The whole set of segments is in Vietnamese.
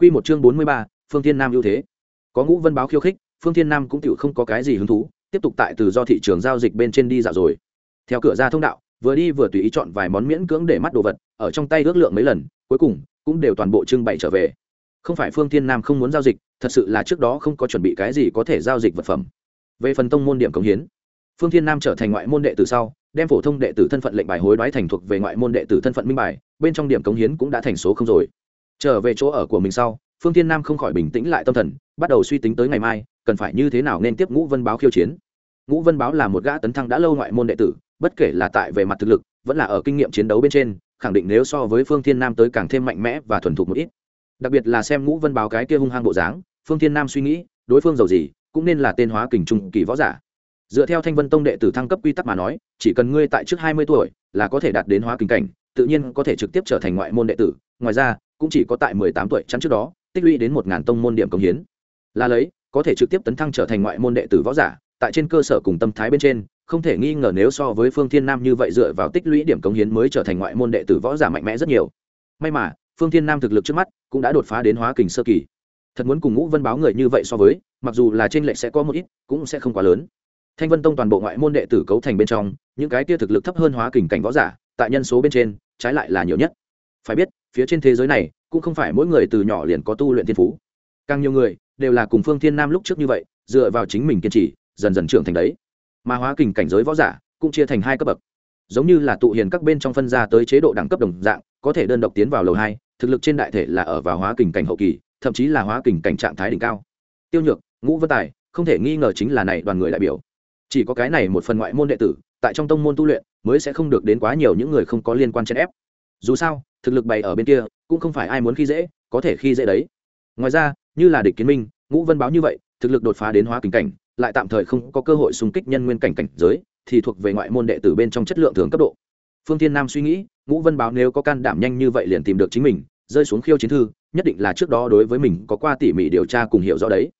Quy một chương bốn mươi ba, Phương Thiên Nam ưu thế. Có Ngũ Vân báo khiêu khích, Phương Thiên Nam cũng tiểu không có cái gì hứng thú, tiếp tục tại từ do thị trường giao dịch bên trên đi dạo rồi. Theo cửa ra thông đạo, vừa đi vừa tùy ý chọn vài món miễn cưỡng để mắt đồ vật, ở trong tay ước lượng mấy lần, cuối cùng cũng đều toàn bộ trưng bày trở về. Không phải Phương Thiên Nam không muốn giao dịch, thật sự là trước đó không có chuẩn bị cái gì có thể giao dịch vật phẩm. Về phần tông môn điểm cống hiến, Phương Thiên Nam trở thành ngoại môn đệ tử sau, đem phổ thông đệ tử thân phận lệnh bài hối đoái thành thuộc về ngoại môn đệ tử thân phận minh bài, bên trong điểm cống hiến cũng đã thành số không rồi. Trở về chỗ ở của mình sau, Phương Thiên Nam không khỏi bình tĩnh lại tâm thần, bắt đầu suy tính tới ngày mai, cần phải như thế nào nên tiếp Ngũ Vân báo khiêu chiến. Ngũ Vân báo là một gã tấn thăng đã lâu ngoại môn đệ tử, bất kể là tại về mặt thực lực, vẫn là ở kinh nghiệm chiến đấu bên trên, khẳng định nếu so với Phương Thiên Nam tới càng thêm mạnh mẽ và thuần thục một ít. Đặc biệt là xem Ngũ Vân báo cái kia hung hăng bộ dáng, Phương Thiên Nam suy nghĩ, đối phương giàu gì, cũng nên là tên hóa kình trung kỳ võ giả dựa theo thanh vân tông đệ tử thăng cấp quy tắc mà nói chỉ cần ngươi tại trước hai mươi tuổi là có thể đạt đến hóa kình cảnh tự nhiên có thể trực tiếp trở thành ngoại môn đệ tử ngoài ra cũng chỉ có tại mười tám tuổi chắn trước đó, tích lũy đến một ngàn tông môn điểm công hiến. Là lấy, có thể trực tiếp tấn thăng trở thành ngoại môn đệ tử võ giả, tại trên cơ sở cùng tâm thái bên trên, không thể nghi ngờ nếu so với phương thiên nam như vậy dựa vào tích lũy điểm công hiến mới trở thành ngoại môn đệ tử võ giả mạnh mẽ rất nhiều. May mà, phương thiên nam thực lực trước mắt cũng đã đột phá đến hóa kình sơ kỳ. Thật muốn cùng ngũ vân báo người như vậy so với, mặc dù là trên lệ sẽ có một ít, cũng sẽ không quá lớn. Thanh vân tông toàn bộ ngoại môn đệ tử cấu thành bên trong, những cái kia thực lực thấp hơn hóa kình cảnh võ giả, tại nhân số bên trên, trái lại là nhiều nhất. Phải biết phía trên thế giới này, cũng không phải mỗi người từ nhỏ liền có tu luyện thiên phú. Càng nhiều người, đều là cùng phương thiên nam lúc trước như vậy, dựa vào chính mình kiên trì, dần dần trưởng thành đấy. Mà hóa kình cảnh giới võ giả, cũng chia thành hai cấp bậc. Giống như là tụ hiền các bên trong phân ra tới chế độ đẳng cấp đồng dạng, có thể đơn độc tiến vào lầu hai, thực lực trên đại thể là ở vào hóa kình cảnh hậu kỳ, thậm chí là hóa kình cảnh trạng thái đỉnh cao. Tiêu nhược, ngũ vân tài, không thể nghi ngờ chính là này đoàn người đại biểu. Chỉ có cái này một phần ngoại môn đệ tử, tại trong tông môn tu luyện, mới sẽ không được đến quá nhiều những người không có liên quan chèn ép. Dù sao thực lực bày ở bên kia, cũng không phải ai muốn khi dễ, có thể khi dễ đấy. Ngoài ra, như là địch kiến minh, ngũ vân báo như vậy, thực lực đột phá đến hóa kinh cảnh, lại tạm thời không có cơ hội xung kích nhân nguyên cảnh cảnh giới, thì thuộc về ngoại môn đệ tử bên trong chất lượng thường cấp độ. Phương thiên nam suy nghĩ, ngũ vân báo nếu có can đảm nhanh như vậy liền tìm được chính mình, rơi xuống khiêu chiến thư, nhất định là trước đó đối với mình có qua tỉ mỉ điều tra cùng hiểu rõ đấy.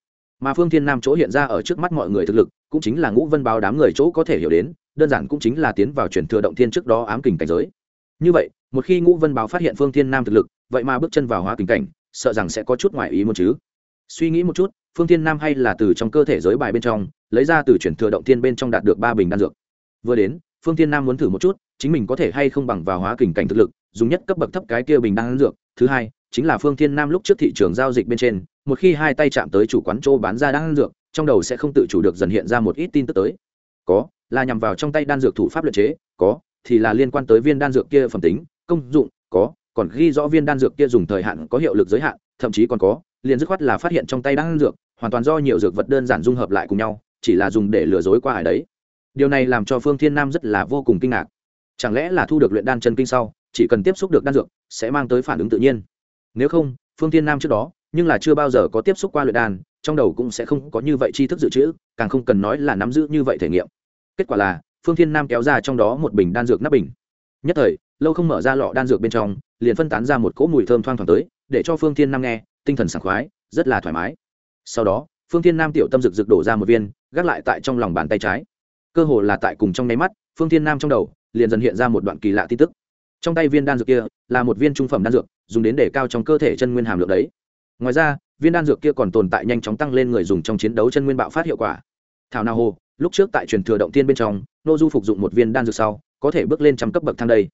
Mà phương thiên nam chỗ hiện ra ở trước mắt mọi người thực lực, cũng chính là ngũ vân báo đám người chỗ có thể hiểu đến, đơn giản cũng chính là tiến vào chuyển thừa động thiên trước đó ám kình cảnh giới như vậy, một khi ngũ vân báo phát hiện phương thiên nam thực lực, vậy mà bước chân vào hóa tình cảnh, sợ rằng sẽ có chút ngoài ý muốn chứ. Suy nghĩ một chút, phương thiên nam hay là từ trong cơ thể giới bài bên trong, lấy ra từ chuyển thừa động thiên bên trong đạt được ba bình đan dược. Vừa đến, phương thiên nam muốn thử một chút, chính mình có thể hay không bằng vào hóa kình cảnh thực lực, dùng nhất cấp bậc thấp cái kia bình đan dược. Thứ hai, chính là phương thiên nam lúc trước thị trường giao dịch bên trên, một khi hai tay chạm tới chủ quán chỗ bán ra đan dược, trong đầu sẽ không tự chủ được dần hiện ra một ít tin tức tới. Có, là nhằm vào trong tay đan dược thủ pháp luyện chế, có thì là liên quan tới viên đan dược kia phẩm tính, công dụng, có, còn ghi rõ viên đan dược kia dùng thời hạn có hiệu lực giới hạn, thậm chí còn có, liền dứt khoát là phát hiện trong tay đan dược, hoàn toàn do nhiều dược vật đơn giản dung hợp lại cùng nhau, chỉ là dùng để lừa dối qua hải đấy. Điều này làm cho phương thiên nam rất là vô cùng kinh ngạc. Chẳng lẽ là thu được luyện đan chân kinh sau, chỉ cần tiếp xúc được đan dược, sẽ mang tới phản ứng tự nhiên? Nếu không, phương thiên nam trước đó, nhưng là chưa bao giờ có tiếp xúc qua luyện đan, trong đầu cũng sẽ không có như vậy tri thức dự trữ, càng không cần nói là nắm giữ như vậy thể nghiệm. Kết quả là phương thiên nam kéo ra trong đó một bình đan dược nắp bình. Nhất thời, lâu không mở ra lọ đan dược bên trong, liền phân tán ra một cỗ mùi thơm thoang thoảng tới, để cho phương thiên nam nghe, tinh thần sảng khoái, rất là thoải mái. Sau đó, phương thiên nam tiểu tâm rực rực đổ ra một viên, gác lại tại trong lòng bàn tay trái. Cơ hồ là tại cùng trong nháy mắt, phương thiên nam trong đầu, liền dần hiện ra một đoạn kỳ lạ tin tức. Trong tay viên đan dược kia, là một viên trung phẩm đan dược, dùng đến để cao trong cơ thể chân nguyên hàm lượng đấy. Ngoài ra, viên đan dược kia còn tồn tại nhanh chóng tăng lên người dùng trong chiến đấu chân nguyên bạo phát hiệu quả thảo nào hồ, lúc trước tại truyền thừa động tiên bên trong, nô du phục dụng một viên đan dược sau, có thể bước lên trăm cấp bậc thang đây.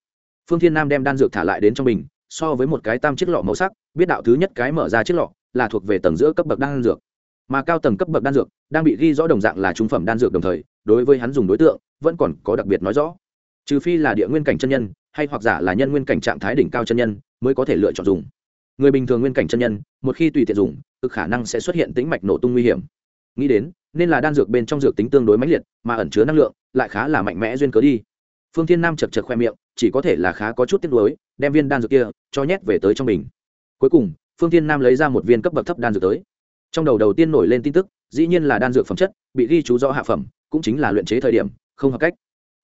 Phương thiên nam đem đan dược thả lại đến trong bình, so với một cái tam chiếc lọ màu sắc, biết đạo thứ nhất cái mở ra chiếc lọ, là thuộc về tầng giữa cấp bậc đan dược. Mà cao tầng cấp bậc đan dược, đang bị ghi rõ đồng dạng là trung phẩm đan dược đồng thời, đối với hắn dùng đối tượng, vẫn còn có đặc biệt nói rõ. Trừ phi là địa nguyên cảnh chân nhân, hay hoặc giả là nhân nguyên cảnh trạng thái đỉnh cao chân nhân, mới có thể lựa chọn dùng. Người bình thường nguyên cảnh chân nhân, một khi tùy tiện dùng, cực khả năng sẽ xuất hiện tính mạch nổ tung nguy hiểm. Nghĩ đến nên là đan dược bên trong dược tính tương đối mãnh liệt, mà ẩn chứa năng lượng lại khá là mạnh mẽ duyên cớ đi. Phương thiên nam chật chật khoe miệng, chỉ có thể là khá có chút tiếc nuối, đem viên đan dược kia cho nhét về tới trong mình cuối cùng, phương thiên nam lấy ra một viên cấp bậc thấp đan dược tới. Trong đầu đầu tiên nổi lên tin tức, dĩ nhiên là đan dược phẩm chất, bị ghi chú rõ hạ phẩm, cũng chính là luyện chế thời điểm, không hợp cách.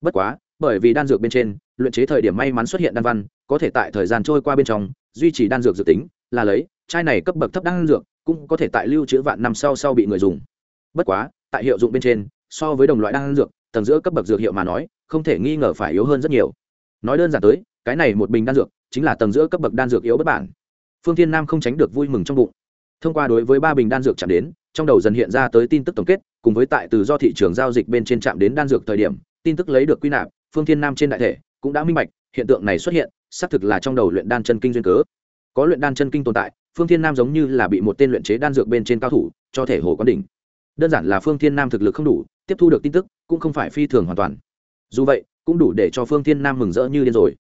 Bất quá, bởi vì đan dược bên trên, luyện chế thời điểm may mắn xuất hiện đan văn, có thể tại thời gian trôi qua bên trong, duy trì đan dược dự tính, là lấy chai này cấp bậc thấp đan dược, cũng có thể tại lưu trữ vạn năm sau sau bị người dùng bất quá, tại hiệu dụng bên trên, so với đồng loại đan dược, tầng giữa cấp bậc dược hiệu mà nói, không thể nghi ngờ phải yếu hơn rất nhiều. Nói đơn giản tới, cái này một bình đan dược, chính là tầng giữa cấp bậc đan dược yếu bất bản. Phương thiên nam không tránh được vui mừng trong bụng. Thông qua đối với ba bình đan dược chạm đến, trong đầu dần hiện ra tới tin tức tổng kết, cùng với tại từ do thị trường giao dịch bên trên trạm đến đan dược thời điểm, tin tức lấy được quy nạp, phương thiên nam trên đại thể cũng đã minh bạch, hiện tượng này xuất hiện, xác thực là trong đầu luyện đan chân kinh duyên cớ. Có luyện đan chân kinh tồn tại, phương thiên nam giống như là bị một tên luyện chế đan dược bên trên cao thủ, cho thể hồ quán đỉnh đơn giản là phương thiên nam thực lực không đủ, tiếp thu được tin tức, cũng không phải phi thường hoàn toàn. Dù vậy, cũng đủ để cho phương thiên nam mừng rỡ như điên rồi.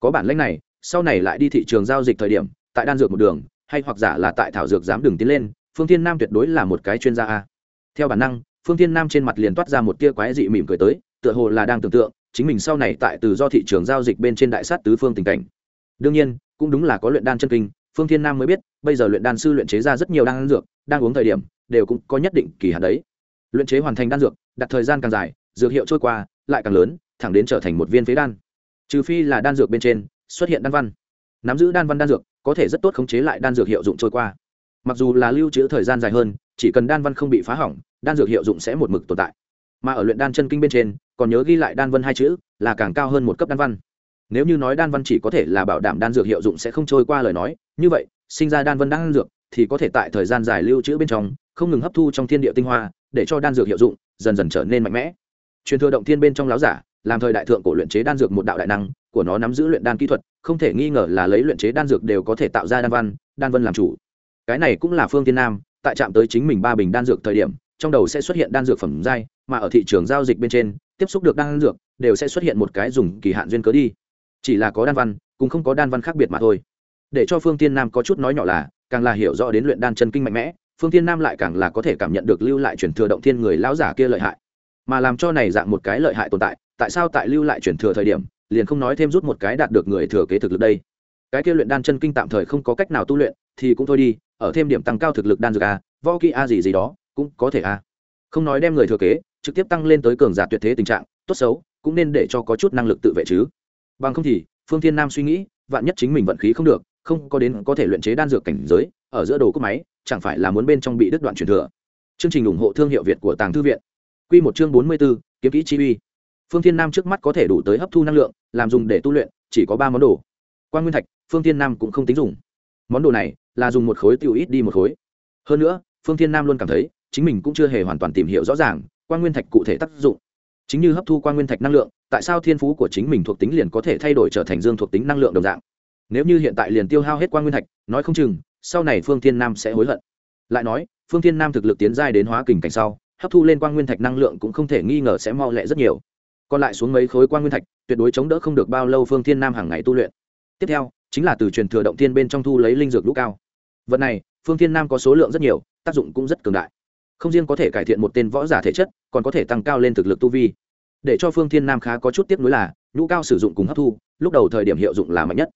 Có bản lĩnh này, sau này lại đi thị trường giao dịch thời điểm, tại đan dược một đường, hay hoặc giả là tại thảo dược dám đường tiến lên, phương thiên nam tuyệt đối là một cái chuyên gia a. Theo bản năng, phương thiên nam trên mặt liền toát ra một tia quái dị mỉm cười tới, tựa hồ là đang tưởng tượng, chính mình sau này tại từ do thị trường giao dịch bên trên đại sát tứ phương tình cảnh. Đương nhiên, cũng đúng là có luyện đan chân kinh, phương thiên nam mới biết, bây giờ luyện đan sư luyện chế ra rất nhiều đan dược, đang uống thời điểm đều cũng có nhất định kỳ hạn đấy. Luyện chế hoàn thành đan dược, đặt thời gian càng dài, dược hiệu trôi qua, lại càng lớn, thẳng đến trở thành một viên phế đan. Trừ phi là đan dược bên trên, xuất hiện đan văn. Nắm giữ đan văn đan dược, có thể rất tốt khống chế lại đan dược hiệu dụng trôi qua. Mặc dù là lưu trữ thời gian dài hơn, chỉ cần đan văn không bị phá hỏng, đan dược hiệu dụng sẽ một mực tồn tại. Mà ở luyện đan chân kinh bên trên, còn nhớ ghi lại đan văn hai chữ, là càng cao hơn một cấp đan văn. Nếu như nói đan văn chỉ có thể là bảo đảm đan dược hiệu dụng sẽ không trôi qua lời nói, như vậy, sinh ra đan văn đan dược thì có thể tại thời gian dài lưu trữ bên trong không ngừng hấp thu trong thiên địa tinh hoa, để cho đan dược hiệu dụng dần dần trở nên mạnh mẽ. Truyền thừa động thiên bên trong láo giả, làm thời đại thượng cổ luyện chế đan dược một đạo đại năng, của nó nắm giữ luyện đan kỹ thuật, không thể nghi ngờ là lấy luyện chế đan dược đều có thể tạo ra đan văn, đan vân làm chủ. Cái này cũng là phương tiên nam, tại trạm tới chính mình ba bình đan dược thời điểm, trong đầu sẽ xuất hiện đan dược phẩm giai, mà ở thị trường giao dịch bên trên, tiếp xúc được đan dược, đều sẽ xuất hiện một cái dùng kỳ hạn duyên cớ đi. Chỉ là có đan văn, cũng không có đan văn khác biệt mà thôi. Để cho phương tiên nam có chút nói nhỏ là, càng là hiểu rõ đến luyện đan chân kinh mạnh mẽ phương Thiên nam lại càng là có thể cảm nhận được lưu lại truyền thừa động thiên người lão giả kia lợi hại. Mà làm cho này dạng một cái lợi hại tồn tại tại sao tại lưu lại truyền thừa thời điểm, liền không nói thêm rút một cái đạt được người thừa kế thực lực đây? Cái kia luyện đan chân kinh tạm thời không có cách nào tu luyện, thì cũng thôi đi, ở thêm điểm tăng cao thực lực đan dược à, a võ kỹ a gì gì đó, cũng có thể a không nói đem người thừa kế, trực tiếp tăng lên tới cường giả tuyệt thế tình trạng, tốt xấu, cũng nên để cho có chút năng lực tự vệ chứ. Bằng không thì, phương thiên nam suy nghĩ, vạn nhất chính mình vận khí không được, không có đến có thể luyện chế đan dược cảnh giới ở giữa đồ cúp máy, chẳng phải là muốn bên trong bị đứt đoạn truyền thừa. Chương trình ủng hộ thương hiệu việt của tàng thư viện. Q một chương bốn mươi b ố kiếm kỹ chi uy. Phương thiên nam trước mắt có thể đủ tới hấp thu năng lượng, làm dùng để tu luyện, chỉ có ba món đồ. Quan nguyên thạch, phương thiên nam cũng không tính dùng. Món đồ này là dùng một khối tiêu ít đi một khối. Hơn nữa, phương thiên nam luôn cảm thấy chính mình cũng chưa hề hoàn toàn tìm hiểu rõ ràng quan nguyên thạch cụ thể tác dụng. Chính như hấp thu quan nguyên thạch năng lượng, tại sao thiên phú của chính mình thuộc tính liền có thể thay đổi trở thành dương thuộc tính năng lượng đồng dạng? Nếu như hiện tại liền tiêu hao hết quan nguyên thạch, nói không chừng sau này phương thiên nam sẽ hối hận. Lại nói, phương thiên nam thực lực tiến giai đến hóa kình cảnh sau, hấp thu lên quan nguyên thạch năng lượng cũng không thể nghi ngờ sẽ mau lẹ rất nhiều. Còn lại xuống mấy khối quan nguyên thạch, tuyệt đối chống đỡ không được bao lâu phương thiên nam hàng ngày tu luyện. Tiếp theo, chính là từ truyền thừa động thiên bên trong thu lấy linh dược lũ cao. Vật này, phương thiên nam có số lượng rất nhiều, tác dụng cũng rất cường đại. Không riêng có thể cải thiện một tên võ giả thể chất, còn có thể tăng cao lên thực lực tu vi. Để cho phương thiên nam khá có chút tiếp nối là, nhũ cao sử dụng cùng hấp thu, lúc đầu thời điểm hiệu dụng là mạnh nhất.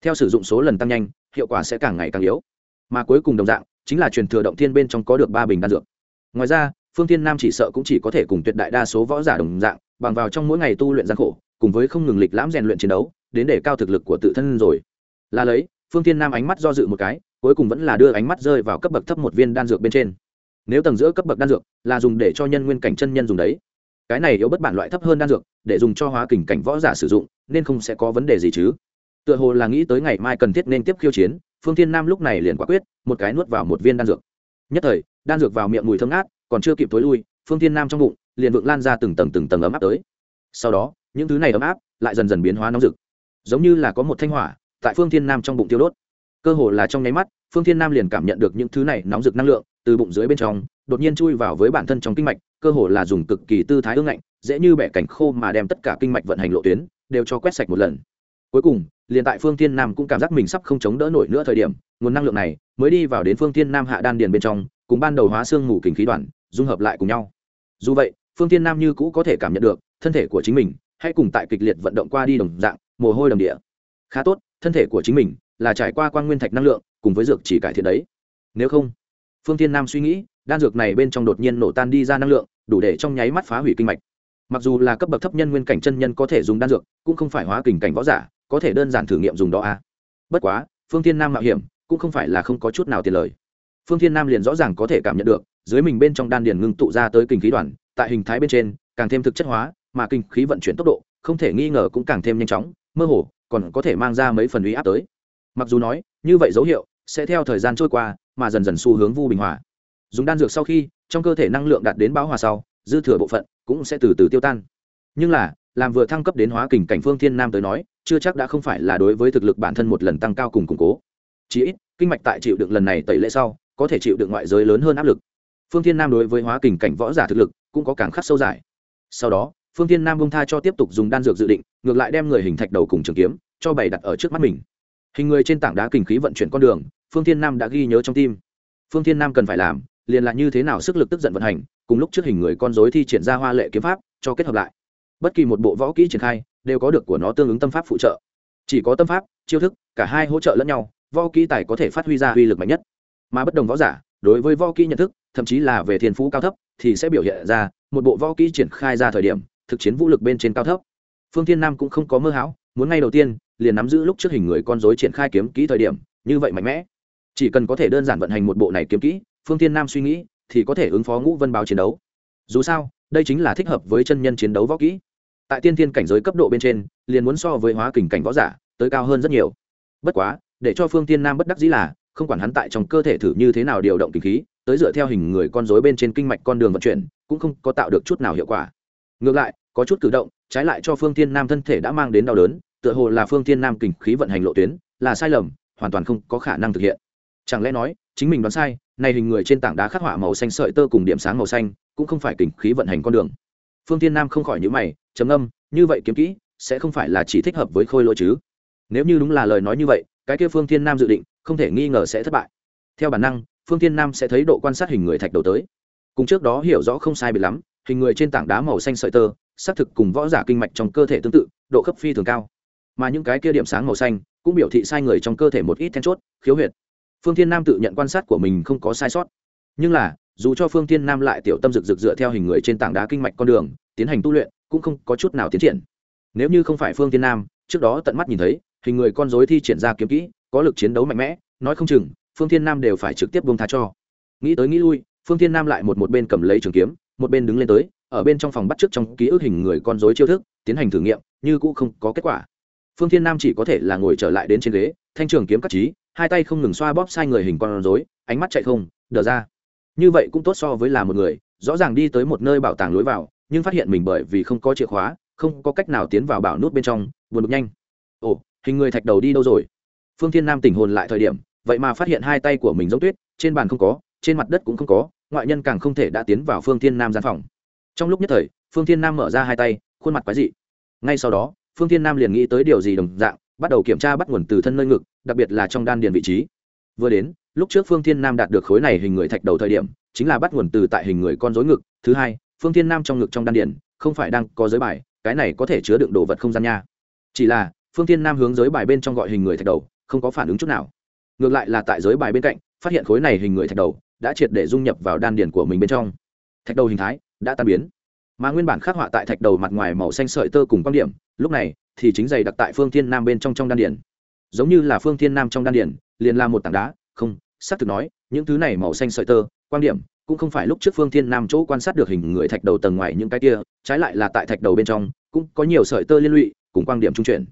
Theo sử dụng số lần tăng nhanh, hiệu quả sẽ càng ngày càng yếu mà cuối cùng đồng dạng, chính là truyền thừa động thiên bên trong có được ba bình đan dược. Ngoài ra, phương thiên nam chỉ sợ cũng chỉ có thể cùng tuyệt đại đa số võ giả đồng dạng, bằng vào trong mỗi ngày tu luyện gian khổ, cùng với không ngừng lịch lãm rèn luyện chiến đấu, đến để cao thực lực của tự thân rồi. Là lấy, phương thiên nam ánh mắt do dự một cái, cuối cùng vẫn là đưa ánh mắt rơi vào cấp bậc thấp một viên đan dược bên trên. Nếu tầng giữa cấp bậc đan dược là dùng để cho nhân nguyên cảnh chân nhân dùng đấy, cái này yếu bất bản loại thấp hơn đan dược, để dùng cho hóa kình cảnh võ giả sử dụng, nên không sẽ có vấn đề gì chứ. Tựa hồ là nghĩ tới ngày mai cần thiết nên tiếp khiêu chiến phương thiên nam lúc này liền quả quyết, một cái nuốt vào một viên đan dược. Nhất thời, đan dược vào miệng mùi thơm ngát, còn chưa kịp tối lui, phương thiên nam trong bụng liền vượng lan ra từng tầng từng tầng ấm áp tới. Sau đó, những thứ này ấm áp lại dần dần biến hóa nóng rực. Giống như là có một thanh hỏa tại phương thiên nam trong bụng tiêu đốt. Cơ hồ là trong nháy mắt, phương thiên nam liền cảm nhận được những thứ này nóng rực năng lượng từ bụng dưới bên trong, đột nhiên chui vào với bản thân trong kinh mạch, cơ hồ là dùng cực kỳ tư thái ương ngạnh, dễ như bẻ cảnh khô mà đem tất cả kinh mạch vận hành lộ tuyến, đều cho quét sạch một lần. Cuối cùng liền tại phương thiên nam cũng cảm giác mình sắp không chống đỡ nổi nữa thời điểm, nguồn năng lượng này mới đi vào đến phương thiên nam hạ đan điền bên trong, cùng ban đầu hóa xương ngủ kình khí đoàn, dung hợp lại cùng nhau. Dù vậy, phương thiên nam như cũ có thể cảm nhận được thân thể của chính mình, hay cùng tại kịch liệt vận động qua đi đồng dạng, mồ hôi đầm địa. Khá tốt, thân thể của chính mình là trải qua quan nguyên thạch năng lượng, cùng với dược chỉ cải thiện đấy. Nếu không, phương thiên nam suy nghĩ, đan dược này bên trong đột nhiên nổ tan đi ra năng lượng, đủ để trong nháy mắt phá hủy kinh mạch. Mặc dù là cấp bậc thấp nhân nguyên cảnh chân nhân có thể dùng đan dược, cũng không phải hóa kình cảnh võ giả có thể đơn giản thử nghiệm dùng đó a à. bất quá, phương thiên nam mạo hiểm, cũng không phải là không có chút nào tiền lời phương thiên nam liền rõ ràng có thể cảm nhận được, dưới mình bên trong đan điền ngưng tụ ra tới kinh khí đoàn, tại hình thái bên trên, càng thêm thực chất hóa, mà kinh khí vận chuyển tốc độ, không thể nghi ngờ cũng càng thêm nhanh chóng, mơ hồ, còn có thể mang ra mấy phần uy áp tới. Mặc dù nói, như vậy dấu hiệu sẽ theo thời gian trôi qua, mà dần dần xu hướng vu bình hòa. Dùng đan dược sau khi, trong cơ thể năng lượng đạt đến bão hòa sau, dư thừa bộ phận cũng sẽ từ từ tiêu tan. Nhưng là làm vừa thăng cấp đến hóa kình cảnh phương thiên nam tới nói, chưa chắc đã không phải là đối với thực lực bản thân một lần tăng cao cùng củng cố. Chỉ ít, kinh mạch tại chịu đựng lần này tẩy lễ sau, có thể chịu đựng ngoại giới lớn hơn áp lực. Phương thiên nam đối với hóa kình cảnh võ giả thực lực cũng có càng khắc sâu dài. Sau đó, phương thiên nam bông tha cho tiếp tục dùng đan dược dự định, ngược lại đem người hình thạch đầu cùng trường kiếm, cho bày đặt ở trước mắt mình. Hình người trên tảng đá kinh khí vận chuyển con đường, phương thiên nam đã ghi nhớ trong tim. Phương thiên nam cần phải làm, liền là như thế nào sức lực tức giận vận hành, cùng lúc trước hình người con dối thi triển ra hoa lệ kiếm pháp, cho kết hợp lại bất kỳ một bộ võ kỹ triển khai, đều có được của nó tương ứng tâm pháp phụ trợ. Chỉ có tâm pháp, chiêu thức, cả hai hỗ trợ lẫn nhau, võ kỹ tài có thể phát huy ra uy lực mạnh nhất. Mà bất đồng võ giả, đối với võ kỹ nhận thức, thậm chí là về thiên phú cao thấp, thì sẽ biểu hiện ra, một bộ võ kỹ triển khai ra thời điểm, thực chiến vũ lực bên trên cao thấp. Phương thiên nam cũng không có mơ hão, muốn ngay đầu tiên, liền nắm giữ lúc trước hình người con dối triển khai kiếm kỹ thời điểm, như vậy mạnh mẽ. Chỉ cần có thể đơn giản vận hành một bộ này kiếm kỹ, phương thiên nam suy nghĩ, thì có thể ứng phó ngũ vân báo chiến đấu. Dù sao, đây chính là thích hợp với chân nhân chiến đấu võ kỹ tại tiên thiên cảnh giới cấp độ bên trên, liền muốn so với hóa kình cảnh võ giả, tới cao hơn rất nhiều. Bất quá, để cho phương tiên nam bất đắc dĩ là, không quản hắn tại trong cơ thể thử như thế nào điều động kinh khí, tới dựa theo hình người con rối bên trên kinh mạch con đường vận chuyển, cũng không có tạo được chút nào hiệu quả. Ngược lại, có chút cử động, trái lại cho phương tiên nam thân thể đã mang đến đau đớn, tựa hồ là phương tiên nam kinh khí vận hành lộ tuyến, là sai lầm, hoàn toàn không có khả năng thực hiện. Chẳng lẽ nói, chính mình đoán sai, này hình người trên tảng đá khắc họa màu xanh sợi tơ cùng điểm sáng màu xanh, cũng không phải kinh khí vận hành con đường phương tiên nam không khỏi nhữ mày, trầm âm như vậy kiếm kỹ sẽ không phải là chỉ thích hợp với khôi lỗi chứ? Nếu như đúng là lời nói như vậy, cái kia phương thiên nam dự định, không thể nghi ngờ sẽ thất bại. Theo bản năng, phương thiên nam sẽ thấy độ quan sát hình người thạch đầu tới. Cùng trước đó hiểu rõ không sai biệt lắm, hình người trên tảng đá màu xanh sợi tơ, xác thực cùng võ giả kinh mạch trong cơ thể tương tự, độ khớp phi thường cao. Mà những cái kia điểm sáng màu xanh cũng biểu thị sai người trong cơ thể một ít then chốt, khiếu huyệt. Phương thiên nam tự nhận quan sát của mình không có sai sót. Nhưng là dù cho phương thiên nam lại tiểu tâm rực rực dựa theo hình người trên tảng đá kinh mạch con đường, tiến hành tu luyện, cũng không có chút nào tiến triển. Nếu như không phải phương thiên nam, trước đó tận mắt nhìn thấy, hình người con dối thi triển ra kiếm kỹ, có lực chiến đấu mạnh mẽ, nói không chừng, phương thiên nam đều phải trực tiếp buông tha cho. Nghĩ tới nghĩ lui, phương thiên nam lại một một bên cầm lấy trường kiếm, một bên đứng lên tới, ở bên trong phòng bắt trước trong ký ức hình người con dối chiêu thức, tiến hành thử nghiệm, như cũng không có kết quả. Phương thiên nam chỉ có thể là ngồi trở lại đến trên ghế, thanh trường kiếm cắt trí hai tay không ngừng xoa bóp sai người hình con dối ánh mắt chạy không, đờ ra như vậy cũng tốt so với là một người, rõ ràng đi tới một nơi bảo tàng lối vào, nhưng phát hiện mình bởi vì không có chìa khóa, không có cách nào tiến vào bảo nút bên trong, buồn bực nhanh. Ồ, hình người thạch đầu đi đâu rồi? Phương thiên nam tỉnh hồn lại thời điểm, vậy mà phát hiện hai tay của mình giống tuyết, trên bàn không có, trên mặt đất cũng không có, ngoại nhân càng không thể đã tiến vào phương thiên nam gian phòng. Trong lúc nhất thời, phương thiên nam mở ra hai tay, khuôn mặt quái dị. Ngay sau đó, phương thiên nam liền nghĩ tới điều gì đồng dạng, bắt đầu kiểm tra bắt nguồn từ thân nơi ngực, đặc biệt là trong đan điền vị trí. Vừa đến lúc trước phương thiên nam đạt được khối này hình người thạch đầu thời điểm, chính là bắt nguồn từ tại hình người con dối ngực. Thứ hai, phương thiên nam trong ngực trong đan điển không phải đang có giới bài, cái này có thể chứa đựng đồ vật không gian nha. Chỉ là, phương thiên nam hướng giới bài bên trong gọi hình người thạch đầu, không có phản ứng chút nào. Ngược lại là tại giới bài bên cạnh, phát hiện khối này hình người thạch đầu, đã triệt để dung nhập vào đan điển của mình bên trong. Thạch đầu hình thái đã tan biến. Mà nguyên bản khắc họa tại thạch đầu mặt ngoài màu xanh sợi tơ cùng quan điểm, lúc này thì chính dày đặc tại phương thiên nam bên trong trong đan điển giống như là phương thiên nam trong đan điển liền là một tảng đá, không xác thực nói, những thứ này màu xanh sợi tơ, quan điểm, cũng không phải lúc trước phương thiên nam chỗ quan sát được hình người thạch đầu tầng ngoài những cái kia, trái lại là tại thạch đầu bên trong, cũng có nhiều sợi tơ liên lụy, cùng quan điểm trung chuyển.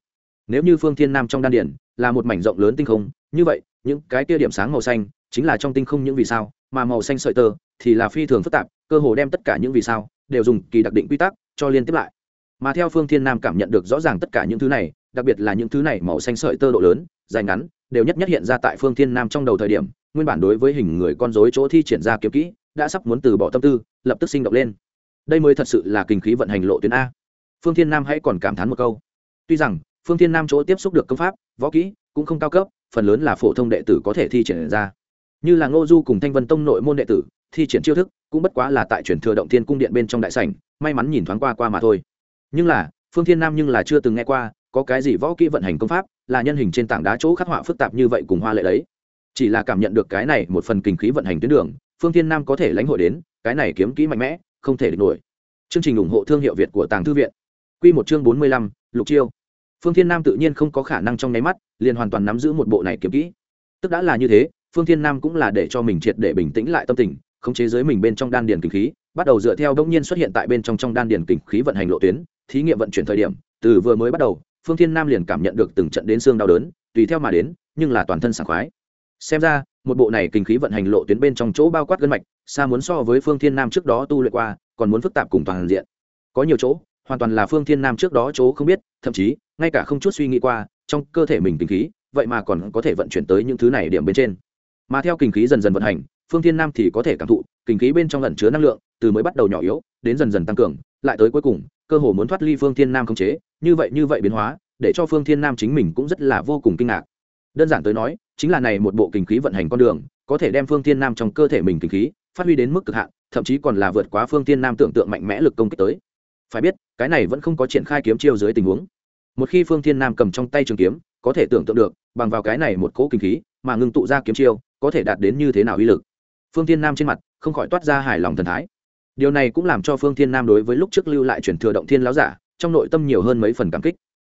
Nếu như phương thiên nam trong đan điển là một mảnh rộng lớn tinh không, như vậy, những cái kia điểm sáng màu xanh chính là trong tinh không những vì sao, mà màu xanh sợi tơ thì là phi thường phức tạp, cơ hồ đem tất cả những vì sao đều dùng kỳ đặc định quy tắc cho liên tiếp lại. Mà theo phương thiên nam cảm nhận được rõ ràng tất cả những thứ này, đặc biệt là những thứ này màu xanh sợi tơ độ lớn, dài ngắn đều nhất nhất hiện ra tại phương thiên nam trong đầu thời điểm, nguyên bản đối với hình người con dối chỗ thi triển ra kiếm kỹ, đã sắp muốn từ bỏ tâm tư, lập tức sinh động lên. Đây mới thật sự là kinh khí vận hành lộ tuyến a. Phương thiên nam hãy còn cảm thán một câu. Tuy rằng, phương thiên nam chỗ tiếp xúc được công pháp, võ kỹ cũng không cao cấp, phần lớn là phổ thông đệ tử có thể thi triển ra. Như là ngô du cùng thanh vân tông nội môn đệ tử, thi triển chiêu thức cũng bất quá là tại chuyển thừa động thiên cung điện bên trong đại sảnh, may mắn nhìn thoáng qua qua mà thôi. Nhưng là, phương thiên nam nhưng là chưa từng nghe qua có cái gì võ kỹ vận hành công pháp, là nhân hình trên tảng đá chỗ khắc họa phức tạp như vậy cùng hoa lệ đấy. Chỉ là cảm nhận được cái này một phần kinh khí vận hành tuyến đường, phương thiên nam có thể lãnh hội đến, cái này kiếm kỹ mạnh mẽ, không thể địch nổi. Chương trình ủng hộ thương hiệu việt của tàng thư viện. Q một chương bốn mươi lăm, lục chiêu. Phương thiên nam tự nhiên không có khả năng trong nháy mắt, liền hoàn toàn nắm giữ một bộ này kiếm kỹ. Tức đã là như thế, phương thiên nam cũng là để cho mình triệt để bình tĩnh lại tâm tình, khống chế giới mình bên trong đan điền kinh khí, bắt đầu dựa theo đông nhiên xuất hiện tại bên trong trong đan điền kinh khí vận hành lộ tuyến, thí nghiệm vận chuyển thời điểm, từ vừa mới bắt đầu phương thiên nam liền cảm nhận được từng trận đến xương đau đớn, tùy theo mà đến, nhưng là toàn thân sảng khoái. Xem ra, một bộ này kinh khí vận hành lộ tuyến bên trong chỗ bao quát gân mạch, xa muốn so với phương thiên nam trước đó tu luyện qua, còn muốn phức tạp cùng toàn diện. Có nhiều chỗ, hoàn toàn là phương thiên nam trước đó chỗ không biết, thậm chí, ngay cả không chút suy nghĩ qua, trong cơ thể mình kinh khí, vậy mà còn có thể vận chuyển tới những thứ này điểm bên trên. Mà theo kinh khí dần dần vận hành, phương thiên nam thì có thể cảm thụ, kinh khí bên trong lẩn chứa năng lượng, từ mới bắt đầu nhỏ yếu, đến dần dần tăng cường, lại tới cuối cùng cơ hồ muốn thoát ly phương thiên nam khống chế, như vậy như vậy biến hóa, để cho phương thiên nam chính mình cũng rất là vô cùng kinh ngạc. Đơn giản tới nói, chính là này một bộ kinh khí vận hành con đường, có thể đem phương thiên nam trong cơ thể mình kinh khí, phát huy đến mức cực hạn, thậm chí còn là vượt quá phương thiên nam tưởng tượng mạnh mẽ lực công kích tới. Phải biết, cái này vẫn không có triển khai kiếm chiêu dưới tình huống. Một khi phương thiên nam cầm trong tay trường kiếm, có thể tưởng tượng được, bằng vào cái này một cỗ kinh khí, mà ngưng tụ ra kiếm chiêu, có thể đạt đến như thế nào uy lực. Phương thiên nam trên mặt, không khỏi toát ra hài lòng thần thái điều này cũng làm cho phương thiên nam đối với lúc trước lưu lại chuyển thừa động thiên lão giả, trong nội tâm nhiều hơn mấy phần cảm kích.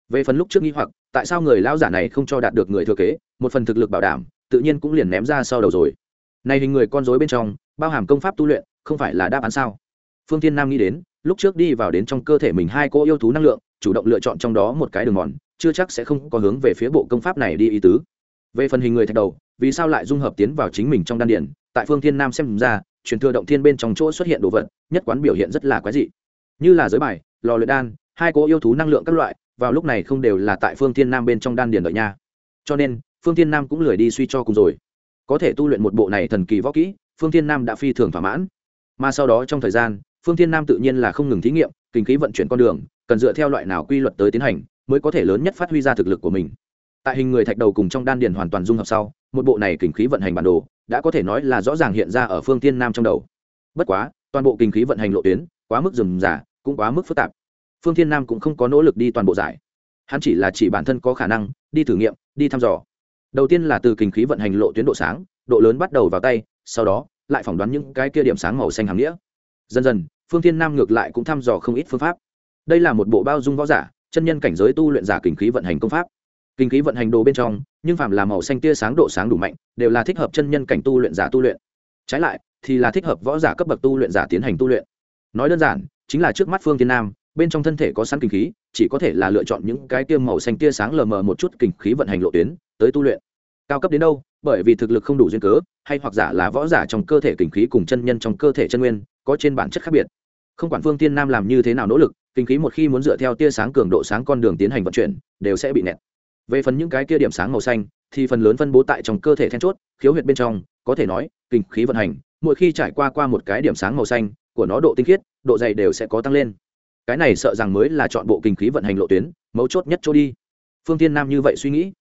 Về phần lúc trước nghi hoặc, tại sao người lão giả này không cho đạt được người thừa kế, một phần thực lực bảo đảm, tự nhiên cũng liền ném ra sau đầu rồi. Này hình người con rối bên trong, bao hàm công pháp tu luyện, không phải là đáp án sao? Phương thiên nam nghĩ đến, lúc trước đi vào đến trong cơ thể mình hai cô yêu thú năng lượng, chủ động lựa chọn trong đó một cái đường mòn, chưa chắc sẽ không có hướng về phía bộ công pháp này đi ý tứ. Về phần hình người thạch đầu, vì sao lại dung hợp tiến vào chính mình trong đan điển tại phương thiên nam xem ra, truyền thừa động thiên bên trong chỗ xuất hiện đồ vật, nhất quán biểu hiện rất là quái dị. Như là giới bài, lò luyện đan, hai cố yêu thú năng lượng các loại, vào lúc này không đều là tại phương thiên nam bên trong đan điển đợi nha. Cho nên, phương thiên nam cũng lười đi suy cho cùng rồi. Có thể tu luyện một bộ này thần kỳ võ kỹ, phương thiên nam đã phi thường thỏa mãn. Mà sau đó trong thời gian, phương thiên nam tự nhiên là không ngừng thí nghiệm, kinh khí vận chuyển con đường, cần dựa theo loại nào quy luật tới tiến hành, mới có thể lớn nhất phát huy ra thực lực của mình. Tại hình người thạch đầu cùng trong đan điền hoàn toàn dung hợp sau, một bộ này kinh khí vận hành bản đồ đã có thể nói là rõ ràng hiện ra ở phương tiên nam trong đầu. Bất quá, toàn bộ kinh khí vận hành lộ tuyến, quá mức rườm rà, cũng quá mức phức tạp. Phương thiên nam cũng không có nỗ lực đi toàn bộ giải. Hắn chỉ là chỉ bản thân có khả năng, đi thử nghiệm, đi thăm dò. Đầu tiên là từ kinh khí vận hành lộ tuyến độ sáng, độ lớn bắt đầu vào tay, sau đó, lại phỏng đoán những cái kia điểm sáng màu xanh hàm nghĩa. Dần dần, phương thiên nam ngược lại cũng thăm dò không ít phương pháp. Đây là một bộ bao dung võ giả, chân nhân cảnh giới tu luyện giả kinh khí vận hành công pháp kinh khí vận hành đồ bên trong, nhưng phạm là màu xanh tia sáng độ sáng đủ mạnh, đều là thích hợp chân nhân cảnh tu luyện giả tu luyện. Trái lại, thì là thích hợp võ giả cấp bậc tu luyện giả tiến hành tu luyện. Nói đơn giản, chính là trước mắt phương tiên nam, bên trong thân thể có sẵn kinh khí, chỉ có thể là lựa chọn những cái tiêm màu xanh tia sáng lờ mờ một chút kinh khí vận hành lộ tuyến, tới tu luyện. Cao cấp đến đâu? Bởi vì thực lực không đủ duyên cớ, hay hoặc giả là võ giả trong cơ thể kinh khí cùng chân nhân trong cơ thể chân nguyên, có trên bản chất khác biệt. Không quản phương tiên nam làm như thế nào nỗ lực, kinh khí một khi muốn dựa theo tia sáng cường độ sáng con đường tiến hành vận chuyển, đều sẽ bị nẹt về phần những cái kia điểm sáng màu xanh, thì phần lớn phân bố tại trong cơ thể then chốt, khiếu huyệt bên trong, có thể nói, kinh khí vận hành, mỗi khi trải qua qua một cái điểm sáng màu xanh của nó độ tinh khiết, độ dày đều sẽ có tăng lên. Cái này sợ rằng mới là chọn bộ kinh khí vận hành lộ tuyến, mấu chốt nhất chỗ đi. Phương tiên nam như vậy suy nghĩ.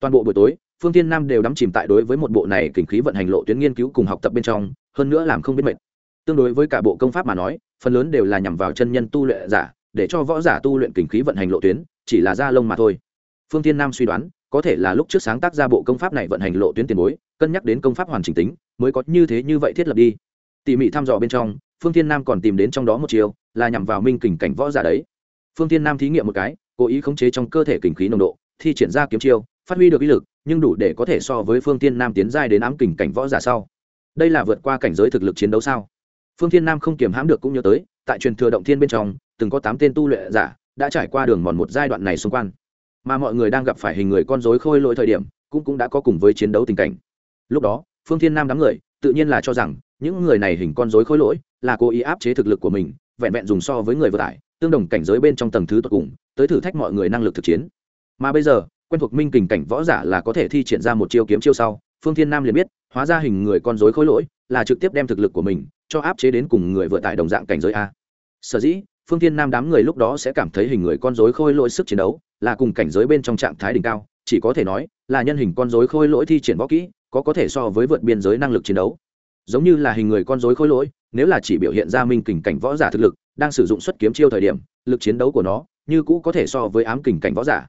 Toàn bộ buổi tối, phương tiên nam đều đắm chìm tại đối với một bộ này kinh khí vận hành lộ tuyến nghiên cứu cùng học tập bên trong, hơn nữa làm không biết mệt. Tương đối với cả bộ công pháp mà nói, phần lớn đều là nhằm vào chân nhân tu luyện giả, để cho võ giả tu luyện kinh khí vận hành lộ tuyến, chỉ là da lông mà thôi phương tiên nam suy đoán, có thể là lúc trước sáng tác ra bộ công pháp này vận hành lộ tuyến tiền bối, cân nhắc đến công pháp hoàn chỉnh tính, mới có như thế như vậy thiết lập đi. Tỉ mỉ thăm dò bên trong, phương tiên nam còn tìm đến trong đó một chiều là nhằm vào minh kình cảnh võ giả đấy. Phương tiên nam thí nghiệm một cái, cố ý khống chế trong cơ thể kình khí nồng độ, thi triển ra kiếm chiêu, phát huy được ý lực, nhưng đủ để có thể so với phương tiên nam tiến giai đến ám kình cảnh võ giả sau. Đây là vượt qua cảnh giới thực lực chiến đấu sao? Phương tiên nam không kiềm hãm được cũng nhớ tới, tại truyền thừa động thiên bên trong, từng có tám tên tu luyện giả, đã trải qua đường mòn một giai đoạn này xung quanh mà mọi người đang gặp phải hình người con rối khôi lỗi thời điểm, cũng cũng đã có cùng với chiến đấu tình cảnh. Lúc đó, phương thiên nam đám người, tự nhiên là cho rằng, những người này hình con rối khôi lỗi, là cố ý áp chế thực lực của mình, vẹn vẹn dùng so với người vừa tải, tương đồng cảnh giới bên trong tầng thứ tột cùng, tới thử thách mọi người năng lực thực chiến. Mà bây giờ, quen thuộc minh kình cảnh võ giả là có thể thi triển ra một chiêu kiếm chiêu sau, phương thiên nam liền biết, hóa ra hình người con rối khôi lỗi là trực tiếp đem thực lực của mình cho áp chế đến cùng người vừa tải đồng dạng cảnh giới a. Sở dĩ, phương thiên nam đám người lúc đó sẽ cảm thấy hình người con rối khôi lỗi sức chiến đấu là cùng cảnh giới bên trong trạng thái đỉnh cao, chỉ có thể nói là nhân hình con rối khôi lỗi thi triển võ kỹ, có có thể so với vượt biên giới năng lực chiến đấu. Giống như là hình người con rối khôi lỗi, nếu là chỉ biểu hiện ra minh kình cảnh võ giả thực lực, đang sử dụng xuất kiếm chiêu thời điểm, lực chiến đấu của nó như cũ có thể so với ám kình cảnh võ giả.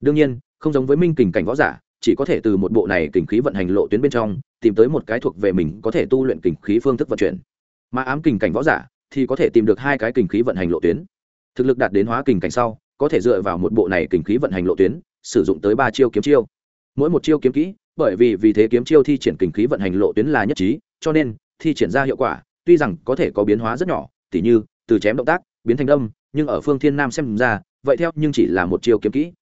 Đương nhiên, không giống với minh kình cảnh võ giả, chỉ có thể từ một bộ này kình khí vận hành lộ tuyến bên trong, tìm tới một cái thuộc về mình có thể tu luyện kình khí phương thức vận chuyển. Mà ám kình cảnh võ giả thì có thể tìm được hai cái kình khí vận hành lộ tuyến. Thực lực đạt đến hóa kình cảnh sau có thể dựa vào một bộ này kình khí vận hành lộ tuyến, sử dụng tới ba chiêu kiếm chiêu. Mỗi một chiêu kiếm kỹ, bởi vì vì thế kiếm chiêu thi triển kình khí vận hành lộ tuyến là nhất trí, cho nên, thi triển ra hiệu quả, tuy rằng có thể có biến hóa rất nhỏ, tỉ như, từ chém động tác, biến thành đâm, nhưng ở phương thiên nam xem ra, vậy theo nhưng chỉ là một chiêu kiếm kỹ.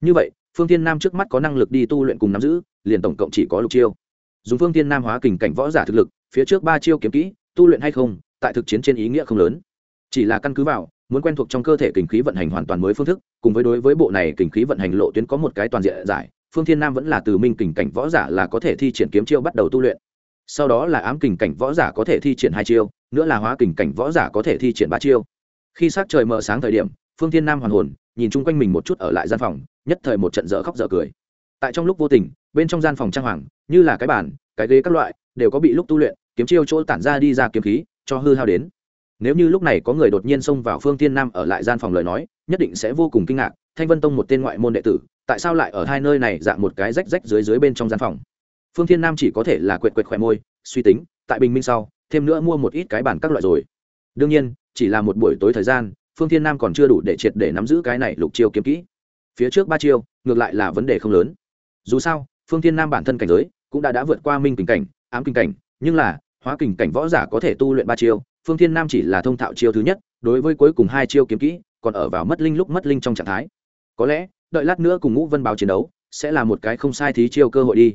Như vậy, phương thiên nam trước mắt có năng lực đi tu luyện cùng nắm giữ, liền tổng cộng chỉ có lục chiêu. Dùng phương thiên nam hóa kình cảnh võ giả thực lực, phía trước ba chiêu kiếm kỹ, tu luyện hay không, tại thực chiến trên ý nghĩa không lớn. Chỉ là căn cứ vào muốn quen thuộc trong cơ thể kình khí vận hành hoàn toàn mới phương thức, cùng với đối với bộ này kình khí vận hành lộ tuyến có một cái toàn diện giải, phương thiên nam vẫn là từ minh kình cảnh võ giả là có thể thi triển kiếm chiêu bắt đầu tu luyện. Sau đó là ám kình cảnh võ giả có thể thi triển hai chiêu, nữa là hóa kình cảnh võ giả có thể thi triển ba chiêu. Khi s trời mờ sáng thời điểm, phương thiên nam hoàn hồn, nhìn chung quanh mình một chút ở lại gian phòng, nhất thời một trận dở khóc dở cười. Tại trong lúc vô tình, bên trong gian phòng trang hoàng, như là cái bàn, cái ghế các loại, đều có bị lúc tu luyện, kiếm chiêu chỗ tản ra đi ra kiếm khí, cho hư hao đến nếu như lúc này có người đột nhiên xông vào phương tiên nam ở lại gian phòng lời nói, nhất định sẽ vô cùng kinh ngạc, thanh vân tông một tên ngoại môn đệ tử, tại sao lại ở hai nơi này dạng một cái rách rách dưới dưới bên trong gian phòng? Phương thiên nam chỉ có thể là quệt quệt khỏe môi, suy tính, tại bình minh sau, thêm nữa mua một ít cái bản các loại rồi. Đương nhiên, chỉ là một buổi tối thời gian, phương thiên nam còn chưa đủ để triệt để nắm giữ cái này lục chiêu kiếm kỹ. Phía trước ba chiêu, ngược lại là vấn đề không lớn. Dù sao, phương thiên nam bản thân cảnh giới cũng đã đã vượt qua minh kình cảnh, ám kinh cảnh, nhưng là, hóa kình cảnh võ giả có thể tu luyện ba chiêu phương thiên nam chỉ là thông thạo chiêu thứ nhất, đối với cuối cùng hai chiêu kiếm kỹ, còn ở vào mất linh lúc mất linh trong trạng thái. Có lẽ, đợi lát nữa cùng ngũ vân báo chiến đấu, sẽ là một cái không sai thí chiêu cơ hội đi.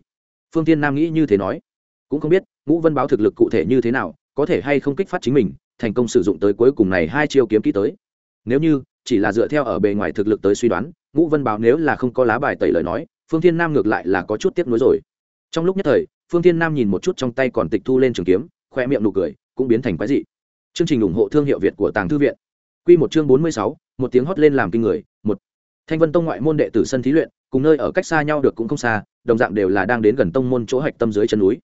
Phương thiên nam nghĩ như thế nói. Cũng không biết, ngũ vân báo thực lực cụ thể như thế nào, có thể hay không kích phát chính mình, thành công sử dụng tới cuối cùng này hai chiêu kiếm kỹ tới. Nếu như, chỉ là dựa theo ở bề ngoài thực lực tới suy đoán, ngũ vân báo nếu là không có lá bài tẩy lời nói, phương thiên nam ngược lại là có chút tiếc nuối rồi. Trong lúc nhất thời, phương thiên nam nhìn một chút trong tay còn tịch thu lên trường kiếm khoe miệng nụ cười, cũng biến thành quái dị chương trình ủng hộ thương hiệu việt của tàng thư viện. Quy một chương bốn mươi sáu, một tiếng hót lên làm kinh người, một. Thanh vân tông ngoại môn đệ tử sân thí luyện, cùng nơi ở cách xa nhau được cũng không xa, đồng dạng đều là đang đến gần tông môn chỗ hạch tâm dưới chân núi.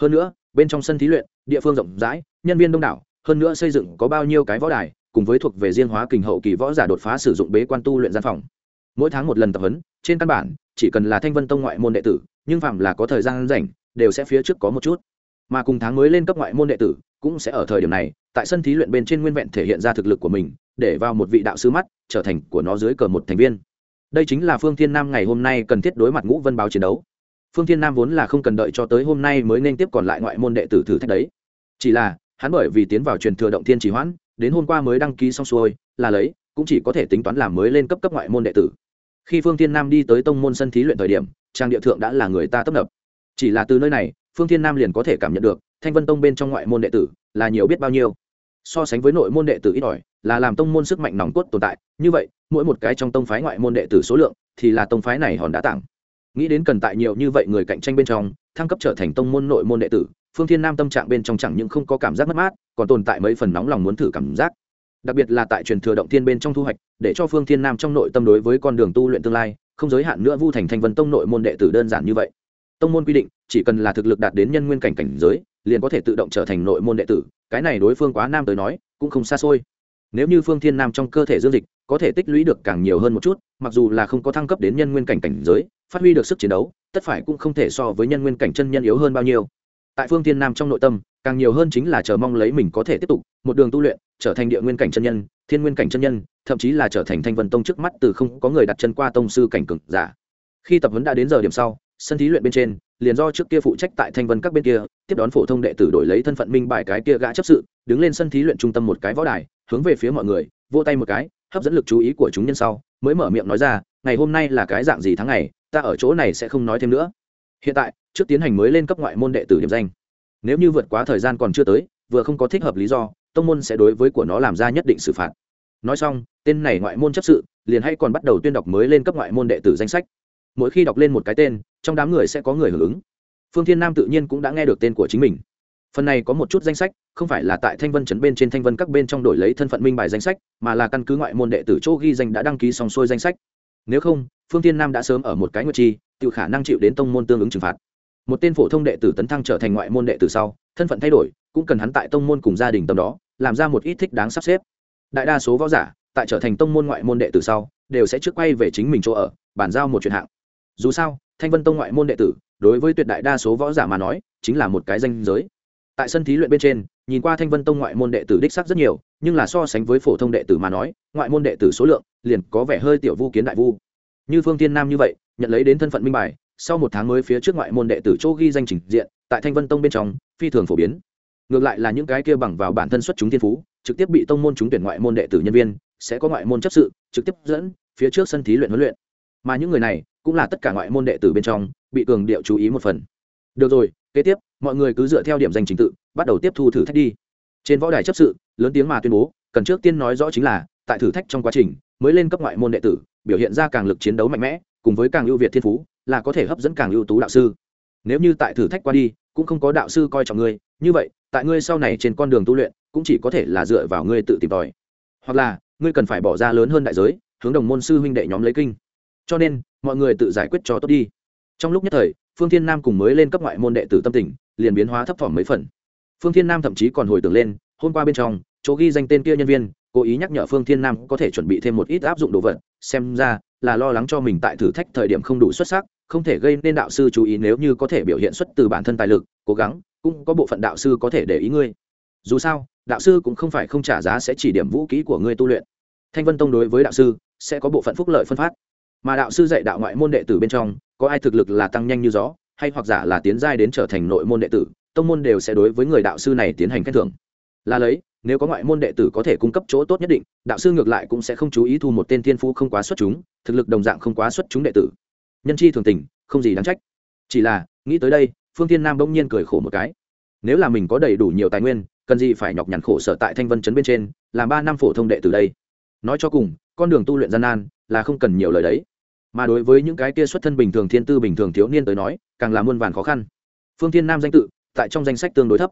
Hơn nữa, bên trong sân thí luyện, địa phương rộng rãi, nhân viên đông đảo, hơn nữa xây dựng có bao nhiêu cái võ đài, cùng với thuộc về riêng hóa kình hậu kỳ võ giả đột phá sử dụng bế quan tu luyện gian phòng. Mỗi tháng một lần tập huấn, trên căn bản, chỉ cần là thanh vân tông ngoại môn đệ tử, nhưng phạm là có thời gian rảnh, đều sẽ phía trước có một chút. Mà cùng tháng mới lên cấp ngoại môn đệ tử cũng sẽ ở thời điểm này, tại sân thí luyện bên trên nguyên vẹn thể hiện ra thực lực của mình, để vào một vị đạo sư mắt, trở thành của nó dưới cờ một thành viên. Đây chính là phương thiên nam ngày hôm nay cần thiết đối mặt ngũ vân báo chiến đấu. Phương thiên nam vốn là không cần đợi cho tới hôm nay mới nên tiếp còn lại ngoại môn đệ tử thử thách đấy. Chỉ là, hắn bởi vì tiến vào truyền thừa động thiên trì hoãn, đến hôm qua mới đăng ký xong xuôi, là lấy, cũng chỉ có thể tính toán làm mới lên cấp cấp ngoại môn đệ tử. Khi phương thiên nam đi tới tông môn sân thí luyện thời điểm, trang địa thượng đã là người ta tấp nập. Chỉ là từ nơi này, phương thiên nam liền có thể cảm nhận được thanh vân tông bên trong ngoại môn đệ tử là nhiều biết bao nhiêu. So sánh với nội môn đệ tử ít ỏi, là làm tông môn sức mạnh nòng cốt tồn tại. Như vậy, mỗi một cái trong tông phái ngoại môn đệ tử số lượng thì là tông phái này hòn đá tặng nghĩ đến cần tại nhiều như vậy người cạnh tranh bên trong, thăng cấp trở thành tông môn nội môn đệ tử, phương thiên nam tâm trạng bên trong chẳng những không có cảm giác mất mát, còn tồn tại mấy phần nóng lòng muốn thử cảm giác. Đặc biệt là tại truyền thừa động thiên bên trong thu hoạch, để cho phương thiên nam trong nội tâm đối với con đường tu luyện tương lai, không giới hạn nữa vu thành thanh vân tông nội môn đệ tử đơn giản như vậy. Tông môn quy định, chỉ cần là thực lực đạt đến nhân nguyên cảnh cảnh giới liền có thể tự động trở thành nội môn đệ tử, cái này đối phương quá nam tới nói, cũng không xa xôi. Nếu như phương thiên nam trong cơ thể dương dịch, có thể tích lũy được càng nhiều hơn một chút, mặc dù là không có thăng cấp đến nhân nguyên cảnh cảnh giới, phát huy được sức chiến đấu, tất phải cũng không thể so với nhân nguyên cảnh chân nhân yếu hơn bao nhiêu. Tại phương thiên nam trong nội tâm, càng nhiều hơn chính là chờ mong lấy mình có thể tiếp tục, một đường tu luyện, trở thành địa nguyên cảnh chân nhân, thiên nguyên cảnh chân nhân, thậm chí là trở thành thanh vân tông trước mắt từ không có người đặt chân qua tông sư cảnh cực giả. Khi tập huấn đã đến giờ điểm sau, sân thí luyện bên trên, liền do trước kia phụ trách tại thanh vân các bên kia tiếp đón phổ thông đệ tử đổi lấy thân phận minh bài cái kia gã chấp sự, đứng lên sân thí luyện trung tâm một cái võ đài, hướng về phía mọi người vô tay một cái, hấp dẫn lực chú ý của chúng nhân sau, mới mở miệng nói ra, ngày hôm nay là cái dạng gì tháng ngày, ta ở chỗ này sẽ không nói thêm nữa. Hiện tại, trước tiến hành mới lên cấp ngoại môn đệ tử điểm danh. Nếu như vượt quá thời gian còn chưa tới, vừa không có thích hợp lý do, tông môn sẽ đối với của nó làm ra nhất định xử phạt. Nói xong, tên này ngoại môn chấp sự, liền hay còn bắt đầu tuyên đọc mới lên cấp ngoại môn đệ tử danh sách. Mỗi khi đọc lên một cái tên, trong đám người sẽ có người hưởng ứng phương thiên nam tự nhiên cũng đã nghe được tên của chính mình. Phần này có một chút danh sách, không phải là tại thanh vân chấn bên trên thanh vân các bên trong đổi lấy thân phận minh bài danh sách, mà là căn cứ ngoại môn đệ tử chỗ ghi danh đã đăng ký xong xuôi danh sách. Nếu không, phương thiên nam đã sớm ở một cái nguyệt chi tự khả năng chịu đến tông môn tương ứng trừng phạt. Một tên phổ thông đệ tử tấn thăng trở thành ngoại môn đệ tử sau, thân phận thay đổi, cũng cần hắn tại tông môn cùng gia đình tầm đó, làm ra một ít thích đáng sắp xếp. Đại đa số võ giả, tại trở thành tông môn ngoại môn đệ tử sau, đều sẽ trước quay về chính mình chỗ ở, bàn giao một chuyện hạng dù sao, thanh vân tông ngoại môn đệ tử, đối với tuyệt đại đa số võ giả mà nói, chính là một cái danh giới. Tại sân thí luyện bên trên, nhìn qua thanh vân tông ngoại môn đệ tử đích sắc rất nhiều, nhưng là so sánh với phổ thông đệ tử mà nói, ngoại môn đệ tử số lượng liền có vẻ hơi tiểu vu kiến đại vu. Như phương tiên nam như vậy, nhận lấy đến thân phận minh bài, sau một tháng mới phía trước ngoại môn đệ tử chỗ ghi danh trình diện, tại thanh vân tông bên trong, phi thường phổ biến. Ngược lại là những cái kia bằng vào bản thân xuất chúng thiên phú, trực tiếp bị tông môn trúng tuyển ngoại môn đệ tử nhân viên, sẽ có ngoại môn chấp sự, trực tiếp dẫn, phía trước sân thí luyện huấn luyện mà những người này cũng là tất cả ngoại môn đệ tử bên trong, bị cường điệu chú ý một phần. Được rồi, kế tiếp, mọi người cứ dựa theo điểm danh trình tự, bắt đầu tiếp thu thử thách đi. Trên võ đài chấp sự, lớn tiếng mà tuyên bố, cần trước tiên nói rõ chính là, tại thử thách trong quá trình, mới lên cấp ngoại môn đệ tử, biểu hiện ra càng lực chiến đấu mạnh mẽ, cùng với càng ưu việt thiên phú, là có thể hấp dẫn càng ưu tú đạo sư. Nếu như tại thử thách qua đi, cũng không có đạo sư coi trọng ngươi, như vậy, tại ngươi sau này trên con đường tu luyện, cũng chỉ có thể là dựa vào ngươi tự tìm tòi. Hoặc là, ngươi cần phải bỏ ra lớn hơn đại giới, hướng đồng môn sư huynh đệ nhóm lấy kinh cho nên, mọi người tự giải quyết cho tốt đi. Trong lúc nhất thời, phương thiên nam cùng mới lên cấp ngoại môn đệ tử tâm tình, liền biến hóa thấp thỏm mấy phần. Phương thiên nam thậm chí còn hồi tưởng lên, hôm qua bên trong, chỗ ghi danh tên kia nhân viên, cố ý nhắc nhở phương thiên nam có thể chuẩn bị thêm một ít áp dụng đồ vật, xem ra là lo lắng cho mình tại thử thách thời điểm không đủ xuất sắc, không thể gây nên đạo sư chú ý nếu như có thể biểu hiện xuất từ bản thân tài lực, cố gắng, cũng có bộ phận đạo sư có thể để ý ngươi. Dù sao, đạo sư cũng không phải không trả giá sẽ chỉ điểm vũ kỹ của ngươi tu luyện. Thanh vân tông đối với đạo sư sẽ có bộ phận phúc lợi phân phát mà đạo sư dạy đạo ngoại môn đệ tử bên trong, có ai thực lực là tăng nhanh như gió, hay hoặc giả là tiến giai đến trở thành nội môn đệ tử, tông môn đều sẽ đối với người đạo sư này tiến hành khen thưởng. Là lấy, nếu có ngoại môn đệ tử có thể cung cấp chỗ tốt nhất định, đạo sư ngược lại cũng sẽ không chú ý thu một tên thiên phú không quá xuất chúng, thực lực đồng dạng không quá xuất chúng đệ tử. Nhân chi thường tình, không gì đáng trách. Chỉ là, nghĩ tới đây, phương thiên nam bỗng nhiên cười khổ một cái. Nếu là mình có đầy đủ nhiều tài nguyên, cần gì phải nhọc nhằn khổ sở tại thanh vân chấn bên trên, làm ba năm phổ thông đệ từ đây? Nói cho cùng, con đường tu luyện gian nan là không cần nhiều lời đấy. Mà đối với những cái kia xuất thân bình thường thiên tư bình thường thiếu niên tới nói, càng là muôn vàn khó khăn. Phương thiên nam danh tự, tại trong danh sách tương đối thấp.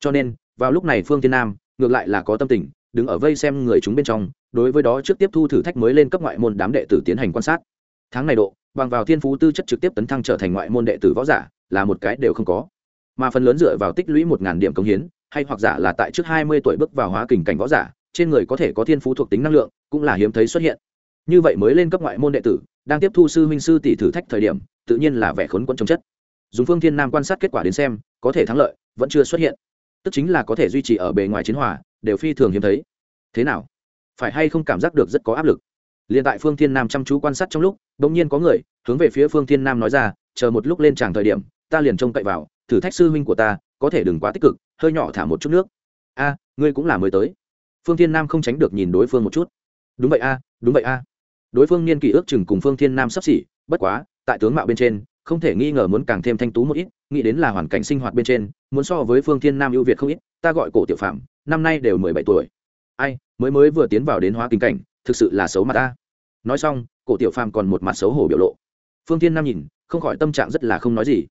Cho nên, vào lúc này phương thiên nam, ngược lại là có tâm tình, đứng ở vây xem người chúng bên trong, đối với đó trước tiếp thu thử thách mới lên cấp ngoại môn đám đệ tử tiến hành quan sát. Tháng này độ, bằng vào thiên phú tư chất trực tiếp tấn thăng trở thành ngoại môn đệ tử võ giả, là một cái đều không có. Mà phần lớn dựa vào tích lũy một ngàn điểm công hiến, hay hoặc giả là tại trước hai mươi tuổi bước vào hóa kình cảnh võ giả, trên người có thể có thiên phú thuộc tính năng lượng, cũng là hiếm thấy xuất hiện như vậy mới lên cấp ngoại môn đệ tử, đang tiếp thu sư huynh sư tỷ thử thách thời điểm, tự nhiên là vẻ khốn quẫn trồng chất. Dùng phương thiên nam quan sát kết quả đến xem, có thể thắng lợi, vẫn chưa xuất hiện. Tức chính là có thể duy trì ở bề ngoài chiến hòa, đều phi thường hiếm thấy. Thế nào? Phải hay không cảm giác được rất có áp lực? Liền tại phương thiên nam chăm chú quan sát trong lúc đ ỗ n g nhiên có người, hướng về phía phương thiên nam nói ra, chờ một lúc lên tràng thời điểm, ta liền trông cậy vào, thử thách sư huynh của ta, có thể đừng quá tích cực, hơi nhỏ thả một chút nước. A, ngươi cũng là mới tới. Phương thiên nam không tránh được nhìn đối phương một chút. Đúng vậy a, đúng vậy a đối phương niên kỷ ước chừng cùng phương thiên nam sắp xỉ, bất quá, tại tướng mạo bên trên, không thể nghi ngờ muốn càng thêm thanh tú một ít, nghĩ đến là hoàn cảnh sinh hoạt bên trên, muốn so với phương thiên nam ưu việt không ít, ta gọi cổ tiểu phạm năm nay đều mười bảy tuổi. Ai, mới mới vừa tiến vào đến hóa kinh cảnh, thực sự là xấu mặt ta. Nói xong, cổ tiểu phàm còn một mặt xấu hổ biểu lộ. Phương Thiên nam nhìn, không khỏi tâm trạng rất là không nói gì.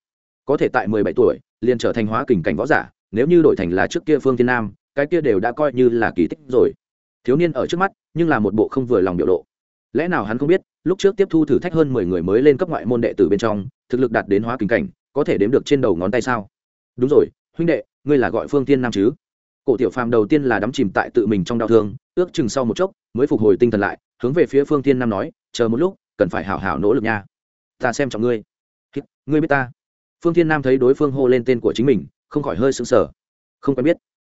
Có thể tại mười bảy tuổi, liền trở thành hóa kình cảnh võ giả, nếu như đổi thành là trước kia phương Thiên nam, cái kia đều đã coi như là kỳ tích rồi. Thiếu niên ở trước mắt, nhưng là một bộ không vừa lòng biểu lộ lẽ nào hắn không biết, lúc trước tiếp thu thử thách hơn mười người mới lên cấp ngoại môn đệ tử bên trong, thực lực đạt đến hóa kính cảnh, có thể đếm được trên đầu ngón tay sao? Đúng rồi, huynh đệ, ngươi là gọi phương tiên nam chứ? Cổ tiểu phàm đầu tiên là đắm chìm tại tự mình trong đau thương, ước chừng sau một chốc, mới phục hồi tinh thần lại, hướng về phía phương tiên nam nói, chờ một lúc, cần phải hảo hảo nỗ lực nha. Ta xem trọng ngươi. Ngươi biết ta? Phương tiên nam thấy đối phương hô lên tên của chính mình, không khỏi hơi sững sờ. Không quen biết.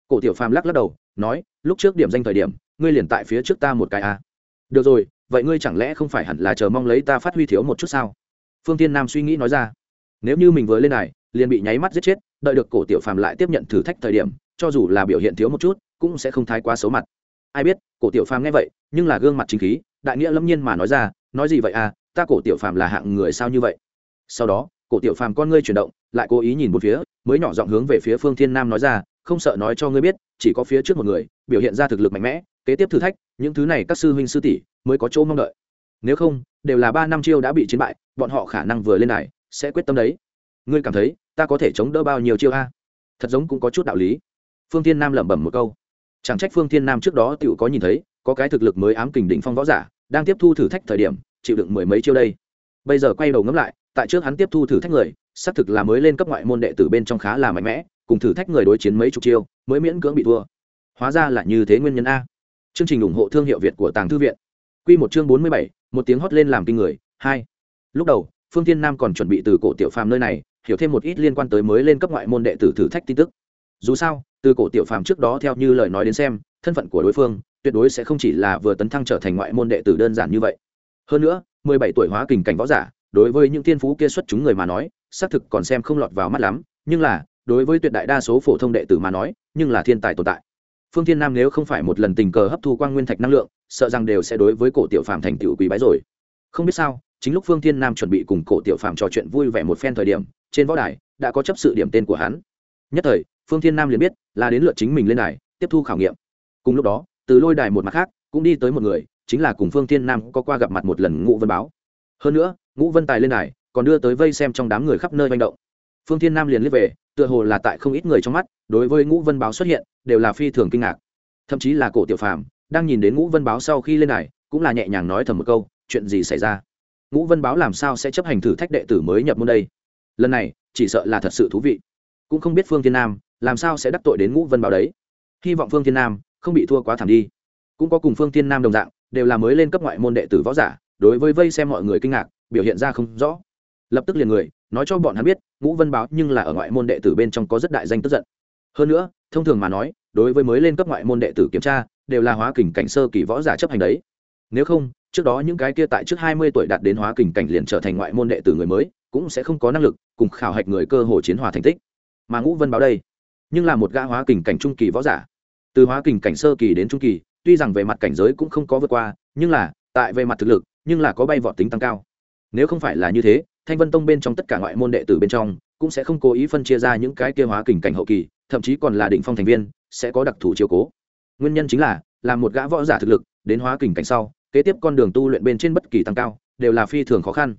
Cổ tiểu phàm lắc lắc đầu, nói, lúc trước điểm danh thời điểm, ngươi liền tại phía trước ta một cái à. được rồi vậy ngươi chẳng lẽ không phải hẳn là chờ mong lấy ta phát huy thiếu một chút sao? Phương tiên nam suy nghĩ nói ra. Nếu như mình vừa lên này, liền bị nháy mắt giết chết, đợi được cổ tiểu phàm lại tiếp nhận thử thách thời điểm, cho dù là biểu hiện thiếu một chút, cũng sẽ không thái quá xấu mặt. Ai biết, cổ tiểu phàm nghe vậy, nhưng là gương mặt chính khí, đại nghĩa lâm nhiên mà nói ra, nói gì vậy à ta cổ tiểu phàm là hạng người sao như vậy? Sau đó, cổ tiểu phàm con ngươi chuyển động, lại cố ý nhìn một phía, mới nhỏ giọng hướng về phía phương thiên nam nói ra, không sợ nói cho ngươi biết, chỉ có phía trước một người, biểu hiện ra thực lực mạnh mẽ, kế tiếp thử thách, những thứ này các sư huynh sư tỷ mới có chỗ mong đợi. Nếu không, đều là ba năm chiêu đã bị chiến bại, bọn họ khả năng vừa lên này sẽ quyết tâm đấy. Ngươi cảm thấy, ta có thể chống đỡ bao nhiêu chiêu a? Thật giống cũng có chút đạo lý. Phương thiên nam lẩm bẩm một câu. Chẳng trách phương thiên nam trước đó tựu có nhìn thấy, có cái thực lực mới ám kình đỉnh phong võ giả, đang tiếp thu thử thách thời điểm, chịu đựng mười mấy chiêu đây. Bây giờ quay đầu ngẫm lại, tại trước hắn tiếp thu thử thách người, xác thực là mới lên cấp ngoại môn đệ tử bên trong khá là mạnh mẽ, cùng thử thách người đối chiến mấy chục chiêu, mới miễn cưỡng bị thua. Hóa ra là như thế nguyên nhân a. Chương trình ủng hộ thương hiệu việt của tàng thư viện quy một chương bốn mươi bảy, một tiếng hót lên làm kinh người, hai. Lúc đầu, phương thiên nam còn chuẩn bị từ cổ tiểu phàm nơi này, hiểu thêm một ít liên quan tới mới lên cấp ngoại môn đệ tử thử thách tin tức. Dù sao, từ cổ tiểu phàm trước đó theo như lời nói đến xem, thân phận của đối phương, tuyệt đối sẽ không chỉ là vừa tấn thăng trở thành ngoại môn đệ tử đơn giản như vậy. Hơn nữa, mười bảy tuổi hóa kình cảnh võ giả, đối với những tiên phú kia xuất chúng người mà nói, xác thực còn xem không lọt vào mắt lắm, nhưng là, đối với tuyệt đại đa số phổ thông đệ tử mà nói, nhưng là thiên tài tồn tại phương thiên nam nếu không phải một lần tình cờ hấp thu quang nguyên thạch năng lượng, sợ rằng đều sẽ đối với cổ tiểu phàm thành tựu quý bái rồi. Không biết sao, chính lúc phương thiên nam chuẩn bị cùng cổ tiểu phàm trò chuyện vui vẻ một phen thời điểm, trên võ đài đã có chấp sự điểm tên của hắn. Nhất thời, phương thiên nam liền biết là đến lượt chính mình lên đài, tiếp thu khảo nghiệm. Cùng lúc đó, từ lôi đài một mặt khác, cũng đi tới một người, chính là cùng phương thiên nam có qua gặp mặt một lần ngũ vân báo. Hơn nữa, ngũ vân tài lên đài, còn đưa tới vây xem trong đám người khắp nơi manh động phương thiên nam liền liếc về, tựa hồ là tại không ít người trong mắt, đối với ngũ vân báo xuất hiện, đều là phi thường kinh ngạc. Thậm chí là cổ tiểu phàm, đang nhìn đến ngũ vân báo sau khi lên đài, cũng là nhẹ nhàng nói thầm một câu, chuyện gì xảy ra? Ngũ vân báo làm sao sẽ chấp hành thử thách đệ tử mới nhập môn đây? Lần này, chỉ sợ là thật sự thú vị. Cũng không biết phương thiên nam, làm sao sẽ đắc tội đến ngũ vân báo đấy? Hy vọng phương thiên nam không bị thua quá thảm đi. Cũng có cùng phương thiên nam đồng dạng, đều là mới lên cấp ngoại môn đệ tử võ giả, đối với vây xem mọi người kinh ngạc, biểu hiện ra không rõ. Lập tức liền người nói cho bọn hắn biết, ngũ vân báo nhưng là ở ngoại môn đệ tử bên trong có rất đại danh tức giận. Hơn nữa, thông thường mà nói, đối với mới lên cấp ngoại môn đệ tử kiểm tra, đều là hóa kình cảnh sơ kỳ võ giả chấp hành đấy. Nếu không, trước đó những cái kia tại trước hai mươi tuổi đạt đến hóa kình cảnh liền trở thành ngoại môn đệ tử người mới, cũng sẽ không có năng lực cùng khảo hạch người cơ hồ chiến hòa thành tích. Mà ngũ vân báo đây, nhưng là một gã hóa kình cảnh trung kỳ võ giả. Từ hóa kình cảnh sơ kỳ đến trung kỳ, tuy rằng về mặt cảnh giới cũng không có vượt qua, nhưng là, tại về mặt thực lực, nhưng là có bay vọt tính tăng cao. Nếu không phải là như thế thanh vân tông bên trong tất cả ngoại môn đệ tử bên trong, cũng sẽ không cố ý phân chia ra những cái kia hóa kình cảnh hậu kỳ, thậm chí còn là định phong thành viên, sẽ có đặc thù chiều cố. Nguyên nhân chính là làm một gã võ giả thực lực, đến hóa kình cảnh sau, kế tiếp con đường tu luyện bên trên bất kỳ tăng cao, đều là phi thường khó khăn.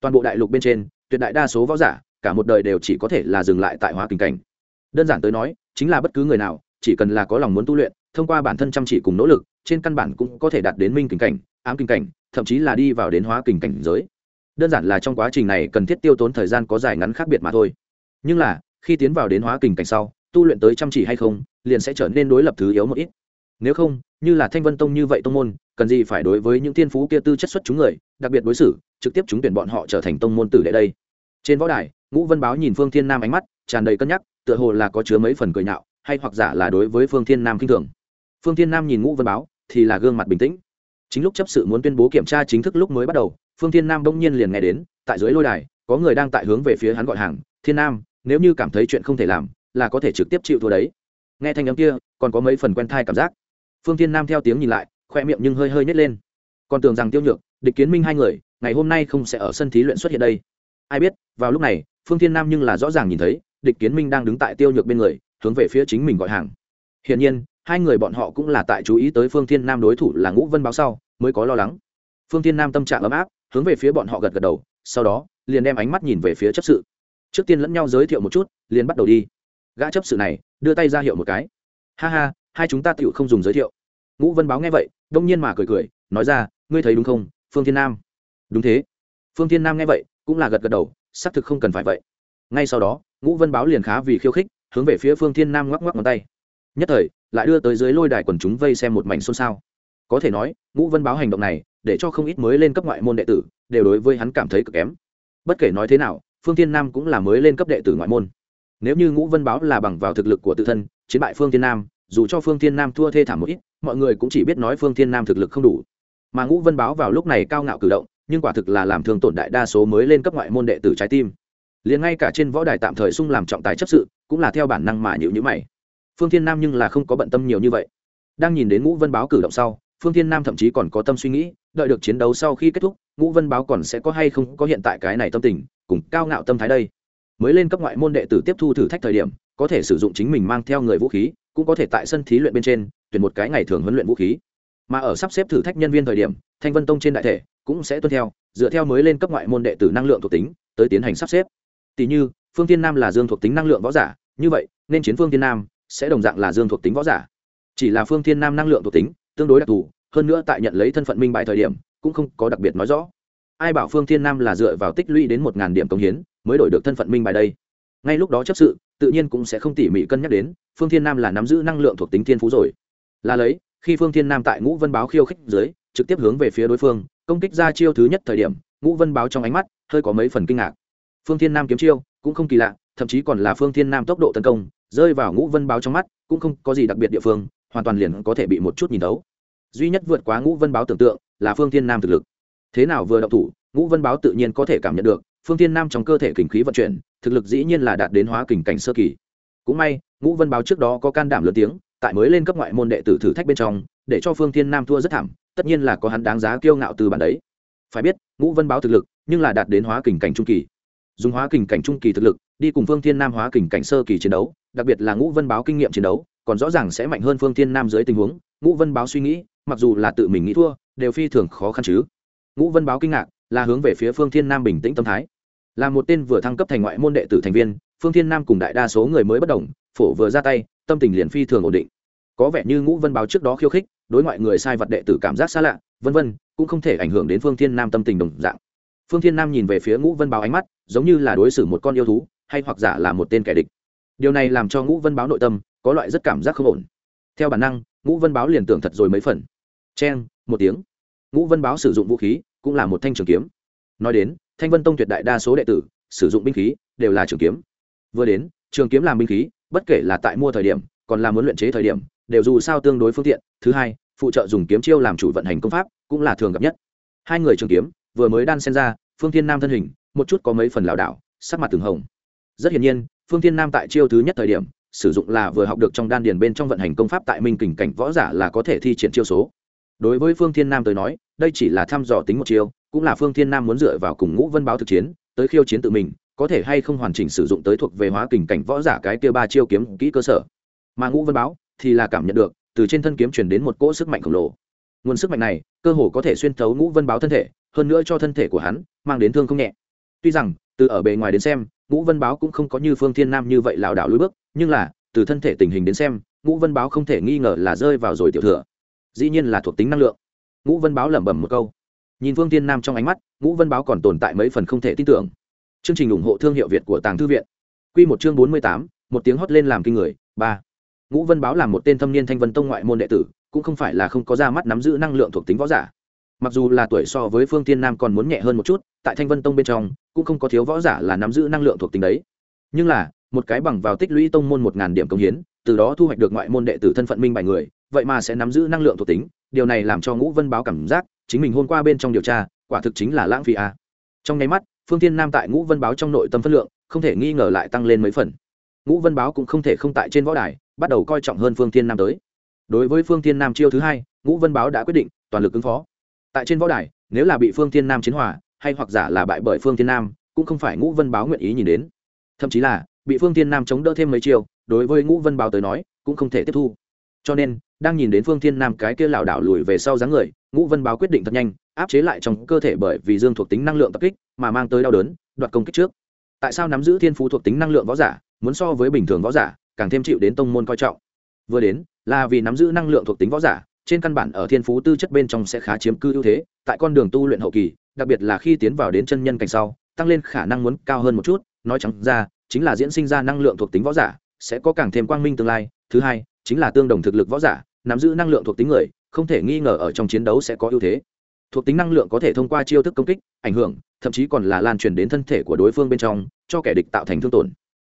Toàn bộ đại lục bên trên, tuyệt đại đa số võ giả, cả một đời đều chỉ có thể là dừng lại tại hóa kình cảnh. Đơn giản tới nói, chính là bất cứ người nào, chỉ cần là có lòng muốn tu luyện, thông qua bản thân chăm chỉ cùng nỗ lực, trên căn bản cũng có thể đạt đến minh kình cảnh, ám kình cảnh, thậm chí là đi vào đến hóa kình cảnh giới đơn giản là trong quá trình này cần thiết tiêu tốn thời gian có dài ngắn khác biệt mà thôi. Nhưng là, khi tiến vào đến hóa kình cảnh sau, tu luyện tới chăm chỉ hay không, liền sẽ trở nên đối lập thứ yếu một ít. Nếu không, như là thanh vân tông như vậy tông môn, cần gì phải đối với những thiên phú kia tư chất xuất chúng người, đặc biệt đối xử, trực tiếp chúng tuyển bọn họ trở thành tông môn tử đệ đây. Trên võ đài, ngũ vân báo nhìn phương thiên nam ánh mắt, tràn đầy cân nhắc, tựa hồ là có chứa mấy phần cười nhạo, hay hoặc giả là đối với phương thiên nam kinh thường. Phương thiên nam nhìn ngũ vân báo, thì là gương mặt bình tĩnh chính lúc chấp sự muốn tuyên bố kiểm tra chính thức lúc mới bắt đầu, phương thiên nam đông nhiên liền nghe đến, tại dưới lôi đài, có người đang tại hướng về phía hắn gọi hàng, thiên nam, nếu như cảm thấy chuyện không thể làm, là có thể trực tiếp chịu thua đấy. Nghe thanh âm kia, còn có mấy phần quen thai cảm giác. Phương thiên nam theo tiếng nhìn lại, khoe miệng nhưng hơi hơi nhét lên. Còn tưởng rằng tiêu nhược, địch kiến minh hai người, ngày hôm nay không sẽ ở sân thí luyện xuất hiện đây. Ai biết, vào lúc này, phương thiên nam nhưng là rõ ràng nhìn thấy, địch kiến minh đang đứng tại tiêu nhược bên người, hướng về phía chính mình gọi hàng. Hiển nhiên hai người bọn họ cũng là tại chú ý tới phương thiên nam đối thủ là ngũ vân báo sau, mới có lo lắng. Phương thiên nam tâm trạng ấm áp, hướng về phía bọn họ gật gật đầu, sau đó, liền đem ánh mắt nhìn về phía chấp sự. Trước tiên lẫn nhau giới thiệu một chút, liền bắt đầu đi. Gã chấp sự này, đưa tay ra hiệu một cái. Ha ha, hai chúng ta tựu không dùng giới thiệu. Ngũ vân báo nghe vậy, đông nhiên mà cười cười, nói ra, ngươi thấy đúng không, phương thiên nam? Đúng thế. Phương thiên nam nghe vậy, cũng là gật gật đầu, xác thực không cần phải vậy. Ngay sau đó, ngũ vân báo liền khá vì khiêu khích, hướng về phía phương thiên nam ngoắc ngoắc ngón tay. Nhất thời lại đưa tới dưới lôi đài quần chúng vây xem một mảnh xôn xao. Có thể nói, ngũ vân báo hành động này, để cho không ít mới lên cấp ngoại môn đệ tử, đều đối với hắn cảm thấy cực kém. Bất kể nói thế nào, phương thiên nam cũng là mới lên cấp đệ tử ngoại môn. Nếu như ngũ vân báo là bằng vào thực lực của tự thân, chiến bại phương thiên nam, dù cho phương thiên nam thua thê thảm một ít, mọi người cũng chỉ biết nói phương thiên nam thực lực không đủ. Mà ngũ vân báo vào lúc này cao ngạo cử động, nhưng quả thực là làm thương tổn đại đa số mới lên cấp ngoại môn đệ tử trái tim. Liền ngay cả trên võ đài tạm thời sung làm trọng tài chấp sự, cũng là theo bản năng mà nhịu nhữ mày phương thiên nam nhưng là không có bận tâm nhiều như vậy. Đang nhìn đến ngũ vân báo cử động sau, phương thiên nam thậm chí còn có tâm suy nghĩ, đợi được chiến đấu sau khi kết thúc, ngũ vân báo còn sẽ có hay không có hiện tại cái này tâm tình, cùng cao ngạo tâm thái đây. Mới lên cấp ngoại môn đệ tử tiếp thu thử thách thời điểm, có thể sử dụng chính mình mang theo người vũ khí, cũng có thể tại sân thí luyện bên trên, tuyển một cái ngày thường huấn luyện vũ khí. Mà ở sắp xếp thử thách nhân viên thời điểm, thanh vân tông trên đại thể cũng sẽ tuân theo, dựa theo mới lên cấp ngoại môn đệ tử năng lượng thuộc tính, tới tiến hành sắp xếp. Tỷ như, phương tiên nam là dương thuộc tính năng lượng võ giả, như vậy, nên chiến phương tiên nam sẽ đồng dạng là dương thuộc tính võ giả. Chỉ là phương thiên nam năng lượng thuộc tính, tương đối đặc thù, hơn nữa tại nhận lấy thân phận minh bại thời điểm, cũng không có đặc biệt nói rõ. Ai bảo phương thiên nam là dựa vào tích lũy đến một ngàn điểm công hiến, mới đổi được thân phận minh bài đây? Ngay lúc đó chấp sự, tự nhiên cũng sẽ không tỉ mỉ cân nhắc đến, phương thiên nam là nắm giữ năng lượng thuộc tính thiên phú rồi. Là lấy, khi phương thiên nam tại ngũ vân báo khiêu khích dưới, trực tiếp hướng về phía đối phương, công kích ra chiêu thứ nhất thời điểm, ngũ vân báo trong ánh mắt, hơi có mấy phần kinh ngạc. Phương thiên nam kiếm chiêu, cũng không kỳ lạ, thậm chí còn là phương thiên nam tốc độ tấn công rơi vào ngũ vân báo trong mắt, cũng không có gì đặc biệt địa phương, hoàn toàn liền có thể bị một chút nhìn đấu duy nhất vượt quá ngũ vân báo tưởng tượng là phương thiên nam thực lực. Thế nào vừa động thủ, ngũ vân báo tự nhiên có thể cảm nhận được, phương thiên nam trong cơ thể kình khí vận chuyển, thực lực dĩ nhiên là đạt đến hóa kình cảnh sơ kỳ. Cũng may, ngũ vân báo trước đó có can đảm lớn tiếng, tại mới lên cấp ngoại môn đệ tử thử thách bên trong, để cho phương thiên nam thua rất thảm, tất nhiên là có hắn đáng giá kiêu ngạo từ bản đấy. Phải biết, ngũ vân báo thực lực nhưng là đạt đến hóa kình cảnh trung kỳ. Dùng hóa kình cảnh trung kỳ thực lực đi cùng phương thiên nam hóa kình cảnh sơ kỳ chiến đấu, đặc biệt là ngũ vân báo kinh nghiệm chiến đấu, còn rõ ràng sẽ mạnh hơn phương thiên nam dưới tình huống. Ngũ vân báo suy nghĩ, mặc dù là tự mình nghĩ thua, đều phi thường khó khăn chứ. Ngũ vân báo kinh ngạc, là hướng về phía phương thiên nam bình tĩnh tâm thái. Là một tên vừa thăng cấp thành ngoại môn đệ tử thành viên, phương thiên nam cùng đại đa số người mới bất đồng, phổ vừa ra tay, tâm tình liền phi thường ổn định. Có vẻ như ngũ vân báo trước đó khiêu khích, đối ngoại người sai vật đệ tử cảm giác xa lạ, vân vân, cũng không thể ảnh hưởng đến phương thiên nam tâm tình đồng dạng. Phương thiên nam nhìn về phía ngũ vân báo ánh mắt, giống như là đối xử một con yêu thú hay hoặc giả là một tên kẻ địch. Điều này làm cho ngũ vân báo nội tâm có loại rất cảm giác không ổn. Theo bản năng, ngũ vân báo liền tưởng thật rồi mấy phần. C h e n một tiếng. Ngũ vân báo sử dụng vũ khí, cũng là một thanh trường kiếm. Nói đến, thanh vân tông tuyệt đại đa số đệ tử sử dụng binh khí đều là trường kiếm. Vừa đến, trường kiếm làm binh khí, bất kể là tại mua thời điểm, còn là muốn luyện chế thời điểm, đều dù sao tương đối phương tiện. Thứ hai, phụ trợ dùng kiếm chiêu làm chủ vận hành công pháp cũng là thường gặp nhất. Hai người trường kiếm, vừa mới đan xen ra, phương thiên nam thân hình, một chút có mấy phần lảo đảo, sắc mặt từng hồng rất hiển nhiên, phương thiên nam tại chiêu thứ nhất thời điểm, sử dụng là vừa học được trong đan điền bên trong vận hành công pháp tại minh kình cảnh võ giả là có thể thi triển chiêu số. Đối với phương thiên nam tới nói, đây chỉ là thăm dò tính một chiêu, cũng là phương thiên nam muốn dựa vào cùng ngũ vân báo thực chiến, tới khiêu chiến tự mình, có thể hay không hoàn chỉnh sử dụng tới thuộc về hóa kình cảnh võ giả cái kia ba chiêu kiếm kỹ cơ sở. Mà ngũ vân báo thì là cảm nhận được, từ trên thân kiếm chuyển đến một cỗ sức mạnh khổng lồ. Nguồn sức mạnh này, cơ hồ có thể xuyên thấu ngũ vân báo thân thể, hơn nữa cho thân thể của hắn, mang đến thương không nhẹ. Tuy rằng, từ ở bề ngoài đến xem ngũ vân báo cũng không có như phương thiên nam như vậy lảo đảo lối bước, nhưng là, từ thân thể tình hình đến xem, ngũ vân báo không thể nghi ngờ là rơi vào rồi tiểu thừa. Dĩ nhiên là thuộc tính năng lượng. Ngũ vân báo lẩm bẩm một câu. Nhìn phương thiên nam trong ánh mắt, ngũ vân báo còn tồn tại mấy phần không thể tin tưởng. Chương trình ủng hộ thương hiệu việt của tàng thư viện. Q một chương bốn mươi tám, một tiếng hót lên làm kinh người, ba. Ngũ vân báo là một tên thâm niên thanh vân tông ngoại môn đệ tử, cũng không phải là không có ra mắt nắm giữ năng lượng thuộc tính võ giả mặc dù là tuổi so với phương tiên nam còn muốn nhẹ hơn một chút, tại thanh vân tông bên trong, cũng không có thiếu võ giả là nắm giữ năng lượng thuộc tính đấy. Nhưng là, một cái bằng vào tích lũy tông môn một ngàn điểm công hiến, từ đó thu hoạch được ngoại môn đệ tử thân phận minh bài người, vậy mà sẽ nắm giữ năng lượng thuộc tính, điều này làm cho ngũ vân báo cảm giác, chính mình hôm qua bên trong điều tra, quả thực chính là lãng phí a trong nháy mắt, phương tiên nam tại ngũ vân báo trong nội tâm phân lượng, không thể nghi ngờ lại tăng lên mấy phần. Ngũ vân báo cũng không thể không tại trên võ đài, bắt đầu coi trọng hơn phương tiên nam tới. Đối với phương tiên nam chiêu thứ hai, ngũ vân báo đã quyết định toàn lực ứng phó tại trên võ đài, nếu là bị phương Thiên nam chiến hòa, hay hoặc giả là bại bởi phương Thiên nam, cũng không phải ngũ vân báo nguyện ý nhìn đến. Thậm chí là, bị phương Thiên nam chống đỡ thêm mấy chiêu, đối với ngũ vân báo tới nói, cũng không thể tiếp thu. Cho nên, đang nhìn đến phương Thiên nam cái kia lảo đảo lùi về sau dáng người, ngũ vân báo quyết định thật nhanh, áp chế lại trong cơ thể bởi vì dương thuộc tính năng lượng tập kích, mà mang tới đau đớn, đoạt công kích trước. Tại sao nắm giữ thiên phú thuộc tính năng lượng võ giả, muốn so với bình thường võ giả, càng thêm chịu đến tông môn coi trọng? Vừa đến, là vì nắm giữ năng lượng thuộc tính võ giả trên căn bản ở thiên phú tư chất bên trong sẽ khá chiếm cư ưu thế, tại con đường tu luyện hậu kỳ, đặc biệt là khi tiến vào đến chân nhân cảnh sau, tăng lên khả năng muốn cao hơn một chút, nói chẳng ra, chính là diễn sinh ra năng lượng thuộc tính võ giả, sẽ có càng thêm quang minh tương lai. Thứ hai, chính là tương đồng thực lực võ giả, nắm giữ năng lượng thuộc tính người, không thể nghi ngờ ở trong chiến đấu sẽ có ưu thế. Thuộc tính năng lượng có thể thông qua chiêu thức công kích, ảnh hưởng, thậm chí còn là lan truyền đến thân thể của đối phương bên trong, cho kẻ địch tạo thành thương tổn.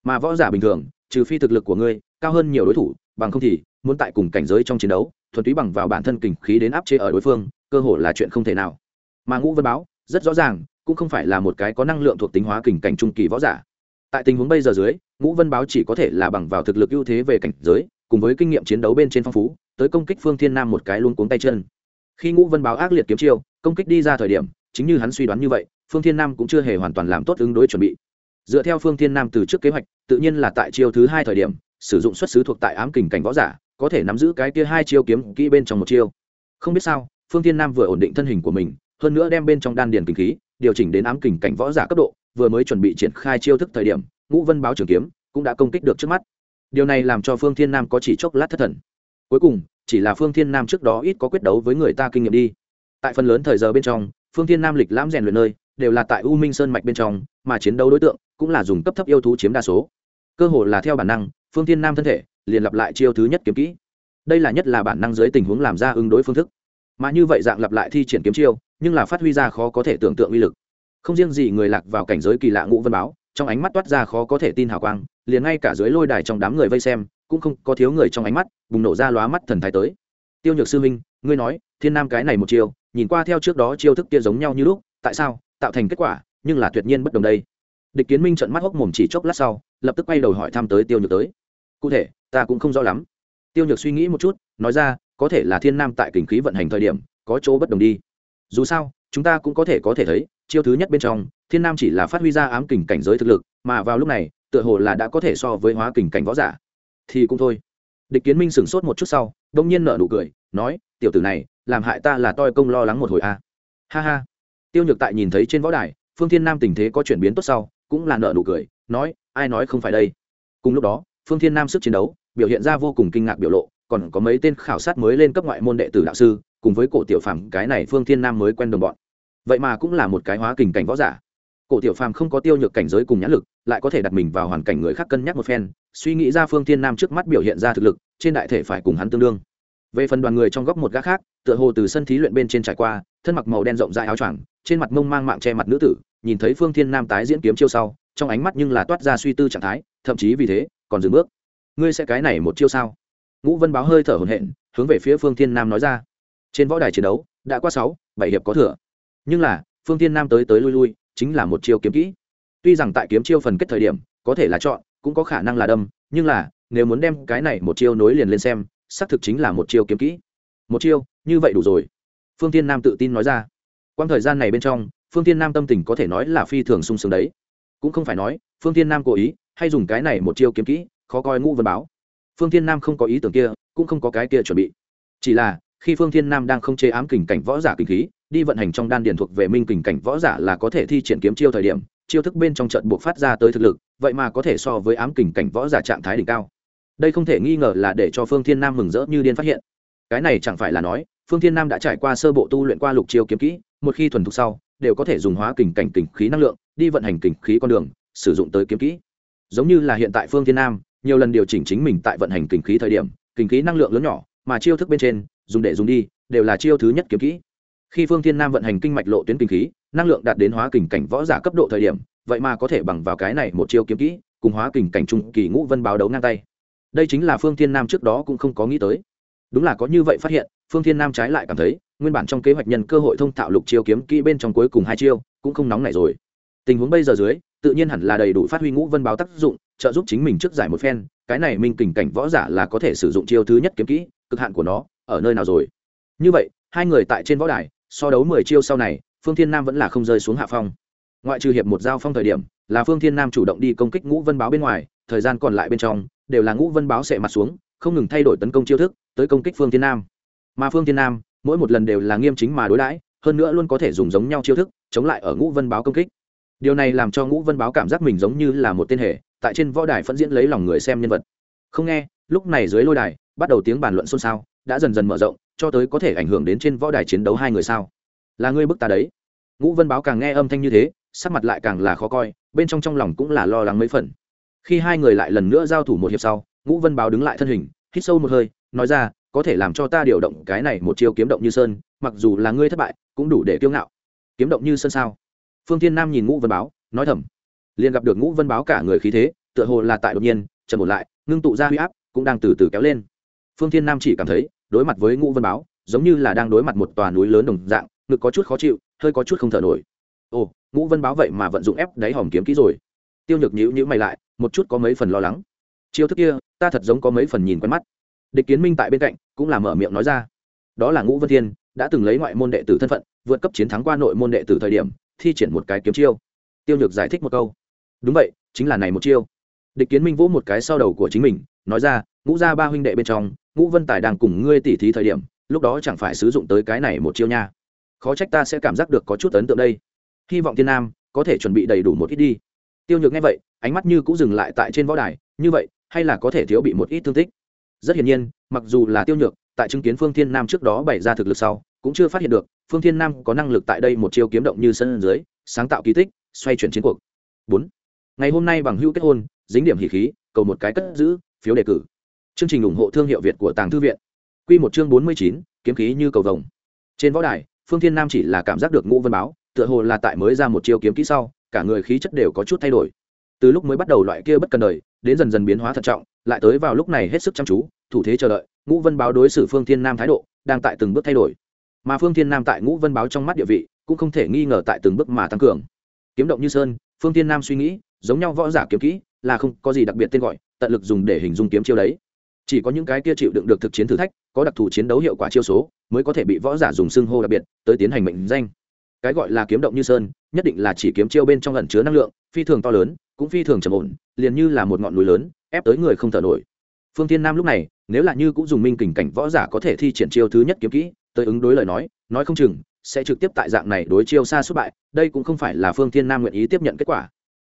Mà võ giả bình thường, trừ phi thực lực của ngươi cao hơn nhiều đối thủ, bằng không thì muốn tại cùng cảnh giới trong chiến đấu thuần túy bằng vào bản thân kình khí đến áp chế ở đối phương, cơ hội là chuyện không thể nào. Mà ngũ vân báo, rất rõ ràng, cũng không phải là một cái có năng lượng thuộc tính hóa kình cảnh trung kỳ võ giả. Tại tình huống bây giờ dưới, ngũ vân báo chỉ có thể là bằng vào thực lực ưu thế về cảnh giới, cùng với kinh nghiệm chiến đấu bên trên phong phú, tới công kích phương thiên nam một cái luôn cuống tay chân. Khi ngũ vân báo ác liệt kiếm chiêu, công kích đi ra thời điểm, chính như hắn suy đoán như vậy, phương thiên nam cũng chưa hề hoàn toàn làm tốt ứng đối chuẩn bị. Dựa theo phương thiên nam từ trước kế hoạch, tự nhiên là tại chiêu thứ hai thời điểm, sử dụng xuất xứ thuộc tại ám kình cảnh võ giả có thể nắm giữ cái kia hai chiêu kiếm kỹ bên trong một chiêu. Không biết sao, phương thiên nam vừa ổn định thân hình của mình, hơn nữa đem bên trong đan điền kinh khí, điều chỉnh đến ám kình cảnh võ giả cấp độ, vừa mới chuẩn bị triển khai chiêu thức thời điểm, ngũ vân báo trường kiếm cũng đã công kích được trước mắt. Điều này làm cho phương thiên nam có chỉ chốc lát thất thần. Cuối cùng, chỉ là phương thiên nam trước đó ít có quyết đấu với người ta kinh nghiệm đi. Tại phần lớn thời giờ bên trong, phương thiên nam lịch lãm rèn luyện nơi đều là tại u minh sơn mạch bên trong, mà chiến đấu đối tượng cũng là dùng cấp thấp yêu thú chiếm đa số. Cơ hồ là theo bản năng, phương thiên nam thân thể liền lặp lại chiêu thứ nhất kiếm kỹ. Đây là nhất là bản năng dưới tình huống làm ra ứng đối phương thức. Mà như vậy dạng lặp lại thi triển kiếm chiêu, nhưng là phát huy ra khó có thể tưởng tượng uy lực. Không riêng gì người lạc vào cảnh giới kỳ lạ ngũ vân báo, trong ánh mắt toát ra khó có thể tin hào quang, liền ngay cả dưới lôi đài trong đám người vây xem, cũng không có thiếu người trong ánh mắt, bùng nổ ra lóa mắt thần thái tới. Tiêu nhược sư minh, ngươi nói, thiên nam cái này một chiêu, nhìn qua theo trước đó chiêu thức kia giống nhau như lúc, tại sao, tạo thành kết quả, nhưng là tuyệt nhiên bất đồng đây. Địch kiến minh trận mắt hốc mồm chỉ chốc lát sau, lập tức quay đầu hỏi thăm tới tiêu nhược tới. Cụ thể ta cũng không rõ lắm. Tiêu nhược suy nghĩ một chút, nói ra, có thể là thiên nam tại kình khí vận hành thời điểm, có chỗ bất đồng đi. Dù sao, chúng ta cũng có thể có thể thấy, chiêu thứ nhất bên trong, thiên nam chỉ là phát huy ra ám kình cảnh giới thực lực, mà vào lúc này, tựa hồ là đã có thể so với hóa kình cảnh võ giả. Thì cũng thôi. Địch kiến minh sửng sốt một chút sau, đông nhiên nở nụ cười, nói, tiểu tử này, làm hại ta là toi công lo lắng một hồi a à. ha ha. Tiêu nhược tại nhìn thấy trên võ đài, phương thiên nam tình thế có chuyển biến tốt sau, cũng là nở nụ cười, nói, ai nói không phải đây. Cùng lúc đó, phương thiên nam sức chiến đấu biểu hiện ra vô cùng kinh ngạc biểu lộ, còn có mấy tên khảo sát mới lên cấp ngoại môn đệ tử đạo sư, cùng với cổ tiểu phàm, cái này phương thiên nam mới quen đồng bọn. Vậy mà cũng là một cái hóa kình cảnh võ giả. Cổ tiểu phàm không có tiêu nhược cảnh giới cùng nhãn lực, lại có thể đặt mình vào hoàn cảnh người khác cân nhắc một phen, suy nghĩ ra phương thiên nam trước mắt biểu hiện ra thực lực, trên đại thể phải cùng hắn tương đương. Về phần đoàn người trong góc một gác khác, tựa hồ từ sân thí luyện bên trên trải qua, thân mặc màu đen rộng dài áo choàng, trên mặt mông mang mạng che mặt nữ tử, nhìn thấy phương thiên nam tái diễn kiếm chiêu sau, trong ánh mắt nhưng là toát ra suy tư trạng thái, thậm chí vì thế, còn dừng bước ngươi sẽ cái này một chiêu sao? Ngũ vân báo hơi thở hồn hển, hướng về phía phương thiên nam nói ra. Trên võ đài chiến đấu, đã qua sáu, bảy hiệp có thừa. Nhưng là, phương thiên nam tới tới lui lui, chính là một chiêu kiếm kỹ. Tuy rằng tại kiếm chiêu phần kết thời điểm, có thể là chọn, cũng có khả năng là đâm, nhưng là, nếu muốn đem cái này một chiêu nối liền lên xem, xác thực chính là một chiêu kiếm kỹ. Một chiêu, như vậy đủ rồi. Phương tiên nam tự tin nói ra. Quang thời gian này bên trong, phương tiên nam tâm tình có thể nói là phi thường sung sướng đấy. Cũng không phải nói, phương tiên nam cố ý, hay dùng cái này một chiêu kiếm kỹ khó coi ngũ vân báo. Phương Thiên nam không có ý tưởng kia, cũng không có cái kia chuẩn bị. Chỉ là, khi phương thiên nam đang không chế ám kình cảnh võ giả kình khí, đi vận hành trong đan điền thuộc về minh kình cảnh võ giả là có thể thi triển kiếm chiêu thời điểm, chiêu thức bên trong trận buộc phát ra tới thực lực, vậy mà có thể so với ám kình cảnh võ giả trạng thái đỉnh cao. Đây không thể nghi ngờ là để cho phương thiên nam mừng rỡ như điên phát hiện. Cái này chẳng phải là nói, phương thiên nam đã trải qua sơ bộ tu luyện qua lục chiêu kiếm kỹ, một khi thuần thục sau, đều có thể dùng hóa kình cảnh kình khí năng lượng, đi vận hành kình khí con đường, sử dụng tới kiếm kỹ. Giống như là hiện tại phương thiên nam nhiều lần điều chỉnh chính mình tại vận hành kình khí thời điểm kình khí năng lượng lớn nhỏ, mà chiêu thức bên trên, dùng để dùng đi, đều là chiêu thứ nhất kiếm kỹ. Khi phương thiên nam vận hành kinh mạch lộ tuyến kinh khí, năng lượng đạt đến hóa kình cảnh võ giả cấp độ thời điểm, vậy mà có thể bằng vào cái này một chiêu kiếm kỹ, cùng hóa kình cảnh trung kỳ ngũ vân báo đấu ngang tay. Đây chính là phương thiên nam trước đó cũng không có nghĩ tới. Đúng là có như vậy phát hiện, phương thiên nam trái lại cảm thấy, nguyên bản trong kế hoạch nhân cơ hội thông thạo lục chiêu kiếm kỹ bên trong cuối cùng hai chiêu, cũng không nóng này rồi. Tình huống bây giờ dưới, tự nhiên hẳn là đầy đủ phát huy ngũ vân báo tác dụng trợ giúp chính mình trước giải một phen, cái này minh kình cảnh võ giả là có thể sử dụng chiêu thứ nhất kiếm kỹ, cực hạn của nó, ở nơi nào rồi? Như vậy, hai người tại trên võ đài, so đấu mười chiêu sau này, phương thiên nam vẫn là không rơi xuống hạ phong. Ngoại trừ hiệp một giao phong thời điểm, là phương thiên nam chủ động đi công kích ngũ vân báo bên ngoài, thời gian còn lại bên trong, đều là ngũ vân báo sẽ mặt xuống, không ngừng thay đổi tấn công chiêu thức, tới công kích phương thiên nam. Mà phương thiên nam, mỗi một lần đều là nghiêm chính mà đối đãi, hơn nữa luôn có thể dùng giống nhau chiêu thức, chống lại ở ngũ vân báo công kích. Điều này làm cho ngũ vân báo cảm giác mình giống như là một tên hệ tại trên võ đài phân diễn lấy lòng người xem nhân vật. Không nghe, lúc này dưới lôi đài, bắt đầu tiếng bàn luận xôn xao, đã dần dần mở rộng, cho tới có thể ảnh hưởng đến trên võ đài chiến đấu hai người sao. Là ngươi bức ta đấy. Ngũ vân báo càng nghe âm thanh như thế, sắc mặt lại càng là khó coi, bên trong trong lòng cũng là lo lắng mấy phần. Khi hai người lại lần nữa giao thủ một hiệp sau, ngũ vân báo đứng lại thân hình, hít sâu một hơi, nói ra, có thể làm cho ta điều động cái này một chiêu kiếm động như sơn, mặc dù là ngươi thất bại, cũng đủ để kiêu ngạo. Kiếm động như sơn sao? Phương thiên nam nhìn ngũ vân báo, nói thầm liền gặp được ngũ vân báo cả người khí thế, tựa hồ là tại đột nhiên trần một lại, ngưng tụ ra huy áp, cũng đang từ từ kéo lên. Phương thiên nam chỉ cảm thấy, đối mặt với ngũ vân báo, giống như là đang đối mặt một tòa núi lớn đồng dạng, ngực có chút khó chịu, hơi có chút không thở nổi. Ồ, ngũ vân báo vậy mà vận dụng ép đáy hòm kiếm kỹ rồi. Tiêu nhược nhữ nhữ mày lại, một chút có mấy phần lo lắng. Chiêu thức kia, ta thật giống có mấy phần nhìn quen mắt. Địch kiến minh tại bên cạnh, cũng là mở miệng nói ra. Đó là ngũ vân thiên, đã từng lấy ngoại môn đệ tử thân phận, vượt cấp chiến thắng qua nội môn đệ tử thời điểm, thi triển một cái kiếm chiêu. Tiêu nhược giải thích một câu đúng vậy, chính là này một chiêu. Địch kiến minh vỗ một cái sau đầu của chính mình, nói ra, ngũ ra ba huynh đệ bên trong, ngũ vân tài đang cùng ngươi tỉ thí thời điểm, lúc đó chẳng phải sử dụng tới cái này một chiêu nha. Khó trách ta sẽ cảm giác được có chút ấn tượng đây. Hy vọng thiên nam có thể chuẩn bị đầy đủ một ít đi. Tiêu nhược nghe vậy, ánh mắt như cũng dừng lại tại trên võ đài, như vậy, hay là có thể thiếu bị một ít thương tích? Rất hiển nhiên, mặc dù là tiêu nhược, tại chứng kiến phương thiên nam trước đó bày ra thực lực sau, cũng chưa phát hiện được, phương thiên nam có năng lực tại đây một chiêu kiếm động như sân dưới, sáng tạo kỳ tích, xoay chuyển chiến cuộc. Bốn ngày hôm nay bằng hữu kết hôn, dính điểm hỉ khí, cầu một cái cất giữ, phiếu đề cử. Chương trình ủng hộ thương hiệu việt của tàng thư viện. Q một chương bốn mươi chín, kiếm khí như cầu vồng. Trên võ đài, phương thiên nam chỉ là cảm giác được ngũ vân báo, tựa hồ là tại mới ra một chiêu kiếm kỹ sau, cả người khí chất đều có chút thay đổi. Từ lúc mới bắt đầu loại kia bất cần đời, đến dần dần biến hóa thận trọng, lại tới vào lúc này hết sức chăm chú, thủ thế chờ đợi, ngũ vân báo đối xử phương thiên nam thái độ, đang tại từng bước thay đổi. Mà phương thiên nam tại ngũ vân báo trong mắt địa vị, cũng không thể nghi ngờ tại từng bước mà tăng cường. Kiếm động như sơn, phương thiên nam suy nghĩ giống nhau võ giả kiếm kỹ, là không có gì đặc biệt tên gọi, tận lực dùng để hình dung kiếm chiêu đấy. Chỉ có những cái kia chịu đựng được thực chiến thử thách, có đặc thù chiến đấu hiệu quả chiêu số, mới có thể bị võ giả dùng xưng hô đặc biệt, tới tiến hành mệnh danh. Cái gọi là kiếm động như sơn, nhất định là chỉ kiếm chiêu bên trong lẩn chứa năng lượng, phi thường to lớn, cũng phi thường trầm ổn, liền như là một ngọn núi lớn, ép tới người không thở nổi. Phương thiên nam lúc này, nếu là như cũng dùng minh kình cảnh võ giả có thể thi triển chiêu thứ nhất kiếm kỹ, tới ứng đối lời nói nói không chừng, sẽ trực tiếp tại dạng này đối chiêu xa xuất bại, đây cũng không phải là phương thiên nam nguyện ý tiếp nhận kết quả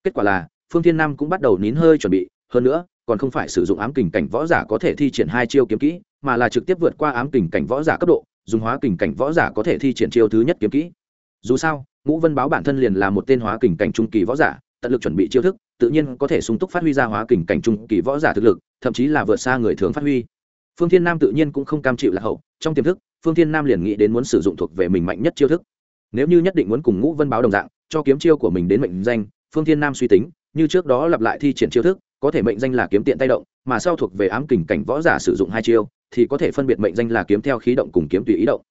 kết quả là, phương thiên nam cũng bắt đầu nín hơi chuẩn bị, hơn nữa, còn không phải sử dụng ám kình cảnh võ giả có thể thi triển hai chiêu kiếm kỹ, mà là trực tiếp vượt qua ám kình cảnh võ giả cấp độ, dùng hóa kình cảnh võ giả có thể thi triển chiêu thứ nhất kiếm kỹ. Dù sao, ngũ vân báo bản thân liền là một tên hóa kình cảnh trung kỳ võ giả, tận lực chuẩn bị chiêu thức, tự nhiên có thể sung túc phát huy ra hóa kình cảnh trung kỳ võ giả thực lực, thậm chí là vượt xa người thường phát huy. Phương thiên nam tự nhiên cũng không cam chịu lạc hậu, trong tiềm thức, phương thiên nam liền nghĩ đến muốn sử dụng thuộc về mình mạnh nhất chiêu thức. Nếu như nhất định muốn cùng ngũ vân báo đồng dạng, cho kiếm chiêu của mình đến mệnh danh phương thiên nam suy tính, như trước đó lặp lại thi triển chiêu thức, có thể mệnh danh là kiếm tiện tay động, mà sau thuộc về ám kình cảnh võ giả sử dụng hai chiêu, thì có thể phân biệt mệnh danh là kiếm theo khí động cùng kiếm tùy ý động.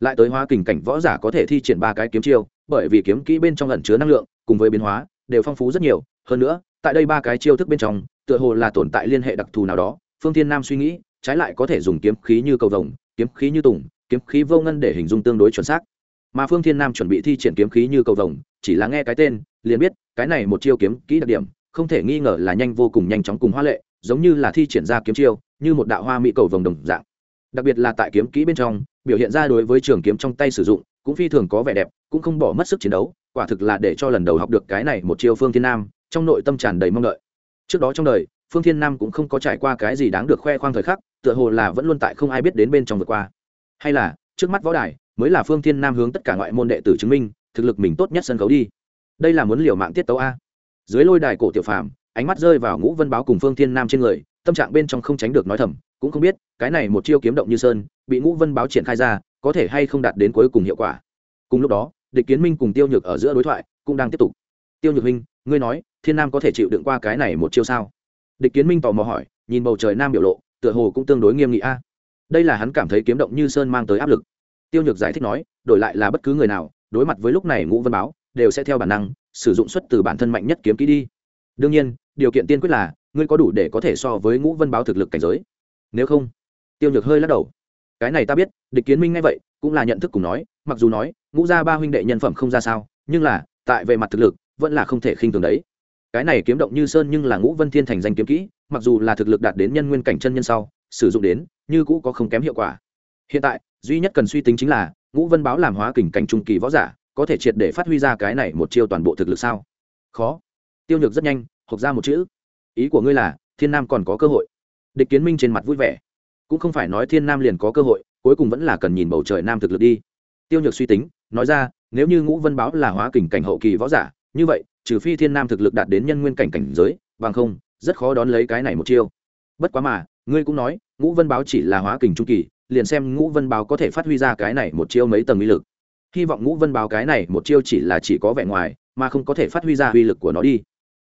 Lại tới hóa kình cảnh võ giả có thể thi triển ba cái kiếm chiêu, bởi vì kiếm kỹ bên trong ẩn chứa năng lượng, cùng với biến hóa, đều phong phú rất nhiều. Hơn nữa, tại đây ba cái chiêu thức bên trong, tựa hồ là tồn tại liên hệ đặc thù nào đó, phương thiên nam suy nghĩ, trái lại có thể dùng kiếm khí như cầu vồng, kiếm khí như tùng, kiếm khí vô ngân để hình dung tương đối chuẩn xác. Mà phương thiên nam chuẩn bị thi triển kiếm khí như cầu vồng, chỉ là nghe cái tên liền biết, cái này một chiêu kiếm kỹ đặc điểm, không thể nghi ngờ là nhanh vô cùng nhanh chóng cùng hoa lệ, giống như là thi triển ra kiếm chiêu, như một đạo hoa mỹ cầu vồng đồng dạng. Đặc biệt là tại kiếm kỹ bên trong, biểu hiện ra đối với trường kiếm trong tay sử dụng, cũng phi thường có vẻ đẹp, cũng không bỏ mất sức chiến đấu, quả thực là để cho lần đầu học được cái này một chiêu phương thiên nam, trong nội tâm tràn đầy mong đợi. Trước đó trong đời, phương thiên nam cũng không có trải qua cái gì đáng được khoe khoang thời khắc, tựa hồ là vẫn luôn tại không ai biết đến bên trong vượt qua. Hay là, trước mắt võ đài, mới là phương thiên nam hướng tất cả ngoại môn đệ tử chứng minh, thực lực mình tốt nhất sân khấu đi đây là muốn liều mạng tiết tấu a. Dưới lôi đài cổ tiểu phàm, ánh mắt rơi vào ngũ vân báo cùng phương thiên nam trên người, tâm trạng bên trong không tránh được nói thầm, cũng không biết, cái này một chiêu kiếm động như sơn, bị ngũ vân báo triển khai ra, có thể hay không đạt đến cuối cùng hiệu quả. Cùng lúc đó, địch kiến minh cùng tiêu nhược ở giữa đối thoại cũng đang tiếp tục. Tiêu nhược minh ngươi nói, thiên nam có thể chịu đựng qua cái này một chiêu sao? Địch kiến minh tò mò hỏi, nhìn bầu trời nam biểu lộ, tựa hồ cũng tương đối nghiêm nghị a. Đây là hắn cảm thấy kiếm động như sơn mang tới áp lực. Tiêu nhược giải thích nói, đổi lại là bất cứ người nào, đối mặt với lúc này ngũ vân báo đều sẽ theo bản năng sử dụng xuất từ bản thân mạnh nhất kiếm kỹ đi. Đương nhiên, điều kiện tiên quyết là, ngươi có đủ để có thể so với ngũ vân báo thực lực cảnh giới. Nếu không, tiêu nhược hơi lắc đầu. Cái này ta biết, địch kiến minh ngay vậy, cũng là nhận thức cùng nói, mặc dù nói, ngũ gia ba huynh đệ nhân phẩm không ra sao, nhưng là, tại về mặt thực lực, vẫn là không thể khinh thường đấy. Cái này kiếm động như sơn nhưng là ngũ vân thiên thành danh kiếm kỹ, mặc dù là thực lực đạt đến nhân nguyên cảnh chân nhân sau, sử dụng đến, như cũ có không kém hiệu quả. Hiện tại, duy nhất cần suy tính chính là, ngũ vân báo làm hóa kình cảnh trung kỳ võ giả có thể triệt để phát huy ra cái này một chiêu toàn bộ thực lực sao? Khó. Tiêu nhược rất nhanh hộc ra một chữ. Ý của ngươi là, thiên nam còn có cơ hội. Địch kiến minh trên mặt vui vẻ. Cũng không phải nói thiên nam liền có cơ hội, cuối cùng vẫn là cần nhìn bầu trời nam thực lực đi. Tiêu nhược suy tính, nói ra, nếu như ngũ vân báo là hóa kình cảnh hậu kỳ võ giả, như vậy, trừ phi thiên nam thực lực đạt đến nhân nguyên cảnh cảnh giới, bằng không, rất khó đón lấy cái này một chiêu. Bất quá mà, ngươi cũng nói, ngũ vân báo chỉ là hóa kình trung kỳ, liền xem ngũ vân báo có thể phát huy ra cái này một chiêu mấy tầng uy lực hy vọng ngũ vân báo cái này một chiêu chỉ là chỉ có vẻ ngoài, mà không có thể phát huy ra uy lực của nó đi.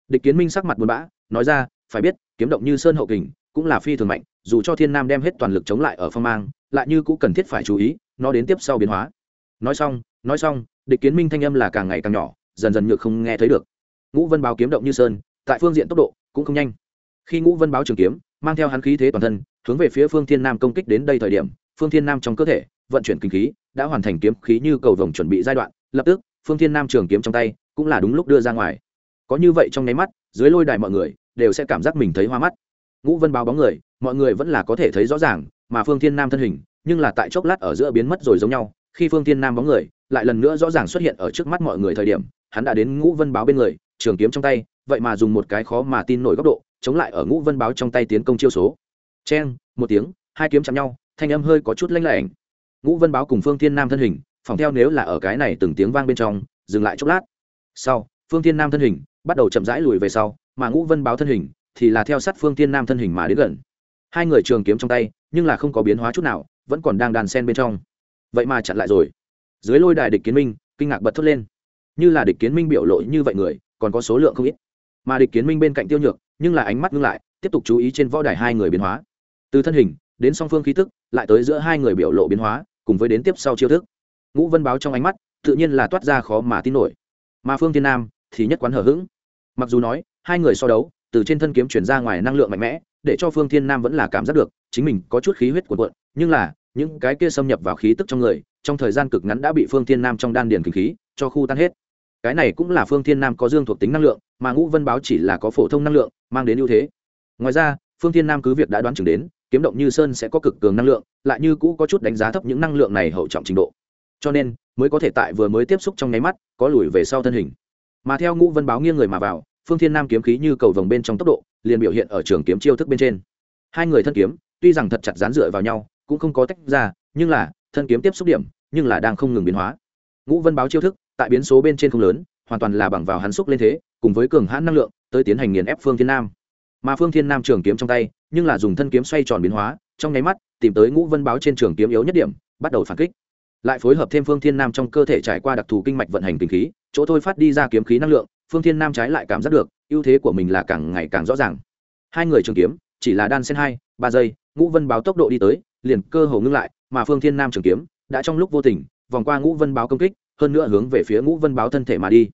Địch kiến minh sắc mặt buồn bã, nói ra, phải biết, kiếm động như sơn hậu kình, cũng là phi thường mạnh, dù cho thiên nam đem hết toàn lực chống lại ở phong mang, lại như cũng cần thiết phải chú ý, nó đến tiếp sau biến hóa. Nói xong nói xong, địch kiến minh thanh âm là càng ngày càng nhỏ, dần dần nhược không nghe thấy được. Ngũ vân báo kiếm động như sơn, tại phương diện tốc độ cũng không nhanh. Khi ngũ vân báo trường kiếm, mang theo hắn khí thế toàn thân, hướng về phía phương thiên nam công kích đến đây thời điểm, phương thiên nam trong cơ thể vận chuyển kinh khí đã hoàn thành kiếm khí như cầu vồng chuẩn bị giai đoạn, lập tức, phương thiên nam trường kiếm trong tay cũng là đúng lúc đưa ra ngoài. Có như vậy trong nháy mắt, dưới lôi đài mọi người đều sẽ cảm giác mình thấy hoa mắt. Ngũ vân báo bóng người, mọi người vẫn là có thể thấy rõ ràng, mà phương thiên nam thân hình, nhưng là tại chốc lát ở giữa biến mất rồi giống nhau. Khi phương thiên nam bóng người lại lần nữa rõ ràng xuất hiện ở trước mắt mọi người thời điểm, hắn đã đến ngũ vân báo bên người, trường kiếm trong tay, vậy mà dùng một cái khó mà tin nổi góc độ, chống lại ở ngũ vân báo trong tay tiến công chiêu số. C một tiếng, hai kiếm chạm nhau, thanh âm hơi có chút lanh lảnh ngũ vân báo cùng phương thiên nam thân hình, phòng theo nếu là ở cái này từng tiếng vang bên trong, dừng lại chốc lát. Sau, phương thiên nam thân hình bắt đầu chậm rãi lùi về sau, mà ngũ vân báo thân hình thì là theo sát phương thiên nam thân hình mà đến gần. Hai người trường kiếm trong tay, nhưng là không có biến hóa chút nào, vẫn còn đang đàn sen bên trong. Vậy mà chặn lại rồi. Dưới lôi đài địch kiến minh, kinh ngạc bật thốt lên. Như là địch kiến minh biểu lộ như vậy người, còn có số lượng không ít. Mà địch kiến minh bên cạnh tiêu nhược, nhưng là ánh mắt ngưng lại, tiếp tục chú ý trên võ đài hai người biến hóa. Từ thân hình đến song phương khí tức, lại tới giữa hai người biểu lộ biến hóa cùng với đến tiếp sau chiêu thức. Ngũ vân báo trong ánh mắt, tự nhiên là toát ra khó mà tin nổi. Mà phương tiên nam thì nhất quán hở h ữ g mặc dù nói, hai người so đấu, từ trên thân kiếm chuyển ra ngoài năng lượng mạnh mẽ, để cho phương thiên nam vẫn là cảm giác được, chính mình có chút khí huyết cuộn cuộn, nhưng là, những cái kia xâm nhập vào khí tức trong người, trong thời gian cực ngắn đã bị phương thiên nam trong đan điền kinh khí, cho khu tan hết. Cái này cũng là phương thiên nam có dương thuộc tính năng lượng, mà ngũ vân báo chỉ là có phổ thông năng lượng, mang đến ưu thế. Ngoài ra, phương thiên nam cứ việc đã đoán chừng đến kiếm động như sơn sẽ có cực cường năng lượng, lại như cũ có chút đánh giá thấp những năng lượng này hậu trọng trình độ. Cho nên, mới có thể tại vừa mới tiếp xúc trong nháy mắt, có lùi về sau thân hình. Mà theo ngũ vân báo nghiêng người mà vào, phương thiên nam kiếm khí như cầu vồng bên trong tốc độ, liền biểu hiện ở trường kiếm chiêu thức bên trên. Hai người thân kiếm, tuy rằng thật chặt dán dựa vào nhau, cũng không có tách ra, nhưng là, thân kiếm tiếp xúc điểm, nhưng là đang không ngừng biến hóa. Ngũ vân báo chiêu thức, tại biến số bên trên không lớn, hoàn toàn là bằng vào hắn xúc lên thế, cùng với cường hãn năng lượng, tới tiến hành nghiền ép phương thiên nam mà phương thiên nam trường kiếm trong tay, nhưng là dùng thân kiếm xoay tròn biến hóa, trong nháy mắt, tìm tới ngũ vân báo trên trường kiếm yếu nhất điểm, bắt đầu phản kích. Lại phối hợp thêm phương thiên nam trong cơ thể trải qua đặc thù kinh mạch vận hành kinh khí, chỗ thôi phát đi ra kiếm khí năng lượng, phương thiên nam trái lại cảm giác được, ưu thế của mình là càng ngày càng rõ ràng. Hai người trường kiếm, chỉ là đan sen hai, ba giây, ngũ vân báo tốc độ đi tới, liền cơ hồ ngưng lại, mà phương thiên nam trường kiếm, đã trong lúc vô tình, vòng qua ngũ vân báo công kích, hơn nữa hướng về phía ngũ vân báo thân thể mà đi.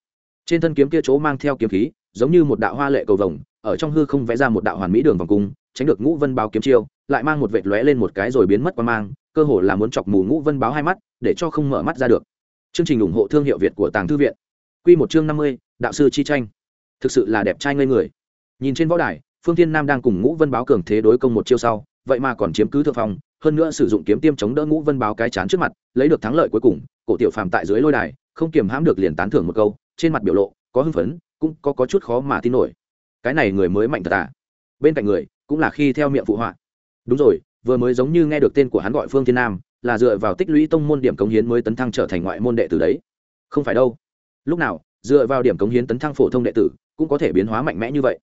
Trên thân kiếm kia chỗ mang theo kiếm khí, giống như một đạo hoa lệ cầu vồng ở trong hư không vẽ ra một đạo hoàn mỹ đường vòng cung tránh được ngũ vân báo kiếm chiêu lại mang một vệt lóe lên một cái rồi biến mất qua mang cơ hồ là muốn chọc mù ngũ vân báo hai mắt để cho không mở mắt ra được. Chương trình ủng hộ thương hiệu việt của tàng thư viện. Q một chương năm mươi đạo sư chi tranh. Thực sự là đẹp trai ngây người. Nhìn trên võ đài phương tiên nam đang cùng ngũ vân báo cường thế đối công một chiêu sau vậy mà còn chiếm cứ thượng phong hơn nữa sử dụng kiếm tiêm chống đỡ ngũ vân báo cái chán trước mặt lấy được thắng lợi cuối cùng cổ tiểu phàm tại dưới lôi đài không kiềm hãm được liền tán thưởng một câu trên mặt biểu lộ có hưng phấn cũng có, có chút khó mà tin nổi cái này người mới mạnh thật à? Bên cạnh người, cũng là khi theo miệng phụ họa. Đúng rồi, vừa mới giống như nghe được tên của hắn gọi phương thiên nam, là dựa vào tích lũy tông môn điểm cống hiến mới tấn thăng trở thành ngoại môn đệ tử đấy. Không phải đâu. Lúc nào, dựa vào điểm cống hiến tấn thăng phổ thông đệ tử, cũng có thể biến hóa mạnh mẽ như vậy.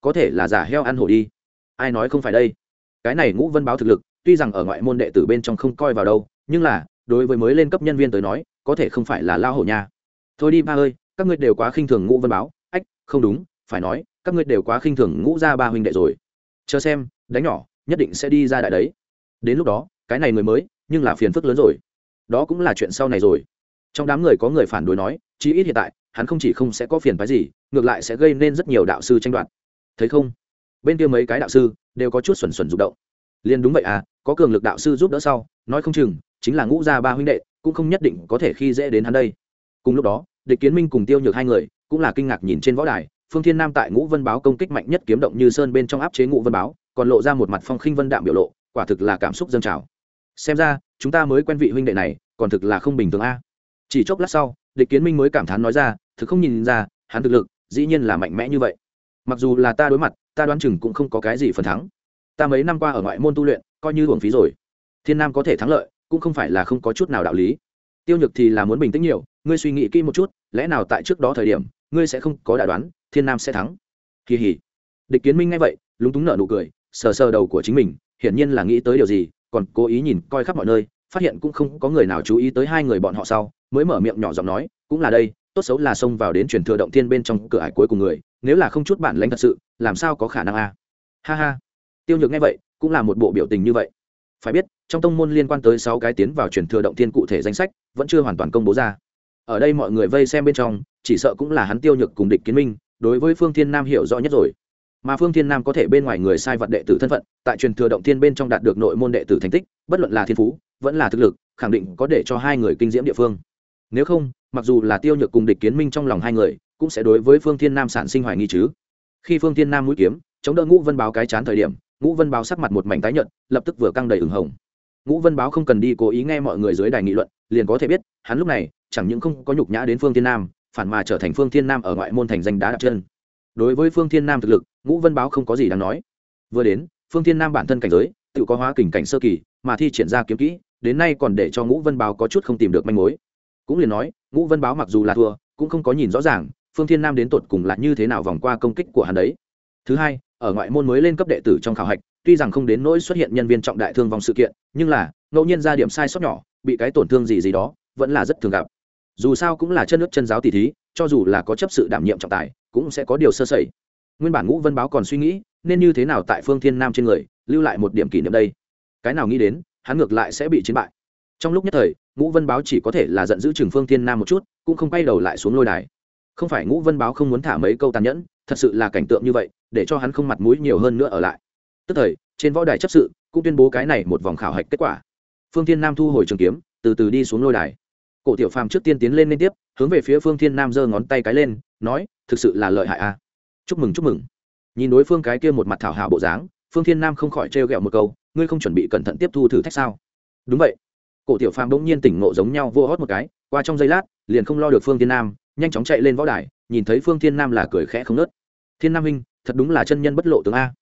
Có thể là giả heo ăn hổ đi. Ai nói không phải đây? Cái này ngũ vân báo thực lực, tuy rằng ở ngoại môn đệ tử bên trong không coi vào đâu, nhưng là, đối với mới lên cấp nhân viên tới nói, có thể không phải là lao hổ nha. Thôi đi ba ơi, các ngươi đều quá khinh thường ngũ vân báo. Ách, không đúng, phải nói các ngươi đều quá khinh thường ngũ gia ba huynh đệ rồi. Chờ xem, đánh nhỏ, nhất định sẽ đi ra đại đấy. Đến lúc đó, cái này người mới, nhưng là phiền phức lớn rồi. Đó cũng là chuyện sau này rồi. Trong đám người có người phản đối nói, chí ít hiện tại, hắn không chỉ không sẽ có phiền phái gì, ngược lại sẽ gây nên rất nhiều đạo sư tranh đoạt. Thấy không? Bên kia mấy cái đạo sư đều có chút xuẩn xuẩn rụng động. Liền đúng vậy à có cường lực đạo sư giúp đỡ sau, nói không chừng, chính là ngũ gia ba huynh đệ, cũng không nhất định có thể khi dễ đến hắn đây. Cùng lúc đó, địch kiến minh cùng tiêu nhược hai người cũng là kinh ngạc nhìn trên võ đài phương thiên nam tại ngũ vân báo công kích mạnh nhất kiếm động như sơn bên trong áp chế ngũ vân báo, còn lộ ra một mặt phong khinh vân đạm biểu lộ, quả thực là cảm xúc dâng trào. Xem ra, chúng ta mới quen vị huynh đệ này, còn thực là không bình thường a. Chỉ chốc lát sau, địch kiến minh mới cảm thán nói ra, thực không nhìn ra, hắn thực lực, dĩ nhiên là mạnh mẽ như vậy. Mặc dù là ta đối mặt, ta đoán chừng cũng không có cái gì phần thắng. Ta mấy năm qua ở ngoại môn tu luyện, coi như hưởng phí rồi. Thiên nam có thể thắng lợi, cũng không phải là không có chút nào đạo lý. Tiêu nhược thì là muốn bình tĩnh nhiều, ngươi suy nghĩ kỹ một chút, lẽ nào tại trước đó thời điểm ngươi sẽ không có đại đoán, thiên nam sẽ thắng. Kỳ hỉ. Địch kiến minh nghe vậy, lúng túng nở nụ cười, sờ sờ đầu của chính mình, hiển nhiên là nghĩ tới điều gì, còn cố ý nhìn coi khắp mọi nơi, phát hiện cũng không có người nào chú ý tới hai người bọn họ sau, mới mở miệng nhỏ giọng nói, cũng là đây, tốt xấu là xông vào đến truyền thừa động thiên bên trong cửa ải cuối cùng người, nếu là không chút bản lãnh thật sự, làm sao có khả năng a? Ha ha. Tiêu nhược nghe vậy, cũng là một bộ biểu tình như vậy. Phải biết, trong tông môn liên quan tới sáu cái tiến vào truyền thừa động thiên cụ thể danh sách, vẫn chưa hoàn toàn công bố ra ở đây mọi người vây xem bên trong, chỉ sợ cũng là hắn tiêu nhược cùng địch kiến minh, đối với phương thiên nam hiểu rõ nhất rồi. Mà phương thiên nam có thể bên ngoài người sai vật đệ tử thân phận, tại truyền thừa động thiên bên trong đạt được nội môn đệ tử thành tích, bất luận là thiên phú, vẫn là thực lực, khẳng định có để cho hai người kinh diễm địa phương. Nếu không, mặc dù là tiêu nhược cùng địch kiến minh trong lòng hai người, cũng sẽ đối với phương thiên nam sản sinh hoài nghi chứ. Khi phương thiên nam mũi kiếm, chống đỡ ngũ vân báo cái chán thời điểm, ngũ vân báo sắc mặt một mảnh tái nhợt, lập tức vừa căng đầy ửng hồng. Ngũ vân báo không cần đi cố ý nghe mọi người dưới đài nghị luận, liền có thể biết, hắn lúc này chẳng những không có nhục nhã đến phương thiên nam, phản mà trở thành phương thiên nam ở ngoại môn thành danh đá đặt chân. Đối với phương thiên nam thực lực, ngũ vân báo không có gì đáng nói. Vừa đến, phương thiên nam bản thân cảnh giới, tự có hóa kình cảnh sơ kỳ, mà thi triển ra kiếm kỹ, đến nay còn để cho ngũ vân báo có chút không tìm được manh mối. Cũng liền nói, ngũ vân báo mặc dù là thua, cũng không có nhìn rõ ràng, phương thiên nam đến tột cùng là như thế nào vòng qua công kích của hắn đấy. Thứ hai, ở ngoại môn mới lên cấp đệ tử trong khảo hạch, tuy rằng không đến nỗi xuất hiện nhân viên trọng đại thương vong sự kiện, nhưng là, ngẫu nhiên ra điểm sai sót nhỏ, bị cái tổn thương gì gì đó, vẫn là rất thường gặp dù sao cũng là chân nước chân giáo tỷ thí, cho dù là có chấp sự đảm nhiệm trọng tài, cũng sẽ có điều sơ sẩy. Nguyên bản ngũ vân báo còn suy nghĩ, nên như thế nào tại phương thiên nam trên người, lưu lại một điểm kỷ niệm đây? Cái nào nghĩ đến, hắn ngược lại sẽ bị chiến bại. Trong lúc nhất thời, ngũ vân báo chỉ có thể là giận giữ chừng phương thiên nam một chút, cũng không quay đầu lại xuống lôi đài. Không phải ngũ vân báo không muốn thả mấy câu tàn nhẫn, thật sự là cảnh tượng như vậy, để cho hắn không mặt mũi nhiều hơn nữa ở lại. Tức thời, trên võ đài chấp sự cũng tuyên bố cái này một vòng khảo hạch kết quả. Phương thiên nam thu hồi trường kiếm, từ từ đi xuống lôi đài cổ tiểu phàm trước tiên tiến lên liên tiếp, hướng về phía phương thiên nam giơ ngón tay cái lên, nói, thực sự là lợi hại a. Chúc mừng chúc mừng. Nhìn đối phương cái kia một mặt thảo hảo bộ dáng, phương thiên nam không khỏi trêu ghẹo một câu, ngươi không chuẩn bị cẩn thận tiếp thu thử thách sao? Đúng vậy. Cổ tiểu phàm bỗng nhiên tỉnh ngộ giống nhau vô hót một cái, qua trong giây lát, liền không lo được phương thiên nam, nhanh chóng chạy lên võ đài, nhìn thấy phương thiên nam là cười khẽ không nớt. Thiên nam minh thật đúng là chân nhân bất lộ tướng a.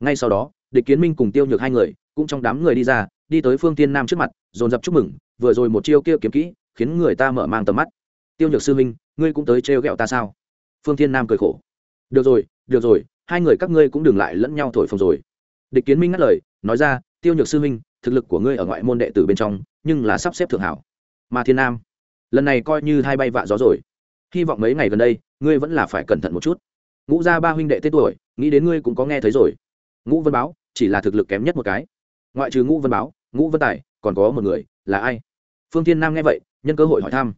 Ngay sau đó, địch kiến minh cùng tiêu nhược hai người, cũng trong đám người đi ra, đi tới phương thiên nam trước mặt, dồn dập chúc mừng, vừa rồi một chiêu kia kiếm kỹ khiến người ta mở mang tầm mắt. Tiêu nhược sư minh, ngươi cũng tới trêu ghẹo ta sao? Phương thiên nam cười khổ. Được rồi được rồi, hai người các ngươi cũng đừng lại lẫn nhau thổi phồng rồi. Địch kiến minh ngắt lời, nói ra, tiêu nhược sư minh, thực lực của ngươi ở ngoại môn đệ tử bên trong, nhưng là sắp xếp thượng hảo. Mà thiên nam, lần này coi như hai bay vạ gió rồi. Hy vọng mấy ngày gần đây, ngươi vẫn là phải cẩn thận một chút. Ngũ gia ba huynh đệ tên tuổi, nghĩ đến ngươi cũng có nghe thấy rồi. Ngũ vân báo, chỉ là thực lực kém nhất một cái. Ngoại trừ ngũ vân báo, ngũ vân tài, còn có một người, là ai? Phương thiên nam nghe vậy nhân cơ hội hỏi thăm.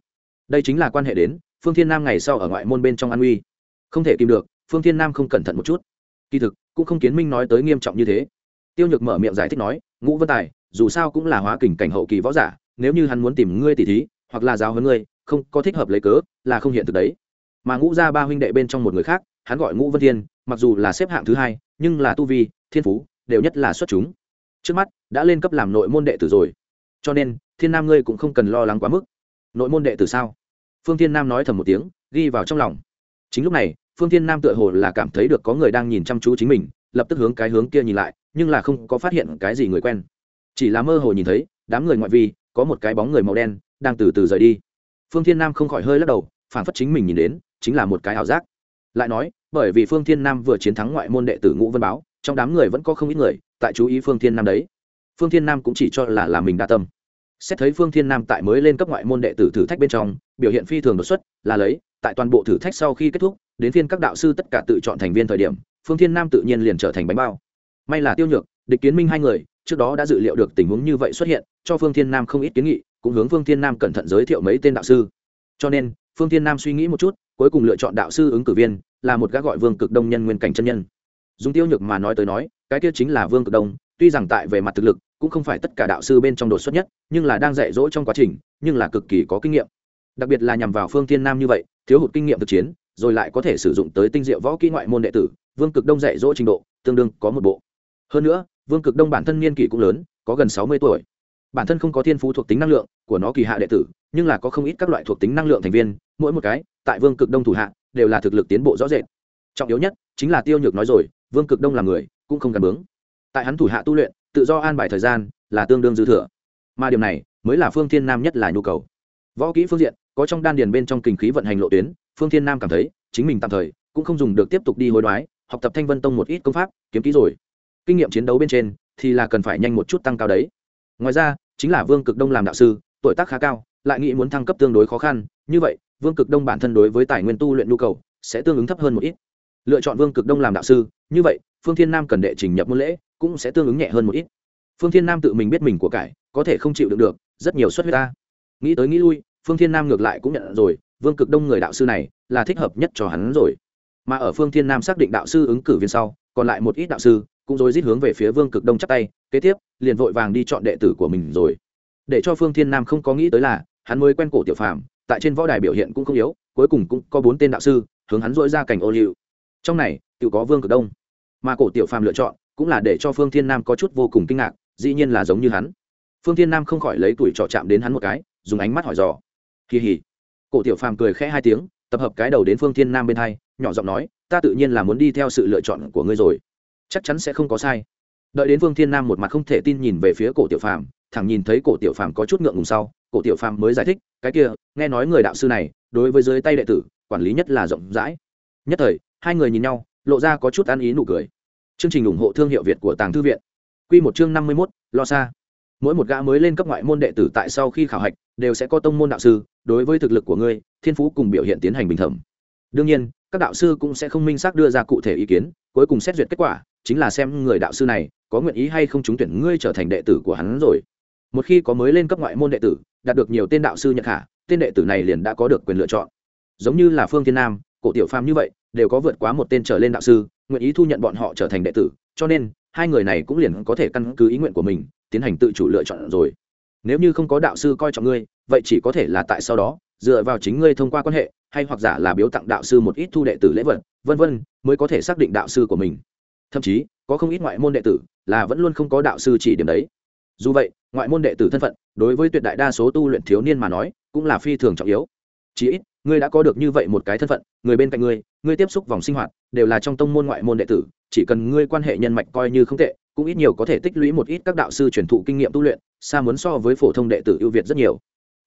Đây chính là quan hệ đến, phương thiên nam ngày sau ở ngoại môn bên trong an uy. Không thể kìm được, phương thiên nam không cẩn thận một chút. Kỳ thực, cũng không kiến minh nói tới nghiêm trọng như thế. Tiêu nhược mở miệng giải thích nói, ngũ vân tài, dù sao cũng là hóa kình cảnh hậu kỳ võ giả, nếu như hắn muốn tìm ngươi tỉ thí, hoặc là giáo hơn ngươi, không có thích hợp lấy cớ, là không hiện thực đấy. Mà ngũ ra ba huynh đệ bên trong một người khác, hắn gọi ngũ vân thiên, mặc dù là xếp hạng thứ hai, nhưng là tu vi, thiên phú, đều nhất là xuất chúng. Trước mắt, đã lên cấp làm nội môn đệ tử rồi. Cho nên thiên nam ngươi cũng không cần lo lắng quá mức. Nội môn đệ tử sao? Phương thiên nam nói thầm một tiếng, ghi vào trong lòng. Chính lúc này, phương thiên nam tựa hồ là cảm thấy được có người đang nhìn chăm chú chính mình, lập tức hướng cái hướng kia nhìn lại, nhưng là không có phát hiện cái gì người quen. Chỉ là mơ hồ nhìn thấy, đám người ngoại vi, có một cái bóng người màu đen, đang từ từ rời đi. Phương thiên nam không khỏi hơi lắc đầu, phản phất chính mình nhìn đến, chính là một cái ảo giác. Lại nói, bởi vì phương thiên nam vừa chiến thắng ngoại môn đệ tử ngũ vân báo, trong đám người vẫn có không ít người, tại chú ý phương thiên nam đấy. Phương thiên nam cũng chỉ cho là là mình đa tâm xét thấy phương thiên nam tại mới lên cấp ngoại môn đệ tử thử thách bên trong, biểu hiện phi thường đột xuất, là lấy, tại toàn bộ thử thách sau khi kết thúc, đến phiên các đạo sư tất cả tự chọn thành viên thời điểm, phương thiên nam tự nhiên liền trở thành bánh bao. May là tiêu nhược, địch kiến minh hai người, trước đó đã dự liệu được tình huống như vậy xuất hiện, cho phương thiên nam không ít kiến nghị, cũng hướng phương thiên nam cẩn thận giới thiệu mấy tên đạo sư. Cho nên, phương thiên nam suy nghĩ một chút, cuối cùng lựa chọn đạo sư ứng cử viên, là một gã gọi vương cực đông nhân nguyên cảnh chân nhân. Dùng tiêu nhược mà nói tới nói, cái kia chính là vương cực đông tuy rằng tại về mặt thực lực, cũng không phải tất cả đạo sư bên trong đột xuất nhất, nhưng là đang dạy dỗ trong quá trình, nhưng là cực kỳ có kinh nghiệm. Đặc biệt là nhằm vào phương thiên nam như vậy, thiếu hụt kinh nghiệm thực chiến, rồi lại có thể sử dụng tới tinh diệu võ kỹ ngoại môn đệ tử, vương cực đông dạy dỗ trình độ, tương đương có một bộ. Hơn nữa, vương cực đông bản thân niên kỷ cũng lớn, có gần sáu mươi tuổi. Bản thân không có thiên phú thuộc tính năng lượng của nó kỳ hạ đệ tử, nhưng là có không ít các loại thuộc tính năng lượng thành viên, mỗi một cái, tại vương cực đông thủ hạ, đều là thực lực tiến bộ rõ rệt. Trọng yếu nhất chính là tiêu nhược nói rồi, vương cực đông là người, cũng không cần bướng tại hắn thủ hạ tu luyện, tự do an bài thời gian là tương đương dư thừa. Mà điều này mới là phương thiên nam nhất là nhu cầu. Võ kỹ phương diện, có trong đan điền bên trong kinh khí vận hành lộ tuyến, phương thiên nam cảm thấy chính mình tạm thời cũng không dùng được tiếp tục đi hối đoái, học tập thanh vân tông một ít công pháp, kiếm kỹ rồi. Kinh nghiệm chiến đấu bên trên thì là cần phải nhanh một chút tăng cao đấy. Ngoài ra, chính là vương cực đông làm đạo sư, tuổi tác khá cao, lại nghĩ muốn thăng cấp tương đối khó khăn, như vậy, vương cực đông bản thân đối với tài nguyên tu luyện nhu cầu sẽ tương ứng thấp hơn một ít. Lựa chọn vương cực đông làm đạo sư, như vậy, phương thiên nam cần đệ trình nhập môn lễ cũng sẽ tương ứng nhẹ hơn một ít. Phương thiên nam tự mình biết mình của cải, có thể không chịu đựng được, rất nhiều suất huyết ta. Nghĩ tới nghĩ lui, phương thiên nam ngược lại cũng nhận rồi, vương cực đông người đạo sư này là thích hợp nhất cho hắn rồi. Mà ở phương thiên nam xác định đạo sư ứng cử viên sau, còn lại một ít đạo sư cũng rồi rít hướng về phía vương cực đông chắp tay, kế tiếp, liền vội vàng đi chọn đệ tử của mình rồi. Để cho phương thiên nam không có nghĩ tới là, hắn mới quen cổ tiểu phàm, tại trên võ đài biểu hiện cũng không yếu, cuối cùng cũng có bốn tên đạo sư hướng hắn dỗi ra cảnh ô liu. Trong này tự có vương cực đông, mà cổ tiểu phàm lựa chọn cũng là để cho phương thiên nam có chút vô cùng kinh ngạc, dĩ nhiên là giống như hắn. Phương thiên nam không khỏi lấy tuổi trọ chạm đến hắn một cái, dùng ánh mắt hỏi dò. Kỳ hỉ. Cổ tiểu phàm cười khẽ hai tiếng, tập hợp cái đầu đến phương thiên nam bên hai, nhỏ giọng nói, ta tự nhiên là muốn đi theo sự lựa chọn của ngươi rồi. Chắc chắn sẽ không có sai. Đợi đến phương thiên nam một mặt không thể tin nhìn về phía cổ tiểu phàm, thẳng nhìn thấy cổ tiểu phàm có chút ngượng ngùng sau, cổ tiểu phàm mới giải thích, cái kia, nghe nói người đạo sư này, đối với dưới tay đệ tử, quản lý nhất là rộng rãi. Nhất thời, hai người nhìn nhau, lộ ra có chút ăn ý nụ cười chương trình ủng hộ thương hiệu việt của tàng thư viện. Q một chương năm mươi mốt, lo xa. Mỗi một gã mới lên cấp ngoại môn đệ tử tại sau khi khảo hạch, đều sẽ có tông môn đạo sư, đối với thực lực của ngươi, thiên phú cùng biểu hiện tiến hành bình thẩm. Đương nhiên, các đạo sư cũng sẽ không minh xác đưa ra cụ thể ý kiến, cuối cùng xét duyệt kết quả, chính là xem người đạo sư này có nguyện ý hay không trúng tuyển ngươi trở thành đệ tử của hắn rồi. Một khi có mới lên cấp ngoại môn đệ tử, đạt được nhiều tên đạo sư nhận khả, tên đệ tử này liền đã có được quyền lựa chọn. Giống như là phương thiên nam, cổ tiểu phàm như vậy đều có vượt quá một tên trở lên đạo sư, nguyện ý thu nhận bọn họ trở thành đệ tử, cho nên, hai người này cũng liền có thể căn cứ ý nguyện của mình, tiến hành tự chủ lựa chọn rồi. Nếu như không có đạo sư coi trọng ngươi, vậy chỉ có thể là tại sau đó, dựa vào chính ngươi thông qua quan hệ, hay hoặc giả là biếu tặng đạo sư một ít thu đệ tử lễ vật, vân vân, mới có thể xác định đạo sư của mình. Thậm chí, có không ít ngoại môn đệ tử là vẫn luôn không có đạo sư chỉ điểm đấy. Dù vậy, ngoại môn đệ tử thân phận, đối với tuyệt đại đa số tu luyện thiếu niên mà nói, cũng là phi thường trọng yếu. Chí ít, ngươi đã có được như vậy một cái thân phận, người bên cạnh ngươi ngươi tiếp xúc vòng sinh hoạt đều là trong tông môn ngoại môn đệ tử, chỉ cần ngươi quan hệ nhân mạch coi như không tệ, cũng ít nhiều có thể tích lũy một ít các đạo sư truyền thụ kinh nghiệm tu luyện, xa muốn so với phổ thông đệ tử ưu việt rất nhiều.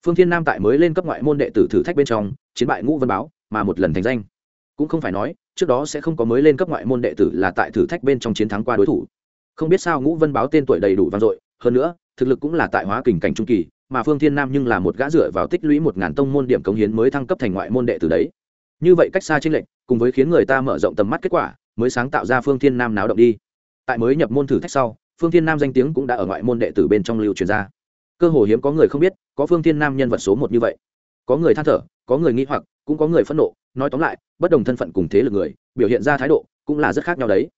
Phương thiên nam tại mới lên cấp ngoại môn đệ tử thử thách bên trong, chiến bại ngũ vân báo, mà một lần thành danh. Cũng không phải nói, trước đó sẽ không có mới lên cấp ngoại môn đệ tử là tại thử thách bên trong chiến thắng qua đối thủ. Không biết sao ngũ vân báo tên tuổi đầy đủ vang dội, hơn nữa, thực lực cũng là tại hóa kình cảnh trung kỳ, mà phương thiên nam nhưng là một gã dựa vào tích lũy một ngàn tông môn điểm cống hiến mới thăng cấp thành ngoại môn đệ tử đấy. Như vậy cách xa chênh lệch cùng với khiến người ta mở rộng tầm mắt kết quả, mới sáng tạo ra phương thiên nam náo động đi. Tại mới nhập môn thử thách sau, phương thiên nam danh tiếng cũng đã ở ngoại môn đệ tử bên trong lưu truyền ra. Cơ hồ hiếm có người không biết, có phương thiên nam nhân vật số một như vậy. Có người than thở, có người nghĩ hoặc, cũng có người phẫn nộ, nói tóm lại, bất đồng thân phận cùng thế lực người, biểu hiện ra thái độ cũng là rất khác nhau đấy.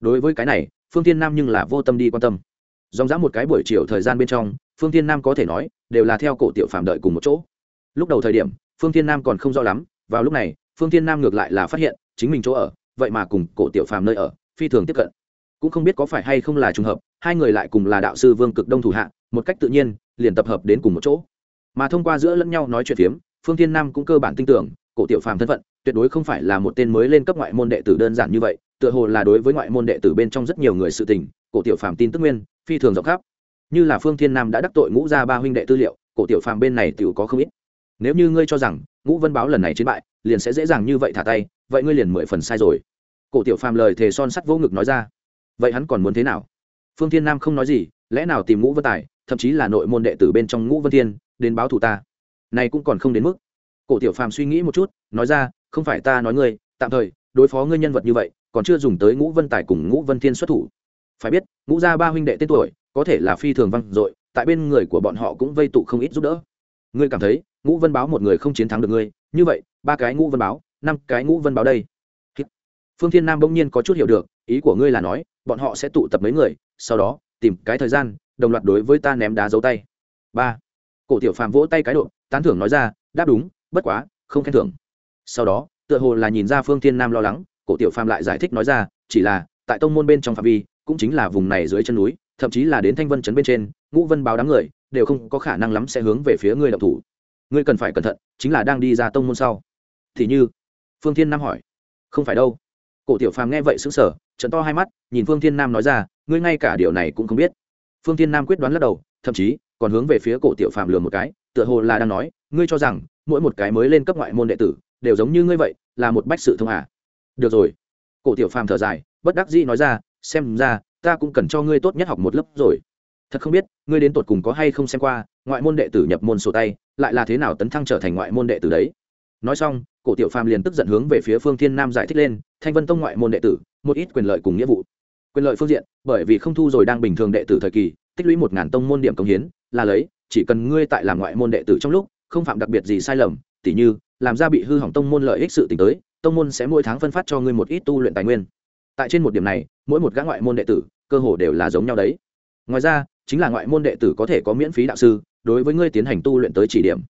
Đối với cái này, phương thiên nam nhưng là vô tâm đi quan tâm. Dòng dã một cái buổi chiều thời gian bên trong, phương thiên nam có thể nói, đều là theo cổ tiểu phạm đợi cùng một chỗ. Lúc đầu thời điểm, phương thiên nam còn không rõ lắm, vào lúc này phương thiên nam ngược lại là phát hiện, chính mình chỗ ở, vậy mà cùng cổ tiểu phàm nơi ở, phi thường tiếp cận. Cũng không biết có phải hay không là trùng hợp, hai người lại cùng là đạo sư vương cực đông thủ hạ, một cách tự nhiên, liền tập hợp đến cùng một chỗ. Mà thông qua giữa lẫn nhau nói chuyện phiếm, phương thiên nam cũng cơ bản tin tưởng, cổ tiểu phàm thân phận, tuyệt đối không phải là một tên mới lên cấp ngoại môn đệ tử đơn giản như vậy, tựa hồ là đối với ngoại môn đệ tử bên trong rất nhiều người sự tình, cổ tiểu phàm tin tức nguyên, phi thường rộng khắp. Như là phương thiên nam đã đắc tội ngũ ra ba huynh đệ tư liệu, cổ tiểu phàm bên này tự có không ít nếu như ngươi cho rằng ngũ vân báo lần này chiến bại, liền sẽ dễ dàng như vậy thả tay, vậy ngươi liền mười phần sai rồi. Cổ tiểu phàm lời thề son sắt vô ngực nói ra. Vậy hắn còn muốn thế nào? Phương thiên nam không nói gì, lẽ nào tìm ngũ vân tài, thậm chí là nội môn đệ tử bên trong ngũ vân thiên, đến báo thù ta? Này cũng còn không đến mức. Cổ tiểu phàm suy nghĩ một chút, nói ra, không phải ta nói ngươi, tạm thời, đối phó ngươi nhân vật như vậy, còn chưa dùng tới ngũ vân tài cùng ngũ vân thiên xuất thủ. Phải biết, ngũ gia ba huynh đệ tên tuổi, có thể là phi thường văn dội, tại bên người của bọn họ cũng vây tụ không ít giúp đỡ. Ngươi cảm thấy ngũ vân báo một người không chiến thắng được ngươi, như vậy, ba cái ngũ vân báo, năm cái ngũ vân báo đây. Phương thiên nam bỗng nhiên có chút hiểu được, ý của ngươi là nói, bọn họ sẽ tụ tập mấy người, sau đó, tìm cái thời gian, đồng loạt đối với ta ném đá dấu tay. Ba. Cổ tiểu phàm vỗ tay cái độ, tán thưởng nói ra, đáp đúng, bất quá, không khen thưởng. Sau đó, tựa hồ là nhìn ra phương thiên nam lo lắng, cổ tiểu phàm lại giải thích nói ra, chỉ là, tại tông môn bên trong phạm vi, cũng chính là vùng này dưới chân núi, thậm chí là đến thanh vân trấn bên trên, ngũ vân báo đám người, đều không có khả năng lắm sẽ hướng về phía ngươi đậu thủ ngươi cần phải cẩn thận, chính là đang đi ra tông môn sau. Thì như, phương thiên nam hỏi. Không phải đâu. Cổ tiểu phàm nghe vậy sững sờ, trận to hai mắt, nhìn phương thiên nam nói ra, ngươi ngay cả điều này cũng không biết. Phương thiên nam quyết đoán lắc đầu, thậm chí, còn hướng về phía cổ tiểu phàm lừa một cái, tựa hồ là đang nói, ngươi cho rằng, mỗi một cái mới lên cấp ngoại môn đệ tử, đều giống như ngươi vậy, là một bách sự thông hà? được rồi. Cổ tiểu phàm thở dài, bất đắc dĩ nói ra, xem ra, ta cũng cần cho ngươi tốt nhất học một lớp rồi. Thật không biết, ngươi đến tột cùng có hay không xem qua ngoại môn đệ tử nhập môn sổ tay, lại là thế nào tấn thăng trở thành ngoại môn đệ tử đấy? Nói xong, cổ tiểu phàm liền tức giận hướng về phía phương thiên nam giải thích lên, thanh vân tông ngoại môn đệ tử, một ít quyền lợi cùng nghĩa vụ. Quyền lợi phương diện, bởi vì không thu rồi đang bình thường đệ tử thời kỳ, tích lũy một ngàn tông môn điểm công hiến, là lấy, chỉ cần ngươi tại làm ngoại môn đệ tử trong lúc, không phạm đặc biệt gì sai lầm, tỉ như, làm ra bị hư hỏng tông môn lợi ích sự t tới, tông môn sẽ mỗi tháng phân phát cho ngươi một ít tu luyện tài nguyên. Tại trên một điểm này, mỗi một gã ngoại môn đệ tử, cơ hồ đều là giống nhau đấy. Ngoài ra, chính là ngoại môn đệ tử có thể có miễn phí đạo sư đối với ngươi tiến hành tu luyện tới chỉ điểm.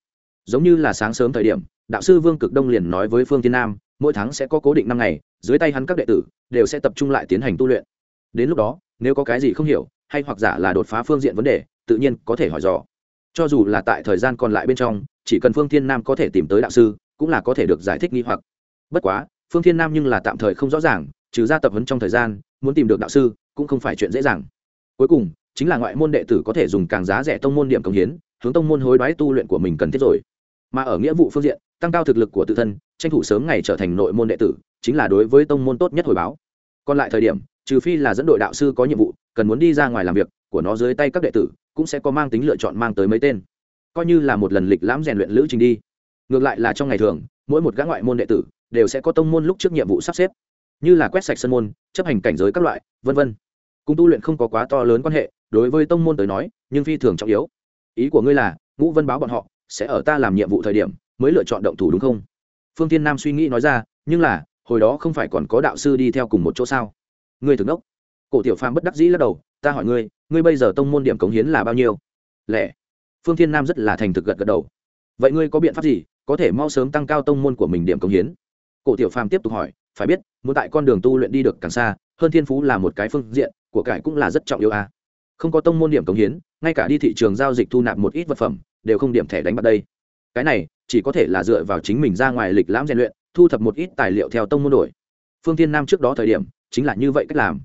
Giống như là sáng sớm thời điểm, đạo sư vương cực đông liền nói với phương tiên nam, mỗi tháng sẽ có cố định năm ngày, dưới tay hắn các đệ tử đều sẽ tập trung lại tiến hành tu luyện. Đến lúc đó, nếu có cái gì không hiểu, hay hoặc giả là đột phá phương diện vấn đề, tự nhiên có thể hỏi dò. Cho dù là tại thời gian còn lại bên trong, chỉ cần phương thiên nam có thể tìm tới đạo sư, cũng là có thể được giải thích nghi hoặc. Bất quá, phương thiên nam nhưng là tạm thời không rõ ràng, trừ ra tập huấn trong thời gian, muốn tìm được đạo sư, cũng không phải chuyện dễ dàng. Cuối cùng chính là ngoại môn đệ tử có thể dùng càng giá rẻ tông môn điểm công hiến, hướng tông môn hối đoái tu luyện của mình cần thiết rồi. Mà ở nghĩa vụ phương diện, tăng cao thực lực của tự thân, tranh thủ sớm ngày trở thành nội môn đệ tử, chính là đối với tông môn tốt nhất hồi báo. Còn lại thời điểm, trừ phi là dẫn đội đạo sư có nhiệm vụ, cần muốn đi ra ngoài làm việc, của nó dưới tay các đệ tử, cũng sẽ có mang tính lựa chọn mang tới mấy tên. Coi như là một lần lịch lãm rèn luyện lữ trình đi. Ngược lại là trong ngày thường, mỗi một gã ngoại môn đệ tử đều sẽ có tông môn lúc trước nhiệm vụ sắp xếp. Như là quét sạch sân môn, chấp hành cảnh giới các loại, vân vân. Cung tu luyện không có quá to lớn quan hệ đối với tông môn tới nói, nhưng phi thường trọng yếu. Ý của ngươi là, ngũ vân báo bọn họ, sẽ ở ta làm nhiệm vụ thời điểm, mới lựa chọn động thủ đúng không? Phương tiên nam suy nghĩ nói ra, nhưng là, hồi đó không phải còn có đạo sư đi theo cùng một chỗ sao? Ngươi thường đốc. Cổ tiểu phàm bất đắc dĩ lắc đầu, ta hỏi ngươi ngươi bây giờ tông môn điểm cống hiến là bao nhiêu? Lẻ. Phương thiên nam rất là thành thực gật gật đầu. Vậy ngươi có biện pháp gì, có thể mau sớm tăng cao tông môn của mình điểm cống hiến? Cổ tiểu phàm tiếp tục hỏi, phải biết, muốn tại con đường tu luyện đi được càng xa, hơn thiên phú là một cái phương diện, của cải cũng là rất trọng yếu a không có tông môn điểm công hiến, ngay cả đi thị trường giao dịch thu nạp một ít vật phẩm, đều không điểm thẻ đánh bạc đây. Cái này, chỉ có thể là dựa vào chính mình ra ngoài lịch lãm rèn luyện, thu thập một ít tài liệu theo tông môn đổi. Phương tiên nam trước đó thời điểm, chính là như vậy cách làm.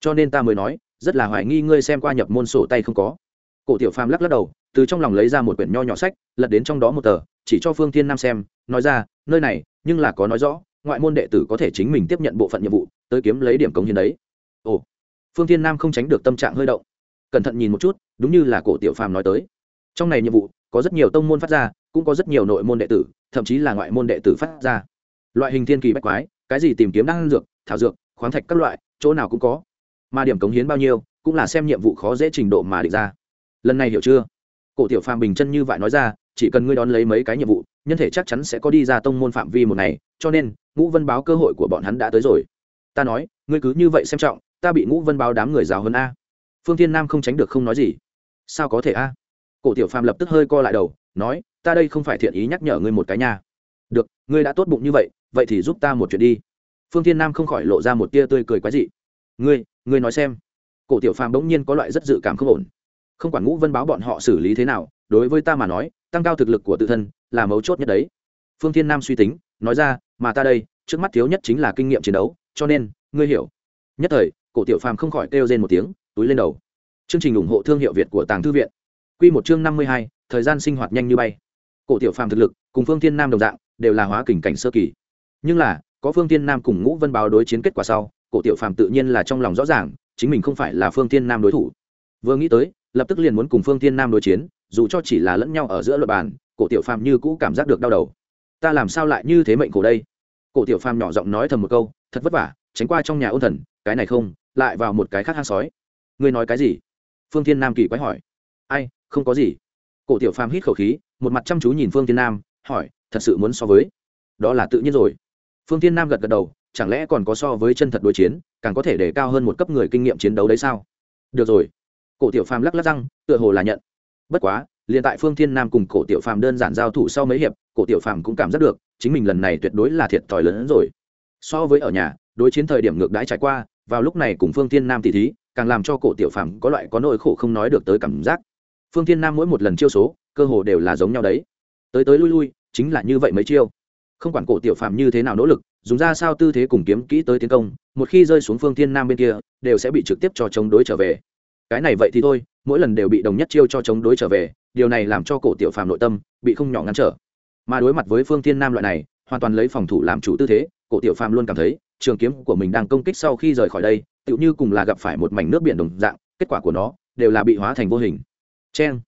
Cho nên ta mới nói, rất là hoài nghi ngươi xem qua nhập môn sổ tay không có. Cổ tiểu phàm lắc lắc đầu, từ trong lòng lấy ra một quyển nho nhỏ sách, lật đến trong đó một tờ, chỉ cho phương tiên nam xem, nói ra, nơi này, nhưng là có nói rõ, ngoại môn đệ tử có thể chính mình tiếp nhận bộ phận nhiệm vụ, tới kiếm lấy điểm cống hiến đấy. Ồ. Phương tiên nam không tránh được tâm trạng hơi động cẩn thận nhìn một chút, đúng như là cổ tiểu phàm nói tới. Trong này nhiệm vụ, có rất nhiều tông môn phát ra, cũng có rất nhiều nội môn đệ tử, thậm chí là ngoại môn đệ tử phát ra. Loại hình thiên kỳ bách quái, cái gì tìm kiếm đan dược, thảo dược, khoáng thạch các loại, chỗ nào cũng có. Mà điểm cống hiến bao nhiêu, cũng là xem nhiệm vụ khó dễ trình độ mà định ra. Lần này hiểu chưa? Cổ tiểu phàm bình chân như vậy nói ra, chỉ cần ngươi đón lấy mấy cái nhiệm vụ, nhân thể chắc chắn sẽ có đi ra tông môn phạm vi một ngày, cho nên, ngũ vân báo cơ hội của bọn hắn đã tới rồi. Ta nói, ngươi cứ như vậy xem trọng, ta bị ngũ vân báo đám người giáo hơn a phương thiên nam không tránh được không nói gì. Sao có thể a? Cổ tiểu phàm lập tức hơi co lại đầu, nói, ta đây không phải thiện ý nhắc nhở ngươi một cái nha. Được, ngươi đã tốt bụng như vậy vậy thì giúp ta một chuyện đi. Phương thiên nam không khỏi lộ ra một tia tươi cười quái dị. Ngươi ngươi nói xem. Cổ tiểu phàm đống nhiên có loại rất dự cảm không ổn. Không quản ngũ vân báo bọn họ xử lý thế nào, đối với ta mà nói, tăng cao thực lực của tự thân là mấu chốt nhất đấy. Phương thiên nam suy tính, nói ra, mà ta đây, trước mắt thiếu nhất chính là kinh nghiệm chiến đấu, cho nên, ngươi hiểu. Nhất thời, cổ tiểu phàm không khỏi kêu rên một tiếng túi lên đầu. Chương trình ủng hộ thương hiệu việt của tàng thư viện. Q một chương năm mươi hai, thời gian sinh hoạt nhanh như bay. Cổ tiểu phàm thực lực cùng phương thiên nam đồng dạng, đều là hóa kình cảnh sơ kỳ. Nhưng là, có phương thiên nam cùng ngũ vân báo đối chiến kết quả sau, cổ tiểu phàm tự nhiên là trong lòng rõ ràng, chính mình không phải là phương thiên nam đối thủ. Vừa nghĩ tới, lập tức liền muốn cùng phương thiên nam đối chiến, dù cho chỉ là lẫn nhau ở giữa luật bàn, cổ tiểu phàm như cũ cảm giác được đau đầu. Ta làm sao lại như thế mệnh cổ đây? Cổ tiểu phàm nhỏ giọng nói thầm một câu, thật vất vả, tránh qua trong nhà ôn thần, cái này không, lại vào một cái khác hang sói ngươi nói cái gì? Phương thiên nam kỳ quái hỏi. Ai, không có gì. Cổ tiểu phàm hít khẩu khí, một mặt chăm chú nhìn phương thiên nam, hỏi, thật sự muốn so với? Đó là tự nhiên rồi. Phương thiên nam gật gật đầu, chẳng lẽ còn có so với chân thật đối chiến, càng có thể để cao hơn một cấp người kinh nghiệm chiến đấu đấy sao? Được rồi. Cổ tiểu phàm lắc lắc răng, tựa hồ là nhận. Bất quá, liền tại phương thiên nam cùng cổ tiểu phàm đơn giản giao thủ sau mấy hiệp, cổ tiểu phàm cũng cảm giác được, chính mình lần này tuyệt đối là thiệt thòi lớn hơn rồi. So với ở nhà, đối chiến thời điểm ngược đãi trải qua, vào lúc này cùng phương thiên nam tỷ thí càng làm cho cổ tiểu phàm có loại có nỗi khổ không nói được tới cảm giác. Phương thiên nam mỗi một lần chiêu số, cơ hồ đều là giống nhau đấy. Tới tới lui lui, chính là như vậy mấy chiêu. Không quản cổ tiểu phàm như thế nào nỗ lực, dùng ra sao tư thế cùng kiếm kỹ tới tiến công, một khi rơi xuống phương thiên nam bên kia, đều sẽ bị trực tiếp cho chống đối trở về. Cái này vậy thì thôi, mỗi lần đều bị đồng nhất chiêu cho chống đối trở về, điều này làm cho cổ tiểu phàm nội tâm bị không nhỏ ngăn trở. Mà đối mặt với phương thiên nam loại này, hoàn toàn lấy phòng thủ làm chủ tư thế, cổ tiểu phàm luôn cảm thấy, trường kiếm của mình đang công kích sau khi rời khỏi đây tựu như cùng là gặp phải một mảnh nước biển đồng dạng kết quả của nó đều là bị hóa thành vô hình. Chen,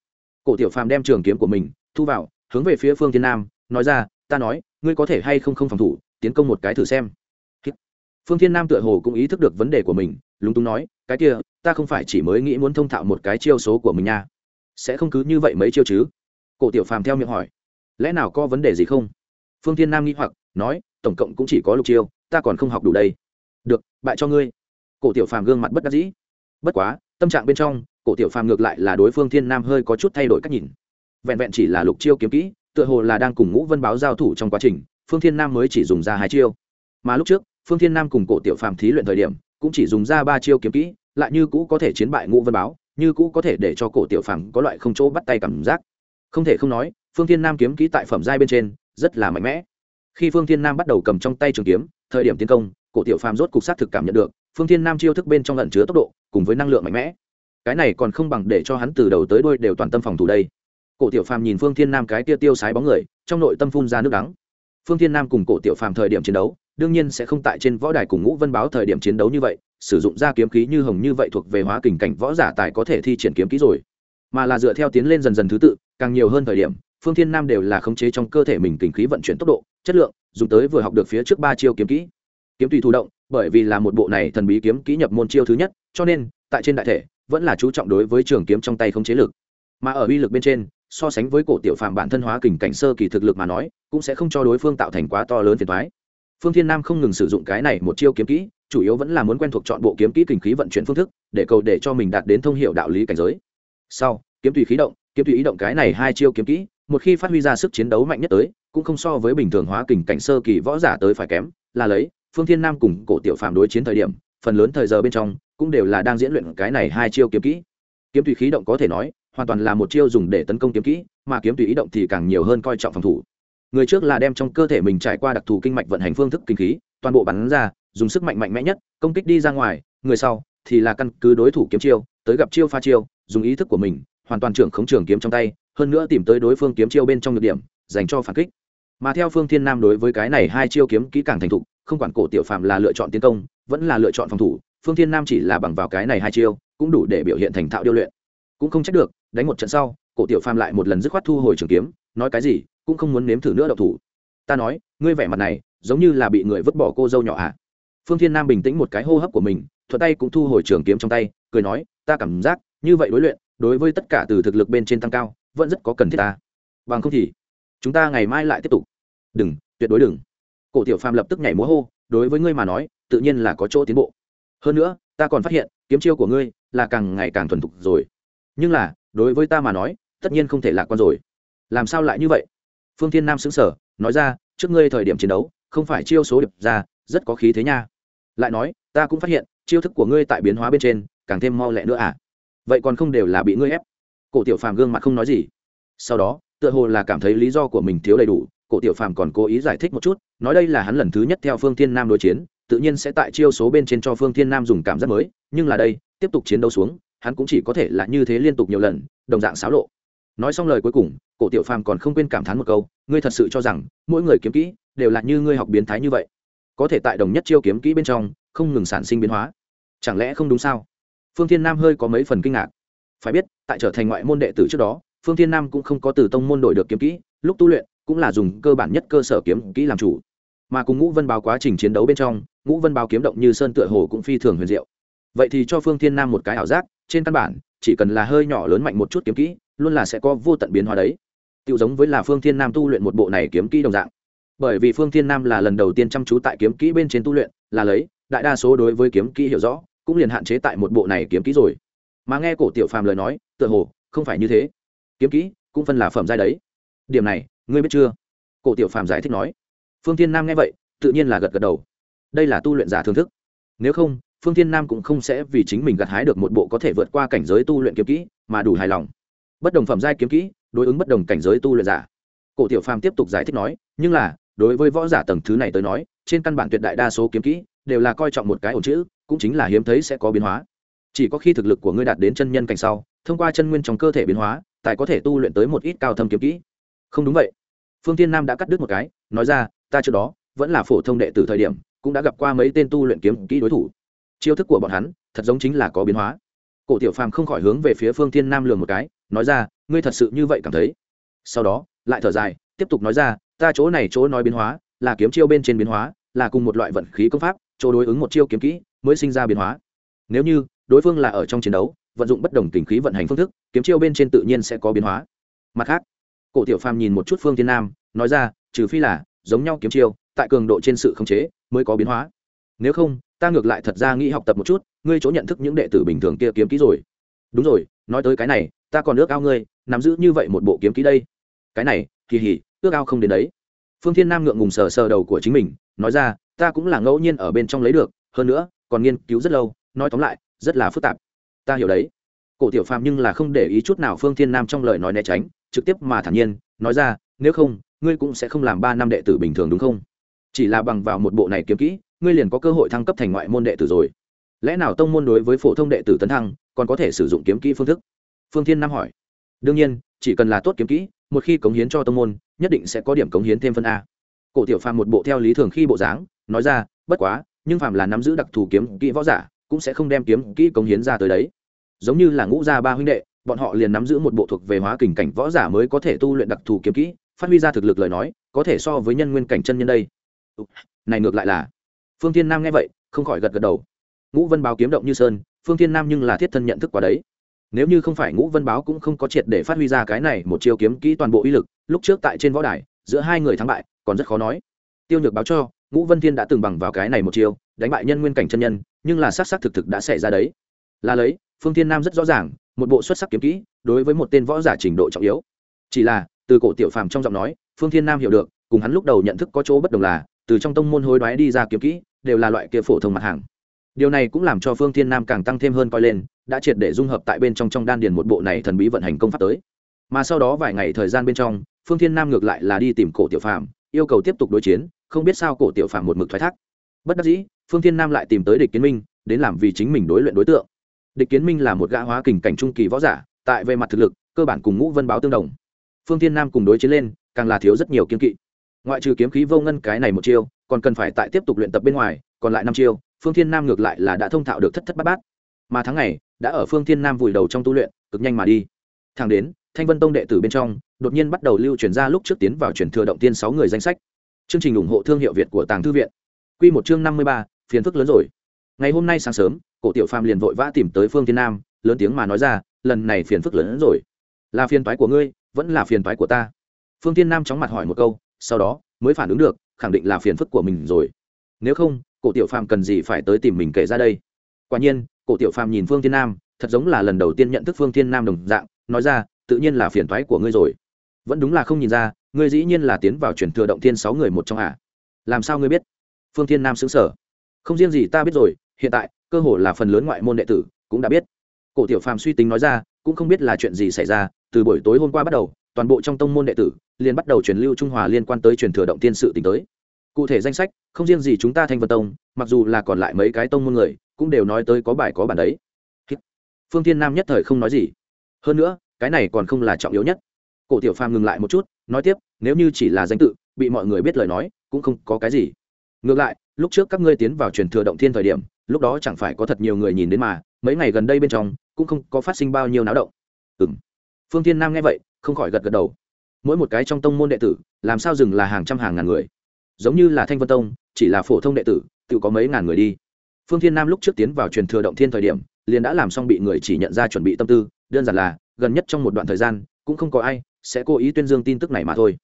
cổ tiểu phàm đem trường kiếm của mình thu vào hướng về phía phương thiên nam nói ra ta nói ngươi có thể hay không không phòng thủ tiến công một cái thử xem. Phương thiên nam tựa hồ cũng ý thức được vấn đề của mình lúng túng nói cái kia ta không phải chỉ mới nghĩ muốn thông thạo một cái chiêu số của mình nha. Sẽ không cứ như vậy mấy chiêu chứ? Cổ tiểu phàm theo miệng hỏi lẽ nào có vấn đề gì không? Phương thiên nam nghĩ hoặc nói tổng cộng cũng chỉ có lục chiêu ta còn không học đủ đây. Được bại cho ngươi cổ tiểu phàm gương mặt bất đắc dĩ. Bất quá, tâm trạng bên trong, cổ tiểu phàm ngược lại là đối phương thiên nam hơi có chút thay đổi cách nhìn. Vẹn vẹn chỉ là lục chiêu kiếm kỹ, tựa hồ là đang cùng ngũ vân báo giao thủ trong quá trình, phương thiên nam mới chỉ dùng ra hai chiêu. Mà lúc trước, phương thiên nam cùng cổ tiểu phàm thí luyện thời điểm, cũng chỉ dùng ra ba chiêu kiếm kỹ, lại như cũ có thể chiến bại ngũ vân báo, như cũ có thể để cho cổ tiểu phàm có loại không chỗ bắt tay cảm giác. Không thể không nói, phương thiên nam kiếm kỹ tại phẩm giai bên trên, rất là mạnh mẽ. Khi phương thiên nam bắt đầu cầm trong tay trường kiếm, thời điểm tiến công, cổ tiểu phàm rốt cục xác thực cảm nhận được phương thiên nam chiêu thức bên trong lẩn chứa tốc độ, cùng với năng lượng mạnh mẽ. Cái này còn không bằng để cho hắn từ đầu tới đuôi đều toàn tâm phòng thủ đây. Cổ tiểu phàm nhìn phương thiên nam cái tia tiêu sái bóng người, trong nội tâm phun ra nước đắng. Phương thiên nam cùng cổ tiểu phàm thời điểm chiến đấu, đương nhiên sẽ không tại trên võ đài cùng ngũ vân báo thời điểm chiến đấu như vậy, sử dụng ra kiếm khí như hồng như vậy thuộc về hóa kình cảnh võ giả tài có thể thi triển kiếm kỹ rồi. Mà là dựa theo tiến lên dần dần thứ tự, càng nhiều hơn thời điểm, phương thiên nam đều là khống chế trong cơ thể mình kình khí vận chuyển tốc độ, chất lượng, dùng tới vừa học được phía trước ba chiêu kiếm kỹ. Kiếm tùy thủ động bởi vì là một bộ này thần bí kiếm kỹ nhập môn chiêu thứ nhất, cho nên, tại trên đại thể, vẫn là chú trọng đối với trường kiếm trong tay không chế lực. Mà ở uy lực bên trên, so sánh với cổ tiểu phàm bản thân hóa kình cảnh sơ kỳ thực lực mà nói, cũng sẽ không cho đối phương tạo thành quá to lớn phiền thoái phương thiên nam không ngừng sử dụng cái này một chiêu kiếm kỹ, chủ yếu vẫn là muốn quen thuộc chọn bộ kiếm kỹ kình khí vận chuyển phương thức, để cầu để cho mình đạt đến thông hiệu đạo lý cảnh giới. Sau, kiếm tùy khí động, kiếm tùy ý động cái này hai chiêu kiếm kỹ, một khi phát huy ra sức chiến đấu mạnh nhất tới, cũng không so với bình thường hóa kình cảnh sơ kỳ võ giả tới phải kém, là lấy phương thiên nam cùng cổ tiểu phàm đối chiến thời điểm, phần lớn thời giờ bên trong cũng đều là đang diễn luyện cái này hai chiêu kiếm kỹ. Kiếm tùy khí động có thể nói, hoàn toàn là một chiêu dùng để tấn công kiếm kỹ, mà kiếm tùy ý động thì càng nhiều hơn coi trọng phòng thủ. Người trước là đem trong cơ thể mình trải qua đặc thù kinh mạch vận hành phương thức kinh khí, toàn bộ bắn ra, dùng sức mạnh mạnh mẽ nhất, công kích đi ra ngoài, người sau thì là căn cứ đối thủ kiếm chiêu, tới gặp chiêu pha chiêu, dùng ý thức của mình, hoàn toàn trưởng khống trường kiếm trong tay, hơn nữa tìm tới đối phương kiếm chiêu bên trong nhược điểm, dành cho phản kích. Mà theo phương thiên nam đối với cái này hai chiêu kiếm kỹ càng thành thục không quản cổ tiểu phàm là lựa chọn tiến công, vẫn là lựa chọn phòng thủ, phương thiên nam chỉ là bằng vào cái này hai chiêu, cũng đủ để biểu hiện thành thạo điêu luyện. Cũng không trách được, đánh một trận sau, cổ tiểu phàm lại một lần dứt khoát thu hồi trường kiếm, nói cái gì, cũng không muốn nếm thử nữa độc thủ. Ta nói, ngươi vẻ mặt này, giống như là bị người vứt bỏ cô dâu nhỏ ạ à. phương thiên nam bình tĩnh một cái hô hấp của mình thuật tay cũng thu hồi trường kiếm trong tay, cười nói, ta cảm giác, như vậy đối luyện, đối với tất cả từ thực lực bên trên tăng cao, vẫn rất có cần thiết ta. Bằng không thì, chúng ta ngày mai lại tiếp tục. Đừng, tuyệt đối đừng cổ tiểu phàm lập tức nhảy múa hô, đối với ngươi mà nói, tự nhiên là có chỗ tiến bộ. Hơn nữa, ta còn phát hiện, kiếm chiêu của ngươi là càng ngày càng thuần thục rồi. Nhưng là, đối với ta mà nói, tất nhiên không thể lạc quan rồi. Làm sao lại như vậy? Phương thiên nam xứng sở nói ra, trước ngươi thời điểm chiến đấu, không phải chiêu số điệp ra, rất có khí thế nha. Lại nói, ta cũng phát hiện, chiêu thức của ngươi tại biến hóa bên trên, càng thêm mau lẹ nữa à? Vậy còn không đều là bị ngươi ép. Cổ tiểu phàm gương mặt không nói gì. Sau đó, tựa hồ là cảm thấy lý do của mình thiếu đầy đủ cổ tiểu phàm còn cố ý giải thích một chút, nói đây là hắn lần thứ nhất theo phương thiên nam đối chiến, tự nhiên sẽ tại chiêu số bên trên cho phương thiên nam dùng cảm giác mới, nhưng là đây, tiếp tục chiến đấu xuống, hắn cũng chỉ có thể là như thế liên tục nhiều lần, đồng dạng xáo lộ. Nói xong lời cuối cùng, cổ tiểu phàm còn không quên cảm thán một câu, ngươi thật sự cho rằng, mỗi người kiếm kỹ, đều là như ngươi học biến thái như vậy. Có thể tại đồng nhất chiêu kiếm kỹ bên trong, không ngừng sản sinh biến hóa. Chẳng lẽ không đúng sao? Phương thiên nam hơi có mấy phần kinh ngạc. Phải biết, tại trở thành ngoại môn đệ tử trước đó, phương thiên nam cũng không có từ tông môn đổi được kiếm kỹ, lúc tu luyện cũng là dùng cơ bản nhất cơ sở kiếm kỹ làm chủ. Mà cùng ngũ vân báo quá trình chiến đấu bên trong, ngũ vân báo kiếm động như sơn tựa hồ cũng phi thường huyền diệu. Vậy thì cho phương thiên nam một cái ảo giác, trên căn bản, chỉ cần là hơi nhỏ lớn mạnh một chút kiếm kỹ, luôn là sẽ có vô tận biến hóa đấy. Tự giống với là phương thiên nam tu luyện một bộ này kiếm kỹ đồng dạng. Bởi vì phương thiên nam là lần đầu tiên chăm chú tại kiếm kỹ bên trên tu luyện, là lấy, đại đa số đối với kiếm kỹ hiểu rõ, cũng liền hạn chế tại một bộ này kiếm kỹ rồi. Mà nghe cổ tiểu phàm lời nói, tựa hồ, không phải như thế. Kiếm kỹ, cũng phân là phẩm giai đấy. Điểm này ngươi biết chưa? Cổ tiểu phàm giải thích nói. Phương thiên nam nghe vậy, tự nhiên là gật gật đầu. Đây là tu luyện giả thưởng thức. Nếu không, phương thiên nam cũng không sẽ vì chính mình gặt hái được một bộ có thể vượt qua cảnh giới tu luyện kiếm kỹ, mà đủ hài lòng. Bất đồng phẩm giai kiếm kỹ, đối ứng bất đồng cảnh giới tu luyện giả. Cổ tiểu phàm tiếp tục giải thích nói, nhưng là, đối với võ giả tầng thứ này tới nói, trên căn bản tuyệt đại đa số kiếm kỹ, đều là coi trọng một cái ổn chữ, cũng chính là hiếm thấy sẽ có biến hóa. Chỉ có khi thực lực của ngươi đạt đến chân nhân cảnh sau, thông qua chân nguyên trong cơ thể biến hóa, tài có thể tu luyện tới một ít cao thâm kiếm kỹ. Không đúng vậy phương tiên nam đã cắt đứt một cái, nói ra, ta trước đó vẫn là phổ thông đệ từ thời điểm, cũng đã gặp qua mấy tên tu luyện kiếm kỹ đối thủ. Chiêu thức của bọn hắn thật giống chính là có biến hóa. Cổ tiểu phàm không khỏi hướng về phía phương thiên nam lường một cái, nói ra, ngươi thật sự như vậy cảm thấy? Sau đó, lại thở dài, tiếp tục nói ra, ta chỗ này chỗ nói biến hóa, là kiếm chiêu bên trên biến hóa, là cùng một loại vận khí công pháp, chỗ đối ứng một chiêu kiếm kỹ mới sinh ra biến hóa. Nếu như đối phương là ở trong chiến đấu, vận dụng bất đồng tình khí vận hành phương thức, kiếm chiêu bên trên tự nhiên sẽ có biến hóa. Mặt khác cổ tiểu phàm nhìn một chút phương thiên nam, nói ra, trừ phi là, giống nhau kiếm chiêu, tại cường độ trên sự khống chế, mới có biến hóa. Nếu không, ta ngược lại thật ra nghĩ học tập một chút, ngươi chỗ nhận thức những đệ tử bình thường kia kiếm kỹ rồi. Đúng rồi, nói tới cái này, ta còn ước ao ngươi, nắm giữ như vậy một bộ kiếm kỹ đây. Cái này, kỳ hỉ, ước ao không đến đấy. Phương thiên nam ngượng ngùng sờ sờ đầu của chính mình, nói ra, ta cũng là ngẫu nhiên ở bên trong lấy được, hơn nữa, còn nghiên cứu rất lâu, nói tóm lại, rất là phức tạp. Ta hiểu đấy cổ tiểu phàm nhưng là không để ý chút nào phương thiên nam trong lời nói né tránh, trực tiếp mà thản nhiên, nói ra, nếu không, ngươi cũng sẽ không làm ba năm đệ tử bình thường đúng không? Chỉ là bằng vào một bộ này kiếm kỹ, ngươi liền có cơ hội thăng cấp thành ngoại môn đệ tử rồi. Lẽ nào tông môn đối với phổ thông đệ tử tấn thăng, còn có thể sử dụng kiếm kỹ phương thức? Phương thiên nam hỏi. Đương nhiên, chỉ cần là tốt kiếm kỹ, một khi cống hiến cho tông môn, nhất định sẽ có điểm cống hiến thêm phân a. Cổ tiểu phàm một bộ theo lý thường khi bộ dáng, nói ra, bất quá, nhưng phàm là nắm giữ đặc thù kiếm kỹ võ giả, cũng sẽ không đem kiếm kỹ cống hiến ra tới đấy giống như là ngũ gia ba huynh đệ, bọn họ liền nắm giữ một bộ thuộc về hóa kình cảnh võ giả mới có thể tu luyện đặc thù kiếm kỹ, phát huy ra thực lực lời nói, có thể so với nhân nguyên cảnh chân nhân đây. Này ngược lại là, phương thiên nam nghe vậy, không khỏi gật gật đầu. Ngũ vân báo kiếm động như sơn, phương thiên nam nhưng là thiết thân nhận thức quả đấy. Nếu như không phải ngũ vân báo cũng không có triệt để phát huy ra cái này một chiêu kiếm kỹ toàn bộ uy lực, lúc trước tại trên võ đài, giữa hai người thắng bại, còn rất khó nói. Tiêu nhược báo cho, ngũ vân thiên đã từng bằng vào cái này một chiêu, đánh bại nhân nguyên cảnh chân nhân, nhưng là xác xác thực thực đã xảy ra đấy. Là lấy phương thiên nam rất rõ ràng, một bộ xuất sắc kiếm kỹ, đối với một tên võ giả trình độ trọng yếu. Chỉ là, từ cổ tiểu phàm trong giọng nói, phương thiên nam hiểu được, cùng hắn lúc đầu nhận thức có chỗ bất đồng là, từ trong tông môn hối đoái đi ra kiếm kỹ, đều là loại kia phổ thông mặt hàng. Điều này cũng làm cho phương thiên nam càng tăng thêm hơn coi lên, đã triệt để dung hợp tại bên trong trong đan điền một bộ này thần bí vận hành công pháp tới. Mà sau đó vài ngày thời gian bên trong, phương thiên nam ngược lại là đi tìm cổ tiểu phàm, yêu cầu tiếp tục đối chiến, không biết sao cổ tiểu phàm một mực thoái thác. Bất đắc dĩ, phương thiên nam lại tìm tới địch kiến minh, đến làm vì chính mình đối luyện đối tượng địch kiến minh là một gã hóa kình cảnh trung kỳ võ giả, tại về mặt thực lực, cơ bản cùng ngũ vân báo tương đồng. Phương thiên nam cùng đối chiến lên, càng là thiếu rất nhiều kiếm kỵ. Ngoại trừ kiếm khí vô ngân cái này một chiêu, còn cần phải tại tiếp tục luyện tập bên ngoài, còn lại năm chiêu, phương thiên nam ngược lại là đã thông thạo được thất thất bát bát. Mà tháng này đã ở phương thiên nam vùi đầu trong tu luyện, cực nhanh mà đi. Thẳng đến, thanh vân tông đệ tử bên trong, đột nhiên bắt đầu lưu truyền ra lúc trước tiến vào truyền thừa động tiên sáu người danh sách. Chương trình ủng hộ thương hiệu việt của tàng thư viện. Q một chương năm mươi ba, phiền phức lớn rồi ngày hôm nay sáng sớm, cổ tiểu phàm liền vội vã tìm tới phương thiên nam, lớn tiếng mà nói ra, lần này phiền phức lớn hơn rồi. Là phiền toái của ngươi, vẫn là phiền toái của ta? Phương thiên nam chóng mặt hỏi một câu, sau đó mới phản ứng được, khẳng định là phiền phức của mình rồi. Nếu không, cổ tiểu phàm cần gì phải tới tìm mình kể ra đây? Quả nhiên, cổ tiểu phàm nhìn phương thiên nam, thật giống là lần đầu tiên nhận thức phương thiên nam đồng dạng, nói ra, tự nhiên là phiền toái của ngươi rồi. Vẫn đúng là không nhìn ra, ngươi dĩ nhiên là tiến vào truyền thừa động thiên sáu người một trong à? làm sao ngươi biết? Phương thiên nam xứng sở không riêng gì ta biết rồi hiện tại, cơ hồ là phần lớn ngoại môn đệ tử cũng đã biết. Cổ tiểu phàm suy tính nói ra, cũng không biết là chuyện gì xảy ra, từ buổi tối hôm qua bắt đầu, toàn bộ trong tông môn đệ tử liền bắt đầu truyền lưu trung hòa liên quan tới truyền thừa động tiên sự tính tới. Cụ thể danh sách, không riêng gì chúng ta thanh vân tông, mặc dù là còn lại mấy cái tông môn người, cũng đều nói tới có bài có bản đấy. Phương tiên nam nhất thời không nói gì. Hơn nữa, cái này còn không là trọng yếu nhất. Cổ tiểu phàm ngừng lại một chút, nói tiếp, nếu như chỉ là danh tự, bị mọi người biết lời nói, cũng không có cái gì ngược lại, lúc trước các ngươi tiến vào truyền thừa động thiên thời điểm, lúc đó chẳng phải có thật nhiều người nhìn đến mà, mấy ngày gần đây bên trong, cũng không có phát sinh bao nhiêu náo động. Ừ m phương tiên nam nghe vậy, không khỏi gật gật đầu. Mỗi một cái trong tông môn đệ tử, làm sao dừng là hàng trăm hàng ngàn người? Giống như là thanh vân tông, chỉ là phổ thông đệ tử, tự có mấy ngàn người đi. Phương thiên nam lúc trước tiến vào truyền thừa động thiên thời điểm, liền đã làm xong bị người chỉ nhận ra chuẩn bị tâm tư, đơn giản là, gần nhất trong một đoạn thời gian, cũng không có ai sẽ cố ý tuyên dương tin tức này mà thôi.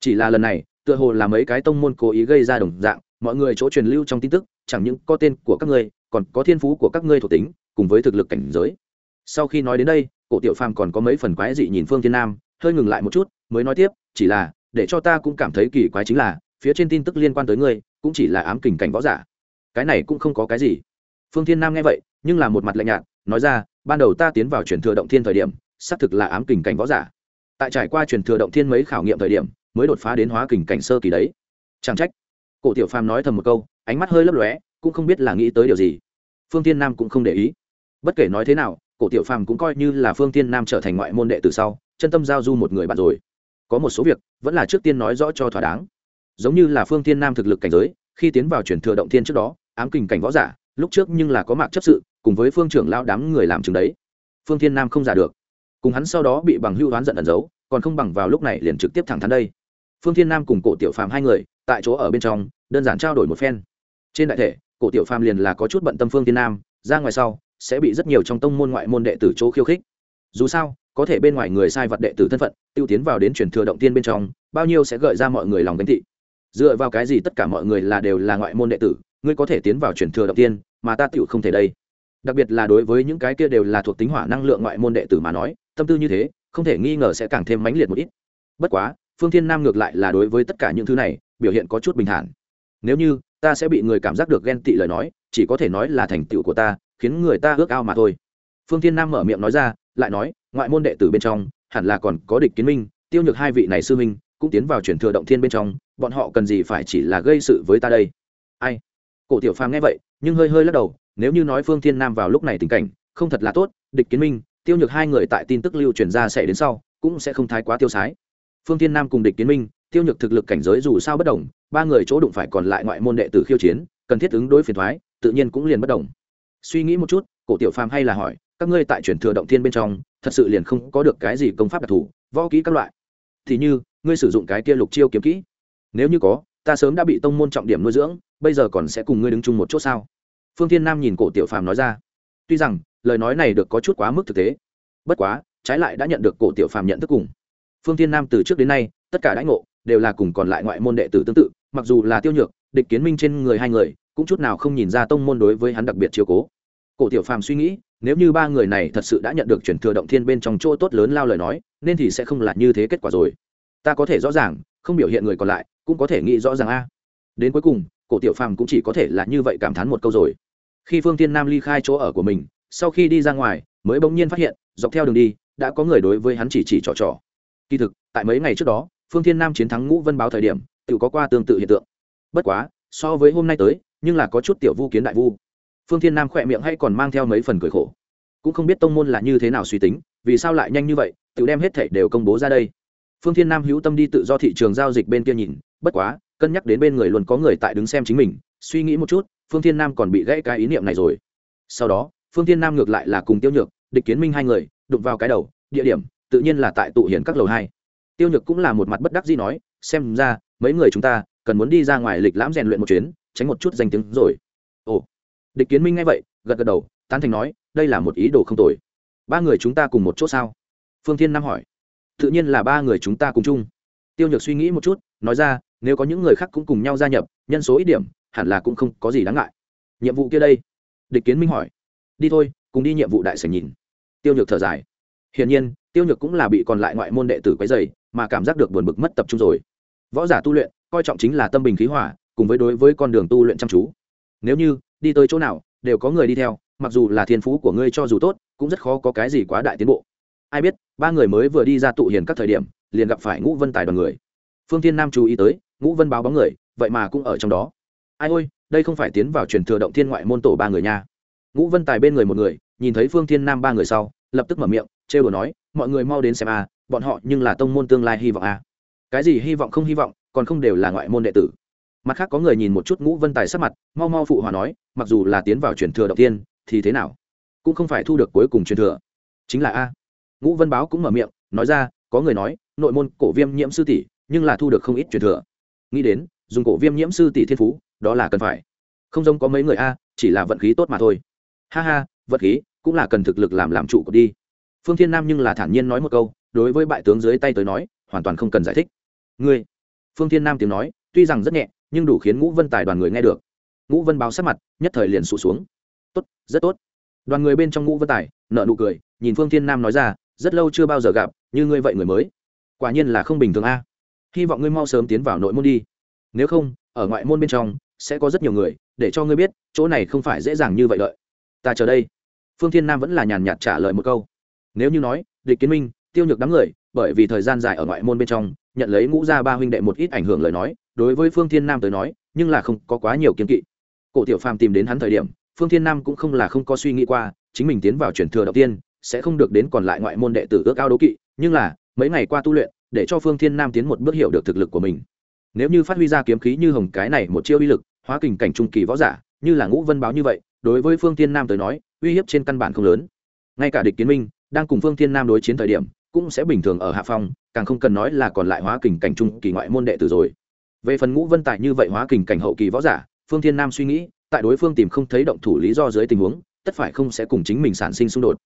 Chỉ là lần này, tựa hồ là mấy cái tông môn cố ý gây ra đồng dạng mọi người chỗ truyền lưu trong tin tức, chẳng những có tên của các ngươi, còn có thiên phú của các ngươi thuộc tính, cùng với thực lực cảnh giới. Sau khi nói đến đây, cổ tiểu phàm còn có mấy phần quái dị nhìn phương thiên nam, hơi ngừng lại một chút, mới nói tiếp, chỉ là, để cho ta cũng cảm thấy kỳ quái chính là, phía trên tin tức liên quan tới ngươi, cũng chỉ là ám kình cảnh võ giả. Cái này cũng không có cái gì. Phương thiên nam nghe vậy, nhưng là một mặt lạnh nhạt, nói ra, ban đầu ta tiến vào truyền thừa động thiên thời điểm, xác thực là ám kình cảnh võ giả. Tại trải qua truyền thừa động thiên mấy khảo nghiệm thời điểm, mới đột phá đến hóa kình cảnh sơ kỳ đấy. Chẳng trách cổ tiểu phàm nói thầm một câu, ánh mắt hơi lấp lóe, cũng không biết là nghĩ tới điều gì. Phương tiên nam cũng không để ý. Bất kể nói thế nào, cổ tiểu phàm cũng coi như là phương tiên nam trở thành ngoại môn đệ từ sau, chân tâm giao du một người bạn rồi. Có một số việc, vẫn là trước tiên nói rõ cho thỏa đáng. Giống như là phương tiên nam thực lực cảnh giới, khi tiến vào chuyển thừa động thiên trước đó, ám kình cảnh võ giả, lúc trước nhưng là có mạc chấp sự, cùng với phương trưởng lao đám người làm chứng đấy. Phương tiên nam không giả được. Cùng hắn sau đó bị bằng hưu hoán giận ẩn giấu, còn không bằng vào lúc này liền trực tiếp thẳng thắn đây. Phương thiên nam cùng cổ tiểu phàm hai người tại chỗ ở bên trong, đơn giản trao đổi một phen. Trên đại thể, cổ tiểu phàm liền là có chút bận tâm phương thiên nam, ra ngoài sau, sẽ bị rất nhiều trong tông môn ngoại môn đệ tử chỗ khiêu khích. Dù sao, có thể bên ngoài người sai vật đệ tử thân phận, tiêu tiến vào đến truyền thừa động tiên bên trong, bao nhiêu sẽ gợi ra mọi người lòng gánh tị. Dựa vào cái gì tất cả mọi người là đều là ngoại môn đệ tử, ngươi có thể tiến vào truyền thừa động tiên, mà ta tựu không thể đây. Đặc biệt là đối với những cái kia đều là thuộc tính hỏa năng lượng ngoại môn đệ tử mà nói, tâm tư như thế, không thể nghi ngờ sẽ càng thêm mãnh liệt một ít. Bất quá, phương thiên nam ngược lại là đối với tất cả những thứ này biểu hiện có chút bình thản. Nếu như, ta sẽ bị người cảm giác được ghen tị lời nói, chỉ có thể nói là thành tựu của ta, khiến người ta ước ao mà thôi. Phương thiên nam mở miệng nói ra, lại nói, ngoại môn đệ tử bên trong, hẳn là còn có địch kiến minh, tiêu nhược hai vị này sư minh cũng tiến vào chuyển thừa động thiên bên trong, bọn họ cần gì phải chỉ là gây sự với ta đây? Ai? Cổ tiểu phàm nghe vậy, nhưng hơi hơi lắc đầu, nếu như nói phương thiên nam vào lúc này tình cảnh, không thật là tốt, địch kiến minh, tiêu nhược hai người tại tin tức lưu truyền ra sẽ đến sau, cũng sẽ không thái quá tiêu sái. Phương thiên nam cùng địch kiến minh tiêu nhược thực lực cảnh giới dù sao bất đồng, ba người chỗ đụng phải còn lại ngoại môn đệ tử khiêu chiến, cần thiết ứng đối phiền thoái, tự nhiên cũng liền bất đồng. Suy nghĩ một chút, cổ tiểu phàm hay là hỏi, các ngươi tại truyền thừa động thiên bên trong, thật sự liền không có được cái gì công pháp đặc thù, võ kỹ các loại. Thì như, ngươi sử dụng cái kia lục chiêu kiếm kỹ. Nếu như có, ta sớm đã bị tông môn trọng điểm nuôi dưỡng, bây giờ còn sẽ cùng ngươi đứng chung một chỗ sao? Phương thiên nam nhìn cổ tiểu phàm nói ra. Tuy rằng, lời nói này được có chút quá mức thực tế. Bất quá, trái lại đã nhận được cổ tiểu phàm nhận thức cùng. Phương thiên nam từ trước đến nay, tất cả đãi ngộ đều là cùng còn lại ngoại môn đệ tử tương tự, mặc dù là tiêu nhược, địch kiến minh trên người hai người, cũng chút nào không nhìn ra tông môn đối với hắn đặc biệt chiều cố. Cổ tiểu phàm suy nghĩ, nếu như ba người này thật sự đã nhận được chuyển thừa động thiên bên trong chỗ tốt lớn lao lời nói, nên thì sẽ không là như thế kết quả rồi. Ta có thể rõ ràng, không biểu hiện người còn lại, cũng có thể nghĩ rõ ràng a. Đến cuối cùng, cổ tiểu phàm cũng chỉ có thể là như vậy cảm thán một câu rồi. Khi phương tiên nam ly khai chỗ ở của mình, sau khi đi ra ngoài, mới bỗng nhiên phát hiện, dọc theo đường đi, đã có người đối với hắn chỉ chỉ trò trò. Kỳ thực, tại mấy ngày trước đó phương thiên nam chiến thắng ngũ vân báo thời điểm, tự có qua tương tự hiện tượng. Bất quá, so với hôm nay tới, nhưng là có chút tiểu vu kiến đại vu. Phương thiên nam khỏe miệng hay còn mang theo mấy phần cười khổ. Cũng không biết tông môn là như thế nào suy tính, vì sao lại nhanh như vậy, tự đem hết thảy đều công bố ra đây. Phương thiên nam hữu tâm đi tự do thị trường giao dịch bên kia nhìn, bất quá, cân nhắc đến bên người luôn có người tại đứng xem chính mình, suy nghĩ một chút, phương thiên nam còn bị gãy cái ý niệm này rồi. Sau đó, phương thiên nam ngược lại là cùng tiêu nhược, địch kiến minh hai người, đụng vào cái đầu, địa điểm, tự nhiên là tại tụ hiển các lầu hai tiêu nhược cũng là một mặt bất đắc dĩ nói, xem ra, mấy người chúng ta cần muốn đi ra ngoài lịch lãm rèn luyện một chuyến, tránh một chút danh tiếng rồi. Ồ. Địch kiến minh nghe vậy, gật gật đầu, tán thành nói, đây là một ý đồ không tồi. Ba người chúng ta cùng một chỗ sao? Phương thiên nam hỏi. Tự nhiên là ba người chúng ta cùng chung. Tiêu nhược suy nghĩ một chút, nói ra, nếu có những người khác cũng cùng nhau gia nhập, nhân số ít điểm, hẳn là cũng không có gì đáng ngại. Nhiệm vụ kia đây? Địch kiến minh hỏi. Đi thôi, cùng đi nhiệm vụ đại sảnh nhìn. Tiêu nhược thở dài. Hiển nhiên tiêu nhược cũng là bị còn lại ngoại môn đệ tử quấy dày mà cảm giác được buồn bực mất tập trung rồi. Võ giả tu luyện, coi trọng chính là tâm bình khí hỏa cùng với đối với con đường tu luyện chăm chú. Nếu như, đi tới chỗ nào, đều có người đi theo, mặc dù là thiên phú của ngươi cho dù tốt, cũng rất khó có cái gì quá đại tiến bộ. Ai biết, ba người mới vừa đi ra tụ hiền các thời điểm, liền gặp phải ngũ vân tài đoàn người. Phương thiên nam chú ý tới, ngũ vân báo bóng người, vậy mà cũng ở trong đó. Ai ôi, đây không phải tiến vào truyền thừa động thiên ngoại môn tổ ba người nha. Ngũ vân tài bên người một người, nhìn thấy phương thiên nam ba người sau, lập tức mở miệng trêu đồ nói, mọi người mau đến xem a, bọn họ nhưng là tông môn tương lai hy vọng a. Cái gì hy vọng không hy vọng, còn không đều là ngoại môn đệ tử. Mặt khác có người nhìn một chút ngũ vân tài sắc mặt, mau mau phụ hòa nói, mặc dù là tiến vào truyền thừa đầu tiên, thì thế nào? Cũng không phải thu được cuối cùng truyền thừa. Chính là a. Ngũ vân báo cũng mở miệng, nói ra, có người nói, nội môn cổ viêm nhiễm sư tỷ, nhưng là thu được không ít truyền thừa. Nghĩ đến, dùng cổ viêm nhiễm sư tỷ thiên phú, đó là cần phải. Không giống có mấy người a, chỉ là vận khí tốt mà thôi. Ha ha, vận khí cũng là cần thực lực làm làm trụ của đi phương thiên nam nhưng là thản nhiên nói một câu, đối với bại tướng dưới tay tới nói, hoàn toàn không cần giải thích. Ngươi? Phương thiên nam tiếng nói, tuy rằng rất nhẹ, nhưng đủ khiến ngũ vân tài đoàn người nghe được. Ngũ vân báo sát mặt, nhất thời liền sụt xuống. Tốt, rất tốt. Đoàn người bên trong ngũ vân tài nợ nụ cười, nhìn phương thiên nam nói ra, rất lâu chưa bao giờ gặp, như ngươi vậy người mới. Quả nhiên là không bình thường a. Hy vọng ngươi mau sớm tiến vào nội môn đi. Nếu không, ở ngoại môn bên trong, sẽ có rất nhiều người, để cho ngươi biết, chỗ này không phải dễ dàng như vậy đợi. Ta chờ đây. Phương thiên nam vẫn là nhàn nhạt trả lời một câu nếu như nói, địch kiến minh, tiêu nhược đám người, bởi vì thời gian dài ở ngoại môn bên trong, nhận lấy ngũ gia ba huynh đệ một ít ảnh hưởng lời nói, đối với phương thiên nam tới nói, nhưng là không có quá nhiều kiến kỵ. Cổ tiểu phàm tìm đến hắn thời điểm, phương thiên nam cũng không là không có suy nghĩ qua, chính mình tiến vào truyền thừa đầu tiên, sẽ không được đến còn lại ngoại môn đệ tử ước ao đố kỵ, nhưng là, mấy ngày qua tu luyện, để cho phương thiên nam tiến một bước hiểu được thực lực của mình. Nếu như phát huy ra kiếm khí như hồng cái này một chiêu uy lực, hóa kình cảnh trung kỳ võ giả, như là ngũ vân báo như vậy, đối với phương thiên nam tới nói, uy hiếp trên căn bản không lớn. Ngay cả địch kiến minh đang cùng phương thiên nam đối chiến thời điểm, cũng sẽ bình thường ở hạ phong, càng không cần nói là còn lại hóa kình cảnh trung kỳ ngoại môn đệ tử rồi. Về phần ngũ vân tại như vậy hóa kình cảnh hậu kỳ võ giả, phương thiên nam suy nghĩ, tại đối phương tìm không thấy động thủ lý do dưới tình huống, tất phải không sẽ cùng chính mình sản sinh xung đột.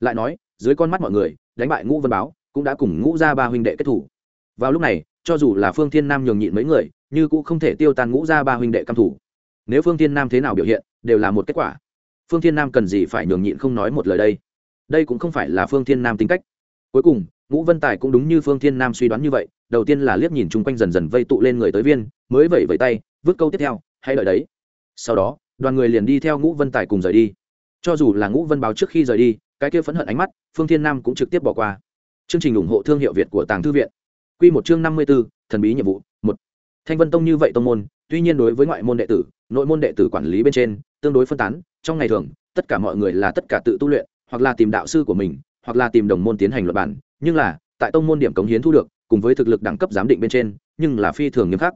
Lại nói, dưới con mắt mọi người, đánh bại ngũ vân báo, cũng đã cùng ngũ ra ba huynh đệ kết thủ. Vào lúc này, cho dù là phương thiên nam nhường nhịn mấy người, như cũng không thể tiêu tan ngũ ra ba huynh đệ căm thủ. Nếu phương thiên nam thế nào biểu hiện, đều là một kết quả. Phương thiên nam cần gì phải nhường nhịn không nói một lời đây? Đây cũng không phải là phương thiên nam tính cách. Cuối cùng, ngũ vân tài cũng đúng như phương thiên nam suy đoán như vậy, đầu tiên là liếc nhìn chung quanh dần dần vây tụ lên người tới viên, mới vẩy vẩy tay, vứt câu tiếp theo hay đợi đấy. Sau đó, đoàn người liền đi theo ngũ vân tài cùng rời đi. Cho dù là ngũ vân báo trước khi rời đi, cái kia phẫn hận ánh mắt, phương thiên nam cũng trực tiếp bỏ qua. Chương trình ủng hộ thương hiệu việt của tàng thư viện. Q một chương năm mươi b ố thần bí nhiệm vụ, một. Thanh vân tông như vậy tông môn, tuy nhiên đối với ngoại môn đệ tử, nội môn đệ tử quản lý bên trên, tương đối phân tán, trong ngày thường, tất cả mọi người là tất cả tự tu luyện hoặc là tìm đạo sư của mình, hoặc là tìm đồng môn tiến hành luật bản, nhưng là, tại tông môn điểm cống hiến thu được, cùng với thực lực đẳng cấp giám định bên trên, nhưng là phi thường nghiêm khắc.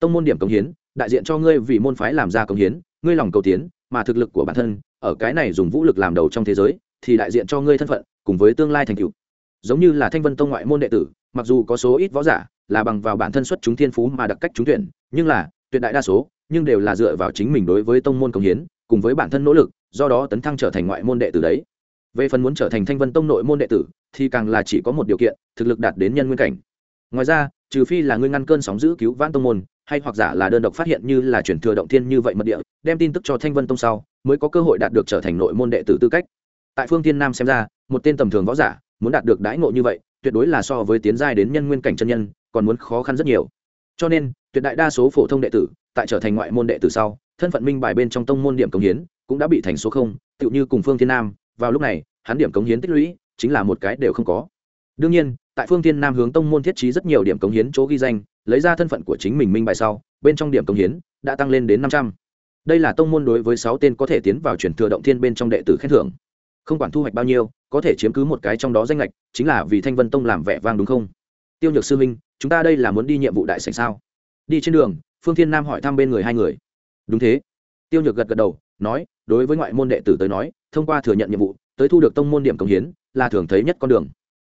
Tông môn điểm cống hiến, đại diện cho ngươi vì môn phái làm ra cống hiến, ngươi lòng cầu tiến, mà thực lực của bản thân, ở cái này dùng vũ lực làm đầu trong thế giới, thì đại diện cho ngươi thân phận, cùng với tương lai thành tựu. Giống như là thanh vân tông ngoại môn đệ tử, mặc dù có số ít võ giả, là bằng vào bản thân xuất chúng thiên phú mà đặc cách trúng tuyển, nhưng là, tuyệt đại đa số, nhưng đều là dựa vào chính mình đối với tông môn công hiến, cùng với bản thân nỗ lực, do đó tấn thăng trở thành ngoại môn đệ tử đấy về phần muốn trở thành thanh vân tông nội môn đệ tử, thì càng là chỉ có một điều kiện, thực lực đạt đến nhân nguyên cảnh. Ngoài ra, trừ phi là ngươi ngăn cơn sóng giữ cứu vãn tông môn, hay hoặc giả là đơn độc phát hiện như là chuyển thừa động thiên như vậy mật địa, đem tin tức cho thanh vân tông sau, mới có cơ hội đạt được trở thành nội môn đệ tử tư cách. Tại phương tiên nam xem ra, một tên tầm thường võ giả, muốn đạt được đãi ngộ như vậy, tuyệt đối là so với tiến giai đến nhân nguyên cảnh chân nhân, còn muốn khó khăn rất nhiều. Cho nên, tuyệt đại đa số phổ thông đệ tử, tại trở thành ngoại môn đệ tử sau, thân phận minh bài bên trong tông môn điểm cống hiến, cũng đã bị thành số không, tựu như cùng phương thiên nam vào lúc này, hắn điểm cống hiến tích lũy chính là một cái đều không có. Đương nhiên, tại phương thiên nam hướng tông môn thiết trí rất nhiều điểm cống hiến chỗ ghi danh, lấy ra thân phận của chính mình minh bài sau, bên trong điểm cống hiến đã tăng lên đến năm trăm. Đây là tông môn đối với sáu tên có thể tiến vào chuyển thừa động thiên bên trong đệ tử khen thưởng. Không quản thu hoạch bao nhiêu, có thể chiếm cứ một cái trong đó danh lệch chính là vì thanh vân tông làm vẻ vang đúng không? Tiêu nhược sư minh, chúng ta đây là muốn đi nhiệm vụ đại sảnh sao? Đi trên đường, phương thiên nam hỏi thăm bên người hai người. Đúng thế. Tiêu nhược gật gật đầu, nói, đối với ngoại môn đệ tử tới nói thông qua thừa nhận nhiệm vụ, tới thu được tông môn điểm công hiến, là thường thấy nhất con đường.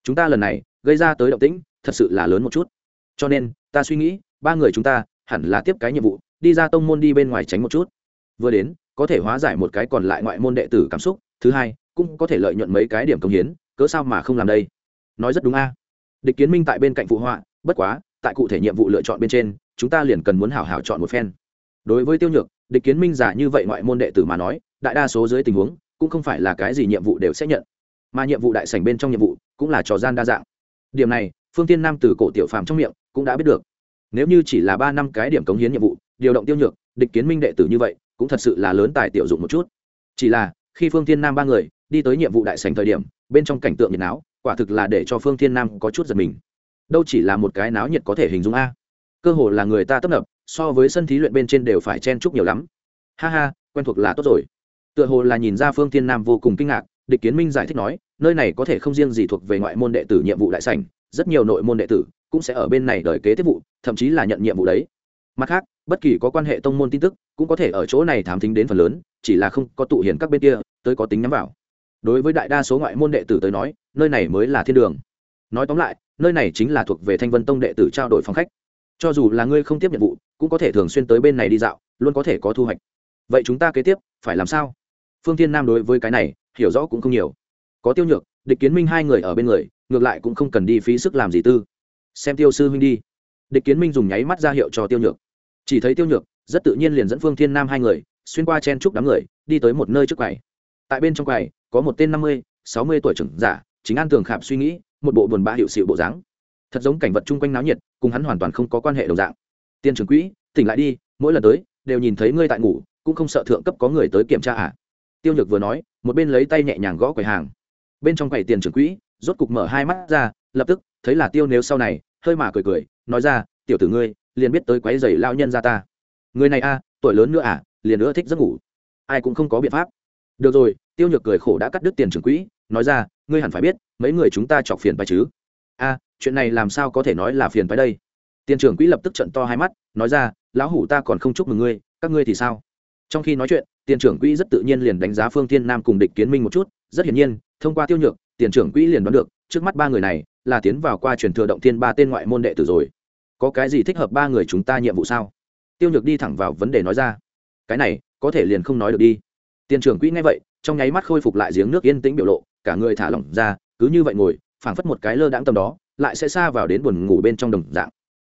Chúng ta lần này gây ra tới động tĩnh, thật sự là lớn một chút. Cho nên, ta suy nghĩ, ba người chúng ta hẳn là tiếp cái nhiệm vụ, đi ra tông môn đi bên ngoài tránh một chút. Vừa đến, có thể hóa giải một cái còn lại ngoại môn đệ tử cảm xúc, thứ hai, cũng có thể lợi nhuận mấy cái điểm công hiến, cớ sao mà không làm đây? Nói rất đúng a. Địch kiến minh tại bên cạnh phụ họa, bất quá, tại cụ thể nhiệm vụ lựa chọn bên trên, chúng ta liền cần muốn hảo hảo chọn một phen. Đối với tiêu nhược, địch kiến minh giả như vậy ngoại môn đệ tử mà nói, đại đa số dưới tình huống cũng không phải là cái gì nhiệm vụ đều sẽ nhận, mà nhiệm vụ đại sảnh bên trong nhiệm vụ cũng là trò gian đa dạng. Điểm này, phương tiên nam từ cổ tiểu phàm trong miệng cũng đã biết được. Nếu như chỉ là ba năm cái điểm cống hiến nhiệm vụ, điều động tiêu nhược, địch kiến minh đệ tử như vậy, cũng thật sự là lớn tài tiểu dụng một chút. Chỉ là, khi phương tiên nam ba người đi tới nhiệm vụ đại sảnh thời điểm, bên trong cảnh tượng nhiệt náo, quả thực là để cho phương tiên nam có chút giật mình. Đâu chỉ là một cái náo nhiệt có thể hình dung a. Cơ hồ là người ta tấp nập, so với sân thí luyện bên trên đều phải chen chúc nhiều lắm. Ha ha, quen thuộc là tốt rồi tựa hồ là nhìn ra phương Thiên nam vô cùng kinh ngạc, địch kiến minh giải thích nói, nơi này có thể không riêng gì thuộc về ngoại môn đệ tử nhiệm vụ đại sảnh, rất nhiều nội môn đệ tử cũng sẽ ở bên này đợi kế tiếp vụ, thậm chí là nhận nhiệm vụ đấy. Mặt khác, bất kỳ có quan hệ tông môn tin tức cũng có thể ở chỗ này thám thính đến phần lớn, chỉ là không có tụ hiển các bên kia, tới có tính nhắm vào. Đối với đại đa số ngoại môn đệ tử tới nói, nơi này mới là thiên đường. Nói tóm lại, nơi này chính là thuộc về thanh vân tông đệ tử trao đổi phòng khách. Cho dù là ngươi không tiếp nhiệm vụ, cũng có thể thường xuyên tới bên này đi dạo, luôn có thể có thu hoạch. Vậy chúng ta kế tiếp, phải làm sao? Phương Thiên nam đối với cái này, hiểu rõ cũng không nhiều. Có tiêu nhược, địch kiến minh hai người ở bên người, ngược lại cũng không cần đi phí sức làm gì tư. Xem tiêu sư huynh đi. Địch kiến minh dùng nháy mắt ra hiệu cho tiêu nhược. Chỉ thấy tiêu nhược, rất tự nhiên liền dẫn phương thiên nam hai người, xuyên qua chen trúc đám người, đi tới một nơi trước quầy. Tại bên trong quầy, có một tên năm mươi, sáu mươi tuổi trưởng giả, chính an tường khạp suy nghĩ, một bộ buồn bã hiệu sự bộ dáng. Thật giống cảnh vật chung quanh náo nhiệt, cùng hắn hoàn toàn không có quan hệ đồng dạng. Tiên trưởng quỹ, tỉnh lại đi, mỗi lần tới, đều nhìn thấy ngươi tại ngủ, cũng không sợ thượng cấp có người tới kiểm tra à? Tiêu nhược vừa nói, một bên lấy tay nhẹ nhàng gõ quầy hàng. Bên trong quầy tiền trưởng quỹ, rốt cục mở hai mắt ra, lập tức, thấy là tiêu nếu sau này, hơi mà cười cười, nói ra, tiểu tử ngươi, liền biết tới quấy giày lao nhân ra ta. Người này a, tuổi lớn nữa à liền nữa thích giấc ngủ. Ai cũng không có biện pháp. Được rồi. Tiêu nhược cười khổ đã cắt đứt tiền trưởng quỹ, nói ra, ngươi hẳn phải biết, mấy người chúng ta chọc phiền phải chứ? A, chuyện này làm sao có thể nói là phiền phải đây? Tiền trưởng quỹ lập tức trận to hai mắt, nói ra, lão hủ ta còn không chúc mừng ngươi, các ngươi thì sao? Trong khi nói chuyện, tiền trưởng quỹ rất tự nhiên liền đánh giá phương tiên nam cùng địch kiến minh một chút, rất hiển nhiên, thông qua tiêu nhược, tiền trưởng quỹ liền đoán được, trước mắt ba người này là tiến vào qua truyền thừa động thiên ba tên ngoại môn đệ tử rồi. Có cái gì thích hợp ba người chúng ta nhiệm vụ sao? Tiêu nhược đi thẳng vào vấn đề nói ra. Cái này, có thể liền không nói được đi. Tiền trưởng quỹ nghe vậy, trong nháy mắt khôi phục lại giếng nước yên tĩnh biểu lộ, cả người thả lỏng ra, cứ như vậy ngồi, phảng phất một cái lơ đãng tầm đó, lại sẽ xa vào đến buồn ngủ bên trong đồng dạng.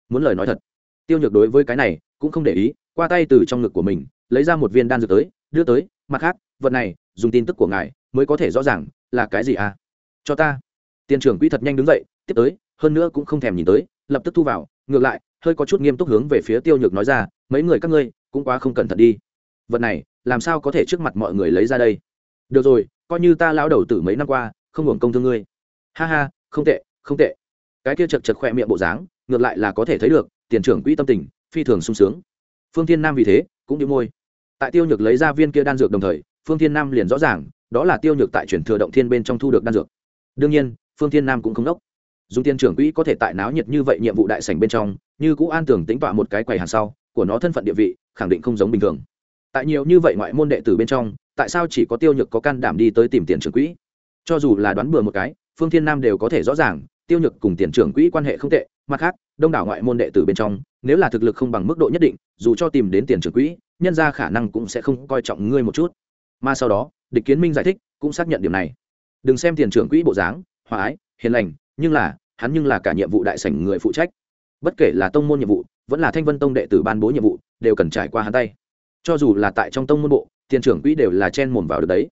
Muốn lời nói thật, tiêu nhược đối với cái này cũng không để ý, qua tay từ trong ngực của mình lấy ra một viên đan dược tới, đưa tới, mặt khác, vật này, dùng tin tức của ngài mới có thể rõ ràng là cái gì à? Cho ta. Tiền trưởng quỹ thật nhanh đứng dậy, tiếp tới, hơn nữa cũng không thèm nhìn tới, lập tức thu vào, ngược lại, hơi có chút nghiêm túc hướng về phía tiêu nhược nói ra, mấy người các ngươi, cũng quá không cẩn thận đi. Vật này, làm sao có thể trước mặt mọi người lấy ra đây? Được rồi, coi như ta lão đầu tử mấy năm qua, không hưởng công thương ngươi. Ha ha, không tệ không tệ. Cái kia chật chật khoe miệng bộ dáng, ngược lại là có thể thấy được, tiền trưởng quỹ tâm tình, phi thường sung sướng. Phương thiên nam vì thế, cũng đi môi tại tiêu nhược lấy ra viên kia đan dược đồng thời, phương thiên nam liền rõ ràng, đó là tiêu nhược tại chuyển thừa động thiên bên trong thu được đan dược. Đương nhiên, phương thiên nam cũng không đốc. Dùng tiền trưởng quỹ có thể tại náo nhiệt như vậy nhiệm vụ đại sảnh bên trong, như cũ an tưởng tính tọa một cái quầy hàng sau, của nó thân phận địa vị, khẳng định không giống bình thường. Tại nhiều như vậy ngoại môn đệ tử bên trong, tại sao chỉ có tiêu nhược có can đảm đi tới tìm tiền trưởng quỹ? Cho dù là đoán bừa một cái, phương thiên nam đều có thể rõ ràng, tiêu nhược cùng tiền trưởng quỹ quan hệ không tệ, mặt khác, đông đảo ngoại môn đệ tử bên trong, nếu là thực lực không bằng mức độ nhất định, dù cho tìm đến tiền trưởng quỹ nhân ra khả năng cũng sẽ không coi trọng ngươi một chút. Mà sau đó, địch kiến minh giải thích, cũng xác nhận điểm này. Đừng xem tiền trưởng quỹ bộ dáng, hòa ái, hiền lành, nhưng là, hắn nhưng là cả nhiệm vụ đại sảnh người phụ trách. Bất kể là tông môn nhiệm vụ, vẫn là thanh vân tông đệ tử ban bố nhiệm vụ, đều cần trải qua hắn tay. Cho dù là tại trong tông môn bộ, tiền trưởng quỹ đều là chen mồm vào được đấy.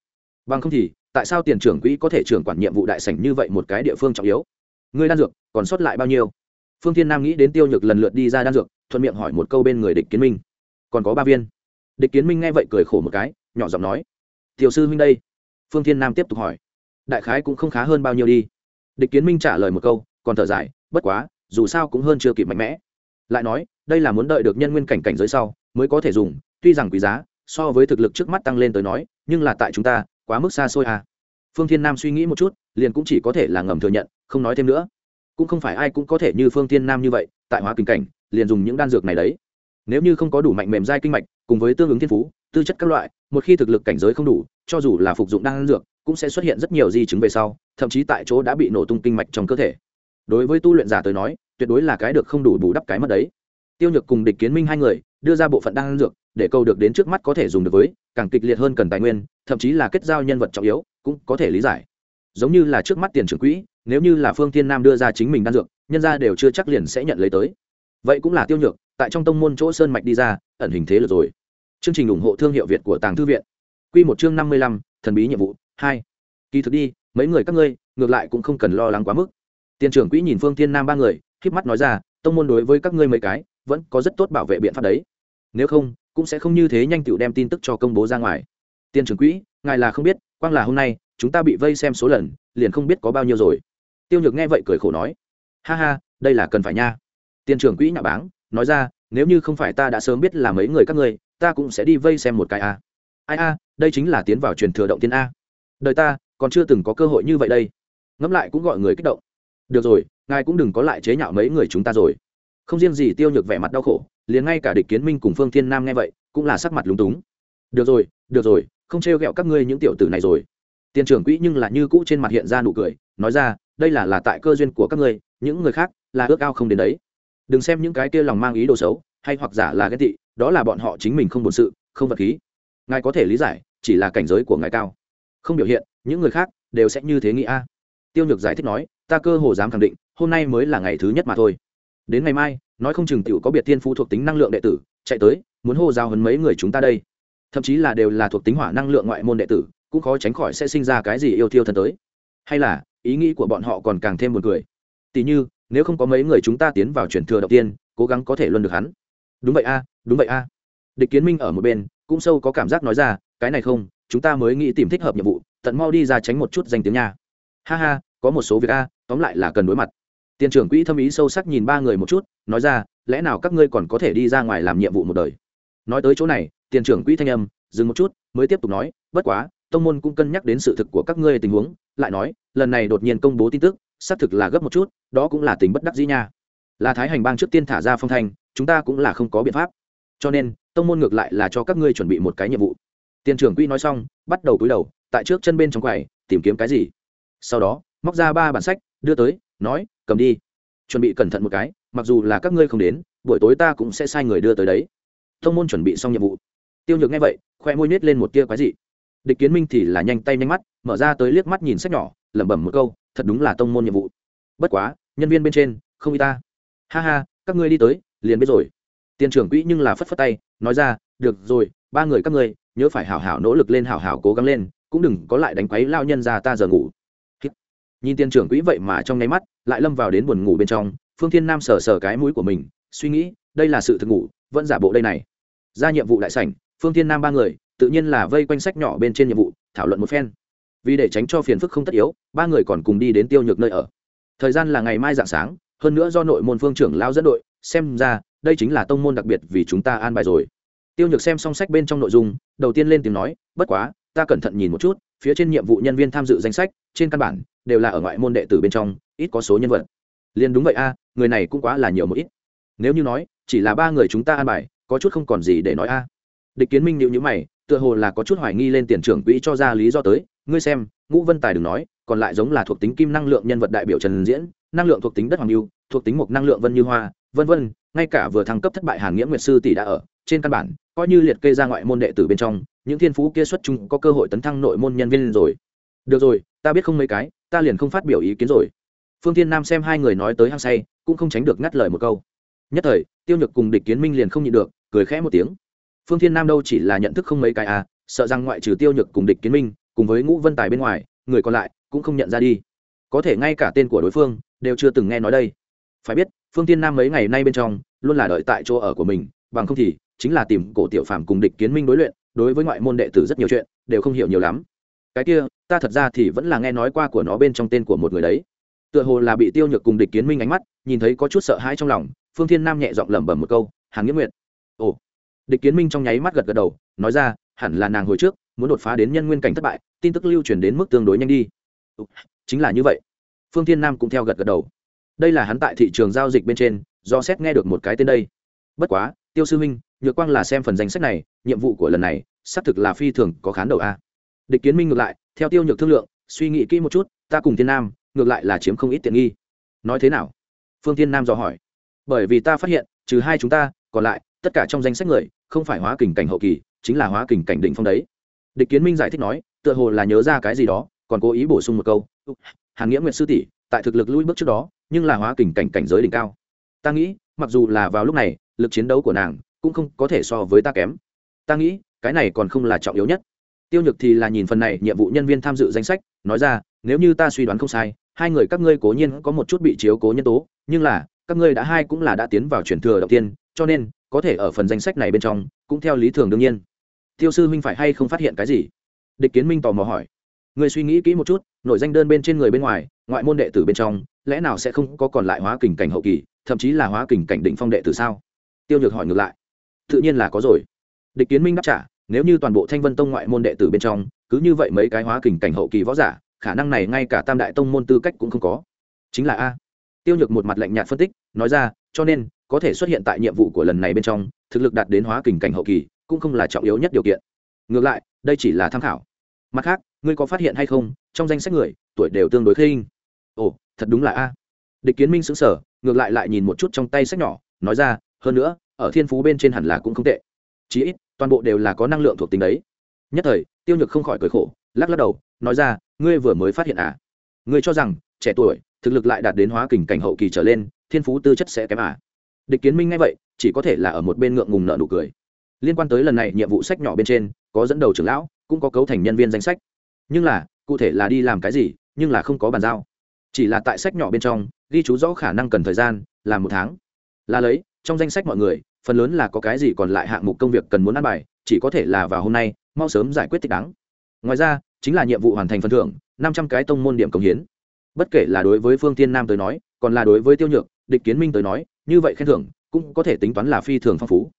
Bằng không thì, tại sao tiền trưởng quỹ có thể trưởng quản nhiệm vụ đại sảnh như vậy một cái địa phương trọng yếu? Ngươi đan dược còn sót lại bao nhiêu? Phương thiên nam nghĩ đến tiêu nhược lần lượt đi ra đan dược, thuận miệng hỏi một câu bên người địch kiến minh còn có ba viên. Địch kiến minh nghe vậy cười khổ một cái, nhỏ giọng nói, tiểu sư huynh đây. Phương thiên nam tiếp tục hỏi, đại khái cũng không khá hơn bao nhiêu đi. Địch kiến minh trả lời một câu, còn thở dài, bất quá, dù sao cũng hơn chưa kịp mạnh mẽ. Lại nói, đây là muốn đợi được nhân nguyên cảnh cảnh giới sau, mới có thể dùng, tuy rằng quý giá, so với thực lực trước mắt tăng lên tới nói, nhưng là tại chúng ta, quá mức xa xôi à. Phương thiên nam suy nghĩ một chút, liền cũng chỉ có thể là ngầm thừa nhận, không nói thêm nữa. Cũng không phải ai cũng có thể như phương thiên nam như vậy, tại hóa kinh cảnh, liền dùng những đan dược này đấy nếu như không có đủ mạnh mềm dai kinh mạch, cùng với tương ứng thiên phú, tư chất các loại, một khi thực lực cảnh giới không đủ, cho dù là phục dụng đan dược, cũng sẽ xuất hiện rất nhiều di chứng về sau, thậm chí tại chỗ đã bị nổ tung kinh mạch trong cơ thể. Đối với tu luyện giả tới nói, tuyệt đối là cái được không đủ bù đắp cái mất đấy. Tiêu nhược cùng địch kiến minh hai người, đưa ra bộ phận đan dược, để câu được đến trước mắt có thể dùng được với, càng kịch liệt hơn cần tài nguyên, thậm chí là kết giao nhân vật trọng yếu, cũng có thể lý giải. Giống như là trước mắt tiền trưởng quỹ, nếu như là phương thiên nam đưa ra chính mình đan dược, nhân ra đều chưa chắc liền sẽ nhận lấy tới vậy cũng là tiêu nhược, tại trong tông môn chỗ sơn mạch đi ra, ẩn hình thế lực rồi. Chương trình ủng hộ thương hiệu việt của tàng thư viện. Q một chương năm mươi lăm, thần bí nhiệm vụ, hai. Kỳ thực đi, mấy người các ngươi, ngược lại cũng không cần lo lắng quá mức. Tiền trưởng quỹ nhìn phương thiên nam ba người k mắt nói ra, tông môn đối với các ngươi mấy cái, vẫn có rất tốt bảo vệ biện pháp đấy. Nếu không, cũng sẽ không như thế nhanh tựu đem tin tức cho công bố ra ngoài. Tiền trưởng quỹ, ngài là không biết, quang là hôm nay, chúng ta bị vây xem số lần, liền không biết có bao nhiêu rồi. Tiêu nhược nghe vậy cười khổ nói, ha ha, đây là cần phải nha tiền trưởng quỹ nhà báng, nói ra, nếu như không phải ta đã sớm biết là mấy người các ngươi, ta cũng sẽ đi vây xem một cái a. Ai a, đây chính là tiến vào truyền thừa động tiên a. Đời ta, còn chưa từng có cơ hội như vậy đây. Ngẫm lại cũng gọi người kích động. Được rồi, ngài cũng đừng có lại chế nhạo mấy người chúng ta rồi. Không riêng gì tiêu nhược vẻ mặt đau khổ, liền ngay cả địch kiến minh cùng phương thiên nam nghe vậy, cũng là sắc mặt lúng túng. Được rồi được rồi, không trêu ghẹo các ngươi những tiểu tử này rồi. Tiền trưởng quỹ nhưng là như cũ trên mặt hiện ra nụ cười, nói ra, đây là là tại cơ duyên của các ngươi, những người khác là ước ao không đến đấy đừng xem những cái kia lòng mang ý đồ xấu, hay hoặc giả là ghen tị, đó là bọn họ chính mình không bổn sự, không vật khí. Ngài có thể lý giải, chỉ là cảnh giới của ngài cao. Không biểu hiện, những người khác đều sẽ như thế nghĩ a. Tiêu nhược giải thích nói, ta cơ hồ dám khẳng định, hôm nay mới là ngày thứ nhất mà thôi. Đến ngày mai, nói không chừng t có biệt thiên phú thuộc tính năng lượng đệ tử, chạy tới, muốn hô giao hấn mấy người chúng ta đây. Thậm chí là đều là thuộc tính hỏa năng lượng ngoại môn đệ tử, cũng khó tránh khỏi sẽ sinh ra cái gì yêu thiêu thân tới. Hay là, ý nghĩ của bọn họ còn càng thêm một người tỉ như nếu không có mấy người chúng ta tiến vào truyền thừa đầu tiên, cố gắng có thể luân được hắn. Đúng vậy a, đúng vậy a. Địch kiến minh ở một bên, cũng sâu có cảm giác nói ra, cái này không, chúng ta mới nghĩ tìm thích hợp nhiệm vụ, tận mau đi ra tránh một chút danh tiếng nha. Ha ha, có một số việc a, tóm lại là cần đối mặt. Tiền trưởng quỹ thâm ý sâu sắc nhìn ba người một chút, nói ra, lẽ nào các ngươi còn có thể đi ra ngoài làm nhiệm vụ một đời? Nói tới chỗ này tiền trưởng quỹ thanh âm, dừng một chút, mới tiếp tục nói, bất quá, tông môn cũng cân nhắc đến sự thực của các ngươi tình huống, lại nói, lần này đột nhiên công bố tin tức xác thực là gấp một chút, đó cũng là tình bất đắc dĩ nha. Là thái hành bang trước tiên thả ra phong thanh, chúng ta cũng là không có biện pháp. Cho nên, tông môn ngược lại là cho các ngươi chuẩn bị một cái nhiệm vụ. Tiền trưởng quỹ nói xong, bắt đầu cúi đầu, tại trước chân bên trong quầy, tìm kiếm cái gì. Sau đó, móc ra ba bản sách, đưa tới, nói, cầm đi. Chuẩn bị cẩn thận một cái, mặc dù là các ngươi không đến, buổi tối ta cũng sẽ sai người đưa tới đấy. Thông môn chuẩn bị xong nhiệm vụ. Tiêu nhược nghe vậy, khoe môi nết lên một tia quái dị. Địch kiến minh thì là nhanh tay nhanh mắt, mở ra tới liếc mắt nhìn sách nhỏ, lẩm bẩm một câu thật đúng là tông môn nhiệm vụ. Bất quá, nhân viên bên trên, không y ta. Ha ha, các ngươi đi tới, liền biết rồi. Tiền trưởng quỹ nhưng là phất phất tay, nói ra, được rồi, ba người các ngươi, nhớ phải hảo hảo nỗ lực lên, hảo hảo cố gắng lên, cũng đừng có lại đánh quấy lao nhân ra ta giờ ngủ. Nhìn tiền trưởng quỹ vậy mà trong nháy mắt, lại lâm vào đến buồn ngủ bên trong, phương thiên nam sờ sờ cái mũi của mình, suy nghĩ, đây là sự thực ngủ, vẫn giả bộ đây này. Ra nhiệm vụ đại sảnh, phương thiên nam ba người, tự nhiên là vây quanh sách nhỏ bên trên nhiệm vụ, thảo luận một phen vì để tránh cho phiền phức không tất yếu, ba người còn cùng đi đến tiêu nhược nơi ở. Thời gian là ngày mai dạng sáng, hơn nữa do nội môn phương trưởng lao dẫn đội, xem ra, đây chính là tông môn đặc biệt vì chúng ta an bài rồi. Tiêu nhược xem xong sách bên trong nội dung, đầu tiên lên tiếng nói, bất quá, ta cẩn thận nhìn một chút, phía trên nhiệm vụ nhân viên tham dự danh sách, trên căn bản đều là ở ngoại môn đệ tử bên trong, ít có số nhân vật. Liền đúng vậy a, người này cũng quá là nhiều một ít. Nếu như nói, chỉ là ba người chúng ta an bài, có chút không còn gì để nói a. Địch kiến minh nhịu nhữ mày, tựa hồ là có chút hoài nghi lên tiền trưởng quỹ cho ra lý do tới ngươi xem, ngũ vân tài đừng nói, còn lại giống là thuộc tính kim năng lượng nhân vật đại biểu trần diễn, năng lượng thuộc tính đất hoàng lưu, thuộc tính một năng lượng vân như hoa, vân vân, ngay cả vừa thăng cấp thất bại hàn nghĩa nguyệt sư tỷ đã ở, trên căn bản, coi như liệt kê ra ngoại môn đệ tử bên trong, những thiên phú kia xuất chúng có cơ hội tấn thăng nội môn nhân viên rồi. Được rồi, ta biết không mấy cái, ta liền không phát biểu ý kiến rồi. Phương thiên nam xem hai người nói tới hăng say, cũng không tránh được ngắt lời một câu. Nhất thời, tiêu nhược cùng địch kiến minh liền không nhịn được, cười khẽ một tiếng. Phương thiên nam đâu chỉ là nhận thức không mấy cái à sợ rằng ngoại trừ tiêu nhược cùng địch kiến minh cùng với ngũ vân tài bên ngoài, người còn lại cũng không nhận ra đi. Có thể ngay cả tên của đối phương đều chưa từng nghe nói đây. Phải biết, phương tiên nam mấy ngày nay bên trong luôn là đợi tại chỗ ở của mình, bằng không thì chính là tìm cổ tiểu phàm cùng địch kiến minh đối luyện, đối với ngoại môn đệ tử rất nhiều chuyện đều không hiểu nhiều lắm. Cái kia, ta thật ra thì vẫn là nghe nói qua của nó bên trong tên của một người đấy. Tựa hồ là bị tiêu nhược cùng địch kiến minh ánh mắt, nhìn thấy có chút sợ hãi trong lòng, phương thiên nam nhẹ giọng lẩm bẩm một câu, hàn nghĩa nguyện ồ. Địch kiến minh trong nháy mắt gật gật đầu, nói ra, hẳn là nàng hồi trước muốn đột phá đến nhân nguyên cảnh thất bại, tin tức lưu truyền đến mức tương đối nhanh đi. Ừ, chính là như vậy. Phương thiên nam cũng theo gật gật đầu. Đây là hắn tại thị trường giao dịch bên trên, do xét nghe được một cái tên đây. Bất quá, tiêu sư minh, nhược quang là xem phần danh sách này, nhiệm vụ của lần này, xác thực là phi thường có khán đầu a. Địch kiến minh ngược lại, theo tiêu nhược thương lượng, suy nghĩ kỹ một chút, ta cùng thiên nam, ngược lại là chiếm không ít tiện nghi. Nói thế nào? Phương thiên nam dò hỏi. Bởi vì ta phát hiện, trừ hai chúng ta, còn lại, tất cả trong danh sách người, không phải hóa kình cảnh hậu kỳ, chính là hóa kình cảnh đỉnh phong đấy địch kiến minh giải thích nói, tựa hồ là nhớ ra cái gì đó, còn cố ý bổ sung một câu hàn nghĩa nguyệt sư tỷ, tại thực lực lui bước trước đó, nhưng là hóa kình cảnh cảnh giới đỉnh cao. Ta nghĩ, mặc dù là vào lúc này, lực chiến đấu của nàng cũng không có thể so với ta kém. Ta nghĩ, cái này còn không là trọng yếu nhất. Tiêu nhược thì là nhìn phần này nhiệm vụ nhân viên tham dự danh sách, nói ra, nếu như ta suy đoán không sai, hai người các ngươi cố nhiên có một chút bị chiếu cố nhân tố, nhưng là, các ngươi đã hai cũng là đã tiến vào chuyển thừa đầu tiên, cho nên, có thể ở phần danh sách này bên trong, cũng theo lý thường đương nhiên tiêu sư minh phải hay không phát hiện cái gì? Địch kiến minh tò mò hỏi. Người suy nghĩ kỹ một chút nội danh đơn bên trên người bên ngoài, ngoại môn đệ tử bên trong, lẽ nào sẽ không có còn lại hóa kình cảnh hậu kỳ, thậm chí là hóa kình cảnh định phong đệ tử sao? Tiêu nhược hỏi ngược lại. Tự nhiên là có rồi. Địch kiến minh đáp trả, nếu như toàn bộ thanh vân tông ngoại môn đệ tử bên trong, cứ như vậy mấy cái hóa kình cảnh hậu kỳ võ giả, khả năng này ngay cả tam đại tông môn tư cách cũng không có. Chính là a. Tiêu nhược một mặt lạnh nhạt phân tích, nói ra, cho nên, có thể xuất hiện tại nhiệm vụ của lần này bên trong, thực lực đạt đến hóa kình cảnh hậu kỳ cũng không là trọng yếu nhất điều kiện. Ngược lại, đây chỉ là tham khảo. Mặt khác, ngươi có phát hiện hay không, trong danh sách người, tuổi đều tương đối khinh. Ồ, thật đúng là a. Địch kiến minh xứng sở ngược lại lại nhìn một chút trong tay sách nhỏ, nói ra, hơn nữa, ở thiên phú bên trên hẳn là cũng không tệ. Chí ít, toàn bộ đều là có năng lượng thuộc tính đấy. Nhất thời, tiêu nhược không khỏi cười khổ, lắc lắc đầu, nói ra, ngươi vừa mới phát hiện à? Ngươi cho rằng, trẻ tuổi, thực lực lại đạt đến hóa kình cảnh hậu kỳ trở lên, thiên phú tư chất sẽ kém à? Địch kiến minh ngay vậy, chỉ có thể là ở một bên ngượng ngùng nợ nụ cười liên quan tới lần này nhiệm vụ sách nhỏ bên trên, có dẫn đầu trưởng lão, cũng có cấu thành nhân viên danh sách. Nhưng là, cụ thể là đi làm cái gì, nhưng là không có bàn giao. Chỉ là tại sách nhỏ bên trong, ghi chú rõ khả năng cần thời gian, là một tháng. Là lấy, trong danh sách mọi người, phần lớn là có cái gì còn lại hạng mục công việc cần muốn ăn bài, chỉ có thể là vào hôm nay, mau sớm giải quyết thích đáng. Ngoài ra, chính là nhiệm vụ hoàn thành phần thưởng, năm trăm cái tông môn điểm công hiến. Bất kể là đối với phương tiên nam tới nói, còn là đối với tiêu nhược, địch kiến minh tới nói, như vậy khen thưởng, cũng có thể tính toán là phi thường phong phú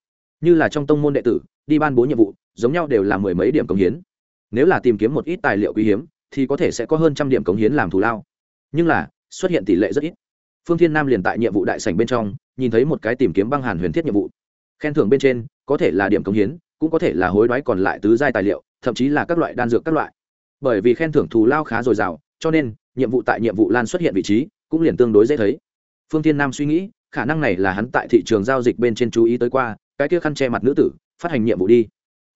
như là trong tông môn đệ tử, đi ban bố nhiệm vụ, giống nhau đều là mười mấy điểm công hiến. Nếu là tìm kiếm một ít tài liệu quý hiếm, thì có thể sẽ có hơn trăm điểm công hiến làm thù lao. Nhưng là, xuất hiện tỷ lệ rất ít. Phương thiên nam liền tại nhiệm vụ đại sảnh bên trong, nhìn thấy một cái tìm kiếm băng hàn huyền thiết nhiệm vụ. Khen thưởng bên trên, có thể là điểm công hiến, cũng có thể là hối đoái còn lại tứ giai tài liệu, thậm chí là các loại đan dược các loại. Bởi vì khen thưởng thù lao khá dồi dào, cho nên, nhiệm vụ tại nhiệm vụ lan xuất hiện vị trí, cũng liền tương đối dễ thấy. Phương thiên nam suy nghĩ, khả năng này là hắn tại thị trường giao dịch bên trên chú ý tới qua cái kia khăn che mặt nữ tử, phát hành nhiệm vụ đi.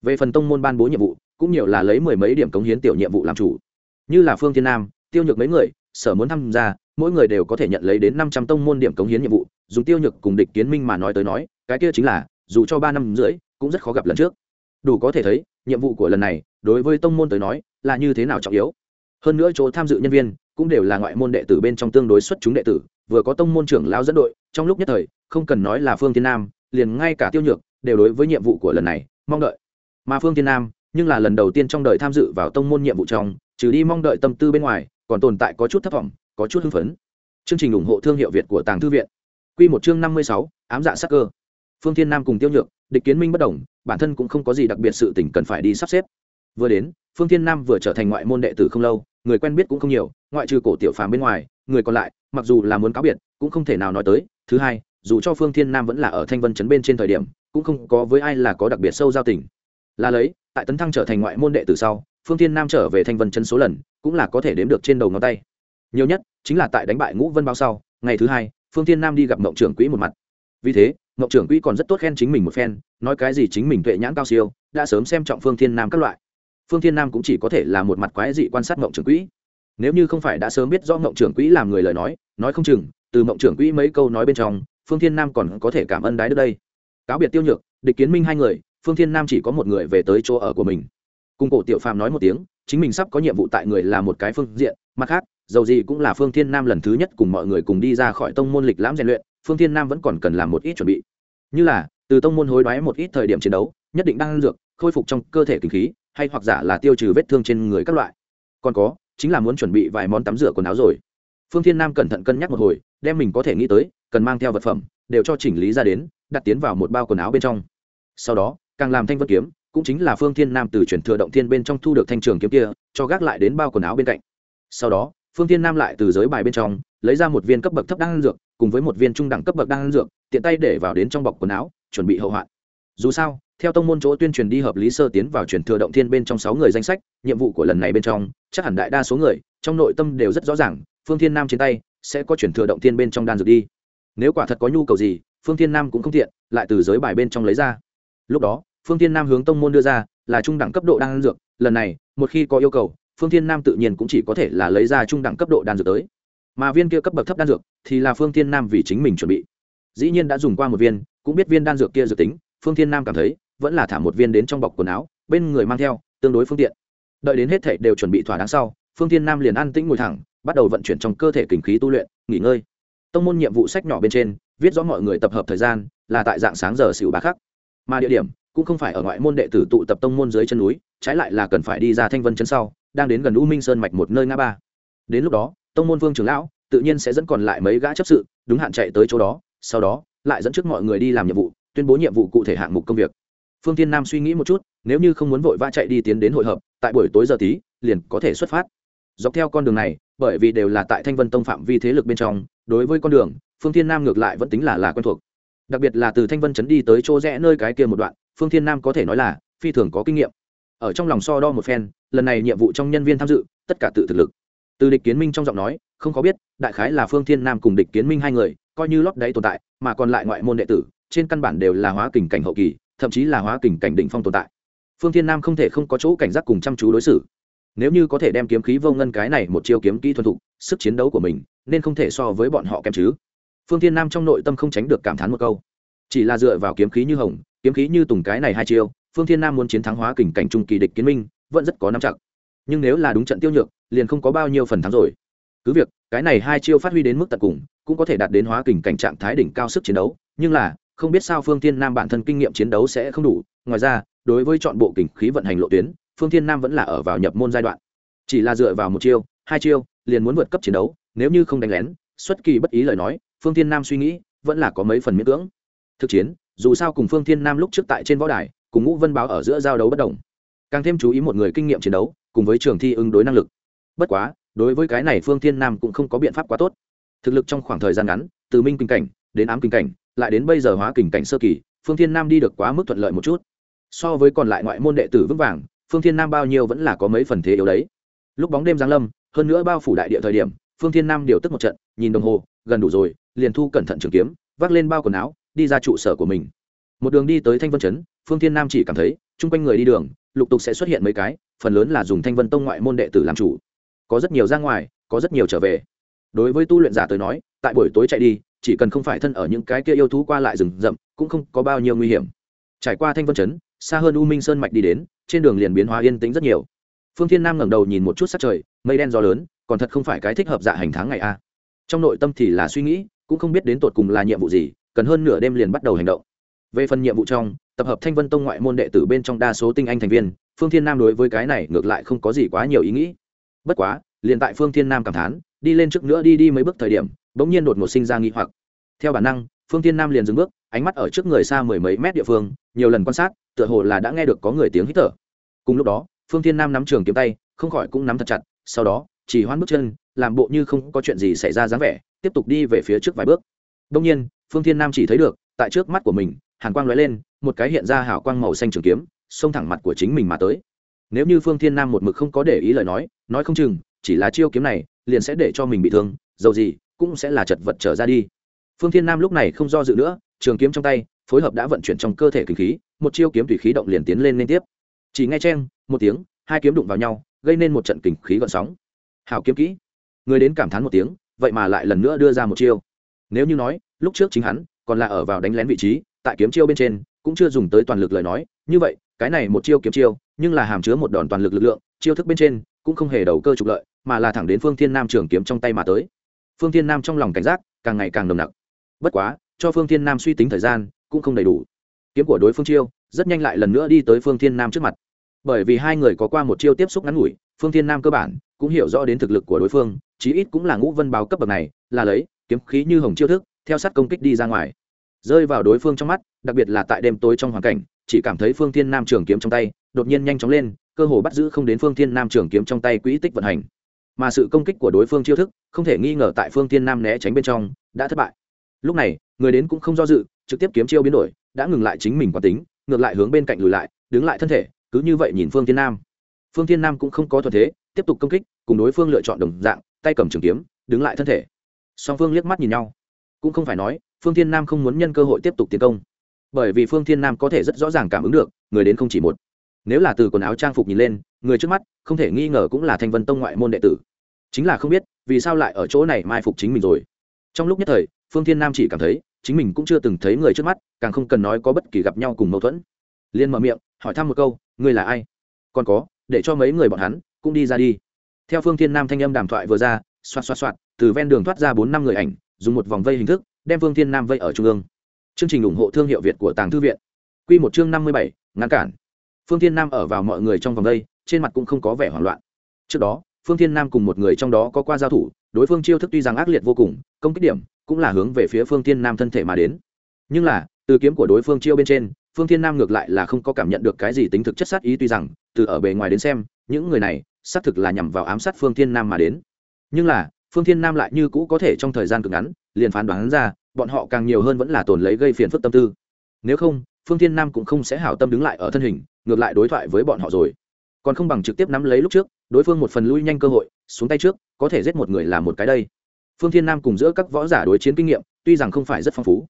Về phần tông môn ban bố nhiệm vụ, cũng nhiều là lấy mười mấy điểm cống hiến tiểu nhiệm vụ làm chủ. Như là phương thiên nam, tiêu nhược mấy người, sở muốn tham gia, mỗi người đều có thể nhận lấy đến năm trăm tông môn điểm cống hiến nhiệm vụ dùng tiêu nhược cùng địch kiến minh mà nói tới nói, cái kia chính là, dù cho ba năm rưỡi, cũng rất khó gặp lần trước. Đủ có thể thấy, nhiệm vụ của lần này, đối với tông môn tới nói, là như thế nào trọng yếu. Hơn nữa chỗ tham dự nhân viên, cũng đều là ngoại môn đệ tử bên trong tương đối xuất chúng đệ tử, vừa có tông môn trưởng lao dẫn đội, trong lúc nhất thời, không cần nói là phương thiên nam liền ngay cả tiêu nhược đều đối với nhiệm vụ của lần này mong đợi. Mà phương tiên nam, nhưng là lần đầu tiên trong đời tham dự vào tông môn nhiệm vụ trong, trừ đi mong đợi tâm tư bên ngoài, còn tồn tại có chút thất vọng, có chút hưng phấn. Chương trình ủng hộ thương hiệu việt của tàng thư viện. Q một chương năm mươi sáu, ám dạ sắc cơ. Phương thiên nam cùng tiêu nhược, địch kiến minh bất đồng, bản thân cũng không có gì đặc biệt sự tỉnh cần phải đi sắp xếp. Vừa đến, phương thiên nam vừa trở thành ngoại môn đệ tử không lâu, người quen biết cũng không nhiều, ngoại trừ cổ tiểu phàm bên ngoài, người còn lại, mặc dù là muốn cáo biệt, cũng không thể nào nói tới. Thứ hai dù cho phương thiên nam vẫn là ở thanh vân chấn bên trên thời điểm, cũng không có với ai là có đặc biệt sâu giao tình. Là lấy, tại tấn thăng trở thành ngoại môn đệ tử sau, phương thiên nam trở về thanh vân chấn số lần, cũng là có thể đếm được trên đầu ngón tay. Nhiều nhất, chính là tại đánh bại ngũ vân bao sau, ngày thứ hai, phương thiên nam đi gặp mộng trưởng quỹ một mặt. Vì thế mộng trưởng quỹ còn rất tốt khen chính mình một phen, nói cái gì chính mình tuệ nhãn cao siêu, đã sớm xem trọng phương thiên nam các loại. Phương thiên nam cũng chỉ có thể là một mặt quái dị quan sát mộng trưởng quỹ. Nếu như không phải đã sớm biết do mộng trưởng quỹ làm người lời nói nói không chừng, từ mộng trưởng quỹ mấy câu nói bên trong phương thiên nam còn có thể cảm ơn đái đức đây. Cáo biệt tiêu nhược, địch kiến minh hai người, phương thiên nam chỉ có một người về tới chỗ ở của mình. Cùng cổ tiểu phàm nói một tiếng, chính mình sắp có nhiệm vụ tại người là một cái phương diện, mặt khác, dầu gì cũng là phương thiên nam lần thứ nhất cùng mọi người cùng đi ra khỏi tông môn lịch lãm rèn luyện, phương thiên nam vẫn còn cần làm một ít chuẩn bị. Như là, từ tông môn hối đoái một ít thời điểm chiến đấu, nhất định đang ăn dược, khôi phục trong cơ thể kinh khí, hay hoặc giả là tiêu trừ vết thương trên người các loại. Còn có, chính là muốn chuẩn bị vài món tắm rửa quần áo rồi. Phương thiên nam cẩn thận cân nhắc một hồi, đem mình có thể nghĩ tới cần mang theo vật phẩm, đều cho chỉnh lý ra đến, đặt tiến vào một bao quần áo bên trong. Sau đó, càng làm thanh vân kiếm, cũng chính là phương thiên nam từ chuyển thừa động thiên bên trong thu được thanh trường kiếm kia, cho gác lại đến bao quần áo bên cạnh. Sau đó, phương thiên nam lại từ giới bài bên trong, lấy ra một viên cấp bậc thấp đan dược, cùng với một viên trung đẳng cấp bậc đan dược, tiện tay để vào đến trong bọc quần áo, chuẩn bị hậu hoạn. Dù sao, theo tông môn chỗ tuyên truyền đi hợp lý sơ tiến vào chuyển thừa động thiên bên trong sáu người danh sách, nhiệm vụ của lần này bên trong, chắc hẳn đại đa số người, trong nội tâm đều rất rõ ràng, phương thiên nam trên tay sẽ có chuyển thừa động thiên bên trong đan dược đi nếu quả thật có nhu cầu gì, phương thiên nam cũng không tiện, lại từ giới bài bên trong lấy ra. Lúc đó, phương thiên nam hướng tông môn đưa ra, là trung đẳng cấp độ đan dược, lần này, một khi có yêu cầu, phương thiên nam tự nhiên cũng chỉ có thể là lấy ra trung đẳng cấp độ đan dược tới. Mà viên kia cấp bậc thấp đan dược, thì là phương thiên nam vì chính mình chuẩn bị. Dĩ nhiên đã dùng qua một viên, cũng biết viên đan dược kia dự tính, phương thiên nam cảm thấy, vẫn là thả một viên đến trong bọc quần áo, bên người mang theo, tương đối phương tiện. Đợi đến hết thể đều chuẩn bị thỏa đáng sau, phương thiên nam liền an tĩnh ngồi thẳng, bắt đầu vận chuyển trong cơ thể kinh khí tu luyện, nghỉ ngơi tông môn nhiệm vụ sách nhỏ bên trên, viết rõ mọi người tập hợp thời gian, là tại dạng sáng giờ xỉu ba khắc. Mà địa điểm, cũng không phải ở ngoại môn đệ tử tụ tập tông môn dưới chân núi, trái lại là cần phải đi ra thanh vân chân sau, đang đến gần u minh sơn mạch một nơi ngã ba. Đến lúc đó, tông môn vương trưởng lão, tự nhiên sẽ dẫn còn lại mấy gã chấp sự, đúng hạn chạy tới chỗ đó, sau đó, lại dẫn trước mọi người đi làm nhiệm vụ, tuyên bố nhiệm vụ cụ thể hạng mục công việc. Phương tiên nam suy nghĩ một chút, nếu như không muốn vội vã chạy đi tiến đến hội hợp, tại buổi tối giờ tí, liền có thể xuất phát. Dọc theo con đường này bởi vì đều là tại thanh vân tông phạm vi thế lực bên trong, đối với con đường, phương thiên nam ngược lại vẫn tính là là quen thuộc. Đặc biệt là từ thanh vân chấn đi tới chỗ rẽ nơi cái kia một đoạn, phương thiên nam có thể nói là phi thường có kinh nghiệm. Ở trong lòng so đo một phen, lần này nhiệm vụ trong nhân viên tham dự, tất cả tự thực lực. Từ địch kiến minh trong giọng nói, không có biết, đại khái là phương thiên nam cùng địch kiến minh hai người, coi như lót đáy tồn tại, mà còn lại ngoại môn đệ tử, trên căn bản đều là hóa kình cảnh hậu kỳ, thậm chí là hóa kình cảnh đỉnh phong tồn tại. Phương thiên nam không thể không có chỗ cảnh giác cùng chăm chú đối xử nếu như có thể đem kiếm khí vô ngân cái này một chiêu kiếm kỹ thuần thục, sức chiến đấu của mình, nên không thể so với bọn họ kém chứ. Phương thiên nam trong nội tâm không tránh được cảm thán một câu. Chỉ là dựa vào kiếm khí như hồng, kiếm khí như tùng cái này hai chiêu, phương thiên nam muốn chiến thắng hóa kình cảnh trung kỳ địch kiến minh, vẫn rất có năm chặt nhưng nếu là đúng trận tiêu nhược, liền không có bao nhiêu phần thắng rồi. Cứ việc, cái này hai chiêu phát huy đến mức tận cùng, cũng có thể đạt đến hóa kình cảnh trạng thái đỉnh cao sức chiến đấu, nhưng là, không biết sao phương thiên nam bản thân kinh nghiệm chiến đấu sẽ không đủ. Ngoài ra, đối với chọn bộ kình khí vận hành lộ tuyến phương thiên nam vẫn là ở vào nhập môn giai đoạn. Chỉ là dựa vào một chiêu, hai chiêu, liền muốn vượt cấp chiến đấu, nếu như không đánh lén, xuất kỳ bất ý lời nói, phương thiên nam suy nghĩ, vẫn là có mấy phần miễn cưỡng. Thực chiến, dù sao cùng phương thiên nam lúc trước tại trên võ đài, cùng ngũ vân báo ở giữa giao đấu bất đồng. Càng thêm chú ý một người kinh nghiệm chiến đấu, cùng với trường thi ứng đối năng lực. Bất quá, đối với cái này phương thiên nam cũng không có biện pháp quá tốt. Thực lực trong khoảng thời gian ngắn, từ minh kinh cảnh, đến ám kinh cảnh, lại đến bây giờ hóa kinh cảnh sơ kỳ, phương thiên nam đi được quá mức thuận lợi một chút. So với còn lại ngoại môn đệ tử vững vàng phương thiên nam bao nhiêu vẫn là có mấy phần thế yếu đấy. Lúc bóng đêm giáng lâm hơn nữa bao phủ đại địa thời điểm phương thiên nam điều tức một trận nhìn đồng hồ gần đủ rồi liền thu cẩn thận trường kiếm vác lên bao quần áo đi ra trụ sở của mình. Một đường đi tới thanh vân Trấn, phương thiên nam chỉ cảm thấy chung quanh người đi đường lục tục sẽ xuất hiện mấy cái phần lớn là dùng thanh vân tông ngoại môn đệ tử làm chủ. Có rất nhiều ra ngoài có rất nhiều trở về. Đối với tu luyện giả tới nói tại buổi tối chạy đi chỉ cần không phải thân ở những cái kia yêu thú qua lại rừng rậm cũng không có bao nhiêu nguy hiểm. Trải qua thanh vân chấn xa hơn u minh sơn mạch đi đến, trên đường liền biến hóa yên tĩnh rất nhiều. Phương thiên nam ngẩng đầu nhìn một chút sắc trời, mây đen gió lớn, còn thật không phải cái thích hợp dạ hành tháng ngày a. Trong nội tâm thì là suy nghĩ, cũng không biết đến tột cùng là nhiệm vụ gì, cần hơn nửa đêm liền bắt đầu hành động. Về phần nhiệm vụ trong, tập hợp thanh vân tông ngoại môn đệ tử bên trong đa số tinh anh thành viên, phương thiên nam đối với cái này ngược lại không có gì quá nhiều ý nghĩ. Bất quá, liền tại phương thiên nam cảm thán, đi lên trước nữa đi đi mấy bước thời điểm, bỗng nhiên đột ngột sinh ra nghi hoặc. Theo bản năng, phương thiên nam liền dừng bước, ánh mắt ở trước người xa mười mấy mét địa phương, nhiều lần quan sát tựa hồ là đã nghe được có người tiếng hít thở. Cùng lúc đó, phương thiên nam nắm trường kiếm tay, không khỏi cũng nắm thật chặt, sau đó, chỉ hoan bước chân, làm bộ như không có chuyện gì xảy ra dáng vẻ, tiếp tục đi về phía trước vài bước. Đông nhiên, phương thiên nam chỉ thấy được, tại trước mắt của mình, hàn quang lóe lên, một cái hiện ra hào quang màu xanh trường kiếm, xông thẳng mặt của chính mình mà tới. Nếu như phương thiên nam một mực không có để ý lời nói nói không chừng, chỉ là chiêu kiếm này, liền sẽ để cho mình bị thương, dầu gì, cũng sẽ là chật vật trở ra đi. Phương thiên nam lúc này không do dự nữa, trường kiếm trong tay phối hợp đã vận chuyển trong cơ thể kinh khí, một chiêu kiếm thủy khí động liền tiến lên liên tiếp. Chỉ nghe chen một tiếng, hai kiếm đụng vào nhau, gây nên một trận kình khí gợn sóng. Hào kiếm kỹ. Người đến cảm thán một tiếng, vậy mà lại lần nữa đưa ra một chiêu. Nếu như nói, lúc trước chính hắn còn là ở vào đánh lén vị trí, tại kiếm chiêu bên trên, cũng chưa dùng tới toàn lực lời nói, như vậy, cái này một chiêu kiếm chiêu, nhưng là hàm chứa một đòn toàn lực lực lượng, chiêu thức bên trên cũng không hề đầu cơ trục lợi, mà là thẳng đến phương thiên nam trường kiếm trong tay mà tới. Phương thiên nam trong lòng cảnh giác càng ngày càng nồng nặc. Bất quá, cho phương thiên nam suy tính thời gian cũng không đầy đủ. Kiếm của đối phương chiêu, rất nhanh lại lần nữa đi tới phương thiên nam trước mặt. Bởi vì hai người có qua một chiêu tiếp xúc ngắn ngủi, phương thiên nam cơ bản cũng hiểu rõ đến thực lực của đối phương, chí ít cũng là ngũ vân báo cấp bậc này, là lấy, kiếm khí như hồng chiêu thức, theo sát công kích đi ra ngoài. Rơi vào đối phương trong mắt, đặc biệt là tại đêm tối trong hoàn cảnh, chỉ cảm thấy phương thiên nam trường kiếm trong tay, đột nhiên nhanh chóng lên, cơ hồ bắt giữ không đến phương thiên nam trường kiếm trong tay quỹ tích vận hành. Mà sự công kích của đối phương chiêu thức, không thể nghi ngờ tại phương thiên nam né tránh bên trong, đã thất bại lúc này, người đến cũng không do dự, trực tiếp kiếm chiêu biến đổi, đã ngừng lại chính mình quả tính, ngược lại hướng bên cạnh lùi lại, đứng lại thân thể, cứ như vậy nhìn phương thiên nam. Phương thiên nam cũng không có thuận thế, tiếp tục công kích, cùng đối phương lựa chọn đồng dạng, tay cầm trường kiếm, đứng lại thân thể. Song phương liếc mắt nhìn nhau. Cũng không phải nói, phương thiên nam không muốn nhân cơ hội tiếp tục tiến công. Bởi vì phương thiên nam có thể rất rõ ràng cảm ứng được, người đến không chỉ một. Nếu là từ quần áo trang phục nhìn lên, người trước mắt, không thể nghi ngờ cũng là thanh vân tông ngoại môn đệ tử. Chính là không biết, vì sao lại ở chỗ này mai phục chính mình rồi. Trong lúc nhất thời phương thiên nam chỉ cảm thấy, chính mình cũng chưa từng thấy người trước mắt, càng không cần nói có bất kỳ gặp nhau cùng mâu thuẫn. Liên mở miệng, hỏi thăm một câu, ngươi là ai? Còn có, để cho mấy người bọn hắn cũng đi ra đi. Theo phương thiên nam thanh âm đàm thoại vừa ra, xoạt xoạt xoạt, từ ven đường thoát ra bốn năm người ảnh, dùng một vòng vây hình thức, đem phương thiên nam vây ở trung ương. Chương trình ủng hộ thương hiệu việt của tàng thư viện. Q một chương năm mươi bảy, ngăn cản. Phương thiên nam ở vào mọi người trong vòng vây, trên mặt cũng không có vẻ hoảng loạn. Trước đó, phương thiên nam cùng một người trong đó có qua giao thủ, đối phương chiêu thức tuy rằng ác liệt vô cùng, công kích điểm cũng là hướng về phía phương thiên nam thân thể mà đến. Nhưng là, từ kiếm của đối phương chiêu bên trên, phương thiên nam ngược lại là không có cảm nhận được cái gì tính thực chất sát ý, tuy rằng, từ ở bề ngoài đến xem, những người này, xác thực là nhằm vào ám sát phương thiên nam mà đến. Nhưng là, phương thiên nam lại như cũ có thể trong thời gian cực ngắn, liền phán đoán ra, bọn họ càng nhiều hơn vẫn là tồn lấy gây phiền phức tâm tư. Nếu không, phương thiên nam cũng không sẽ hảo tâm đứng lại ở thân hình, ngược lại đối thoại với bọn họ rồi. Còn không bằng trực tiếp nắm lấy lúc trước, đối phương một phần lui nhanh cơ hội, xuống tay trước, có thể giết một người là một cái đây phương thiên nam cùng giữa các võ giả đối chiến kinh nghiệm, tuy rằng không phải rất phong phú.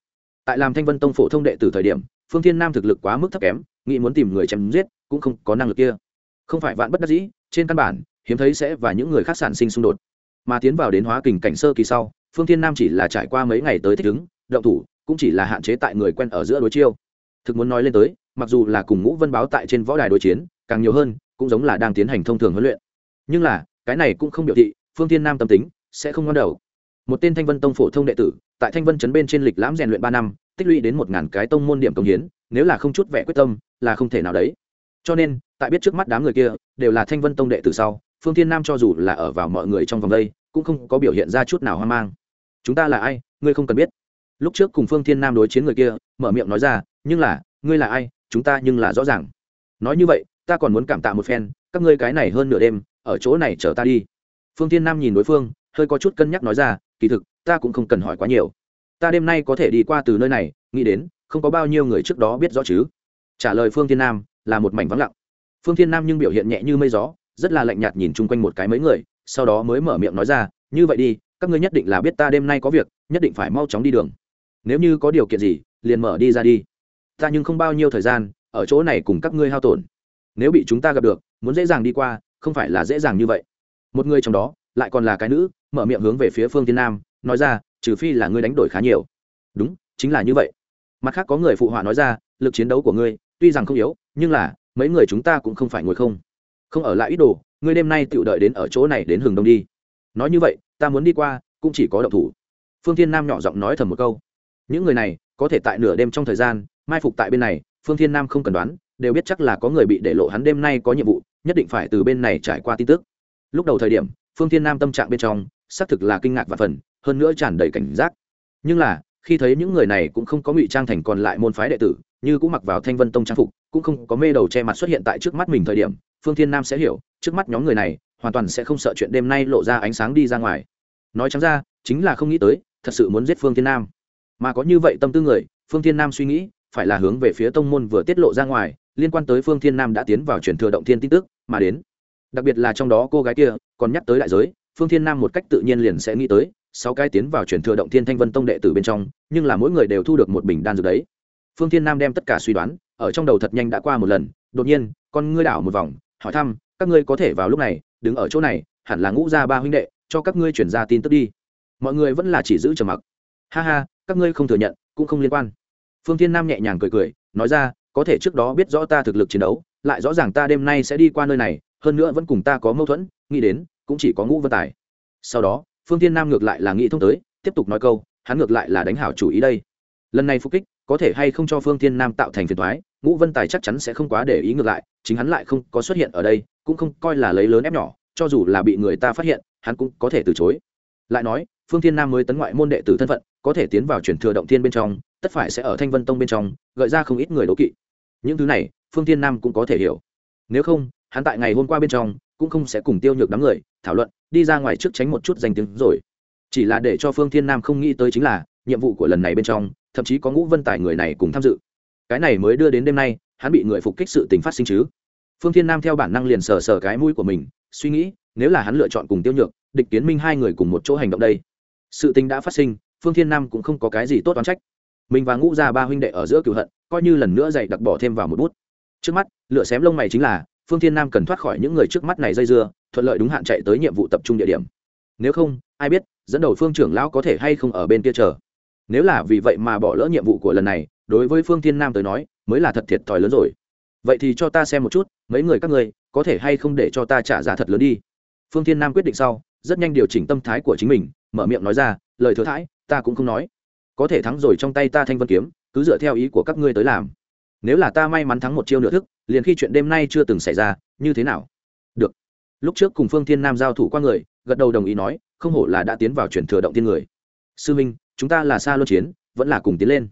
Tại làm thanh vân tông phổ thông đệ từ thời điểm, phương thiên nam thực lực quá mức thấp kém, nghĩ muốn tìm người chém giết, cũng không có năng lực kia. Không phải vạn bất đắc dĩ, trên căn bản, hiếm thấy sẽ và những người khác sản sinh xung đột. Mà tiến vào đến hóa kình cảnh sơ kỳ sau, phương thiên nam chỉ là trải qua mấy ngày tới thích ứng, động thủ, cũng chỉ là hạn chế tại người quen ở giữa đối chiêu. Thực muốn nói lên tới, mặc dù là cùng ngũ vân báo tại trên võ đài đối chiến, càng nhiều hơn, cũng giống là đang tiến hành thông thường huấn luyện. Nhưng là, cái này cũng không biểu thị, phương thiên nam tâm tính sẽ không ngon đầu một tên thanh vân tông phổ thông đệ tử, tại thanh vân chấn bên trên lịch lãm rèn luyện ba năm, tích lũy đến một ngàn cái tông môn điểm công hiến, nếu là không chút vẻ quyết tâm, là không thể nào đấy. Cho nên, tại biết trước mắt đám người kia, đều là thanh vân tông đệ tử sau, phương thiên nam cho dù là ở vào mọi người trong vòng đây, cũng không có biểu hiện ra chút nào hoang mang. Chúng ta là ai, ngươi không cần biết. Lúc trước cùng phương thiên nam đối chiến người kia, mở miệng nói ra, nhưng là, ngươi là ai, chúng ta nhưng là rõ ràng. Nói như vậy, ta còn muốn cảm tạ một phen, các ngươi cái này hơn nửa đêm, ở chỗ này chở ta đi. Phương thiên nam nhìn đối phương, hơi có chút cân nhắc nói ra kỳ thực, ta cũng không cần hỏi quá nhiều. Ta đêm nay có thể đi qua từ nơi này, nghĩ đến, không có bao nhiêu người trước đó biết rõ chứ. Trả lời phương thiên nam, là một mảnh vắng lặng. Phương thiên nam nhưng biểu hiện nhẹ như mây gió, rất là lạnh nhạt nhìn chung quanh một cái mấy người, sau đó mới mở miệng nói ra, như vậy đi, các ngươi nhất định là biết ta đêm nay có việc, nhất định phải mau chóng đi đường. Nếu như có điều kiện gì, liền mở đi ra đi. Ta nhưng không bao nhiêu thời gian, ở chỗ này cùng các ngươi hao tổn. Nếu bị chúng ta gặp được, muốn dễ dàng đi qua, không phải là dễ dàng như vậy. Một người trong đó, lại còn là cái nữ mở miệng hướng về phía phương tiên nam, nói ra, trừ phi là ngươi đánh đổi khá nhiều. Đúng, chính là như vậy. Mặt khác có người phụ họa nói ra, lực chiến đấu của ngươi, tuy rằng không yếu, nhưng là, mấy người chúng ta cũng không phải ngồi không. Không ở lại ít đồ, ngươi đêm nay tự đợi đến ở chỗ này đến hừng đông đi. Nói như vậy, ta muốn đi qua, cũng chỉ có động thủ. Phương thiên nam nhỏ giọng nói thầm một câu. Những người này, có thể tại nửa đêm trong thời gian, mai phục tại bên này, phương thiên nam không cần đoán, đều biết chắc là có người bị để lộ hắn đêm nay có nhiệm vụ, nhất định phải từ bên này trải qua tin tức. Lúc đầu thời điểm, phương thiên nam tâm trạng bên trong xác thực là kinh ngạc và phần, hơn nữa tràn đầy cảnh giác. Nhưng là, khi thấy những người này cũng không có ngụy trang thành còn lại môn phái đệ tử, như cũng mặc vào thanh vân tông trang phục, cũng không có mê đầu che mặt xuất hiện tại trước mắt mình thời điểm, phương thiên nam sẽ hiểu, trước mắt nhóm người này, hoàn toàn sẽ không sợ chuyện đêm nay lộ ra ánh sáng đi ra ngoài. Nói chẳng ra, chính là không nghĩ tới, thật sự muốn giết phương thiên nam. Mà có như vậy tâm tư người, phương thiên nam suy nghĩ, phải là hướng về phía tông môn vừa tiết lộ ra ngoài, liên quan tới phương thiên nam đã tiến vào truyền thừa động thiên tin tức, mà đến. Đặc biệt là trong đó cô gái kia, còn nhắc tới đại giới phương thiên nam một cách tự nhiên liền sẽ nghĩ tới, sáu cái tiến vào truyền thừa động thiên thanh vân tông đệ tử bên trong, nhưng là mỗi người đều thu được một bình đan dược đấy. Phương thiên nam đem tất cả suy đoán, ở trong đầu thật nhanh đã qua một lần, đột nhiên, con ngươi đảo một vòng, hỏi thăm, các ngươi có thể vào lúc này, đứng ở chỗ này, hẳn là ngũ gia ba huynh đệ, cho các ngươi chuyển ra tin tức đi. Mọi người vẫn là chỉ giữ trầm mặc. Ha ha, các ngươi không thừa nhận, cũng không liên quan. Phương thiên nam nhẹ nhàng cười cười, nói ra, có thể trước đó biết rõ ta thực lực chiến đấu, lại rõ ràng ta đêm nay sẽ đi qua nơi này, hơn nữa vẫn cùng ta có mâu thuẫn, nghĩ đến cũng chỉ có ngũ vân tài. Sau đó, phương tiên nam ngược lại là nghĩ thông tới, tiếp tục nói câu, hắn ngược lại là đánh hảo chủ ý đây. Lần này phục kích, có thể hay không cho phương tiên nam tạo thành phiền thoái ngũ vân tài chắc chắn sẽ không quá để ý ngược lại, chính hắn lại không có xuất hiện ở đây, cũng không coi là lấy lớn ép nhỏ, cho dù là bị người ta phát hiện, hắn cũng có thể từ chối. Lại nói, phương thiên nam mới tấn ngoại môn đệ tử thân phận, có thể tiến vào chuyển thừa động thiên bên trong, tất phải sẽ ở thanh vân tông bên trong, gợi ra không ít người đố kỵ. Những thứ này, phương thiên nam cũng có thể hiểu. Nếu không, hắn tại ngày hôm qua bên trong cũng không sẽ cùng tiêu nhược đám người thảo luận, đi ra ngoài trước tránh một chút danh tiếng rồi. Chỉ là để cho phương thiên nam không nghĩ tới chính là, nhiệm vụ của lần này bên trong, thậm chí có ngũ vân tài người này cùng tham dự. Cái này mới đưa đến đêm nay, hắn bị người phục kích sự tình phát sinh chứ. Phương thiên nam theo bản năng liền sờ sờ cái mũi của mình, suy nghĩ, nếu là hắn lựa chọn cùng tiêu nhược, địch kiến minh hai người cùng một chỗ hành động đây. Sự tình đã phát sinh, phương thiên nam cũng không có cái gì tốt đoán trách. Mình và ngũ gia ba huynh đệ ở giữa cựu hận, coi như lần nữa dạy đặc bỏ thêm vào một bút. Trước mắt lựa xém lông mày chính là phương thiên nam cần thoát khỏi những người trước mắt này dây dưa, thuận lợi đúng hạn chạy tới nhiệm vụ tập trung địa điểm. Nếu không, ai biết, dẫn đầu phương trưởng lão có thể hay không ở bên kia chờ. Nếu là vì vậy mà bỏ lỡ nhiệm vụ của lần này, đối với phương thiên nam tới nói, mới là thật thiệt thòi lớn rồi. Vậy thì cho ta xem một chút, mấy người các ngươi, có thể hay không để cho ta trả giá thật lớn đi? Phương thiên nam quyết định sau, rất nhanh điều chỉnh tâm thái của chính mình, mở miệng nói ra, lời thừa thãi, ta cũng không nói. Có thể thắng rồi trong tay ta thanh vân kiếm, cứ dựa theo ý của các ngươi tới làm nếu là ta may mắn thắng một chiêu nửa thức, liền khi chuyện đêm nay chưa từng xảy ra, như thế nào? Được. Lúc trước cùng phương thiên nam giao thủ qua người, gật đầu đồng ý nói, không hổ là đã tiến vào chuyển thừa động tiên người. Sư minh, chúng ta là xa luân chiến, vẫn là cùng tiến lên.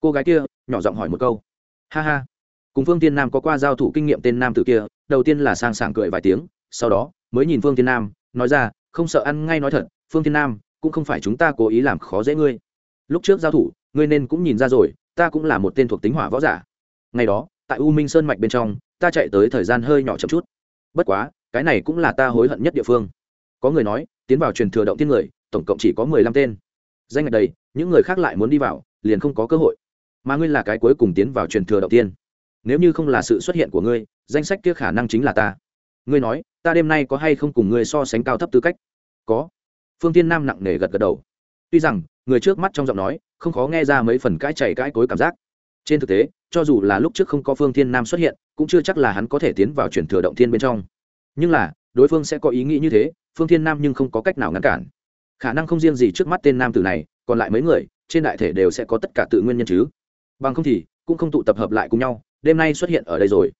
Cô gái kia, nhỏ giọng hỏi một câu. Ha ha. Cùng phương tiên nam có qua giao thủ kinh nghiệm tên nam tử kia, đầu tiên là sang sảng cười vài tiếng, sau đó, mới nhìn phương tiên nam, nói ra, không sợ ăn ngay nói thật, phương tiên nam, cũng không phải chúng ta cố ý làm khó dễ ngươi. Lúc trước giao thủ, ngươi nên cũng nhìn ra rồi, ta cũng là một tên thuộc tính hỏa võ giả ngày đó, tại u minh sơn mạch bên trong, ta chạy tới thời gian hơi nhỏ chậm chút. Bất quá, cái này cũng là ta hối hận nhất địa phương. Có người nói, tiến vào truyền thừa động tiên người, tổng cộng chỉ có mười lăm tên. Danh ngạch đầy, những người khác lại muốn đi vào, liền không có cơ hội. Mà ngươi là cái cuối cùng tiến vào truyền thừa động tiên nếu như không là sự xuất hiện của ngươi, danh sách kia khả năng chính là ta. Ngươi nói, ta đêm nay có hay không cùng ngươi so sánh cao thấp tư cách? Có. Phương tiên nam nặng nề gật gật đầu. Tuy rằng, người trước mắt trong giọng nói, không khó nghe ra mấy phần cãi chảy cãi cối cảm giác trên thực tế, cho dù là lúc trước không có phương thiên nam xuất hiện, cũng chưa chắc là hắn có thể tiến vào chuyển thừa động thiên bên trong. Nhưng là, đối phương sẽ có ý nghĩ như thế, phương thiên nam nhưng không có cách nào ngăn cản. Khả năng không riêng gì trước mắt tên nam tử này, còn lại mấy người, trên đại thể đều sẽ có tất cả tự nguyên nhân chứ. Bằng không thì, cũng không tụ tập hợp lại cùng nhau, đêm nay xuất hiện ở đây rồi.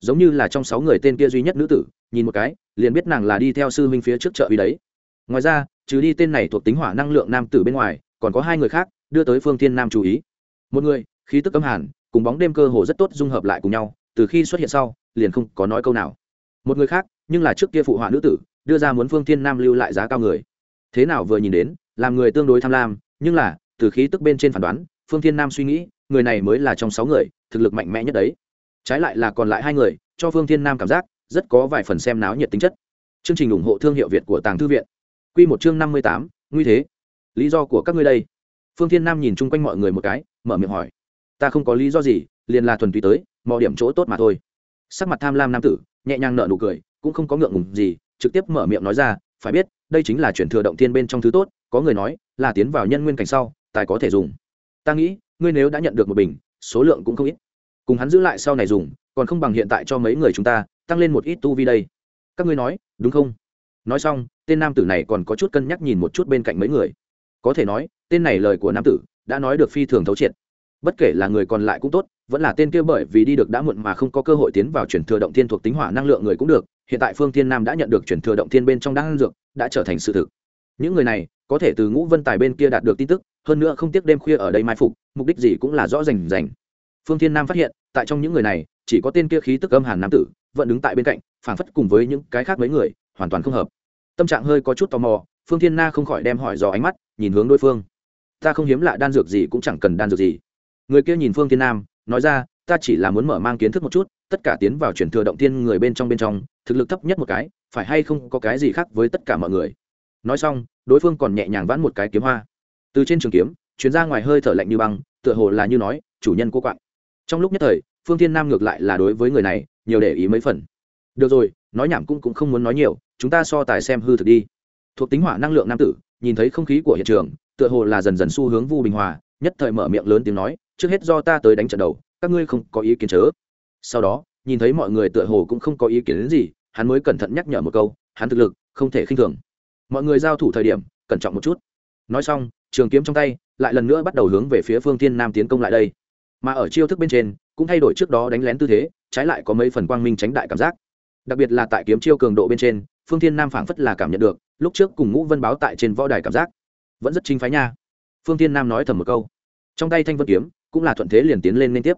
Giống như là trong sáu người tên kia duy nhất nữ tử, nhìn một cái, liền biết nàng là đi theo sư huynh phía trước chợ uy đấy. Ngoài ra, trừ đi tên này thuộc tính hỏa năng lượng nam tử bên ngoài, còn có hai người khác, đưa tới phương thiên nam chú ý. Một người khí tức âm hàn, cùng bóng đêm cơ hồ rất tốt dung hợp lại cùng nhau, từ khi xuất hiện sau, liền không có nói câu nào. Một người khác, nhưng là trước kia phụ họa nữ tử, đưa ra muốn phương thiên nam lưu lại giá cao người. Thế nào vừa nhìn đến, làm người tương đối tham lam, nhưng là, từ khí tức bên trên phản đoán, phương thiên nam suy nghĩ, người này mới là trong sáu người, thực lực mạnh mẽ nhất đấy. Trái lại là còn lại hai người, cho phương thiên nam cảm giác, rất có vài phần xem náo nhiệt tính chất. Chương trình ủng hộ thương hiệu việt của tàng thư viện. Q một chương năm mươi tám, nguy thế. Lý do của các ngươi đây. Phương thiên nam nhìn chung quanh mọi người một cái, mở miệng hỏi ta không có lý do gì, liền là thuần túy tới, mò điểm chỗ tốt mà thôi. Sắc mặt tham lam nam tử, nhẹ nhàng nợ nụ cười, cũng không có ngượng ngùng gì, trực tiếp mở miệng nói ra, phải biết, đây chính là chuyển thừa động thiên bên trong thứ tốt, có người nói là tiến vào nhân nguyên cảnh sau, tài có thể dùng. Ta nghĩ, ngươi nếu đã nhận được một bình, số lượng cũng không ít. Cùng hắn giữ lại sau này dùng, còn không bằng hiện tại cho mấy người chúng ta, tăng lên một ít tu vi đây. Các ngươi nói, đúng không? Nói xong, tên nam tử này còn có chút cân nhắc nhìn một chút bên cạnh mấy người. Có thể nói, tên này lời của nam tử đã nói được phi thường thấu triệt bất kể là người còn lại cũng tốt, vẫn là tên kia bởi vì đi được đã muộn mà không có cơ hội tiến vào chuyển thừa động thiên thuộc tính hỏa năng lượng người cũng được, hiện tại phương thiên nam đã nhận được chuyển thừa động thiên bên trong đan dược, đã trở thành sự thực. Những người này, có thể từ ngũ vân tài bên kia đạt được tin tức, hơn nữa không tiếc đêm khuya ở đây mai phục, mục đích gì cũng là rõ rành rành. Phương thiên nam phát hiện, tại trong những người này, chỉ có tên kia khí tức âm hàn nam tử, vẫn đứng tại bên cạnh, phảng phất cùng với những cái khác mấy người, hoàn toàn không hợp. Tâm trạng hơi có chút tò mò, phương thiên na không khỏi đem hỏi dò ánh mắt, nhìn hướng đối phương. Ta không hiếm lạ đan dược gì cũng chẳng cần đan dược gì người kia nhìn phương thiên nam, nói ra, ta chỉ là muốn mở mang kiến thức một chút, tất cả tiến vào chuyển thừa động tiên người bên trong bên trong, thực lực thấp nhất một cái, phải hay không có cái gì khác với tất cả mọi người? Nói xong, đối phương còn nhẹ nhàng vãn một cái kiếm hoa. Từ trên trường kiếm chuyến ra ngoài hơi thở lạnh như băng, tựa hồ là như nói, chủ nhân cô quạng. Trong lúc nhất thời, phương thiên nam ngược lại là đối với người này, nhiều để ý mấy phần. Được rồi, nói nhảm cũng cũng không muốn nói nhiều, chúng ta so tài xem hư thực đi. Thuộc tính hỏa năng lượng nam tử, nhìn thấy không khí của hiện trường, tựa hồ là dần dần xu hướng vu bình hòa, nhất thời mở miệng lớn tiếng nói trước hết do ta tới đánh trận đầu, các ngươi không có ý kiến chớ. Sau đó, nhìn thấy mọi người tựa hồ cũng không có ý kiến đến gì, hắn mới cẩn thận nhắc nhở một câu, hắn thực lực không thể khinh thường. Mọi người giao thủ thời điểm, cẩn trọng một chút. Nói xong, trường kiếm trong tay lại lần nữa bắt đầu hướng về phía phương thiên nam tiến công lại đây. Mà ở chiêu thức bên trên, cũng thay đổi trước đó đánh lén tư thế, trái lại có mấy phần quang minh tránh đại cảm giác. Đặc biệt là tại kiếm chiêu cường độ bên trên, phương thiên nam phảng phất là cảm nhận được, lúc trước cùng ngũ vân báo tại trên võ đài cảm giác, vẫn rất chính phái nha. Phương thiên nam nói thầm một câu. Trong tay thanh vân kiếm cũng là thuận thế liền tiến lên liên tiếp.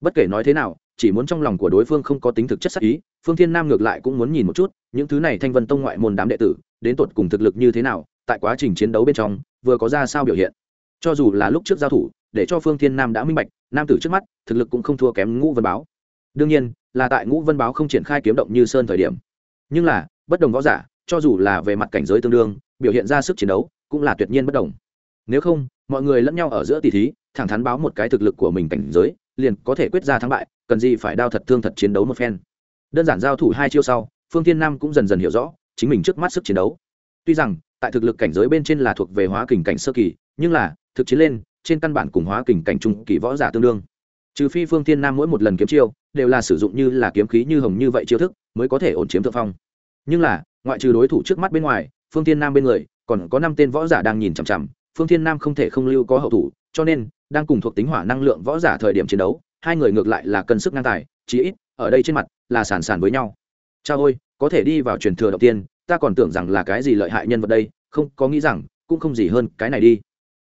Bất kể nói thế nào, chỉ muốn trong lòng của đối phương không có tính thực chất sắc ý, phương thiên nam ngược lại cũng muốn nhìn một chút, những thứ này thanh vân tông ngoại môn đám đệ tử, đến tột cùng thực lực như thế nào, tại quá trình chiến đấu bên trong, vừa có ra sao biểu hiện. Cho dù là lúc trước giao thủ, để cho phương thiên nam đã minh bạch, nam tử trước mắt, thực lực cũng không thua kém ngũ vân báo. Đương nhiên, là tại ngũ vân báo không triển khai kiếm động như sơn thời điểm. Nhưng là, bất đồng võ giả, cho dù là về mặt cảnh giới tương đương, biểu hiện ra sức chiến đấu, cũng là tuyệt nhiên bất đồng nếu không, mọi người lẫn nhau ở giữa tỷ thí, thẳng thắn báo một cái thực lực của mình cảnh giới, liền có thể quyết ra thắng bại, cần gì phải đao thật thương thật chiến đấu một phen. Đơn giản giao thủ hai chiêu sau, phương thiên nam cũng dần dần hiểu rõ, chính mình trước mắt sức chiến đấu. Tuy rằng, tại thực lực cảnh giới bên trên là thuộc về hóa kình cảnh sơ kỳ, nhưng là, thực chiến lên, trên căn bản cùng hóa kình cảnh trung kỳ võ giả tương đương. Trừ phi phương thiên nam mỗi một lần kiếm chiêu, đều là sử dụng như là kiếm khí như hồng như vậy chiêu thức, mới có thể ổn chiếm thượng phong. Nhưng là, ngoại trừ đối thủ trước mắt bên ngoài, phương thiên nam bên người, còn có năm tên võ giả đang nhìn chằm chằm phương thiên nam không thể không lưu có hậu thủ, cho nên, đang cùng thuộc tính hỏa năng lượng võ giả thời điểm chiến đấu, hai người ngược lại là cân sức ngang tài, chí ít, ở đây trên mặt, là sản sản với nhau. Cha ôi có thể đi vào truyền thừa đầu tiên, ta còn tưởng rằng là cái gì lợi hại nhân vật đây, không, có nghĩ rằng, cũng không gì hơn cái này đi.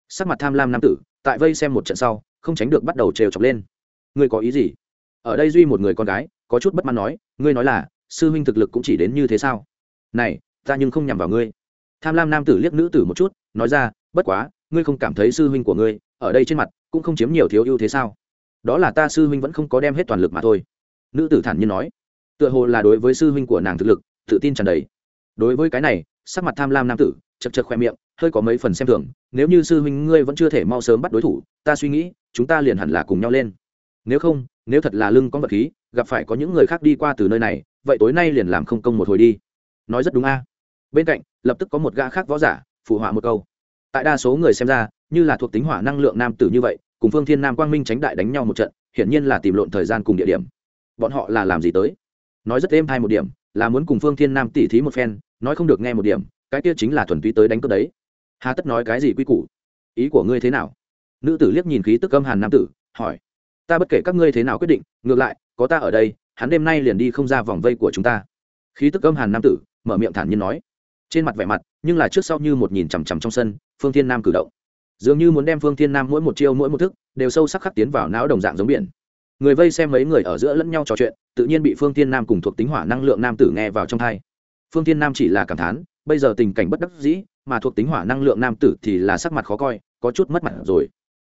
Sắc mặt tham lam nam tử, tại vây xem một trận sau, không tránh được bắt đầu trèo chọc lên. Ngươi có ý gì? Ở đây duy một người con gái, có chút bất mãn nói, ngươi nói là, sư huynh thực lực cũng chỉ đến như thế sao? Này, ta nhưng không nhằm vào ngươi. Tham lam nam tử liếc nữ tử một chút, nói ra bất quá, ngươi không cảm thấy sư huynh của ngươi ở đây trên mặt cũng không chiếm nhiều thiếu ưu thế sao? Đó là ta sư huynh vẫn không có đem hết toàn lực mà thôi. Nữ tử thản nhiên nói. Tựa hồ là đối với sư huynh của nàng thực lực, tự tin tràn đầy. Đối với cái này, sắc mặt tham lam nam tử chật chật khoe miệng, hơi có mấy phần xem thường, nếu như sư huynh ngươi vẫn chưa thể mau sớm bắt đối thủ, ta suy nghĩ chúng ta liền hẳn là cùng nhau lên. Nếu không, nếu thật là lưng có vật khí, gặp phải có những người khác đi qua từ nơi này, vậy tối nay liền làm không công một hồi đi. Nói rất đúng a. Bên cạnh, lập tức có một gã khác võ giả phụ họa một câu tại đa số người xem ra, như là thuộc tính hỏa năng lượng nam tử như vậy, cùng phương thiên nam quang minh tránh đại đánh nhau một trận, hiển nhiên là tìm lộn thời gian cùng địa điểm. Bọn họ là làm gì tới? Nói rất êm hai một điểm, là muốn cùng phương thiên nam tỉ thí một phen, nói không được nghe một điểm, cái kia chính là thuần túy tới đánh cướp đấy. Hà tất nói cái gì quy củ? Ý của ngươi thế nào? Nữ tử liếc nhìn khí tức âm hàn nam tử, hỏi. Ta bất kể các ngươi thế nào quyết định, ngược lại, có ta ở đây, hắn đêm nay liền đi không ra vòng vây của chúng ta. Khí tức âm hàn nam tử, mở miệng thản nhiên nói. Trên mặt vẻ mặt, nhưng là trước sau như một nhìn chằm chằm trong sân phương thiên nam cử động. Dường như muốn đem phương thiên nam mỗi một chiêu, mỗi một thức, đều sâu sắc khắc tiến vào não đồng dạng giống biển. Người vây xem mấy người ở giữa lẫn nhau trò chuyện, tự nhiên bị phương thiên nam cùng thuộc tính hỏa năng lượng nam tử nghe vào trong thai phương thiên nam chỉ là cảm thán, bây giờ tình cảnh bất đắc dĩ, mà thuộc tính hỏa năng lượng nam tử thì là sắc mặt khó coi, có chút mất mặt rồi.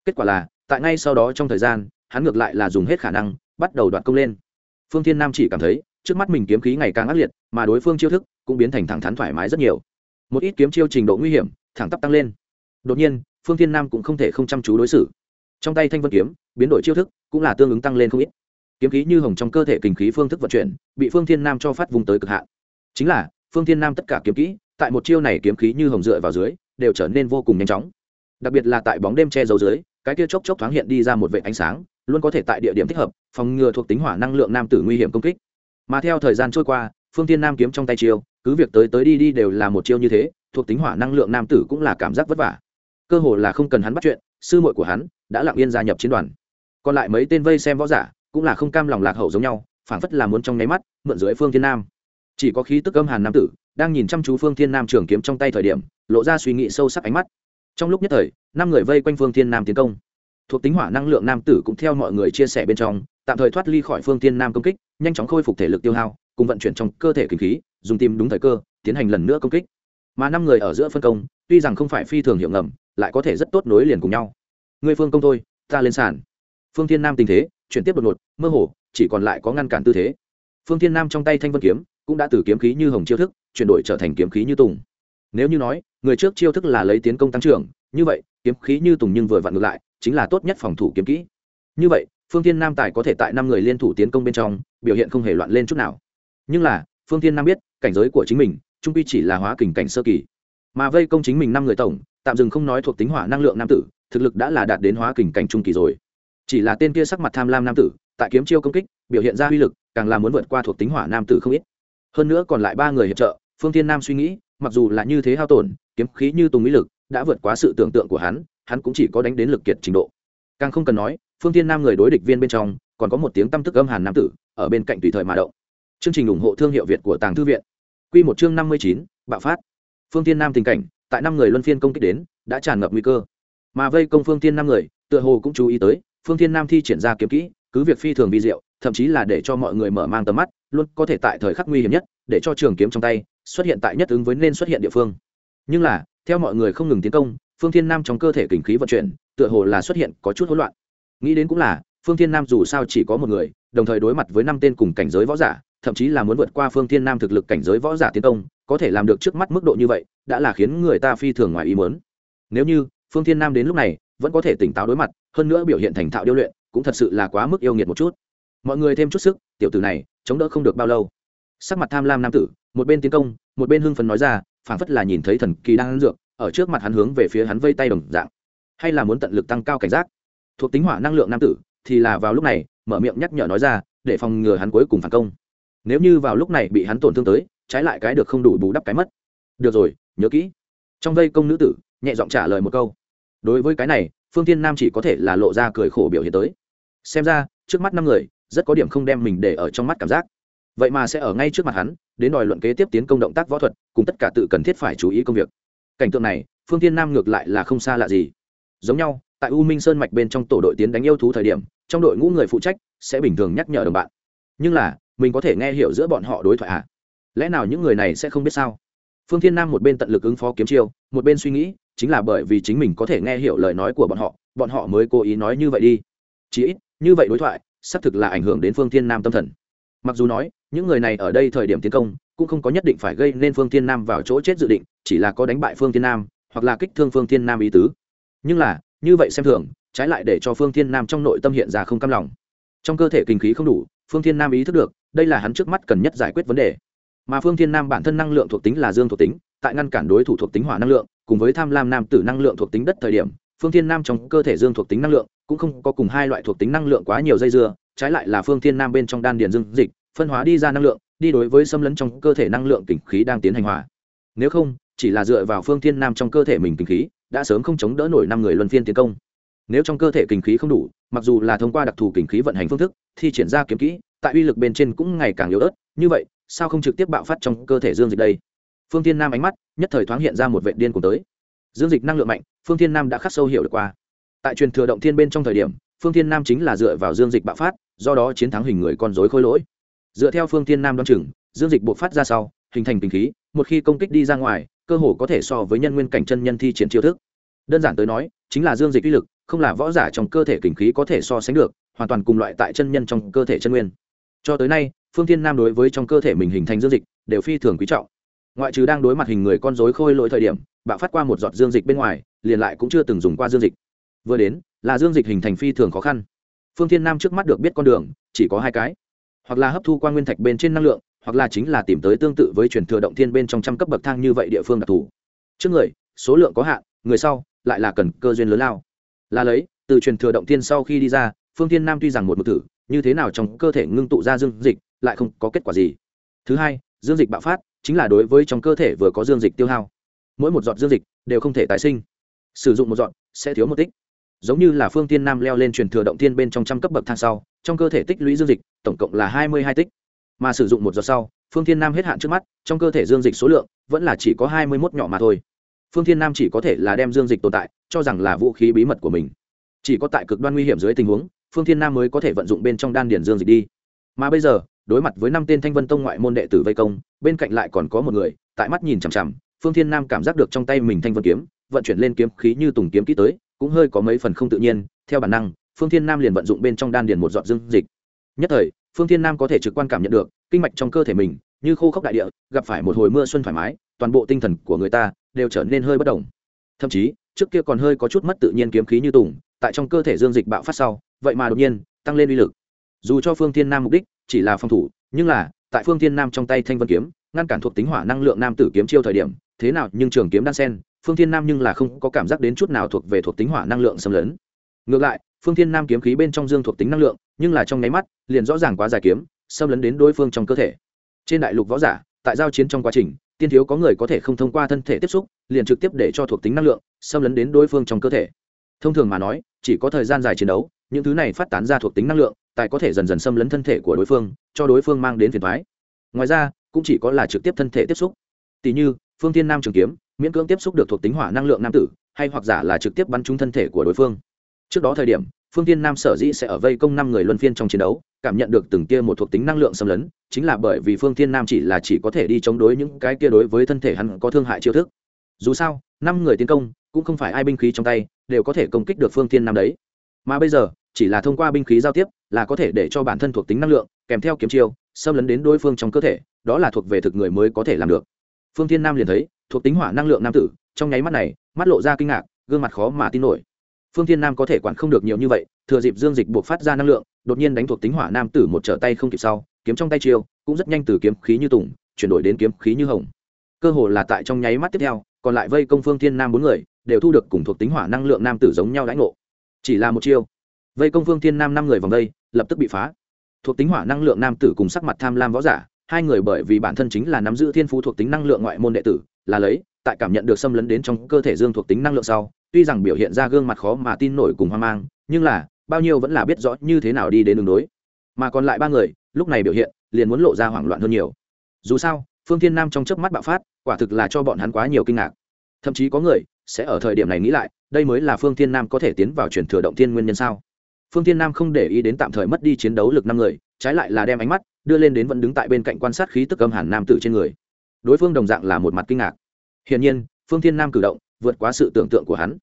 Kết quả là, tại ngay sau đó trong thời gian, hắn ngược lại là dùng hết khả năng, bắt đầu đoạt công lên. Phương thiên nam chỉ cảm thấy, trước mắt mình kiếm khí ngày càng ác liệt, mà đối phương chiêu thức cũng biến thành thẳng thắn thoải mái rất nhiều. Một ít kiếm chiêu trình độ nguy hiểm thẳng tắp tăng lên. Đột nhiên, phương thiên nam cũng không thể không chăm chú đối xử. Trong tay thanh vân kiếm, biến đổi chiêu thức cũng là tương ứng tăng lên không ít. Kiếm khí như hồng trong cơ thể kinh khí phương thức vận chuyển, bị phương thiên nam cho phát vùng tới cực hạn. Chính là, phương thiên nam tất cả kiếm kỹ, tại một chiêu này kiếm khí như hồng dựa vào dưới, đều trở nên vô cùng nhanh chóng. Đặc biệt là tại bóng đêm che giấu dưới, cái kia chốc chốc thoáng hiện đi ra một vệ ánh sáng, luôn có thể tại địa điểm thích hợp, phòng ngừa thuộc tính hỏa năng lượng nam tử nguy hiểm công kích. Mà theo thời gian trôi qua, phương thiên nam kiếm trong tay chiêu, cứ việc tới tới đi đi đều là một chiêu như thế thuộc tính hỏa năng lượng nam tử cũng là cảm giác vất vả. Cơ hồ là không cần hắn bắt chuyện, sư muội của hắn đã lặng yên gia nhập chiến đoàn. Còn lại mấy tên vây xem võ giả cũng là không cam lòng lạc hậu giống nhau, phảng phất là muốn trong nháy mắt mượn dưới phương thiên nam. Chỉ có khí tức âm hàn nam tử đang nhìn chăm chú phương thiên nam trường kiếm trong tay thời điểm, lộ ra suy nghĩ sâu sắc ánh mắt. Trong lúc nhất thời, năm người vây quanh phương thiên nam tiến công. Thuộc tính hỏa năng lượng nam tử cũng theo mọi người chia sẻ bên trong, tạm thời thoát ly khỏi phương thiên nam công kích, nhanh chóng khôi phục thể lực tiêu hao, cùng vận chuyển trong cơ thể kinh khí, dùng tim đúng thời cơ, tiến hành lần nữa công kích mà năm người ở giữa phân công, tuy rằng không phải phi thường hiệu ngầm, lại có thể rất tốt nối liền cùng nhau. Người phương công thôi, ta lên sàn. Phương thiên nam tình thế, chuyển tiếp đột ngột, mơ hồ, chỉ còn lại có ngăn cản tư thế. Phương thiên nam trong tay thanh vân kiếm, cũng đã từ kiếm khí như hồng chiêu thức, chuyển đổi trở thành kiếm khí như tùng. Nếu như nói, người trước chiêu thức là lấy tiến công tăng trưởng, như vậy, kiếm khí như tùng nhưng vừa vặn ngược lại, chính là tốt nhất phòng thủ kiếm kỹ. Như vậy, phương thiên nam tài có thể tại năm người liên thủ tiến công bên trong, biểu hiện không hề loạn lên chút nào. Nhưng là, phương thiên nam biết, cảnh giới của chính mình trung quy chỉ là hóa kình cảnh sơ kỳ. Mà vây công chính mình năm người tổng, tạm dừng không nói thuộc tính hỏa năng lượng nam tử, thực lực đã là đạt đến hóa kình cảnh trung kỳ rồi. Chỉ là tên kia sắc mặt tham lam nam tử, tại kiếm chiêu công kích, biểu hiện ra uy lực, càng là muốn vượt qua thuộc tính hỏa nam tử không ít. Hơn nữa còn lại ba người hiệp trợ, phương thiên nam suy nghĩ, mặc dù là như thế hao tổn, kiếm khí như tùng mỹ lực, đã vượt quá sự tưởng tượng của hắn hắn cũng chỉ có đánh đến lực kiệt trình độ. Càng không cần nói, phương thiên nam người đối địch viên bên trong, còn có một tiếng tâm tức âm hàn nam tử, ở bên cạnh tùy thời mà động. Chương trình ủng hộ thương hiệu việt của tàng thư viện. Quy một chương năm mươi chín, bạo phát. Phương thiên nam tình cảnh, tại năm người luân phiên công kích đến, đã tràn ngập nguy cơ. Mà vây công phương thiên năm người, tựa hồ cũng chú ý tới, phương thiên nam thi triển ra kiếm kỹ, cứ việc phi thường vi diệu, thậm chí là để cho mọi người mở mang tầm mắt, luôn có thể tại thời khắc nguy hiểm nhất, để cho trường kiếm trong tay xuất hiện tại nhất ứng với nên xuất hiện địa phương. Nhưng là, theo mọi người không ngừng tiến công, phương thiên nam trong cơ thể kình khí vận chuyển, tựa hồ là xuất hiện có chút hỗn loạn. Nghĩ đến cũng là, phương thiên nam dù sao chỉ có một người, đồng thời đối mặt với năm tên cùng cảnh giới võ giả thậm chí là muốn vượt qua phương thiên nam thực lực cảnh giới võ giả tiến công, có thể làm được trước mắt mức độ như vậy, đã là khiến người ta phi thường ngoài ý muốn. Nếu như, phương thiên nam đến lúc này, vẫn có thể tỉnh táo đối mặt, hơn nữa biểu hiện thành thạo điêu luyện, cũng thật sự là quá mức yêu nghiệt một chút. Mọi người thêm chút sức, tiểu tử này, chống đỡ không được bao lâu. Sắc mặt tham lam nam tử, một bên tiến công, một bên hưng phấn nói ra, phảng phất là nhìn thấy thần kỳ đang ăn dược, ở trước mặt hắn hướng về phía hắn vây tay đồng dạng. Hay là muốn tận lực tăng cao cảnh giác? Thuộc tính hỏa năng lượng nam tử, thì là vào lúc này, mở miệng nhắc nhở nói ra, để phòng ngừa hắn cuối cùng phản công nếu như vào lúc này bị hắn tổn thương tới, trái lại cái được không đủ bù đắp cái mất. Được rồi, nhớ kỹ. Trong vây công nữ tử, nhẹ giọng trả lời một câu. Đối với cái này, phương tiên nam chỉ có thể là lộ ra cười khổ biểu hiện tới. Xem ra, trước mắt năm người, rất có điểm không đem mình để ở trong mắt cảm giác. Vậy mà sẽ ở ngay trước mặt hắn, đến đòi luận kế tiếp tiến công động tác võ thuật, cùng tất cả tự cần thiết phải chú ý công việc. Cảnh tượng này, phương tiên nam ngược lại là không xa lạ gì. Giống nhau, tại u minh sơn mạch bên trong tổ đội tiến đánh yêu thú thời điểm, trong đội ngũ người phụ trách sẽ bình thường nhắc nhở đồng bạn. Nhưng là mình có thể nghe hiểu giữa bọn họ đối thoại à? Lẽ nào những người này sẽ không biết sao? Phương thiên nam một bên tận lực ứng phó kiếm chiêu, một bên suy nghĩ, chính là bởi vì chính mình có thể nghe hiểu lời nói của bọn họ bọn họ mới cố ý nói như vậy đi. Chỉ ít, như vậy đối thoại, xác thực là ảnh hưởng đến phương thiên nam tâm thần. Mặc dù nói, những người này ở đây thời điểm tiến công, cũng không có nhất định phải gây nên phương thiên nam vào chỗ chết dự định, chỉ là có đánh bại phương thiên nam, hoặc là kích thương phương thiên nam ý tứ. Nhưng là, như vậy xem thường, trái lại để cho phương thiên nam trong nội tâm hiện ra không cam lòng. Trong cơ thể kinh khí không đủ, phương thiên nam ý thức được đây là hắn trước mắt cần nhất giải quyết vấn đề. Mà phương thiên nam bản thân năng lượng thuộc tính là dương thuộc tính, tại ngăn cản đối thủ thuộc tính hỏa năng lượng, cùng với tham lam nam tử năng lượng thuộc tính đất thời điểm, phương thiên nam trong cơ thể dương thuộc tính năng lượng cũng không có cùng hai loại thuộc tính năng lượng quá nhiều dây dưa, trái lại là phương thiên nam bên trong đan điền dương dịch, phân hóa đi ra năng lượng, đi đối với xâm lấn trong cơ thể năng lượng kinh khí đang tiến hành hòa nếu không, chỉ là dựa vào phương thiên nam trong cơ thể mình kinh khí, đã sớm không chống đỡ nổi năm người luân phiên tiến công. Nếu trong cơ thể kinh khí không đủ, mặc dù là thông qua đặc thù kinh khí vận hành phương thức thì triển ra kiếm kỹ tại uy lực bên trên cũng ngày càng yếu ớt, như vậy, sao không trực tiếp bạo phát trong cơ thể dương dịch đây? Phương thiên nam ánh mắt nhất thời thoáng hiện ra một vệ điên cùng tới. Dương dịch năng lượng mạnh, phương thiên nam đã khắc sâu hiểu được qua. Tại truyền thừa động thiên bên trong thời điểm, phương thiên nam chính là dựa vào dương dịch bạo phát, do đó chiến thắng hình người con dối khôi lỗi. Dựa theo phương thiên nam đoán chừng, dương dịch buộc phát ra sau, hình thành tình khí, một khi công kích đi ra ngoài, cơ hồ có thể so với nhân nguyên cảnh chân nhân thi triển chiêu thức. Đơn giản tới nói, chính là dương dịch uy lực, không là võ giả trong cơ thể kinh khí có thể so sánh được, hoàn toàn cùng loại tại chân nhân trong cơ thể chân nguyên cho tới nay, phương thiên nam đối với trong cơ thể mình hình thành dương dịch đều phi thường quý trọng. Ngoại trừ đang đối mặt hình người con dối khôi lỗi thời điểm, bạo phát qua một giọt dương dịch bên ngoài, liền lại cũng chưa từng dùng qua dương dịch. Vừa đến, là dương dịch hình thành phi thường khó khăn. Phương thiên nam trước mắt được biết con đường, chỉ có hai cái. Hoặc là hấp thu qua nguyên thạch bên trên năng lượng, hoặc là chính là tìm tới tương tự với truyền thừa động thiên bên trong trăm cấp bậc thang như vậy địa phương đặc thù. Trước người, số lượng có hạn, người sau, lại là cần cơ duyên lớn lao. Là lấy, từ truyền thừa động thiên sau khi đi ra, phương thiên nam tuy rằng một một thử như thế nào trong cơ thể ngưng tụ ra dương dịch, lại không có kết quả gì. Thứ hai, dương dịch bạo phát chính là đối với trong cơ thể vừa có dương dịch tiêu hao. Mỗi một giọt dương dịch đều không thể tái sinh. Sử dụng một giọt sẽ thiếu một tích. Giống như là phương tiên nam leo lên truyền thừa động tiên bên trong trăm cấp bậc thang sau, trong cơ thể tích lũy dương dịch tổng cộng là hai mươi hai tích. Mà sử dụng một giọt sau, phương tiên nam hết hạn trước mắt, trong cơ thể dương dịch số lượng vẫn là chỉ có hai mươi mốt nhỏ mà thôi. Phương tiên nam chỉ có thể là đem dương dịch tồn tại, cho rằng là vũ khí bí mật của mình. Chỉ có tại cực đoan nguy hiểm dưới tình huống phương thiên nam mới có thể vận dụng bên trong đan điển dương dịch đi. Mà bây giờ, đối mặt với năm tên thanh vân tông ngoại môn đệ tử vây công, bên cạnh lại còn có một người, tại mắt nhìn chằm chằm, phương thiên nam cảm giác được trong tay mình thanh vân kiếm, vận chuyển lên kiếm khí như tùng kiếm kỹ tới, cũng hơi có mấy phần không tự nhiên. Theo bản năng, phương thiên nam liền vận dụng bên trong đan điền một giọt dương dịch. Nhất thời, phương thiên nam có thể trực quan cảm nhận được, kinh mạch trong cơ thể mình, như khô khốc đại địa, gặp phải một hồi mưa xuân thoải mái, toàn bộ tinh thần của người ta đều trở nên hơi bất đồng. thậm chí, trước kia còn hơi có chút mất tự nhiên kiếm khí như tùng, tại trong cơ thể dương dịch bạo phát sau vậy mà đột nhiên tăng lên uy lực. Dù cho phương thiên nam mục đích chỉ là phòng thủ, nhưng là, tại phương thiên nam trong tay thanh vân kiếm, ngăn cản thuộc tính hỏa năng lượng nam tử kiếm chiêu thời điểm, thế nào nhưng trường kiếm đan sen, phương thiên nam nhưng là không có cảm giác đến chút nào thuộc về thuộc tính hỏa năng lượng xâm lấn. Ngược lại, phương thiên nam kiếm khí bên trong dương thuộc tính năng lượng, nhưng là trong nháy mắt, liền rõ ràng quá dài kiếm, xâm lấn đến đối phương trong cơ thể. Trên đại lục võ giả, tại giao chiến trong quá trình, tiên thiếu có người có thể không thông qua thân thể tiếp xúc, liền trực tiếp để cho thuộc tính năng lượng, xâm lấn đến đối phương trong cơ thể. Thông thường mà nói, chỉ có thời gian dài chiến đấu những thứ này phát tán ra thuộc tính năng lượng, tài có thể dần dần xâm lấn thân thể của đối phương, cho đối phương mang đến phiền thoái ngoài ra, cũng chỉ có là trực tiếp thân thể tiếp xúc. Tỷ như, phương thiên nam trường kiếm, miễn cưỡng tiếp xúc được thuộc tính hỏa năng lượng nam tử, hay hoặc giả là trực tiếp bắn trúng thân thể của đối phương. Trước đó thời điểm, phương thiên nam sở dĩ sẽ ở vây công năm người luân phiên trong chiến đấu, cảm nhận được từng kia một thuộc tính năng lượng xâm lấn, chính là bởi vì phương thiên nam chỉ là chỉ có thể đi chống đối những cái kia đối với thân thể hắn có thương hại chiêu thức. Dù sao, năm người tiến công, cũng không phải ai binh khí trong tay, đều có thể công kích được phương thiên nam đấy. Mà bây giờ chỉ là thông qua binh khí giao tiếp là có thể để cho bản thân thuộc tính năng lượng kèm theo kiếm chiêu xâm lấn đến đối phương trong cơ thể, đó là thuộc về thực người mới có thể làm được. Phương thiên nam liền thấy, thuộc tính hỏa năng lượng nam tử, trong nháy mắt này, mắt lộ ra kinh ngạc, gương mặt khó mà tin nổi. Phương thiên nam có thể quản không được nhiều như vậy, thừa dịp dương dịch buộc phát ra năng lượng, đột nhiên đánh thuộc tính hỏa nam tử một trở tay không kịp sau, kiếm trong tay chiêu, cũng rất nhanh từ kiếm khí như tùng, chuyển đổi đến kiếm khí như hồng. Cơ hồ là tại trong nháy mắt tiếp theo, còn lại vây công phương thiên nam bốn người, đều thu được cùng thuộc tính hỏa năng lượng nam tử giống nhau đãi ngộ. Chỉ là một chiêu vây công phương thiên nam năm người vòng đây, lập tức bị phá. Thuộc tính hỏa năng lượng nam tử cùng sắc mặt tham lam võ giả, hai người bởi vì bản thân chính là nắm giữ thiên phú thuộc tính năng lượng ngoại môn đệ tử, là lấy, tại cảm nhận được xâm lấn đến trong cơ thể dương thuộc tính năng lượng sau, tuy rằng biểu hiện ra gương mặt khó mà tin nổi cùng hoang mang, nhưng là, bao nhiêu vẫn là biết rõ như thế nào đi đến đường đối. Mà còn lại ba người, lúc này biểu hiện, liền muốn lộ ra hoảng loạn hơn nhiều. Dù sao, phương thiên nam trong chớp mắt bạo phát, quả thực là cho bọn hắn quá nhiều kinh ngạc. Thậm chí có người sẽ ở thời điểm này nghĩ lại, đây mới là phương thiên nam có thể tiến vào chuyển thừa động thiên nguyên nhân sao? Phương thiên nam không để ý đến tạm thời mất đi chiến đấu lực năm người, trái lại là đem ánh mắt đưa lên đến vẫn đứng tại bên cạnh quan sát khí tức âm hàn nam tử trên người. Đối phương đồng dạng là một mặt kinh ngạc. Hiển nhiên, phương thiên nam cử động vượt quá sự tưởng tượng của hắn.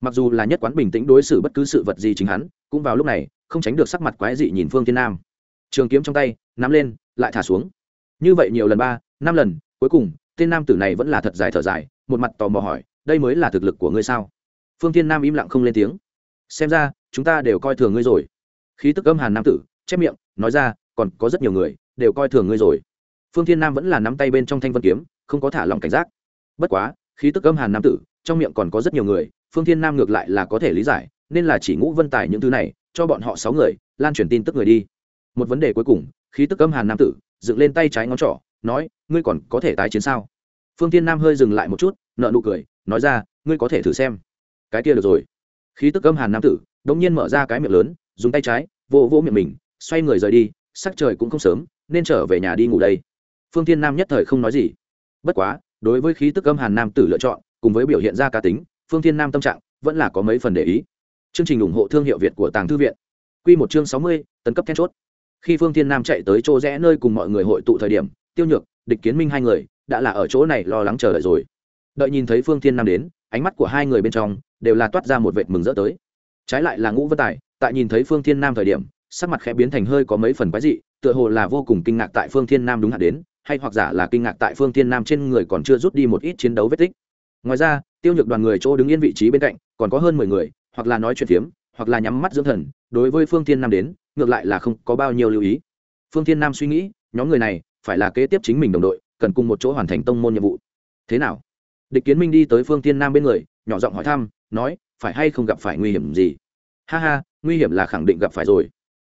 Mặc dù là nhất quán bình tĩnh đối xử bất cứ sự vật gì chính hắn, cũng vào lúc này, không tránh được sắc mặt quái dị nhìn phương thiên nam. Trường kiếm trong tay, nắm lên, lại thả xuống. Như vậy nhiều lần ba, năm lần, cuối cùng, tên nam tử này vẫn là thật dài thở dài, một mặt tò mò hỏi, đây mới là thực lực của ngươi sao? Phương thiên nam im lặng không lên tiếng. Xem ra chúng ta đều coi thường ngươi rồi. Khí tức âm hàn nam tử, chép miệng, nói ra, còn có rất nhiều người, đều coi thường ngươi rồi. Phương thiên nam vẫn là nắm tay bên trong thanh vân kiếm, không có thả lòng cảnh giác. Bất quá, khí tức âm hàn nam tử, trong miệng còn có rất nhiều người, phương thiên nam ngược lại là có thể lý giải, nên là chỉ ngũ vân tài những thứ này, cho bọn họ sáu người, lan truyền tin tức người đi. Một vấn đề cuối cùng, khí tức âm hàn nam tử, dựng lên tay trái ngón trỏ, nói, ngươi còn có thể tái chiến sao? Phương thiên nam hơi dừng lại một chút nợ nụ cười, nói ra, ngươi có thể thử xem. Cái kia được rồi khí tức âm hàn nam tử, đống nhiên mở ra cái miệng lớn, dùng tay trái, vỗ vỗ miệng mình, xoay người rời đi, sắc trời cũng không sớm, nên trở về nhà đi ngủ đây. Phương thiên nam nhất thời không nói gì. Bất quá, đối với khí tức âm hàn nam tử lựa chọn, cùng với biểu hiện ra cá tính, phương thiên nam tâm trạng vẫn là có mấy phần để ý. Chương trình ủng hộ thương hiệu việt của tàng thư viện. Q một chương sáu mươi, tấn cấp then chốt. Khi phương thiên nam chạy tới chỗ rẽ nơi cùng mọi người hội tụ thời điểm, tiêu nhược, địch kiến minh hai người đã là ở chỗ này lo lắng chờ đợi rồi. Đợi nhìn thấy phương thiên nam đến ánh mắt của hai người bên trong đều là toát ra một vệt mừng rỡ tới. Trái lại là ngũ vân tài, tại nhìn thấy phương thiên nam thời điểm, sắc mặt khẽ biến thành hơi có mấy phần quái dị, tựa hồ là vô cùng kinh ngạc tại phương thiên nam đúng hạn đến, hay hoặc giả là kinh ngạc tại phương thiên nam trên người còn chưa rút đi một ít chiến đấu vết tích. Ngoài ra, tiêu nhược đoàn người chỗ đứng yên vị trí bên cạnh, còn có hơn mười người, hoặc là nói chuyện phiếm, hoặc là nhắm mắt dưỡng thần, đối với phương thiên nam đến, ngược lại là không có bao nhiêu lưu ý. Phương thiên nam suy nghĩ, nhóm người này phải là kế tiếp chính mình đồng đội, cần cùng một chỗ hoàn thành tông môn nhiệm vụ. Thế nào? Địch kiến minh đi tới phương thiên nam bên người, nhỏ giọng hỏi thăm, nói, phải hay không gặp phải nguy hiểm gì? Ha ha, nguy hiểm là khẳng định gặp phải rồi.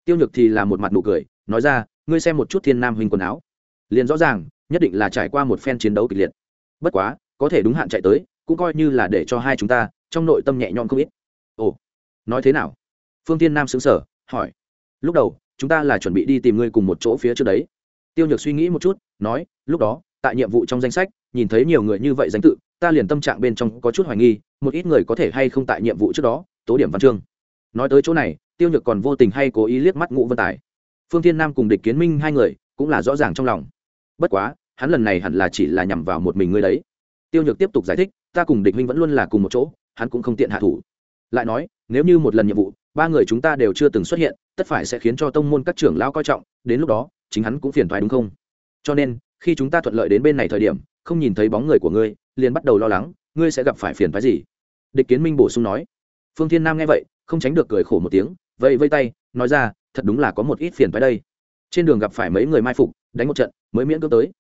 Tiêu nhược thì là một mặt nụ cười, nói ra, ngươi xem một chút thiên nam huynh quần áo. Liền rõ ràng, nhất định là trải qua một phen chiến đấu kịch liệt. Bất quá, có thể đúng hạn chạy tới, cũng coi như là để cho hai chúng ta trong nội tâm nhẹ nhõm không ít. Ồ, nói thế nào? Phương tiên nam xứng sở hỏi, lúc đầu, chúng ta là chuẩn bị đi tìm ngươi cùng một chỗ phía trước đấy. Tiêu nhược suy nghĩ một chút, nói, lúc đó, tại nhiệm vụ trong danh sách nhìn thấy nhiều người như vậy danh tự, ta liền tâm trạng bên trong có chút hoài nghi, một ít người có thể hay không tại nhiệm vụ trước đó, tố điểm văn chương. Nói tới chỗ này, tiêu nhược còn vô tình hay cố ý liếc mắt ngũ vân tài. Phương thiên nam cùng địch kiến minh hai người cũng là rõ ràng trong lòng. Bất quá, hắn lần này hẳn là chỉ là nhằm vào một mình ngươi đấy. Tiêu nhược tiếp tục giải thích, ta cùng địch minh vẫn luôn là cùng một chỗ, hắn cũng không tiện hạ thủ. Lại nói, nếu như một lần nhiệm vụ, ba người chúng ta đều chưa từng xuất hiện, tất phải sẽ khiến cho tông môn các trưởng lao coi trọng, đến lúc đó, chính hắn cũng phiền thoái đúng không? Cho nên, khi chúng ta thuận lợi đến bên này thời điểm không nhìn thấy bóng người của ngươi liền bắt đầu lo lắng ngươi sẽ gặp phải phiền phái gì? Địch kiến minh bổ sung nói. Phương thiên nam nghe vậy không tránh được cười khổ một tiếng vậy vây tay nói ra thật đúng là có một ít phiền phái đây. Trên đường gặp phải mấy người mai phục đánh một trận mới miễn cưỡng tới.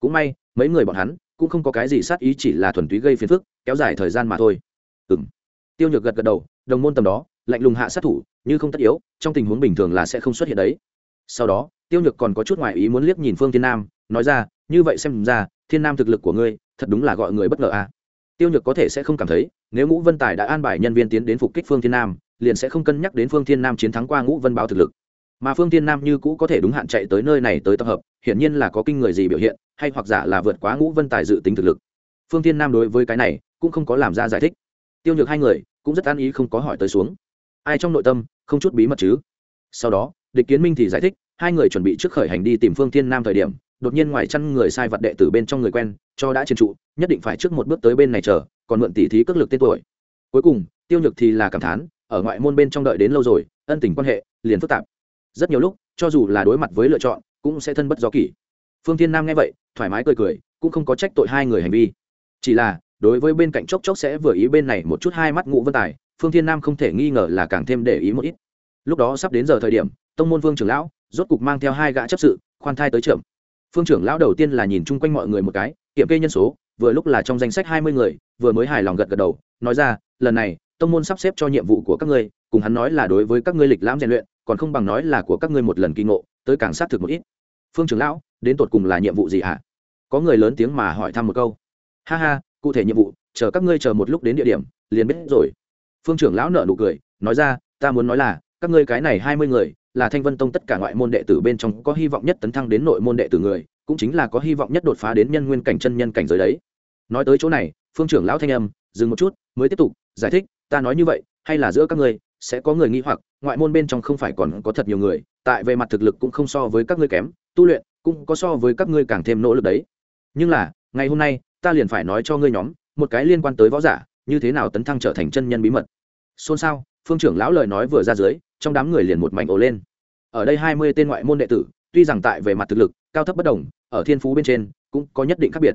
Cũng may mấy người bọn hắn cũng không có cái gì sát ý chỉ là thuần túy gây phiền phức kéo dài thời gian mà thôi. Ừm, tiêu nhược gật gật đầu đồng môn tầm đó lạnh lùng hạ sát thủ như không tất yếu trong tình huống bình thường là sẽ không xuất hiện đấy. Sau đó tiêu nhược còn có chút ngoại ý muốn liếc nhìn phương thiên nam nói ra như vậy xem ra thiên nam thực lực của ngươi, thật đúng là gọi người bất ngờ à. Tiêu nhược có thể sẽ không cảm thấy, nếu ngũ vân tài đã an bài nhân viên tiến đến phục kích phương thiên nam, liền sẽ không cân nhắc đến phương thiên nam chiến thắng qua ngũ vân báo thực lực. Mà phương thiên nam như cũ có thể đúng hạn chạy tới nơi này tới tập hợp, hiển nhiên là có kinh người gì biểu hiện, hay hoặc giả là vượt quá ngũ vân tài dự tính thực lực. Phương thiên nam đối với cái này, cũng không có làm ra giải thích. Tiêu nhược hai người, cũng rất an ý không có hỏi tới xuống. Ai trong nội tâm, không chút bí mật chứ? Sau đó, địch kiến minh thì giải thích, hai người chuẩn bị trước khởi hành đi tìm phương thiên nam thời điểm đột nhiên ngoài chăn người sai vật đệ tử bên trong người quen, cho đã chiến trụ, nhất định phải trước một bước tới bên này chờ, còn mượn tỉ thí cước lực tên tuổi. Cuối cùng, tiêu nhược thì là cảm thán, ở ngoại môn bên trong đợi đến lâu rồi, ân tình quan hệ liền phức tạp. Rất nhiều lúc, cho dù là đối mặt với lựa chọn, cũng sẽ thân bất do kỷ. Phương thiên nam nghe vậy, thoải mái cười cười, cũng không có trách tội hai người hành vi. Chỉ là, đối với bên cạnh chốc chốc sẽ vừa ý bên này một chút hai mắt ngụ vân tài, phương thiên nam không thể nghi ngờ là càng thêm để ý một ít. Lúc đó sắp đến giờ thời điểm, tông môn vương trưởng lão rốt cục mang theo hai gã chấp sự, khoan thai tới trưởng phương trưởng lão đầu tiên là nhìn chung quanh mọi người một cái, kiểm kê nhân số, vừa lúc là trong danh sách hai mươi người, vừa mới hài lòng gật gật đầu, nói ra, lần này, tông môn sắp xếp cho nhiệm vụ của các ngươi, cùng hắn nói là đối với các ngươi lịch lãm rèn luyện, còn không bằng nói là của các ngươi một lần kinh ngộ, tới càng xác thực một ít. Phương trưởng lão, đến tột cùng là nhiệm vụ gì hả? Có người lớn tiếng mà hỏi thăm một câu. Ha ha, cụ thể nhiệm vụ, chờ các ngươi chờ một lúc đến địa điểm, liền biết rồi. Phương trưởng lão nợ nụ cười, nói ra, ta muốn nói là, các ngươi cái này hai mươi người là thanh vân tông tất cả ngoại môn đệ tử bên trong có hy vọng nhất tấn thăng đến nội môn đệ tử người, cũng chính là có hy vọng nhất đột phá đến nhân nguyên cảnh chân nhân cảnh giới đấy. Nói tới chỗ này, phương trưởng lão thanh âm, dừng một chút, mới tiếp tục, giải thích, ta nói như vậy, hay là giữa các ngươi, sẽ có người nghi hoặc, ngoại môn bên trong không phải còn có thật nhiều người, tại về mặt thực lực cũng không so với các ngươi kém, tu luyện cũng có so với các ngươi càng thêm nỗ lực đấy. Nhưng là, ngày hôm nay, ta liền phải nói cho ngươi nhóm, một cái liên quan tới võ giả, như thế nào tấn thăng trở thành chân nhân bí mật. Xôn xao, phương trưởng lão lời nói vừa ra dưới trong đám người liền một mảnh ồ lên. Ở đây hai mươi tên ngoại môn đệ tử, tuy rằng tại về mặt thực lực, cao thấp bất đồng, ở thiên phú bên trên, cũng có nhất định khác biệt.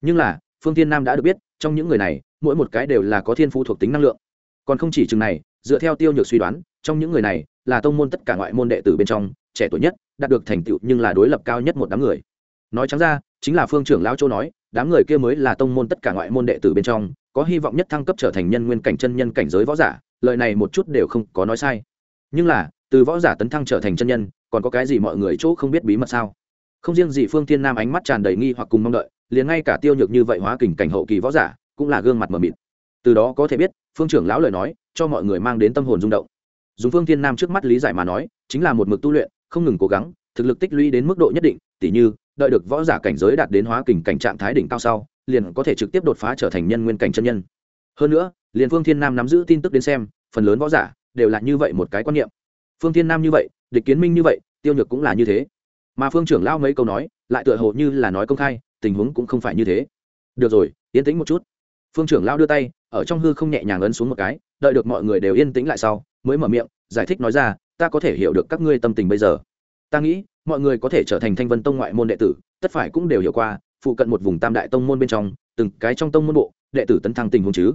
Nhưng là, phương thiên nam đã được biết, trong những người này, mỗi một cái đều là có thiên phú thuộc tính năng lượng. Còn không chỉ chừng này, dựa theo tiêu nhược suy đoán, trong những người này, là tông môn tất cả ngoại môn đệ tử bên trong, trẻ tuổi nhất, đạt được thành tựu nhưng là đối lập cao nhất một đám người. Nói trắng ra, chính là phương trưởng lão châu nói, đám người kia mới là tông môn tất cả ngoại môn đệ tử bên trong, có hy vọng nhất thăng cấp trở thành nhân nguyên cảnh chân nhân cảnh giới võ giả, lời này một chút đều không có nói sai nhưng là, từ võ giả tấn thăng trở thành chân nhân, còn có cái gì mọi người chỗ không biết bí mật sao? Không riêng gì phương thiên nam ánh mắt tràn đầy nghi hoặc cùng mong đợi, liền ngay cả tiêu nhược như vậy hóa kình cảnh hậu kỳ võ giả, cũng là gương mặt mờ mịt. Từ đó có thể biết, phương trưởng lão lời nói, cho mọi người mang đến tâm hồn rung động. Dùng phương thiên nam trước mắt lý giải mà nói, chính là một mực tu luyện, không ngừng cố gắng, thực lực tích lũy đến mức độ nhất định, tỉ như, đợi được võ giả cảnh giới đạt đến hóa kình cảnh trạng thái đỉnh cao sau, liền có thể trực tiếp đột phá trở thành nhân nguyên cảnh chân nhân. Hơn nữa, liền phương thiên nam nắm giữ tin tức đến xem, phần lớn võ giả đều là như vậy một cái quan niệm. Phương thiên nam như vậy, địch kiến minh như vậy, tiêu nhược cũng là như thế. Mà phương trưởng lao mấy câu nói, lại tựa hồ như là nói công khai, tình huống cũng không phải như thế. Được rồi, yên tĩnh một chút. Phương trưởng lao đưa tay, ở trong hư không nhẹ nhàng ấn xuống một cái, đợi được mọi người đều yên tĩnh lại sau, mới mở miệng, giải thích nói ra, ta có thể hiểu được các ngươi tâm tình bây giờ. Ta nghĩ, mọi người có thể trở thành thanh vân tông ngoại môn đệ tử, tất phải cũng đều hiểu qua, phụ cận một vùng tam đại tông môn bên trong, từng cái trong tông môn bộ, đệ tử tấn thăng tình huống chứ.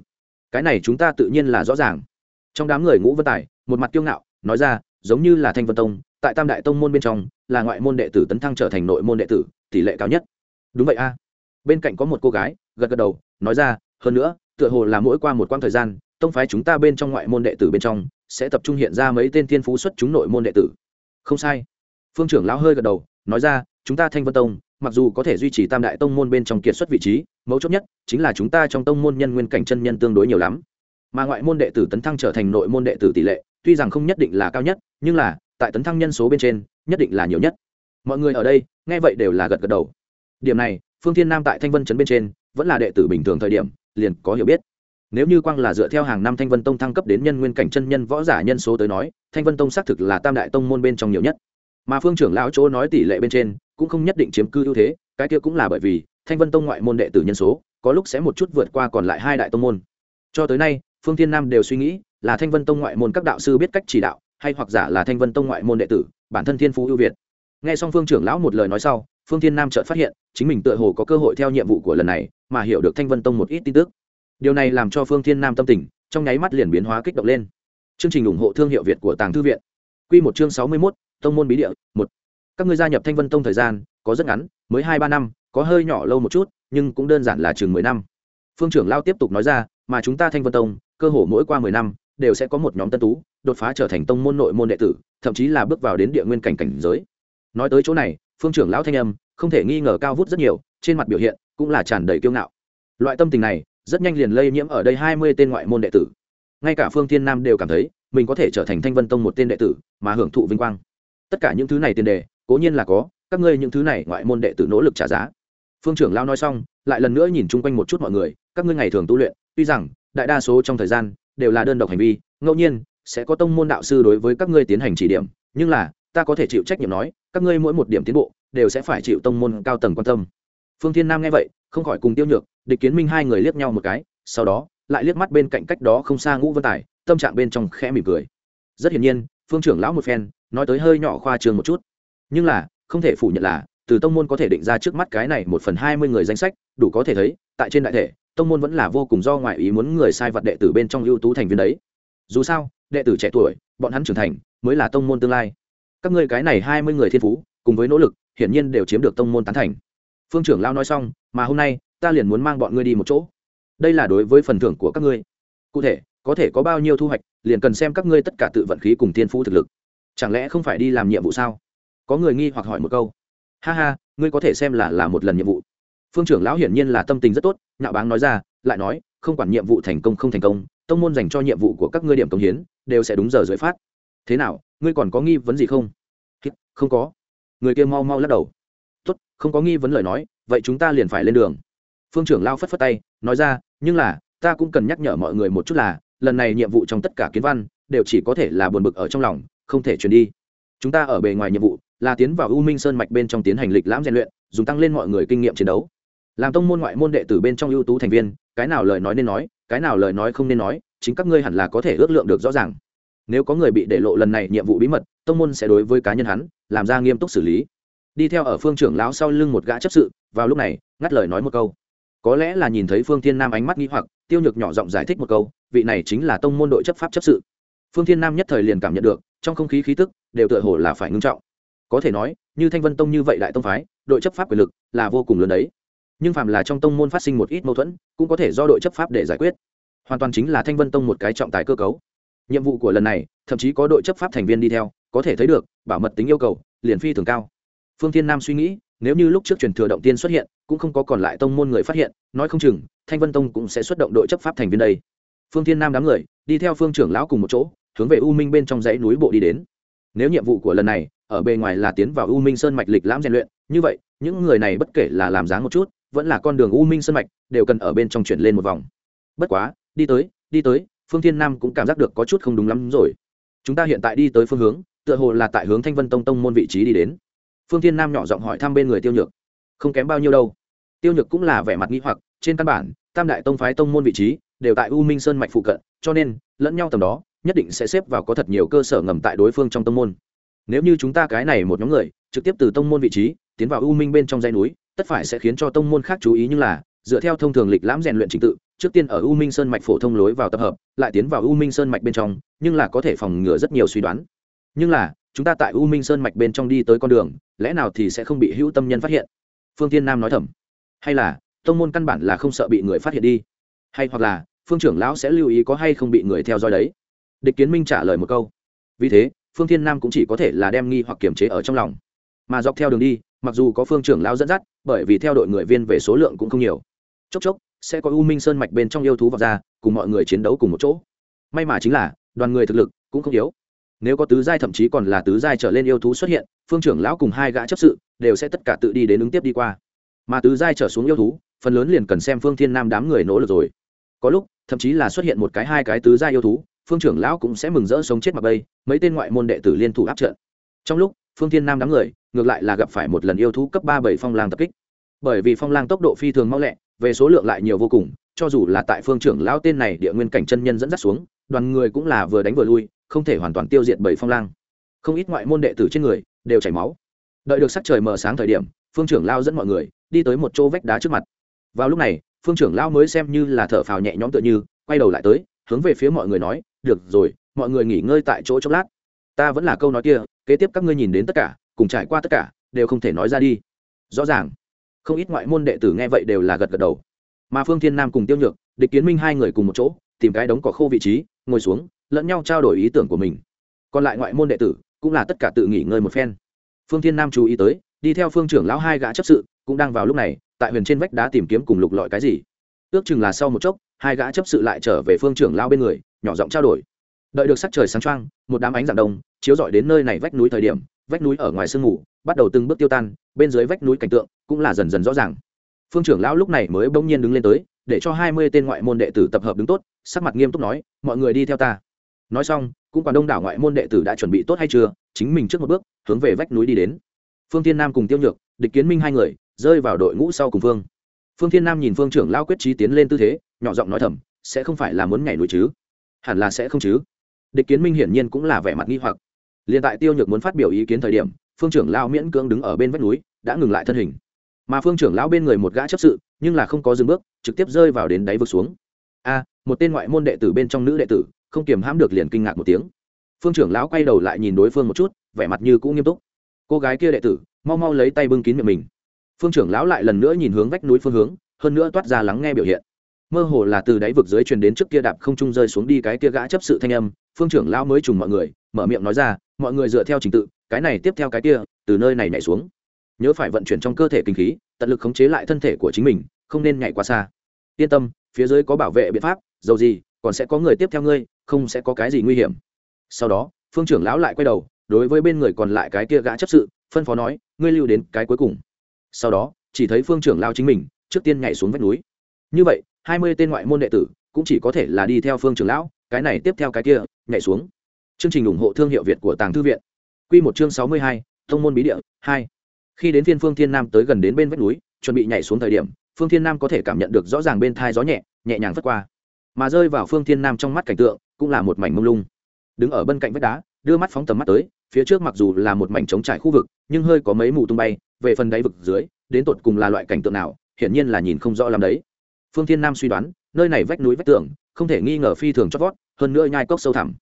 Cái này chúng ta tự nhiên là rõ ràng trong đám người ngũ vân tài, một mặt kiêu ngạo, nói ra, giống như là thanh vân tông, tại tam đại tông môn bên trong, là ngoại môn đệ tử tấn thăng trở thành nội môn đệ tử, tỷ lệ cao nhất. Đúng vậy a. Bên cạnh có một cô gái, gật gật đầu, nói ra, hơn nữa, tựa hồ là mỗi qua một quãng thời gian, tông phái chúng ta bên trong ngoại môn đệ tử bên trong, sẽ tập trung hiện ra mấy tên thiên phú xuất chúng nội môn đệ tử. Không sai. Phương trưởng lão hơi gật đầu, nói ra, chúng ta thanh vân tông, mặc dù có thể duy trì tam đại tông môn bên trong kiệt xuất vị trí, mấu chốt nhất chính là chúng ta trong tông môn nhân nguyên cảnh chân nhân tương đối nhiều lắm mà ngoại môn đệ tử tấn thăng trở thành nội môn đệ tử tỷ lệ, tuy rằng không nhất định là cao nhất, nhưng là, tại tấn thăng nhân số bên trên, nhất định là nhiều nhất. Mọi người ở đây, nghe vậy đều là gật gật đầu. Điểm này, phương thiên nam tại thanh vân trấn bên trên, vẫn là đệ tử bình thường thời điểm, liền có hiểu biết. Nếu như quang là dựa theo hàng năm thanh vân tông thăng cấp đến nhân nguyên cảnh chân nhân võ giả nhân số tới nói, thanh vân tông xác thực là tam đại tông môn bên trong nhiều nhất. Mà phương trưởng lão chỗ nói tỷ lệ bên trên, cũng không nhất định chiếm cư ưu thế, cái kia cũng là bởi vì, thanh vân tông ngoại môn đệ tử nhân số, có lúc sẽ một chút vượt qua còn lại hai đại tông môn. Cho tới nay phương thiên nam đều suy nghĩ, là thanh vân tông ngoại môn các đạo sư biết cách chỉ đạo, hay hoặc giả là thanh vân tông ngoại môn đệ tử, bản thân thiên phú ưu việt. Nghe xong phương trưởng lão một lời nói sau, phương thiên nam chợt phát hiện, chính mình tựa hồ có cơ hội theo nhiệm vụ của lần này, mà hiểu được thanh vân tông một ít tin tức. Điều này làm cho phương thiên nam tâm tình, trong nháy mắt liền biến hóa kích động lên. Chương trình ủng hộ thương hiệu việt của tàng thư viện. Q một chương sáu mươi mốt, tông môn bí địa, một. Các ngươi gia nhập thanh vân tông thời gian, có rất ngắn, mới hai ba năm, có hơi nhỏ lâu một chút, nhưng cũng đơn giản là chừng mười năm. Phương trưởng lao tiếp tục nói ra, mà chúng ta thanh vân tông cơ hồ mỗi qua mười năm, đều sẽ có một nhóm tân tú, đột phá trở thành tông môn nội môn đệ tử, thậm chí là bước vào đến địa nguyên cảnh cảnh giới. Nói tới chỗ này, phương trưởng lão thanh âm, không thể nghi ngờ cao vút rất nhiều, trên mặt biểu hiện cũng là tràn đầy kiêu ngạo. Loại tâm tình này, rất nhanh liền lây nhiễm ở đây hai mươi tên ngoại môn đệ tử. Ngay cả phương thiên nam đều cảm thấy, mình có thể trở thành thanh vân tông một tên đệ tử, mà hưởng thụ vinh quang. Tất cả những thứ này tiền đề, cố nhiên là có, các ngươi những thứ này ngoại môn đệ tử nỗ lực trả giá. Phương trưởng lao nói xong, lại lần nữa nhìn chung quanh một chút mọi người, các ngươi ngày thường tu luyện, tuy rằng đại đa số trong thời gian đều là đơn độc hành vi, ngẫu nhiên sẽ có tông môn đạo sư đối với các ngươi tiến hành chỉ điểm, nhưng là, ta có thể chịu trách nhiệm nói, các ngươi mỗi một điểm tiến bộ đều sẽ phải chịu tông môn cao tầng quan tâm. Phương thiên nam nghe vậy, không khỏi cùng tiêu nhược, địch kiến minh hai người liếc nhau một cái, sau đó lại liếc mắt bên cạnh cách đó không xa ngũ vân tài, tâm trạng bên trong khẽ mỉm cười. Rất hiển nhiên, phương trưởng lão một phen, nói tới hơi nhỏ khoa trường một chút. Nhưng là, không thể phủ nhận là, từ tông môn có thể định ra trước mắt cái này một phần hai mươi người danh sách, đủ có thể thấy, tại trên đại thể tông môn vẫn là vô cùng do ngoại ý muốn người sai vật đệ tử bên trong ưu tú thành viên đấy. Dù sao, đệ tử trẻ tuổi, bọn hắn trưởng thành mới là tông môn tương lai. Các ngươi cái này hai mươi người thiên phú, cùng với nỗ lực, hiển nhiên đều chiếm được tông môn tán thành. Phương trưởng lao nói xong, mà hôm nay, ta liền muốn mang bọn ngươi đi một chỗ. Đây là đối với phần thưởng của các ngươi. Cụ thể, có thể có bao nhiêu thu hoạch, liền cần xem các ngươi tất cả tự vận khí cùng thiên phú thực lực. Chẳng lẽ không phải đi làm nhiệm vụ sao? Có người nghi hoặc hỏi một câu. Ha ha, ngươi có thể xem là là một lần nhiệm vụ phương trưởng lão hiển nhiên là tâm tình rất tốt nhạo báng nói ra, lại nói, không quản nhiệm vụ thành công không thành công, tông môn dành cho nhiệm vụ của các ngươi điểm công hiến, đều sẽ đúng giờ dưới phát. Thế nào, ngươi còn có nghi vấn gì không? Không có. Người kia mau mau lắc đầu. Tốt, không có nghi vấn lời nói, vậy chúng ta liền phải lên đường. Phương trưởng lao phất phất tay, nói ra, nhưng là, ta cũng cần nhắc nhở mọi người một chút là, lần này nhiệm vụ trong tất cả kiến văn, đều chỉ có thể là buồn bực ở trong lòng, không thể truyền đi. Chúng ta ở bề ngoài nhiệm vụ, là tiến vào u minh sơn mạch bên trong tiến hành lịch lãm rèn luyện, dùng tăng lên mọi người kinh nghiệm chiến đấu làm tông môn ngoại môn đệ tử bên trong ưu tú thành viên, cái nào lời nói nên nói, cái nào lời nói không nên nói, chính các ngươi hẳn là có thể ước lượng được rõ ràng. Nếu có người bị để lộ lần này nhiệm vụ bí mật, tông môn sẽ đối với cá nhân hắn, làm ra nghiêm túc xử lý. Đi theo ở phương trưởng lão sau lưng một gã chấp sự, vào lúc này, ngắt lời nói một câu. Có lẽ là nhìn thấy phương thiên nam ánh mắt nghĩ hoặc, tiêu nhược nhỏ giọng giải thích một câu, vị này chính là tông môn đội chấp pháp chấp sự. Phương thiên nam nhất thời liền cảm nhận được, trong không khí khí tức, đều tựa hồ là phải ngưng trọng. Có thể nói, như thanh vân tông như vậy đại tông phái, đội chấp pháp quyền lực là vô cùng lớn đấy nhưng phạm là trong tông môn phát sinh một ít mâu thuẫn, cũng có thể do đội chấp pháp để giải quyết. Hoàn toàn chính là thanh vân tông một cái trọng tài cơ cấu. Nhiệm vụ của lần này, thậm chí có đội chấp pháp thành viên đi theo, có thể thấy được, bảo mật tính yêu cầu, liền phi thường cao. Phương thiên nam suy nghĩ, nếu như lúc trước truyền thừa động tiên xuất hiện, cũng không có còn lại tông môn người phát hiện, nói không chừng, thanh vân tông cũng sẽ xuất động đội chấp pháp thành viên đây. Phương thiên nam đám người, đi theo phương trưởng lão cùng một chỗ, hướng về u minh bên trong dãy núi bộ đi đến. Nếu nhiệm vụ của lần này, ở bề ngoài là tiến vào u minh sơn mạch lịch lãm rèn luyện, như vậy, những người này bất kể là làm dáng một chút vẫn là con đường u minh sơn mạch, đều cần ở bên trong chuyển lên một vòng. Bất quá, đi tới đi tới, phương thiên nam cũng cảm giác được có chút không đúng lắm rồi. Chúng ta hiện tại đi tới phương hướng, tựa hồ là tại hướng thanh vân tông tông môn vị trí đi đến. Phương thiên nam nhỏ giọng hỏi thăm bên người tiêu nhược. Không kém bao nhiêu đâu. Tiêu nhược cũng là vẻ mặt nghĩ hoặc, trên căn bản, tam đại tông phái tông môn vị trí, đều tại u minh sơn mạch phụ cận, cho nên, lẫn nhau tầm đó, nhất định sẽ xếp vào có thật nhiều cơ sở ngầm tại đối phương trong tông môn. Nếu như chúng ta cái này một nhóm người, trực tiếp từ tông môn vị trí, tiến vào u minh bên trong dãy núi tất phải sẽ khiến cho tông môn khác chú ý nhưng là, dựa theo thông thường lịch lãm rèn luyện trình tự, trước tiên ở u minh sơn mạch phổ thông lối vào tập hợp, lại tiến vào u minh sơn mạch bên trong, nhưng là có thể phòng ngừa rất nhiều suy đoán. Nhưng là, chúng ta tại u minh sơn mạch bên trong đi tới con đường, lẽ nào thì sẽ không bị hữu tâm nhân phát hiện? Phương tiên nam nói thầm. Hay là, tông môn căn bản là không sợ bị người phát hiện đi? Hay hoặc là, phương trưởng lão sẽ lưu ý có hay không bị người theo dõi đấy? Địch kiến minh trả lời một câu. Vì thế, phương thiên nam cũng chỉ có thể là đem nghi hoặc kiềm chế ở trong lòng. Mà dọc theo đường đi mặc dù có phương trưởng lão dẫn dắt, bởi vì theo đội người viên về số lượng cũng không nhiều. Chốc chốc, sẽ có u minh sơn mạch bên trong yêu thú vào ra, cùng mọi người chiến đấu cùng một chỗ. May mà chính là, đoàn người thực lực cũng không yếu. Nếu có tứ giai thậm chí còn là tứ giai trở lên yêu thú xuất hiện, phương trưởng lão cùng hai gã chấp sự đều sẽ tất cả tự đi đến ứng tiếp đi qua. Mà tứ giai trở xuống yêu thú, phần lớn liền cần xem phương thiên nam đám người nỗ lực rồi. Có lúc, thậm chí là xuất hiện một cái, hai cái tứ giai yêu thú, phương trưởng lão cũng sẽ mừng rỡ sống chết mặc bây mấy tên ngoại môn đệ tử liên thủ áp trận. Trong lúc, phương thiên nam đám người ngược lại là gặp phải một lần yêu thú cấp ba bảy phong lang tập kích. Bởi vì phong lang tốc độ phi thường mau lẹ, về số lượng lại nhiều vô cùng, cho dù là tại phương trưởng lão tên này địa nguyên cảnh chân nhân dẫn dắt xuống, đoàn người cũng là vừa đánh vừa lui, không thể hoàn toàn tiêu diệt bảy phong lang. Không ít ngoại môn đệ tử trên người đều chảy máu. Đợi được sắc trời mờ sáng thời điểm, phương trưởng lao dẫn mọi người đi tới một chỗ vách đá trước mặt. Vào lúc này, phương trưởng lao mới xem như là thở phào nhẹ nhõm tựa như, quay đầu lại tới, hướng về phía mọi người nói, được rồi, mọi người nghỉ ngơi tại chỗ chốc lát. Ta vẫn là câu nói kia, kế tiếp các ngươi nhìn đến tất cả cùng trải qua tất cả, đều không thể nói ra đi. Rõ ràng, không ít ngoại môn đệ tử nghe vậy đều là gật gật đầu. Mà phương thiên nam cùng tiêu nhược, địch kiến minh hai người cùng một chỗ, tìm cái đống cỏ khô vị trí, ngồi xuống, lẫn nhau trao đổi ý tưởng của mình. Còn lại ngoại môn đệ tử, cũng là tất cả tự nghỉ ngơi một phen. Phương thiên nam chú ý tới, đi theo phương trưởng lão hai gã chấp sự, cũng đang vào lúc này, tại huyền trên vách đá tìm kiếm cùng lục lọi cái gì. Ước chừng là sau một chốc, hai gã chấp sự lại trở về phương trưởng lao bên người, nhỏ giọng trao đổi. Đợi được sắc trời sáng trăng một đám ánh dạng đông, chiếu rọi đến nơi này vách núi thời điểm vách núi ở ngoài sương mù, bắt đầu từng bước tiêu tan, bên dưới vách núi cảnh tượng cũng là dần dần rõ ràng. Phương trưởng lão lúc này mới bỗng nhiên đứng lên tới, để cho hai mươi tên ngoại môn đệ tử tập hợp đứng tốt, sắc mặt nghiêm túc nói, mọi người đi theo ta. Nói xong, cũng còn đông đảo ngoại môn đệ tử đã chuẩn bị tốt hay chưa, chính mình trước một bước, hướng về vách núi đi đến. Phương thiên nam cùng tiêu nhược, địch kiến minh hai người, rơi vào đội ngũ sau cùng phương. Phương thiên nam nhìn phương trưởng lao quyết trí tiến lên tư thế, nhỏ giọng nói thầm, sẽ không phải là muốn nhảy núi chứ? Hẳn là sẽ không chứ? Địch kiến minh hiển nhiên cũng là vẻ mặt nghi hoặc liền tại tiêu nhược muốn phát biểu ý kiến thời điểm, phương trưởng lao miễn cưỡng đứng ở bên vách núi, đã ngừng lại thân hình. Mà phương trưởng lão bên người một gã chấp sự, nhưng là không có dừng bước, trực tiếp rơi vào đến đáy vực xuống. A, một tên ngoại môn đệ tử bên trong nữ đệ tử, không kiềm hãm được liền kinh ngạc một tiếng. Phương trưởng lão quay đầu lại nhìn đối phương một chút, vẻ mặt như cũng nghiêm túc. Cô gái kia đệ tử, mau mau lấy tay bưng kín miệng mình. Phương trưởng lão lại lần nữa nhìn hướng vách núi phương hướng, hơn nữa toát ra lắng nghe biểu hiện mơ hồ là từ đáy vực dưới truyền đến trước kia đạp không trung rơi xuống đi cái kia gã chấp sự thanh âm, phương trưởng lão mới trùng mọi người, mở miệng nói ra, mọi người dựa theo trình tự, cái này tiếp theo cái kia, từ nơi này nhảy xuống. Nhớ phải vận chuyển trong cơ thể kinh khí, tận lực khống chế lại thân thể của chính mình, không nên nhảy quá xa. Yên tâm, phía dưới có bảo vệ biện pháp, dầu gì, còn sẽ có người tiếp theo ngươi, không sẽ có cái gì nguy hiểm. Sau đó, phương trưởng lão lại quay đầu, đối với bên người còn lại cái kia gã chấp sự, phân phó nói, ngươi lưu đến cái cuối cùng. Sau đó, chỉ thấy phương trưởng lao chính mình, trước tiên nhảy xuống vách núi. Như vậy hai mươi tên ngoại môn đệ tử, cũng chỉ có thể là đi theo phương trưởng lão, cái này tiếp theo cái kia, nhảy xuống. Chương trình ủng hộ thương hiệu việt của tàng thư viện. Q một chương sáu mươi hai, thông môn bí địa, hai. Khi đến phiên phương thiên nam tới gần đến bên vách núi, chuẩn bị nhảy xuống thời điểm, phương thiên nam có thể cảm nhận được rõ ràng bên thai gió nhẹ nhẹ nhàng vất qua. Mà rơi vào phương thiên nam trong mắt cảnh tượng, cũng là một mảnh mông lung. Đứng ở bên cạnh vách đá, đưa mắt phóng tầm mắt tới, phía trước mặc dù là một mảnh trống trải khu vực, nhưng hơi có mấy mù tung bay, về phần đáy vực dưới, đến tột cùng là loại cảnh tượng nào, hiển nhiên là nhìn không rõ làm đấy phương thiên nam suy đoán, nơi này vách núi vách tường, không thể nghi ngờ phi thường chót vót, hơn nữa nhai cốc sâu thẳm.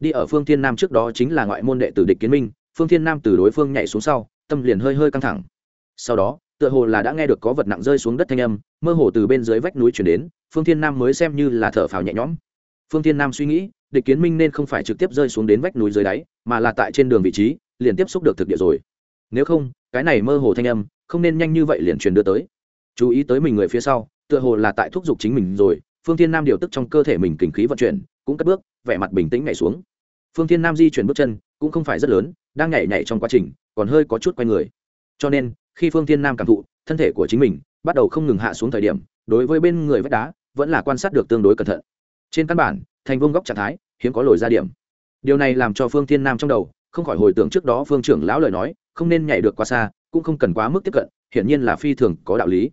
Đi ở phương thiên nam trước đó chính là ngoại môn đệ tử địch kiến minh, phương thiên nam từ đối phương nhảy xuống sau, tâm liền hơi hơi căng thẳng. Sau đó, tựa hồ là đã nghe được có vật nặng rơi xuống đất thanh âm, mơ hồ từ bên dưới vách núi chuyển đến, phương thiên nam mới xem như là thở phào nhẹ nhõm. Phương thiên nam suy nghĩ, địch kiến minh nên không phải trực tiếp rơi xuống đến vách núi dưới đáy, mà là tại trên đường vị trí, liền tiếp xúc được thực địa rồi. Nếu không, cái này mơ hồ thanh âm, không nên nhanh như vậy liền truyền đưa tới. Chú ý tới mình người phía sau tựa hồ là tại thúc giục chính mình rồi, phương thiên nam điều tức trong cơ thể mình kình khí vận chuyển, cũng cất bước, vẻ mặt bình tĩnh nhảy xuống. Phương thiên nam di chuyển bước chân, cũng không phải rất lớn, đang nhảy nhảy trong quá trình, còn hơi có chút quay người. Cho nên, khi phương thiên nam cảm thụ, thân thể của chính mình bắt đầu không ngừng hạ xuống thời điểm, đối với bên người vách đá, vẫn là quan sát được tương đối cẩn thận. Trên căn bản, thành vương góc trạng thái, hiếm có lồi ra điểm. Điều này làm cho phương thiên nam trong đầu, không khỏi hồi tưởng trước đó phương trưởng lão lời nói, không nên nhảy được quá xa, cũng không cần quá mức tiếp cận, hiển nhiên là phi thường có đạo lý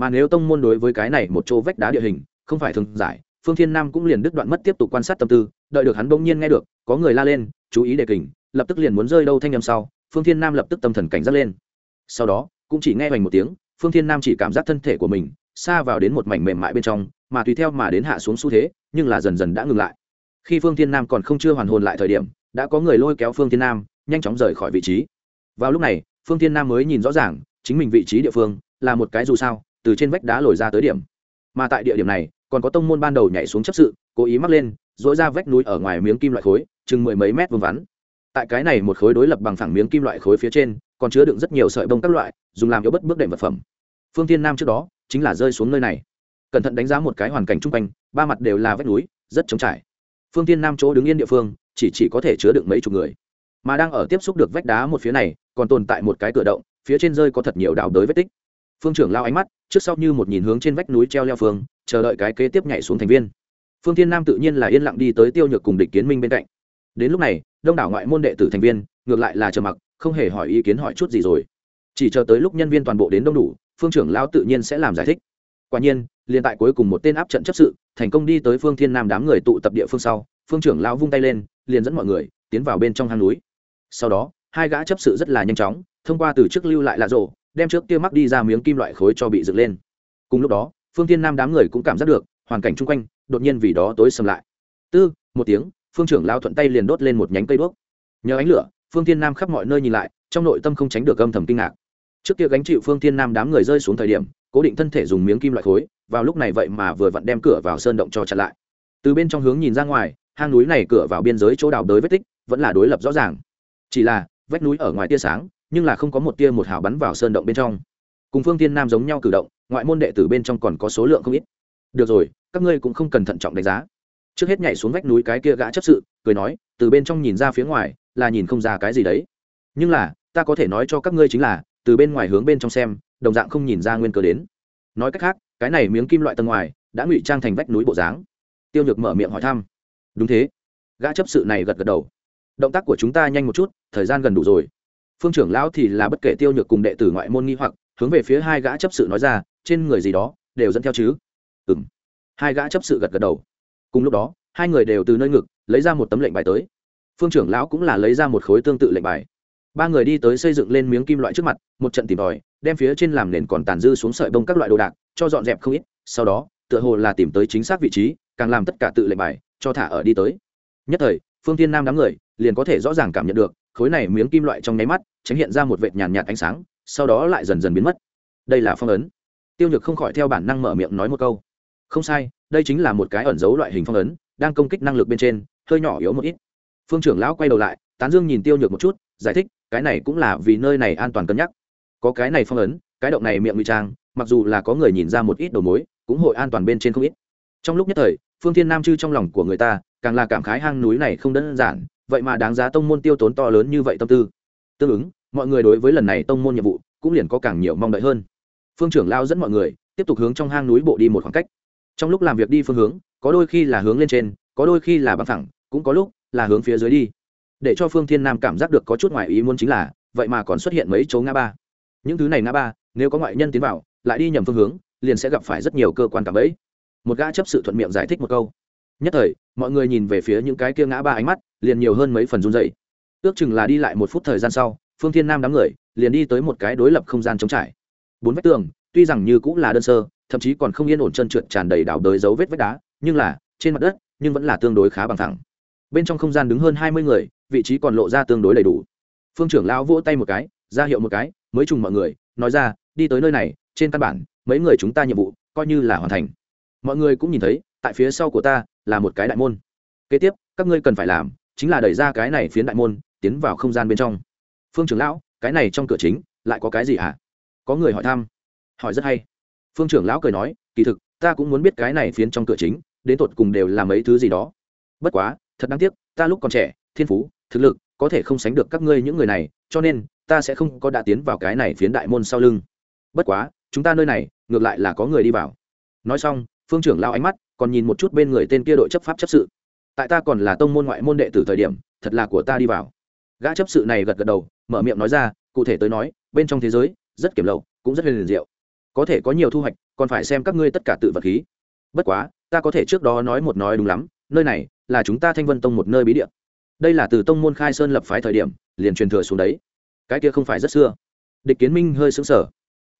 mà nếu tông môn đối với cái này một chỗ vách đá địa hình, không phải thường giải, phương thiên nam cũng liền đứt đoạn mất tiếp tục quan sát tâm tư, đợi được hắn bỗng nhiên nghe được, có người la lên, chú ý đề kình, lập tức liền muốn rơi đâu thanh â m sau, phương thiên nam lập tức tâm thần cảnh giác lên. Sau đó, cũng chỉ nghe hoành một tiếng, phương thiên nam chỉ cảm giác thân thể của mình xa vào đến một mảnh mềm mại bên trong, mà tùy theo mà đến hạ xuống xu thế, nhưng là dần dần đã ngừng lại. Khi phương thiên nam còn không chưa hoàn hồn lại thời điểm, đã có người lôi kéo phương thiên nam, nhanh chóng rời khỏi vị trí. Vào lúc này, phương thiên nam mới nhìn rõ ràng, chính mình vị trí địa phương là một cái dù sao từ trên vách đá lồi ra tới điểm. Mà tại địa điểm này, còn có tông môn ban đầu nhảy xuống chấp sự, cố ý mắc lên dỗi ra vách núi ở ngoài miếng kim loại khối, chừng mười mấy mét vương vắn. Tại cái này một khối đối lập bằng phẳng miếng kim loại khối phía trên, còn chứa đựng rất nhiều sợi bông các loại, dùng làm yếu bất bước đệm vật phẩm. Phương tiên nam trước đó, chính là rơi xuống nơi này. Cẩn thận đánh giá một cái hoàn cảnh chung quanh, ba mặt đều là vách núi, rất trống trải. Phương tiên nam chỗ đứng yên địa phương, chỉ chỉ có thể chứa đựng mấy chục người. Mà đang ở tiếp xúc được vách đá một phía này, còn tồn tại một cái cửa động, phía trên rơi có thật nhiều đào đới vết tích phương trưởng lao ánh mắt, trước sau như một nhìn hướng trên vách núi treo leo phương, chờ đợi cái kế tiếp nhảy xuống thành viên. Phương thiên nam tự nhiên là yên lặng đi tới tiêu nhược cùng địch kiến minh bên cạnh. Đến lúc này, đông đảo ngoại môn đệ tử thành viên, ngược lại là chờ mặc, không hề hỏi ý kiến hỏi chút gì rồi. Chỉ chờ tới lúc nhân viên toàn bộ đến đông đủ, phương trưởng lao tự nhiên sẽ làm giải thích. Quả nhiên, liền tại cuối cùng một tên áp trận chấp sự, thành công đi tới phương thiên nam đám người tụ tập địa phương sau, phương trưởng lao vung tay lên, liền dẫn mọi người tiến vào bên trong hang núi. Sau đó, hai gã chấp sự rất là nhanh chóng, thông qua từ trước lưu lại lạ rộ đem trước kia mắc đi ra miếng kim loại khối cho bị dựng lên. Cùng lúc đó, phương thiên nam đám người cũng cảm giác được, hoàn cảnh chung quanh, đột nhiên vì đó tối sầm lại. Tư, một tiếng, phương trưởng lao thuận tay liền đốt lên một nhánh cây đuốc. Nhờ ánh lửa, phương thiên nam khắp mọi nơi nhìn lại, trong nội tâm không tránh được âm thầm kinh ngạc. Trước kia gánh chịu phương thiên nam đám người rơi xuống thời điểm, cố định thân thể dùng miếng kim loại khối, vào lúc này vậy mà vừa vặn đem cửa vào sơn động cho chặn lại. Từ bên trong hướng nhìn ra ngoài, hang núi này cửa vào biên giới chỗ đào đới vết tích, vẫn là đối lập rõ ràng. Chỉ là, vách núi ở ngoài tia sáng nhưng là không có một tia một hào bắn vào sơn động bên trong. Cùng phương tiên nam giống nhau cử động, ngoại môn đệ tử bên trong còn có số lượng không ít. Được rồi, các ngươi cũng không cần thận trọng đánh giá. Trước hết nhảy xuống vách núi cái kia gã chấp sự, cười nói, từ bên trong nhìn ra phía ngoài, là nhìn không ra cái gì đấy. Nhưng là, ta có thể nói cho các ngươi chính là, từ bên ngoài hướng bên trong xem, đồng dạng không nhìn ra nguyên cớ đến. Nói cách khác, cái này miếng kim loại tầng ngoài, đã ngụy trang thành vách núi bộ dáng. Tiêu nhược mở miệng hỏi thăm. Đúng thế. Gã chấp sự này gật gật đầu. Động tác của chúng ta nhanh một chút, thời gian gần đủ rồi phương trưởng lão thì là bất kể tiêu nhược cùng đệ tử ngoại môn nghi hoặc, hướng về phía hai gã chấp sự nói ra, trên người gì đó, đều dẫn theo chứ? Ừ m hai gã chấp sự gật gật đầu. Cùng lúc đó, hai người đều từ nơi ngực, lấy ra một tấm lệnh bài tới. Phương trưởng lão cũng là lấy ra một khối tương tự lệnh bài. Ba người đi tới xây dựng lên miếng kim loại trước mặt, một trận tìm tòi, đem phía trên làm nền còn tàn dư xuống sợi bông các loại đồ đạc, cho dọn dẹp không ít, sau đó, tựa hồ là tìm tới chính xác vị trí, càng làm tất cả tự lệnh bài, cho thả ở đi tới. Nhất thời, phương tiên nam đám người, liền có thể rõ ràng cảm nhận được khối này miếng kim loại trong nháy mắt, tránh hiện ra một vệt nhàn nhạt ánh sáng, sau đó lại dần dần biến mất. Đây là phong ấn. Tiêu nhược không khỏi theo bản năng mở miệng nói một câu. Không sai, đây chính là một cái ẩn dấu loại hình phong ấn, đang công kích năng lực bên trên, hơi nhỏ yếu một ít. Phương trưởng lão quay đầu lại, tán dương nhìn tiêu nhược một chút, giải thích, cái này cũng là vì nơi này an toàn cân nhắc. Có cái này phong ấn, cái động này miệng ngụy trang, mặc dù là có người nhìn ra một ít đầu mối, cũng hội an toàn bên trên không ít. Trong lúc nhất thời, phương thiên nam chư trong lòng của người ta, càng là cảm khái hang núi này không đơn giản vậy mà đáng giá tông môn tiêu tốn to lớn như vậy tâm tư. Tương ứng, mọi người đối với lần này tông môn nhiệm vụ cũng liền có càng nhiều mong đợi hơn. Phương trưởng lao dẫn mọi người tiếp tục hướng trong hang núi bộ đi một khoảng cách. Trong lúc làm việc đi phương hướng, có đôi khi là hướng lên trên, có đôi khi là bằng thẳng, cũng có lúc là hướng phía dưới đi. Để cho phương thiên nam cảm giác được có chút ngoài ý muốn chính là, vậy mà còn xuất hiện mấy chỗ ngã ba. Những thứ này ngã ba, nếu có ngoại nhân tiến vào, lại đi nhầm phương hướng, liền sẽ gặp phải rất nhiều cơ quan cảm ấy một gã chấp sự thuận miệng giải thích một câu. Nhất thời, mọi người nhìn về phía những cái kia ngã ba ánh mắt liền nhiều hơn mấy phần run dày ước chừng là đi lại một phút thời gian sau, phương thiên nam đám người liền đi tới một cái đối lập không gian trống trải. Bốn vách tường, tuy rằng như cũng là đơn sơ, thậm chí còn không yên ổn chân trượt tràn đầy đảo đới dấu vết vách đá, nhưng là, trên mặt đất, nhưng vẫn là tương đối khá bằng thẳng. Bên trong không gian đứng hơn hai mươi người, vị trí còn lộ ra tương đối đầy đủ. Phương trưởng lão vỗ tay một cái, ra hiệu một cái, mới trùng mọi người, nói ra, đi tới nơi này, trên căn bản, mấy người chúng ta nhiệm vụ, coi như là hoàn thành. Mọi người cũng nhìn thấy, tại phía sau của ta, là một cái đại môn. Kế tiếp, các ngươi cần phải làm chính là đẩy ra cái này phiến đại môn, tiến vào không gian bên trong. Phương trưởng lão, cái này trong cửa chính, lại có cái gì hả? Có người hỏi thăm. Hỏi rất hay. Phương trưởng lão cười nói, kỳ thực, ta cũng muốn biết cái này phiến trong cửa chính, đến tột cùng đều là mấy thứ gì đó. Bất quá, thật đáng tiếc, ta lúc còn trẻ, thiên phú, thực lực, có thể không sánh được các ngươi những người này, cho nên, ta sẽ không có đã tiến vào cái này phiến đại môn sau lưng. Bất quá, chúng ta nơi này, ngược lại là có người đi vào. Nói xong, phương trưởng lao ánh mắt, còn nhìn một chút bên người tên kia đội chấp pháp chấp sự tại ta còn là tông môn ngoại môn đệ tử thời điểm, thật là của ta đi vào. Gã chấp sự này gật gật đầu, mở miệng nói ra, cụ thể tới nói, bên trong thế giới, rất kiểm lậu, cũng rất huyền diệu. Có thể có nhiều thu hoạch, còn phải xem các ngươi tất cả tự vật khí. Bất quá, ta có thể trước đó nói một nói đúng lắm, nơi này là chúng ta thanh vân tông một nơi bí địa. Đây là từ tông môn khai sơn lập phái thời điểm, liền truyền thừa xuống đấy. Cái kia không phải rất xưa. Địch kiến minh hơi xứng sở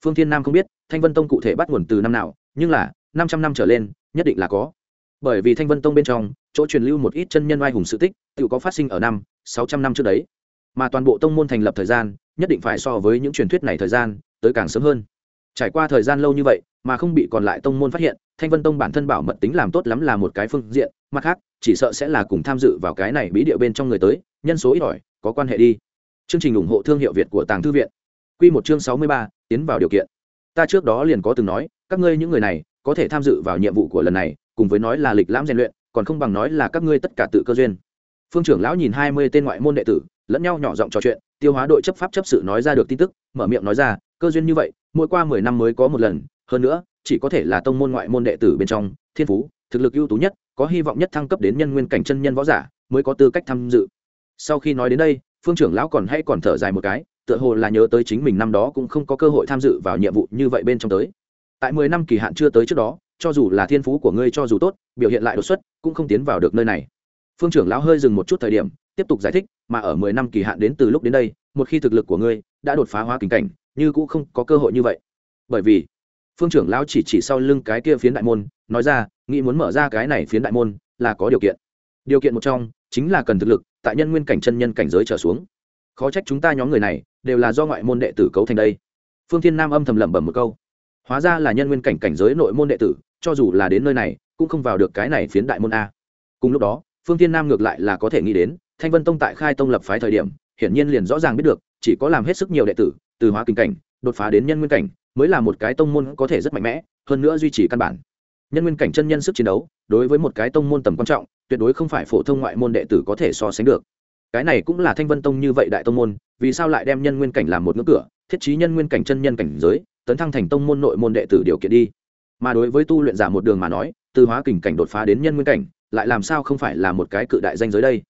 phương thiên nam không biết, thanh vân tông cụ thể bắt nguồn từ năm nào, nhưng là năm trăm năm trở lên, nhất định là có. Bởi vì thanh vân tông bên trong chỗ truyền lưu một ít chân nhân oai hùng sự tích, tự có phát sinh ở năm, sáu trăm năm trước đấy. Mà toàn bộ tông môn thành lập thời gian, nhất định phải so với những truyền thuyết này thời gian, tới càng sớm hơn. Trải qua thời gian lâu như vậy, mà không bị còn lại tông môn phát hiện, thanh vân tông bản thân bảo mật tính làm tốt lắm là một cái phương diện, mặt khác, chỉ sợ sẽ là cùng tham dự vào cái này bí địa bên trong người tới, nhân số ít ỏi, có quan hệ đi. Chương trình ủng hộ thương hiệu việt của tàng thư viện. Q một chương sáu mươi ba, tiến vào điều kiện. Ta trước đó liền có từng nói, các ngươi những người này, có thể tham dự vào nhiệm vụ của lần này, cùng với nói là lịch lãm rèn luyện còn không bằng nói là các ngươi tất cả tự cơ duyên. Phương trưởng lão nhìn hai mươi tên ngoại môn đệ tử, lẫn nhau nhỏ giọng trò chuyện, tiêu hóa đội chấp pháp chấp sự nói ra được tin tức, mở miệng nói ra, cơ duyên như vậy, mỗi qua mười năm mới có một lần, hơn nữa, chỉ có thể là tông môn ngoại môn đệ tử bên trong, thiên phú, thực lực ưu tú nhất, có hy vọng nhất thăng cấp đến nhân nguyên cảnh chân nhân võ giả, mới có tư cách tham dự. Sau khi nói đến đây, phương trưởng lão còn hay còn thở dài một cái, tựa hồ là nhớ tới chính mình năm đó cũng không có cơ hội tham dự vào nhiệm vụ như vậy bên trong tới. Tại mười năm kỳ hạn chưa tới trước đó cho dù là thiên phú của ngươi cho dù tốt, biểu hiện lại đột xuất, cũng không tiến vào được nơi này. Phương trưởng lão hơi dừng một chút thời điểm, tiếp tục giải thích, mà ở mười năm kỳ hạn đến từ lúc đến đây, một khi thực lực của ngươi đã đột phá hóa kính cảnh, như cũng không có cơ hội như vậy. Bởi vì, phương trưởng lão chỉ chỉ sau lưng cái kia phiến đại môn, nói ra, nghĩ muốn mở ra cái này phiến đại môn là có điều kiện. Điều kiện một trong, chính là cần thực lực, tại nhân nguyên cảnh chân nhân cảnh giới trở xuống. Khó trách chúng ta nhóm người này đều là do ngoại môn đệ tử cấu thành đây. Phương thiên nam âm thầm lẩm bẩm một câu hóa ra là nhân nguyên cảnh cảnh giới nội môn đệ tử, cho dù là đến nơi này, cũng không vào được cái này phiến đại môn a. Cùng lúc đó, phương thiên nam ngược lại là có thể nghĩ đến, thanh vân tông tại khai tông lập phái thời điểm, hiển nhiên liền rõ ràng biết được, chỉ có làm hết sức nhiều đệ tử, từ hóa kinh cảnh, đột phá đến nhân nguyên cảnh, mới là một cái tông môn có thể rất mạnh mẽ, hơn nữa duy trì căn bản. Nhân nguyên cảnh chân nhân sức chiến đấu, đối với một cái tông môn tầm quan trọng, tuyệt đối không phải phổ thông ngoại môn đệ tử có thể so sánh được. Cái này cũng là thanh vân tông như vậy đại tông môn, vì sao lại đem nhân nguyên cảnh làm một ngưỡng cửa, thiết trí nhân nguyên cảnh chân nhân cảnh giới tấn thăng thành tông môn nội môn đệ tử điều kiện đi. Mà đối với tu luyện giả một đường mà nói, từ hóa kình cảnh đột phá đến nhân nguyên cảnh, lại làm sao không phải là một cái cự đại danh giới đây?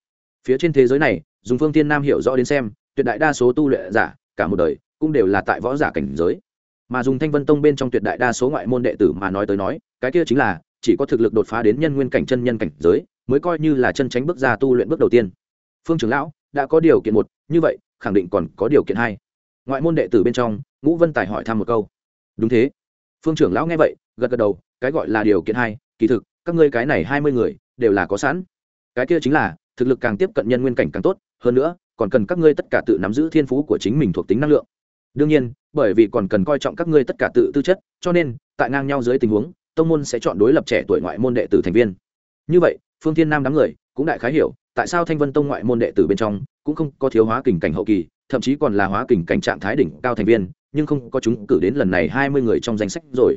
Phía trên thế giới này, dùng phương tiên nam hiểu rõ đến xem, tuyệt đại đa số tu luyện giả, cả một đời, cũng đều là tại võ giả cảnh giới. Mà dùng thanh vân tông bên trong tuyệt đại đa số ngoại môn đệ tử mà nói tới nói, cái kia chính là, chỉ có thực lực đột phá đến nhân nguyên cảnh chân nhân cảnh giới, mới coi như là chân tránh bước ra tu luyện bước đầu tiên. Phương trưởng lão, đã có điều kiện một, như vậy, khẳng định còn có điều kiện hai ngoại môn đệ tử bên trong, ngũ vân tài hỏi thăm một câu. Đúng thế. Phương trưởng lão nghe vậy, gật gật đầu, cái gọi là điều kiện hai, kỳ thực, các ngươi cái này hai mươi người, đều là có sẵn. Cái kia chính là, thực lực càng tiếp cận nhân nguyên cảnh càng tốt, hơn nữa, còn cần các ngươi tất cả tự nắm giữ thiên phú của chính mình thuộc tính năng lượng. Đương nhiên, bởi vì còn cần coi trọng các ngươi tất cả tự tư chất, cho nên, tại ngang nhau dưới tình huống, tông môn sẽ chọn đối lập trẻ tuổi ngoại môn đệ tử thành viên. Như vậy, phương thiên nam đám người cũng đại khái hiểu, tại sao thanh vân tông ngoại môn đệ tử bên trong cũng không có thiếu hóa kình cảnh hậu kỳ, thậm chí còn là hóa kình cảnh trạng thái đỉnh cao thành viên, nhưng không có chúng cử đến lần này hai mươi người trong danh sách rồi.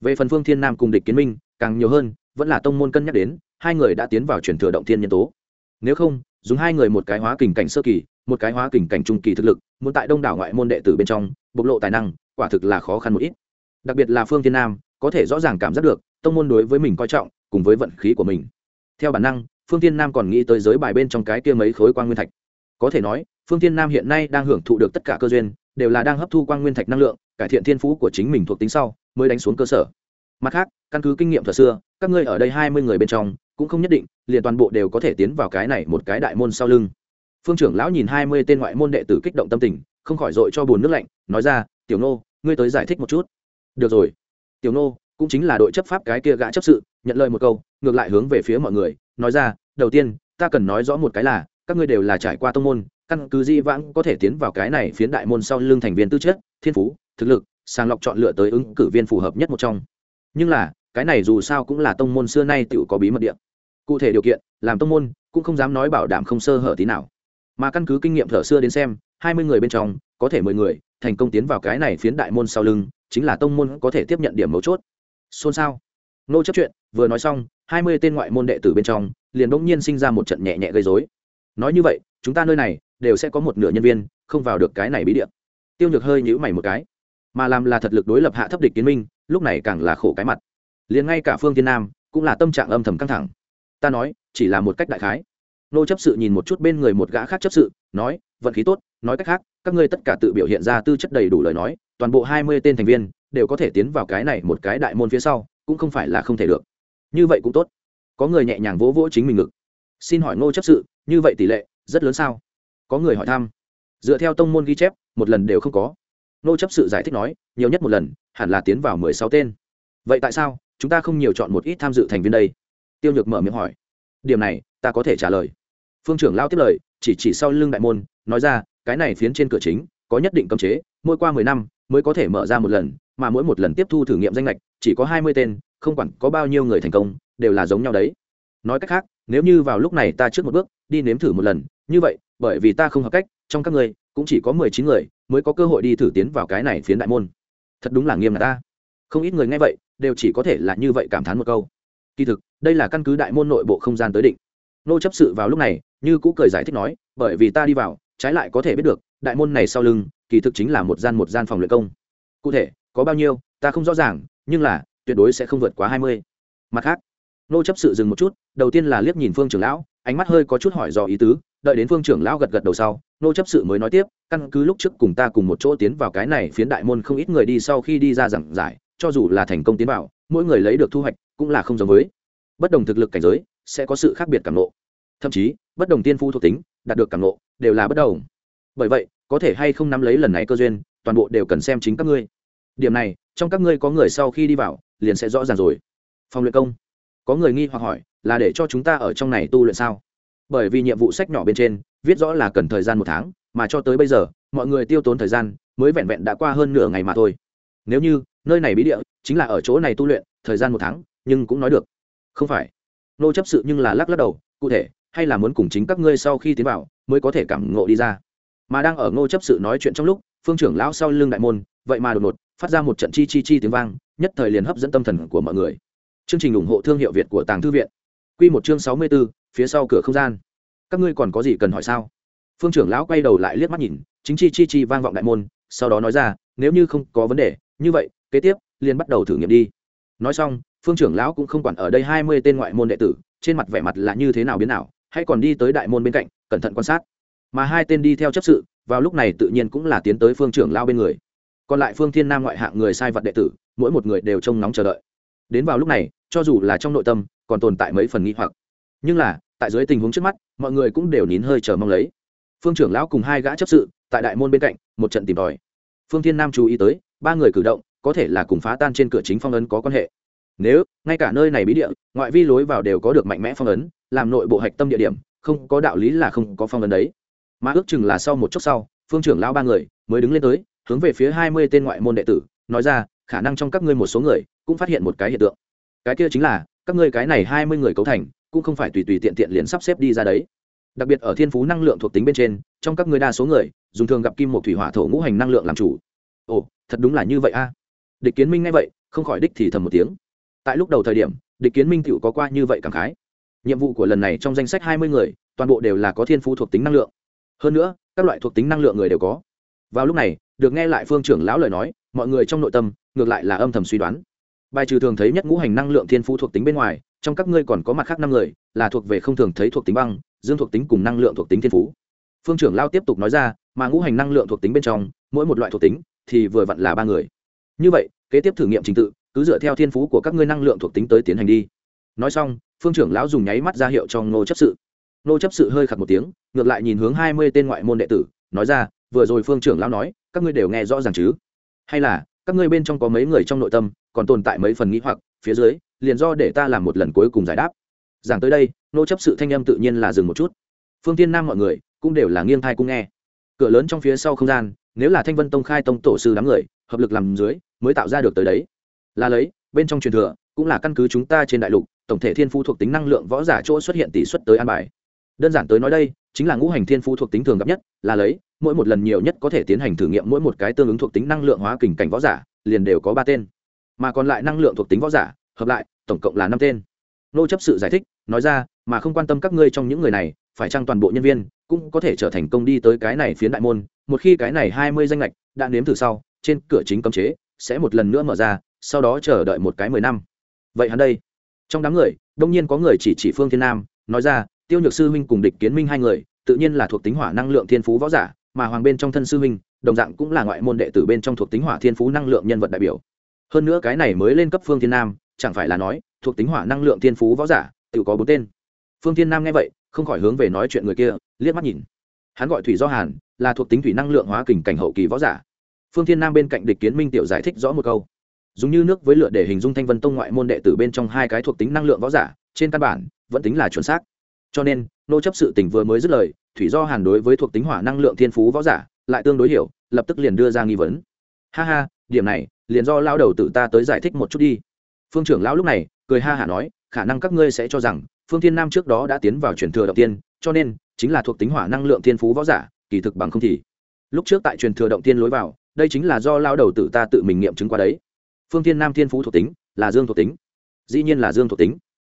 Về phần phương thiên nam cùng địch kiến minh, càng nhiều hơn, vẫn là tông môn cân nhắc đến, hai người đã tiến vào chuyển thừa động thiên nhân tố. Nếu không, dùng hai người một cái hóa kình cảnh sơ kỳ, một cái hóa kình cảnh trung kỳ thực lực, muốn tại đông đảo ngoại môn đệ tử bên trong, bộc lộ tài năng, quả thực là khó khăn một ít. Đặc biệt là phương thiên nam, có thể rõ ràng cảm giác được, tông môn đối với mình coi trọng, cùng với vận khí của mình. Theo bản năng, phương Thiên nam còn nghĩ tới giới bài bên trong cái kia mấy khối quang nguyên thạch có thể nói, phương tiên nam hiện nay đang hưởng thụ được tất cả cơ duyên, đều là đang hấp thu quang nguyên thạch năng lượng, cải thiện thiên phú của chính mình thuộc tính sau, mới đánh xuống cơ sở. Mặt khác, căn cứ kinh nghiệm thuật xưa, các ngươi ở đây hai mươi người bên trong, cũng không nhất định, liền toàn bộ đều có thể tiến vào cái này một cái đại môn sau lưng. Phương trưởng lão nhìn hai mươi tên ngoại môn đệ tử kích động tâm tình, không khỏi dội cho bùn nước lạnh, nói ra, tiểu nô, ngươi tới giải thích một chút. Được rồi. Tiểu nô, cũng chính là đội chấp pháp cái kia gã chấp sự, nhận lời một câu, ngược lại hướng về phía mọi người, nói ra, đầu tiên, ta cần nói rõ một cái là các ngươi đều là trải qua tông môn, căn cứ di vãng có thể tiến vào cái này phiến đại môn sau lưng thành viên tư chất, thiên phú, thực lực, sàng lọc chọn lựa tới ứng cử viên phù hợp nhất một trong. Nhưng là, cái này dù sao cũng là tông môn xưa nay tự có bí mật địa. Cụ thể điều kiện, làm tông môn, cũng không dám nói bảo đảm không sơ hở tí nào. Mà căn cứ kinh nghiệm thở xưa đến xem, hai mươi người bên trong, có thể mười người, thành công tiến vào cái này phiến đại môn sau lưng, chính là tông môn có thể tiếp nhận điểm mấu chốt. Xôn xao. Nô chấp chuyện, vừa nói xong, hai mươi tên ngoại môn đệ tử bên trong, liền bỗng nhiên sinh ra một trận nhẹ nhẹ gây dối nói như vậy, chúng ta nơi này đều sẽ có một nửa nhân viên không vào được cái này bí điện tiêu nhược hơi nhữ mày một cái, mà làm là thật lực đối lập hạ thấp địch kiến minh, lúc này càng là khổ cái mặt. Liền ngay cả phương tiên nam cũng là tâm trạng âm thầm căng thẳng. Ta nói, chỉ là một cách đại khái. Nô chấp sự nhìn một chút bên người một gã khác chấp sự, nói, vận khí tốt, nói cách khác, các ngươi tất cả tự biểu hiện ra tư chất đầy đủ lời nói, toàn bộ hai mươi tên thành viên đều có thể tiến vào cái này một cái đại môn phía sau, cũng không phải là không thể được. Như vậy cũng tốt. Có người nhẹ nhàng vỗ vỗ chính mình ngực. Xin hỏi ngô chấp sự như vậy tỷ lệ rất lớn sao? Có người hỏi thăm. Dựa theo tông môn ghi chép, một lần đều không có. Nô chấp sự giải thích nói, nhiều nhất một lần, hẳn là tiến vào mười sáu tên. Vậy tại sao, chúng ta không nhiều chọn một ít tham dự thành viên đây? Tiêu nhược mở miệng hỏi. Điểm này, ta có thể trả lời. Phương trưởng lao tiếp lời, chỉ chỉ sau lưng đại môn, nói ra, cái này phiến trên cửa chính, có nhất định cấm chế, mỗi qua mười năm, mới có thể mở ra một lần, mà mỗi một lần tiếp thu thử nghiệm danh lệch chỉ có hai mươi tên, không quản có bao nhiêu người thành công, đều là giống nhau đấy nói cách khác nếu như vào lúc này ta trước một bước đi nếm thử một lần như vậy bởi vì ta không hợp cách trong các ngươi, cũng chỉ có mười chín người mới có cơ hội đi thử tiến vào cái này phiến đại môn. Thật đúng là nghiêm là ta. Không ít người nghe vậy đều chỉ có thể là như vậy cảm thán một câu. Kỳ thực đây là căn cứ đại môn nội bộ không gian tới định. Nô chấp sự vào lúc này như cũ cười giải thích nói bởi vì ta đi vào trái lại có thể biết được đại môn này sau lưng kỳ thực chính là một gian một gian phòng luyện công. Cụ thể có bao nhiêu ta không rõ ràng nhưng là tuyệt đối sẽ không vượt quá hai mươi. Mặt khác nô chấp sự dừng một chút, đầu tiên là liếc nhìn phương trưởng lão, ánh mắt hơi có chút hỏi dò ý tứ, đợi đến phương trưởng lão gật gật đầu sau, nô chấp sự mới nói tiếp, căn cứ lúc trước cùng ta cùng một chỗ tiến vào cái này phiến đại môn không ít người đi sau khi đi ra giảng giải, cho dù là thành công tiến vào, mỗi người lấy được thu hoạch cũng là không giống với. Bất đồng thực lực cảnh giới, sẽ có sự khác biệt cảm nộ thậm chí, bất đồng tiên phu thuộc tính, đạt được cảm nộ đều là bất đồng. Bởi vậy, có thể hay không nắm lấy lần này cơ duyên, toàn bộ đều cần xem chính các ngươi. Điểm này, trong các ngươi có người sau khi đi vào, liền sẽ rõ ràng rồi. Phòng luyện công có người nghi hoặc hỏi, là để cho chúng ta ở trong này tu luyện sao? Bởi vì nhiệm vụ sách nhỏ bên trên, viết rõ là cần thời gian một tháng, mà cho tới bây giờ, mọi người tiêu tốn thời gian, mới vẹn vẹn đã qua hơn nửa ngày mà thôi. Nếu như, nơi này bí địa, chính là ở chỗ này tu luyện, thời gian một tháng, nhưng cũng nói được. Không phải. Nô chấp sự nhưng là lắc lắc đầu, cụ thể, hay là muốn cùng chính các ngươi sau khi tiến vào, mới có thể cảm ngộ đi ra. Mà đang ở ngô chấp sự nói chuyện trong lúc, phương trưởng lão sau lưng đại môn, vậy mà đột ngột, phát ra một trận chi chi chi tiếng vang, nhất thời liền hấp dẫn tâm thần của mọi người chương trình ủng hộ thương hiệu việt của tàng thư viện. Quy một chương sáu mươi b ố phía sau cửa không gian. Các ngươi còn có gì cần hỏi sao? Phương trưởng lão quay đầu lại liếc mắt nhìn, chính chi chi chi vang vọng đại môn, sau đó nói ra, nếu như không có vấn đề, như vậy, kế tiếp, liền bắt đầu thử nghiệm đi. Nói xong, phương trưởng lão cũng không quản ở đây hai mươi tên ngoại môn đệ tử, trên mặt vẻ mặt là như thế nào biến nào hay còn đi tới đại môn bên cạnh, cẩn thận quan sát. Mà hai tên đi theo chấp sự, vào lúc này tự nhiên cũng là tiến tới phương trưởng lão bên người. Còn lại phương thiên nam ngoại hạng người sai vật đệ tử, mỗi một người đều trông nóng chờ đợi đến vào lúc này, cho dù là trong nội tâm, còn tồn tại mấy phần nghi hoặc. Nhưng là, tại dưới tình huống trước mắt, mọi người cũng đều nín hơi chờ mong lấy. Phương trưởng lão cùng hai gã chấp sự, tại đại môn bên cạnh, một trận tìm tòi. Phương thiên nam chú ý tới, ba người cử động, có thể là cùng phá tan trên cửa chính phong ấn có quan hệ. Nếu, ngay cả nơi này bí địa, ngoại vi lối vào đều có được mạnh mẽ phong ấn, làm nội bộ hạch tâm địa điểm, không có đạo lý là không có phong ấn đấy. Mà ước chừng là sau một chốc sau, phương trưởng lão ba người mới đứng lên tới, hướng về phía hai mươi tên ngoại môn đệ tử, nói ra, khả năng trong các ngươi một số người cũng phát hiện một cái hiện tượng. Cái kia chính là, các ngươi cái này hai mươi người cấu thành, cũng không phải tùy tùy tiện tiện liền sắp xếp đi ra đấy. Đặc biệt ở thiên phú năng lượng thuộc tính bên trên, trong các ngươi đa số người, dùng thường gặp kim một thủy hỏa thổ ngũ hành năng lượng làm chủ. Ồ, thật đúng là như vậy a. À? Địch kiến minh nghe vậy, không khỏi đích thì thầm một tiếng. Tại lúc đầu thời điểm, địch kiến minh tựu có qua như vậy cảm khái. Nhiệm vụ của lần này trong danh sách hai mươi người, toàn bộ đều là có thiên phú thuộc tính năng lượng. Hơn nữa, các loại thuộc tính năng lượng người đều có. Vào lúc này, được nghe lại phương trưởng lão lời nói, mọi người trong nội tâm, ngược lại là âm thầm suy đoán bài trừ thường thấy nhất ngũ hành năng lượng thiên phú thuộc tính bên ngoài, trong các ngươi còn có mặt khác năm người, là thuộc về không thường thấy thuộc tính băng, dương thuộc tính cùng năng lượng thuộc tính thiên phú. Phương trưởng lao tiếp tục nói ra, mà ngũ hành năng lượng thuộc tính bên trong, mỗi một loại thuộc tính thì vừa vặn là ba người. Như vậy, kế tiếp thử nghiệm trình tự, cứ dựa theo thiên phú của các ngươi năng lượng thuộc tính tới tiến hành đi. Nói xong, phương trưởng lão dùng nháy mắt ra hiệu cho ngô chấp sự. Ngô chấp sự hơi khặt một tiếng, ngược lại nhìn hướng hai mươi tên ngoại môn đệ tử, nói ra, vừa rồi phương trưởng lão nói, các ngươi đều nghe rõ ràng chứ? Hay là các ngươi bên trong có mấy người trong nội tâm còn tồn tại mấy phần nghĩ hoặc, phía dưới, liền do để ta làm một lần cuối cùng giải đáp. Giảng tới đây, nô chấp sự thanh âm tự nhiên là dừng một chút. Phương tiên nam mọi người cũng đều là nghiêng thai cung nghe. Cửa lớn trong phía sau không gian, nếu là thanh vân tông khai tông tổ sư đám người, hợp lực làm dưới, mới tạo ra được tới đấy. Là lấy, bên trong truyền thừa, cũng là căn cứ chúng ta trên đại lục, tổng thể thiên phu thuộc tính năng lượng võ giả chỗ xuất hiện tỷ suất tới an bài. Đơn giản tới nói đây, chính là ngũ hành thiên phu thuộc tính thường gặp nhất, là lấy mỗi một lần nhiều nhất có thể tiến hành thử nghiệm mỗi một cái tương ứng thuộc tính năng lượng hóa kình cảnh võ giả, liền đều có ba tên. Mà còn lại năng lượng thuộc tính võ giả, hợp lại, tổng cộng là năm tên. Nô chấp sự giải thích, nói ra, mà không quan tâm các ngươi trong những người này, phải chăng toàn bộ nhân viên cũng có thể trở thành công đi tới cái này phiến đại môn, một khi cái này hai mươi danh lệch đã nếm thử sau, trên cửa chính cấm chế sẽ một lần nữa mở ra, sau đó chờ đợi một cái mười năm. Vậy hắn đây, trong đám người, đông nhiên có người chỉ chỉ phương thiên nam, nói ra, tiêu nhược sư huynh cùng địch kiến minh hai người, tự nhiên là thuộc tính hỏa năng lượng thiên phú võ giả mà hoàng bên trong thân sư huynh, đồng dạng cũng là ngoại môn đệ tử bên trong thuộc tính hỏa thiên phú năng lượng nhân vật đại biểu. Hơn nữa cái này mới lên cấp phương thiên nam, chẳng phải là nói, thuộc tính hỏa năng lượng thiên phú võ giả, tự có bốn tên. Phương thiên nam nghe vậy, không khỏi hướng về nói chuyện người kia, liếc mắt nhìn. Hắn gọi thủy do hàn, là thuộc tính thủy năng lượng hóa kình cảnh hậu kỳ võ giả. Phương thiên nam bên cạnh địch kiến minh tiểu giải thích rõ một câu. Dùng như nước với lửa để hình dung thanh vân tông ngoại môn đệ tử bên trong hai cái thuộc tính năng lượng võ giả, trên căn bản, vẫn tính là chuẩn xác. Cho nên, nô chấp sự tỉnh vừa mới dứt lời thủy do hàn đối với thuộc tính hỏa năng lượng thiên phú võ giả, lại tương đối hiểu, lập tức liền đưa ra nghi vấn. Ha ha, điểm này, liền do lao đầu tự ta tới giải thích một chút đi. Phương trưởng lão lúc này, cười ha hả nói, khả năng các ngươi sẽ cho rằng, phương thiên nam trước đó đã tiến vào truyền thừa động tiên, cho nên, chính là thuộc tính hỏa năng lượng thiên phú võ giả, kỳ thực bằng không thì. Lúc trước tại truyền thừa động tiên lối vào, đây chính là do lao đầu tự ta tự mình nghiệm chứng qua đấy. Phương thiên nam thiên phú thuộc tính, là dương thuộc tính. Dĩ nhiên là dương thuộc tính.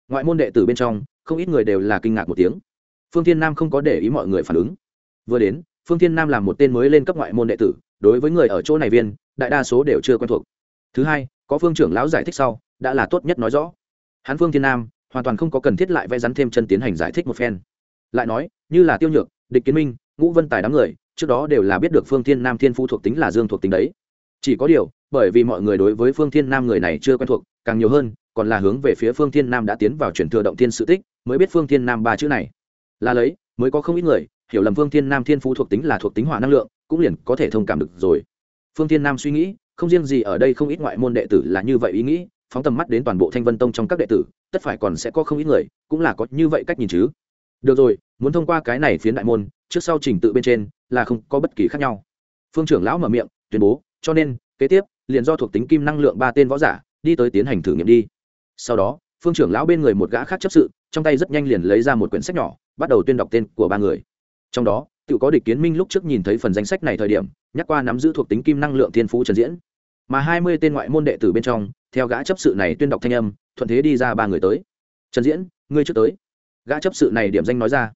Ngoại môn đệ tử bên trong, không ít người đều là kinh ngạc một tiếng phương thiên nam không có để ý mọi người phản ứng. Vừa đến, phương thiên nam là một tên mới lên cấp ngoại môn đệ tử, đối với người ở chỗ này viên, đại đa số đều chưa quen thuộc. Thứ hai, có phương trưởng lão giải thích sau, đã là tốt nhất nói rõ. Hắn phương thiên nam, hoàn toàn không có cần thiết lại vẽ rắn thêm chân tiến hành giải thích một phen. Lại nói, như là tiêu nhược, địch kiến minh, ngũ vân tài đám người, trước đó đều là biết được phương thiên nam thiên phú thuộc tính là dương thuộc tính đấy. Chỉ có điều, bởi vì mọi người đối với phương thiên nam người này chưa quen thuộc, càng nhiều hơn, còn là hướng về phía phương thiên nam đã tiến vào chuyển thừa động thiên sự tích, mới biết phương thiên nam ba chữ này là lấy, mới có không ít người, hiểu lầm phương thiên nam thiên phú thuộc tính là thuộc tính hỏa năng lượng, cũng liền có thể thông cảm được rồi. Phương thiên nam suy nghĩ, không riêng gì ở đây không ít ngoại môn đệ tử là như vậy ý nghĩ, phóng tầm mắt đến toàn bộ thanh vân tông trong các đệ tử, tất phải còn sẽ có không ít người, cũng là có như vậy cách nhìn chứ. Được rồi, muốn thông qua cái này phiến đại môn, trước sau trình tự bên trên, là không có bất kỳ khác nhau. Phương trưởng lão mở miệng, tuyên bố, cho nên, kế tiếp, liền do thuộc tính kim năng lượng ba tên võ giả, đi tới tiến hành thử nghiệm đi. Sau đó, phương trưởng lão bên người một gã khác chấp sự, trong tay rất nhanh liền lấy ra một quyển sách nhỏ bắt đầu tuyên đọc tên của ba người. Trong đó tự có địch kiến minh lúc trước nhìn thấy phần danh sách này thời điểm, nhắc qua nắm giữ thuộc tính kim năng lượng thiên phú trần diễn. Mà hai mươi tên ngoại môn đệ tử bên trong, theo gã chấp sự này tuyên đọc thanh âm, thuận thế đi ra ba người tới. Trần diễn, ngươi trước tới. Gã chấp sự này điểm danh nói ra.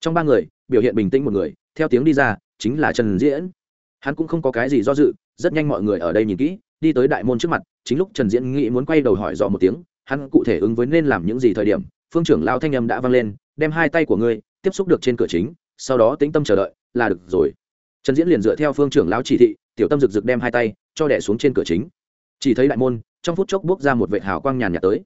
Trong ba người, biểu hiện bình tĩnh một người, theo tiếng đi ra, chính là trần diễn. Hắn cũng không có cái gì do dự, rất nhanh mọi người ở đây nhìn kỹ, đi tới đại môn trước mặt, chính lúc trần diễn nghĩ muốn quay đầu hỏi dò một tiếng, hắn cụ thể ứng với nên làm những gì thời điểm phương trưởng lao thanh âm đã vang lên, đem hai tay của ngươi tiếp xúc được trên cửa chính, sau đó tĩnh tâm chờ đợi, là được rồi. Trần diễn liền dựa theo phương trưởng lão chỉ thị, tiểu tâm rực rực đem hai tay cho đẻ xuống trên cửa chính. Chỉ thấy đại môn, trong phút chốc bước ra một vệ hào quang nhàn nhạt tới.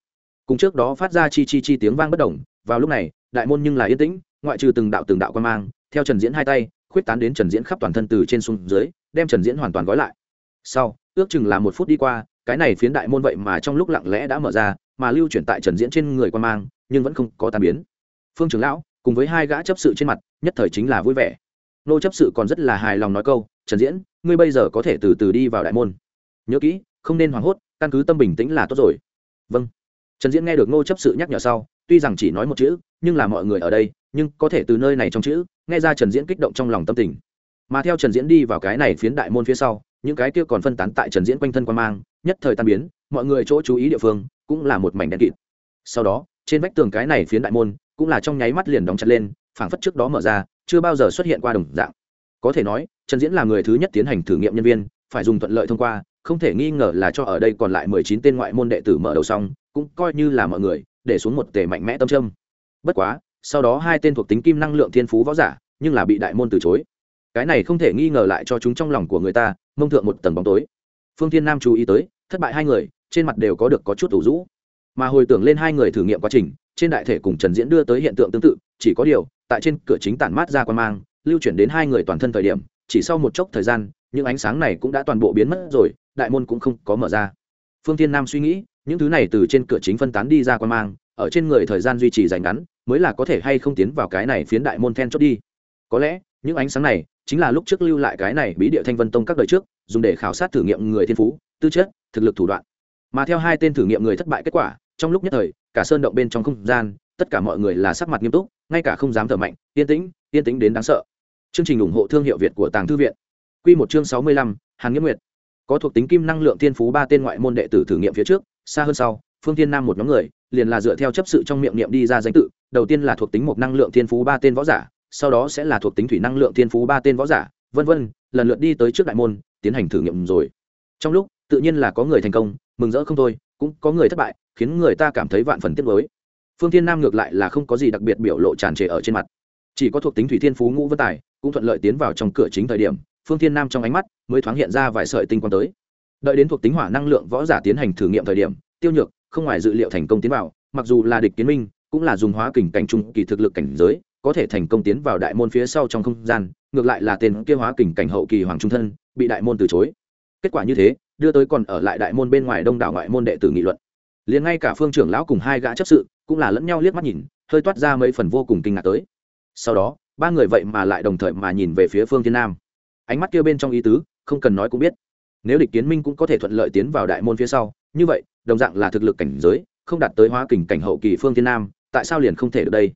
Cùng trước đó phát ra chi chi chi tiếng vang bất đồng vào lúc này, đại môn nhưng là yên tĩnh, ngoại trừ từng đạo từng đạo quan mang, theo trần diễn hai tay, khuyết tán đến trần diễn khắp toàn thân từ trên xuống dưới, đem trần diễn hoàn toàn gói lại. Sau, ước chừng là một phút đi qua cái này phiến đại môn vậy mà trong lúc lặng lẽ đã mở ra, mà lưu chuyển tại trần diễn trên người quan mang, nhưng vẫn không có tan biến. Phương trưởng lão, cùng với hai gã chấp sự trên mặt, nhất thời chính là vui vẻ. Nô chấp sự còn rất là hài lòng nói câu, trần diễn, ngươi bây giờ có thể từ từ đi vào đại môn. Nhớ kỹ, không nên hoảng hốt, căn cứ tâm bình tĩnh là tốt rồi. Vâng. Trần diễn nghe được ngô chấp sự nhắc nhở sau, tuy rằng chỉ nói một chữ, nhưng là mọi người ở đây, nhưng có thể từ nơi này trong chữ, nghe ra trần diễn kích động trong lòng tâm tình. Mà theo trần diễn đi vào cái này phiến đại môn phía sau những cái kia còn phân tán tại trần diễn quanh thân quan mang, nhất thời tan biến, mọi người chỗ chú ý địa phương cũng là một mảnh đen kịt. Sau đó, trên vách tường cái này phiến đại môn cũng là trong nháy mắt liền đóng chặt lên, phảng phất trước đó mở ra, chưa bao giờ xuất hiện qua đồng dạng. Có thể nói, trần diễn là người thứ nhất tiến hành thử nghiệm nhân viên, phải dùng thuận lợi thông qua, không thể nghi ngờ là cho ở đây còn lại mười chín tên ngoại môn đệ tử mở đầu xong, cũng coi như là mọi người, để xuống một tề mạnh mẽ tâm trâm bất quá, sau đó hai tên thuộc tính kim năng lượng thiên phú võ giả, nhưng là bị đại môn từ chối cái này không thể nghi ngờ lại cho chúng trong lòng của người ta, mông thượng một tầng bóng tối. Phương thiên nam chú ý tới, thất bại hai người, trên mặt đều có được có chút tủ rũ. Mà hồi tưởng lên hai người thử nghiệm quá trình, trên đại thể cùng trần diễn đưa tới hiện tượng tương tự, chỉ có điều, tại trên cửa chính tản mát ra quan mang, lưu chuyển đến hai người toàn thân thời điểm, chỉ sau một chốc thời gian, những ánh sáng này cũng đã toàn bộ biến mất rồi, đại môn cũng không có mở ra. Phương thiên nam suy nghĩ, những thứ này từ trên cửa chính phân tán đi ra quan mang, ở trên người thời gian duy trì dành ngắn, mới là có thể hay không tiến vào cái này phiến đại môn then chốt đi. Có lẽ, những ánh sáng này chính là lúc trước lưu lại cái này bí địa thanh vân tông các đời trước, dùng để khảo sát thử nghiệm người thiên phú, tư chất, thực lực thủ đoạn. Mà theo hai tên thử nghiệm người thất bại kết quả, trong lúc nhất thời, cả sơn động bên trong không gian, tất cả mọi người là sắc mặt nghiêm túc, ngay cả không dám thở mạnh, yên tĩnh yên tĩnh đến đáng sợ. Chương trình ủng hộ thương hiệu việt của tàng thư viện. Q một chương sáu mươi lăm, hàn nghĩa nguyệt. Có thuộc tính kim năng lượng thiên phú ba tên ngoại môn đệ tử thử nghiệm phía trước, xa hơn sau, phương tiên nam một nhóm người, liền là dựa theo chấp sự trong miệng niệm đi ra danh tự, đầu tiên là thuộc tính một năng lượng thiên phú ba tên võ giả sau đó sẽ là thuộc tính thủy năng lượng thiên phú ba tên võ giả, vân vân, lần lượt đi tới trước đại môn, tiến hành thử nghiệm rồi. Trong lúc, tự nhiên là có người thành công, mừng rỡ không thôi, cũng có người thất bại, khiến người ta cảm thấy vạn phần tiếc nuối. Phương thiên nam ngược lại là không có gì đặc biệt biểu lộ tràn trề ở trên mặt. Chỉ có thuộc tính thủy thiên phú ngũ vân tài, cũng thuận lợi tiến vào trong cửa chính thời điểm, phương thiên nam trong ánh mắt mới thoáng hiện ra vài sợi tinh quang tới. Đợi đến thuộc tính hỏa năng lượng võ giả tiến hành thử nghiệm thời điểm, tiêu nhược không ngoài dự liệu thành công tiến vào, mặc dù là địch kiến minh, cũng là dùng hóa kình cảnh trung kỳ thực lực cảnh giới có thể thành công tiến vào đại môn phía sau trong không gian, ngược lại là tên kia hóa kình cảnh hậu kỳ hoàng trung thân, bị đại môn từ chối. Kết quả như thế, đưa tới còn ở lại đại môn bên ngoài đông đảo ngoại môn đệ tử nghị luận. Liền ngay cả phương trưởng lão cùng hai gã chấp sự, cũng là lẫn nhau liếc mắt nhìn, hơi toát ra mấy phần vô cùng kinh ngạc tới. Sau đó, ba người vậy mà lại đồng thời mà nhìn về phía phương thiên nam. Ánh mắt kia bên trong ý tứ, không cần nói cũng biết. Nếu địch kiến minh cũng có thể thuận lợi tiến vào đại môn phía sau, như vậy, đồng dạng là thực lực cảnh giới, không đạt tới hóa kình cảnh hậu kỳ phương thiên nam, tại sao liền không thể được đây?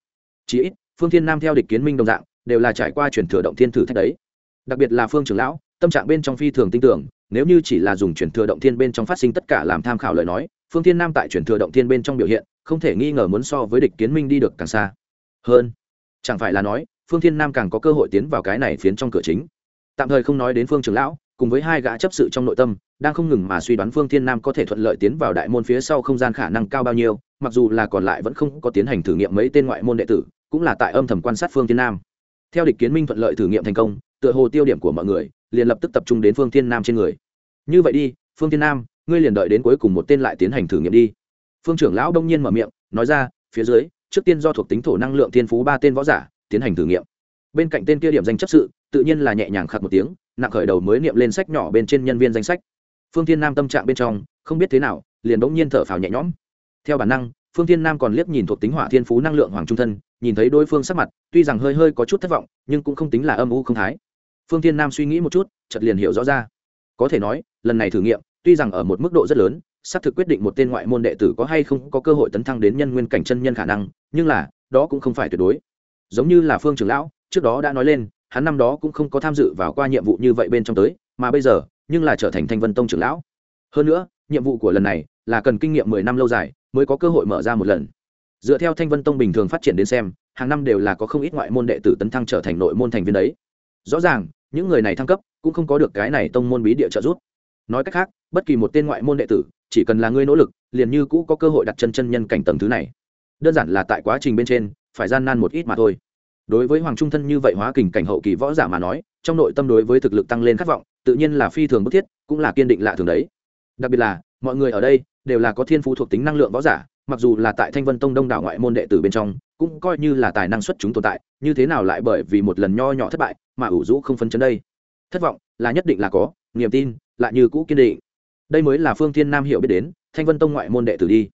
Chỉ ít phương thiên nam theo địch kiến minh đồng dạng, đều là trải qua chuyển thừa động thiên thử thách đấy. Đặc biệt là phương trưởng lão, tâm trạng bên trong phi thường tin tưởng, nếu như chỉ là dùng chuyển thừa động thiên bên trong phát sinh tất cả làm tham khảo lời nói, phương thiên nam tại chuyển thừa động thiên bên trong biểu hiện, không thể nghi ngờ muốn so với địch kiến minh đi được càng xa. Hơn, chẳng phải là nói, phương thiên nam càng có cơ hội tiến vào cái này phiến trong cửa chính. Tạm thời không nói đến phương trưởng lão, cùng với hai gã chấp sự trong nội tâm, đang không ngừng mà suy đoán phương thiên nam có thể thuận lợi tiến vào đại môn phía sau không gian khả năng cao bao nhiêu, mặc dù là còn lại vẫn không có tiến hành thử nghiệm mấy tên ngoại môn đệ tử cũng là tại âm thầm quan sát phương thiên nam. Theo địch kiến minh thuận lợi thử nghiệm thành công, tựa hồ tiêu điểm của mọi người, liền lập tức tập trung đến phương thiên nam trên người. Như vậy đi, phương thiên nam, ngươi liền đợi đến cuối cùng một tên lại tiến hành thử nghiệm đi. Phương trưởng lão đông nhiên mở miệng, nói ra, phía dưới, trước tiên do thuộc tính thổ năng lượng thiên phú ba tên võ giả, tiến hành thử nghiệm. Bên cạnh tên kia điểm danh chấp sự, tự nhiên là nhẹ nhàng khặt một tiếng, nặng khởi đầu mới niệm lên sách nhỏ bên trên nhân viên danh sách. Phương thiên nam tâm trạng bên trong, không biết thế nào, liền bỗng nhiên thở phào nhẹ nhõm. Theo bản năng phương thiên nam còn liếc nhìn thuộc tính hỏa thiên phú năng lượng hoàng trung thân, nhìn thấy đối phương sắc mặt, tuy rằng hơi hơi có chút thất vọng, nhưng cũng không tính là âm u không thái. Phương thiên nam suy nghĩ một chút, chợt liền hiểu rõ ra. Có thể nói, lần này thử nghiệm, tuy rằng ở một mức độ rất lớn, xác thực quyết định một tên ngoại môn đệ tử có hay không có cơ hội tấn thăng đến nhân nguyên cảnh chân nhân khả năng, nhưng là, đó cũng không phải tuyệt đối. Giống như là phương trưởng lão, trước đó đã nói lên, hắn năm đó cũng không có tham dự vào qua nhiệm vụ như vậy bên trong tới, mà bây giờ, nhưng là trở thành thanh vân tông trưởng lão. Hơn nữa, nhiệm vụ của lần này là cần kinh nghiệm mười năm lâu dài mới có cơ hội mở ra một lần. Dựa theo thanh vân tông bình thường phát triển đến xem, hàng năm đều là có không ít ngoại môn đệ tử tấn thăng trở thành nội môn thành viên đấy. Rõ ràng, những người này thăng cấp cũng không có được cái này tông môn bí địa trợ giúp. Nói cách khác, bất kỳ một tên ngoại môn đệ tử, chỉ cần là ngươi nỗ lực, liền như cũ có cơ hội đặt chân chân nhân cảnh tầng thứ này. Đơn giản là tại quá trình bên trên, phải gian nan một ít mà thôi. Đối với hoàng trung thân như vậy hóa kình cảnh hậu kỳ võ giả mà nói, trong nội tâm đối với thực lực tăng lên khát vọng, tự nhiên là phi thường bức thiết, cũng là kiên định lạ thường đấy đặc biệt là, mọi người ở đây đều là có thiên phú thuộc tính năng lượng võ giả, mặc dù là tại thanh vân tông đông đảo ngoại môn đệ tử bên trong, cũng coi như là tài năng xuất chúng tồn tại, như thế nào lại bởi vì một lần nho nhỏ thất bại mà ủ rũ không phấn chấn đây? Thất vọng là nhất định là có, niềm tin lại như cũ kiên định. Đây mới là phương thiên nam hiểu biết đến, thanh vân tông ngoại môn đệ tử đi.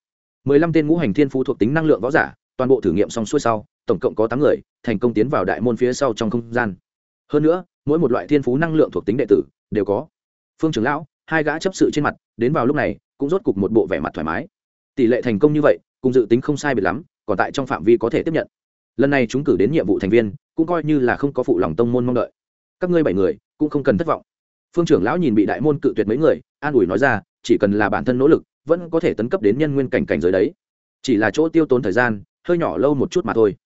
Mười lăm tên ngũ hành thiên phú thuộc tính năng lượng võ giả, toàn bộ thử nghiệm xong xuôi sau, tổng cộng có tám người, thành công tiến vào đại môn phía sau trong không gian. Hơn nữa, mỗi một loại thiên phú năng lượng thuộc tính đệ tử đều có. Phương trưởng lão hai gã chấp sự trên mặt, đến vào lúc này, cũng rốt cục một bộ vẻ mặt thoải mái. Tỷ lệ thành công như vậy, cùng dự tính không sai biệt lắm, còn tại trong phạm vi có thể tiếp nhận. Lần này chúng cử đến nhiệm vụ thành viên, cũng coi như là không có phụ lòng tông môn mong đợi. Các ngươi bảy người, cũng không cần thất vọng. Phương trưởng lão nhìn bị đại môn cự tuyệt mấy người, an ủi nói ra, chỉ cần là bản thân nỗ lực, vẫn có thể tấn cấp đến nhân nguyên cảnh cảnh giới đấy. Chỉ là chỗ tiêu tốn thời gian, hơi nhỏ lâu một chút mà thôi.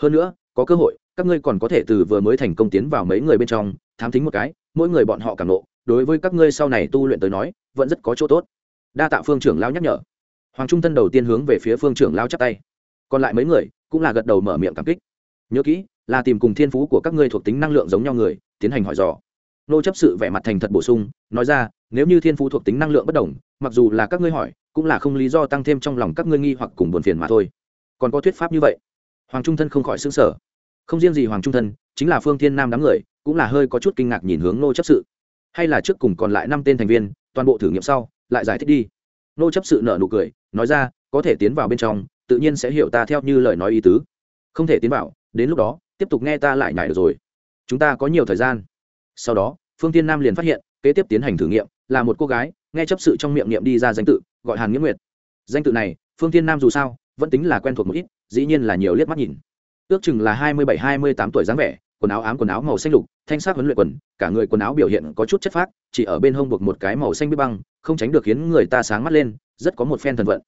Hơn nữa, có cơ hội, các ngươi còn có thể từ vừa mới thành công tiến vào mấy người bên trong, thám thính một cái, mỗi người bọn họ càng nộ đối với các ngươi sau này tu luyện tới nói, vẫn rất có chỗ tốt. Đa tạ phương trưởng lão nhắc nhở. Hoàng trung tân đầu tiên hướng về phía phương trưởng lão chắp tay. Còn lại mấy người cũng là gật đầu mở miệng cảm kích. Nhớ kỹ, là tìm cùng thiên phú của các ngươi thuộc tính năng lượng giống nhau người, tiến hành hỏi dò. Nô chấp sự vẻ mặt thành thật bổ sung, nói ra, nếu như thiên phú thuộc tính năng lượng bất đồng, mặc dù là các ngươi hỏi, cũng là không lý do tăng thêm trong lòng các ngươi nghi hoặc cùng buồn phiền mà thôi. Còn có thuyết pháp như vậy? Hoàng trung thân không khỏi xứng sở không riêng gì hoàng trung thân, chính là phương thiên nam đám người, cũng là hơi có chút kinh ngạc nhìn hướng nô chấp sự hay là trước cùng còn lại năm tên thành viên, toàn bộ thử nghiệm sau, lại giải thích đi. Nô chấp sự nợ nụ cười, nói ra, có thể tiến vào bên trong, tự nhiên sẽ hiểu ta theo như lời nói ý tứ. Không thể tiến vào, đến lúc đó, tiếp tục nghe ta lại nhảy được rồi. Chúng ta có nhiều thời gian. Sau đó, phương tiên nam liền phát hiện, kế tiếp tiến hành thử nghiệm, là một cô gái, nghe chấp sự trong miệng niệm đi ra danh tự, gọi hàn nghĩa nguyệt. Danh tự này, phương tiên nam dù sao, vẫn tính là quen thuộc một ít, dĩ nhiên là nhiều liếc mắt nhìn. Ước chừng là hai mươi bảy, hai mươi tám tuổi dáng vẻ quần áo ám quần áo màu xanh lục, thanh sắc huấn luyện quần, cả người quần áo biểu hiện có chút chất phác, chỉ ở bên hông buộc một cái màu xanh bí băng, không tránh được khiến người ta sáng mắt lên, rất có một phen thần vận.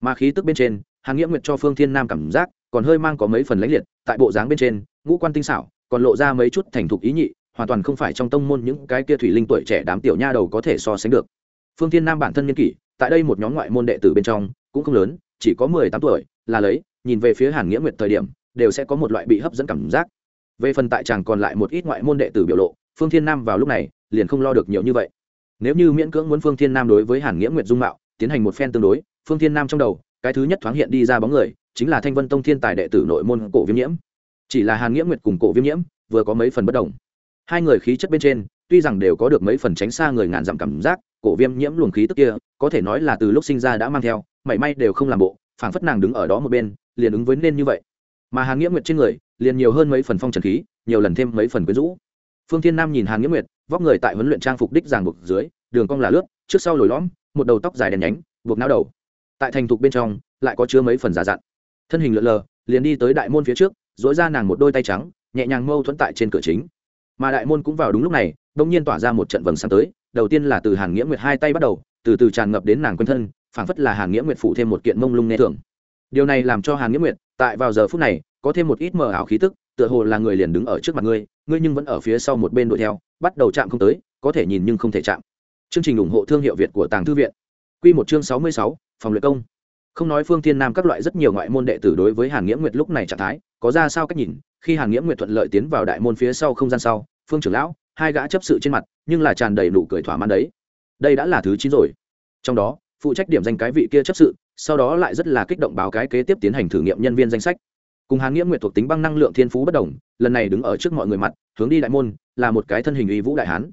Mà khí tức bên trên, hàn nghĩa nguyệt cho phương thiên nam cảm giác, còn hơi mang có mấy phần lãnh liệt, tại bộ dáng bên trên, ngũ quan tinh xảo, còn lộ ra mấy chút thành thục ý nhị, hoàn toàn không phải trong tông môn những cái kia thủy linh tuổi trẻ đám tiểu nha đầu có thể so sánh được. Phương thiên nam bản thân niên kỷ, tại đây một nhóm ngoại môn đệ tử bên trong, cũng không lớn, chỉ có mười tám tuổi, là lấy, nhìn về phía hàn nghĩa nguyệt thời điểm, đều sẽ có một loại bị hấp dẫn cảm giác về phần tại chàng còn lại một ít ngoại môn đệ tử biểu lộ, phương thiên nam vào lúc này liền không lo được nhiều như vậy. Nếu như miễn cưỡng muốn phương thiên nam đối với hàn nghĩa nguyệt dung mạo tiến hành một phen tương đối, phương thiên nam trong đầu, cái thứ nhất thoáng hiện đi ra bóng người, chính là thanh vân tông thiên tài đệ tử nội môn cổ viêm nhiễm. Chỉ là hàn nghĩa nguyệt cùng cổ viêm nhiễm vừa có mấy phần bất đồng. Hai người khí chất bên trên, tuy rằng đều có được mấy phần tránh xa người ngàn dặm cảm giác, cổ viêm nhiễm luồng khí tức kia, có thể nói là từ lúc sinh ra đã mang theo, mảy may đều không làm bộ, phảng phất nàng đứng ở đó một bên, liền ứng với nên như vậy mà hàn nghĩa nguyệt trên người liền nhiều hơn mấy phần phong trần khí, nhiều lần thêm mấy phần quyến rũ. Phương thiên nam nhìn hàn nghĩa nguyệt, vóc người tại huấn luyện trang phục đích ràng buộc dưới, đường cong là lướt, trước sau lồi lõm, một đầu tóc dài đèn nhánh, buộc não đầu. Tại thành thục bên trong, lại có chứa mấy phần giả dặn. Thân hình lượn lờ, liền đi tới đại môn phía trước dỗi ra nàng một đôi tay trắng, nhẹ nhàng mâu thuẫn tại trên cửa chính. Mà đại môn cũng vào đúng lúc này, đông nhiên tỏa ra một trận vầng sáng tới, đầu tiên là từ hàn nghĩa nguyệt hai tay bắt đầu, từ từ tràn ngập đến nàng quanh thân, phảng phất là hàn nghĩa nguyệt phụ thêm một kiện mông lung nghe thường điều này làm cho hàn nghĩa nguyệt, tại vào giờ phút này, có thêm một ít mờ ảo khí tức, tựa hồ là người liền đứng ở trước mặt ngươi ngươi nhưng vẫn ở phía sau một bên đuổi theo, bắt đầu chạm không tới, có thể nhìn nhưng không thể chạm. Chương trình ủng hộ thương hiệu việt của tàng thư viện. Q một chương sáu mươi sáu, phòng luyện công. Không nói phương thiên nam các loại rất nhiều ngoại môn đệ tử đối với hàn nghĩa nguyệt lúc này trạng thái, có ra sao cách nhìn, khi hàn nghĩa nguyệt thuận lợi tiến vào đại môn phía sau không gian sau, phương trưởng lão, hai gã chấp sự trên mặt, nhưng là tràn đầy nụ cười thỏa mãn đấy. Đây đã là thứ chín rồi. Trong đó, phụ trách điểm danh cái vị kia chấp sự sau đó lại rất là kích động báo cái kế tiếp tiến hành thử nghiệm nhân viên danh sách. Cùng hàn nghĩa nguyệt thuộc tính băng năng lượng thiên phú bất đồng, lần này đứng ở trước mọi người mặt, hướng đi đại môn, là một cái thân hình uy vũ đại hán.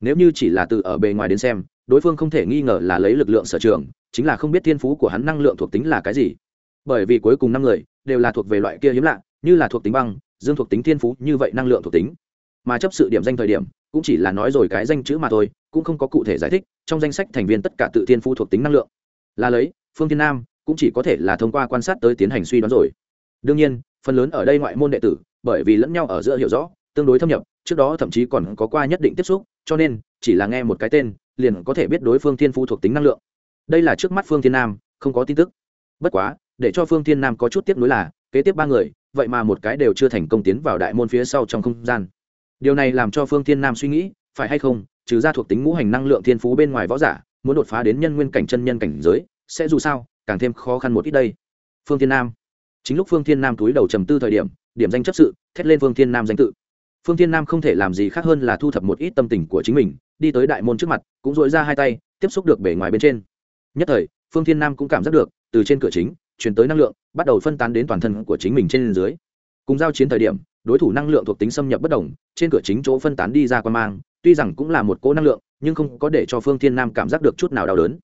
Nếu như chỉ là từ ở bề ngoài đến xem, đối phương không thể nghi ngờ là lấy lực lượng sở trường, chính là không biết thiên phú của hắn năng lượng thuộc tính là cái gì. Bởi vì cuối cùng năm người đều là thuộc về loại kia hiếm lạ, như là thuộc tính băng, dương thuộc tính thiên phú như vậy năng lượng thuộc tính. Mà chấp sự điểm danh thời điểm, cũng chỉ là nói rồi cái danh chữ mà thôi, cũng không có cụ thể giải thích, trong danh sách thành viên tất cả tự thiên phú thuộc tính năng lượng. Là lấy phương thiên nam cũng chỉ có thể là thông qua quan sát tới tiến hành suy đoán rồi. Đương nhiên, phần lớn ở đây ngoại môn đệ tử, bởi vì lẫn nhau ở giữa hiểu rõ, tương đối thâm nhập, trước đó thậm chí còn có qua nhất định tiếp xúc, cho nên, chỉ là nghe một cái tên, liền có thể biết đối phương thiên phú thuộc tính năng lượng. Đây là trước mắt phương thiên nam, không có tin tức. Bất quá, để cho phương thiên nam có chút tiếp nối là, kế tiếp ba người, vậy mà một cái đều chưa thành công tiến vào đại môn phía sau trong không gian. Điều này làm cho phương thiên nam suy nghĩ, phải hay không, trừ ra thuộc tính ngũ hành năng lượng thiên phú bên ngoài võ giả, muốn đột phá đến nhân nguyên cảnh chân nhân cảnh giới sẽ dù sao, càng thêm khó khăn một ít đây. Phương thiên nam. Chính lúc phương thiên nam túi đầu trầm tư thời điểm điểm danh chấp sự, thét lên phương thiên nam danh tự. Phương thiên nam không thể làm gì khác hơn là thu thập một ít tâm tình của chính mình, đi tới đại môn trước mặt, cũng dội ra hai tay, tiếp xúc được bể ngoài bên trên. Nhất thời, phương thiên nam cũng cảm giác được, từ trên cửa chính chuyển tới năng lượng, bắt đầu phân tán đến toàn thân của chính mình trên dưới. Cùng giao chiến thời điểm, đối thủ năng lượng thuộc tính xâm nhập bất đồng, trên cửa chính chỗ phân tán đi ra quan mang, tuy rằng cũng là một cỗ năng lượng, nhưng không có để cho phương thiên nam cảm giác được chút nào đau đớn.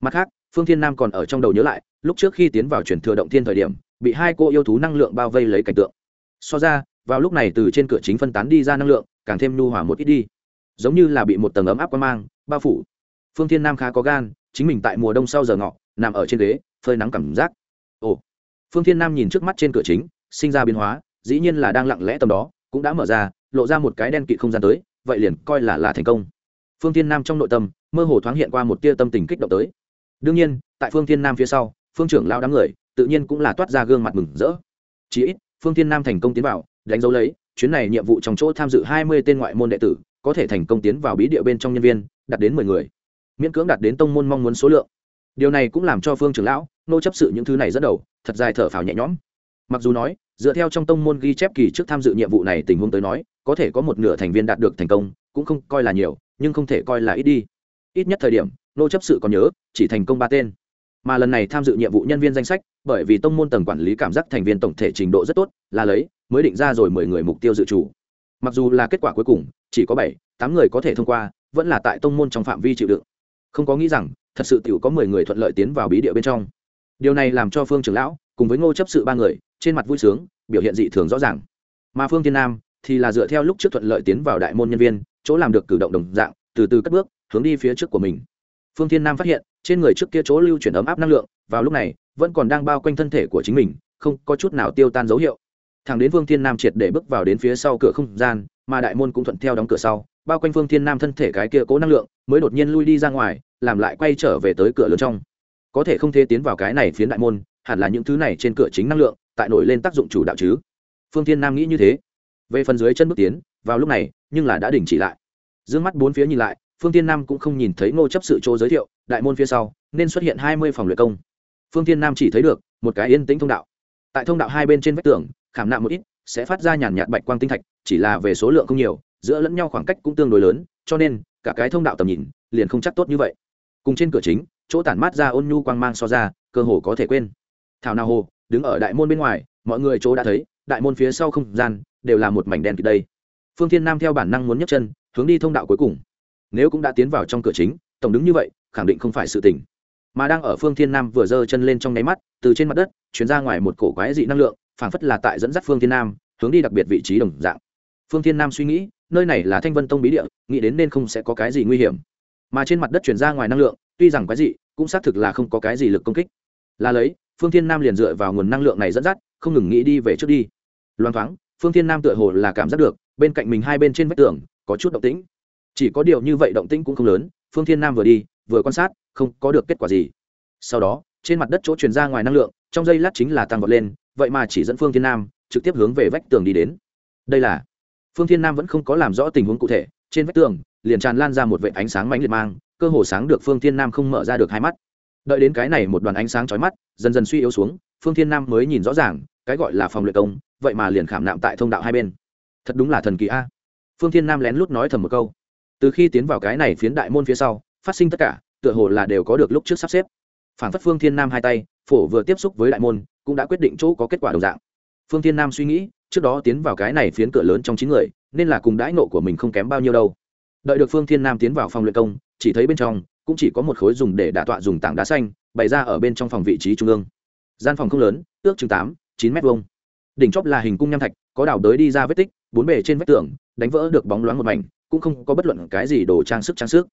Mặt khác phương thiên nam còn ở trong đầu nhớ lại, lúc trước khi tiến vào chuyển thừa động thiên thời điểm, bị hai cô yêu thú năng lượng bao vây lấy cảnh tượng. So ra, vào lúc này từ trên cửa chính phân tán đi ra năng lượng, càng thêm nhu hòa một ít đi. Giống như là bị một tầng ấm áp quan mang bao phủ. Phương thiên nam khá có gan, chính mình tại mùa đông sau giờ ngọ, nằm ở trên ghế, phơi nắng cảm giác. Ồ. Phương thiên nam nhìn trước mắt trên cửa chính, sinh ra biến hóa, dĩ nhiên là đang lặng lẽ tầm đó, cũng đã mở ra, lộ ra một cái đen kịt không gian tới, vậy liền coi là là thành công. Phương thiên nam trong nội tâm, mơ hồ thoáng hiện qua một tia tâm tình kích động tới đương nhiên, tại phương thiên nam phía sau, phương trưởng lao đám người tự nhiên cũng là toát ra gương mặt mừng rỡ. Chí ít, phương thiên nam thành công tiến vào, đánh dấu lấy, chuyến này nhiệm vụ trong chỗ tham dự hai mươi tên ngoại môn đệ tử, có thể thành công tiến vào bí địa bên trong nhân viên, đạt đến mười người. Miễn cưỡng đạt đến tông môn mong muốn số lượng. Điều này cũng làm cho phương trưởng lão nô chấp sự những thứ này dẫn đầu, thật dài thở phào nhẹ nhõm. Mặc dù nói, dựa theo trong tông môn ghi chép kỳ trước tham dự nhiệm vụ này tình huống tới nói, có thể có một nửa thành viên đạt được thành công, cũng không coi là nhiều, nhưng không thể coi là ít đi ít nhất thời điểm, nô chấp sự còn nhớ, chỉ thành công ba tên. Mà lần này tham dự nhiệm vụ nhân viên danh sách, bởi vì tông môn tầng quản lý cảm giác thành viên tổng thể trình độ rất tốt, là lấy, mới định ra rồi mười người mục tiêu dự trù. Mặc dù là kết quả cuối cùng, chỉ có bảy, tám người có thể thông qua, vẫn là tại tông môn trong phạm vi chịu đựng. Không có nghĩ rằng, thật sự t i ể u có mười người thuận lợi tiến vào bí địa bên trong. Điều này làm cho phương trưởng lão, cùng với ngô chấp sự ba người, trên mặt vui sướng, biểu hiện dị thường rõ ràng. Mà phương tiên nam thì là dựa theo lúc trước thuận lợi tiến vào đại môn nhân viên, chỗ làm được cử động đồng dạng, từ từ cất bước hướng đi phía trước của mình. Phương thiên nam phát hiện, trên người trước kia chỗ lưu chuyển ấm áp năng lượng, vào lúc này, vẫn còn đang bao quanh thân thể của chính mình, không có chút nào tiêu tan dấu hiệu. Thằng đến phương thiên nam triệt để bước vào đến phía sau cửa không gian, mà đại môn cũng thuận theo đóng cửa sau, bao quanh phương thiên nam thân thể cái kia cố năng lượng, mới đột nhiên lui đi ra ngoài, làm lại quay trở về tới cửa lớn trong. Có thể không thể tiến vào cái này phiến đại môn, hẳn là những thứ này trên cửa chính năng lượng, tại nổi lên tác dụng chủ đạo chứ. Phương thiên nam nghĩ như thế. Về phần dưới chân bước tiến, vào lúc này, nhưng là đã đình chỉ lại. D mắt bốn phía nhìn lại phương tiên nam cũng không nhìn thấy ngô chấp sự chỗ giới thiệu, đại môn phía sau, nên xuất hiện hai mươi phòng luyện công. Phương tiên nam chỉ thấy được một cái yên tĩnh thông đạo. Tại thông đạo hai bên trên vách tường, khảm nạm một ít, sẽ phát ra nhàn nhạt bạch quang tinh thạch, chỉ là về số lượng không nhiều, giữa lẫn nhau khoảng cách cũng tương đối lớn, cho nên, cả cái thông đạo tầm nhìn, liền không chắc tốt như vậy. Cùng trên cửa chính, chỗ tản mát ra ôn nhu quang mang so ra, cơ hồ có thể quên. Thảo nào hồ, đứng ở đại môn bên ngoài, mọi người chỗ đã thấy, đại môn phía sau không gian, đều là một mảnh đen kịt đây. Phương thiên nam theo bản năng muốn nhấc chân, hướng đi thông đạo cuối cùng nếu cũng đã tiến vào trong cửa chính, tổng đứng như vậy, khẳng định không phải sự tình. Mà đang ở phương thiên nam vừa giơ chân lên trong nháy mắt, từ trên mặt đất, chuyển ra ngoài một cổ quái dị năng lượng, phảng phất là tại dẫn dắt phương thiên nam, hướng đi đặc biệt vị trí đồng dạng. Phương thiên nam suy nghĩ, nơi này là thanh vân tông bí địa, nghĩ đến nên không sẽ có cái gì nguy hiểm. Mà trên mặt đất chuyển ra ngoài năng lượng, tuy rằng quái dị, cũng xác thực là không có cái gì lực công kích. Là lấy, phương thiên nam liền dựa vào nguồn năng lượng này dẫn dắt, không ngừng nghĩ đi về trước đi. Loan thoáng, phương thiên nam tựa hồ là cảm giác được, bên cạnh mình hai bên trên vách tường, có chút động tĩnh chỉ có điều như vậy động tĩnh cũng không lớn, phương thiên nam vừa đi, vừa quan sát, không có được kết quả gì. Sau đó, trên mặt đất chỗ truyền ra ngoài năng lượng, trong giây lát chính là tăng vọt lên, vậy mà chỉ dẫn phương thiên nam trực tiếp hướng về vách tường đi đến. Đây là, phương thiên nam vẫn không có làm rõ tình huống cụ thể, trên vách tường, liền tràn lan ra một vệ ánh sáng mãnh liệt mang, cơ hồ sáng được phương thiên nam không mở ra được hai mắt. Đợi đến cái này một đoàn ánh sáng chói mắt, dần dần suy yếu xuống, phương thiên nam mới nhìn rõ ràng, cái gọi là phòng luyện công, vậy mà liền khảm nạm tại thông đạo hai bên. Thật đúng là thần kỳ a. Phương thiên nam lén lút nói thầm một câu từ khi tiến vào cái này phiến đại môn phía sau, phát sinh tất cả, tựa hồ là đều có được lúc trước sắp xếp. Phản phất phương thiên nam hai tay, phổ vừa tiếp xúc với đại môn, cũng đã quyết định chỗ có kết quả đồng dạng. Phương thiên nam suy nghĩ, trước đó tiến vào cái này phiến cửa lớn trong chín người, nên là cùng đãi nộ của mình không kém bao nhiêu đâu. Đợi được phương thiên nam tiến vào phòng luyện công, chỉ thấy bên trong, cũng chỉ có một khối dùng để đả tọa dùng tảng đá xanh, bày ra ở bên trong phòng vị trí trung ương. Gian phòng không lớn, ước chừng tám, chín m hai đỉnh chóp là hình cung nham thạch, có đảo đới đi ra vết tích, bốn bề trên vách tường, đánh vỡ được bóng loáng một mảnh cũng không có bất luận cái gì đồ trang sức trang sức.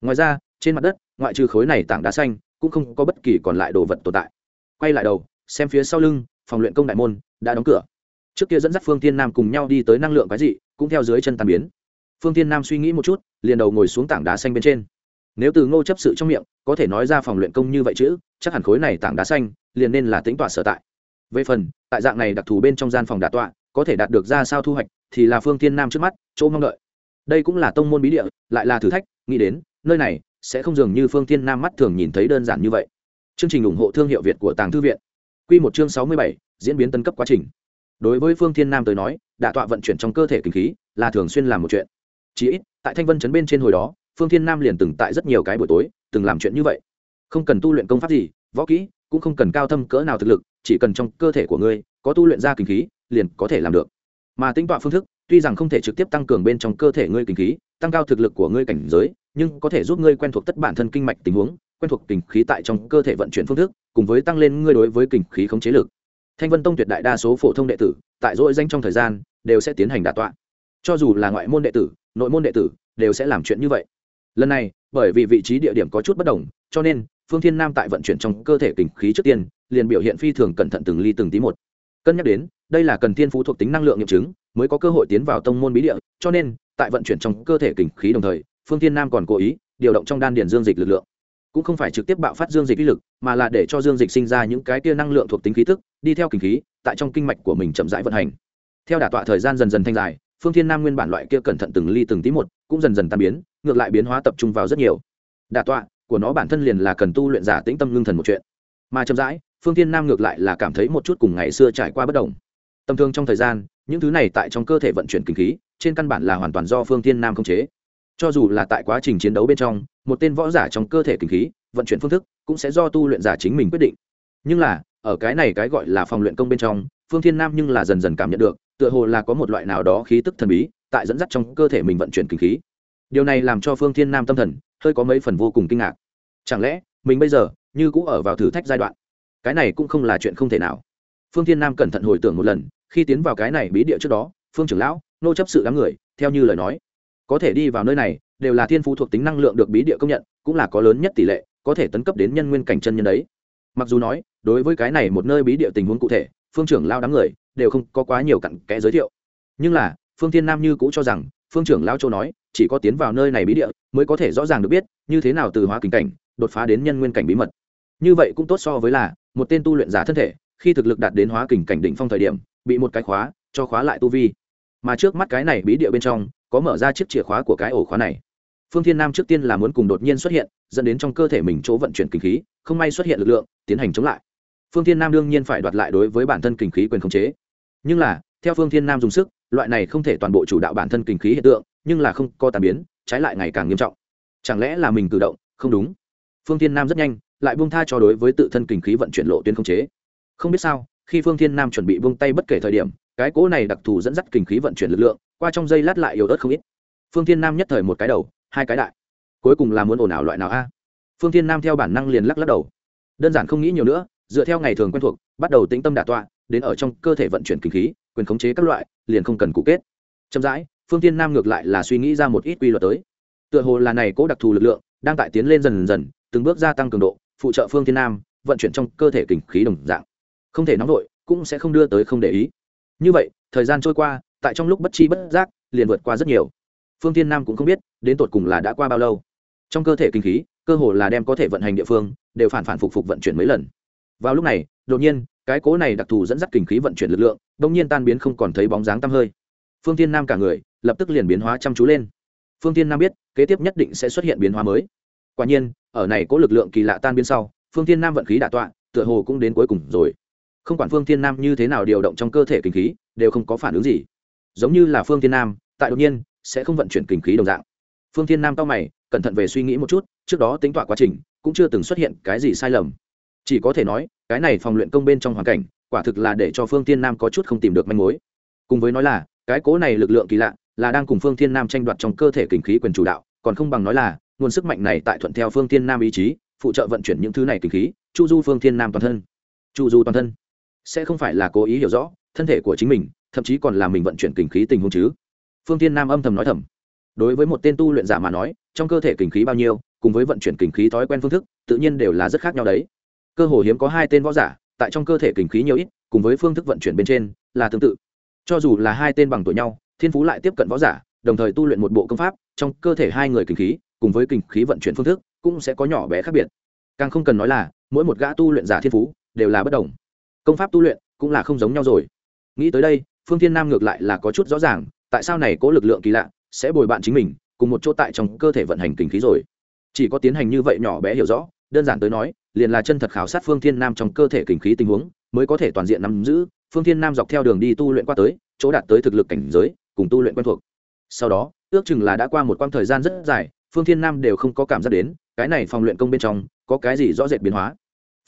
Ngoài ra, trên mặt đất, ngoại trừ khối này tảng đá xanh, cũng không có bất kỳ còn lại đồ vật tồn tại. Quay lại đầu, xem phía sau lưng, phòng luyện công đại môn, đã đóng cửa. Trước kia dẫn dắt phương tiên nam cùng nhau đi tới năng lượng cái gì cũng theo dưới chân tàn biến. Phương tiên nam suy nghĩ một chút, liền đầu ngồi xuống tảng đá xanh bên trên. Nếu từ ngô chấp sự trong miệng, có thể nói ra phòng luyện công như vậy chứ, chắc hẳn khối này tảng đá xanh, liền nên là tính tọa sở tại. Về phần, tại dạng này đặc thù bên trong gian phòng đà tọa, có thể đạt được ra sao thu hoạch, thì là phương tiên nam trước mắt, chỗ mong đợi đây cũng là tông môn bí địa, lại là thử thách, nghĩ đến, nơi này sẽ không dường như phương tiên nam mắt thường nhìn thấy đơn giản như vậy. Chương trình ủng hộ thương hiệu việt của tàng thư viện. Q một chương sáu mươi bảy, diễn biến tân cấp quá trình. Đối với phương thiên nam tới nói đạ tọa vận chuyển trong cơ thể kinh khí là thường xuyên làm một chuyện. Chỉ ít, tại thanh vân chấn bên trên hồi đó, phương thiên nam liền từng tại rất nhiều cái buổi tối, từng làm chuyện như vậy. Không cần tu luyện công pháp gì, võ kỹ, cũng không cần cao thâm cỡ nào thực lực, chỉ cần trong cơ thể của ngươi có tu luyện ra kinh khí, liền có thể làm được. Mà tính tọa phương thức tuy rằng không thể trực tiếp tăng cường bên trong cơ thể ngươi kinh khí, tăng cao thực lực của ngươi cảnh giới, nhưng có thể giúp ngươi quen thuộc tất bản thân kinh mạch tình huống, quen thuộc kinh khí tại trong cơ thể vận chuyển phương thức, cùng với tăng lên ngươi đối với kinh khí khống chế lực. Thanh vân tông tuyệt đại đa số phổ thông đệ tử, tại dỗi danh trong thời gian, đều sẽ tiến hành đả tọa. Cho dù là ngoại môn đệ tử, nội môn đệ tử, đều sẽ làm chuyện như vậy. Lần này, bởi vì vị trí địa điểm có chút bất đồng, cho nên, phương thiên nam tại vận chuyển trong cơ thể kinh khí trước tiên, liền biểu hiện phi thường cẩn thận từng ly từng tí một. Cân nhắc đến, đây là cần thiên phú thuộc tính năng lượng nghiệm chứng mới có cơ hội tiến vào tông môn bí địa, cho nên, tại vận chuyển trong cơ thể kình khí đồng thời, phương thiên nam còn cố ý điều động trong đan điền dương dịch lực lượng. Cũng không phải trực tiếp bạo phát dương dịch uy lực, mà là để cho dương dịch sinh ra những cái kia năng lượng thuộc tính khí tức, đi theo kinh khí, tại trong kinh mạch của mình chậm rãi vận hành. Theo đả tọa thời gian dần dần thanh dài, phương thiên nam nguyên bản loại kia cẩn thận từng ly từng tí một, cũng dần dần tan biến, ngược lại biến hóa tập trung vào rất nhiều. Đả tọa của nó bản thân liền là cần tu luyện giả tĩnh tâm ngưng thần một chuyện. Mà chậm rãi, phương thiên nam ngược lại là cảm thấy một chút cùng ngày xưa trải qua bất đồng. Tầm thường trong thời gian những thứ này tại trong cơ thể vận chuyển kinh khí, trên căn bản là hoàn toàn do phương thiên nam không chế. Cho dù là tại quá trình chiến đấu bên trong, một tên võ giả trong cơ thể kinh khí, vận chuyển phương thức cũng sẽ do tu luyện giả chính mình quyết định. Nhưng là, ở cái này cái gọi là phòng luyện công bên trong, phương thiên nam nhưng là dần dần cảm nhận được, tựa hồ là có một loại nào đó khí tức thần bí tại dẫn dắt trong cơ thể mình vận chuyển kinh khí. Điều này làm cho phương thiên nam tâm thần hơi có mấy phần vô cùng kinh ngạc. Chẳng lẽ, mình bây giờ như cũng ở vào thử thách giai đoạn? Cái này cũng không là chuyện không thể nào. Phương thiên nam cẩn thận hồi tưởng một lần khi tiến vào cái này bí địa trước đó, phương trưởng lão, nô chấp sự đám người, theo như lời nói, có thể đi vào nơi này, đều là thiên phú thuộc tính năng lượng được bí địa công nhận, cũng là có lớn nhất tỷ lệ, có thể tấn cấp đến nhân nguyên cảnh chân nhân đấy. Mặc dù nói, đối với cái này một nơi bí địa tình huống cụ thể, phương trưởng lao đám người, đều không có quá nhiều cặn kẽ giới thiệu. Nhưng là, phương thiên nam như cũ cho rằng, phương trưởng lao châu nói, chỉ có tiến vào nơi này bí địa, mới có thể rõ ràng được biết, như thế nào từ hóa kinh cảnh, đột phá đến nhân nguyên cảnh bí mật. Như vậy cũng tốt so với là, một tên tu luyện giả thân thể, khi thực lực đạt đến hóa kình cảnh đỉnh phong thời điểm bị một cái khóa, cho khóa lại tu vi. Mà trước mắt cái này bí địa bên trong, có mở ra chiếc chìa khóa của cái ổ khóa này. Phương thiên nam trước tiên là muốn cùng đột nhiên xuất hiện, dẫn đến trong cơ thể mình chỗ vận chuyển kinh khí, không may xuất hiện lực lượng, tiến hành chống lại. Phương thiên nam đương nhiên phải đoạt lại đối với bản thân kinh khí quyền khống chế. Nhưng là, theo phương thiên nam dùng sức, loại này không thể toàn bộ chủ đạo bản thân kinh khí hiện tượng, nhưng là không có tàn biến, trái lại ngày càng nghiêm trọng. Chẳng lẽ là mình cử động? Không đúng. Phương thiên nam rất nhanh, lại buông tha cho đối với tự thân kinh khí vận chuyển lộ tuyến khống chế. Không biết sao khi phương thiên nam chuẩn bị buông tay bất kể thời điểm, cái cỗ này đặc thù dẫn dắt kinh khí vận chuyển lực lượng, qua trong dây lát lại yếu ớt không ít. Phương thiên nam nhất thời một cái đầu, hai cái đại. Cuối cùng là muốn ồn ào loại nào a? Phương thiên nam theo bản năng liền lắc lắc đầu. Đơn giản không nghĩ nhiều nữa, dựa theo ngày thường quen thuộc, bắt đầu tĩnh tâm đả tọa, đến ở trong cơ thể vận chuyển kinh khí, quyền khống chế các loại, liền không cần cụ kết. Chậm rãi, phương thiên nam ngược lại là suy nghĩ ra một ít quy luật tới. Tựa hồ là này cố đặc thù lực lượng, đang tại tiến lên dần dần, từng bước gia tăng cường độ, phụ trợ phương thiên nam vận chuyển trong cơ thể kinh khí đồng dạng không thể nóng vội, cũng sẽ không đưa tới không để ý. Như vậy, thời gian trôi qua, tại trong lúc bất chi bất giác, liền vượt qua rất nhiều. Phương thiên nam cũng không biết, đến tột cùng là đã qua bao lâu. Trong cơ thể kinh khí, cơ hồ là đem có thể vận hành địa phương, đều phản phản phục phục vận chuyển mấy lần. Vào lúc này, đột nhiên, cái cố này đặc thù dẫn dắt kinh khí vận chuyển lực lượng đông nhiên tan biến không còn thấy bóng dáng tăm hơi. Phương thiên nam cả người, lập tức liền biến hóa chăm chú lên. Phương thiên nam biết, kế tiếp nhất định sẽ xuất hiện biến hóa mới. Quả nhiên, ở này có lực lượng kỳ lạ tan biến sau, phương thiên nam vận khí đả tọa, tựa hồ cũng đến cuối cùng rồi không quản phương thiên nam như thế nào điều động trong cơ thể kinh khí, đều không có phản ứng gì. Giống như là phương thiên nam, tại đột nhiên, sẽ không vận chuyển kinh khí đồng dạng. Phương thiên nam cao mày, cẩn thận về suy nghĩ một chút, trước đó tính tọa quá trình, cũng chưa từng xuất hiện cái gì sai lầm. Chỉ có thể nói, cái này phòng luyện công bên trong hoàn cảnh, quả thực là để cho phương thiên nam có chút không tìm được manh mối. Cùng với nói là, cái cố này lực lượng kỳ lạ, là đang cùng phương thiên nam tranh đoạt trong cơ thể kinh khí quyền chủ đạo, còn không bằng nói là, nguồn sức mạnh này tại thuận theo phương thiên nam ý chí, phụ trợ vận chuyển những thứ này kinh khí, chu du phương thiên nam toàn thân. Chu du toàn thân sẽ không phải là cố ý hiểu rõ thân thể của chính mình, thậm chí còn là mình vận chuyển kinh khí tình huống chứ. Phương thiên nam âm thầm nói thầm. Đối với một tên tu luyện giả mà nói, trong cơ thể kinh khí bao nhiêu, cùng với vận chuyển kinh khí thói quen phương thức, tự nhiên đều là rất khác nhau đấy. Cơ hồ hiếm có hai tên võ giả, tại trong cơ thể kinh khí nhiều ít, cùng với phương thức vận chuyển bên trên, là tương tự. Cho dù là hai tên bằng tuổi nhau, thiên phú lại tiếp cận võ giả, đồng thời tu luyện một bộ công pháp, trong cơ thể hai người kinh khí, cùng với kinh khí vận chuyển phương thức, cũng sẽ có nhỏ bé khác biệt. Càng không cần nói là, mỗi một gã tu luyện giả thiên phú, đều là bất đồng công pháp tu luyện cũng là không giống nhau rồi. Nghĩ tới đây, phương thiên nam ngược lại là có chút rõ ràng, tại sao này có lực lượng kỳ lạ sẽ bồi bạn chính mình, cùng một chỗ tại trong cơ thể vận hành kinh khí rồi. Chỉ có tiến hành như vậy nhỏ bé hiểu rõ, đơn giản tới nói, liền là chân thật khảo sát phương thiên nam trong cơ thể kinh khí tình huống, mới có thể toàn diện nắm giữ. Phương thiên nam dọc theo đường đi tu luyện qua tới, chỗ đạt tới thực lực cảnh giới, cùng tu luyện quen thuộc. Sau đó, ước chừng là đã qua một quãng thời gian rất dài, phương thiên nam đều không có cảm giác đến, cái này phòng luyện công bên trong có cái gì rõ rệt biến hóa.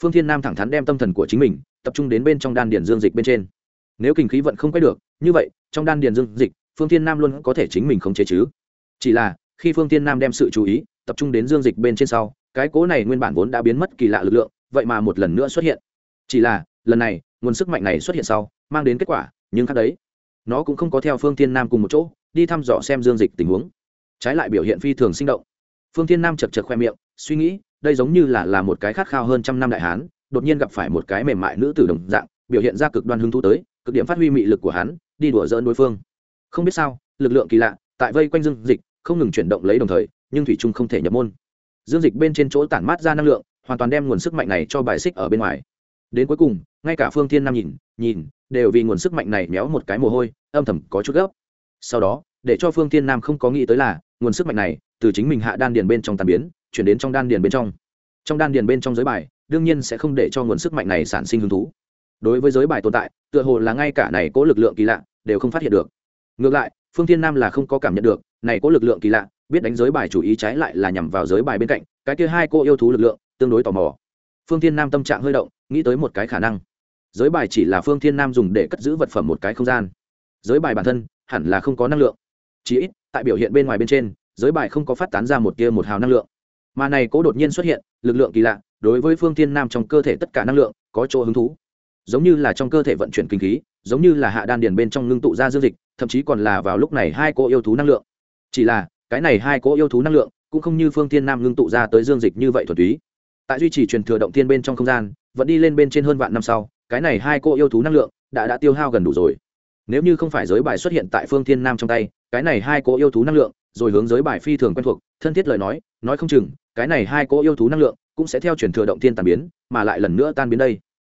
Phương thiên nam thẳng thắn đem tâm thần của chính mình tập trung đến bên trong đan điền dương dịch bên trên. Nếu kinh khí vận không quay được, như vậy, trong đan điền dương dịch, phương thiên nam luôn có thể chính mình không chế chứ. Chỉ là, khi phương thiên nam đem sự chú ý tập trung đến dương dịch bên trên sau, cái cố này nguyên bản vốn đã biến mất kỳ lạ lực lượng, vậy mà một lần nữa xuất hiện. Chỉ là, lần này, nguồn sức mạnh này xuất hiện sau, mang đến kết quả, nhưng khác đấy. Nó cũng không có theo phương thiên nam cùng một chỗ, đi thăm dò xem dương dịch tình huống. Trái lại biểu hiện phi thường sinh động. Phương thiên nam chật chật khoe miệng, suy nghĩ, đây giống như là là một cái khát khao hơn trăm năm đại hán đột nhiên gặp phải một cái mềm mại nữ tử đồng dạng, biểu hiện ra cực đoan hứng thú tới, cực điểm phát huy mị lực của hắn, đi đùa dỡn đối phương. Không biết sao, lực lượng kỳ lạ, tại vây quanh dương dịch, không ngừng chuyển động lấy đồng thời, nhưng thủy trung không thể nhập môn. Dương dịch bên trên chỗ tản mát ra năng lượng, hoàn toàn đem nguồn sức mạnh này cho bài xích ở bên ngoài. Đến cuối cùng, ngay cả phương thiên nam nhìn nhìn, đều vì nguồn sức mạnh này méo một cái mồ hôi, âm thầm có chút gấp. Sau đó, để cho phương thiên nam không có nghĩ tới là, nguồn sức mạnh này, từ chính mình hạ đan điền bên trong tàn biến, chuyển đến trong đan điền bên trong. Trong đan điền bên trong giới bài đương nhiên sẽ không để cho nguồn sức mạnh này sản sinh hứng thú. Đối với giới bài tồn tại, tựa hồ là ngay cả này có lực lượng kỳ lạ đều không phát hiện được. Ngược lại, phương thiên nam là không có cảm nhận được, này có lực lượng kỳ lạ, biết đánh giới bài chủ ý trái lại là nhằm vào giới bài bên cạnh, cái kia hai cô yêu thú lực lượng, tương đối tò mò. Phương thiên nam tâm trạng hơi động, nghĩ tới một cái khả năng. Giới bài chỉ là phương thiên nam dùng để cất giữ vật phẩm một cái không gian. Giới bài bản thân, hẳn là không có năng lượng. Chỉ ít, tại biểu hiện bên ngoài bên trên, giới bài không có phát tán ra một tia một hào năng lượng. Mà này cố đột nhiên xuất hiện, lực lượng kỳ lạ đối với phương thiên nam trong cơ thể tất cả năng lượng, có chỗ hứng thú. Giống như là trong cơ thể vận chuyển kinh khí, giống như là hạ đan điền bên trong ngưng tụ ra dương dịch, thậm chí còn là vào lúc này hai cô yêu thú năng lượng. Chỉ là, cái này hai cô yêu thú năng lượng cũng không như phương thiên nam ngưng tụ ra tới dương dịch như vậy thuần túy. Tại duy trì truyền thừa động thiên bên trong không gian, vẫn đi lên bên trên hơn vạn năm sau, cái này hai cô yêu thú năng lượng đã đã tiêu hao gần đủ rồi. Nếu như không phải giới bài xuất hiện tại phương thiên nam trong tay, cái này hai cô yêu thú năng lượng, rồi hướng giới bài phi thường quen thuộc, thân thiết lời nói nói không chừng, cái này hai cô yêu thú năng lượng cũng sẽ theo truyền thừa động thiên tàn biến, mà lại lần nữa tan biến đây.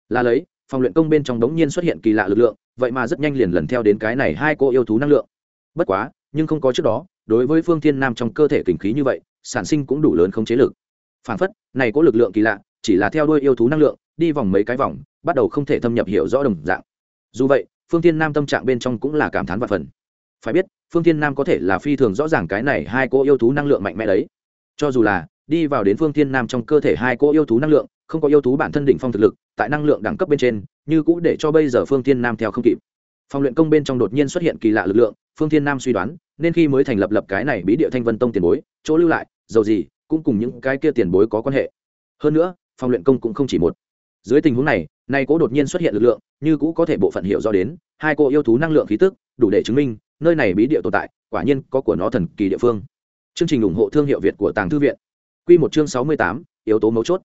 Là lấy, phòng luyện công bên trong đống nhiên xuất hiện kỳ lạ lực lượng, vậy mà rất nhanh liền lần theo đến cái này hai cô yêu thú năng lượng. Bất quá, nhưng không có trước đó, đối với phương thiên nam trong cơ thể kinh khí như vậy, sản sinh cũng đủ lớn không chế lực. Phản phất, này có lực lượng kỳ lạ, chỉ là theo đuôi yêu thú năng lượng, đi vòng mấy cái vòng, bắt đầu không thể thâm nhập hiểu rõ đồng dạng. Dù vậy, phương thiên nam tâm trạng bên trong cũng là cảm thán và phần. Phải biết, phương thiên nam có thể là phi thường rõ ràng cái này hai cô yêu thú năng lượng mạnh mẽ đấy. Cho dù là đi vào đến phương thiên nam trong cơ thể hai cô yêu thú năng lượng, không có yêu thú bản thân đỉnh phong thực lực, tại năng lượng đẳng cấp bên trên, như cũ để cho bây giờ phương thiên nam theo không kịp. Phòng luyện công bên trong đột nhiên xuất hiện kỳ lạ lực lượng, phương thiên nam suy đoán, nên khi mới thành lập lập cái này bí địa thanh vân tông tiền bối, chỗ lưu lại, dầu gì, cũng cùng những cái kia tiền bối có quan hệ. Hơn nữa, phòng luyện công cũng không chỉ một. Dưới tình huống này, nay cố đột nhiên xuất hiện lực lượng, như cũ có thể bộ phận hiệu do đến, hai cô yêu thú năng lượng khí tức, đủ để chứng minh, nơi này bí địa tồn tại, quả nhiên có của nó thần kỳ địa phương. Chương trình ủng hộ thương hiệu việt của tàng thư viện. Quy một chương sáu mươi tám, yếu tố mấu chốt.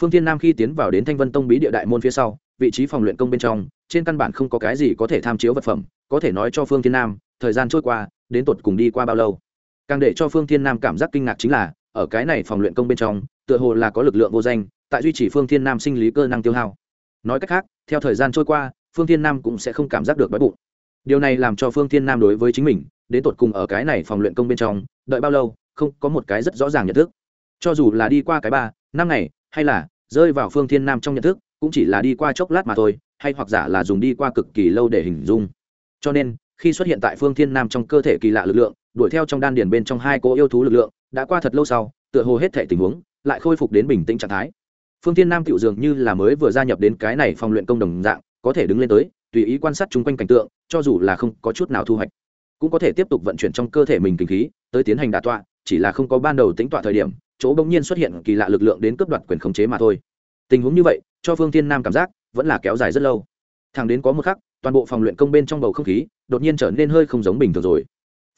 Phương thiên nam khi tiến vào đến thanh vân tông bí địa đại môn phía sau, vị trí phòng luyện công bên trong, trên căn bản không có cái gì có thể tham chiếu vật phẩm, có thể nói cho phương thiên nam, thời gian trôi qua, đến tột cùng đi qua bao lâu. Càng để cho phương thiên nam cảm giác kinh ngạc chính là, ở cái này phòng luyện công bên trong, tựa hồ là có lực lượng vô danh, tại duy trì phương thiên nam sinh lý cơ năng tiêu hao. Nói cách khác, theo thời gian trôi qua, phương thiên nam cũng sẽ không cảm giác được đói bụng. Điều này làm cho phương thiên nam đối với chính mình, đến tột cùng ở cái này phòng luyện công bên trong, đợi bao lâu, không có một cái rất rõ ràng nhận thức cho dù là đi qua cái ba, năm ngày, hay là rơi vào phương thiên nam trong nhận thức, cũng chỉ là đi qua chốc lát mà thôi, hay hoặc giả là dùng đi qua cực kỳ lâu để hình dung. Cho nên, khi xuất hiện tại phương thiên nam trong cơ thể kỳ lạ lực lượng, đuổi theo trong đan điền bên trong hai cỗ yêu thú lực lượng, đã qua thật lâu sau, tựa hồ hết thể tình huống lại khôi phục đến bình tĩnh trạng thái. Phương thiên nam tiểu dường như là mới vừa gia nhập đến cái này phòng luyện công đồng dạng, có thể đứng lên tới, tùy ý quan sát chung quanh cảnh tượng, cho dù là không có chút nào thu hoạch, cũng có thể tiếp tục vận chuyển trong cơ thể mình kinh khí, tới tiến hành đà tọa, chỉ là không có ban đầu tính tọa thời điểm chỗ bỗng nhiên xuất hiện kỳ lạ lực lượng đến cướp đoạt quyền khống chế mà thôi. Tình huống như vậy, cho phương thiên nam cảm giác vẫn là kéo dài rất lâu. Thẳng đến có một khắc, toàn bộ phòng luyện công bên trong bầu không khí đột nhiên trở nên hơi không giống bình thường rồi.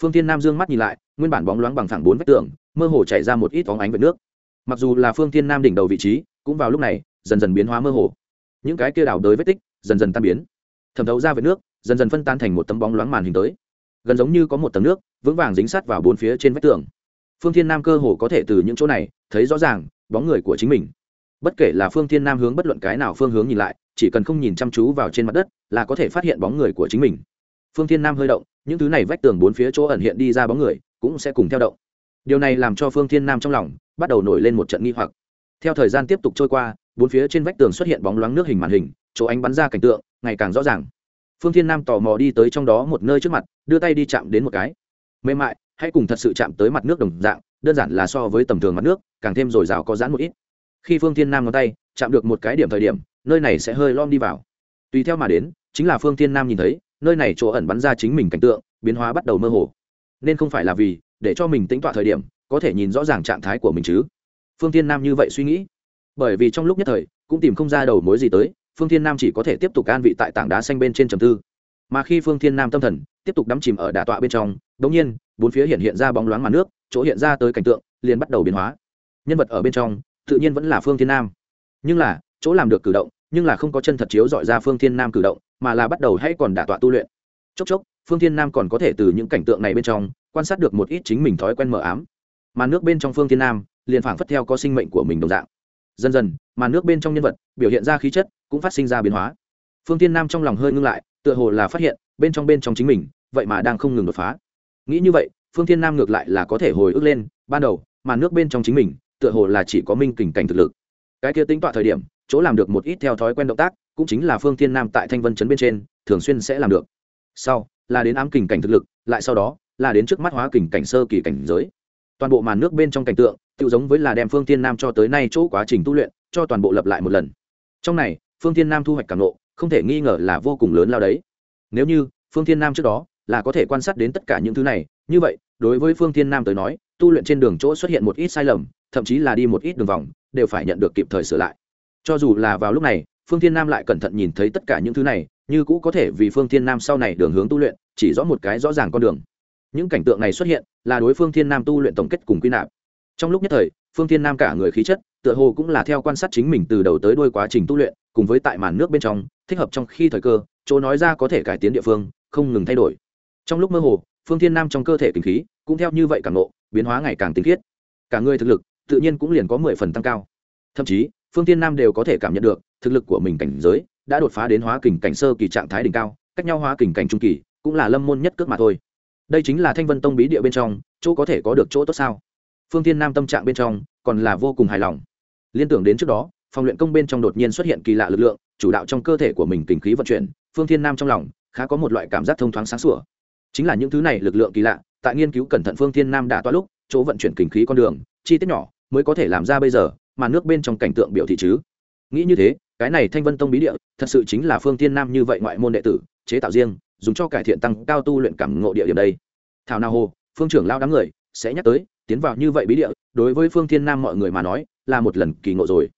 Phương thiên nam dương mắt nhìn lại, nguyên bản bóng loáng bằng thẳng bốn vách tường, mơ hồ chảy ra một ít bóng ánh vệt nước. Mặc dù là phương thiên nam đỉnh đầu vị trí, cũng vào lúc này, dần dần biến hóa mơ hồ. Những cái kia đảo đới vết tích dần dần tan biến. Thẩm thấu ra vệt nước, dần dần phân tan thành một tấm bóng loáng màn hình tới. Gần giống như có một tầng nước vững vàng dính sát vào bốn phía trên vách tường phương thiên nam cơ hồ có thể từ những chỗ này thấy rõ ràng bóng người của chính mình. Bất kể là phương thiên nam hướng bất luận cái nào phương hướng nhìn lại, chỉ cần không nhìn chăm chú vào trên mặt đất là có thể phát hiện bóng người của chính mình. Phương thiên nam hơi động, những thứ này vách tường bốn phía chỗ ẩn hiện đi ra bóng người cũng sẽ cùng theo động. Điều này làm cho phương thiên nam trong lòng bắt đầu nổi lên một trận nghi hoặc. Theo thời gian tiếp tục trôi qua, bốn phía trên vách tường xuất hiện bóng loáng nước hình màn hình, chỗ ánh bắn ra cảnh tượng ngày càng rõ ràng. Phương thiên nam tò mò đi tới trong đó một nơi trước mặt, đưa tay đi chạm đến một cái. Mềm mại hãy cùng thật sự chạm tới mặt nước đồng dạng, đơn giản là so với tầm thường mặt nước, càng thêm dồi dào có giãn một ít. Khi phương thiên nam ngón tay chạm được một cái điểm thời điểm, nơi này sẽ hơi lom đi vào. Tùy theo mà đến, chính là phương thiên nam nhìn thấy, nơi này chỗ ẩn bắn ra chính mình cảnh tượng, biến hóa bắt đầu mơ hồ. Nên không phải là vì để cho mình tính tọa thời điểm, có thể nhìn rõ ràng trạng thái của mình chứ. Phương thiên nam như vậy suy nghĩ. Bởi vì trong lúc nhất thời, cũng tìm không ra đầu mối gì tới, phương thiên nam chỉ có thể tiếp tục an vị tại tảng đá xanh bên trên trầm tư. Mà khi phương thiên nam tâm thần tiếp tục đắm chìm ở đà tọa bên trong đ ỗ n g nhiên bốn phía hiện hiện ra bóng loáng màn nước, chỗ hiện ra tới cảnh tượng liền bắt đầu biến hóa. Nhân vật ở bên trong, tự nhiên vẫn là phương thiên nam. Nhưng là, chỗ làm được cử động, nhưng là không có chân thật chiếu dọi ra phương thiên nam cử động, mà là bắt đầu hay còn đả tọa tu luyện. Chốc chốc, phương thiên nam còn có thể từ những cảnh tượng này bên trong, quan sát được một ít chính mình thói quen mờ ám. Mà nước bên trong phương thiên nam, liền phảng phất theo có sinh mệnh của mình đồng dạng. Dần dần mà nước bên trong nhân vật, biểu hiện ra khí chất, cũng phát sinh ra biến hóa. Phương Thiên nam trong lòng hơi ngưng lại, tựa hồ là phát hiện, bên trong bên trong chính mình, vậy mà đang không ngừng đột phá nghĩ như vậy, phương thiên nam ngược lại là có thể hồi ức lên, ban đầu mà nước bên trong chính mình, tựa hồ là chỉ có minh kình cảnh thực lực. Cái kia tính tọa thời điểm, chỗ làm được một ít theo thói quen động tác, cũng chính là phương thiên nam tại thanh vân chấn bên trên, thường xuyên sẽ làm được. Sau, là đến ám kình cảnh thực lực, lại sau đó, là đến trước mắt hóa kình cảnh sơ kỳ cảnh giới. Toàn bộ màn nước bên trong cảnh tượng tự giống với là đem phương thiên nam cho tới nay chỗ quá trình tu luyện, cho toàn bộ lập lại một lần. Trong này, phương thiên nam thu hoạch cảm nộ không thể nghi ngờ là vô cùng lớn lao đấy. Nếu như, phương thiên nam trước đó là có thể quan sát đến tất cả những thứ này. Như vậy, đối với phương Thiên nam tới nói, tu luyện trên đường chỗ xuất hiện một ít sai lầm, thậm chí là đi một ít đường vòng, đều phải nhận được kịp thời sửa lại. Cho dù là vào lúc này, phương Thiên nam lại cẩn thận nhìn thấy tất cả những thứ này, như cũ có thể vì phương Thiên nam sau này đường hướng tu luyện, chỉ rõ một cái rõ ràng con đường. Những cảnh tượng này xuất hiện, là đối phương thiên nam tu luyện tổng kết cùng quy nạp. Trong lúc nhất thời, phương thiên nam cả người khí chất, tựa hồ cũng là theo quan sát chính mình từ đầu tới đuôi quá trình tu luyện, cùng với tại màn nước bên trong, thích hợp trong khi thời cơ, chỗ nói ra có thể cải tiến địa phương, không ngừng thay đổi trong lúc mơ hồ, phương thiên nam trong cơ thể kinh khí cũng theo như vậy càng ngộ, biến hóa ngày càng tinh khiết. Cả người thực lực tự nhiên cũng liền có mười phần tăng cao. Thậm chí, phương thiên nam đều có thể cảm nhận được, thực lực của mình cảnh giới đã đột phá đến hóa kình cảnh sơ kỳ trạng thái đỉnh cao, cách nhau hóa kình cảnh trung kỳ cũng là lâm môn nhất cước mà thôi. Đây chính là thanh vân tông bí địa bên trong, chỗ có thể có được chỗ tốt sao? Phương thiên nam tâm trạng bên trong còn là vô cùng hài lòng. Liên tưởng đến trước đó, phòng luyện công bên trong đột nhiên xuất hiện kỳ lạ lực lượng, chủ đạo trong cơ thể của mình kinh khí vận chuyển, phương thiên nam trong lòng khá có một loại cảm giác thông thoáng sáng sủa chính là những thứ này lực lượng kỳ lạ, tại nghiên cứu cẩn thận phương thiên nam đã toa lúc, chỗ vận chuyển kinh khí con đường, chi tiết nhỏ, mới có thể làm ra bây giờ, mà nước bên trong cảnh tượng biểu thị chứ. Nghĩ như thế, cái này thanh vân tông bí địa, thật sự chính là phương thiên nam như vậy ngoại môn đệ tử, chế tạo riêng, dùng cho cải thiện tăng cao tu luyện cảm ngộ địa điểm đây. Thảo nào hồ, phương trưởng lao đám người, sẽ nhắc tới, tiến vào như vậy bí địa, đối với phương thiên nam mọi người mà nói, là một lần kỳ ngộ rồi.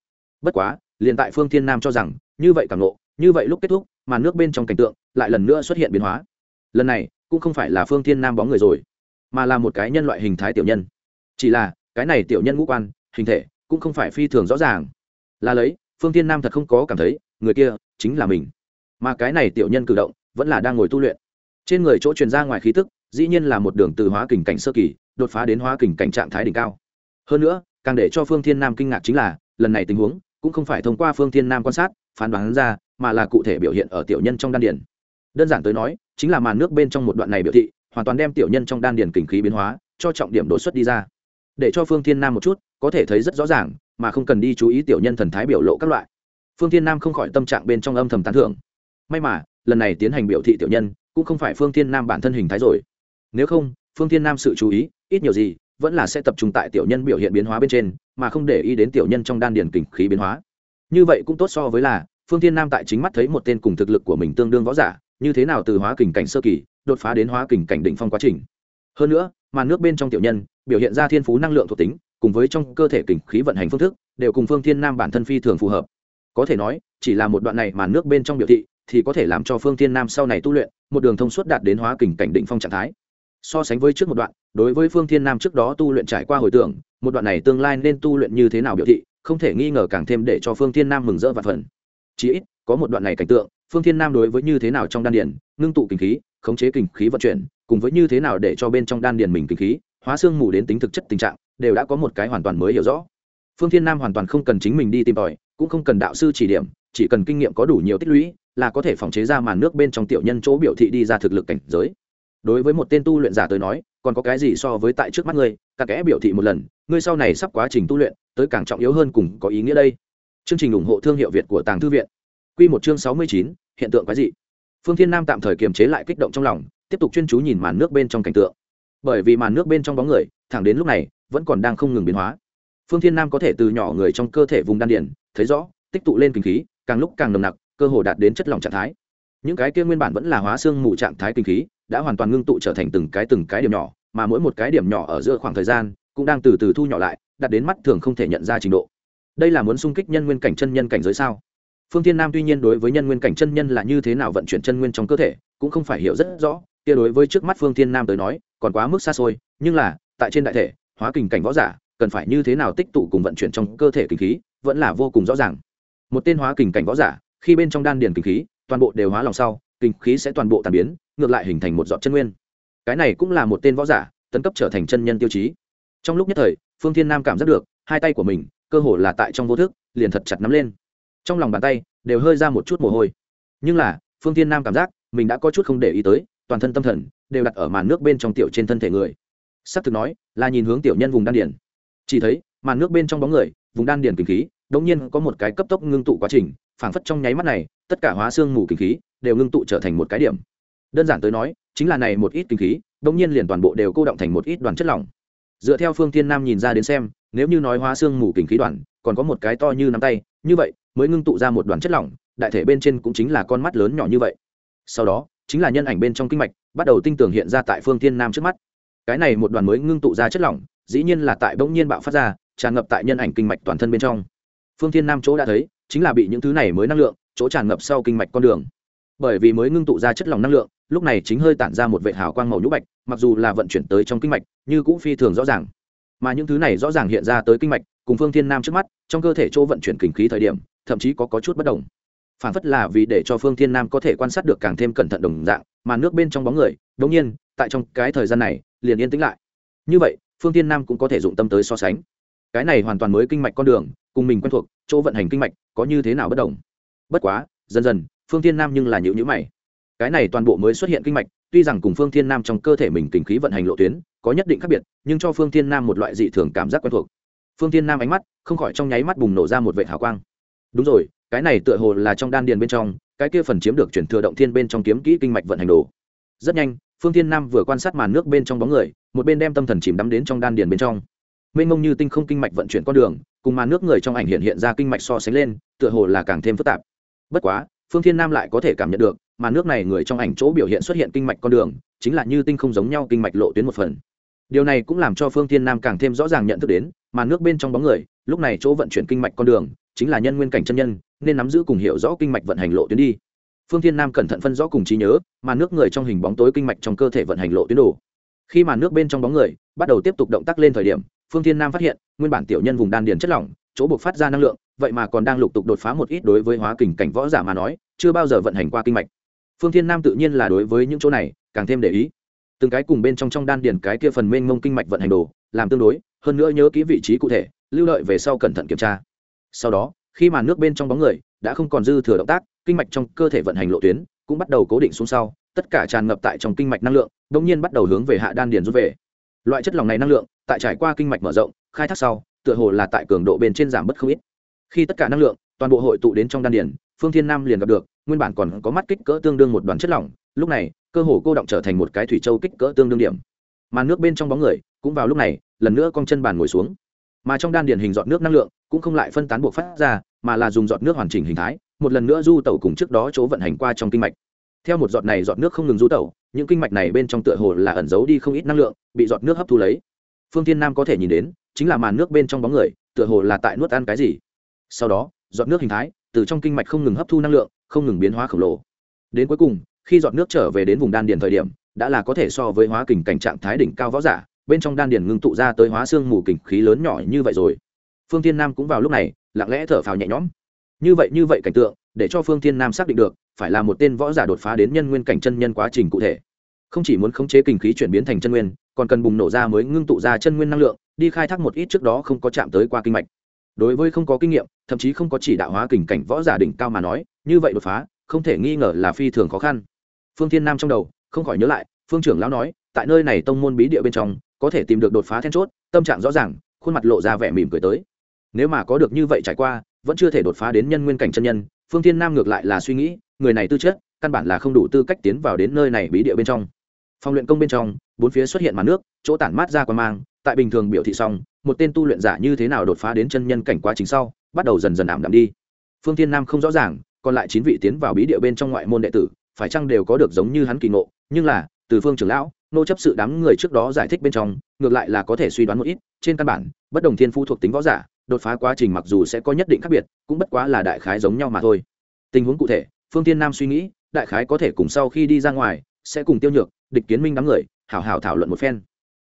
Bất quá, liền tại phương thiên nam cho rằng, như vậy cảm ngộ, như vậy lúc kết thúc, mà nước bên trong cảnh tượng, lại lần nữa xuất hiện biến hóa. Lần này cũng không phải là phương thiên nam bóng người rồi, mà là một cái nhân loại hình thái tiểu nhân. Chỉ là, cái này tiểu nhân ngũ quan, hình thể, cũng không phải phi thường rõ ràng. Là lấy, phương thiên nam thật không có cảm thấy, người kia chính là mình. Mà cái này tiểu nhân cử động, vẫn là đang ngồi tu luyện. Trên người chỗ truyền ra ngoài khí tức, dĩ nhiên là một đường từ hóa kình cảnh sơ kỳ, đột phá đến hóa kình cảnh trạng thái đỉnh cao. Hơn nữa, càng để cho phương thiên nam kinh ngạc chính là, lần này tình huống, cũng không phải thông qua phương thiên nam quan sát, phán đoán ra, mà là cụ thể biểu hiện ở tiểu nhân trong đan điển đơn giản tới nói chính là màn nước bên trong một đoạn này biểu thị, hoàn toàn đem tiểu nhân trong đan điển kình khí biến hóa, cho trọng điểm đột xuất đi ra. Để cho phương thiên nam một chút, có thể thấy rất rõ ràng, mà không cần đi chú ý tiểu nhân thần thái biểu lộ các loại. Phương thiên nam không khỏi tâm trạng bên trong âm thầm tán thưởng. May mà, lần này tiến hành biểu thị tiểu nhân, cũng không phải phương thiên nam bản thân hình thái rồi. Nếu không, phương thiên nam sự chú ý, ít nhiều gì, vẫn là sẽ tập trung tại tiểu nhân biểu hiện biến hóa bên trên, mà không để ý đến tiểu nhân trong đan điền kình khí biến hóa. Như vậy cũng tốt so với là, phương thiên nam tại chính mắt thấy một tên cùng thực lực của mình tương đương võ giả như thế nào từ hóa kình cảnh sơ kỳ, đột phá đến hóa kình cảnh đỉnh phong quá trình. Hơn nữa, màn nước bên trong tiểu nhân, biểu hiện ra thiên phú năng lượng thuộc tính, cùng với trong cơ thể kình khí vận hành phương thức, đều cùng phương thiên nam bản thân phi thường phù hợp. Có thể nói, chỉ là một đoạn này màn nước bên trong biểu thị, thì có thể làm cho phương thiên nam sau này tu luyện, một đường thông suốt đạt đến hóa kình cảnh định phong trạng thái. So sánh với trước một đoạn, đối với phương thiên nam trước đó tu luyện trải qua hồi tưởng, một đoạn này tương lai nên tu luyện như thế nào biểu thị, không thể nghi ngờ càng thêm để cho phương thiên nam mừng rỡ và phần. Chỉ ít, có một đoạn này cảnh tượng phương thiên nam đối với như thế nào trong đan điển ngưng tụ kinh khí, khống chế kinh khí vận chuyển, cùng với như thế nào để cho bên trong đan điền mình kinh khí, hóa xương mù đến tính thực chất tình trạng, đều đã có một cái hoàn toàn mới hiểu rõ. Phương thiên nam hoàn toàn không cần chính mình đi tìm tòi, cũng không cần đạo sư chỉ điểm, chỉ cần kinh nghiệm có đủ nhiều tích lũy, là có thể phòng chế ra màn nước bên trong tiểu nhân chỗ biểu thị đi ra thực lực cảnh giới. Đối với một tên tu luyện giả tới nói, còn có cái gì so với tại trước mắt ngươi cả kẽ biểu thị một lần, ngươi sau này sắp quá trình tu luyện, tới càng trọng yếu hơn cùng có ý nghĩa đây. Chương trình ủng hộ thương hiệu việt của tàng thư viện. Quy một chương sáu mươi chín hiện tượng quái dị. Phương thiên nam tạm thời kiềm chế lại kích động trong lòng tiếp tục chuyên chú nhìn màn nước bên trong cảnh tượng. Bởi vì màn nước bên trong bóng người thẳng đến lúc này vẫn còn đang không ngừng biến hóa. Phương thiên nam có thể từ nhỏ người trong cơ thể vùng đan điền, thấy rõ tích tụ lên kinh khí càng lúc càng nồng nặc cơ hồ đạt đến chất lỏng trạng thái. Những cái kia nguyên bản vẫn là hóa xương mù trạng thái kinh khí đã hoàn toàn ngưng tụ trở thành từng cái từng cái điểm nhỏ mà mỗi một cái điểm nhỏ ở giữa khoảng thời gian cũng đang từ từ thu nhỏ lại đạt đến mắt thường không thể nhận ra trình độ. Đây là muốn xung kích nhân nguyên cảnh chân nhân cảnh giới sao? Phương thiên nam tuy nhiên đối với nhân nguyên cảnh chân nhân là như thế nào vận chuyển chân nguyên trong cơ thể, cũng không phải hiểu rất rõ, kia đối với trước mắt phương thiên nam tới nói, còn quá mức xa xôi, nhưng là, tại trên đại thể, hóa kình cảnh võ giả, cần phải như thế nào tích tụ cùng vận chuyển trong cơ thể kinh khí, vẫn là vô cùng rõ ràng. Một tên hóa kình cảnh võ giả, khi bên trong đan điền kinh khí, toàn bộ đều hóa lòng sau kinh khí sẽ toàn bộ tàn biến, ngược lại hình thành một giọt chân nguyên. Cái này cũng là một tên võ giả, tấn cấp trở thành chân nhân tiêu chí. Trong lúc nhất thời, phương thiên nam cảm giác được, hai tay của mình, cơ hồ là tại trong vô thức, liền thật chặt nắm lên trong lòng bàn tay đều hơi ra một chút mồ hôi. Nhưng là, phương thiên nam cảm giác mình đã có chút không để ý tới, toàn thân tâm thần đều đặt ở màn nước bên trong tiểu trên thân thể người. S ắ c thực nói, là nhìn hướng tiểu nhân vùng đan điển chỉ thấy, màn nước bên trong bóng người, vùng đan điển kinh khí đ ỗ n g nhiên có một cái cấp tốc ngưng tụ quá trình, phảng phất trong nháy mắt này, tất cả hóa xương mù kinh khí đều ngưng tụ trở thành một cái điểm. Đơn giản tới nói, chính là này một ít kinh khí đ ỗ n g nhiên liền toàn bộ đều cô động thành một ít đoàn chất lỏng. Dựa theo phương thiên nam nhìn ra đến xem, nếu như nói hóa xương mù kinh khí đoàn, còn có một cái to như nắm tay, như vậy mới ngưng tụ ra một đoàn chất lỏng, đại thể bên trên cũng chính là con mắt lớn nhỏ như vậy. Sau đó, chính là nhân ảnh bên trong kinh mạch, bắt đầu tinh tường hiện ra tại phương thiên nam trước mắt. Cái này một đoàn mới ngưng tụ ra chất lỏng, dĩ nhiên là tại bỗng nhiên bạo phát ra, tràn ngập tại nhân ảnh kinh mạch toàn thân bên trong. Phương thiên nam chỗ đã thấy, chính là bị những thứ này mới năng lượng, chỗ tràn ngập sau kinh mạch con đường. Bởi vì mới ngưng tụ ra chất lỏng năng lượng, lúc này chính hơi tản ra một vệ hào quang màu nhũ bạch, mặc dù là vận chuyển tới trong kinh mạch, như cũng phi thường rõ ràng. Mà những thứ này rõ ràng hiện ra tới kinh mạch, cùng phương thiên nam trước mắt, trong cơ thể chỗ vận chuyển kinh khí thời điểm thậm chí có, có chút bất đồng. Phản phất là vì để cho phương thiên nam có thể quan sát được càng thêm cẩn thận đồng dạng mà nước bên trong bóng người đống nhiên tại trong cái thời gian này liền yên tĩnh lại. Như vậy phương thiên nam cũng có thể dụng tâm tới so sánh. Cái này hoàn toàn mới kinh mạch con đường cùng mình quen thuộc chỗ vận hành kinh mạch có như thế nào bất đồng? Bất quá dần dần phương thiên nam nhưng là nhữ nhữ mày. Cái này toàn bộ mới xuất hiện kinh mạch tuy rằng cùng phương thiên nam trong cơ thể mình tình khí vận hành lộ tuyến có nhất định khác biệt nhưng cho phương thiên nam một loại dị thường cảm giác quen thuộc. Phương thiên nam ánh mắt không khỏi trong nháy mắt bùng nổ ra một vệ hào quang đúng rồi, cái này tựa hồ là trong đan điền bên trong, cái kia phần chiếm được chuyển thừa động thiên bên trong kiếm kỹ kinh mạch vận hành đồ. Rất nhanh, phương thiên nam vừa quan sát màn nước bên trong bóng người, một bên đem tâm thần chìm đắm đến trong đan điền bên trong. Mênh mông như tinh không kinh mạch vận chuyển con đường, cùng màn nước người trong ảnh hiện hiện ra kinh mạch so sánh lên, tựa hồ là càng thêm phức tạp. Bất quá, phương thiên nam lại có thể cảm nhận được, màn nước này người trong ảnh chỗ biểu hiện xuất hiện kinh mạch con đường, chính là như tinh không giống nhau kinh mạch lộ tuyến một phần. Điều này cũng làm cho phương thiên nam càng thêm rõ ràng nhận thức đến màn nước bên trong bóng người, lúc này chỗ vận chuyển kinh mạch con đường, chính là nhân nguyên cảnh chân nhân, nên nắm giữ cùng hiểu rõ kinh mạch vận hành lộ tuyến đi. Phương thiên nam cẩn thận phân rõ cùng trí nhớ, mà nước người trong hình bóng tối kinh mạch trong cơ thể vận hành lộ tuyến đồ. Khi mà nước bên trong bóng người bắt đầu tiếp tục động tác lên thời điểm, phương thiên nam phát hiện, nguyên bản tiểu nhân vùng đan điền chất lỏng, chỗ buộc phát ra năng lượng, vậy mà còn đang lục tục đột phá một ít đối với hóa kình cảnh võ giả mà nói, chưa bao giờ vận hành qua kinh mạch. Phương thiên nam tự nhiên là đối với những chỗ này càng thêm để ý. Từng cái cùng bên trong trong đan điền cái kia phần mênh mông kinh mạch vận hành đồ, làm tương đối hơn nữa nhớ kỹ vị trí cụ thể, lưu lợi về sau cẩn thận kiểm tra. Sau đó, khi màn nước bên trong bóng người đã không còn dư thừa động tác, kinh mạch trong cơ thể vận hành lộ tuyến cũng bắt đầu cố định xuống sau, tất cả tràn ngập tại trong kinh mạch năng lượng đ ỗ n g nhiên bắt đầu hướng về hạ đan điền rút về. Loại chất lỏng này năng lượng, tại trải qua kinh mạch mở rộng, khai thác sau, tựa hồ là tại cường độ bên trên giảm bất không ít. Khi tất cả năng lượng, toàn bộ hội tụ đến trong đan điền, phương thiên nam liền gặp được, nguyên bản còn có mắt kích cỡ tương đương một đoàn chất lỏng, lúc này, cơ hồ cô động trở thành một cái thủy châu kích cỡ tương đương điểm. Màn nước bên trong bóng người cũng vào lúc này, lần nữa cong chân bàn ngồi xuống. Mà trong đan điền hình giọt nước năng lượng cũng không lại phân tán buộc phát ra, mà là dùng giọt nước hoàn chỉnh hình thái, một lần nữa du tẩu cùng trước đó chỗ vận hành qua trong kinh mạch. Theo một giọt này giọt nước không ngừng du tẩu, những kinh mạch này bên trong tựa hồ là ẩn giấu đi không ít năng lượng, bị giọt nước hấp thu lấy. Phương tiên nam có thể nhìn đến, chính là màn nước bên trong bóng người, tựa hồ là tại nuốt ăn cái gì. Sau đó, giọt nước hình thái từ trong kinh mạch không ngừng hấp thu năng lượng, không ngừng biến hóa khổng lồ. Đến cuối cùng, khi giọt nước trở về đến vùng đan điền thời điểm, đã là có thể so với hóa kình cảnh trạng thái đỉnh cao võ giả bên trong đan điền ngưng tụ ra tới hóa xương mù kình khí lớn nhỏ như vậy rồi. Phương thiên nam cũng vào lúc này, lặng lẽ thở phào nhẹ nhõm. Như vậy như vậy cảnh tượng, để cho phương thiên nam xác định được, phải là một tên võ giả đột phá đến nhân nguyên cảnh chân nhân quá trình cụ thể. Không chỉ muốn khống chế kinh khí chuyển biến thành chân nguyên, còn cần bùng nổ ra mới ngưng tụ ra chân nguyên năng lượng, đi khai thác một ít trước đó không có chạm tới qua kinh mạch. Đối với không có kinh nghiệm, thậm chí không có chỉ đạo hóa kình cảnh võ giả đỉnh cao mà nói, như vậy đột phá, không thể nghi ngờ là phi thường khó khăn. Phương thiên nam trong đầu, không khỏi nhớ lại, phương trưởng lão nói, tại nơi này tông môn bí địa bên trong có thể tìm được đột phá then chốt, tâm trạng rõ ràng, khuôn mặt lộ ra vẻ mỉm cười tới. Nếu mà có được như vậy trải qua, vẫn chưa thể đột phá đến nhân nguyên cảnh chân nhân, phương thiên nam ngược lại là suy nghĩ, người này tư chất, căn bản là không đủ tư cách tiến vào đến nơi này bí địa bên trong. Phòng luyện công bên trong, bốn phía xuất hiện màn nước, chỗ tản mát ra quan mang, tại bình thường biểu thị xong, một tên tu luyện giả như thế nào đột phá đến chân nhân cảnh quá trình sau, bắt đầu dần dần ảm đạm đi. Phương thiên nam không rõ ràng, còn lại chín vị tiến vào bí địa bên trong ngoại môn đệ tử, phải chăng đều có được giống như hắn kỳ ngộ, nhưng là, từ phương trưởng lão nô chấp sự đám người trước đó giải thích bên trong, ngược lại là có thể suy đoán một ít, trên căn bản, bất đồng thiên phu thuộc tính võ giả, đột phá quá trình mặc dù sẽ có nhất định khác biệt, cũng bất quá là đại khái giống nhau mà thôi. Tình huống cụ thể, phương tiên nam suy nghĩ, đại khái có thể cùng sau khi đi ra ngoài, sẽ cùng tiêu nhược, địch kiến minh đám người, hảo hảo thảo luận một phen.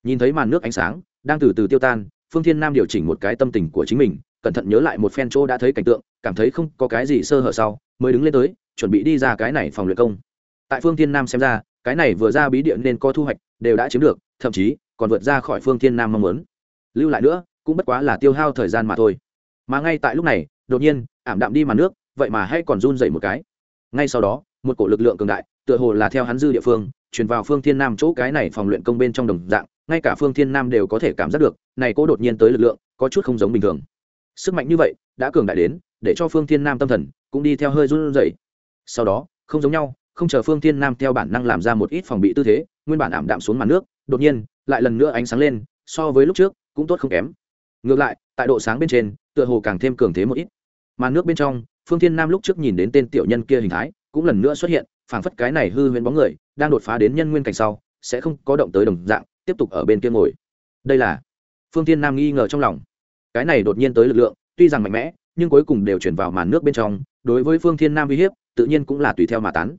Nhìn thấy màn nước ánh sáng, đang từ từ tiêu tan, phương thiên nam điều chỉnh một cái tâm tình của chính mình, cẩn thận nhớ lại một phen chỗ đã thấy cảnh tượng, cảm thấy không có cái gì sơ hở sau, mới đứng lên tới, chuẩn bị đi ra cái này phòng luyện công. Tại phương thiên nam xem ra cái này vừa ra bí điện nên có thu hoạch, đều đã chiếm được, thậm chí còn vượt ra khỏi phương thiên nam mong muốn. Lưu lại nữa, cũng bất quá là tiêu hao thời gian mà thôi. Mà ngay tại lúc này, đột nhiên, ảm đạm đi màn nước, vậy mà hay còn run dậy một cái. Ngay sau đó, một cổ lực lượng cường đại, tựa hồ là theo hắn dư địa phương, truyền vào phương thiên nam chỗ cái này phòng luyện công bên trong đồng dạng, ngay cả phương thiên nam đều có thể cảm giác được, này cố đột nhiên tới lực lượng, có chút không giống bình thường. Sức mạnh như vậy, đã cường đại đến, để cho phương thiên nam tâm thần cũng đi theo hơi run rẩy. Sau đó, không giống nhau không chờ phương thiên nam theo bản năng làm ra một ít phòng bị tư thế, nguyên bản ảm đạm xuống mặt nước, đột nhiên, lại lần nữa ánh sáng lên, so với lúc trước, cũng tốt không kém. Ngược lại, tại độ sáng bên trên, tựa hồ càng thêm cường thế một ít. Màn nước bên trong, phương thiên nam lúc trước nhìn đến tên tiểu nhân kia hình thái, cũng lần nữa xuất hiện, phảng phất cái này hư huyễn bóng người, đang đột phá đến nhân nguyên cảnh sau, sẽ không có động tới đồng dạng, tiếp tục ở bên kia ngồi. Đây là phương thiên nam nghi ngờ trong lòng. Cái này đột nhiên tới lực lượng, tuy rằng mạnh mẽ, nhưng cuối cùng đều chuyển vào màn nước bên trong, đối với phương thiên nam uy hiếp, tự nhiên cũng là tùy theo mà tán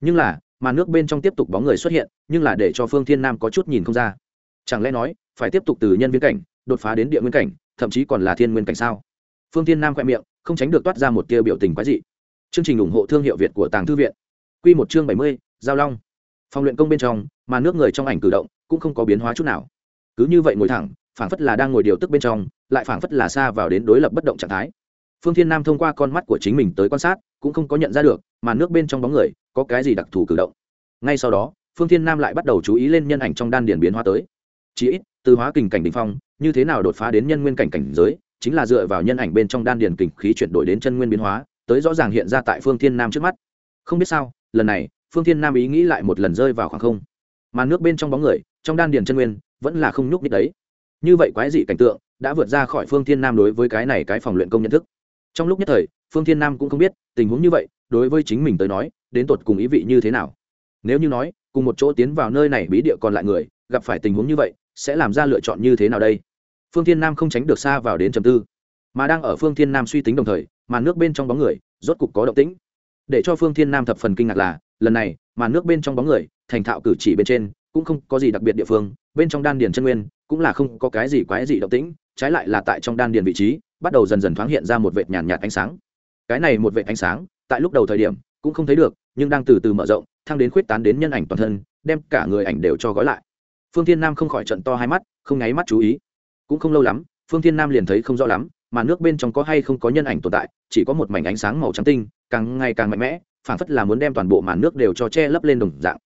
nhưng là màn nước bên trong tiếp tục bóng người xuất hiện, nhưng là để cho phương thiên nam có chút nhìn không ra. Chẳng lẽ nói, phải tiếp tục từ nhân viên cảnh, đột phá đến địa nguyên cảnh, thậm chí còn là thiên nguyên cảnh sao? Phương thiên nam khoe miệng, không tránh được toát ra một tia biểu tình quái dị. Chương trình ủng hộ thương hiệu việt của tàng thư viện. Q một chương bảy mươi, giao long. Phòng luyện công bên trong, mà nước người trong ảnh cử động cũng không có biến hóa chút nào. Cứ như vậy ngồi thẳng, phảng phất là đang ngồi điều tức bên trong, lại phảng phất là xa vào đến đối lập bất động trạng thái phương thiên nam thông qua con mắt của chính mình tới quan sát, cũng không có nhận ra được, mà nước bên trong bóng người, có cái gì đặc thù cử động. Ngay sau đó, phương thiên nam lại bắt đầu chú ý lên nhân ảnh trong đan điển biến hóa tới. Chỉ ít, từ hóa kình cảnh đình phong, như thế nào đột phá đến nhân nguyên cảnh cảnh giới, chính là dựa vào nhân ảnh bên trong đan điển kình khí chuyển đổi đến chân nguyên biến hóa, tới rõ ràng hiện ra tại phương thiên nam trước mắt. Không biết sao, lần này, phương thiên nam ý nghĩ lại một lần rơi vào khoảng không. Mà nước bên trong bóng người, trong đan điển chân nguyên, vẫn là không nhúc nhích đấy. Như vậy quái dị cảnh tượng, đã vượt ra khỏi phương thiên nam đối với cái này cái phòng luyện công nhận thức trong lúc nhất thời, phương thiên nam cũng không biết, tình huống như vậy, đối với chính mình tới nói, đến tột cùng ý vị như thế nào. Nếu như nói, cùng một chỗ tiến vào nơi này bí địa còn lại người, gặp phải tình huống như vậy, sẽ làm ra lựa chọn như thế nào đây? Phương thiên nam không tránh được xa vào đến trầm tư. Mà đang ở phương thiên nam suy tính đồng thời mà nước bên trong bóng người, rốt cục có động tĩnh. Để cho phương thiên nam thập phần kinh ngạc là, lần này mà nước bên trong bóng người, thành thạo cử chỉ bên trên, cũng không có gì đặc biệt địa phương, bên trong đan điền chân nguyên, cũng là không có cái gì quái gì động tĩnh, trái lại là tại trong đan điền vị trí bắt đầu dần dần thoáng hiện ra một vệt nhàn nhạt, ánh sáng. Cái này một vệt ánh sáng tại lúc đầu thời điểm cũng không thấy được nhưng đang từ từ mở rộng thăng đến khuyết tán đến nhân ảnh toàn thân đem cả người ảnh đều cho gói lại. Phương thiên nam không khỏi trận to hai mắt không nháy mắt chú ý. Cũng không lâu lắm phương thiên nam liền thấy không rõ lắm mà nước bên trong có hay không có nhân ảnh tồn tại chỉ có một mảnh ánh sáng màu trắng tinh càng ngày càng mạnh mẽ phảng phất là muốn đem toàn bộ màn nước đều cho che lấp lên đồng dạng.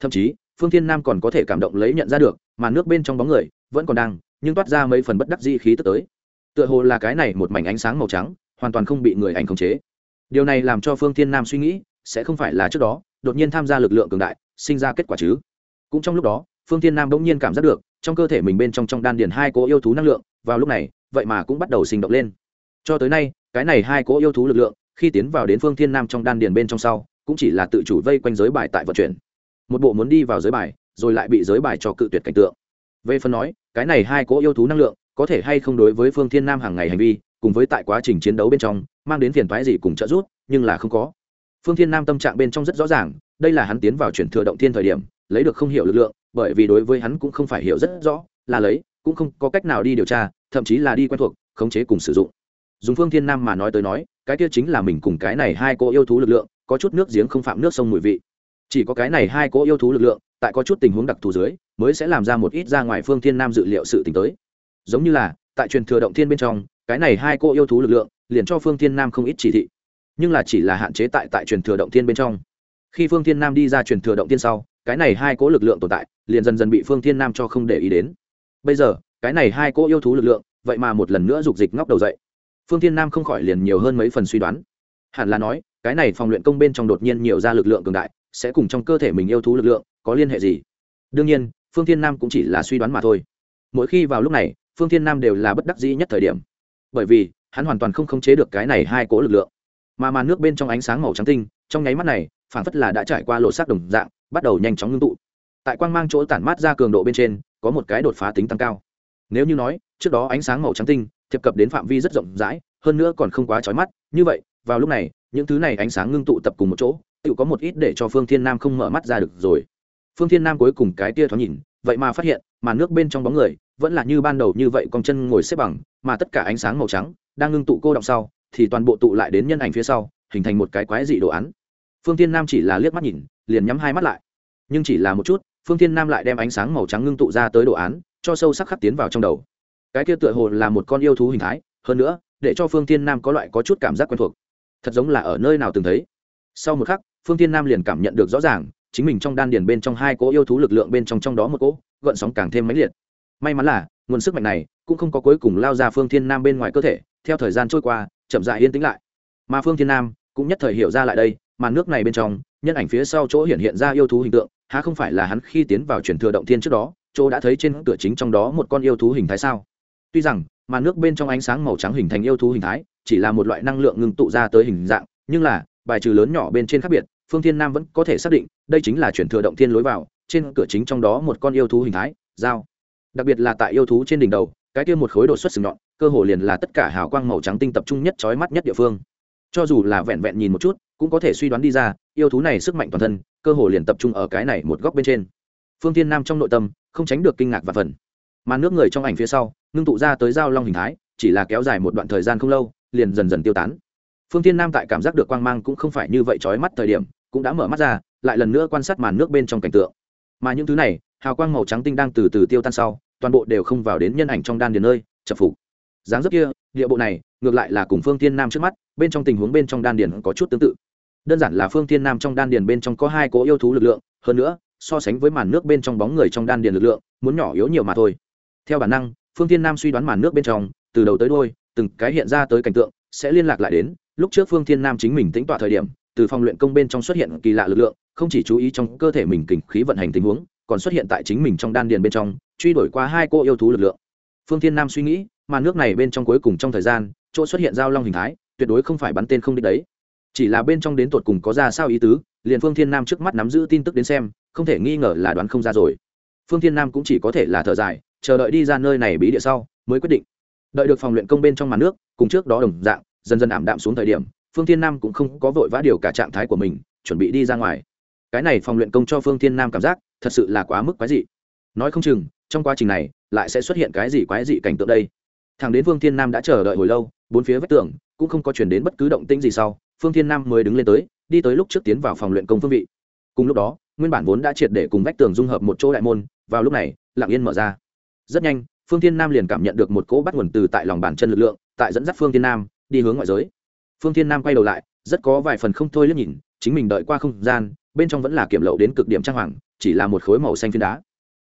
Thậm chí phương thiên nam còn có thể cảm động lấy nhận ra được màn nước bên trong bóng người vẫn còn đang nhưng toát ra mấy phần bất đắc dĩ khí tức tới tựa hồ là cái này một mảnh ánh sáng màu trắng, hoàn toàn không bị người ảnh khống chế. Điều này làm cho phương thiên nam suy nghĩ, sẽ không phải là trước đó, đột nhiên tham gia lực lượng cường đại, sinh ra kết quả chứ? Cũng trong lúc đó, phương thiên nam bỗng nhiên cảm giác được, trong cơ thể mình bên trong trong đan điền hai cỗ yêu thú năng lượng, vào lúc này, vậy mà cũng bắt đầu sinh động lên. Cho tới nay, cái này hai cỗ yêu thú lực lượng, khi tiến vào đến phương thiên nam trong đan điền bên trong sau, cũng chỉ là tự chủ vây quanh giới bài tại vận chuyển. Một bộ muốn đi vào giới bài, rồi lại bị giới bài cho cự tuyệt cảnh tượng. Về phần nói, cái này hai cỗ yêu thú năng lượng có thể hay không đối với phương thiên nam hàng ngày hành vi, cùng với tại quá trình chiến đấu bên trong, mang đến phiền toái gì cùng trợ giúp, nhưng là không có. Phương thiên nam tâm trạng bên trong rất rõ ràng, đây là hắn tiến vào chuyển thừa động thiên thời điểm, lấy được không hiểu lực lượng, bởi vì đối với hắn cũng không phải hiểu rất rõ, là lấy, cũng không có cách nào đi điều tra, thậm chí là đi quen thuộc, khống chế cùng sử dụng. Dùng phương thiên nam mà nói tới nói, cái kia chính là mình cùng cái này hai cô yêu thú lực lượng, có chút nước giếng không phạm nước sông mùi vị. Chỉ có cái này hai cô yêu thú lực lượng, tại có chút tình huống đặc thù dưới, mới sẽ làm ra một ít ra ngoài phương thiên nam dự liệu sự t tới giống như là, tại truyền thừa động thiên bên trong, cái này hai cô yêu thú lực lượng, liền cho phương thiên nam không ít chỉ thị. Nhưng là chỉ là hạn chế tại tại truyền thừa động thiên bên trong. Khi phương thiên nam đi ra truyền thừa động thiên sau, cái này hai cỗ lực lượng tồn tại, liền dần dần bị phương thiên nam cho không để ý đến. Bây giờ, cái này hai cỗ yêu thú lực lượng, vậy mà một lần nữa dục dịch ngóc đầu dậy. Phương thiên nam không khỏi liền nhiều hơn mấy phần suy đoán. Hẳn là nói, cái này phòng luyện công bên trong đột nhiên nhiều ra lực lượng cường đại, sẽ cùng trong cơ thể mình yêu thú lực lượng có liên hệ gì? Đương nhiên, phương thiên nam cũng chỉ là suy đoán mà thôi. Mỗi khi vào lúc này phương thiên nam đều là bất đắc dĩ nhất thời điểm. Bởi vì, hắn hoàn toàn không khống chế được cái này hai cỗ lực lượng. Mà màn nước bên trong ánh sáng màu trắng tinh, trong nháy mắt này, phản phất là đã trải qua lộ sắc đồng dạng, bắt đầu nhanh chóng ngưng tụ. Tại quang mang chỗ tản mát ra cường độ bên trên, có một cái đột phá tính tăng cao. Nếu như nói, trước đó ánh sáng màu trắng tinh, thiệp cập đến phạm vi rất rộng rãi, hơn nữa còn không quá trói mắt, như vậy, vào lúc này, những thứ này ánh sáng ngưng tụ tập cùng một chỗ tự có một ít để cho phương thiên nam không mở mắt ra được rồi. Phương thiên nam cuối cùng cái tia thoáng nhìn, vậy mà phát hiện, màn nước bên trong bóng người vẫn là như ban đầu như vậy con chân ngồi xếp bằng, mà tất cả ánh sáng màu trắng đang ngưng tụ cô động sau, thì toàn bộ tụ lại đến nhân ảnh phía sau, hình thành một cái quái dị đồ án. Phương thiên nam chỉ là liếc mắt nhìn, liền nhắm hai mắt lại. Nhưng chỉ là một chút, phương thiên nam lại đem ánh sáng màu trắng ngưng tụ ra tới đồ án, cho sâu sắc khắc tiến vào trong đầu. Cái kia tựa hồ là một con yêu thú hình thái, hơn nữa, để cho phương thiên nam có loại có chút cảm giác quen thuộc. Thật giống là ở nơi nào từng thấy. Sau một khắc, phương thiên nam liền cảm nhận được rõ ràng, chính mình trong đan điền bên trong hai cỗ yêu thú lực lượng bên trong trong đó một cỗ, gợn sóng càng thêm mãnh liệt may mắn là, nguồn sức mạnh này cũng không có cuối cùng lao ra phương thiên nam bên ngoài cơ thể, theo thời gian trôi qua, chậm dại yên tĩnh lại. Mà phương thiên nam cũng nhất thời hiểu ra lại đây, mà nước này bên trong, nhân ảnh phía sau chỗ hiện hiện ra yêu thú hình tượng, há không phải là hắn khi tiến vào chuyển thừa động thiên trước đó, chỗ đã thấy trên cửa chính trong đó một con yêu thú hình thái sao? Tuy rằng, mà nước bên trong ánh sáng màu trắng hình thành yêu thú hình thái, chỉ là một loại năng lượng ngưng tụ ra tới hình dạng, nhưng là, bài trừ lớn nhỏ bên trên khác biệt, phương thiên nam vẫn có thể xác định, đây chính là chuyển thừa động thiên lối vào, trên cửa chính trong đó một con yêu thú hình thái dao đặc biệt là tại yêu thú trên đỉnh đầu, cái kia một khối đột xuất sừng nhọn, cơ hồ liền là tất cả hào quang màu trắng tinh tập trung nhất chói mắt nhất địa phương. Cho dù là vẹn vẹn nhìn một chút, cũng có thể suy đoán đi ra, yêu thú này sức mạnh toàn thân, cơ hồ liền tập trung ở cái này một góc bên trên. Phương tiên nam trong nội tâm, không tránh được kinh ngạc và phần mà nước người trong ảnh phía sau, ngưng tụ ra tới giao long hình thái, chỉ là kéo dài một đoạn thời gian không lâu, liền dần dần tiêu tán. Phương tiên nam tại cảm giác được quang mang cũng không phải như vậy trói mắt thời điểm, cũng đã mở mắt ra, lại lần nữa quan sát màn nước bên trong cảnh tượng. Mà những thứ này hào quang màu trắng tinh đang từ từ tiêu tan sau, toàn bộ đều không vào đến nhân ảnh trong đan điền nơi chập phục. Dáng dấp kia, địa bộ này, ngược lại là cùng phương tiên nam trước mắt, bên trong tình huống bên trong đan điền có chút tương tự. Đơn giản là phương tiên nam trong đan điền bên trong có hai cố yêu thú lực lượng, hơn nữa, so sánh với màn nước bên trong bóng người trong đan điền lực lượng, muốn nhỏ yếu nhiều mà thôi. Theo bản năng, phương tiên nam suy đoán màn nước bên trong, từ đầu tới đôi từng cái hiện ra tới cảnh tượng, sẽ liên lạc lại đến, lúc trước phương tiên nam chính mình tính tọa thời điểm, từ phòng luyện công bên trong xuất hiện kỳ lạ lực lượng, không chỉ chú ý trong cơ thể mình kình khí vận hành tình huống còn xuất hiện tại chính mình trong đan điền bên trong, truy đuổi qua hai cô yêu thú lực lượng. Phương thiên nam suy nghĩ, mà nước này bên trong cuối cùng trong thời gian, chỗ xuất hiện giao long hình thái, tuyệt đối không phải bắn tên không đích đấy. Chỉ là bên trong đến tột cùng có ra sao ý tứ, liền phương thiên nam trước mắt nắm giữ tin tức đến xem, không thể nghi ngờ là đoán không ra rồi. Phương thiên nam cũng chỉ có thể là thở dài, chờ đợi đi ra nơi này bí địa sau, mới quyết định. Đợi được phòng luyện công bên trong màn nước, cùng trước đó đồng dạng, dần dần ảm đạm xuống thời điểm, phương thiên nam cũng không có vội vã điều cả trạng thái của mình, chuẩn bị đi ra ngoài. Cái này phòng luyện công cho phương thiên nam cảm giác thật sự là quá mức quái dị. Nói không chừng, trong quá trình này, lại sẽ xuất hiện cái gì quái dị cảnh tượng đây. Thằng đến phương thiên nam đã chờ đợi hồi lâu, bốn phía vách tường cũng không có chuyển đến bất cứ động tĩnh gì sau phương thiên nam mới đứng lên tới, đi tới lúc trước tiến vào phòng luyện công phương vị. Cùng lúc đó, nguyên bản vốn đã triệt để cùng vách tường dung hợp một chỗ đại môn, vào lúc này, lặng yên mở ra. Rất nhanh, phương thiên nam liền cảm nhận được một cỗ bắt nguồn từ tại lòng bàn chân lực lượng, tại dẫn dắt phương thiên nam đi hướng ngoại giới. Phương thiên nam quay đầu lại, rất có vài phần không thôi liếc nhìn, chính mình đợi qua không gian, bên trong vẫn là kiểm lậu đến cực điểm trang hoàng chỉ là một khối màu xanh phiến đá.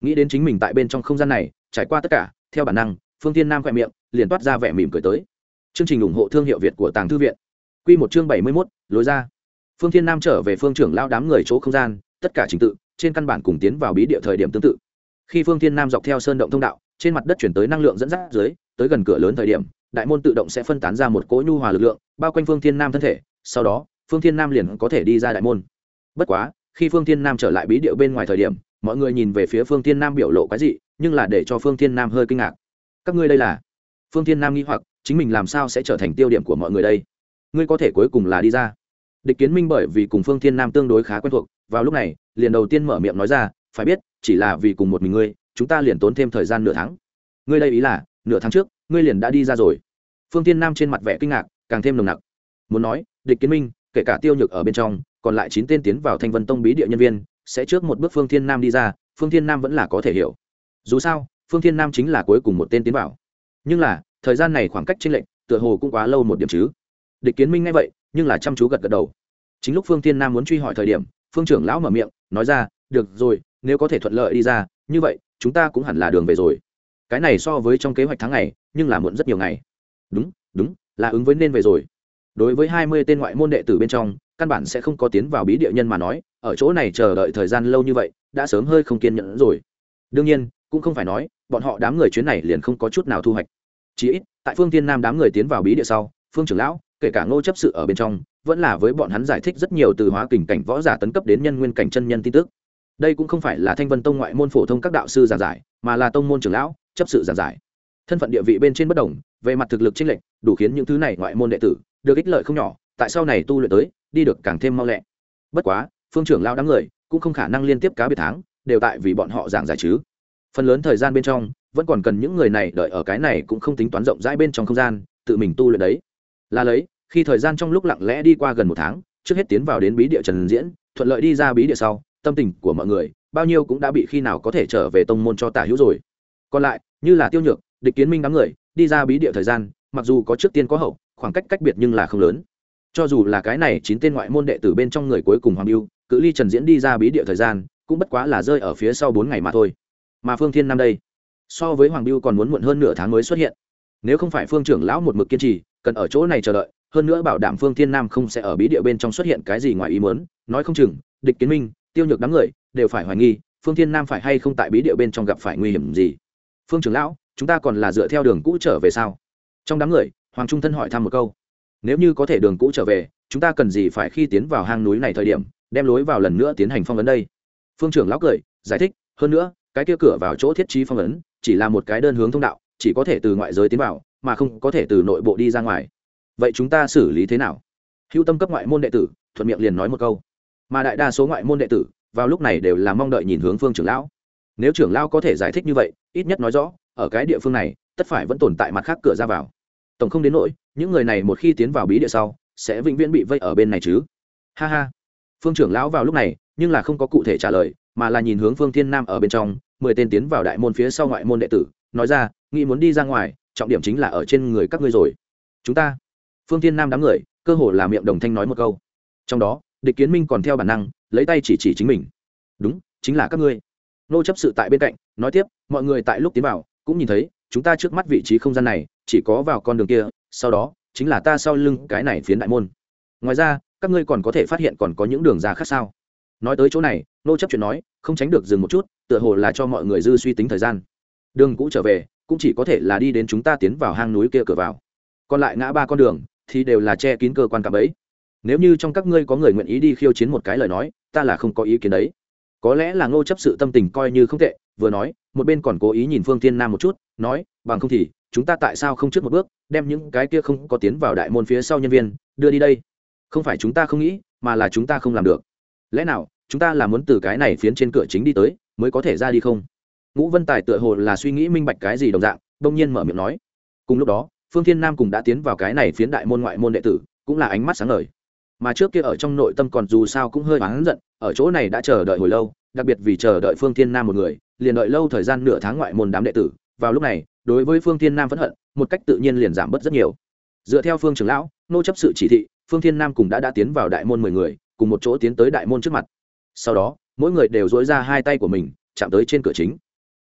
Nghĩ đến chính mình tại bên trong không gian này, trải qua tất cả, theo bản năng, phương thiên nam khoe miệng, liền toát ra vẻ mỉm cười tới. Chương trình ủng hộ thương hiệu việt của tàng thư viện. Q một chương bảy mươi mốt, lối ra. Phương thiên nam trở về phương trưởng lao đám người chỗ không gian, tất cả trình tự, trên căn bản cùng tiến vào bí địa thời điểm tương tự. Khi phương thiên nam dọc theo sơn động thông đạo, trên mặt đất chuyển tới năng lượng dẫn dắt dưới, tới gần cửa lớn thời điểm, đại môn tự động sẽ phân tán ra một cỗ nhu hòa lực lượng, bao quanh phương thiên nam thân thể, sau đó, phương thiên nam liền có thể đi ra đại môn. Bất quá khi phương thiên nam trở lại bí điệu bên ngoài thời điểm, mọi người nhìn về phía phương thiên nam biểu lộ cái gì nhưng là để cho phương thiên nam hơi kinh ngạc. Các ngươi đây là? Phương thiên nam nghĩ hoặc, chính mình làm sao sẽ trở thành tiêu điểm của mọi người đây? Ngươi có thể cuối cùng là đi ra. Địch kiến minh bởi vì cùng phương thiên nam tương đối khá quen thuộc, vào lúc này, liền đầu tiên mở miệng nói ra, phải biết, chỉ là vì cùng một mình ngươi, chúng ta liền tốn thêm thời gian nửa tháng. Ngươi đây ý là, nửa tháng trước, ngươi liền đã đi ra rồi. Phương thiên nam trên mặt vẻ kinh ngạc, càng thêm nồng nặc. Muốn nói, địch kiến minh, kể cả tiêu nhược ở bên trong còn lại chín tên tiến vào thanh vân tông bí địa nhân viên, sẽ trước một bước phương thiên nam đi ra, phương thiên nam vẫn là có thể hiểu. Dù sao, phương thiên nam chính là cuối cùng một tên tiến vào. Nhưng là, thời gian này khoảng cách tranh lệch, tựa hồ cũng quá lâu một điểm chứ. Địch kiến minh ngay vậy, nhưng là chăm chú gật gật đầu. Chính lúc phương thiên nam muốn truy hỏi thời điểm, phương trưởng lão mở miệng, nói ra, được rồi, nếu có thể thuận lợi đi ra, như vậy, chúng ta cũng hẳn là đường về rồi. Cái này so với trong kế hoạch tháng ngày, nhưng là muộn rất nhiều ngày. Đúng đúng, là ứng với nên về rồi. Đối với hai mươi tên ngoại môn đệ tử bên trong căn bản sẽ không có tiến vào bí địa nhân mà nói, ở chỗ này chờ đợi thời gian lâu như vậy, đã sớm hơi không kiên nhẫn rồi. Đương nhiên, cũng không phải nói, bọn họ đám người chuyến này liền không có chút nào thu hoạch. Chỉ ít, tại phương tiên nam đám người tiến vào bí địa sau, phương trưởng lão, kể cả ngô chấp sự ở bên trong, vẫn là với bọn hắn giải thích rất nhiều từ hóa kình cảnh võ giả tấn cấp đến nhân nguyên cảnh chân nhân tin tức. Đây cũng không phải là thanh vân tông ngoại môn phổ thông các đạo sư giảng giải, mà là tông môn trưởng lão, chấp sự giảng giải. Thân phận địa vị bên trên bất đồng, về mặt thực lực chênh lệch, đủ khiến những thứ này ngoại môn đệ tử, được ích lợi không nhỏ tại sau này tu luyện tới, đi được càng thêm mau lẹ. Bất quá, phương trưởng lao đám người cũng không khả năng liên tiếp cá biệt tháng, đều tại vì bọn họ giảng giải chứ. Phần lớn thời gian bên trong, vẫn còn cần những người này đợi ở cái này cũng không tính toán rộng rãi bên trong không gian, tự mình tu luyện đấy. Là lấy, khi thời gian trong lúc lặng lẽ đi qua gần một tháng, trước hết tiến vào đến bí địa trần diễn, thuận lợi đi ra bí địa sau, tâm tình của mọi người, bao nhiêu cũng đã bị khi nào có thể trở về tông môn cho tả hữu rồi. Còn lại, như là tiêu nhược, địch kiến minh đám người, đi ra bí địa thời gian, mặc dù có trước tiên có hậu, khoảng cách cách biệt nhưng là không lớn cho dù là cái này chín tên ngoại môn đệ tử bên trong người cuối cùng hoàng lưu cự ly trần diễn đi ra bí địa thời gian, cũng bất quá là rơi ở phía sau bốn ngày mà thôi. Mà phương thiên năm đây, so với hoàng lưu còn muốn muộn hơn nửa tháng mới xuất hiện. Nếu không phải phương trưởng lão một mực kiên trì, cần ở chỗ này chờ đợi, hơn nữa bảo đảm phương thiên nam không sẽ ở bí địa bên trong xuất hiện cái gì ngoài ý muốn, nói không chừng, địch kiến minh, tiêu nhược đám người, đều phải hoài nghi, phương thiên nam phải hay không tại bí địa bên trong gặp phải nguy hiểm gì. Phương trưởng lão, chúng ta còn là dựa theo đường cũ trở về sao? Trong đám người, hoàng trung thân hỏi thăm một câu nếu như có thể đường cũ trở về, chúng ta cần gì phải khi tiến vào hang núi này thời điểm, đem lối vào lần nữa tiến hành phong ấn đây? Phương trưởng lão cười, giải thích, hơn nữa, cái kia cửa vào chỗ thiết trí phong ấn, chỉ là một cái đơn hướng thông đạo, chỉ có thể từ ngoại giới tiến vào, mà không có thể từ nội bộ đi ra ngoài. Vậy chúng ta xử lý thế nào? Hữu tâm cấp ngoại môn đệ tử, thuận miệng liền nói một câu. Mà đại đa số ngoại môn đệ tử, vào lúc này đều là mong đợi nhìn hướng phương trưởng lão. Nếu trưởng lão có thể giải thích như vậy, ít nhất nói rõ, ở cái địa phương này, tất phải vẫn tồn tại mặt khác cửa ra vào. Tổng không đến nỗi những người này một khi tiến vào bí địa sau, sẽ vĩnh viễn bị vây ở bên này chứ. Ha ha. Phương trưởng lão vào lúc này, nhưng là không có cụ thể trả lời, mà là nhìn hướng phương thiên nam ở bên trong, mười tên tiến vào đại môn phía sau ngoại môn đệ tử, nói ra, nghĩ muốn đi ra ngoài, trọng điểm chính là ở trên người các ngươi rồi. Chúng ta? Phương thiên nam đám người, cơ hồ là miệng đồng thanh nói một câu. Trong đó, địch kiến minh còn theo bản năng, lấy tay chỉ chỉ chính mình. Đúng, chính là các ngươi. Nô chấp sự tại bên cạnh, nói tiếp, mọi người tại lúc tiến vào, cũng nhìn thấy, chúng ta trước mắt vị trí không gian này, chỉ có vào con đường kia sau đó, chính là ta sau lưng cái này phiến đại môn. Ngoài ra, các ngươi còn có thể phát hiện còn có những đường ra khác sao? Nói tới chỗ này, nô chấp chuyện nói, không tránh được dừng một chút, tựa hồ là cho mọi người dư suy tính thời gian. Đường cũ trở về, cũng chỉ có thể là đi đến chúng ta tiến vào hang núi kia cửa vào. Còn lại ngã ba con đường, thì đều là che kín cơ quan cạm ấy nếu như trong các ngươi có người nguyện ý đi khiêu chiến một cái lời nói, ta là không có ý kiến đấy. Có lẽ là ngô chấp sự tâm tình coi như không tệ, vừa nói, một bên còn cố ý nhìn phương tiên nam một chút, nói, bằng không thì chúng ta tại sao không trước một bước, đem những cái kia không có tiến vào đại môn phía sau nhân viên, đưa đi đây? Không phải chúng ta không nghĩ, mà là chúng ta không làm được. Lẽ nào, chúng ta là muốn từ cái này phiến trên cửa chính đi tới, mới có thể ra đi không? Ngũ vân tài tựa hồ là suy nghĩ minh bạch cái gì đồng dạng đông nhiên mở miệng nói. Cùng lúc đó, phương thiên nam cùng đã tiến vào cái này phiến đại môn ngoại môn đệ tử, cũng là ánh mắt sáng ngời. Mà trước kia ở trong nội tâm còn dù sao cũng hơi oán giận, ở chỗ này đã chờ đợi hồi lâu, đặc biệt vì chờ đợi phương thiên nam một người, liền đợi lâu thời gian nửa tháng ngoại môn đám đệ tử. Vào lúc này đối với phương thiên nam phẫn hận, một cách tự nhiên liền giảm bớt rất nhiều. Dựa theo phương trưởng lão, nô chấp sự chỉ thị, phương thiên nam cùng đã đã tiến vào đại môn mười người, cùng một chỗ tiến tới đại môn trước mặt. Sau đó, mỗi người đều dối ra hai tay của mình, chạm tới trên cửa chính.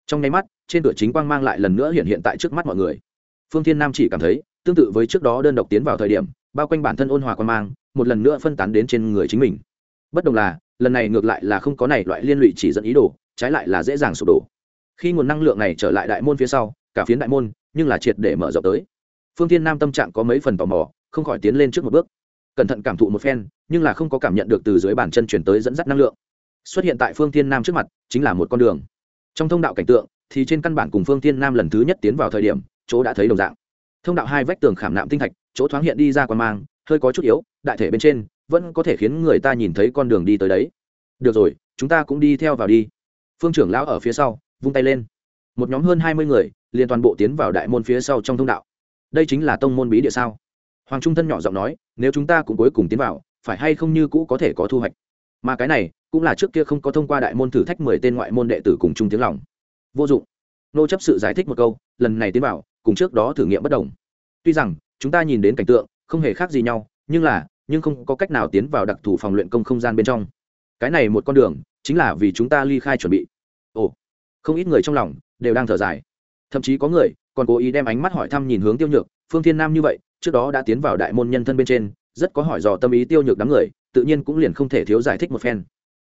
Trong nháy mắt, trên cửa chính quang mang lại lần nữa hiện hiện tại trước mắt mọi người. Phương thiên nam chỉ cảm thấy, tương tự với trước đó đơn độc tiến vào thời điểm, bao quanh bản thân ôn hòa quang mang, một lần nữa phân tán đến trên người chính mình. Bất đồng là, lần này ngược lại là không có này loại liên lụy chỉ dẫn ý đồ, trái lại là dễ dàng sụp đổ. Khi nguồn năng lượng này trở lại đại môn phía sau cả phiến đại môn, nhưng là triệt để mở rộng tới. Phương thiên nam tâm trạng có mấy phần tò mò, không khỏi tiến lên trước một bước. Cẩn thận cảm thụ một phen, nhưng là không có cảm nhận được từ dưới bàn chân chuyển tới dẫn dắt năng lượng. Xuất hiện tại phương thiên nam trước mặt, chính là một con đường. Trong thông đạo cảnh tượng, thì trên căn bản cùng phương thiên nam lần thứ nhất tiến vào thời điểm, chỗ đã thấy đồng dạng. Thông đạo hai vách tường khảm nạm tinh thạch, chỗ thoáng hiện đi ra quan mang, hơi có chút yếu, đại thể bên trên, vẫn có thể khiến người ta nhìn thấy con đường đi tới đấy. Được rồi, chúng ta cũng đi theo vào đi. Phương trưởng lão ở phía sau, vung tay lên. Một nhóm hơn hai mươi người liền toàn bộ tiến vào đại môn phía sau trong thông đạo. Đây chính là tông môn bí địa sao? Hoàng trung thân nhỏ giọng nói, nếu chúng ta cũng cuối cùng tiến vào, phải hay không như cũ có thể có thu hoạch? Mà cái này, cũng là trước kia không có thông qua đại môn thử thách mười tên ngoại môn đệ tử cùng chung tiếng lòng. Vô dụng. Nô chấp sự giải thích một câu, lần này tiến vào, cùng trước đó thử nghiệm bất đồng. Tuy rằng, chúng ta nhìn đến cảnh tượng, không hề khác gì nhau, nhưng là, nhưng không có cách nào tiến vào đặc thù phòng luyện công không gian bên trong. Cái này một con đường, chính là vì chúng ta ly khai chuẩn bị. Ồ. Không ít người trong lòng, đều đang thở dài thậm chí có người còn cố ý đem ánh mắt hỏi thăm nhìn hướng tiêu nhược, phương thiên nam như vậy, trước đó đã tiến vào đại môn nhân thân bên trên, rất có hỏi dò tâm ý tiêu nhược đám người, tự nhiên cũng liền không thể thiếu giải thích một phen.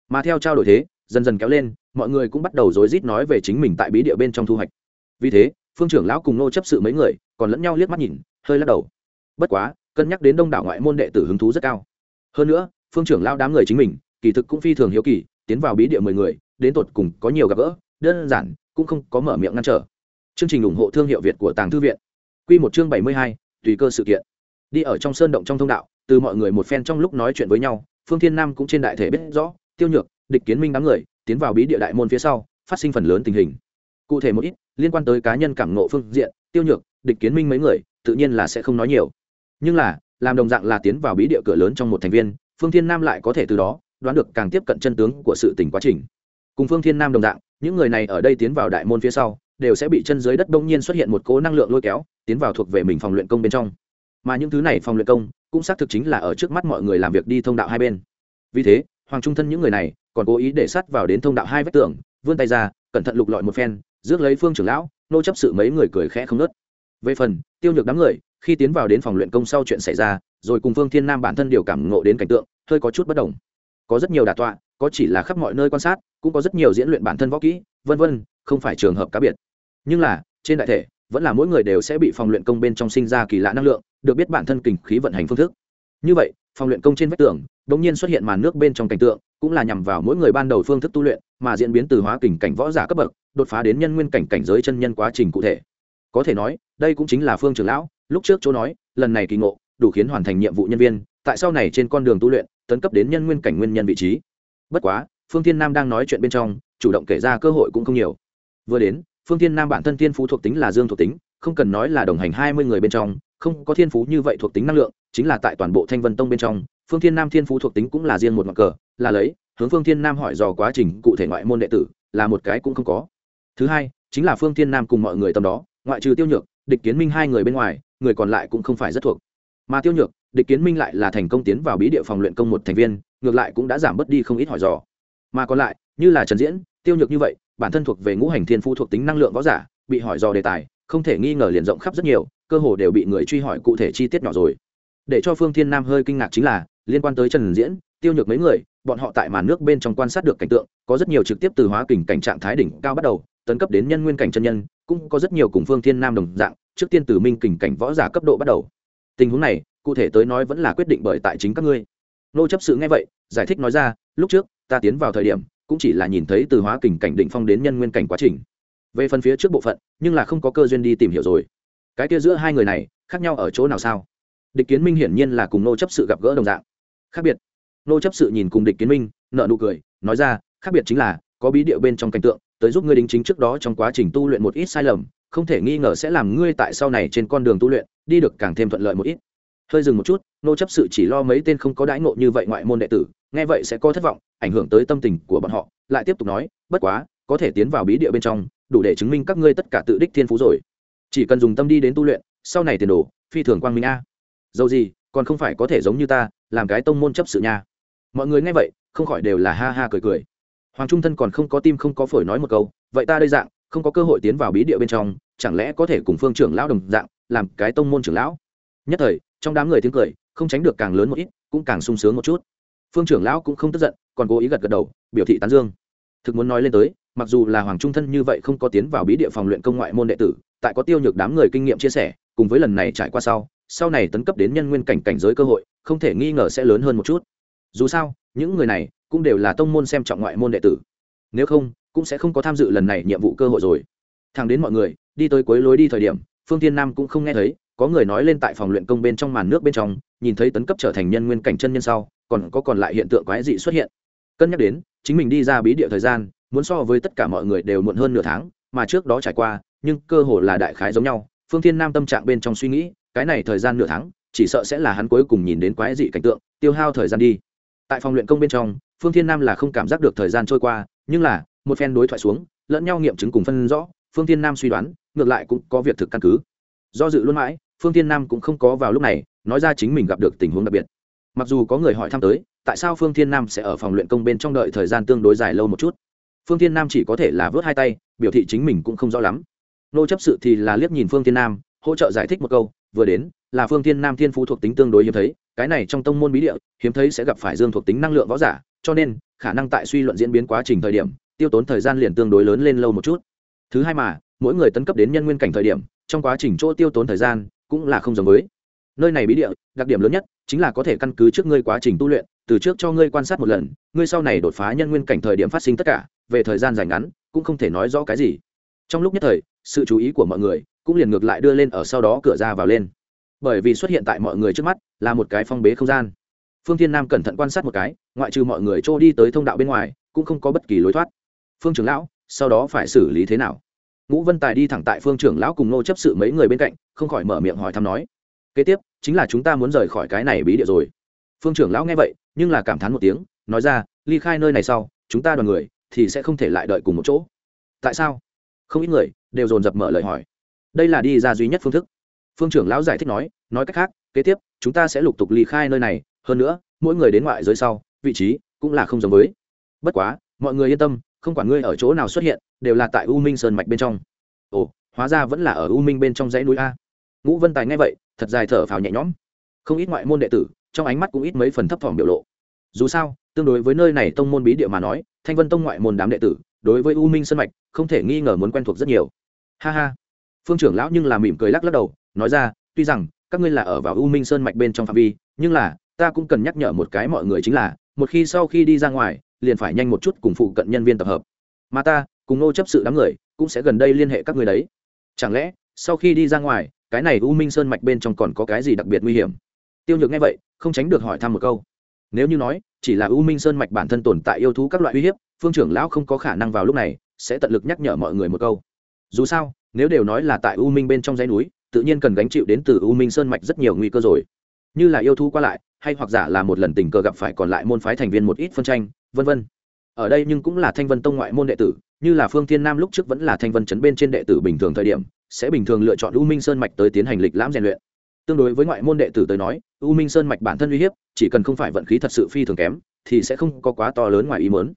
Mà theo trao đổi thế, dần dần kéo lên, mọi người cũng bắt đầu rối rít nói về chính mình tại bí địa bên trong thu hoạch. Vì thế, phương trưởng lão cùng nô chấp sự mấy người còn lẫn nhau liếc mắt nhìn, hơi lắc đầu. Bất quá, cân nhắc đến đông đảo ngoại môn đệ tử hứng thú rất cao. Hơn nữa, phương trưởng lão đám người chính mình, kỳ thực cũng phi thường hiếu kỳ, tiến vào bí địa mười người, đến tột cùng có nhiều gặp gỡ, đơn giản, cũng không có mở miệng ngăn trở chương trình ủng hộ thương hiệu việt của tàng thư viện. Quy một chương bảy mươi hai, tùy cơ sự kiện. Đi ở trong sơn động trong thông đạo, từ mọi người một phen trong lúc nói chuyện với nhau, phương thiên nam cũng trên đại thể biết rõ, tiêu nhược, địch kiến minh đám người, tiến vào bí địa đại môn phía sau, phát sinh phần lớn tình hình. Cụ thể một ít, liên quan tới cá nhân cảm ngộ phương diện, tiêu nhược, địch kiến minh mấy người, tự nhiên là sẽ không nói nhiều. Nhưng là, làm đồng dạng là tiến vào bí địa cửa lớn trong một thành viên, phương thiên nam lại có thể từ đó, đoán được càng tiếp cận chân tướng của sự tình quá trình. Cùng phương thiên nam đồng dạng, những người này ở đây tiến vào đại môn phía sau đều sẽ bị chân dưới đất đông nhiên xuất hiện một cố năng lượng lôi kéo, tiến vào thuộc về mình phòng luyện công bên trong. Mà những thứ này phòng luyện công, cũng xác thực chính là ở trước mắt mọi người làm việc đi thông đạo hai bên. Vì thế, hoàng trung thân những người này còn cố ý để sát vào đến thông đạo hai vách tường, vươn tay ra, cẩn thận lục lọi một phen, rước lấy phương trưởng lão, nô chấp sự mấy người cười khẽ không nớt về phần, tiêu nhược đám người, khi tiến vào đến phòng luyện công sau chuyện xảy ra, rồi cùng phương thiên nam bản thân điều cảm ngộ đến cảnh tượng, hơi có chút bất đồng. Có rất nhiều đà tọa, có chỉ là khắp mọi nơi quan sát, cũng có rất nhiều diễn luyện bản thân võ kỹ, vân vân, không phải trường hợp cá biệt nhưng là, trên đại thể, vẫn là mỗi người đều sẽ bị phòng luyện công bên trong sinh ra kỳ lạ năng lượng, được biết bản thân kình khí vận hành phương thức. Như vậy, phòng luyện công trên vách tường đ ỗ n g nhiên xuất hiện màn nước bên trong cảnh tượng, cũng là nhằm vào mỗi người ban đầu phương thức tu luyện, mà diễn biến từ hóa kình cảnh võ giả cấp bậc, đột phá đến nhân nguyên cảnh cảnh giới chân nhân quá trình cụ thể. Có thể nói, đây cũng chính là phương trường lão, lúc trước chỗ nói, lần này kỳ ngộ, đủ khiến hoàn thành nhiệm vụ nhân viên, tại sau này trên con đường tu luyện, tấn cấp đến nhân nguyên cảnh nguyên nhân vị trí. Bất quá, phương thiên nam đang nói chuyện bên trong, chủ động kể ra cơ hội cũng không nhiều. Vừa đến phương thiên nam bản thân thiên phú thuộc tính là dương thuộc tính, không cần nói là đồng hành hai mươi người bên trong, không có thiên phú như vậy thuộc tính năng lượng, chính là tại toàn bộ thanh vân tông bên trong, phương thiên nam thiên phú thuộc tính cũng là riêng một mặt cờ, là lấy, hướng phương thiên nam hỏi dò quá trình cụ thể ngoại môn đệ tử, là một cái cũng không có. Thứ hai, chính là phương thiên nam cùng mọi người tầm đó, ngoại trừ tiêu nhược, địch kiến minh hai người bên ngoài, người còn lại cũng không phải rất thuộc. Mà tiêu nhược, địch kiến minh lại là thành công tiến vào bí địa phòng luyện công một thành viên, ngược lại cũng đã giảm bớt đi không ít hỏi dò. Mà còn lại, như là trần diễn, tiêu nhược như vậy bản thân thuộc về ngũ hành thiên phu thuộc tính năng lượng võ giả, bị hỏi dò đề tài, không thể nghi ngờ liền rộng khắp rất nhiều, cơ hồ đều bị người truy hỏi cụ thể chi tiết nhỏ rồi. Để cho phương thiên nam hơi kinh ngạc chính là, liên quan tới trần diễn, tiêu nhược mấy người, bọn họ tại màn nước bên trong quan sát được cảnh tượng, có rất nhiều trực tiếp từ hóa kình cảnh trạng thái đỉnh cao bắt đầu, tấn cấp đến nhân nguyên cảnh chân nhân, cũng có rất nhiều cùng phương thiên nam đồng dạng, trước tiên từ minh kình cảnh võ giả cấp độ bắt đầu. Tình huống này, cụ thể tới nói vẫn là quyết định bởi tại chính các ngươi. Nô chấp sự nghe vậy, giải thích nói ra, lúc trước, ta tiến vào thời điểm cũng chỉ là nhìn thấy từ hóa kình cảnh định phong đến nhân nguyên cảnh quá trình. Về phần phía trước bộ phận, nhưng là không có cơ duyên đi tìm hiểu rồi. Cái kia giữa hai người này, khác nhau ở chỗ nào sao? Địch kiến minh hiển nhiên là cùng nô chấp sự gặp gỡ đồng dạng. Khác biệt. Nô chấp sự nhìn cùng địch kiến minh nợ nụ cười, nói ra, khác biệt chính là, có bí điệu bên trong cảnh tượng, tới giúp ngươi đính chính trước đó trong quá trình tu luyện một ít sai lầm, không thể nghi ngờ sẽ làm ngươi tại sau này trên con đường tu luyện, đi được càng thêm thuận lợi một ít. Hơi dừng một chút, nô chấp sự chỉ lo mấy tên không có đãi ngộ như vậy ngoại môn đệ tử nghe vậy sẽ có thất vọng, ảnh hưởng tới tâm tình của bọn họ, lại tiếp tục nói, bất quá, có thể tiến vào bí địa bên trong, đủ để chứng minh các ngươi tất cả tự đích thiên phú rồi. Chỉ cần dùng tâm đi đến tu luyện, sau này tiền đồ, phi thường quang minh a. Dầu gì, còn không phải có thể giống như ta, làm cái tông môn chấp sự nha. Mọi người nghe vậy, không khỏi đều là ha ha cười cười. Hoàng trung thân còn không có tim không có phổi nói một câu, vậy ta đây dạng, không có cơ hội tiến vào bí địa bên trong, chẳng lẽ có thể cùng phương trưởng lão đồng dạng, làm cái tông môn trưởng lão? Nhất thời, trong đám người tiếng cười, không tránh được càng lớn một ít, cũng càng sung sướng một chút phương trưởng lão cũng không tức giận, còn cố ý gật gật đầu, biểu thị tán dương. Thực muốn nói lên tới, mặc dù là hoàng trung thân như vậy không có tiến vào bí địa phòng luyện công ngoại môn đệ tử, tại có tiêu nhược đám người kinh nghiệm chia sẻ, cùng với lần này trải qua sau sau này tấn cấp đến nhân nguyên cảnh cảnh giới cơ hội, không thể nghi ngờ sẽ lớn hơn một chút. Dù sao, những người này cũng đều là tông môn xem trọng ngoại môn đệ tử. Nếu không, cũng sẽ không có tham dự lần này nhiệm vụ cơ hội rồi. Thằng đến mọi người, đi tới cuối lối đi thời điểm phương Thiên nam cũng không nghe thấy, có người nói lên tại phòng luyện công bên trong màn nước bên trong, nhìn thấy tấn cấp trở thành nhân nguyên cảnh chân nhân sau, còn có còn lại hiện tượng quái dị xuất hiện. Cân nhắc đến, chính mình đi ra bí địa thời gian, muốn so với tất cả mọi người đều muộn hơn nửa tháng, mà trước đó trải qua, nhưng cơ hồ là đại khái giống nhau. Phương thiên nam tâm trạng bên trong suy nghĩ, cái này thời gian nửa tháng, chỉ sợ sẽ là hắn cuối cùng nhìn đến quái dị cảnh tượng, tiêu hao thời gian đi. Tại phòng luyện công bên trong, phương thiên nam là không cảm giác được thời gian trôi qua, nhưng là, một phen đối thoại xuống, lẫn nhau nghiệm chứng cùng phân rõ, phương thiên nam suy đoán ngược lại cũng có việc thực căn cứ. Do dự luôn mãi, phương thiên nam cũng không có vào lúc này, nói ra chính mình gặp được tình huống đặc biệt. Mặc dù có người hỏi thăm tới, tại sao phương thiên nam sẽ ở phòng luyện công bên trong đợi thời gian tương đối dài lâu một chút? Phương thiên nam chỉ có thể là vớt hai tay, biểu thị chính mình cũng không rõ lắm. Nô chấp sự thì là liếc nhìn phương thiên nam, hỗ trợ giải thích một câu, vừa đến, là phương thiên nam thiên phú thuộc tính tương đối hiếm thấy, cái này trong tông môn bí địa, hiếm thấy sẽ gặp phải dương thuộc tính năng lượng võ giả, cho nên, khả năng tại suy luận diễn biến quá trình thời điểm, tiêu tốn thời gian liền tương đối lớn lên lâu một chút. Thứ hai mà mỗi người tấn cấp đến nhân nguyên cảnh thời điểm, trong quá trình chỗ tiêu tốn thời gian cũng là không giống với. Nơi này bí địa, đặc điểm lớn nhất chính là có thể căn cứ trước ngươi quá trình tu luyện, từ trước cho ngươi quan sát một lần, ngươi sau này đột phá nhân nguyên cảnh thời điểm phát sinh tất cả, về thời gian dài ngắn, cũng không thể nói rõ cái gì. Trong lúc nhất thời, sự chú ý của mọi người cũng liền ngược lại đưa lên ở sau đó cửa ra vào lên. Bởi vì xuất hiện tại mọi người trước mắt là một cái phong bế không gian. Phương thiên nam cẩn thận quan sát một cái, ngoại trừ mọi người trôi đi tới thông đạo bên ngoài, cũng không có bất kỳ lối thoát. Phương trưởng lão, sau đó phải xử lý thế nào? Ngũ vân tài đi thẳng tại phương trưởng lão cùng nô chấp sự mấy người bên cạnh, không khỏi mở miệng hỏi thăm nói, kế tiếp, chính là chúng ta muốn rời khỏi cái này bí địa rồi. Phương trưởng lão nghe vậy, nhưng là cảm thán một tiếng, nói ra, ly khai nơi này sau, chúng ta đoàn người thì sẽ không thể lại đợi cùng một chỗ. Tại sao? Không ít người đều dồn dập mở lời hỏi. Đây là đi ra duy nhất phương thức. Phương trưởng lão giải thích nói nói cách khác, kế tiếp, chúng ta sẽ lục tục ly khai nơi này, hơn nữa, mỗi người đến ngoại giới sau, vị trí cũng là không giống với. Bất quá, mọi người yên tâm không quản ngươi ở chỗ nào xuất hiện, đều là tại u minh sơn mạch bên trong. Ồ, hóa ra vẫn là ở u minh bên trong dãy núi a. Ngũ vân tài nghe vậy, thật dài thở phào nhẹ nhõm. Không ít ngoại môn đệ tử, trong ánh mắt cũng ít mấy phần thấp thỏm biểu lộ. Dù sao, tương đối với nơi này tông môn bí địa mà nói, thanh vân tông ngoại môn đám đệ tử, đối với u minh sơn mạch, không thể nghi ngờ muốn quen thuộc rất nhiều. Ha ha. Phương trưởng lão nhưng là mỉm cười lắc lắc đầu, nói ra, tuy rằng, các ngươi là ở vào u minh sơn mạch bên trong phạm vi, nhưng là, ta cũng cần nhắc nhở một cái mọi người chính là, một khi sau khi đi ra ngoài liền phải nhanh một chút cùng phụ cận nhân viên tập hợp. Mà ta, cùng nô chấp sự đám người, cũng sẽ gần đây liên hệ các người đấy. Chẳng lẽ, sau khi đi ra ngoài, cái này u minh sơn mạch bên trong còn có cái gì đặc biệt nguy hiểm? Tiêu nhược nghe vậy, không tránh được hỏi thăm một câu. Nếu như nói, chỉ là u minh sơn mạch bản thân tồn tại yêu thú các loại uy hiếp, phương trưởng lão không có khả năng vào lúc này, sẽ tận lực nhắc nhở mọi người một câu. Dù sao, nếu đều nói là tại u minh bên trong dãy núi, tự nhiên cần gánh chịu đến từ u minh sơn mạch rất nhiều nguy cơ rồi. Như là yêu thú qua lại hay hoặc giả là một lần tình cờ gặp phải còn lại môn phái thành viên một ít phân tranh, vân vân. Ở đây nhưng cũng là thanh vân tông ngoại môn đệ tử, như là phương thiên nam lúc trước vẫn là thanh vân chấn bên trên đệ tử bình thường thời điểm, sẽ bình thường lựa chọn u minh sơn mạch tới tiến hành lịch lãm rèn luyện. Tương đối với ngoại môn đệ tử tới nói, u minh sơn mạch bản thân uy hiếp, chỉ cần không phải vận khí thật sự phi thường kém, thì sẽ không có quá to lớn ngoài ý mớn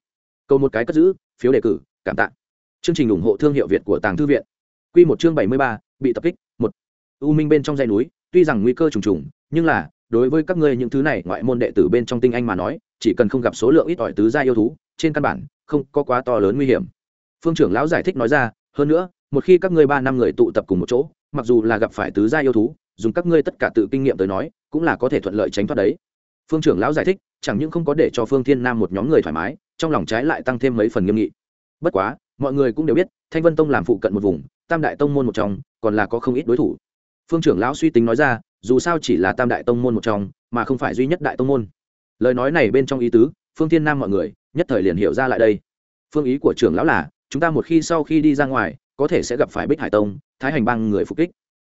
câu một cái cất giữ, phiếu đề cử, cảm tạ. Chương trình ủng hộ thương hiệu việt của tàng thư viện. Q một chương bảy mươi ba, bị tập kích, một. U minh bên trong dãy núi, tuy rằng nguy cơ trùng trùng, nhưng là đối với các ngươi những thứ này, ngoại môn đệ tử bên trong tinh anh mà nói, chỉ cần không gặp số lượng ít ỏi tứ gia yêu thú, trên căn bản, không có quá to lớn nguy hiểm. Phương trưởng lão giải thích nói ra, hơn nữa, một khi các ngươi ba năm người tụ tập cùng một chỗ, mặc dù là gặp phải tứ gia yêu thú, dùng các ngươi tất cả tự kinh nghiệm tới nói, cũng là có thể thuận lợi tránh thoát đấy. Phương trưởng lão giải thích, chẳng những không có để cho phương thiên nam một nhóm người thoải mái, trong lòng trái lại tăng thêm mấy phần nghiêm nghị. Bất quá, mọi người cũng đều biết, thanh vân tông làm phụ cận một vùng, tam đại tông môn một trong, còn là có không ít đối thủ. Phương trưởng lão suy tính nói ra dù sao chỉ là tam đại tông môn một trong, mà không phải duy nhất đại tông môn. Lời nói này bên trong ý tứ, phương thiên nam mọi người, nhất thời liền hiểu ra lại đây. Phương ý của trưởng lão là, chúng ta một khi sau khi đi ra ngoài, có thể sẽ gặp phải bích hải tông, thái hành bang người phục kích.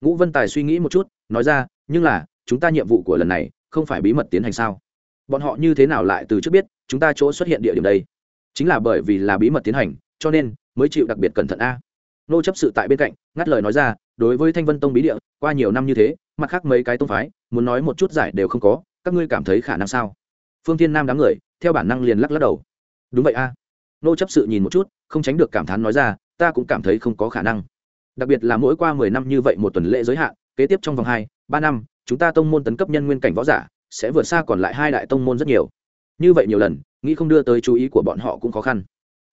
Ngũ vân tài suy nghĩ một chút, nói ra, nhưng là, chúng ta nhiệm vụ của lần này, không phải bí mật tiến hành sao? Bọn họ như thế nào lại từ trước biết, chúng ta chỗ xuất hiện địa điểm đây? Chính là bởi vì là bí mật tiến hành, cho nên, mới chịu đặc biệt cẩn thận a. Nô chấp sự tại bên cạnh, ngắt lời nói ra, đối với thanh vân tông bí địa, qua nhiều năm như thế mặt khác mấy cái tông phái, muốn nói một chút giải đều không có, các ngươi cảm thấy khả năng sao? Phương thiên nam đám người, theo bản năng liền lắc lắc đầu. Đúng vậy a. Nô chấp sự nhìn một chút, không tránh được cảm thán nói ra, ta cũng cảm thấy không có khả năng. Đặc biệt là mỗi qua mười năm như vậy một tuần lễ giới hạn, kế tiếp trong vòng hai, ba năm, chúng ta tông môn tấn cấp nhân nguyên cảnh võ giả, sẽ vượt xa còn lại hai đại tông môn rất nhiều. Như vậy nhiều lần, nghĩ không đưa tới chú ý của bọn họ cũng khó khăn.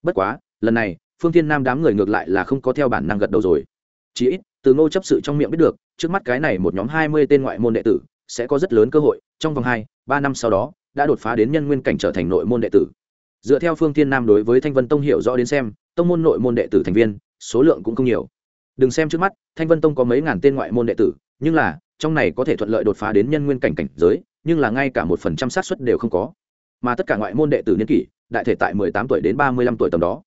Bất quá, lần này, phương thiên nam đám người ngược lại là không có theo bản năng gật đầu rồi. Chỉ ít từ ngô chấp sự trong miệng biết được, trước mắt cái này một nhóm hai mươi tên ngoại môn đệ tử, sẽ có rất lớn cơ hội, trong vòng hai, ba năm sau đó, đã đột phá đến nhân nguyên cảnh trở thành nội môn đệ tử. Dựa theo phương thiên nam đối với thanh vân tông hiểu rõ đến xem, tông môn nội môn đệ tử thành viên, số lượng cũng không nhiều. Đừng xem trước mắt, thanh vân tông có mấy ngàn tên ngoại môn đệ tử, nhưng là, trong này có thể thuận lợi đột phá đến nhân nguyên cảnh cảnh giới, nhưng là ngay cả một phần trăm xác suất đều không có. Mà tất cả ngoại môn đệ tử niên kỷ, đại thể tại mười tám tuổi đến ba mươi lăm tuổi tầm đó.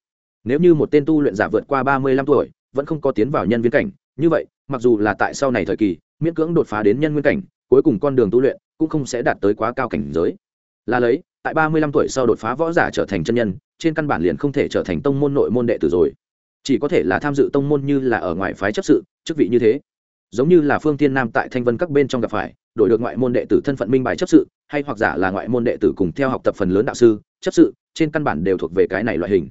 Nếu như một tên tu luyện giả vượt qua ba mươi lăm tuổi, vẫn không có tiến vào nhân viên cảnh như vậy, mặc dù là tại sau này thời kỳ, miễn cưỡng đột phá đến nhân nguyên cảnh, cuối cùng con đường tu luyện cũng không sẽ đạt tới quá cao cảnh giới. Là lấy, tại ba mươi lăm tuổi sau đột phá võ giả trở thành chân nhân, trên căn bản liền không thể trở thành tông môn nội môn đệ tử rồi. Chỉ có thể là tham dự tông môn như là ở ngoại phái chấp sự, chức vị như thế. Giống như là phương tiên nam tại thanh vân các bên trong gặp phải, đổi được ngoại môn đệ tử thân phận minh bài chấp sự, hay hoặc giả là ngoại môn đệ tử cùng theo học tập phần lớn đạo sư, chấp sự, trên căn bản đều thuộc về cái này loại hình.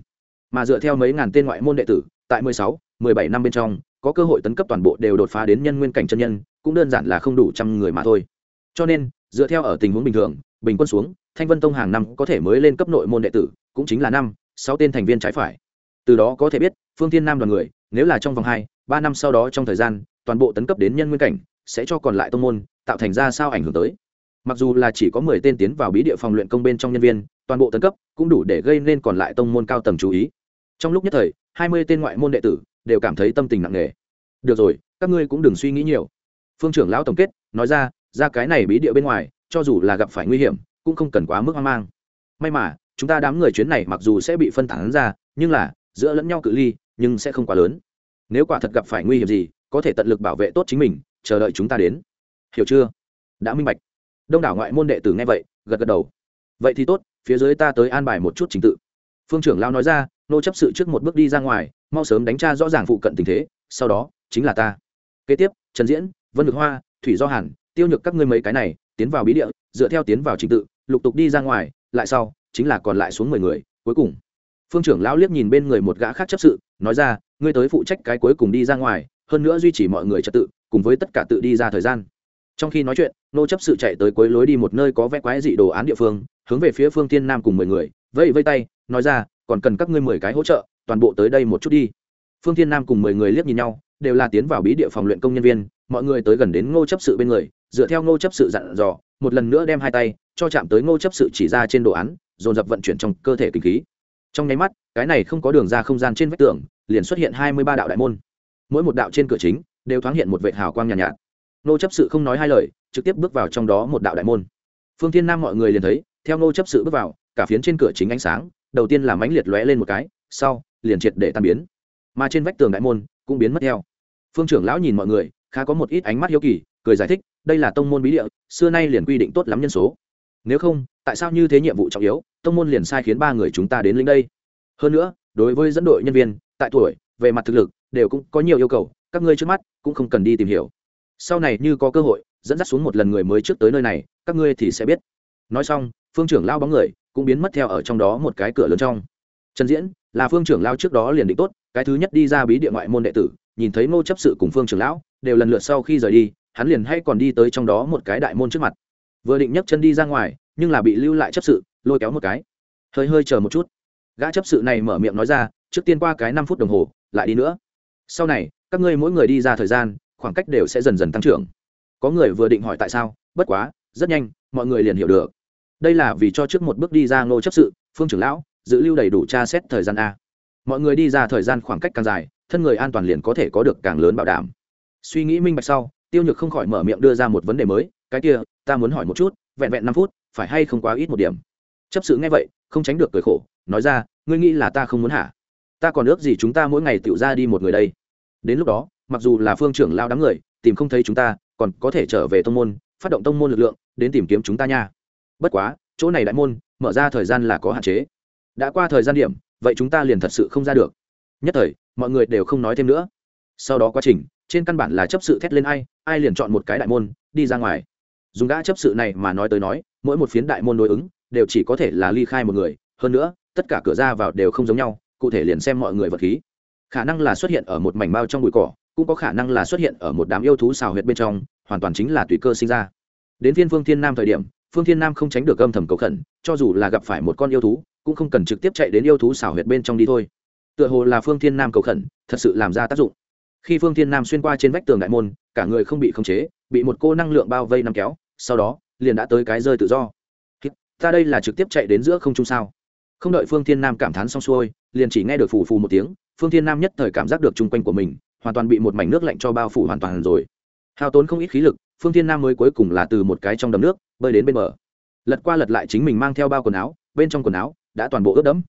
Mà dựa theo mấy ngàn tên ngoại môn đệ tử, tại mười sáu, mười bảy năm bên trong có cơ hội tấn cấp toàn bộ đều đột phá đến nhân nguyên cảnh chân nhân, cũng đơn giản là không đủ trăm người mà thôi. Cho nên, dựa theo ở tình huống bình thường, bình quân xuống, thanh vân tông hàng năm có thể mới lên cấp nội môn đệ tử, cũng chính là năm, sáu tên thành viên trái phải. Từ đó có thể biết, phương thiên nam đoàn người, nếu là trong vòng hai, ba năm sau đó trong thời gian, toàn bộ tấn cấp đến nhân nguyên cảnh, sẽ cho còn lại tông môn, tạo thành ra sao ảnh hưởng tới. Mặc dù là chỉ có mười tên tiến vào bí địa phòng luyện công bên trong nhân viên, toàn bộ tấn cấp cũng đủ để gây nên còn lại tông môn cao tầng chú ý. Trong lúc nhất thời, hai mươi tên ngoại môn đệ tử đều cảm thấy tâm tình nặng nề. Được rồi, các ngươi cũng đừng suy nghĩ nhiều. Phương trưởng lão tổng kết, nói ra ra cái này bí địa bên ngoài, cho dù là gặp phải nguy hiểm, cũng không cần quá mức hoang mang. May mà, chúng ta đám người chuyến này mặc dù sẽ bị phân tán ra, nhưng là, giữa lẫn nhau cự ly, nhưng sẽ không quá lớn. Nếu quả thật gặp phải nguy hiểm gì, có thể tận lực bảo vệ tốt chính mình, chờ đợi chúng ta đến. Hiểu chưa? Đã minh bạch. Đông đảo ngoại môn đệ tử nghe vậy, gật gật đầu. Vậy thì tốt, phía dưới ta tới an bài một chút trình tự. Phương trưởng lao nói ra, nô chấp sự trước một bước đi ra ngoài mau sớm đánh tra rõ ràng phụ cận tình thế, sau đó, chính là ta. Kế tiếp, trần diễn, vân ngực hoa, thủy do hàn, tiêu nhược các ngươi mấy cái này, tiến vào bí địa, dựa theo tiến vào trình tự, lục tục đi ra ngoài, lại sau, chính là còn lại xuống mười người, cuối cùng. Phương trưởng lão liếc nhìn bên người một gã khác chấp sự, nói ra, ngươi tới phụ trách cái cuối cùng đi ra ngoài, hơn nữa duy trì mọi người trật tự, cùng với tất cả tự đi ra thời gian. Trong khi nói chuyện, nô chấp sự chạy tới cuối lối đi một nơi có vẽ quái dị đồ án địa phương, hướng về phía phương tiên nam cùng mười người vẫy vây tay, nói ra, còn cần các ngươi mười cái hỗ trợ toàn bộ tới đây một chút đi. Phương Thiên nam cùng mười người liếc nhìn nhau đều là tiến vào bí địa phòng luyện công nhân viên mọi người tới gần đến ngô chấp sự bên người dựa theo ngô chấp sự dặn dò một lần nữa đem hai tay cho chạm tới ngô chấp sự chỉ ra trên đồ án dồn dập vận chuyển trong cơ thể kinh khí. Trong nháy mắt cái này không có đường ra không gian trên vách tường liền xuất hiện hai mươi ba đạo đại môn. Mỗi một đạo trên cửa chính đều thoáng hiện một vệ hào quang nhàn nhạt, nhạt. Ngô chấp sự không nói hai lời trực tiếp bước vào trong đó một đạo đại môn. Phương thiên nam mọi người liền thấy theo Ngô chấp sự bước vào cả phiến trên cửa chính ánh sáng đầu tiên là mánh liệt lóe lên một cái sau liền triệt để tan biến. Mà trên vách tường đại môn cũng biến mất theo. Phương trưởng lão nhìn mọi người, khá có một ít ánh mắt hiếu kỳ, cười giải thích, đây là tông môn bí địa, xưa nay liền quy định tốt lắm nhân số. Nếu không, tại sao như thế nhiệm vụ trọng yếu, tông môn liền sai khiến ba người chúng ta đến lính đây? Hơn nữa, đối với dẫn đội nhân viên, tại tuổi, về mặt thực lực, đều cũng có nhiều yêu cầu, các ngươi trước mắt cũng không cần đi tìm hiểu. Sau này như có cơ hội, dẫn dắt xuống một lần người mới trước tới nơi này, các ngươi thì sẽ biết. Nói xong, phương trưởng lao bóng người cũng biến mất theo ở trong đó một cái cửa lớn trong. Trần diễn là phương trưởng lao trước đó liền định tốt, cái thứ nhất đi ra bí địa ngoại môn đệ tử, nhìn thấy ngô chấp sự cùng phương trưởng lão, đều lần lượt sau khi rời đi, hắn liền hay còn đi tới trong đó một cái đại môn trước mặt. Vừa định nhấc chân đi ra ngoài, nhưng là bị lưu lại chấp sự lôi kéo một cái. Hơi hơi chờ một chút. Gã chấp sự này mở miệng nói ra, trước tiên qua cái năm phút đồng hồ, lại đi nữa. Sau này, các ngươi mỗi người đi ra thời gian, khoảng cách đều sẽ dần dần tăng trưởng. Có người vừa định hỏi tại sao, bất quá, rất nhanh, mọi người liền hiểu được. Đây là vì cho trước một bước đi ra ngô chấp sự, phương trưởng lão giữ lưu đầy đủ tra xét thời gian a. Mọi người đi ra thời gian khoảng cách càng dài, thân người an toàn liền có thể có được càng lớn bảo đảm. Suy nghĩ minh bạch sau, tiêu nhược không khỏi mở miệng đưa ra một vấn đề mới, cái kia, ta muốn hỏi một chút, vẹn vẹn năm phút, phải hay không quá ít một điểm? Chấp sự nghe vậy, không tránh được cười khổ, nói ra, ngươi nghĩ là ta không muốn hả? Ta còn ước gì chúng ta mỗi ngày tự ra đi một người đây? Đến lúc đó, mặc dù là phương trưởng lao đám người, tìm không thấy chúng ta, còn có thể trở về tông môn, phát động tông môn lực lượng, đến tìm kiếm chúng ta nha. Bất quá, chỗ này đại môn, mở ra thời gian là có hạn chế đã qua thời gian điểm, vậy chúng ta liền thật sự không ra được. Nhất thời, mọi người đều không nói thêm nữa. Sau đó quá trình, trên căn bản là chấp sự thét lên ai ai liền chọn một cái đại môn, đi ra ngoài. Dùng đã chấp sự này mà nói tới nói, mỗi một phiến đại môn đối ứng, đều chỉ có thể là ly khai một người, hơn nữa, tất cả cửa ra vào đều không giống nhau, cụ thể liền xem mọi người vật khí. Khả năng là xuất hiện ở một mảnh bao trong bụi cỏ, cũng có khả năng là xuất hiện ở một đám yêu thú xào huyệt bên trong, hoàn toàn chính là tùy cơ sinh ra. Đến phiên phương thiên nam thời điểm phương thiên nam không tránh được âm thầm cầu khẩn, cho dù là gặp phải một con yêu thú, cũng không cần trực tiếp chạy đến yêu thú xào huyệt bên trong đi thôi. Tựa hồ là phương thiên nam cầu khẩn, thật sự làm ra tác dụng. Khi phương thiên nam xuyên qua trên vách tường đại môn, cả người không bị khống chế, bị một cô năng lượng bao vây nằm kéo, sau đó, liền đã tới cái rơi tự do. Ta đây là trực tiếp chạy đến giữa không trung sao? Không đợi phương thiên nam cảm thán xong xuôi, liền chỉ nghe được phù phù một tiếng, phương thiên nam nhất thời cảm giác được chung quanh của mình, hoàn toàn bị một mảnh nước lạnh cho bao phủ hoàn toàn rồi. Hao tốn không ít khí lực, phương thiên nam mới cuối cùng là từ một cái trong đầm nước bơi đến bên bờ. Lật qua lật lại chính mình mang theo bao quần áo, bên trong quần áo đã toàn bộ ướt đẫm.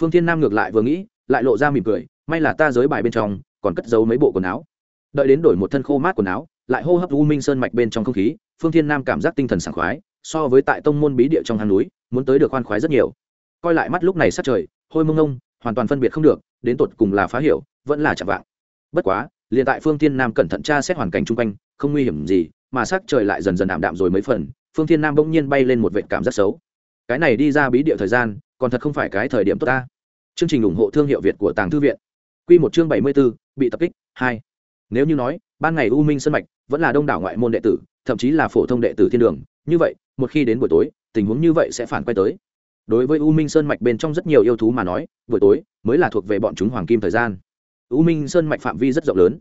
Phương thiên nam ngược lại vừa nghĩ, lại lộ ra mỉm cười, may là ta giới bài bên trong còn cất giấu mấy bộ quần áo. Đợi đến đổi một thân khô mát quần áo, lại hô hấp u minh sơn mạch bên trong không khí, phương thiên nam cảm giác tinh thần sảng khoái, so với tại tông môn bí địa trong hang núi, muốn tới được khoan khoái rất nhiều. Coi lại mắt lúc này sát trời, hôi mông ngông, hoàn toàn phân biệt không được, đến tột cùng là phá hiểu, vẫn là chạm vạng. Bất quá, liền tại phương thiên nam cẩn thận tra xét hoàn cảnh chung quanh, không nguy hiểm gì, mà sắc trời lại dần dần ảm đạm rồi mấy phần phương thiên nam bỗng nhiên bay lên một vệ cảm rất xấu. Cái này đi ra bí địa thời gian còn thật không phải cái thời điểm tốt ta. Chương trình ủng hộ thương hiệu việt của tàng thư viện. Quy một chương bảy mươi 74, bị tập kích hai. Nếu như nói ban ngày u minh sân mạch vẫn là đông đảo ngoại môn đệ tử thậm chí là phổ thông đệ tử thiên đường như vậy một khi đến buổi tối tình huống như vậy sẽ phản quay tới. Đối với u minh sơn mạch bên trong rất nhiều yêu thú mà nói buổi tối mới là thuộc về bọn chúng hoàng kim thời gian. U minh sơn mạch phạm vi rất rộng lớn.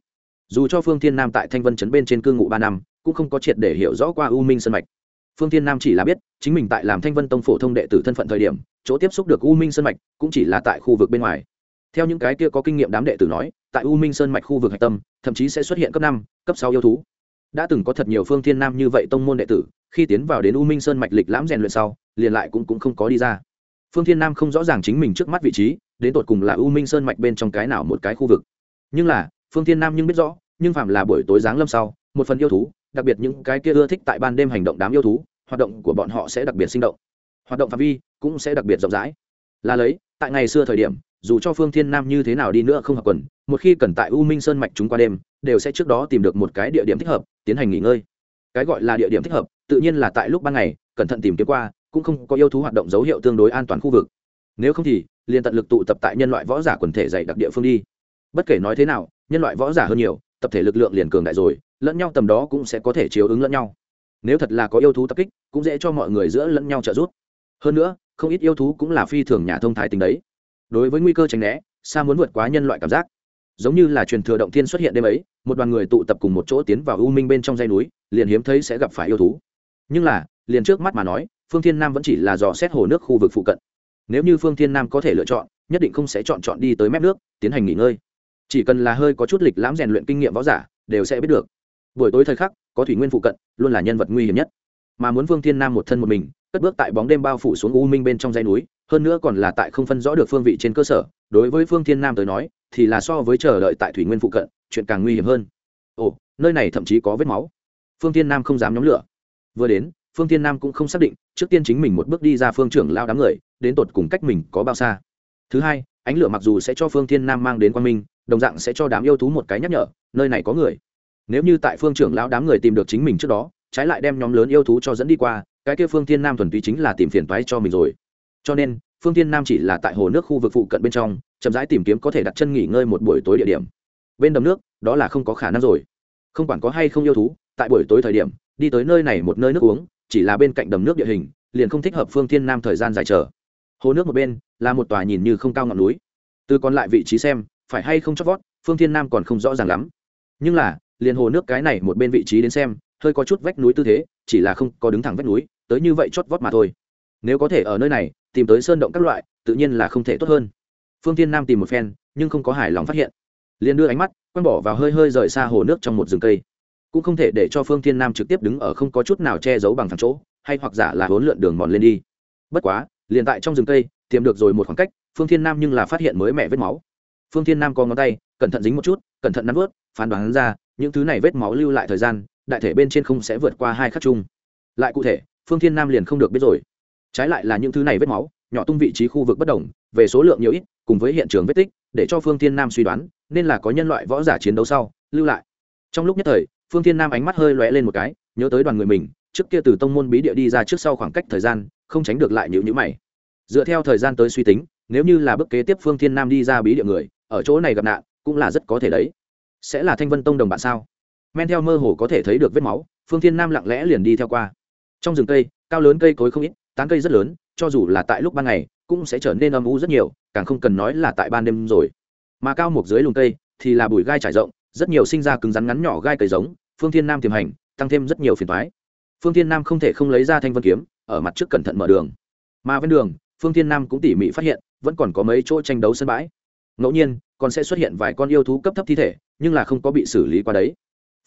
Dù cho phương thiên nam tại thanh vân trấn bên trên cư ngụ ba năm cũng không có triệt để hiểu rõ qua u minh sơn mạch phương thiên nam chỉ là biết chính mình tại làm thanh vân tông phổ thông đệ tử thân phận thời điểm chỗ tiếp xúc được u minh sơn mạch cũng chỉ là tại khu vực bên ngoài. Theo những cái kia có kinh nghiệm đám đệ tử nói tại u minh sơn mạch khu vực hạch tâm thậm chí sẽ xuất hiện cấp năm cấp sáu yêu thú. Đã từng có thật nhiều phương thiên nam như vậy tông môn đệ tử khi tiến vào đến u minh sơn mạch lịch lãm rèn luyện sau liền lại cũng, cũng không có đi ra. Phương thiên nam không rõ ràng chính mình trước mắt vị trí đến tột cùng là u minh sơn mạch bên trong cái nào một cái khu vực. Nhưng là phương thiên nam nhưng biết rõ nhưng phạm là buổi tối giáng lâm sau một phần yêu thú đặc biệt những cái kia ưa thích tại ban đêm hành động đám yêu thú, hoạt động của bọn họ sẽ đặc biệt sinh động. Hoạt động phạm vi cũng sẽ đặc biệt rộng rãi. Là lấy, tại ngày xưa thời điểm, dù cho phương thiên nam như thế nào đi nữa không hợp quần, một khi cần tại u minh sơn mạch chúng qua đêm, đều sẽ trước đó tìm được một cái địa điểm thích hợp, tiến hành nghỉ ngơi. Cái gọi là địa điểm thích hợp, tự nhiên là tại lúc ban ngày, cẩn thận tìm kiếm qua, cũng không có yêu thú hoạt động dấu hiệu tương đối an toàn khu vực. Nếu không thì, liền tận lực tụ tập tại nhân loại võ giả quần thể dày đặc địa phương đi. Bất kể nói thế nào, nhân loại võ giả hơn nhiều, tập thể lực lượng liền cường đại rồi lẫn nhau tầm đó cũng sẽ có thể chiếu ứng lẫn nhau. Nếu thật là có yêu thú tập kích, cũng dễ cho mọi người giữa lẫn nhau trợ giúp. Hơn nữa, không ít yêu thú cũng là phi thường nhà thông thái tính đấy. Đối với nguy cơ tránh né xa muốn vượt quá nhân loại cảm giác. Giống như là truyền thừa động thiên xuất hiện đêm ấy, một đoàn người tụ tập cùng một chỗ tiến vào u minh bên trong dây núi, liền hiếm thấy sẽ gặp phải yêu thú. Nhưng là, liền trước mắt mà nói, phương thiên nam vẫn chỉ là dò xét hồ nước khu vực phụ cận. Nếu như phương thiên nam có thể lựa chọn, nhất định không sẽ chọn chọn đi tới mép nước, tiến hành nghỉ ngơi. Chỉ cần là hơi có chút lịch lãm rèn luyện kinh nghiệm võ giả, đều sẽ biết được buổi tối thời khắc, có thủy nguyên phụ cận, luôn là nhân vật nguy hiểm nhất. Mà muốn vương thiên nam một thân một mình, cất bước tại bóng đêm bao phủ xuống u minh bên trong dãy núi, hơn nữa còn là tại không phân rõ được phương vị trên cơ sở, đối với phương thiên nam tới nói, thì là so với chờ đợi tại thủy nguyên phụ cận, chuyện càng nguy hiểm hơn. Ồ, nơi này thậm chí có vết máu. Phương thiên nam không dám nhóm lửa. Vừa đến phương thiên nam cũng không xác định, trước tiên chính mình một bước đi ra phương trưởng lao đám người, đến tột cùng cách mình có bao xa. Thứ hai, ánh lửa mặc dù sẽ cho phương thiên nam mang đến quan minh, đồng dạng sẽ cho đám yêu thú một cái nhắc nhở, nơi này có người nếu như tại phương trưởng lão đám người tìm được chính mình trước đó, trái lại đem nhóm lớn yêu thú cho dẫn đi qua, cái kia phương thiên nam thuần túy chính là tìm phiền toái cho mình rồi. Cho nên, phương thiên nam chỉ là tại hồ nước khu vực phụ cận bên trong, chậm rãi tìm kiếm có thể đặt chân nghỉ ngơi một buổi tối địa điểm. Bên đầm nước, đó là không có khả năng rồi. Không quản có hay không yêu thú, tại buổi tối thời điểm, đi tới nơi này một nơi nước uống, chỉ là bên cạnh đầm nước địa hình, liền không thích hợp phương thiên nam thời gian dài chờ. Hồ nước một bên, là một tòa nhìn như không cao ngọn núi. Từ còn lại vị trí xem, phải hay không chót vót, phương thiên nam còn không rõ ràng lắm. Nhưng là liền hồ nước cái này một bên vị trí đến xem, hơi có chút vách núi tư thế, chỉ là không có đứng thẳng vách núi, tới như vậy chót vót mà thôi. Nếu có thể ở nơi này, tìm tới sơn động các loại, tự nhiên là không thể tốt hơn. Phương tiên nam tìm một phen, nhưng không có hài lòng phát hiện. Liền đưa ánh mắt, quăng bỏ vào hơi hơi rời xa hồ nước trong một rừng cây. Cũng không thể để cho phương tiên nam trực tiếp đứng ở không có chút nào che giấu bằng thẳng chỗ, hay hoặc giả là hốn lượn đường mòn lên đi. Bất quá, liền tại trong rừng cây tìm được rồi một khoảng cách, phương thiên nam nhưng là phát hiện mới mẹ vết máu. Phương thiên nam có ngón tay, cẩn thận dính một chút, cẩn thận nắm vớt, phán đoán ra những thứ này vết máu lưu lại thời gian, đại thể bên trên không sẽ vượt qua hai khắc chung. Lại cụ thể, phương thiên nam liền không được biết rồi. Trái lại là những thứ này vết máu, nhỏ tung vị trí khu vực bất đồng, về số lượng nhiều ít, cùng với hiện trường vết tích, để cho phương thiên nam suy đoán, nên là có nhân loại võ giả chiến đấu sau, lưu lại. Trong lúc nhất thời, phương thiên nam ánh mắt hơi lóe lên một cái, nhớ tới đoàn người mình, trước kia từ tông môn bí địa đi ra trước sau khoảng cách thời gian, không tránh được lại nhữ nhữ mày. Dựa theo thời gian tới suy tính, nếu như là bước kế tiếp phương thiên nam đi ra bí địa người, ở chỗ này gặp nạn, cũng là rất có thể đấy sẽ là thanh vân tông đồng bạn sao? Men theo mơ hồ có thể thấy được vết máu, phương thiên nam lặng lẽ liền đi theo qua. Trong rừng cây, cao lớn cây cối không ít, tán cây rất lớn, cho dù là tại lúc ban ngày, cũng sẽ trở nên âm u rất nhiều, càng không cần nói là tại ban đêm rồi. Mà cao một dưới lùng cây thì là bụi gai trải rộng, rất nhiều sinh ra cứng rắn ngắn nhỏ gai cây giống, phương thiên nam tiềm hành, tăng thêm rất nhiều phiền thoái phương thiên nam không thể không lấy ra thanh vân kiếm, ở mặt trước cẩn thận mở đường. Mà ven đường, phương thiên nam cũng tỉ mỉ phát hiện, vẫn còn có mấy chỗ tranh đấu sân bãi. Ngẫu nhiên còn sẽ xuất hiện vài con yêu thú cấp thấp thi thể, nhưng là không có bị xử lý qua đấy.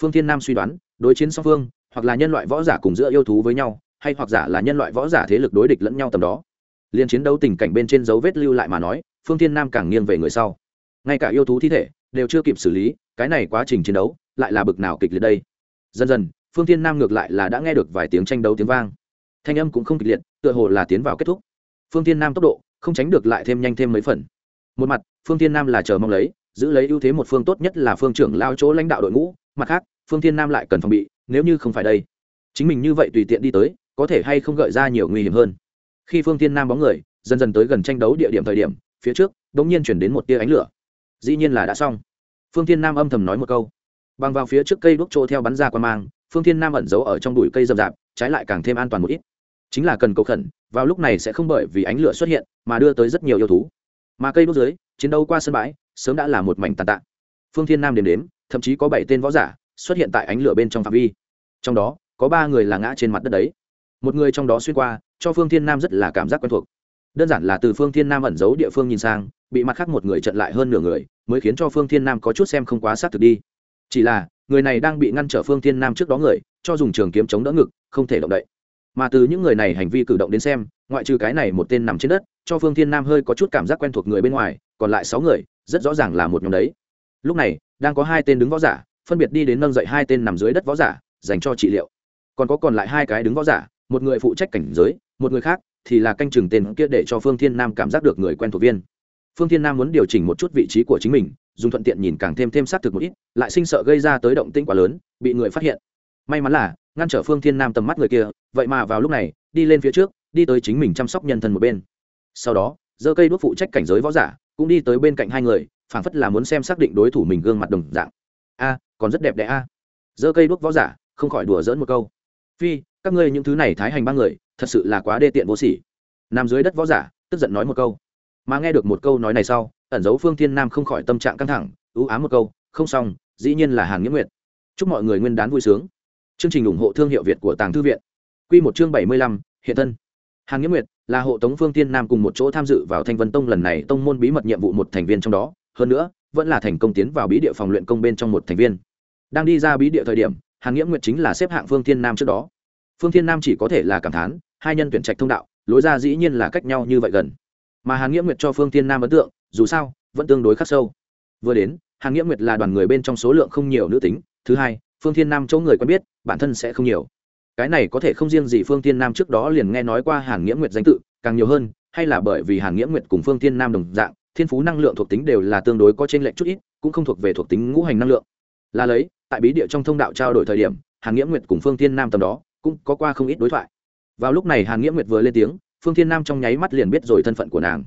Phương thiên nam suy đoán, đối chiến song phương, hoặc là nhân loại võ giả cùng giữa yêu thú với nhau, hay hoặc giả là nhân loại võ giả thế lực đối địch lẫn nhau tầm đó. Liên chiến đấu tình cảnh bên trên dấu vết lưu lại mà nói, phương thiên nam càng nghiêng về người sau. Ngay cả yêu thú thi thể, đều chưa kịp xử lý, cái này quá trình chiến đấu, lại là bực nào kịch liệt đây. Dần dần, phương thiên nam ngược lại là đã nghe được vài tiếng tranh đấu tiếng vang. Thanh âm cũng không kịch liệt, tựa hồ là tiến vào kết thúc. Phương Thiên nam tốc độ, không tránh được lại thêm nhanh thêm mấy phần một mặt, phương Thiên nam là chờ mong lấy, giữ lấy ưu thế một phương tốt nhất là phương trưởng lao chỗ lãnh đạo đội ngũ, mặt khác, phương Thiên nam lại cần phòng bị, nếu như không phải đây, chính mình như vậy tùy tiện đi tới, có thể hay không gợi ra nhiều nguy hiểm hơn. Khi phương Thiên nam bóng người, dần dần tới gần tranh đấu địa điểm thời điểm, phía trước đ ỗ n g nhiên chuyển đến một tia ánh lửa. Dĩ nhiên là đã xong. Phương Thiên nam âm thầm nói một câu. Bằng vào phía trước cây đuốc trô theo bắn ra quan mang, phương Thiên nam ẩn giấu ở trong đùi cây rậm rạp, trái lại càng thêm an toàn một ít. Chính là cần cầu khẩn, vào lúc này sẽ không bởi vì ánh lửa xuất hiện, mà đưa tới rất nhiều yêu thú mà cây đốt dưới, chiến đấu qua sân bãi, sớm đã là một mảnh tàn tạ. Phương thiên nam đếm đếm, thậm chí có bảy tên võ giả xuất hiện tại ánh lửa bên trong phạm vi. Trong đó, có ba người là ngã trên mặt đất đấy. Một người trong đó xuyên qua, cho phương thiên nam rất là cảm giác quen thuộc. Đơn giản là từ phương thiên nam ẩn giấu địa phương nhìn sang, bị mặt khác một người trận lại hơn nửa người, mới khiến cho phương thiên nam có chút xem không quá sát thực đi. Chỉ là, người này đang bị ngăn trở phương thiên nam trước đó người, cho dùng trường kiếm chống đỡ ngực, không thể động đậy. Mà từ những người này hành vi cử động đến xem, ngoại trừ cái này một tên nằm trên đất cho phương thiên nam hơi có chút cảm giác quen thuộc người bên ngoài, còn lại sáu người, rất rõ ràng là một nhóm đấy. Lúc này, đang có hai tên đứng võ giả, phân biệt đi đến nâng dậy hai tên nằm dưới đất võ giả, dành cho trị liệu. Còn có còn lại hai cái đứng võ giả, một người phụ trách cảnh giới, một người khác thì là canh chừng tên kia để cho phương thiên nam cảm giác được người quen thuộc viên. Phương thiên nam muốn điều chỉnh một chút vị trí của chính mình, dùng thuận tiện nhìn càng thêm thêm xác thực một ít, lại sinh sợ gây ra tới động tĩnh quá lớn, bị người phát hiện. May mắn là, ngăn trở phương thiên nam tầm mắt người kia, vậy mà vào lúc này, đi lên phía trước, đi tới chính mình chăm sóc nhân thân một bên sau đó, giơ cây đuốc phụ trách cảnh giới võ giả, cũng đi tới bên cạnh hai người, phảng phất là muốn xem xác định đối thủ mình gương mặt đồng dạng. A, còn rất đẹp đẽ a. Giơ cây đuốc võ giả, không khỏi đùa dỡn một câu. Phi, các ngươi những thứ này thái hành ba người, thật sự là quá đê tiện vô sỉ. Nằm dưới đất võ giả, tức giận nói một câu. Mà nghe được một câu nói này sau, ẩn dấu phương thiên nam không khỏi tâm trạng căng thẳng, ưu ám một câu, không xong, dĩ nhiên là hàn nghĩa nguyệt. Chúc mọi người nguyên đán vui sướng. Chương trình ủng hộ thương hiệu việt của tàng thư viện. Quy một chương bảy mươi lăm, hiện thân. Hàn nghĩa nguyệt là hộ tống phương tiên nam cùng một chỗ tham dự vào thanh vân tông lần này tông môn bí mật nhiệm vụ một thành viên trong đó, hơn nữa, vẫn là thành công tiến vào bí địa phòng luyện công bên trong một thành viên. Đang đi ra bí địa thời điểm, hàn nghĩa nguyệt chính là xếp hạng phương tiên nam trước đó. Phương tiên nam chỉ có thể là cảm thán, hai nhân tuyển trạch thông đạo, lối ra dĩ nhiên là cách nhau như vậy gần. Mà hàn nghĩa nguyệt cho phương tiên nam ấn tượng, dù sao, vẫn tương đối khắc sâu. Vừa đến, hàn nghĩa nguyệt là đoàn người bên trong số lượng không nhiều nữ tính. Thứ hai, phương thiên nam chỗ người quen biết, bản thân sẽ không nhiều cái này có thể không riêng gì phương thiên nam trước đó liền nghe nói qua hàn nghĩa nguyệt danh tự, càng nhiều hơn, hay là bởi vì hàn nghĩa nguyệt cùng phương thiên nam đồng dạng, thiên phú năng lượng thuộc tính đều là tương đối có trên lệnh chút ít, cũng không thuộc về thuộc tính ngũ hành năng lượng. Là lấy, tại bí địa trong thông đạo trao đổi thời điểm, hàn nghĩa nguyệt cùng phương thiên nam tầm đó, cũng có qua không ít đối thoại. Vào lúc này hàn nghĩa nguyệt vừa lên tiếng, phương thiên nam trong nháy mắt liền biết rồi thân phận của nàng.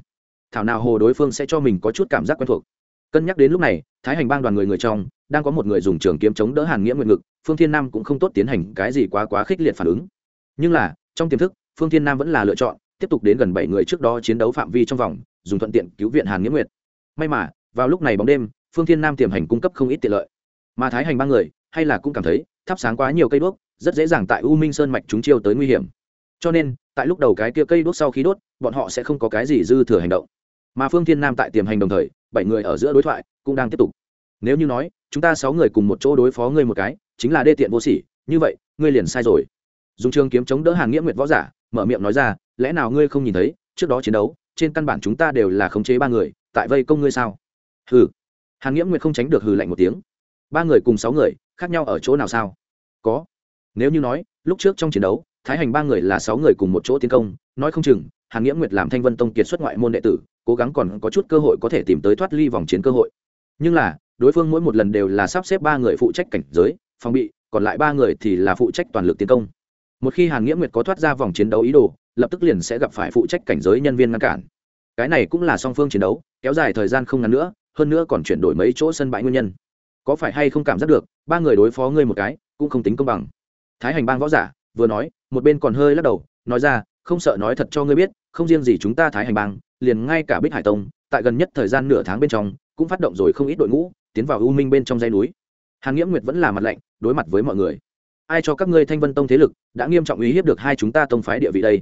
Thảo nào hồ đối phương sẽ cho mình có chút cảm giác quen thuộc. Cân nhắc đến lúc này, thái hành bang đoàn người người trong đang có một người dùng trường kiếm chống đỡ hàn nghĩa nguyện ngực, phương thiên nam cũng không tốt tiến hành cái gì quá quá khích liệt phản ứng. Nhưng là, trong tiềm thức, phương thiên nam vẫn là lựa chọn, tiếp tục đến gần bảy người trước đó chiến đấu phạm vi trong vòng, dùng thuận tiện cứu viện hàn nghĩa nguyệt. May mà, vào lúc này bóng đêm, phương thiên nam tiềm hành cung cấp không ít tiện lợi. Mà thái hành ba người, hay là cũng cảm thấy, thắp sáng quá nhiều cây đuốc, rất dễ dàng tại u minh sơn mạch chúng chiêu tới nguy hiểm. Cho nên, tại lúc đầu cái kia cây đuốc sau khi đốt, bọn họ sẽ không có cái gì dư thừa hành động. Mà phương thiên nam tại tiềm hành đồng thời, bảy người ở giữa đối thoại cũng đang tiếp tục nếu như nói, chúng ta sáu người cùng một chỗ đối phó ngươi một cái, chính là đê tiện vô sỉ, như vậy, ngươi liền sai rồi. Dùng trường kiếm chống đỡ hàng nghĩa nguyệt võ giả, mở miệng nói ra, lẽ nào ngươi không nhìn thấy, trước đó chiến đấu, trên căn bản chúng ta đều là khống chế ba người, tại vây công ngươi sao? Hừ. Hàn nghĩa nguyệt không tránh được hừ lạnh một tiếng. Ba người cùng sáu người, khác nhau ở chỗ nào sao? Có. Nếu như nói, lúc trước trong chiến đấu, thái hành ba người là sáu người cùng một chỗ tiến công, nói không chừng hàn nghĩa nguyệt làm thanh vân tông kiệt xuất ngoại môn đệ tử, cố gắng còn có chút cơ hội có thể tìm tới thoát ly vòng chiến cơ hội. Nhưng là đối phương mỗi một lần đều là sắp xếp ba người phụ trách cảnh giới, phòng bị, còn lại ba người thì là phụ trách toàn lực tiến công. Một khi hàn nghĩa nguyệt có thoát ra vòng chiến đấu ý đồ, lập tức liền sẽ gặp phải phụ trách cảnh giới nhân viên ngăn cản. Cái này cũng là song phương chiến đấu, kéo dài thời gian không ngắn nữa, hơn nữa còn chuyển đổi mấy chỗ sân bãi nguyên nhân. Có phải hay không cảm giác được, ba người đối phó ngươi một cái, cũng không tính công bằng. Thái hành bang võ giả, vừa nói, một bên còn hơi lắc đầu, nói ra, không sợ nói thật cho ngươi biết, không riêng gì chúng ta thái hành bang, liền ngay cả bích hải tông, tại gần nhất thời gian nửa tháng bên trong, cũng phát động rồi không ít đội ngũ tiến vào u minh bên trong dây núi. Hàn nghĩa nguyệt vẫn là mặt lạnh, đối mặt với mọi người. Ai cho các ngươi thanh vân tông thế lực đã nghiêm trọng uy hiếp được hai chúng ta tông phái địa vị đây?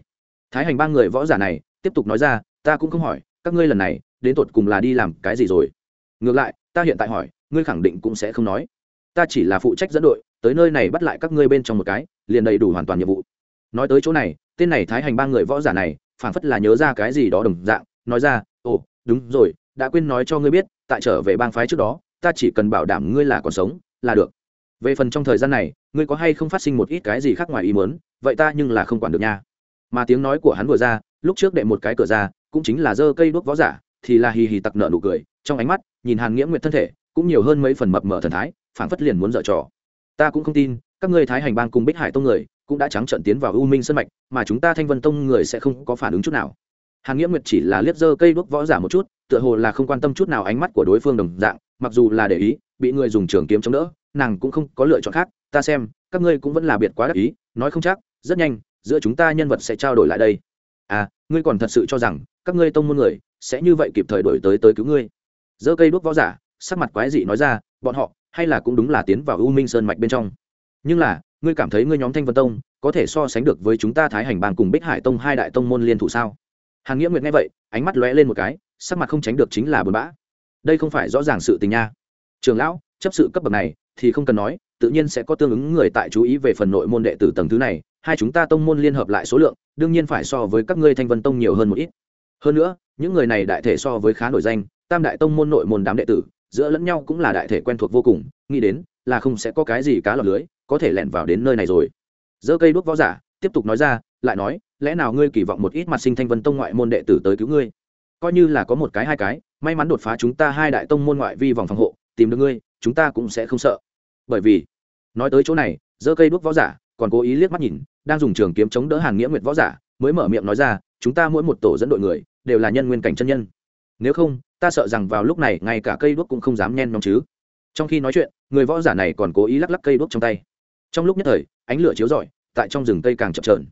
Thái hành ba người võ giả này tiếp tục nói ra, ta cũng không hỏi, các ngươi lần này đến tột cùng là đi làm cái gì rồi? Ngược lại, ta hiện tại hỏi, ngươi khẳng định cũng sẽ không nói. Ta chỉ là phụ trách dẫn đội, tới nơi này bắt lại các ngươi bên trong một cái, liền đầy đủ hoàn toàn nhiệm vụ. Nói tới chỗ này, tên này thái hành ba người võ giả này, phảng phất là nhớ ra cái gì đó đồng dạng, nói ra, ồ, đúng rồi, đã quên nói cho ngươi biết, tại trở về bang phái trước đó ta chỉ cần bảo đảm ngươi là còn sống, là được. Về phần trong thời gian này, ngươi có hay không phát sinh một ít cái gì khác ngoài ý muốn, vậy ta nhưng là không quản được nha. Mà tiếng nói của hắn vừa ra, lúc trước đệ một cái cửa ra, cũng chính là giơ cây đuốc võ giả, thì là hì hì tặc nợ nụ cười, trong ánh mắt, nhìn hàn nghĩa nguyệt thân thể, cũng nhiều hơn mấy phần mập mở thần thái, phảng phất liền muốn dở trò. Ta cũng không tin, các ngươi thái hành bang cùng bích hải tông người, cũng đã trắng trận tiến vào u minh sân mạch, mà chúng ta thanh vân tông người sẽ không có phản ứng chút nào. Hàn nghĩa nguyệt chỉ là liếc dơ cây đuốc võ giả một chút, tựa hồ là không quan tâm chút nào ánh mắt của đối phương đồng dạng mặc dù là để ý, bị người dùng trường kiếm chống đỡ, nàng cũng không có lựa chọn khác. Ta xem, các ngươi cũng vẫn là biệt quá đắc ý, nói không chắc, rất nhanh, giữa chúng ta nhân vật sẽ trao đổi lại đây. À ngươi còn thật sự cho rằng, các ngươi tông môn người, sẽ như vậy kịp thời đổi tới tới cứu ngươi? Dơ cây đuốc võ giả, sắc mặt quái dị nói ra, bọn họ, hay là cũng đúng là tiến vào u minh sơn mạch bên trong. Nhưng là, ngươi cảm thấy ngươi nhóm thanh vân tông, có thể so sánh được với chúng ta thái hành bàn cùng bích hải tông hai đại tông môn liên thủ sao? Hàn nghĩa nguyệt nghe vậy, ánh mắt lóe lên một cái, sắc mặt không tránh được chính là bờ bã đây không phải rõ ràng sự tình nha. Trường lão, chấp sự cấp bậc này thì không cần nói, tự nhiên sẽ có tương ứng người tại chú ý về phần nội môn đệ tử tầng thứ này, hai chúng ta tông môn liên hợp lại số lượng, đương nhiên phải so với các ngươi thanh vân tông nhiều hơn một ít. Hơn nữa, những người này đại thể so với khá nổi danh, tam đại tông môn nội môn đám đệ tử, giữa lẫn nhau cũng là đại thể quen thuộc vô cùng, nghĩ đến là không sẽ có cái gì cá lọc lưới, có thể lẻn vào đến nơi này rồi. Giơ cây đuốc võ giả, tiếp tục nói ra, lại nói, lẽ nào ngươi kỳ vọng một ít mặt sinh thanh vân tông ngoại môn đệ tử tới cứu ngươi? Coi như là có một cái hai cái, may mắn đột phá chúng ta hai đại tông môn ngoại vi vòng phòng hộ, tìm được ngươi, chúng ta cũng sẽ không sợ. Bởi vì, nói tới chỗ này, giơ cây đuốc võ giả, còn cố ý liếc mắt nhìn, đang dùng trường kiếm chống đỡ hàn nghĩa nguyệt võ giả, mới mở miệng nói ra, chúng ta mỗi một tổ dẫn đội người, đều là nhân nguyên cảnh chân nhân. Nếu không, ta sợ rằng vào lúc này ngay cả cây đuốc cũng không dám nhen nhóm chứ. Trong khi nói chuyện, người võ giả này còn cố ý lắc lắc cây đuốc trong tay. Trong lúc nhất thời, ánh lửa chiếu rọi, tại trong rừng cây càng chập trờn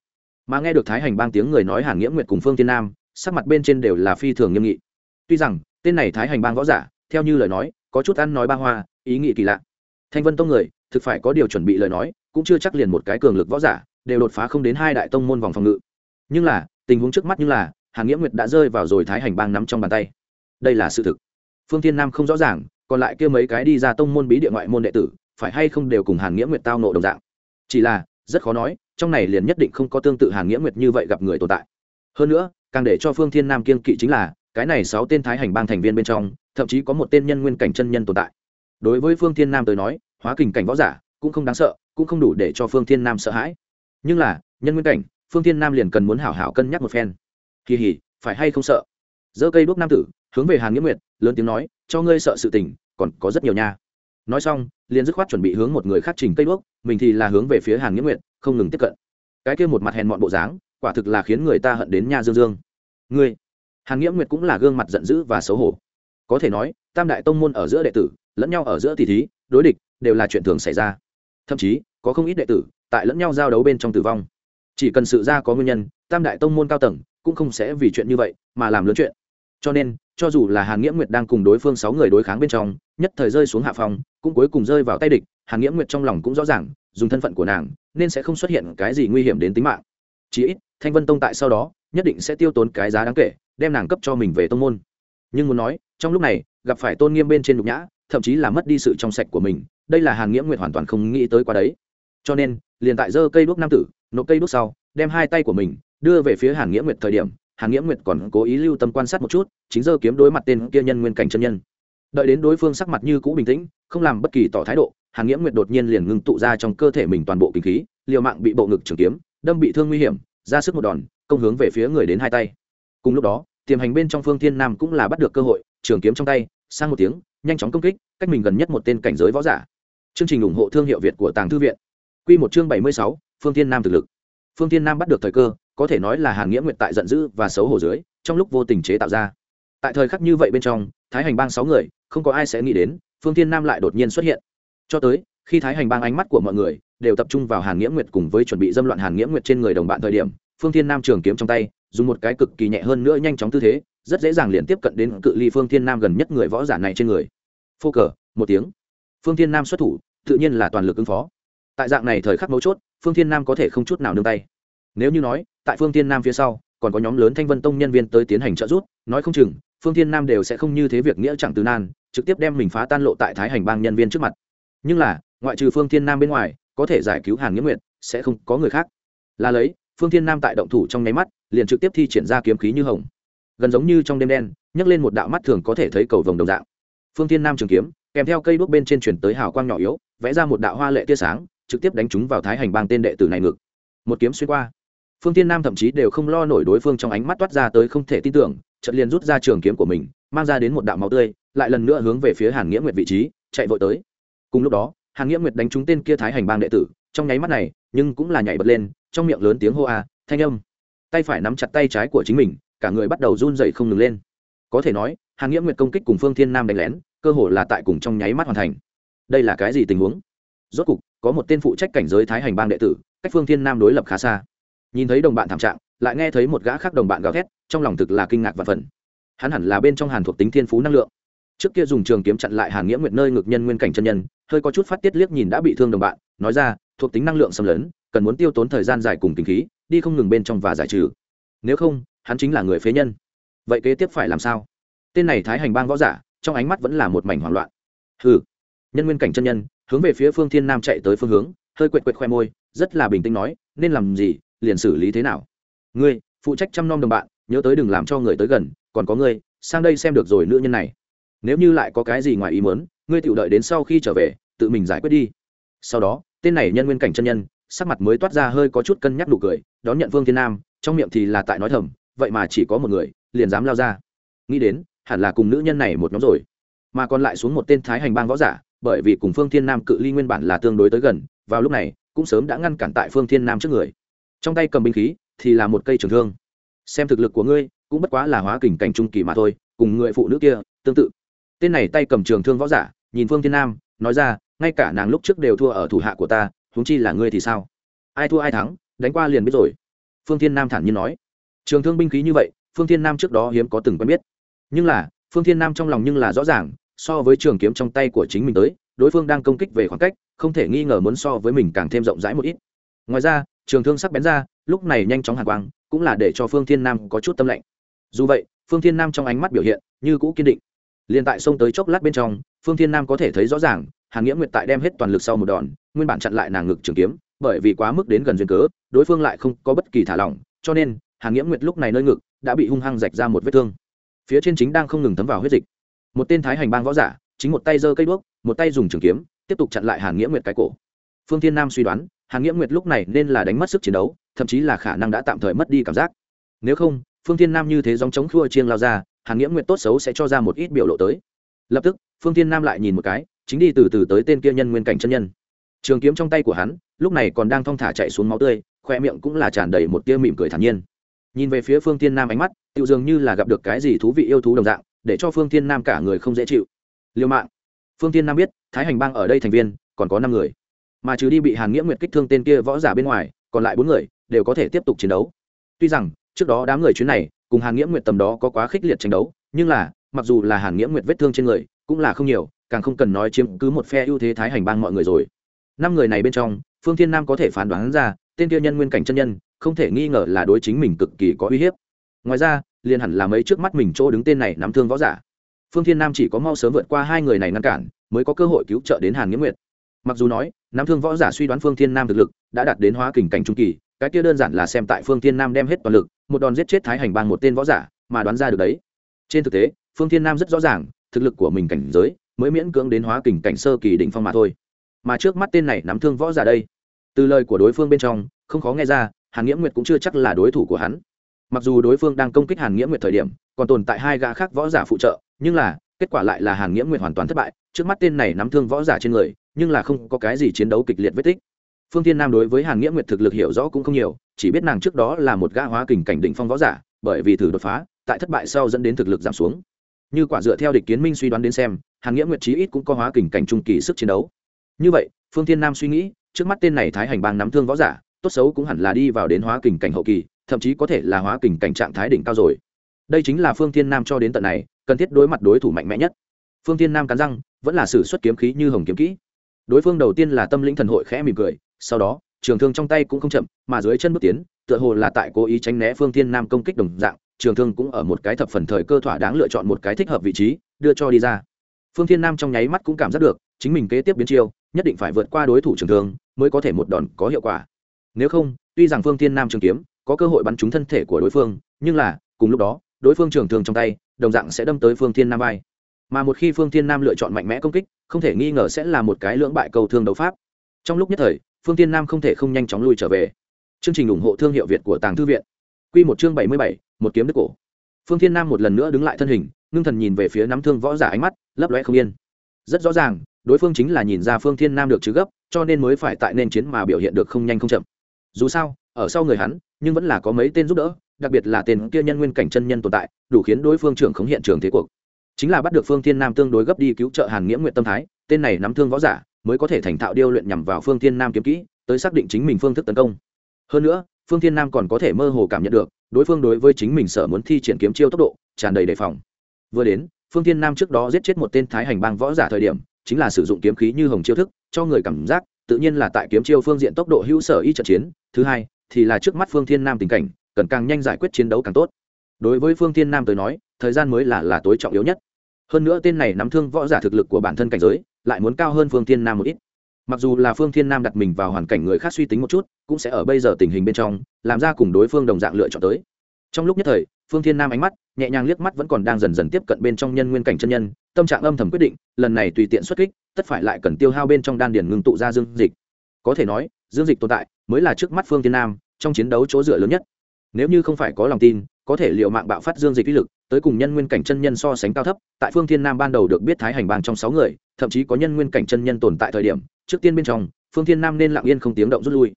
mà nghe được thái hành bang tiếng người nói hàn nghĩa nguyệt cùng phương tiên nam sắc mặt bên trên đều là phi thường nghiêm nghị. Tuy rằng, tên này thái hành bang võ giả, theo như lời nói, có chút ăn nói ba hoa, ý nghĩ kỳ lạ. Thanh vân tông người, thực phải có điều chuẩn bị lời nói, cũng chưa chắc liền một cái cường lực võ giả, đều đột phá không đến hai đại tông môn vòng phòng ngự. Nhưng là, tình huống trước mắt như là, hàn nghĩa nguyệt đã rơi vào rồi thái hành bang nắm trong bàn tay. Đây là sự thực. Phương thiên nam không rõ ràng, còn lại kia mấy cái đi ra tông môn bí địa ngoại môn đệ tử, phải hay không đều cùng hàn nghĩa nguyệt tao nộ đồng dạng. Chỉ là, rất khó nói, trong này liền nhất định không có tương tự hàn nghĩa nguyệt như vậy gặp người tồn tại hơn nữa, càng để cho phương thiên nam kiên kỵ chính là, cái này sáu tên thái hành bang thành viên bên trong, thậm chí có một tên nhân nguyên cảnh chân nhân tồn tại. Đối với phương thiên nam tới nói, hóa kình cảnh võ giả cũng không đáng sợ, cũng không đủ để cho phương thiên nam sợ hãi. Nhưng là, nhân nguyên cảnh, phương thiên nam liền cần muốn hảo hảo cân nhắc một phen. Kỳ hỉ, phải hay không sợ? Giơ cây đuốc nam tử, hướng về hàn nghĩa nguyệt, lớn tiếng nói, cho ngươi sợ sự tình, còn có rất nhiều nha. Nói xong, liền dứt khoát chuẩn bị hướng một người khác trình cây đuốc, mình thì là hướng về phía hàn nghĩa nguyệt, không ngừng tiếp cận. Cái kia một mặt hèn mọn bộ dáng quả thực là khiến người ta hận đến nha dương dương. Ngươi, hàn nghĩa nguyệt cũng là gương mặt giận dữ và xấu hổ. Có thể nói, tam đại tông môn ở giữa đệ tử, lẫn nhau ở giữa tỷ thí, đối địch, đều là chuyện thường xảy ra. Thậm chí, có không ít đệ tử, tại lẫn nhau giao đấu bên trong tử vong. Chỉ cần sự ra có nguyên nhân, tam đại tông môn cao tầng, cũng không sẽ vì chuyện như vậy mà làm lớn chuyện. Cho nên, cho dù là hàn nghĩa nguyệt đang cùng đối phương sáu người đối kháng bên trong, nhất thời rơi xuống hạ phòng cũng cuối cùng rơi vào tay địch, hàn nghĩa nguyệt trong lòng cũng rõ ràng, dùng thân phận của nàng, nên sẽ không xuất hiện cái gì nguy hiểm đến tính mạng chí ít, thanh vân tông tại sau đó, nhất định sẽ tiêu tốn cái giá đáng kể, đem nàng cấp cho mình về tông môn. Nhưng muốn nói, trong lúc này, gặp phải tôn nghiêm bên trên nhục nhã, thậm chí là mất đi sự trong sạch của mình, đây là hàn nghĩa nguyệt hoàn toàn không nghĩ tới qua đấy. Cho nên, liền tại giơ cây đuốc nam tử, nộp cây đuốc sau, đem hai tay của mình đưa về phía hàn nghĩa nguyệt thời điểm, hàn nghĩa nguyệt còn cố ý lưu tâm quan sát một chút, chính giờ kiếm đối mặt tên kia nhân nguyên cảnh chân nhân. Đợi đến đối phương sắc mặt như cũ bình tĩnh, không làm bất kỳ tỏ thái độ, hàn nghĩa nguyệt đột nhiên liền ngưng tụ ra trong cơ thể mình toàn bộ kinh khí, liều mạng bị bộ ngực trường kiếm đâm bị thương nguy hiểm, ra sức một đòn, công hướng về phía người đến hai tay. Cùng lúc đó, tiềm hành bên trong phương thiên nam cũng là bắt được cơ hội, trường kiếm trong tay, sang một tiếng, nhanh chóng công kích, cách mình gần nhất một tên cảnh giới võ giả. Chương trình ủng hộ thương hiệu việt của tàng thư viện. Q một chương bảy mươi sáu, phương thiên nam thực lực. Phương thiên nam bắt được thời cơ, có thể nói là hàn nghĩa nguyện tại giận dữ và xấu hổ dưới, trong lúc vô tình chế tạo ra. Tại thời khắc như vậy bên trong, thái hành bang sáu người, không có ai sẽ nghĩ đến, phương thiên nam lại đột nhiên xuất hiện. Cho tới, khi thái hành bang ánh mắt của mọi người đều tập trung vào hàn nghĩa nguyệt cùng với chuẩn bị dâm loạn hàn nghĩa nguyệt trên người đồng bạn thời điểm, phương thiên nam trường kiếm trong tay, dùng một cái cực kỳ nhẹ hơn nữa nhanh chóng tư thế, rất dễ dàng liền tiếp cận đến cự ly phương thiên nam gần nhất người võ giả này trên người. Phô cờ, một tiếng. Phương thiên nam xuất thủ, tự nhiên là toàn lực ứng phó. Tại dạng này thời khắc mấu chốt, phương thiên nam có thể không chút nào nương tay. Nếu như nói, tại phương thiên nam phía sau, còn có nhóm lớn thanh vân tông nhân viên tới tiến hành trợ giúp, nói không chừng, phương thiên nam đều sẽ không như thế việc nghĩa chẳng từ nan, trực tiếp đem mình phá tan lộ tại thái hành bang nhân viên trước mặt. Nhưng là, ngoại trừ phương thiên nam bên ngoài có thể giải cứu hàn nghĩa nguyện sẽ không có người khác. Là lấy, phương thiên nam tại động thủ trong nháy mắt, liền trực tiếp thi triển ra kiếm khí như hồng. Gần giống như trong đêm đen, nhấc lên một đạo mắt thường có thể thấy cầu vồng đồng dạng. Phương thiên nam trường kiếm, kèm theo cây đuốc bên trên chuyển tới hào quang nhỏ yếu, vẽ ra một đạo hoa lệ tia sáng, trực tiếp đánh chúng vào thái hành bang tên đệ tử này ngực. Một kiếm xuyên qua. Phương tiên nam thậm chí đều không lo nổi đối phương trong ánh mắt toát ra tới không thể tin tưởng trận liền rút ra trường kiếm của mình, mang ra đến một đạo máu tươi, lại lần nữa hướng về phía hàn nghĩa nguyệt vị trí, chạy vội tới. Cùng lúc đó hàn nghĩa nguyệt đánh trúng tên kia thái hành bang đệ tử, trong nháy mắt này, nhưng cũng là nhảy bật lên, trong miệng lớn tiếng hô a, thanh âm. Tay phải nắm chặt tay trái của chính mình, cả người bắt đầu run dậy không ngừng lên. Có thể nói, hàn nghĩa nguyệt công kích cùng phương thiên nam đánh lén, cơ hồ là tại cùng trong nháy mắt hoàn thành. Đây là cái gì tình huống? Rốt cục, có một tên phụ trách cảnh giới thái hành bang đệ tử, cách phương thiên nam đối lập khá xa. Nhìn thấy đồng bạn thảm trạng, lại nghe thấy một gã khác đồng bạn gào thét, trong lòng thực là kinh ngạc và phần hắn hẳn là bên trong hàn thuộc tính thiên phú năng lượng trước kia dùng trường kiếm chặn lại hàn nghĩa nguyệt nơi ngực nhân nguyên cảnh chân nhân, hơi có chút phát tiết liếc nhìn đã bị thương đồng bạn, nói ra, thuộc tính năng lượng xâm lấn, cần muốn tiêu tốn thời gian dài cùng kinh khí, đi không ngừng bên trong và giải trừ. Nếu không, hắn chính là người phế nhân. Vậy kế tiếp phải làm sao? Tên này thái hành bang võ giả, trong ánh mắt vẫn là một mảnh hoảng loạn. Hừ. Nhân nguyên cảnh chân nhân, hướng về phía phương thiên nam chạy tới phương hướng, hơi quệt quệt khoe môi, rất là bình tĩnh nói, nên làm gì, liền xử lý thế nào? Ngươi, phụ trách chăm nom đồng bạn, nhớ tới đừng làm cho người tới gần, còn có ngươi, sang đây xem được rồi nữ nhân này nếu như lại có cái gì ngoài ý muốn, ngươi tự đợi đến sau khi trở về, tự mình giải quyết đi. Sau đó, tên này nhân nguyên cảnh chân nhân, sắc mặt mới toát ra hơi có chút cân nhắc nụ cười, đón nhận vương thiên nam, trong miệng thì là tại nói thầm, vậy mà chỉ có một người, liền dám lao ra. Nghĩ đến, hẳn là cùng nữ nhân này một nhóm rồi. Mà còn lại xuống một tên thái hành bang võ giả, bởi vì cùng phương thiên nam cự ly nguyên bản là tương đối tới gần, vào lúc này, cũng sớm đã ngăn cản tại phương thiên nam trước người. Trong tay cầm binh khí, thì là một cây trường thương. Xem thực lực của ngươi, cũng bất quá là hóa kình cảnh trung kỳ mà thôi, cùng người phụ nữ kia tương tự tên này tay cầm trường thương võ giả, nhìn phương thiên nam, nói ra, ngay cả nàng lúc trước đều thua ở thủ hạ của ta, huống chi là ngươi thì sao? Ai thua ai thắng, đánh qua liền biết rồi. Phương thiên nam thản nhiên nói. Trường thương binh khí như vậy, phương thiên nam trước đó hiếm có từng quen biết. Nhưng là, phương thiên nam trong lòng nhưng là rõ ràng, so với trường kiếm trong tay của chính mình tới, đối phương đang công kích về khoảng cách, không thể nghi ngờ muốn so với mình càng thêm rộng rãi một ít. Ngoài ra, trường thương sắc bén ra, lúc này nhanh chóng hàn quang, cũng là để cho phương thiên nam có chút tâm lạnh dù vậy, phương thiên nam trong ánh mắt biểu hiện như cũ kiên định liền tại xông tới chốc lát bên trong, phương thiên nam có thể thấy rõ ràng, hàn nghĩa nguyệt tại đem hết toàn lực sau một đòn, nguyên bản chặn lại nàng ngực trường kiếm, bởi vì quá mức đến gần duyên cớ, đối phương lại không có bất kỳ thả lỏng, cho nên, hàn nghĩa nguyệt lúc này nơi ngực, đã bị hung hăng rạch ra một vết thương. Phía trên chính đang không ngừng thấm vào huyết dịch. Một tên thái hành bang võ giả, chính một tay giơ cây đuốc, một tay dùng trường kiếm, tiếp tục chặn lại hàn nghĩa nguyệt cái cổ. Phương thiên nam suy đoán, hàn nghĩa nguyệt lúc này nên là đánh mất sức chiến đấu, thậm chí là khả năng đã tạm thời mất đi cảm giác. Nếu không, phương thiên nam như thế dòng chống khua chiêng lao ra hàn nghĩa nguyệt tốt xấu sẽ cho ra một ít biểu lộ tới. Lập tức, phương thiên nam lại nhìn một cái, chính đi từ từ tới tên kia nhân nguyên cảnh chân nhân. Trường kiếm trong tay của hắn, lúc này còn đang thong thả chạy xuống máu tươi khoe miệng cũng là tràn đầy một tia mỉm cười thản nhiên. Nhìn về phía phương thiên nam ánh mắt tự dường như là gặp được cái gì thú vị yêu thú đồng dạng, để cho phương thiên nam cả người không dễ chịu. Liêu mạng. Phương thiên nam biết, thái hành bang ở đây thành viên, còn có năm người. Mà trừ đi bị hàn nghĩa nguyệt kích thương tên kia võ giả bên ngoài, còn lại bốn người, đều có thể tiếp tục chiến đấu. Tuy rằng, trước đó đám người chuyến này cùng hàn nghĩa nguyệt tầm đó có quá khích liệt tranh đấu, nhưng là, mặc dù là hàn nghĩa nguyệt vết thương trên người, cũng là không nhiều, càng không cần nói chiếm cứ một phe ưu thế thái hành bang mọi người rồi. Năm người này bên trong, phương thiên nam có thể phán đoán ra, tên kia nhân nguyên cảnh chân nhân, không thể nghi ngờ là đối chính mình cực kỳ có uy hiếp. Ngoài ra, liền hẳn là mấy trước mắt mình chỗ đứng tên này nắm thương võ giả. Phương thiên nam chỉ có mau sớm vượt qua hai người này ngăn cản, mới có cơ hội cứu trợ đến hàn nghĩa nguyệt. Mặc dù nói, nắm thương võ giả suy đoán phương thiên nam thực lực đã đạt đến hóa kình cảnh trung kỳ cái kia đơn giản là xem tại phương thiên nam đem hết toàn lực, một đòn giết chết thái hành bang một tên võ giả, mà đoán ra được đấy. Trên thực tế, phương thiên nam rất rõ ràng, thực lực của mình cảnh giới mới miễn cưỡng đến hóa kình cảnh sơ kỳ đỉnh phong mà thôi. Mà trước mắt tên này nắm thương võ giả đây, từ lời của đối phương bên trong, không khó nghe ra, hàn nghĩa nguyệt cũng chưa chắc là đối thủ của hắn. Mặc dù đối phương đang công kích hàn nghĩa nguyệt thời điểm, còn tồn tại hai gã khác võ giả phụ trợ, nhưng là, kết quả lại là hàn nghĩa nguyệt hoàn toàn thất bại. Trước mắt tên này nắm thương võ giả trên người, nhưng là không có cái gì chiến đấu kịch liệt vết tích phương tiên nam đối với hàn nghĩa nguyệt thực lực hiểu rõ cũng không nhiều, chỉ biết nàng trước đó là một gã hóa kình cảnh đỉnh phong võ giả, bởi vì thử đột phá, tại thất bại sau dẫn đến thực lực giảm xuống. Như quả dựa theo địch kiến minh suy đoán đến xem, hàn nghĩa nguyệt chí ít cũng có hóa kình cảnh trung kỳ sức chiến đấu. Như vậy, phương tiên nam suy nghĩ, trước mắt tên này thái hành bang nắm thương võ giả, tốt xấu cũng hẳn là đi vào đến hóa kình cảnh hậu kỳ, thậm chí có thể là hóa kình cảnh trạng thái đỉnh cao rồi. Đây chính là phương thiên nam cho đến tận này, cần thiết đối mặt đối thủ mạnh mẽ nhất. Phương thiên nam cắn răng, vẫn là sử xuất kiếm khí như hồng kiếm kỹ. Đối phương đầu tiên là tâm lĩnh thần hội khẽ mỉm cười sau đó, trường thương trong tay cũng không chậm, mà dưới chân bước tiến, tựa hồ là tại cố ý tránh né phương thiên nam công kích đồng dạng, trường thương cũng ở một cái thập phần thời cơ thỏa đáng lựa chọn một cái thích hợp vị trí, đưa cho đi ra. Phương thiên nam trong nháy mắt cũng cảm giác được, chính mình kế tiếp biến chiêu, nhất định phải vượt qua đối thủ trường thương, mới có thể một đòn có hiệu quả. Nếu không, tuy rằng phương thiên nam trường kiếm có cơ hội bắn trúng thân thể của đối phương, nhưng là, cùng lúc đó, đối phương trường thương trong tay, đồng dạng sẽ đâm tới phương thiên nam vai. Mà một khi phương thiên nam lựa chọn mạnh mẽ công kích, không thể nghi ngờ sẽ là một cái lưỡng bại cầu thương đấu pháp. Trong lúc nhất thời phương thiên nam không thể không nhanh chóng lui trở về. Chương trình ủng hộ thương hiệu việt của tàng thư viện. Q một chương bảy mươi bảy, một kiếm đức cổ. Phương thiên nam một lần nữa đứng lại thân hình, ngưng thần nhìn về phía nắm thương võ giả ánh mắt, lấp lóe không yên. Rất rõ ràng, đối phương chính là nhìn ra phương thiên nam được chứ gấp, cho nên mới phải tại nên chiến mà biểu hiện được không nhanh không chậm. Dù sao, ở sau người hắn, nhưng vẫn là có mấy tên giúp đỡ, đặc biệt là tên kia nhân nguyên cảnh chân nhân tồn tại, đủ khiến đối phương trưởng khống hiện trường thế cuộc. Chính là bắt được phương thiên nam tương đối gấp đi cứu trợ hàn nghĩa nguyện tâm thái, tên này nắm thương võ giả mới có thể thành thạo điêu luyện nhằm vào phương thiên nam kiếm kỹ, tới xác định chính mình phương thức tấn công. Hơn nữa, phương thiên nam còn có thể mơ hồ cảm nhận được, đối phương đối với chính mình sở muốn thi triển kiếm chiêu tốc độ, tràn đầy đề phòng. Vừa đến, phương thiên nam trước đó giết chết một tên thái hành bang võ giả thời điểm, chính là sử dụng kiếm khí như hồng chiêu thức, cho người cảm giác, tự nhiên là tại kiếm chiêu phương diện tốc độ hữu sở y trận chiến. Thứ hai, thì là trước mắt phương thiên nam tình cảnh, cần càng nhanh giải quyết chiến đấu càng tốt. Đối với phương thiên nam tới nói, thời gian mới là là tối trọng yếu nhất. Hơn nữa tên này nắm thương võ giả thực lực của bản thân cảnh giới lại muốn cao hơn phương thiên nam một ít. Mặc dù là phương thiên nam đặt mình vào hoàn cảnh người khác suy tính một chút, cũng sẽ ở bây giờ tình hình bên trong, làm ra cùng đối phương đồng dạng lựa chọn tới. Trong lúc nhất thời, phương thiên nam ánh mắt, nhẹ nhàng liếc mắt vẫn còn đang dần dần tiếp cận bên trong nhân nguyên cảnh chân nhân, tâm trạng âm thầm quyết định, lần này tùy tiện xuất kích, tất phải lại cần tiêu hao bên trong đan điền ngưng tụ ra dương dịch. Có thể nói, dương dịch tồn tại mới là trước mắt phương thiên nam trong chiến đấu chỗ dựa lớn nhất. Nếu như không phải có lòng tin có thể liệu mạng bạo phát dương dịch uy lực, tới cùng nhân nguyên cảnh chân nhân so sánh cao thấp, tại phương thiên nam ban đầu được biết thái hành bang trong sáu người, thậm chí có nhân nguyên cảnh chân nhân tồn tại thời điểm, trước tiên bên trong, phương thiên nam nên lặng yên không tiếng động rút lui.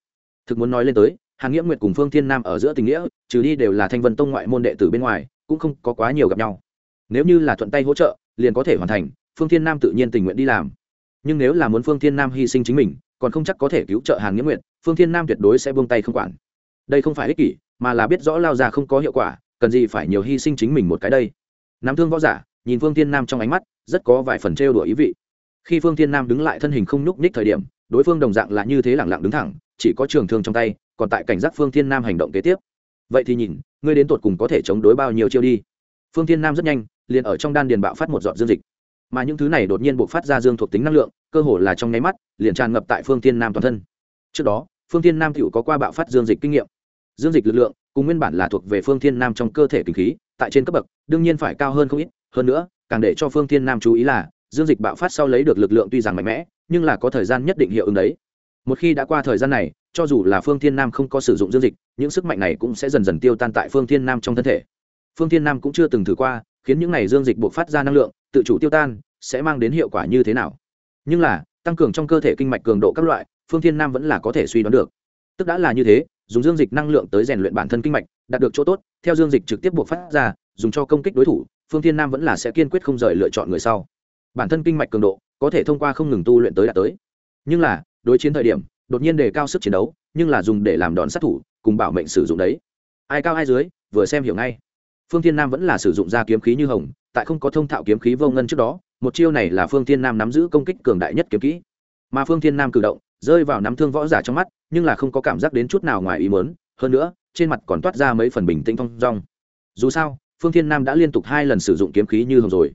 Thực muốn nói lên tới hàng nghĩa nguyệt cùng phương thiên nam ở giữa tình nghĩa, trừ đi đều là thanh vân tông ngoại môn đệ tử bên ngoài, cũng không có quá nhiều gặp nhau. Nếu như là thuận tay hỗ trợ, liền có thể hoàn thành, phương thiên nam tự nhiên tình nguyện đi làm. Nhưng nếu là muốn phương thiên nam hy sinh chính mình, còn không chắc có thể cứu trợ hàng nghĩa nguyệt, phương thiên nam tuyệt đối sẽ buông tay không quản. Đây không phải ích kỷ, mà là biết rõ lao ra không có hiệu quả cần gì phải nhiều hy sinh chính mình một cái đây? Nắm thương võ giả, nhìn phương thiên nam trong ánh mắt, rất có vài phần trêu đùa ý vị. Khi phương thiên nam đứng lại thân hình không nhúc nhích thời điểm, đối phương đồng dạng là như thế lẳng lặng đứng thẳng, chỉ có trường thương trong tay, còn tại cảnh giác phương thiên nam hành động kế tiếp. Vậy thì nhìn, ngươi đến tột cùng có thể chống đối bao nhiêu chiêu đi? Phương thiên nam rất nhanh, liền ở trong đan điền bạo phát một dọn dương dịch. Mà những thứ này đột nhiên buộc phát ra dương thuộc tính năng lượng, cơ hồ là trong nháy mắt, liền tràn ngập tại phương thiên nam toàn thân. Trước đó, phương thiên nam cựu có qua bạo phát dương dịch kinh nghiệm. Dương dịch lực lượng cùng nguyên bản là thuộc về phương thiên nam trong cơ thể kinh khí, tại trên cấp bậc, đương nhiên phải cao hơn không ít. Hơn nữa, càng để cho phương thiên nam chú ý là, dương dịch bạo phát sau lấy được lực lượng tuy rằng mạnh mẽ, nhưng là có thời gian nhất định hiệu ứng đấy. Một khi đã qua thời gian này, cho dù là phương thiên nam không có sử dụng dương dịch, những sức mạnh này cũng sẽ dần dần tiêu tan tại phương thiên nam trong thân thể. Phương thiên nam cũng chưa từng thử qua, khiến những này dương dịch buộc phát ra năng lượng, tự chủ tiêu tan, sẽ mang đến hiệu quả như thế nào? Nhưng là, tăng cường trong cơ thể kinh mạch cường độ các loại, phương thiên nam vẫn là có thể suy đoán được. Tức đã là như thế dùng dương dịch năng lượng tới rèn luyện bản thân kinh mạch, đạt được chỗ tốt, theo dương dịch trực tiếp buộc phát ra, dùng cho công kích đối thủ, phương thiên nam vẫn là sẽ kiên quyết không rời lựa chọn người sau. Bản thân kinh mạch cường độ, có thể thông qua không ngừng tu luyện tới đạt tới. Nhưng là, đối chiến thời điểm, đột nhiên đề cao sức chiến đấu, nhưng là dùng để làm đòn sát thủ, cùng bảo mệnh sử dụng đấy. Ai cao ai dưới, vừa xem hiểu ngay. Phương thiên nam vẫn là sử dụng ra kiếm khí như hồng, tại không có thông thạo kiếm khí vô ngân trước đó, một chiêu này là phương thiên nam nắm giữ công kích cường đại nhất kiếm kỹ. Mà phương thiên nam cử động, rơi vào nắm thương võ giả trong mắt nhưng là không có cảm giác đến chút nào ngoài ý mớn hơn nữa, trên mặt còn toát ra mấy phần bình tĩnh thong dong. Dù sao, phương thiên nam đã liên tục hai lần sử dụng kiếm khí như hồng rồi.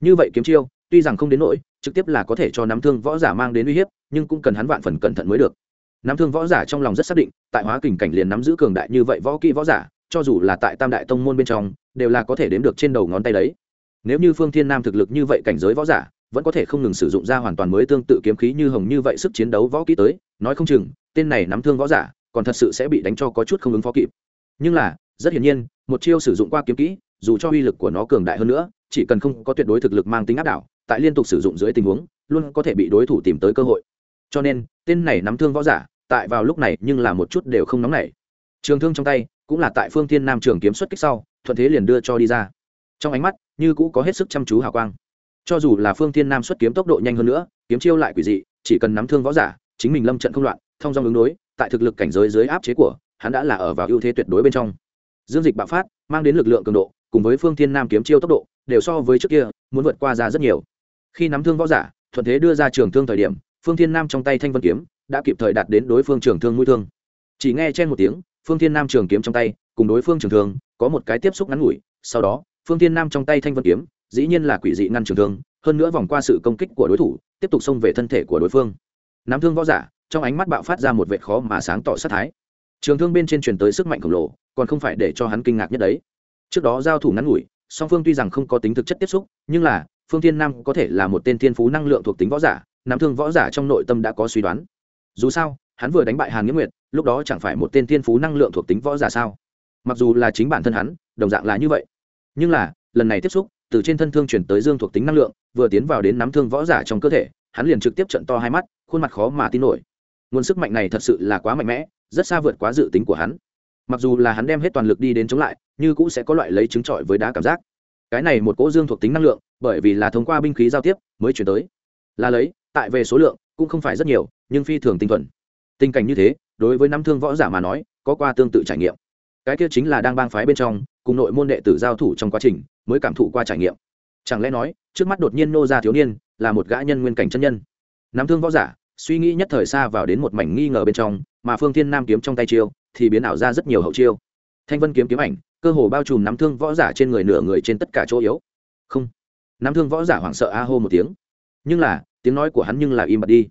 Như vậy kiếm chiêu, tuy rằng không đến nỗi, trực tiếp là có thể cho nắm thương võ giả mang đến uy hiếp, nhưng cũng cần hắn vạn phần cẩn thận mới được. Nắm thương võ giả trong lòng rất xác định, tại hóa kình cảnh liền nắm giữ cường đại như vậy võ kỹ võ giả, cho dù là tại tam đại tông môn bên trong, đều là có thể đếm được trên đầu ngón tay đấy. Nếu như phương thiên nam thực lực như vậy cảnh giới võ giả, vẫn có thể không ngừng sử dụng ra hoàn toàn mới tương tự kiếm khí như hồng như vậy sức chiến đấu võ kỹ tới, nói không chừng tên này nắm thương võ giả, còn thật sự sẽ bị đánh cho có chút không ứng phó kịp. Nhưng là, rất hiển nhiên, một chiêu sử dụng qua kiếm kỹ, dù cho uy lực của nó cường đại hơn nữa, chỉ cần không có tuyệt đối thực lực mang tính áp đảo, tại liên tục sử dụng dưới tình huống, luôn có thể bị đối thủ tìm tới cơ hội. Cho nên, tên này nắm thương võ giả, tại vào lúc này nhưng là một chút đều không nóng nảy. Trường thương trong tay, cũng là tại phương thiên nam trường kiếm xuất kích sau, thuận thế liền đưa cho đi ra. Trong ánh mắt, như cũ có hết sức chăm chú hào quang. Cho dù là phương thiên nam xuất kiếm tốc độ nhanh hơn nữa, kiếm chiêu lại quỷ dị, chỉ cần nắm thương võ giả chính mình lâm trận không loạn, thông dong ứng đối, tại thực lực cảnh giới dưới áp chế của hắn đã là ở vào ưu thế tuyệt đối bên trong. Dương dịch bạo phát, mang đến lực lượng cường độ, cùng với phương thiên nam kiếm chiêu tốc độ, đều so với trước kia, muốn vượt qua ra rất nhiều. Khi nắm thương võ giả, thuận thế đưa ra trường thương thời điểm, phương thiên nam trong tay thanh vân kiếm, đã kịp thời đạt đến đối phương trường thương mũi thương. Chỉ nghe chen một tiếng, phương thiên nam trường kiếm trong tay, cùng đối phương trường thương, có một cái tiếp xúc ngắn ngủi, sau đó, phương thiên nam trong tay thanh vân kiếm, dĩ nhiên là quỷ dị ngăn trường thương, hơn nữa vòng qua sự công kích của đối thủ, tiếp tục xông về thân thể của đối phương nắm thương võ giả, trong ánh mắt bạo phát ra một vệ khó mà sáng tỏ sát thái. Trường thương bên trên truyền tới sức mạnh khổng lồ, còn không phải để cho hắn kinh ngạc nhất đấy. Trước đó giao thủ ngắn ngủi, song phương tuy rằng không có tính thực chất tiếp xúc, nhưng là, phương thiên nam có thể là một tên thiên phú năng lượng thuộc tính võ giả, nắm thương võ giả trong nội tâm đã có suy đoán. Dù sao, hắn vừa đánh bại hàn nghĩa nguyệt, lúc đó chẳng phải một tên thiên phú năng lượng thuộc tính võ giả sao? Mặc dù là chính bản thân hắn, đồng dạng là như vậy. Nhưng là, lần này tiếp xúc, từ trên thân thương chuyển tới dương thuộc tính năng lượng, vừa tiến vào đến nắm thương võ giả trong cơ thể, hắn liền trực tiếp trận to hai mắt khuôn mặt khó mà tin nổi. Nguồn sức mạnh này thật sự là quá mạnh mẽ, rất xa vượt quá dự tính của hắn. Mặc dù là hắn đem hết toàn lực đi đến chống lại, như cũng sẽ có loại lấy trứng trọi với đá cảm giác. Cái này một cỗ dương thuộc tính năng lượng, bởi vì là thông qua binh khí giao tiếp mới chuyển tới. Là lấy, tại về số lượng cũng không phải rất nhiều, nhưng phi thường tinh thuần. Tình cảnh như thế, đối với năm thương võ giả mà nói, có qua tương tự trải nghiệm. Cái kia chính là đang bang phái bên trong, cùng nội môn đệ tử giao thủ trong quá trình, mới cảm thụ qua trải nghiệm. Chẳng lẽ nói, trước mắt đột nhiên nô ra thiếu niên, là một gã nhân nguyên cảnh chân nhân. Nắm thương võ giả suy nghĩ nhất thời xa vào đến một mảnh nghi ngờ bên trong, mà phương thiên nam kiếm trong tay chiêu thì biến ảo ra rất nhiều hậu chiêu. Thanh vân kiếm kiếm ảnh, cơ hồ bao trùm nắm thương võ giả trên người nửa người trên tất cả chỗ yếu. Không, nắm thương võ giả hoảng sợ a hô một tiếng. Nhưng là, tiếng nói của hắn nhưng là im bặt đi.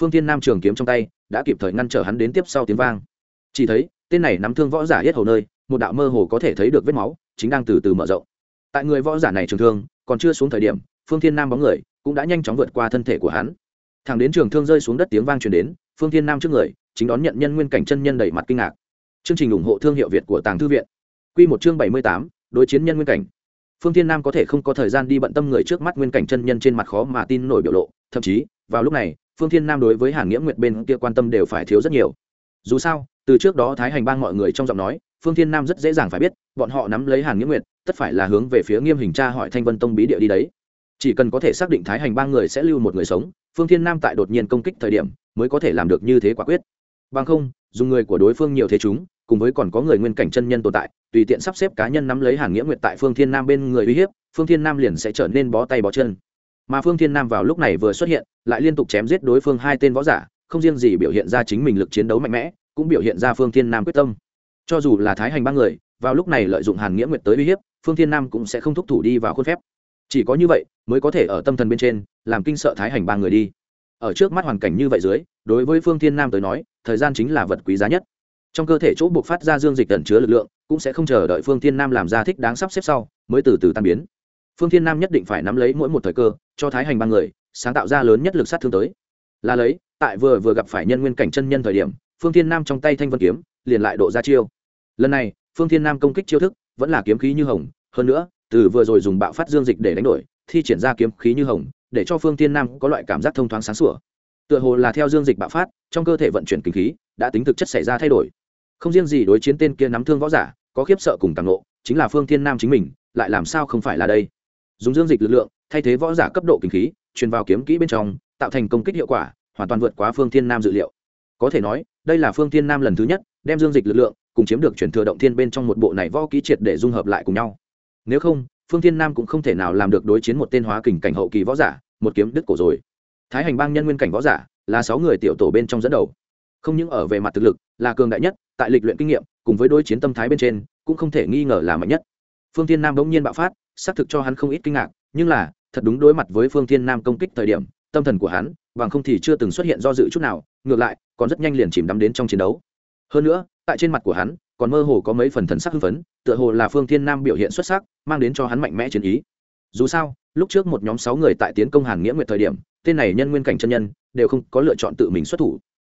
Phương thiên nam trường kiếm trong tay đã kịp thời ngăn trở hắn đến tiếp sau tiếng vang. Chỉ thấy, tên này nắm thương võ giả hết hầu nơi, một đạo mơ hồ có thể thấy được vết máu, chính đang từ từ mở rộng. Tại người võ giả này trường thương còn chưa xuống thời điểm, phương thiên nam bóng người cũng đã nhanh chóng vượt qua thân thể của hắn. Thằng đến trường thương rơi xuống đất tiếng vang truyền đến, phương thiên nam trước người, chính đón nhận nhân nguyên cảnh chân nhân đẩy mặt kinh ngạc. Chương trình ủng hộ thương hiệu việt của tàng thư viện. Q một chương bảy mươi tám, đối chiến nhân nguyên cảnh. Phương thiên nam có thể không có thời gian đi bận tâm người trước mắt nguyên cảnh chân nhân trên mặt khó mà tin nổi biểu lộ, thậm chí, vào lúc này, phương thiên nam đối với hàn nghĩa nguyệt bên kia quan tâm đều phải thiếu rất nhiều. Dù sao, từ trước đó thái hành bang mọi người trong giọng nói, phương thiên nam rất dễ dàng phải biết, bọn họ nắm lấy hàn nghĩa nguyệt, tất phải là hướng về phía nghiêm hình tra hỏi thanh vân tông bí địa đi đấy chỉ cần có thể xác định thái hành ba người sẽ lưu một người sống, phương thiên nam tại đột nhiên công kích thời điểm mới có thể làm được như thế quả quyết. Bằng không, dùng người của đối phương nhiều thế chúng, cùng với còn có người nguyên cảnh chân nhân tồn tại, tùy tiện sắp xếp cá nhân nắm lấy hàn nghĩa nguyệt tại phương thiên nam bên người uy hiếp, phương thiên nam liền sẽ trở nên bó tay bó chân. Mà phương thiên nam vào lúc này vừa xuất hiện, lại liên tục chém giết đối phương hai tên võ giả, không riêng gì biểu hiện ra chính mình lực chiến đấu mạnh mẽ, cũng biểu hiện ra phương thiên nam quyết tâm. Cho dù là thái hành ba người, vào lúc này lợi dụng hàn nghĩa nguyệt tới uy hiếp, phương thiên nam cũng sẽ không thúc thủ đi vào khuôn phép chỉ có như vậy, mới có thể ở tâm thần bên trên, làm kinh sợ thái hành ba người đi. Ở trước mắt hoàn cảnh như vậy dưới, đối với phương thiên nam tới nói, thời gian chính là vật quý giá nhất. Trong cơ thể chỗ buộc phát ra dương dịch tẩn chứa lực lượng, cũng sẽ không chờ đợi phương thiên nam làm ra thích đáng sắp xếp sau, mới từ từ tan biến. Phương thiên nam nhất định phải nắm lấy mỗi một thời cơ, cho thái hành ba người, sáng tạo ra lớn nhất lực sát thương tới. Là lấy, tại vừa vừa gặp phải nhân nguyên cảnh chân nhân thời điểm, phương thiên nam trong tay thanh vân kiếm, liền lại độ ra chiêu. Lần này, phương thiên nam công kích chiêu thức, vẫn là kiếm khí như hồng, hơn nữa từ vừa rồi dùng bạo phát dương dịch để đánh đổi, thi triển ra kiếm khí như hồng, để cho phương thiên nam có loại cảm giác thông thoáng sáng sủa. Tựa hồ là theo dương dịch bạo phát, trong cơ thể vận chuyển kinh khí, đã tính thực chất xảy ra thay đổi. Không riêng gì đối chiến tên kia nắm thương võ giả, có khiếp sợ cùng càng nộ, chính là phương thiên nam chính mình, lại làm sao không phải là đây? Dùng dương dịch lực lượng, thay thế võ giả cấp độ kinh khí, truyền vào kiếm kỹ bên trong, tạo thành công kích hiệu quả, hoàn toàn vượt quá phương thiên nam dự liệu. Có thể nói, đây là phương thiên nam lần thứ nhất, đem dương dịch lực lượng, cùng chiếm được chuyển thừa động thiên bên trong một bộ này võ kỹ triệt để dung hợp lại cùng nhau nếu không, phương thiên nam cũng không thể nào làm được đối chiến một tên hóa kình cảnh hậu kỳ võ giả, một kiếm đứt cổ rồi. Thái hành bang nhân nguyên cảnh võ giả là sáu người tiểu tổ bên trong dẫn đầu. Không những ở về mặt thực lực là cường đại nhất, tại lịch luyện kinh nghiệm cùng với đối chiến tâm thái bên trên cũng không thể nghi ngờ là mạnh nhất. Phương thiên nam bỗng nhiên bạo phát, xác thực cho hắn không ít kinh ngạc, nhưng là, thật đúng đối mặt với phương thiên nam công kích thời điểm, tâm thần của hắn, bằng không thì chưa từng xuất hiện do dự chút nào, ngược lại, còn rất nhanh liền chìm đắm đến trong chiến đấu. Hơn nữa, tại trên mặt của hắn còn mơ hồ có mấy phần thần sắc hưng phấn, tựa hồ là phương thiên nam biểu hiện xuất sắc, mang đến cho hắn mạnh mẽ chiến ý. Dù sao, lúc trước một nhóm sáu người tại tiến công hàn nghĩa nguyệt thời điểm, tên này nhân nguyên cảnh chân nhân, đều không có lựa chọn tự mình xuất thủ.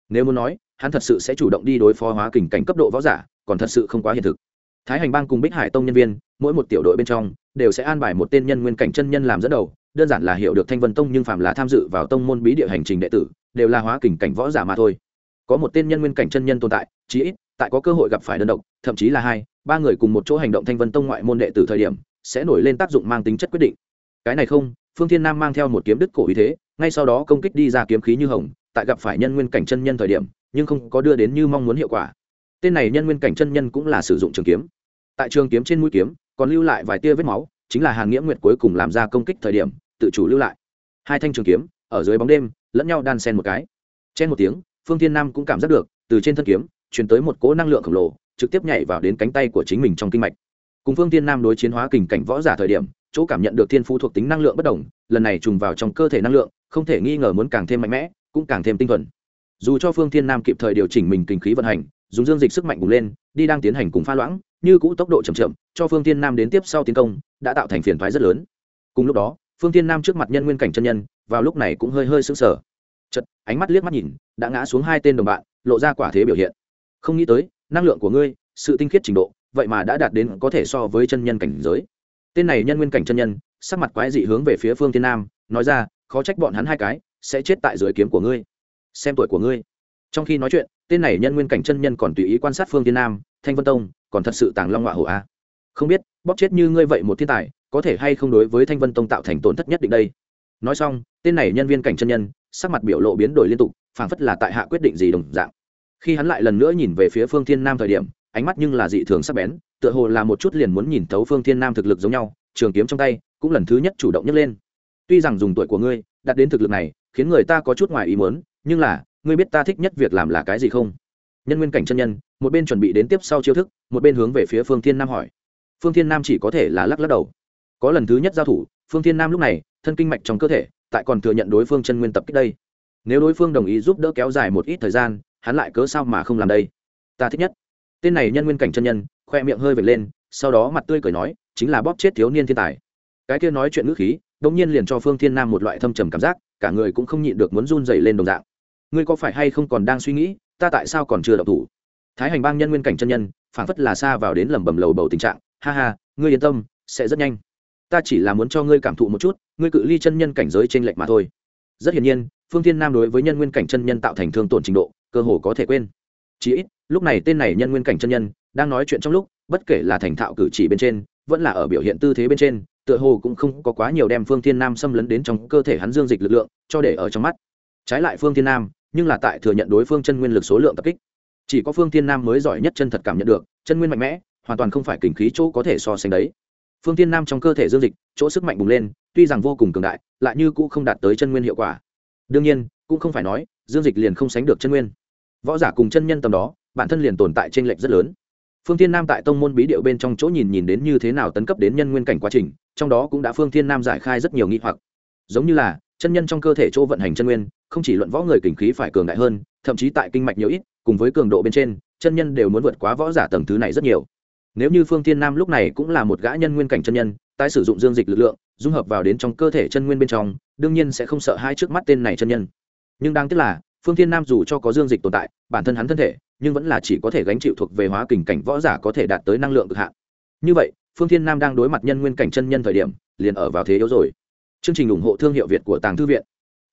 Nếu muốn nói, hắn thật sự sẽ chủ động đi đối phó hóa kình cảnh cấp độ võ giả, còn thật sự không quá hiện thực. Thái hành bang cùng bích hải tông nhân viên, mỗi một tiểu đội bên trong, đều sẽ an bài một tên nhân nguyên cảnh chân nhân làm dẫn đầu, đơn giản là hiểu được thanh vân tông nhưng phạm là tham dự vào tông môn bí địa hành trình đệ tử, đều là hóa kình cảnh võ giả mà thôi. Có một tên nhân nguyên cảnh chân nhân tồn tại, chí ít tại có cơ hội gặp phải đơn độc, thậm chí là hai, ba người cùng một chỗ hành động thanh vân tông ngoại môn đệ tử thời điểm, sẽ nổi lên tác dụng mang tính chất quyết định. Cái này không, phương thiên nam mang theo một kiếm đứt cổ ý thế, ngay sau đó công kích đi ra kiếm khí như hồng, tại gặp phải nhân nguyên cảnh chân nhân thời điểm, nhưng không có đưa đến như mong muốn hiệu quả. Tên này nhân nguyên cảnh chân nhân cũng là sử dụng trường kiếm. Tại trường kiếm trên mũi kiếm, còn lưu lại vài tia vết máu, chính là hàn nghĩa nguyệt cuối cùng làm ra công kích thời điểm, tự chủ lưu lại. Hai thanh trường kiếm, ở dưới bóng đêm, lẫn nhau đan sen một cái. Trên một tiếng, phương thiên nam cũng cảm giác được, từ trên thân kiếm chuyển tới một cỗ năng lượng khổng lồ, trực tiếp nhảy vào đến cánh tay của chính mình trong kinh mạch. Cùng phương thiên nam đối chiến hóa kình cảnh võ giả thời điểm, chỗ cảm nhận được thiên phú thuộc tính năng lượng bất đồng, lần này trùng vào trong cơ thể năng lượng, không thể nghi ngờ muốn càng thêm mạnh mẽ, cũng càng thêm tinh thuần. Dù cho phương thiên nam kịp thời điều chỉnh mình kinh khí vận hành, dùng dương dịch sức mạnh bùng lên, đi đang tiến hành cùng pha loãng, như cũ tốc độ chậm chậm, cho phương thiên nam đến tiếp sau tiến công, đã tạo thành phiền thoái rất lớn. Cùng lúc đó, phương thiên nam trước mặt nhân nguyên cảnh chân nhân, vào lúc này cũng hơi hơi sững sờ. Chật ánh mắt liếc mắt nhìn, đã ngã xuống hai tên đồng bạn, lộ ra quả thế biểu hiện không nghĩ tới, năng lượng của ngươi, sự tinh khiết trình độ, vậy mà đã đạt đến có thể so với chân nhân cảnh giới. Tên này nhân nguyên cảnh chân nhân, sắc mặt quái dị hướng về phía phương thiên nam, nói ra, khó trách bọn hắn hai cái sẽ chết tại dưới kiếm của ngươi. Xem tuổi của ngươi. Trong khi nói chuyện, tên này nhân nguyên cảnh chân nhân còn tùy ý quan sát phương thiên nam, thanh vân tông, còn thật sự tàng long họa hổ a. Không biết, bóp chết như ngươi vậy một thiên tài, có thể hay không đối với thanh vân tông tạo thành tổn thất nhất định đây? Nói xong, tên này nhân viên cảnh chân nhân, sắc mặt biểu lộ biến đổi liên tục, phảng phất là tại hạ quyết định gì đồng dạng khi hắn lại lần nữa nhìn về phía phương thiên nam thời điểm, ánh mắt nhưng là dị thường sắc bén, tựa hồ là một chút liền muốn nhìn thấu phương thiên nam thực lực giống nhau, trường kiếm trong tay cũng lần thứ nhất chủ động nhấc lên. Tuy rằng dùng tuổi của ngươi, đạt đến thực lực này, khiến người ta có chút ngoài ý muốn, nhưng là, ngươi biết ta thích nhất việc làm là cái gì không? Nhân nguyên cảnh chân nhân, một bên chuẩn bị đến tiếp sau chiêu thức, một bên hướng về phía phương thiên nam hỏi. Phương thiên nam chỉ có thể là lắc lắc đầu. Có lần thứ nhất giao thủ, phương thiên nam lúc này, thân kinh mạch trong cơ thể, tại còn thừa nhận đối phương chân nguyên tập kích đây. Nếu đối phương đồng ý giúp đỡ kéo dài một ít thời gian hắn lại cớ sao mà không làm đây? Ta thích nhất. Tên này nhân nguyên cảnh chân nhân, khoe miệng hơi vệt lên, sau đó mặt tươi cười nói, chính là bóp chết thiếu niên thiên tài. Cái kia nói chuyện ngữ khí đông nhiên liền cho phương thiên nam một loại thâm trầm cảm giác, cả người cũng không nhịn được muốn run dày lên đồng dạng. Ngươi có phải hay không còn đang suy nghĩ, ta tại sao còn chưa đọc thủ? Thái hành bang nhân nguyên cảnh chân nhân, phảng phất là xa vào đến lẩm bẩm lầu bầu tình trạng. Ha ha, ngươi yên tâm, sẽ rất nhanh. Ta chỉ là muốn cho ngươi cảm thụ một chút, ngươi cự ly chân nhân cảnh giới trên lệch mà thôi. Rất hiển nhiên, phương thiên nam đối với nhân nguyên cảnh chân nhân tạo thành thương tổn trình độ cơ hồ có thể quên. Chỉ ít, lúc này tên này nhân nguyên cảnh chân nhân, đang nói chuyện trong lúc, bất kể là thành thạo cử chỉ bên trên, vẫn là ở biểu hiện tư thế bên trên, tựa hồ cũng không có quá nhiều đem phương thiên nam xâm lấn đến trong cơ thể hắn dương dịch lực lượng, cho để ở trong mắt. Trái lại phương thiên nam, nhưng là tại thừa nhận đối phương chân nguyên lực số lượng tập kích. Chỉ có phương thiên nam mới giỏi nhất chân thật cảm nhận được, chân nguyên mạnh mẽ, hoàn toàn không phải kình khí chỗ có thể so sánh đấy. Phương thiên nam trong cơ thể dương dịch, chỗ sức mạnh bùng lên, tuy rằng vô cùng cường đại, lại như cũng không đạt tới chân nguyên hiệu quả. Đương nhiên, cũng không phải nói, dương dịch liền không sánh được chân nguyên võ giả cùng chân nhân tầm đó, bản thân liền tồn tại t r ê n lệch rất lớn. Phương thiên nam tại tông môn bí điệu bên trong chỗ nhìn nhìn đến như thế nào tấn cấp đến nhân nguyên cảnh quá trình, trong đó cũng đã phương thiên nam giải khai rất nhiều nghi hoặc. Giống như là, chân nhân trong cơ thể chỗ vận hành chân nguyên, không chỉ luận võ người kình khí phải cường đại hơn, thậm chí tại kinh mạch nhiều ít, cùng với cường độ bên trên, chân nhân đều muốn vượt quá võ giả tầng thứ này rất nhiều. Nếu như phương thiên nam lúc này cũng là một gã nhân nguyên cảnh chân nhân, tái sử dụng dương dịch lực lượng, dung hợp vào đến trong cơ thể chân nguyên bên trong, đương nhiên sẽ không sợ hai trước mắt tên này chân nhân. Nhưng đáng tiếc là phương thiên nam dù cho có dương dịch tồn tại, bản thân hắn thân thể, nhưng vẫn là chỉ có thể gánh chịu thuộc về hóa kình cảnh võ giả có thể đạt tới năng lượng cực hạn. Như vậy, phương thiên nam đang đối mặt nhân nguyên cảnh chân nhân thời điểm, liền ở vào thế yếu rồi. Chương trình ủng hộ thương hiệu việt của tàng thư viện.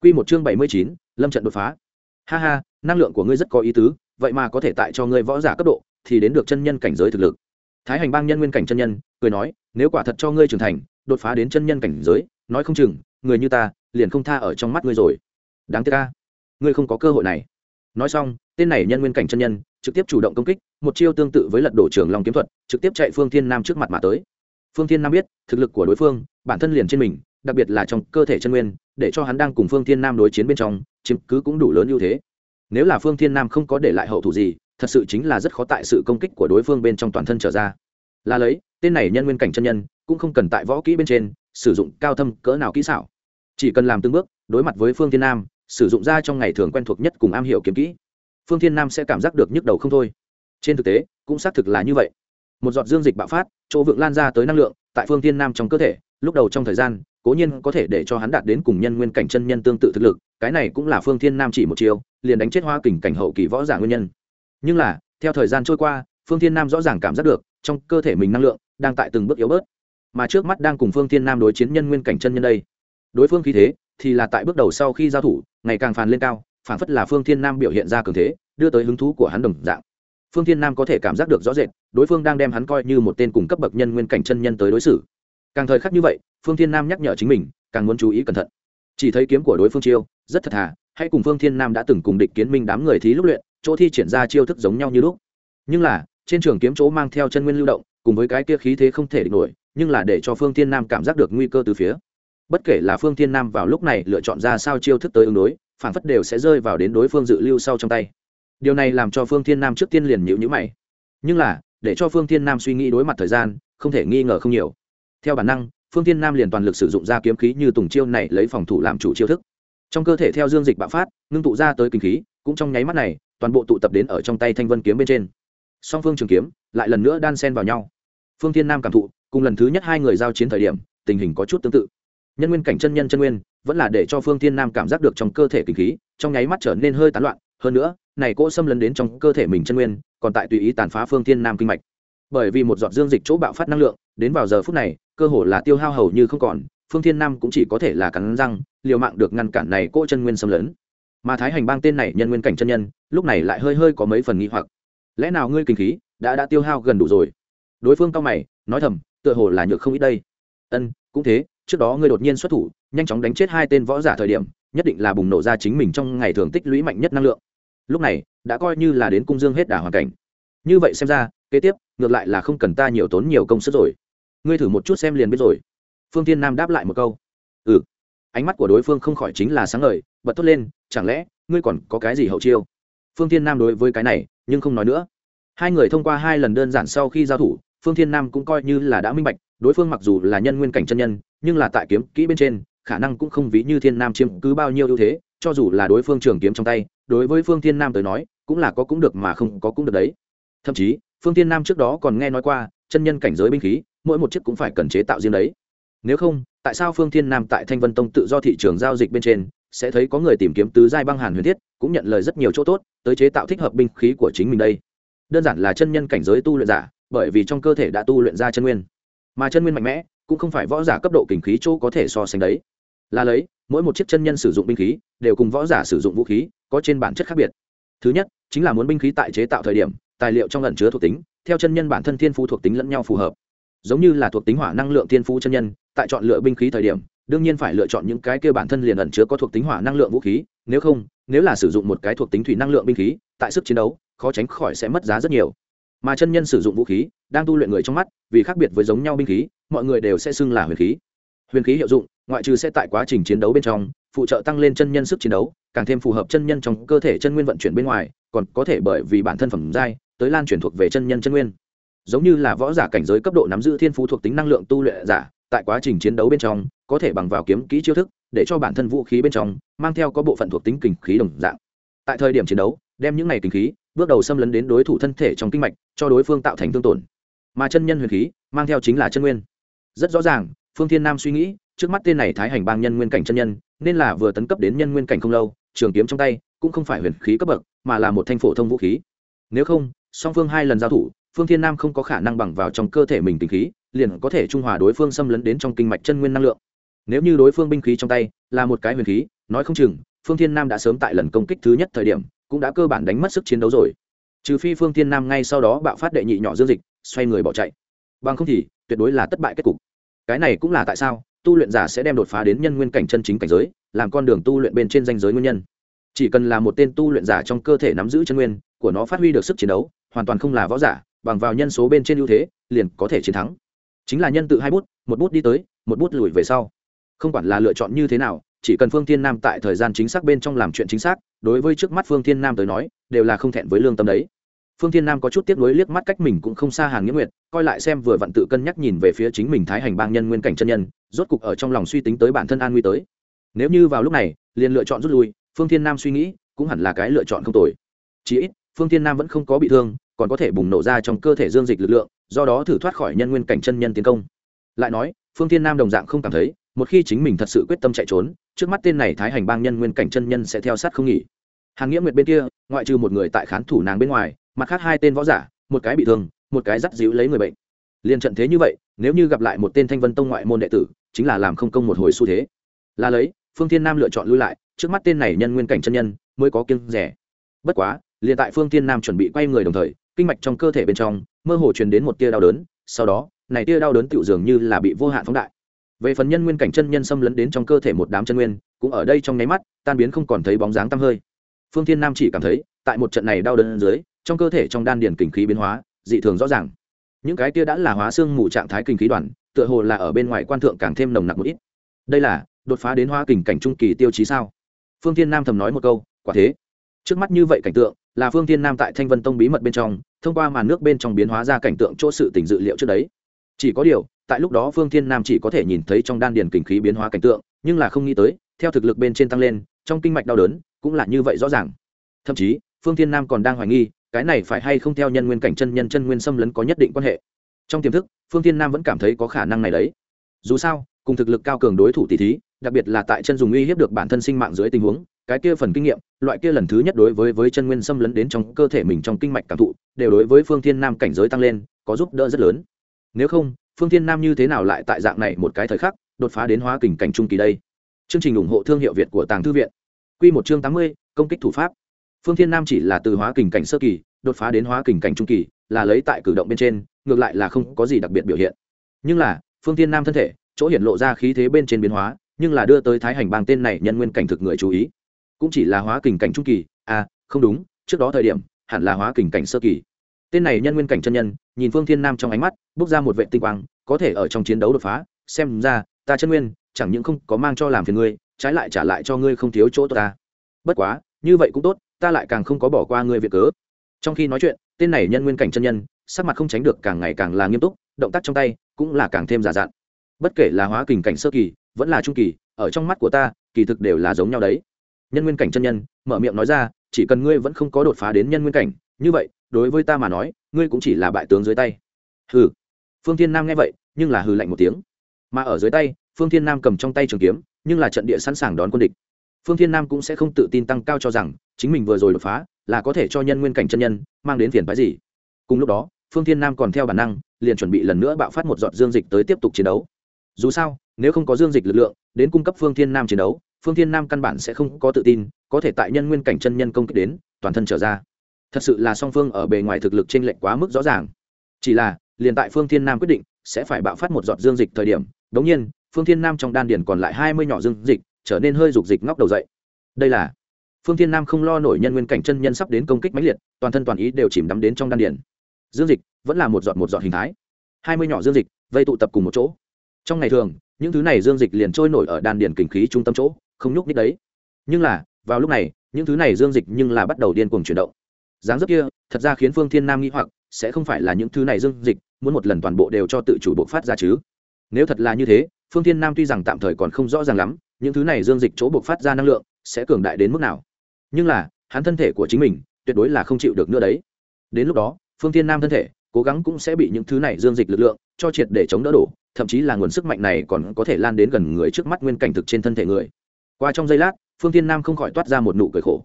Q một chương bảy mươi chín, lâm trận đột phá. Ha ha, năng lượng của ngươi rất có ý tứ, vậy mà có thể tại cho ngươi võ giả cấp độ, thì đến được chân nhân cảnh giới thực lực. Thái hành bang nhân nguyên cảnh chân nhân, cười nói, nếu quả thật cho ngươi trưởng thành, đột phá đến chân nhân cảnh giới, nói không chừng, người như ta, liền không tha ở trong mắt ngươi rồi. Đáng tiếc ca ngươi không có cơ hội này. Nói xong, tên này nhân nguyên cảnh chân nhân, trực tiếp chủ động công kích, một chiêu tương tự với lật đổ trường long kiếm thuật, trực tiếp chạy phương thiên nam trước mặt mà tới. Phương thiên nam biết, thực lực của đối phương, bản thân liền trên mình, đặc biệt là trong cơ thể chân nguyên, để cho hắn đang cùng phương thiên nam đối chiến bên trong, chiếm cứ cũng đủ lớn ưu thế. Nếu là phương thiên nam không có để lại hậu thủ gì, thật sự chính là rất khó tại sự công kích của đối phương bên trong toàn thân trở ra. Là lấy, tên này nhân nguyên cảnh chân nhân, cũng không cần tại võ kỹ bên trên, sử dụng cao thâm cỡ nào kỹ xảo. Chỉ cần làm từng bước, đối mặt với phương thiên nam sử dụng ra trong ngày thường quen thuộc nhất cùng am hiểu kiếm kỹ. Phương thiên nam sẽ cảm giác được nhức đầu không thôi. Trên thực tế, cũng xác thực là như vậy. Một giọt dương dịch bạo phát, chỗ vượng lan ra tới năng lượng, tại phương thiên nam trong cơ thể, lúc đầu trong thời gian, cố nhiên có thể để cho hắn đạt đến cùng nhân nguyên cảnh chân nhân tương tự thực lực, cái này cũng là phương thiên nam chỉ một chiều liền đánh chết hoa kình cảnh hậu kỳ võ giả nguyên nhân. Nhưng là, theo thời gian trôi qua, phương thiên nam rõ ràng cảm giác được, trong cơ thể mình năng lượng đang tại từng bước yếu bớt. Mà trước mắt đang cùng phương thiên nam đối chiến nhân nguyên cảnh chân nhân đây. Đối phương khí thế thì là tại bước đầu sau khi giao thủ, ngày càng phàn lên cao phản phất là phương thiên nam biểu hiện ra cường thế, đưa tới hứng thú của hắn đồng dạng. Phương thiên nam có thể cảm giác được rõ rệt, đối phương đang đem hắn coi như một tên cùng cấp bậc nhân nguyên cảnh chân nhân tới đối xử. Càng thời khắc như vậy, phương thiên nam nhắc nhở chính mình, càng muốn chú ý cẩn thận. Chỉ thấy kiếm của đối phương chiêu, rất thật thà, hãy cùng phương thiên nam đã từng cùng địch kiến minh đám người thí lúc luyện, chỗ thi triển ra chiêu thức giống nhau như lúc. Nhưng là, trên trường kiếm chỗ mang theo chân nguyên lưu động, cùng với cái kia khí thế không thể địch nổi, nhưng là để cho phương thiên nam cảm giác được nguy cơ từ phía bất kể là phương thiên nam vào lúc này lựa chọn ra sao chiêu thức tới ứng đối, phản phất đều sẽ rơi vào đến đối phương dự lưu sau trong tay. Điều này làm cho phương thiên nam trước tiên liền nhịu nhữ mày. Nhưng là, để cho phương thiên nam suy nghĩ đối mặt thời gian, không thể nghi ngờ không nhiều. Theo bản năng, phương thiên nam liền toàn lực sử dụng ra kiếm khí như tùng chiêu này lấy phòng thủ làm chủ chiêu thức. Trong cơ thể theo dương dịch bạo phát, ngưng tụ ra tới kinh khí, cũng trong nháy mắt này, toàn bộ tụ tập đến ở trong tay thanh vân kiếm bên trên. Song phương trường kiếm lại lần nữa đan sen vào nhau. Phương thiên nam cảm thụ, cùng lần thứ nhất hai người giao chiến thời điểm, tình hình có chút tương tự nhân nguyên cảnh chân nhân chân nguyên, vẫn là để cho phương thiên nam cảm giác được trong cơ thể kinh khí, trong nháy mắt trở nên hơi tán loạn. Hơn nữa, này cỗ xâm lấn đến trong cơ thể mình chân nguyên, còn tại tùy ý tàn phá phương thiên nam kinh mạch. Bởi vì một giọt dương dịch chỗ bạo phát năng lượng, đến vào giờ phút này, cơ hồ là tiêu hao hầu như không còn, phương thiên nam cũng chỉ có thể là cắn răng, liều mạng được ngăn cản này cỗ chân nguyên xâm lấn. Mà thái hành bang tên này nhân nguyên cảnh chân nhân, lúc này lại hơi hơi có mấy phần nghi hoặc. Lẽ nào ngươi kinh khí đã đã tiêu hao gần đủ rồi? Đối phương cao mày, nói thầm, tựa hồ là nhược không ít đây. Ân, cũng thế trước đó ngươi đột nhiên xuất thủ, nhanh chóng đánh chết hai tên võ giả thời điểm, nhất định là bùng nổ ra chính mình trong ngày thường tích lũy mạnh nhất năng lượng. Lúc này, đã coi như là đến cung dương hết đà hoàn cảnh. Như vậy xem ra, kế tiếp, ngược lại là không cần ta nhiều tốn nhiều công sức rồi. Ngươi thử một chút xem liền biết rồi. Phương tiên nam đáp lại một câu. Ừ. Ánh mắt của đối phương không khỏi chính là sáng ngời, bật tốt lên, chẳng lẽ, ngươi còn có cái gì hậu chiêu? Phương tiên nam đối với cái này, nhưng không nói nữa. Hai người thông qua hai lần đơn giản sau khi giao thủ, phương thiên nam cũng coi như là đã minh bạch, đối phương mặc dù là nhân nguyên cảnh chân nhân nhưng là tại kiếm kỹ bên trên, khả năng cũng không ví như thiên nam chiếm cứ bao nhiêu ưu thế, cho dù là đối phương trường kiếm trong tay, đối với phương thiên nam tới nói, cũng là có cũng được mà không có cũng được đấy. Thậm chí, phương thiên nam trước đó còn nghe nói qua, chân nhân cảnh giới binh khí, mỗi một chiếc cũng phải cần chế tạo riêng đấy. Nếu không, tại sao phương thiên nam tại thanh vân tông tự do thị trường giao dịch bên trên, sẽ thấy có người tìm kiếm tứ giai băng hàn huyền thiết, cũng nhận lời rất nhiều chỗ tốt, tới chế tạo thích hợp binh khí của chính mình đây. Đơn giản là chân nhân cảnh giới tu luyện giả, bởi vì trong cơ thể đã tu luyện ra chân nguyên. Mà chân nguyên mạnh mẽ cũng không phải võ giả cấp độ kình khí chỗ có thể so sánh đấy. Là lấy, mỗi một chiếc chân nhân sử dụng binh khí, đều cùng võ giả sử dụng vũ khí, có trên bản chất khác biệt. Thứ nhất, chính là muốn binh khí tại chế tạo thời điểm, tài liệu trong lần chứa thuộc tính, theo chân nhân bản thân thiên phú thuộc tính lẫn nhau phù hợp. Giống như là thuộc tính hỏa năng lượng thiên phú chân nhân, tại chọn lựa binh khí thời điểm, đương nhiên phải lựa chọn những cái kia bản thân liền ẩn chứa có thuộc tính hỏa năng lượng vũ khí, nếu không, nếu là sử dụng một cái thuộc tính thủy năng lượng binh khí, tại sức chiến đấu, khó tránh khỏi sẽ mất giá rất nhiều. Mà chân nhân sử dụng vũ khí, đang tu luyện người trong mắt, vì khác biệt với giống nhau binh khí mọi người đều sẽ xưng là huyền khí. Huyền khí hiệu dụng, ngoại trừ sẽ tại quá trình chiến đấu bên trong, phụ trợ tăng lên chân nhân sức chiến đấu, càng thêm phù hợp chân nhân trong cơ thể chân nguyên vận chuyển bên ngoài, còn có thể bởi vì bản thân phẩm giai, tới lan truyền thuộc về chân nhân chân nguyên. Giống như là võ giả cảnh giới cấp độ nắm giữ thiên phú thuộc tính năng lượng tu luyện giả, tại quá trình chiến đấu bên trong, có thể bằng vào kiếm kỹ chiêu thức, để cho bản thân vũ khí bên trong, mang theo có bộ phận thuộc tính kình khí đồng dạng. Tại thời điểm chiến đấu, đem những này kình khí, bước đầu xâm lấn đến đối thủ thân thể trong kinh mạch, cho đối phương tạo thành thương tổn. Mà chân nhân huyền khí, mang theo chính là chân nguyên rất rõ ràng, phương thiên nam suy nghĩ, trước mắt tên này thái hành bang nhân nguyên cảnh chân nhân, nên là vừa tấn cấp đến nhân nguyên cảnh không lâu, trường kiếm trong tay cũng không phải huyền khí cấp bậc, mà là một thanh phổ thông vũ khí. Nếu không, song phương hai lần giao thủ, phương thiên nam không có khả năng bằng vào trong cơ thể mình tình khí, liền có thể trung hòa đối phương xâm lấn đến trong kinh mạch chân nguyên năng lượng. Nếu như đối phương binh khí trong tay là một cái huyền khí, nói không chừng, phương thiên nam đã sớm tại lần công kích thứ nhất thời điểm, cũng đã cơ bản đánh mất sức chiến đấu rồi. Trừ phi phương thiên nam ngay sau đó bạo phát đệ nhị nhỏ dương dịch, xoay người bỏ chạy bằng không thì, tuyệt đối là thất bại kết cục. Cái này cũng là tại sao, tu luyện giả sẽ đem đột phá đến nhân nguyên cảnh chân chính cảnh giới, làm con đường tu luyện bên trên danh giới nguyên nhân. Chỉ cần là một tên tu luyện giả trong cơ thể nắm giữ chân nguyên, của nó phát huy được sức chiến đấu, hoàn toàn không là võ giả, bằng vào nhân số bên trên ưu thế, liền có thể chiến thắng. Chính là nhân tự hai bút, một bút đi tới, một bút lùi về sau. Không quản là lựa chọn như thế nào, chỉ cần phương thiên nam tại thời gian chính xác bên trong làm chuyện chính xác, đối với trước mắt phương thiên nam tới nói, đều là không thẹn với lương tâm đấy phương thiên nam có chút tiếc nuối liếc mắt cách mình cũng không xa hàng nghĩa nguyệt, coi lại xem vừa vặn tự cân nhắc nhìn về phía chính mình thái hành bang nhân nguyên cảnh chân nhân, rốt cục ở trong lòng suy tính tới bản thân an nguy tới. Nếu như vào lúc này, liền lựa chọn rút lui, phương thiên nam suy nghĩ cũng hẳn là cái lựa chọn không tồi. Chỉ ít, phương thiên nam vẫn không có bị thương, còn có thể bùng nổ ra trong cơ thể dương dịch lực lượng, do đó thử thoát khỏi nhân nguyên cảnh chân nhân tiến công. Lại nói, phương thiên nam đồng dạng không cảm thấy, một khi chính mình thật sự quyết tâm chạy trốn, trước mắt tên này thái hành bang nhân nguyên cảnh chân nhân sẽ theo sát không nghỉ. Hàn nghĩa nguyệt bên kia, ngoại trừ một người tại khán thủ nàng bên ngoài mặt khác hai tên võ giả, một cái bị thương, một cái dắt dịu lấy người bệnh. Liền trận thế như vậy, nếu như gặp lại một tên thanh vân tông ngoại môn đệ tử, chính là làm không công một hồi xu thế. Là lấy, phương thiên nam lựa chọn lui lại, trước mắt tên này nhân nguyên cảnh chân nhân, mới có kiêng rẻ. Bất quá, liền tại phương thiên nam chuẩn bị quay người đồng thời, kinh mạch trong cơ thể bên trong, mơ hồ truyền đến một tia đau đớn, sau đó, này tia đau đớn tựu dường như là bị vô hạn phóng đại. Về phần nhân nguyên cảnh chân nhân xâm lấn đến trong cơ thể một đám chân nguyên, cũng ở đây trong nháy mắt, tan biến không còn thấy bóng dáng tăm hơi. Phương thiên nam chỉ cảm thấy, tại một trận này đau đớn dưới trong cơ thể trong đan điền kinh khí biến hóa, dị thường rõ ràng. Những cái kia đã là hóa xương mù trạng thái kinh khí đoàn, tựa hồ là ở bên ngoài quan thượng càng thêm nồng nặc một ít. Đây là đột phá đến hoa kình cảnh trung kỳ tiêu chí sao? Phương thiên nam thầm nói một câu, quả thế. Trước mắt như vậy cảnh tượng, là phương thiên nam tại thanh vân tông bí mật bên trong, thông qua màn nước bên trong biến hóa ra cảnh tượng chỗ sự tình dự liệu trước đấy. Chỉ có điều, tại lúc đó phương thiên nam chỉ có thể nhìn thấy trong đan điền kinh khí biến hóa cảnh tượng, nhưng là không nghĩ tới, theo thực lực bên trên tăng lên, trong kinh mạch đau đớn cũng là như vậy rõ ràng. Thậm chí, phương thiên nam còn đang hoài nghi cái này phải hay không theo nhân nguyên cảnh chân nhân chân nguyên xâm lấn có nhất định quan hệ. Trong tiềm thức, phương thiên nam vẫn cảm thấy có khả năng này đấy. Dù sao, cùng thực lực cao cường đối thủ tỷ thí, đặc biệt là tại chân dùng uy hiếp được bản thân sinh mạng dưới tình huống, cái kia phần kinh nghiệm, loại kia lần thứ nhất đối với với chân nguyên xâm lấn đến trong cơ thể mình trong kinh mạch cảm thụ, đều đối với phương thiên nam cảnh giới tăng lên, có giúp đỡ rất lớn. Nếu không, phương thiên nam như thế nào lại tại dạng này một cái thời khắc, đột phá đến hóa kình cảnh trung kỳ đây? Chương trình ủng hộ thương hiệu việt của tàng thư viện. Q một chương tám mươi, công kích thủ pháp phương thiên nam chỉ là từ hóa kình cảnh sơ kỳ, đột phá đến hóa kình cảnh trung kỳ, là lấy tại cử động bên trên, ngược lại là không có gì đặc biệt biểu hiện. Nhưng là, phương thiên nam thân thể, chỗ hiện lộ ra khí thế bên trên biến hóa, nhưng là đưa tới thái hành bang tên này nhân nguyên cảnh thực người chú ý. Cũng chỉ là hóa kình cảnh trung kỳ à không đúng, trước đó thời điểm, hẳn là hóa kình cảnh sơ kỳ. Tên này nhân nguyên cảnh chân nhân, nhìn phương thiên nam trong ánh mắt, bước ra một vệ tinh quang, có thể ở trong chiến đấu đột phá, xem ra, ta chân nguyên, chẳng những không có mang cho làm phiền ngươi, trái lại trả lại cho ngươi không thiếu chỗ ta. Bất quá, như vậy cũng tốt ta lại càng không có bỏ qua ngươi việc cớ. Trong khi nói chuyện, tên này nhân nguyên cảnh chân nhân, sắc mặt không tránh được càng ngày càng là nghiêm túc, động tác trong tay cũng là càng thêm giả dặn bất kể là hóa kình cảnh sơ kỳ, vẫn là trung kỳ, ở trong mắt của ta, kỳ thực đều là giống nhau đấy. Nhân nguyên cảnh chân nhân, mở miệng nói ra, chỉ cần ngươi vẫn không có đột phá đến nhân nguyên cảnh, như vậy, đối với ta mà nói, ngươi cũng chỉ là bại tướng dưới tay. Hừ. Phương thiên nam nghe vậy, nhưng là hừ lạnh một tiếng. Mà ở dưới tay, phương thiên nam cầm trong tay trường kiếm, nhưng là trận địa sẵn sàng đón quân địch phương thiên nam cũng sẽ không tự tin tăng cao cho rằng, chính mình vừa rồi đột phá, là có thể cho nhân nguyên cảnh chân nhân, mang đến phiền phái gì. Cùng lúc đó, phương thiên nam còn theo bản năng, liền chuẩn bị lần nữa bạo phát một giọt dương dịch tới tiếp tục chiến đấu. Dù sao, nếu không có dương dịch lực lượng, đến cung cấp phương thiên nam chiến đấu, phương thiên nam căn bản sẽ không có tự tin, có thể tại nhân nguyên cảnh chân nhân công kích đến, toàn thân trở ra. Thật sự là song phương ở bề ngoài thực lực t r ê n lệch quá mức rõ ràng. Chỉ là, liền tại phương thiên nam quyết định, sẽ phải bạo phát một giọt dương dịch thời điểm, đống nhiên, phương thiên nam trong đan điền còn lại hai mươi nhỏ dương dịch trở nên hơi rục dịch ngóc đầu dậy. Đây là phương thiên nam không lo nổi nhân nguyên cảnh chân nhân sắp đến công kích mãnh liệt, toàn thân toàn ý đều chìm đắm đến trong đan điền. Dương dịch vẫn là một giọt một giọt hình thái. Hai mươi nhỏ dương dịch vây tụ tập cùng một chỗ. Trong ngày thường, những thứ này dương dịch liền trôi nổi ở đan điền kinh khí trung tâm chỗ, không nhúc nhích đấy. Nhưng là, vào lúc này, những thứ này dương dịch nhưng là bắt đầu điên cuồng chuyển động. Dáng dấp kia, thật ra khiến phương thiên nam nghĩ hoặc, sẽ không phải là những thứ này dương dịch muốn một lần toàn bộ đều cho tự chủ bộ phát ra chứ. Nếu thật là như thế, phương thiên nam tuy rằng tạm thời còn không rõ ràng lắm những thứ này dương dịch chỗ buộc phát ra năng lượng sẽ cường đại đến mức nào? Nhưng là, hắn thân thể của chính mình tuyệt đối là không chịu được nữa đấy. Đến lúc đó, phương thiên nam thân thể cố gắng cũng sẽ bị những thứ này dương dịch lực lượng cho triệt để chống đỡ đổ, thậm chí là nguồn sức mạnh này còn có thể lan đến gần người trước mắt nguyên cảnh thực trên thân thể người. Qua trong giây lát, phương tiên nam không khỏi toát ra một nụ cười khổ.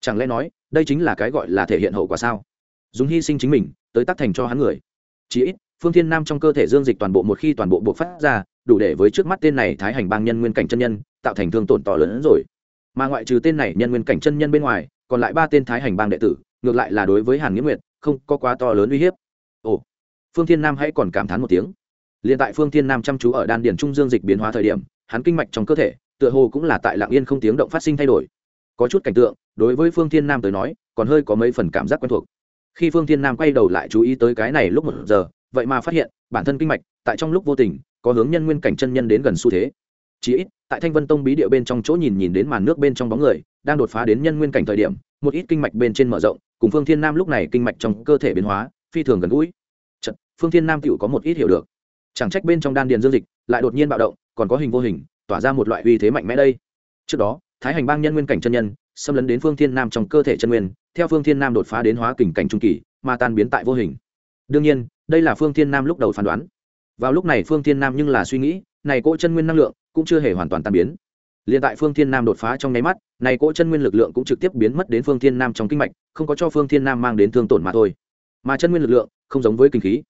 Chẳng lẽ nói, đây chính là cái gọi là thể hiện hậu quả sao? Dùng hy sinh chính mình tới tác thành cho hắn người. Chí ít, phương thiên nam trong cơ thể dương dịch toàn bộ một khi toàn bộ buộc phát ra, đủ để với trước mắt tên này thái hành bang nhân nguyên cảnh chân nhân tạo thành thương tổn to lớn hơn rồi. Mà ngoại trừ tên này nhân nguyên cảnh chân nhân bên ngoài, còn lại ba tên thái hành bang đệ tử, ngược lại là đối với hàn nghĩa nguyệt, không có quá to lớn uy hiếp. Ồ, phương thiên nam hãy còn cảm thán một tiếng. Liền tại phương thiên nam chăm chú ở đan điền trung dương dịch biến hóa thời điểm, hắn kinh mạch trong cơ thể, tựa hồ cũng là tại lạng yên không tiếng động phát sinh thay đổi. Có chút cảnh tượng, đối với phương thiên nam tới nói, còn hơi có mấy phần cảm giác quen thuộc. Khi phương thiên nam quay đầu lại chú ý tới cái này lúc một giờ, vậy mà phát hiện, bản thân kinh mạch, tại trong lúc vô tình, có hướng nhân nguyên cảnh chân nhân đến gần xu thế. Chỉ ít tại thanh vân tông bí địa bên trong chỗ nhìn nhìn đến màn nước bên trong bóng người đang đột phá đến nhân nguyên cảnh thời điểm một ít kinh mạch bên trên mở rộng cùng phương thiên nam lúc này kinh mạch trong cơ thể biến hóa phi thường gần gũi. Chật, phương thiên nam tựu có một ít hiểu được. Chẳng trách bên trong đan điền dương dịch lại đột nhiên bạo động còn có hình vô hình tỏa ra một loại uy thế mạnh mẽ đây. Trước đó thái hành bang nhân nguyên cảnh chân nhân xâm lấn đến phương thiên nam trong cơ thể chân nguyên theo phương thiên nam đột phá đến hóa kình cảnh trung kỳ mà tan biến tại vô hình. Đương nhiên đây là phương thiên nam lúc đầu phán đoán. Vào lúc này phương thiên nam nhưng là suy nghĩ này cỗ chân nguyên năng lượng cũng chưa hề hoàn toàn tan biến. Liền tại phương thiên nam đột phá trong nháy mắt này cỗ chân nguyên lực lượng cũng trực tiếp biến mất đến phương thiên nam trong kinh mạch, không có cho phương thiên nam mang đến thương tổn mà thôi. Mà chân nguyên lực lượng không giống với kinh khí.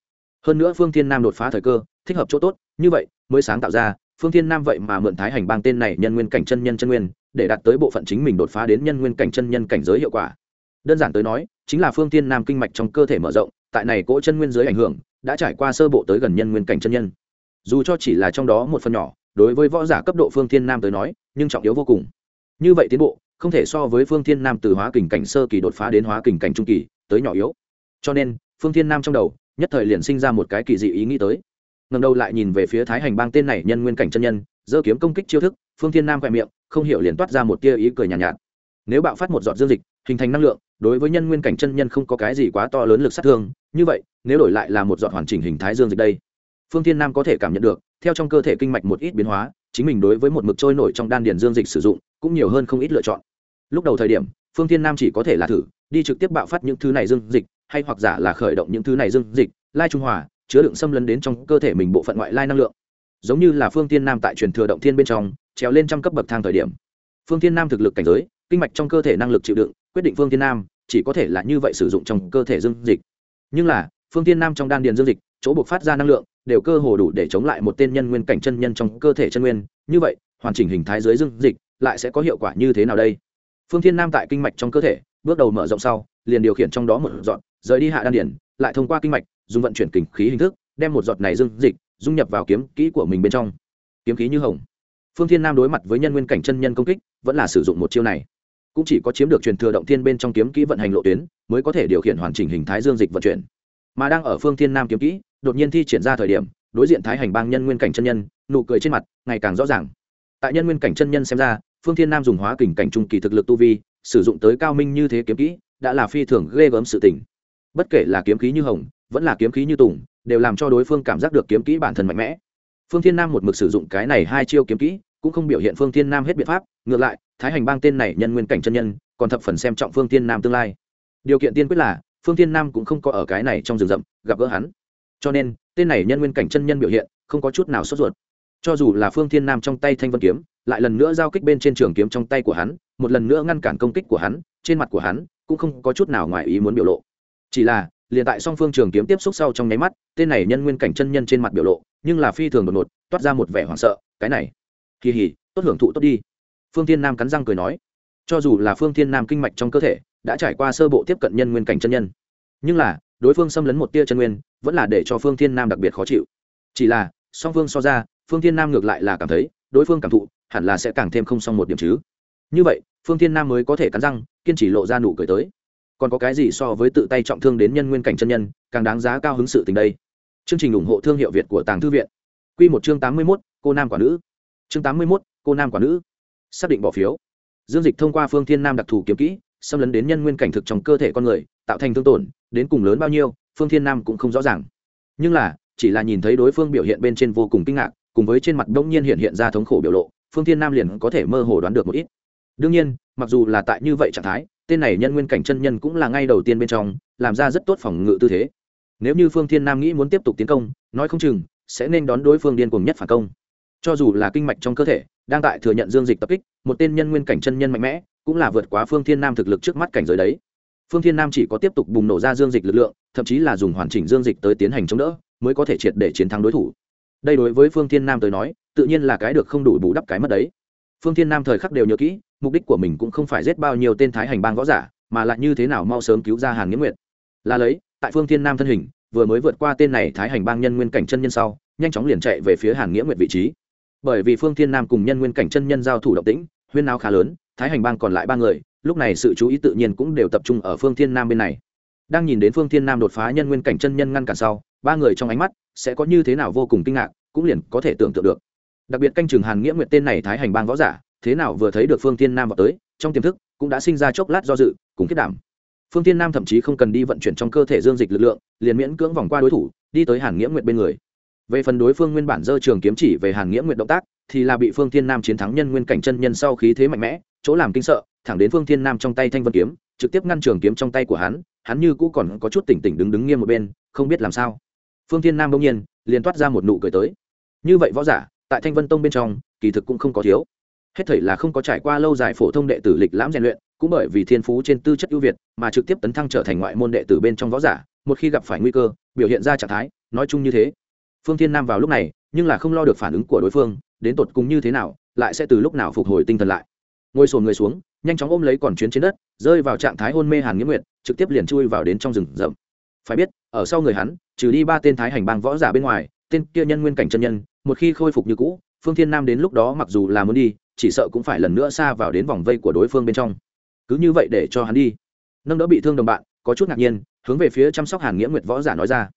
Hơn nữa phương thiên nam đột phá thời cơ, thích hợp chỗ tốt, như vậy mới sáng tạo ra, phương thiên nam vậy mà mượn thái hành bang tên này nhân nguyên cảnh chân nhân chân nguyên, để đạt tới bộ phận chính mình đột phá đến nhân nguyên cảnh chân nhân cảnh giới hiệu quả. Đơn giản tới nói, chính là phương thiên nam kinh mạch trong cơ thể mở rộng, tại này cỗ chân nguyên dưới ảnh hưởng, đã trải qua sơ bộ tới gần nhân nguyên cảnh chân nhân. Dù cho chỉ là trong đó một phần nhỏ đối với võ giả cấp độ phương thiên nam tới nói nhưng trọng yếu vô cùng. Như vậy tiến bộ không thể so với phương thiên nam từ hóa kình cảnh sơ kỳ đột phá đến hóa kình cảnh trung kỳ tới nhỏ yếu. Cho nên phương thiên nam trong đầu nhất thời liền sinh ra một cái kỳ dị ý nghĩ tới. Ngầm đầu lại nhìn về phía thái hành bang tên này nhân nguyên cảnh chân nhân dơ kiếm công kích chiêu thức phương thiên nam khoe miệng không hiểu liền toát ra một tia ý cười nhàn nhạt, nhạt. Nếu bạo phát một giọt dương dịch hình thành năng lượng đối với nhân nguyên cảnh chân nhân không có cái gì quá to lớn lực sát thương như vậy nếu đổi lại là một giọt hoàn chỉnh hình thái dương dịch đây phương thiên nam có thể cảm nhận được theo trong cơ thể kinh mạch một ít biến hóa, chính mình đối với một mực trôi nổi trong đan điền dương dịch sử dụng cũng nhiều hơn không ít lựa chọn. Lúc đầu thời điểm, phương thiên nam chỉ có thể là thử, đi trực tiếp bạo phát những thứ này dương dịch, hay hoặc giả là khởi động những thứ này dương dịch, lai trung hòa, chứa đựng xâm lấn đến trong cơ thể mình bộ phận ngoại lai năng lượng. Giống như là phương tiên nam tại truyền thừa động thiên bên trong, trèo lên trăm cấp bậc thang thời điểm. Phương tiên nam thực lực cảnh giới, kinh mạch trong cơ thể năng lực chịu đựng, quyết định phương thiên nam, chỉ có thể là như vậy sử dụng trong cơ thể dương dịch. Nhưng là, phương thiên nam trong đan điền dương dịch, chỗ buộc phát ra năng lượng đều cơ hồ đủ để chống lại một tên nhân nguyên cảnh chân nhân trong cơ thể chân nguyên. Như vậy, hoàn chỉnh hình thái dưới dương dịch lại sẽ có hiệu quả như thế nào đây? Phương thiên nam tại kinh mạch trong cơ thể, bước đầu mở rộng sau, liền điều khiển trong đó một giọt, rời đi hạ đan điển, lại thông qua kinh mạch, dùng vận chuyển kình khí hình thức, đem một giọt này dương dịch dung nhập vào kiếm kỹ của mình bên trong. Kiếm khí như hồng. Phương thiên nam đối mặt với nhân nguyên cảnh chân nhân công kích, vẫn là sử dụng một chiêu này. Cũng chỉ có chiếm được truyền thừa động thiên bên trong kiếm kỹ vận hành lộ tuyến, mới có thể điều khiển hoàn chỉnh hình thái dương dịch vận chuyển mà đang ở phương thiên nam kiếm kỹ, đột nhiên thi triển ra thời điểm, đối diện thái hành bang nhân nguyên cảnh chân nhân, nụ cười trên mặt, ngày càng rõ ràng. Tại nhân nguyên cảnh chân nhân xem ra, phương thiên nam dùng hóa kình cảnh trung kỳ thực lực tu vi, sử dụng tới cao minh như thế kiếm kỹ, đã là phi thường ghê gớm sự tình. Bất kể là kiếm khí như hồng, vẫn là kiếm khí như tùng, đều làm cho đối phương cảm giác được kiếm kỹ bản thân mạnh mẽ. Phương thiên nam một mực sử dụng cái này hai chiêu kiếm kỹ, cũng không biểu hiện phương thiên nam hết biện pháp, ngược lại, thái hành bang tên này nhân nguyên cảnh chân nhân, còn thập phần xem trọng phương thiên nam tương lai. Điều kiện tiên quyết là phương thiên nam cũng không có ở cái này trong rừng rậm, gặp gỡ hắn. Cho nên, tên này nhân nguyên cảnh chân nhân biểu hiện, không có chút nào sốt ruột. Cho dù là phương thiên nam trong tay thanh vân kiếm, lại lần nữa giao kích bên trên trường kiếm trong tay của hắn, một lần nữa ngăn cản công kích của hắn, trên mặt của hắn cũng không có chút nào ngoài ý muốn biểu lộ. Chỉ là, liền tại song phương trường kiếm tiếp xúc sau trong nháy mắt, tên này nhân nguyên cảnh chân nhân trên mặt biểu lộ, nhưng là phi thường đột ngột, toát ra một vẻ hoảng sợ, cái này, kỳ hỉ, tốt hưởng thụ tốt đi. Phương thiên nam cắn răng cười nói. Cho dù là phương thiên nam kinh mạch trong cơ thể đã trải qua sơ bộ tiếp cận nhân nguyên cảnh chân nhân. Nhưng là, đối phương xâm lấn một tia chân nguyên, vẫn là để cho phương thiên nam đặc biệt khó chịu. Chỉ là, song phương so ra, phương thiên nam ngược lại là cảm thấy, đối phương cảm thụ, hẳn là sẽ càng thêm không xong một điểm chứ. Như vậy, phương thiên nam mới có thể cắn răng, kiên trì lộ ra nụ cười tới. Còn có cái gì so với tự tay trọng thương đến nhân nguyên cảnh chân nhân, càng đáng giá cao hứng sự tình đây? Chương trình ủng hộ thương hiệu việt của tàng thư viện. Q một chương tám mươi mốt, cô nam quả nữ. Chương tám mươi mốt, cô nam quả nữ. Xác định bỏ phiếu. Dương dịch thông qua phương thiên nam đặc thù kiếm kỹ xâm lấn đến nhân nguyên cảnh thực trong cơ thể con người, tạo thành thương tổn, đến cùng lớn bao nhiêu, phương thiên nam cũng không rõ ràng. Nhưng là, chỉ là nhìn thấy đối phương biểu hiện bên trên vô cùng kinh ngạc, cùng với trên mặt đông nhiên hiện hiện ra thống khổ biểu lộ, phương thiên nam liền có thể mơ hồ đoán được một ít. Đương nhiên, mặc dù là tại như vậy trạng thái, tên này nhân nguyên cảnh chân nhân cũng là ngay đầu tiên bên trong, làm ra rất tốt phòng ngự tư thế. Nếu như phương thiên nam nghĩ muốn tiếp tục tiến công, nói không chừng sẽ nên đón đối phương điên cuồng nhất phản công. Cho dù là kinh mạch trong cơ thể, đang tại thừa nhận dương dịch tập kích, một tên nhân nguyên cảnh chân nhân mạnh mẽ cũng là vượt quá phương thiên nam thực lực trước mắt cảnh giới đấy. Phương thiên nam chỉ có tiếp tục bùng nổ ra dương dịch lực lượng, thậm chí là dùng hoàn chỉnh dương dịch tới tiến hành chống đỡ, mới có thể triệt để chiến thắng đối thủ. Đây đối với phương thiên nam tới nói, tự nhiên là cái được không đủ bù đắp cái mất đấy. Phương thiên nam thời khắc đều nhớ kỹ, mục đích của mình cũng không phải giết bao nhiêu tên thái hành bang võ giả, mà lại như thế nào mau sớm cứu ra hàn nghĩa nguyệt. Là lấy, tại phương thiên nam thân hình, vừa mới vượt qua tên này thái hành bang nhân nguyên cảnh chân nhân sau, nhanh chóng liền chạy về phía hàn nghĩa nguyệt vị trí. Bởi vì phương thiên nam cùng nhân nguyên cảnh chân nhân giao thủ động tĩnh, huyên náo khá lớn thái hành bang còn lại ba người, lúc này sự chú ý tự nhiên cũng đều tập trung ở phương thiên nam bên này. Đang nhìn đến phương thiên nam đột phá nhân nguyên cảnh chân nhân ngăn cản sau, ba người trong ánh mắt sẽ có như thế nào vô cùng kinh ngạc, cũng liền có thể tưởng tượng được. Đặc biệt canh trường hàn nghĩa nguyệt tên này thái hành bang võ giả, thế nào vừa thấy được phương thiên nam vào tới, trong tiềm thức cũng đã sinh ra chốc lát do dự, cùng kết đảm phương thiên nam thậm chí không cần đi vận chuyển trong cơ thể dương dịch lực lượng, liền miễn cưỡng vòng qua đối thủ, đi tới hàn nghĩa nguyệt bên người. Về phần đối phương nguyên bản dơ trường kiếm chỉ về hàn nghĩa nguyệt động tác, thì là bị phương thiên nam chiến thắng nhân nguyên cảnh chân nhân sau khí thế mạnh mẽ chỗ làm kinh sợ, thẳng đến phương thiên nam trong tay thanh vân kiếm, trực tiếp ngăn trường kiếm trong tay của hắn hắn như cũ còn có chút tỉnh tỉnh đứng đứng nghiêm một bên, không biết làm sao. Phương thiên nam bỗng nhiên, liền toát ra một nụ cười tới. Như vậy võ giả, tại thanh vân tông bên trong, kỳ thực cũng không có thiếu. Hết thảy là không có trải qua lâu dài phổ thông đệ tử lịch lãm rèn luyện, cũng bởi vì thiên phú trên tư chất ưu việt, mà trực tiếp tấn thăng trở thành ngoại môn đệ tử bên trong võ giả, một khi gặp phải nguy cơ, biểu hiện ra trạng thái, nói chung như thế. Phương thiên nam vào lúc này, nhưng là không lo được phản ứng của đối phương, đến tột cùng như thế nào, lại sẽ từ lúc nào phục hồi tinh thần lại ngồi sồn người xuống, nhanh chóng ôm lấy còn chuyến trên đất, rơi vào trạng thái hôn mê hàn nghĩa nguyệt, trực tiếp liền chui vào đến trong rừng rậm. Phải biết, ở sau người hắn, trừ đi ba tên thái hành bang võ giả bên ngoài, tên kia nhân nguyên cảnh chân nhân, một khi khôi phục như cũ, phương thiên nam đến lúc đó mặc dù là muốn đi, chỉ sợ cũng phải lần nữa xa vào đến vòng vây của đối phương bên trong. Cứ như vậy để cho hắn đi. Nâng đỡ bị thương đồng bạn, có chút ngạc nhiên, hướng về phía chăm sóc hàn nghĩa nguyệt võ giả nói ra.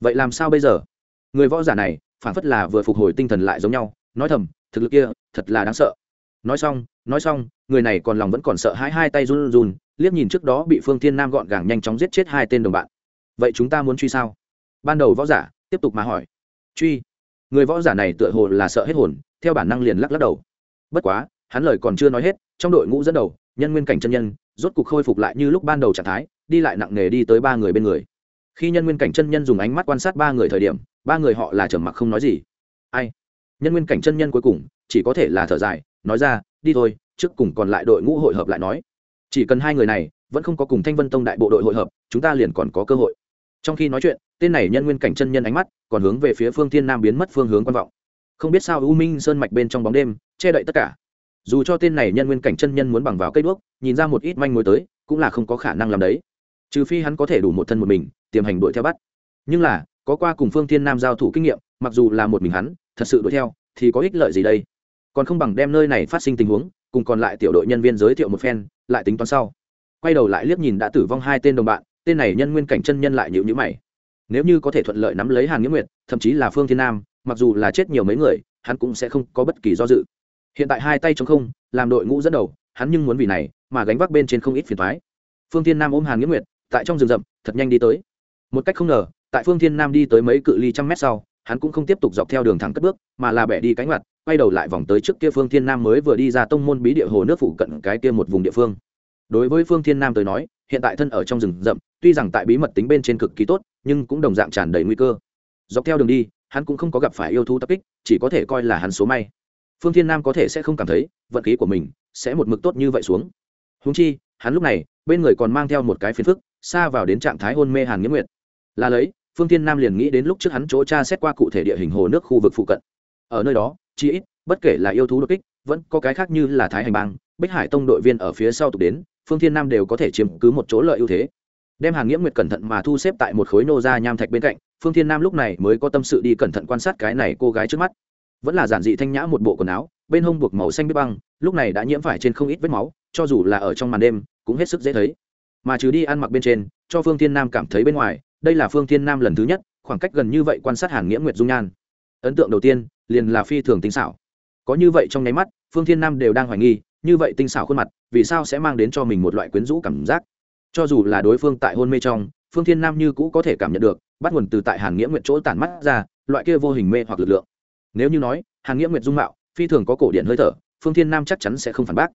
Vậy làm sao bây giờ? Người võ giả này phản phất là vừa phục hồi tinh thần lại giống nhau, nói thầm, thực lực kia, thật là đáng sợ nói xong nói xong, người này còn lòng vẫn còn sợ hãi hai tay run run, liếc nhìn trước đó bị phương thiên nam gọn gàng nhanh chóng giết chết hai tên đồng bạn. Vậy chúng ta muốn truy sao? Ban đầu võ giả, tiếp tục mà hỏi. Truy. Người võ giả này tựa hồ là sợ hết hồn, theo bản năng liền lắc lắc đầu. Bất quá, hắn lời còn chưa nói hết, trong đội ngũ dẫn đầu, nhân nguyên cảnh chân nhân, rốt cục khôi phục lại như lúc ban đầu trạng thái, đi lại nặng nề đi tới ba người bên người. Khi nhân nguyên cảnh chân nhân dùng ánh mắt quan sát ba người thời điểm, ba người họ là trầm mặc không nói gì. Ai? Nhân nguyên cảnh chân nhân cuối cùng, chỉ có thể là thở dài nói ra, đi thôi, trước cùng còn lại đội ngũ hội hợp lại nói. Chỉ cần hai người này vẫn không có cùng thanh vân tông đại bộ đội hội hợp, chúng ta liền còn có cơ hội. Trong khi nói chuyện, tên này nhân nguyên cảnh chân nhân ánh mắt còn hướng về phía phương thiên nam biến mất phương hướng quan vọng. Không biết sao u minh sơn mạch bên trong bóng đêm che đậy tất cả. Dù cho tên này nhân nguyên cảnh chân nhân muốn bằng vào cây đuốc, nhìn ra một ít manh mối tới, cũng là không có khả năng làm đấy. Trừ phi hắn có thể đủ một thân một mình, tiềm hành đuổi theo bắt. Nhưng là, có qua cùng phương thiên nam giao thủ kinh nghiệm, mặc dù là một mình hắn, thật sự đuổi theo, thì có ích lợi gì đây? Còn không bằng đem nơi này phát sinh tình huống, cùng còn lại tiểu đội nhân viên giới thiệu một phen, lại tính toán sau. Quay đầu lại liếc nhìn đã tử vong hai tên đồng bạn, tên này nhân nguyên cảnh chân nhân lại nhịu nhữ mày. Nếu như có thể thuận lợi nắm lấy hàn nghĩa nguyệt, thậm chí là phương thiên nam, mặc dù là chết nhiều mấy người, hắn cũng sẽ không có bất kỳ do dự. Hiện tại hai tay chống không, làm đội ngũ dẫn đầu, hắn nhưng muốn vì này, mà gánh vác bên trên không ít phiền thoái phương thiên nam ôm hàn nghĩa nguyệt, tại trong rừng rậm, thật nhanh đi tới. Một cách không ngờ, tại phương thiên nam đi tới mấy cự ly trăm mét sau hắn cũng không tiếp tục dọc theo đường thẳng cất bước, mà là bẻ đi cánh mặt, quay đầu lại vòng tới trước kia phương thiên nam mới vừa đi ra tông môn bí địa hồ nước phụ cận cái kia một vùng địa phương. Đối với phương thiên nam tới nói, hiện tại thân ở trong rừng rậm, tuy rằng tại bí mật tính bên trên cực kỳ tốt, nhưng cũng đồng dạng tràn đầy nguy cơ. Dọc theo đường đi, hắn cũng không có gặp phải yêu thú tập kích, chỉ có thể coi là hắn số may. Phương thiên nam có thể sẽ không cảm thấy, vận khí của mình sẽ một mực tốt như vậy xuống. Húng chi, hắn lúc này, bên người còn mang theo một cái phiền phức, xa vào đến trạng thái hôn mê hàn nghĩa nguyệt. Là lấy phương thiên nam liền nghĩ đến lúc trước hắn chỗ tra xét qua cụ thể địa hình hồ nước khu vực phụ cận. Ở nơi đó chi ít, bất kể là yêu thú đột kích, vẫn có cái khác như là thái hành bang, bích hải tông đội viên ở phía sau tục đến, phương thiên nam đều có thể chiếm cứ một chỗ lợi ưu thế. Đem hàng nghĩa nguyệt cẩn thận mà thu xếp tại một khối nô ra nham thạch bên cạnh, phương thiên nam lúc này mới có tâm sự đi cẩn thận quan sát cái này cô gái trước mắt. Vẫn là giản dị thanh nhã một bộ quần áo, bên hông buộc màu xanh biết băng, lúc này đã nhiễm phải trên không ít vết máu, cho dù là ở trong màn đêm, cũng hết sức dễ thấy. Mà trừ đi ăn mặc bên trên, cho phương thiên nam cảm thấy bên ngoài đây là phương thiên nam lần thứ nhất, khoảng cách gần như vậy quan sát hàn nghĩa nguyệt dung nhan. Ấn tượng đầu tiên, liền là phi thường tinh xảo. Có như vậy trong nháy mắt, phương thiên nam đều đang hoài nghi, như vậy tinh xảo khuôn mặt, vì sao sẽ mang đến cho mình một loại quyến rũ cảm giác? Cho dù là đối phương tại hôn mê trong, phương thiên nam như cũ có thể cảm nhận được, bắt nguồn từ tại hàn nghĩa nguyệt chỗ tản mắt ra, loại kia vô hình mê hoặc lực lượng. Nếu như nói, hàn nghĩa nguyệt dung mạo, phi thường có cổ điện hơi thở, phương thiên nam chắc chắn sẽ không phản bác.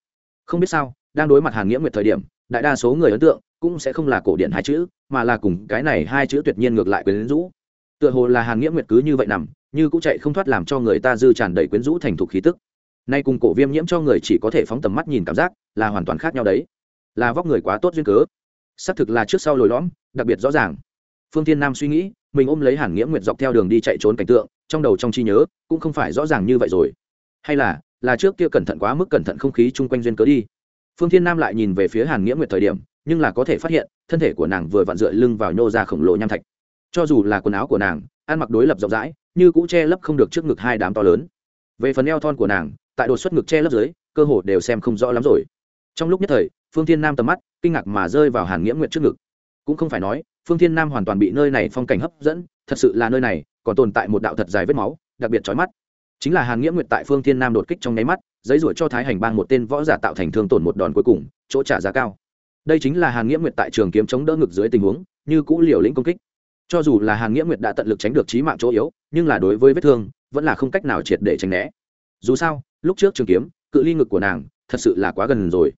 Không biết sao đang đối mặt hàn nghĩa nguyệt thời điểm, đại đa số người ấn tượng cũng sẽ không là cổ điện hai chữ, mà là cùng cái này hai chữ tuyệt nhiên ngược lại quyến rũ. Tựa hồ là hàn nghĩa nguyệt cứ như vậy nằm, như cũng chạy không thoát làm cho người ta dư tràn đầy quyến rũ thành thục khí tức. Nay cùng cổ viêm nhiễm cho người chỉ có thể phóng tầm mắt nhìn cảm giác, là hoàn toàn khác nhau đấy. Là vóc người quá tốt duyên cớ. Xác thực là trước sau lồi lõm, đặc biệt rõ ràng. Phương thiên nam suy nghĩ, mình ôm lấy hàn nghĩa nguyệt dọc theo đường đi chạy trốn cảnh tượng, trong đầu trong trí nhớ cũng không phải rõ ràng như vậy rồi. Hay là là trước kia cẩn thận quá mức cẩn thận không khí chung quanh duyên cớ đi phương thiên nam lại nhìn về phía hàn nghĩa nguyệt thời điểm, nhưng là có thể phát hiện, thân thể của nàng vừa vặn dựa lưng vào nhô ra khổng lồ nham thạch. Cho dù là quần áo của nàng, ăn mặc đối lập rộng rãi, như cũ che lấp không được trước ngực hai đám to lớn. Về phần eo thon của nàng, tại đột xuất ngực che lấp dưới, cơ hồ đều xem không rõ lắm rồi. Trong lúc nhất thời, phương thiên nam tầm mắt kinh ngạc mà rơi vào hàn nghĩa nguyệt trước ngực. Cũng không phải nói, phương thiên nam hoàn toàn bị nơi này phong cảnh hấp dẫn, thật sự là nơi này còn tồn tại một đạo thật dài vết máu, đặc biệt chói mắt. Chính là hàn nghĩa nguyệt tại phương thiên nam đột kích trong nháy mắt giấy rủa cho thái hành bang một tên võ giả tạo thành thương tổn một đòn cuối cùng, chỗ trả giá cao. Đây chính là hàn nghĩa nguyệt tại trường kiếm chống đỡ ngực dưới tình huống, như cũ liều lĩnh công kích. Cho dù là hàn nghĩa nguyệt đã tận lực tránh được trí mạng chỗ yếu, nhưng là đối với vết thương, vẫn là không cách nào triệt để tránh né. Dù sao, lúc trước trường kiếm, cự ly ngực của nàng, thật sự là quá gần rồi.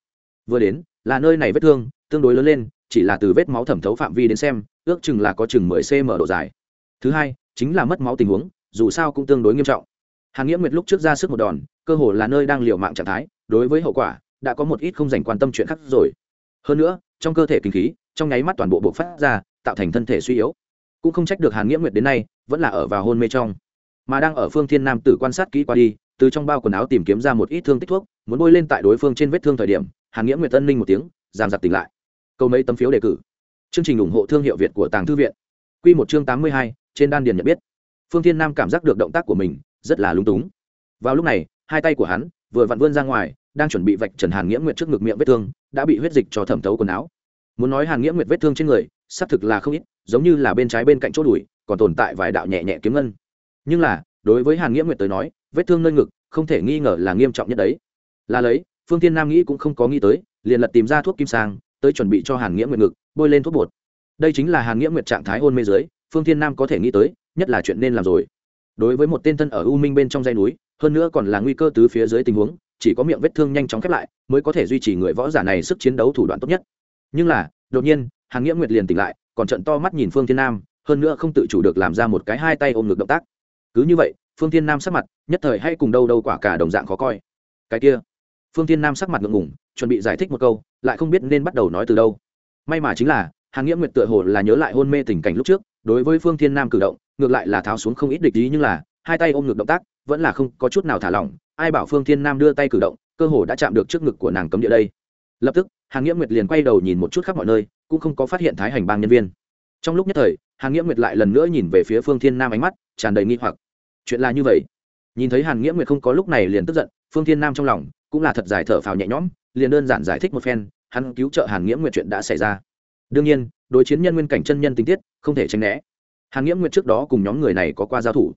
Vừa đến, là nơi này vết thương, tương đối lớn lên, chỉ là từ vết máu thẩm thấu phạm vi đến xem, ước chừng là có chừng mười cm độ dài. Thứ hai, chính là mất máu tình huống, dù sao cũng tương đối nghiêm trọng hàn nghĩa nguyệt lúc trước ra sức một đòn, cơ hồ là nơi đang liều mạng trạng thái, đối với hậu quả, đã có một ít không dành quan tâm chuyện khác rồi. Hơn nữa, trong cơ thể kinh khí, trong nháy mắt toàn bộ bộc phát ra, tạo thành thân thể suy yếu. Cũng không trách được hàn nghĩa nguyệt đến nay, vẫn là ở vào hôn mê trong. Mà đang ở phương thiên nam tử quan sát kỹ qua đi, từ trong bao quần áo tìm kiếm ra một ít thương tích thuốc, muốn bôi lên tại đối phương trên vết thương thời điểm, hàn nghĩa nguyệt tân ninh một tiếng giảm giặc tỉnh lại. Câu mấy tấm phiếu đề cử. Chương trình ủng hộ thương hiệu việt của tàng thư viện. Q một chương tám mươi hai, trên đan điền nhận biết. Phương thiên nam cảm giác được động tác của mình rất là lung túng. Vào lúc này, hai tay của hắn vừa vặn vươn ra ngoài, đang chuẩn bị vạch trần hàn nghĩa nguyệt trước ngực miệng vết thương, đã bị huyết dịch cho thẩm thấu quần áo. Muốn nói hàn nghĩa nguyệt vết thương trên người, xác thực là không ít, giống như là bên trái bên cạnh chỗ đùi, còn tồn tại vài đạo nhẹ nhẹ kiếm ngân. Nhưng là, đối với hàn nghĩa nguyệt tới nói, vết thương nơi ngực không thể nghi ngờ là nghiêm trọng nhất đấy. Là lấy, phương tiên nam nghĩ cũng không có nghĩ tới, liền lật tìm ra thuốc kim sang, tới chuẩn bị cho hàn nghĩa nguyệt ngực, bôi lên thuốc bột. Đây chính là hàn nghĩa nguyệt trạng thái hôn mê dưới, phương tiên nam có thể nghĩ tới, nhất là chuyện nên làm rồi đối với một tên thân ở u minh bên trong dây núi, hơn nữa còn là nguy cơ tứ phía dưới tình huống, chỉ có miệng vết thương nhanh chóng khép lại mới có thể duy trì người võ giả này sức chiến đấu thủ đoạn tốt nhất. Nhưng là, đột nhiên, hàn nghĩa nguyệt liền tỉnh lại, còn trận to mắt nhìn phương thiên nam, hơn nữa không tự chủ được làm ra một cái hai tay ôm ngực động tác. Cứ như vậy, phương thiên nam sắc mặt, nhất thời hay cùng đâu đâu quả cả đồng dạng khó coi. Cái kia, phương thiên nam sắc mặt ngượng ngủng chuẩn bị giải thích một câu, lại không biết nên bắt đầu nói từ đâu. May mà chính là, hàn nghĩa nguyệt tựa hồ là nhớ lại hôn mê tình cảnh lúc trước đối với phương thiên nam cử động, ngược lại là tháo xuống không ít địch ý nhưng là, hai tay ôm ngực động tác, vẫn là không có chút nào thả lỏng. Ai bảo phương thiên nam đưa tay cử động, cơ hồ đã chạm được trước ngực của nàng cấm địa đây. Lập tức, hàn nghĩa nguyệt liền quay đầu nhìn một chút khắp mọi nơi, cũng không có phát hiện thái hành bang nhân viên. Trong lúc nhất thời, hàn nghĩa nguyệt lại lần nữa nhìn về phía phương thiên nam ánh mắt, tràn đầy nghi hoặc. Chuyện là như vậy. Nhìn thấy hàn nghĩa nguyệt không có lúc này liền tức giận, phương thiên nam trong lòng cũng là thật giải thở phào nhẹ nhõm, liền đơn giản giải thích một phen, hắn cứu trợ hàn nghĩa nguyệt chuyện đã xảy ra đương nhiên, đối chiến nhân nguyên cảnh chân nhân tình tiết, không thể tránh né. Hàn nghĩa nguyệt trước đó cùng nhóm người này có qua giao thủ.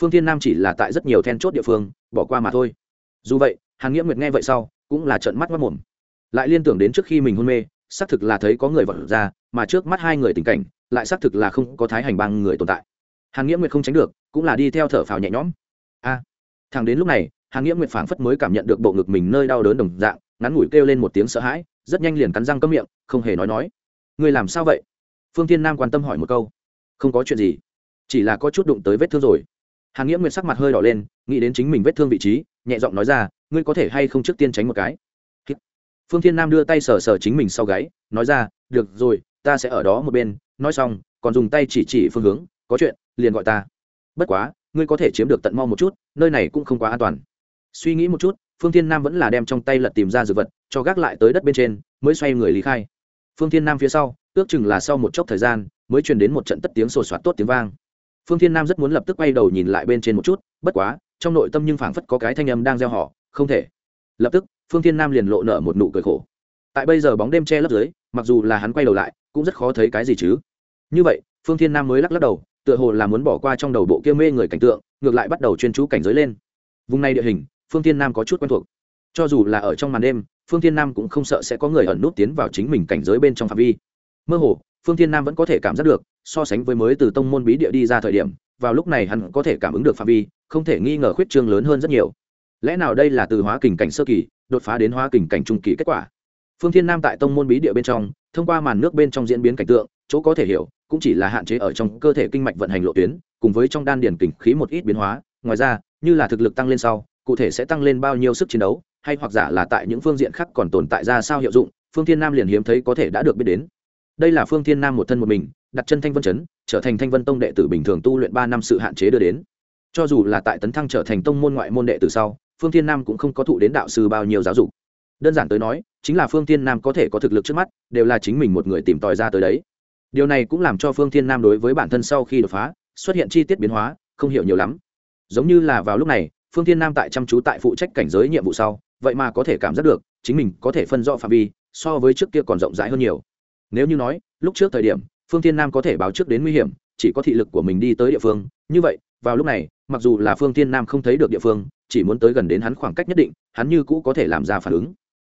Phương thiên nam chỉ là tại rất nhiều then chốt địa phương, bỏ qua mà thôi. Dù vậy, hàn nghĩa nguyệt nghe vậy sau, cũng là trợn mắt mất mồm lại liên tưởng đến trước khi mình hôn mê, xác thực là thấy có người vật ra, mà trước mắt hai người tình cảnh, lại xác thực là không có thái hành bang người tồn tại. Hàn nghĩa nguyệt không tránh được, cũng là đi theo thở phào nhẹ nhõm. A! Thằng đến lúc này, hàn nghĩa nguyệt phảng phất mới cảm nhận được bộ ngực mình nơi đau đớn đồng dạng, ngắn ngủi kêu lên một tiếng sợ hãi, rất nhanh liền cắn răng cấm miệng, không hề nói nói người làm sao vậy? Phương thiên nam quan tâm hỏi một câu. Không có chuyện gì. Chỉ là có chút đụng tới vết thương rồi. Hàn nghĩa nguyệt sắc mặt hơi đỏ lên, nghĩ đến chính mình vết thương vị trí, nhẹ giọng nói ra, ngươi có thể hay không trước tiên tránh một cái? Phương thiên nam đưa tay sờ sờ chính mình sau gáy, nói ra, được rồi, ta sẽ ở đó một bên. Nói xong, còn dùng tay chỉ chỉ phương hướng, có chuyện, liền gọi ta. Bất quá, ngươi có thể chiếm được tận mau một chút, nơi này cũng không quá an toàn. Suy nghĩ một chút, phương thiên nam vẫn là đem trong tay lật tìm ra dược vật, cho gác lại tới đất bên trên, mới xoay người lý khai phương thiên nam phía sau, ước chừng là sau một chốc thời gian, mới truyền đến một trận tất tiếng sổ soạt tốt tiếng vang. Phương thiên nam rất muốn lập tức quay đầu nhìn lại bên trên một chút, bất quá, trong nội tâm nhưng phảng phất có cái thanh âm đang gieo họ, không thể. Lập tức, phương thiên nam liền lộ nở một nụ cười khổ. Tại bây giờ bóng đêm che lấp dưới, mặc dù là hắn quay đầu lại, cũng rất khó thấy cái gì chứ. Như vậy, phương thiên nam mới lắc lắc đầu, tựa hồ là muốn bỏ qua trong đầu bộ kia mê người cảnh tượng, ngược lại bắt đầu chuyên chú cảnh giới lên. Vùng này địa hình, phương thiên nam có chút quen thuộc. Cho dù là ở trong màn đêm phương thiên nam cũng không sợ sẽ có người ẩn nút tiến vào chính mình cảnh giới bên trong phạm vi. Mơ hồ, phương thiên nam vẫn có thể cảm giác được, so sánh với mới từ tông môn bí địa đi ra thời điểm, vào lúc này hắn có thể cảm ứng được phạm vi, không thể nghi ngờ khuyết trương lớn hơn rất nhiều. Lẽ nào đây là từ hóa kình cảnh sơ kỳ, đột phá đến hóa kình cảnh trung kỳ kết quả? Phương thiên nam tại tông môn bí địa bên trong, thông qua màn nước bên trong diễn biến cảnh tượng, chỗ có thể hiểu, cũng chỉ là hạn chế ở trong cơ thể kinh mạch vận hành lộ tuyến, cùng với trong đan điển kình khí một ít biến hóa. Ngoài ra, như là thực lực tăng lên sau, cụ thể sẽ tăng lên bao nhiêu sức chiến đấu hay hoặc giả là tại những phương diện khác còn tồn tại ra sao hiệu dụng, phương thiên nam liền hiếm thấy có thể đã được biết đến. Đây là phương thiên nam một thân một mình, đặt chân thanh vân chấn, trở thành thanh vân tông đệ tử bình thường tu luyện ba năm sự hạn chế đưa đến. Cho dù là tại tấn thăng trở thành tông môn ngoại môn đệ tử sau, phương thiên nam cũng không có thụ đến đạo sư bao nhiêu giáo dục. Đơn giản tới nói, chính là phương thiên nam có thể có thực lực trước mắt, đều là chính mình một người tìm tòi ra tới đấy. Điều này cũng làm cho phương thiên nam đối với bản thân sau khi đột phá, xuất hiện chi tiết biến hóa, không hiểu nhiều lắm. Giống như là vào lúc này, phương thiên nam tại chăm chú tại phụ trách cảnh giới nhiệm vụ sau vậy mà có thể cảm giác được, chính mình có thể phân rõ phạm vi, so với trước kia còn rộng rãi hơn nhiều. Nếu như nói, lúc trước thời điểm, phương thiên nam có thể báo trước đến nguy hiểm, chỉ có thị lực của mình đi tới địa phương. Như vậy, vào lúc này, mặc dù là phương thiên nam không thấy được địa phương, chỉ muốn tới gần đến hắn khoảng cách nhất định, hắn như cũ có thể làm ra phản ứng.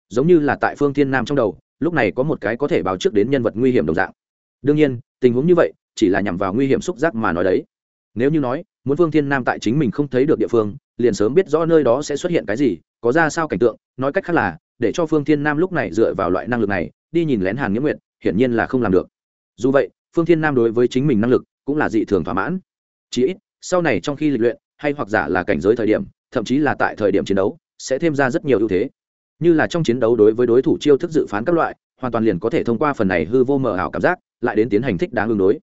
Giống như là tại phương thiên nam trong đầu, lúc này có một cái có thể báo trước đến nhân vật nguy hiểm đồng dạng. Đương nhiên, tình huống như vậy, chỉ là nhằm vào nguy hiểm xúc giác mà nói đấy. Nếu như nói, muốn phương thiên nam tại chính mình không thấy được địa phương liền sớm biết rõ nơi đó sẽ xuất hiện cái gì, có ra sao cảnh tượng, nói cách khác là, để cho phương thiên nam lúc này dựa vào loại năng lực này, đi nhìn lén hàn nghĩa nguyện hiển nhiên là không làm được. Dù vậy, phương thiên nam đối với chính mình năng lực cũng là dị thường thỏa mãn. Chí ít, sau này trong khi lịch luyện, hay hoặc giả là cảnh giới thời điểm, thậm chí là tại thời điểm chiến đấu, sẽ thêm ra rất nhiều ưu thế. Như là trong chiến đấu đối với đối thủ chiêu thức dự phán các loại, hoàn toàn liền có thể thông qua phần này hư vô mờ ảo cảm giác, lại đến tiến hành thích đáng ứng đối.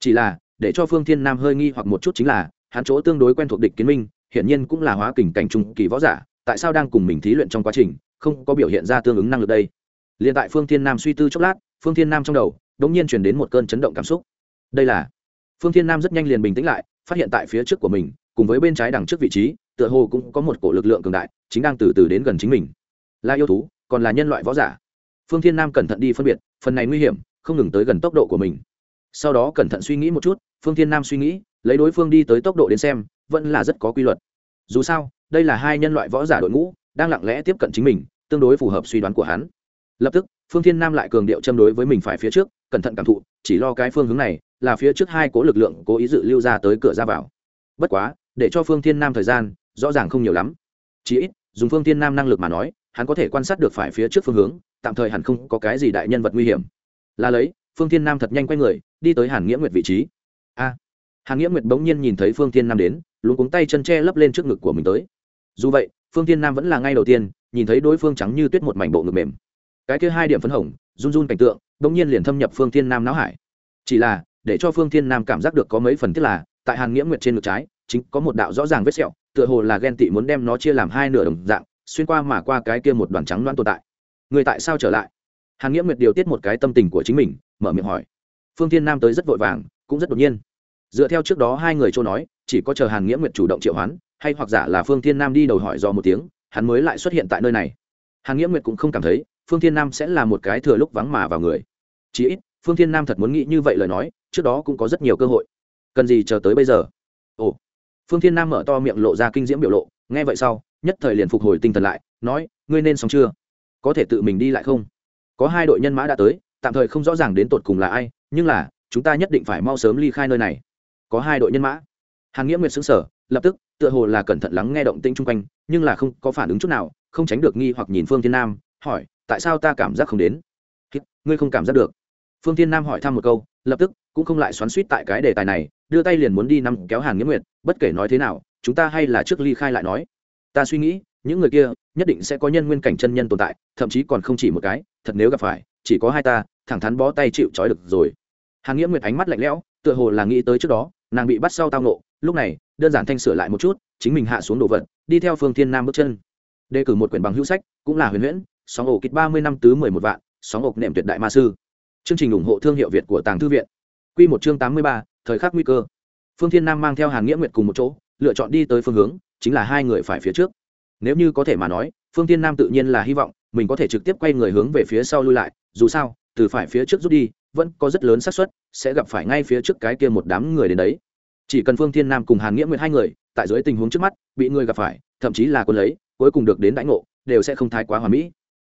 Chỉ là, để cho phương thiên nam hơi nghi hoặc một chút chính là, hắn chỗ tương đối quen thuộc địch kiến minh hiển nhiên cũng là hóa kình cảnh trung kỳ võ giả, tại sao đang cùng mình thí luyện trong quá trình, không có biểu hiện ra tương ứng năng lực đây? Liền tại phương thiên nam suy tư chốc lát, phương thiên nam trong đầu đ ỗ n g nhiên chuyển đến một cơn chấn động cảm xúc. Đây là, phương thiên nam rất nhanh liền bình tĩnh lại, phát hiện tại phía trước của mình, cùng với bên trái đằng trước vị trí, tựa hồ cũng có một cổ lực lượng cường đại, chính đang từ từ đến gần chính mình. Là yêu thú, còn là nhân loại võ giả? Phương thiên nam cẩn thận đi phân biệt, phần này nguy hiểm, không ngừng tới gần tốc độ của mình. Sau đó cẩn thận suy nghĩ một chút, phương thiên nam suy nghĩ, lấy đối phương đi tới tốc độ đến xem vẫn là rất có quy luật. Dù sao, đây là hai nhân loại võ giả đội ngũ, đang lặng lẽ tiếp cận chính mình, tương đối phù hợp suy đoán của hắn. Lập tức, phương thiên nam lại cường điệu châm đối với mình phải phía trước, cẩn thận cảm thụ, chỉ lo cái phương hướng này, là phía trước hai cố lực lượng cố ý dự lưu ra tới cửa ra vào. Bất quá, để cho phương thiên nam thời gian, rõ ràng không nhiều lắm. Chỉ ít, dùng phương thiên nam năng lực mà nói, hắn có thể quan sát được phải phía trước phương hướng, tạm thời hẳn không có cái gì đại nhân vật nguy hiểm. Là lấy, phương thiên nam thật nhanh quay người, đi tới hàn nghĩa nguyệt vị trí. A! Hàn nghĩa nguyệt bỗng nhiên nhìn thấy phương thiên nam đến luôn cuống tay chân che lấp lên trước ngực của mình tới. Dù vậy, phương thiên nam vẫn là ngay đầu tiên, nhìn thấy đối phương trắng như tuyết một mảnh bộ ngực mềm. Cái kia hai điểm phấn hồng, run run cảnh tượng, bỗng nhiên liền thâm nhập phương thiên nam não hải. Chỉ là, để cho phương thiên nam cảm giác được có mấy phần thiết là, tại hàn nghĩa nguyệt trên ngực trái, chính có một đạo rõ ràng vết sẹo, tựa hồ là ghen tị muốn đem nó chia làm hai nửa đồng dạng, xuyên qua mà qua cái kia một đoàn trắng loan tồn tại. Người tại sao trở lại? Hàn nghĩa nguyệt điều tiết một cái tâm tình của chính mình, mở miệng hỏi. Phương thiên nam tới rất vội vàng, cũng rất đột nhiên dựa theo trước đó hai người châu nói, chỉ có chờ hàn nghĩa nguyệt chủ động triệu hoán, hay hoặc giả là phương thiên nam đi đầu hỏi do một tiếng, hắn mới lại xuất hiện tại nơi này. Hàn nghĩa nguyệt cũng không cảm thấy, phương thiên nam sẽ là một cái thừa lúc vắng mà vào người. Chí ít, phương thiên nam thật muốn nghĩ như vậy lời nói, trước đó cũng có rất nhiều cơ hội. Cần gì chờ tới bây giờ? Ồ. Phương thiên nam mở to miệng lộ ra kinh diễm biểu lộ, nghe vậy sau, nhất thời liền phục hồi tinh thần lại, nói, ngươi nên xong chưa? Có thể tự mình đi lại không? Có hai đội nhân mã đã tới, tạm thời không rõ ràng đến tột cùng là ai, nhưng là, chúng ta nhất định phải mau sớm ly khai nơi này có hai đội nhân mã. Hàn nghĩa nguyệt xứng sở lập tức, tựa hồ là cẩn thận lắng nghe động tĩnh chung quanh, nhưng là không có phản ứng chút nào, không tránh được nghi hoặc nhìn phương thiên nam, hỏi, tại sao ta cảm giác không đến? Ngươi không cảm giác được. Phương thiên nam hỏi thăm một câu, lập tức, cũng không lại xoắn suýt tại cái đề tài này, đưa tay liền muốn đi nằm kéo hàn nghĩa nguyệt, bất kể nói thế nào, chúng ta hay là trước ly khai lại nói. Ta suy nghĩ, những người kia, nhất định sẽ có nhân nguyên cảnh chân nhân tồn tại, thậm chí còn không chỉ một cái, thật nếu gặp phải, chỉ có hai ta, thẳng thắn bó tay chịu trói được rồi. Hàn nghĩa nguyệt ánh mắt lạnh lẽo, tựa hồ là nghĩ tới trước đó nàng bị bắt sau tao nộ lúc này, đơn giản thanh sửa lại một chút, chính mình hạ xuống đồ vật, đi theo phương thiên nam bước chân. Đề cử một quyển bằng hữu sách, cũng là huyền huyễn, sóng ổ kịch ba mươi năm tứ mười một vạn, sóng ổ nệm tuyệt đại ma sư. Chương trình ủng hộ thương hiệu việt của tàng thư viện. Q một chương tám mươi ba, thời khắc nguy cơ. Phương thiên nam mang theo hàn nghĩa nguyệt cùng một chỗ, lựa chọn đi tới phương hướng, chính là hai người phải phía trước. Nếu như có thể mà nói, phương thiên nam tự nhiên là hy vọng, mình có thể trực tiếp quay người hướng về phía sau lui lại, dù sao, từ phải phía trước rút đi vẫn có rất lớn xác suất, sẽ gặp phải ngay phía trước cái kia một đám người đến đấy. Chỉ cần phương thiên nam cùng hàn nghĩa nguyệt hai người, tại dưới tình huống trước mắt, bị người gặp phải, thậm chí là quân lấy, cuối cùng được đến đãi ngộ, đều sẽ không thái quá hoàn mỹ.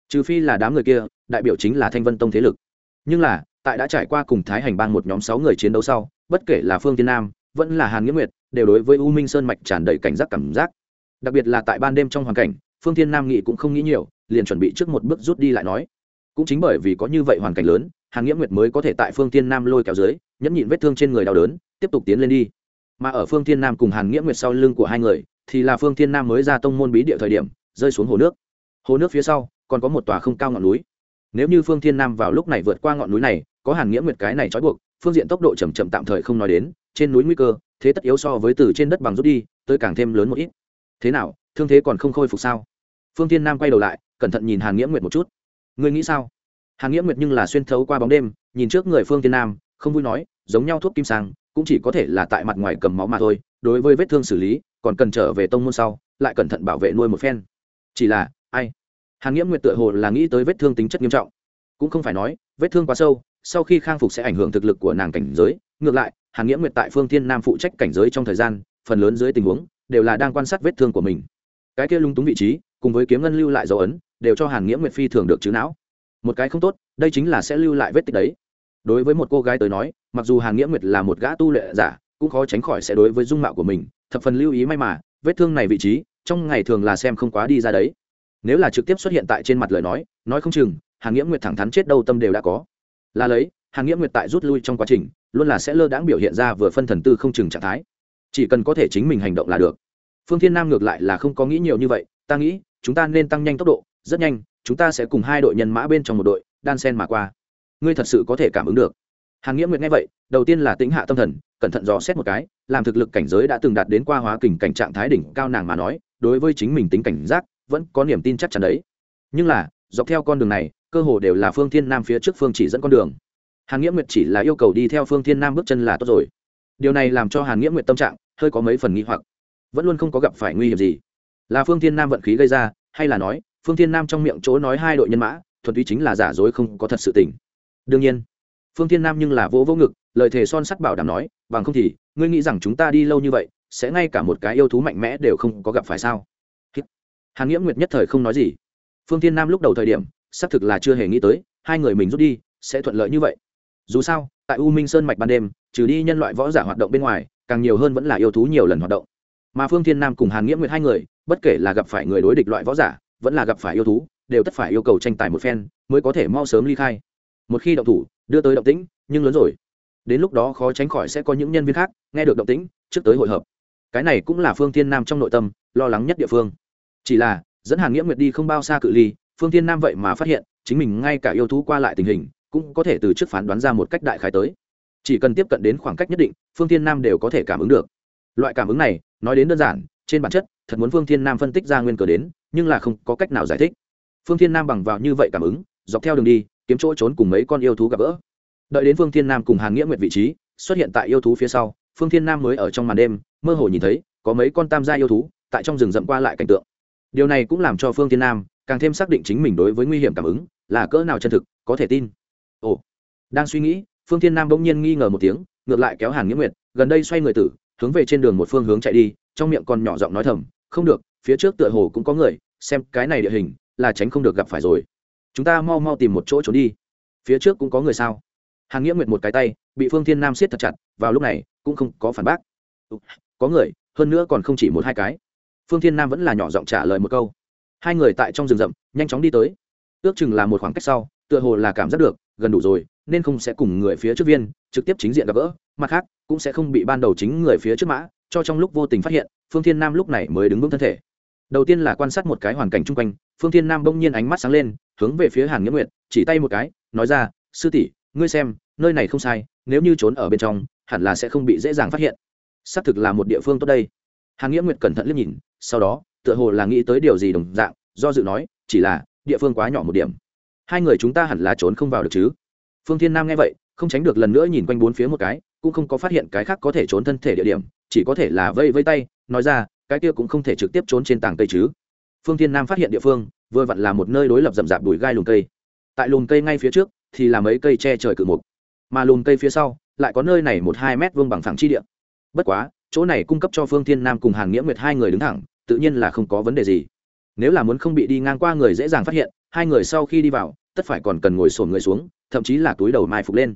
Trừ phi là đám người kia, đại biểu chính là thanh vân tông thế lực. Nhưng là, tại đã trải qua cùng thái hành bang một nhóm sáu người chiến đấu sau, bất kể là phương thiên nam, vẫn là hàn nghĩa nguyệt, đều đối với u minh sơn mạch tràn đầy cảnh giác cảm giác. Đặc biệt là tại ban đêm trong hoàn cảnh, phương thiên nam nghĩ cũng không nghĩ nhiều, liền chuẩn bị trước một bước rút đi lại nói. Cũng chính bởi vì có như vậy hoàn cảnh lớn hàn nghĩa nguyệt mới có thể tại phương thiên nam lôi kéo dưới, nhẫn nhịn vết thương trên người đau đớn, tiếp tục tiến lên đi. Mà ở phương thiên nam cùng hàn nghĩa nguyệt sau lưng của hai người, thì là phương thiên nam mới ra tông môn bí địa thời điểm, rơi xuống hồ nước. Hồ nước phía sau, còn có một tòa không cao ngọn núi. Nếu như phương thiên nam vào lúc này vượt qua ngọn núi này, có hàn nghĩa nguyệt cái này trói buộc, phương diện tốc độ chầm chậm tạm thời không nói đến, trên núi nguy cơ, thế tất yếu so với từ trên đất bằng rút đi, tới càng thêm lớn một ít. Thế nào, thương thế còn không khôi phục sao? Phương tiên nam quay đầu lại, cẩn thận nhìn hàn nghĩa nguyệt một chút. Ngươi nghĩ sao? Hàn nghĩa nguyệt nhưng là xuyên thấu qua bóng đêm, nhìn trước người phương tiên nam, không vui nói, giống nhau thuốc kim sang, cũng chỉ có thể là tại mặt ngoài cầm máu mà thôi, đối với vết thương xử lý, còn cần trở về tông môn sau, lại cẩn thận bảo vệ nuôi một phen. Chỉ là, ai? Hàn nghĩa nguyệt tựa hồ là nghĩ tới vết thương tính chất nghiêm trọng. Cũng không phải nói, vết thương quá sâu, sau khi khang phục sẽ ảnh hưởng thực lực của nàng cảnh giới. Ngược lại hàn nghĩa nguyệt tại phương thiên nam phụ trách cảnh giới trong thời gian, phần lớn dưới tình huống, đều là đang quan sát vết thương của mình. Cái kia lung túng vị trí, cùng với kiếm ngân lưu lại dấu ấn, đều cho hàn nghĩa nguyệt phi thường được chứ não một cái không tốt, đây chính là sẽ lưu lại vết tích đấy. Đối với một cô gái tới nói, mặc dù hàn nghĩa nguyệt là một gã tu lệ giả, cũng khó tránh khỏi sẽ đối với dung mạo của mình, thập phần lưu ý may mà, vết thương này vị trí, trong ngày thường là xem không quá đi ra đấy. Nếu là trực tiếp xuất hiện tại trên mặt lời nói nói không chừng, hàn nghĩa nguyệt thẳng thắn chết đâu tâm đều đã có. Là lấy, hàn nghĩa nguyệt tại rút lui trong quá trình, luôn là sẽ lơ đãng biểu hiện ra vừa phân thần tư không chừng trạng thái. Chỉ cần có thể chính mình hành động là được. Phương thiên nam ngược lại là không có nghĩ nhiều như vậy, ta nghĩ, chúng ta nên tăng nhanh tốc độ, rất nhanh chúng ta sẽ cùng hai đội nhân mã bên trong một đội, đan sen mà qua. Ngươi thật sự có thể cảm ứng được. Hàn nghĩa nguyệt nghe vậy, đầu tiên là tính hạ tâm thần, cẩn thận dò xét một cái, làm thực lực cảnh giới đã từng đạt đến qua hóa kình cảnh trạng thái đỉnh cao nàng mà nói, đối với chính mình tính cảnh giác, vẫn có niềm tin chắc chắn đấy. Nhưng là, dọc theo con đường này, cơ hồ đều là phương thiên nam phía trước phương chỉ dẫn con đường. Hàn nghĩa nguyệt chỉ là yêu cầu đi theo phương thiên nam bước chân là tốt rồi. Điều này làm cho hàn nghĩa nguyệt tâm trạng hơi có mấy phần nghi hoặc. Vẫn luôn không có gặp phải nguy hiểm gì. Là phương thiên nam vận khí gây ra, hay là nói phương thiên nam trong miệng chỗ nói hai đội nhân mã, thuần túy chính là giả dối không có thật sự tình. Đương nhiên, phương thiên nam nhưng là vỗ vỗ ngực, lời thề son sắt bảo đảm nói, bằng không thì, ngươi nghĩ rằng chúng ta đi lâu như vậy, sẽ ngay cả một cái yêu thú mạnh mẽ đều không có gặp phải sao? Hàn nghĩa nguyệt nhất thời không nói gì. Phương thiên nam lúc đầu thời điểm, xác thực là chưa hề nghĩ tới, hai người mình rút đi, sẽ thuận lợi như vậy. Dù sao, tại u minh sơn mạch ban đêm, trừ đi nhân loại võ giả hoạt động bên ngoài, càng nhiều hơn vẫn là yêu thú nhiều lần hoạt động. Mà phương thiên nam cùng hàn nghĩa nguyệt hai người, bất kể là gặp phải người đối địch loại võ giả vẫn là gặp phải yêu thú, đều tất phải yêu cầu tranh tài một phen mới có thể mau sớm ly khai. Một khi động thủ, đưa tới động tĩnh, nhưng lớn rồi. Đến lúc đó khó tránh khỏi sẽ có những nhân viên khác nghe được động tĩnh, trước tới hội hợp. Cái này cũng là phương thiên nam trong nội tâm lo lắng nhất địa phương. Chỉ là, dẫn hàn nghĩa nguyệt đi không bao xa cự ly, phương thiên nam vậy mà phát hiện, chính mình ngay cả yêu thú qua lại tình hình, cũng có thể từ trước phán đoán ra một cách đại khái tới. Chỉ cần tiếp cận đến khoảng cách nhất định, phương thiên nam đều có thể cảm ứng được. Loại cảm ứng này, nói đến đơn giản trên bản chất, thật muốn phương thiên nam phân tích ra nguyên cờ đến, nhưng là không có cách nào giải thích. Phương thiên nam bằng vào như vậy cảm ứng, dọc theo đường đi, kiếm chỗ trốn cùng mấy con yêu thú gặp gỡ. Đợi đến phương thiên nam cùng hàn nghĩa nguyệt vị trí, xuất hiện tại yêu thú phía sau, phương thiên nam mới ở trong màn đêm, mơ hồ nhìn thấy, có mấy con tam gia yêu thú tại trong rừng rậm qua lại cảnh tượng. Điều này cũng làm cho phương thiên nam càng thêm xác định chính mình đối với nguy hiểm cảm ứng là cỡ nào chân thực, có thể tin. Ồ. Đang suy nghĩ, phương thiên nam bỗng nhiên nghi ngờ một tiếng, ngược lại kéo hàn nghĩa nguyệt, gần đây xoay người tử, hướng về trên đường một phương hướng chạy đi trong miệng còn nhỏ giọng nói thầm, không được, phía trước tựa hồ cũng có người, xem cái này địa hình là tránh không được gặp phải rồi. Chúng ta mau mau tìm một chỗ trốn đi. Phía trước cũng có người sao? Hàng nghĩa nguyệt một cái tay, bị phương thiên nam siết thật chặt, vào lúc này cũng không có phản bác. Có người, hơn nữa còn không chỉ một hai cái. Phương thiên nam vẫn là nhỏ giọng trả lời một câu. Hai người tại trong rừng rậm, nhanh chóng đi tới. Ước chừng là một khoảng cách sau, tựa hồ là cảm giác được, gần đủ rồi, nên không sẽ cùng người phía trước viên, trực tiếp chính diện gặp gỡ, mặt khác, cũng sẽ không bị ban đầu chính người phía trước mã cho trong lúc vô tình phát hiện, phương thiên nam lúc này mới đứng vững thân thể. Đầu tiên là quan sát một cái hoàn cảnh chung quanh, phương thiên nam bỗng nhiên ánh mắt sáng lên, hướng về phía hàn nghĩa nguyệt, chỉ tay một cái, nói ra, sư tỷ, ngươi xem, nơi này không sai, nếu như trốn ở bên trong, hẳn là sẽ không bị dễ dàng phát hiện. Xác thực là một địa phương tốt đây. Hàn nghĩa nguyệt cẩn thận liếc nhìn, sau đó, tựa hồ là nghĩ tới điều gì đồng dạng, do dự nói, chỉ là, địa phương quá nhỏ một điểm. Hai người chúng ta hẳn là trốn không vào được chứ? Phương thiên nam nghe vậy, không tránh được lần nữa nhìn quanh bốn phía một cái cũng không có phát hiện cái khác có thể trốn thân thể địa điểm, chỉ có thể là vây vây tay, nói ra, cái kia cũng không thể trực tiếp trốn trên tảng cây chứ. Phương thiên nam phát hiện địa phương, vừa vặn là một nơi đối lập rậm rạp đùi gai lùm cây. Tại lùm cây ngay phía trước, thì là mấy cây che trời cự mục. Mà lùm cây phía sau, lại có nơi này một hai mét vuông bằng phẳng chi địa. Bất quá, chỗ này cung cấp cho phương thiên nam cùng hàng nghĩa nguyệt hai người đứng thẳng, tự nhiên là không có vấn đề gì. Nếu là muốn không bị đi ngang qua người dễ dàng phát hiện, hai người sau khi đi vào, tất phải còn cần ngồi sổn người xuống, thậm chí là túi đầu mai phục lên.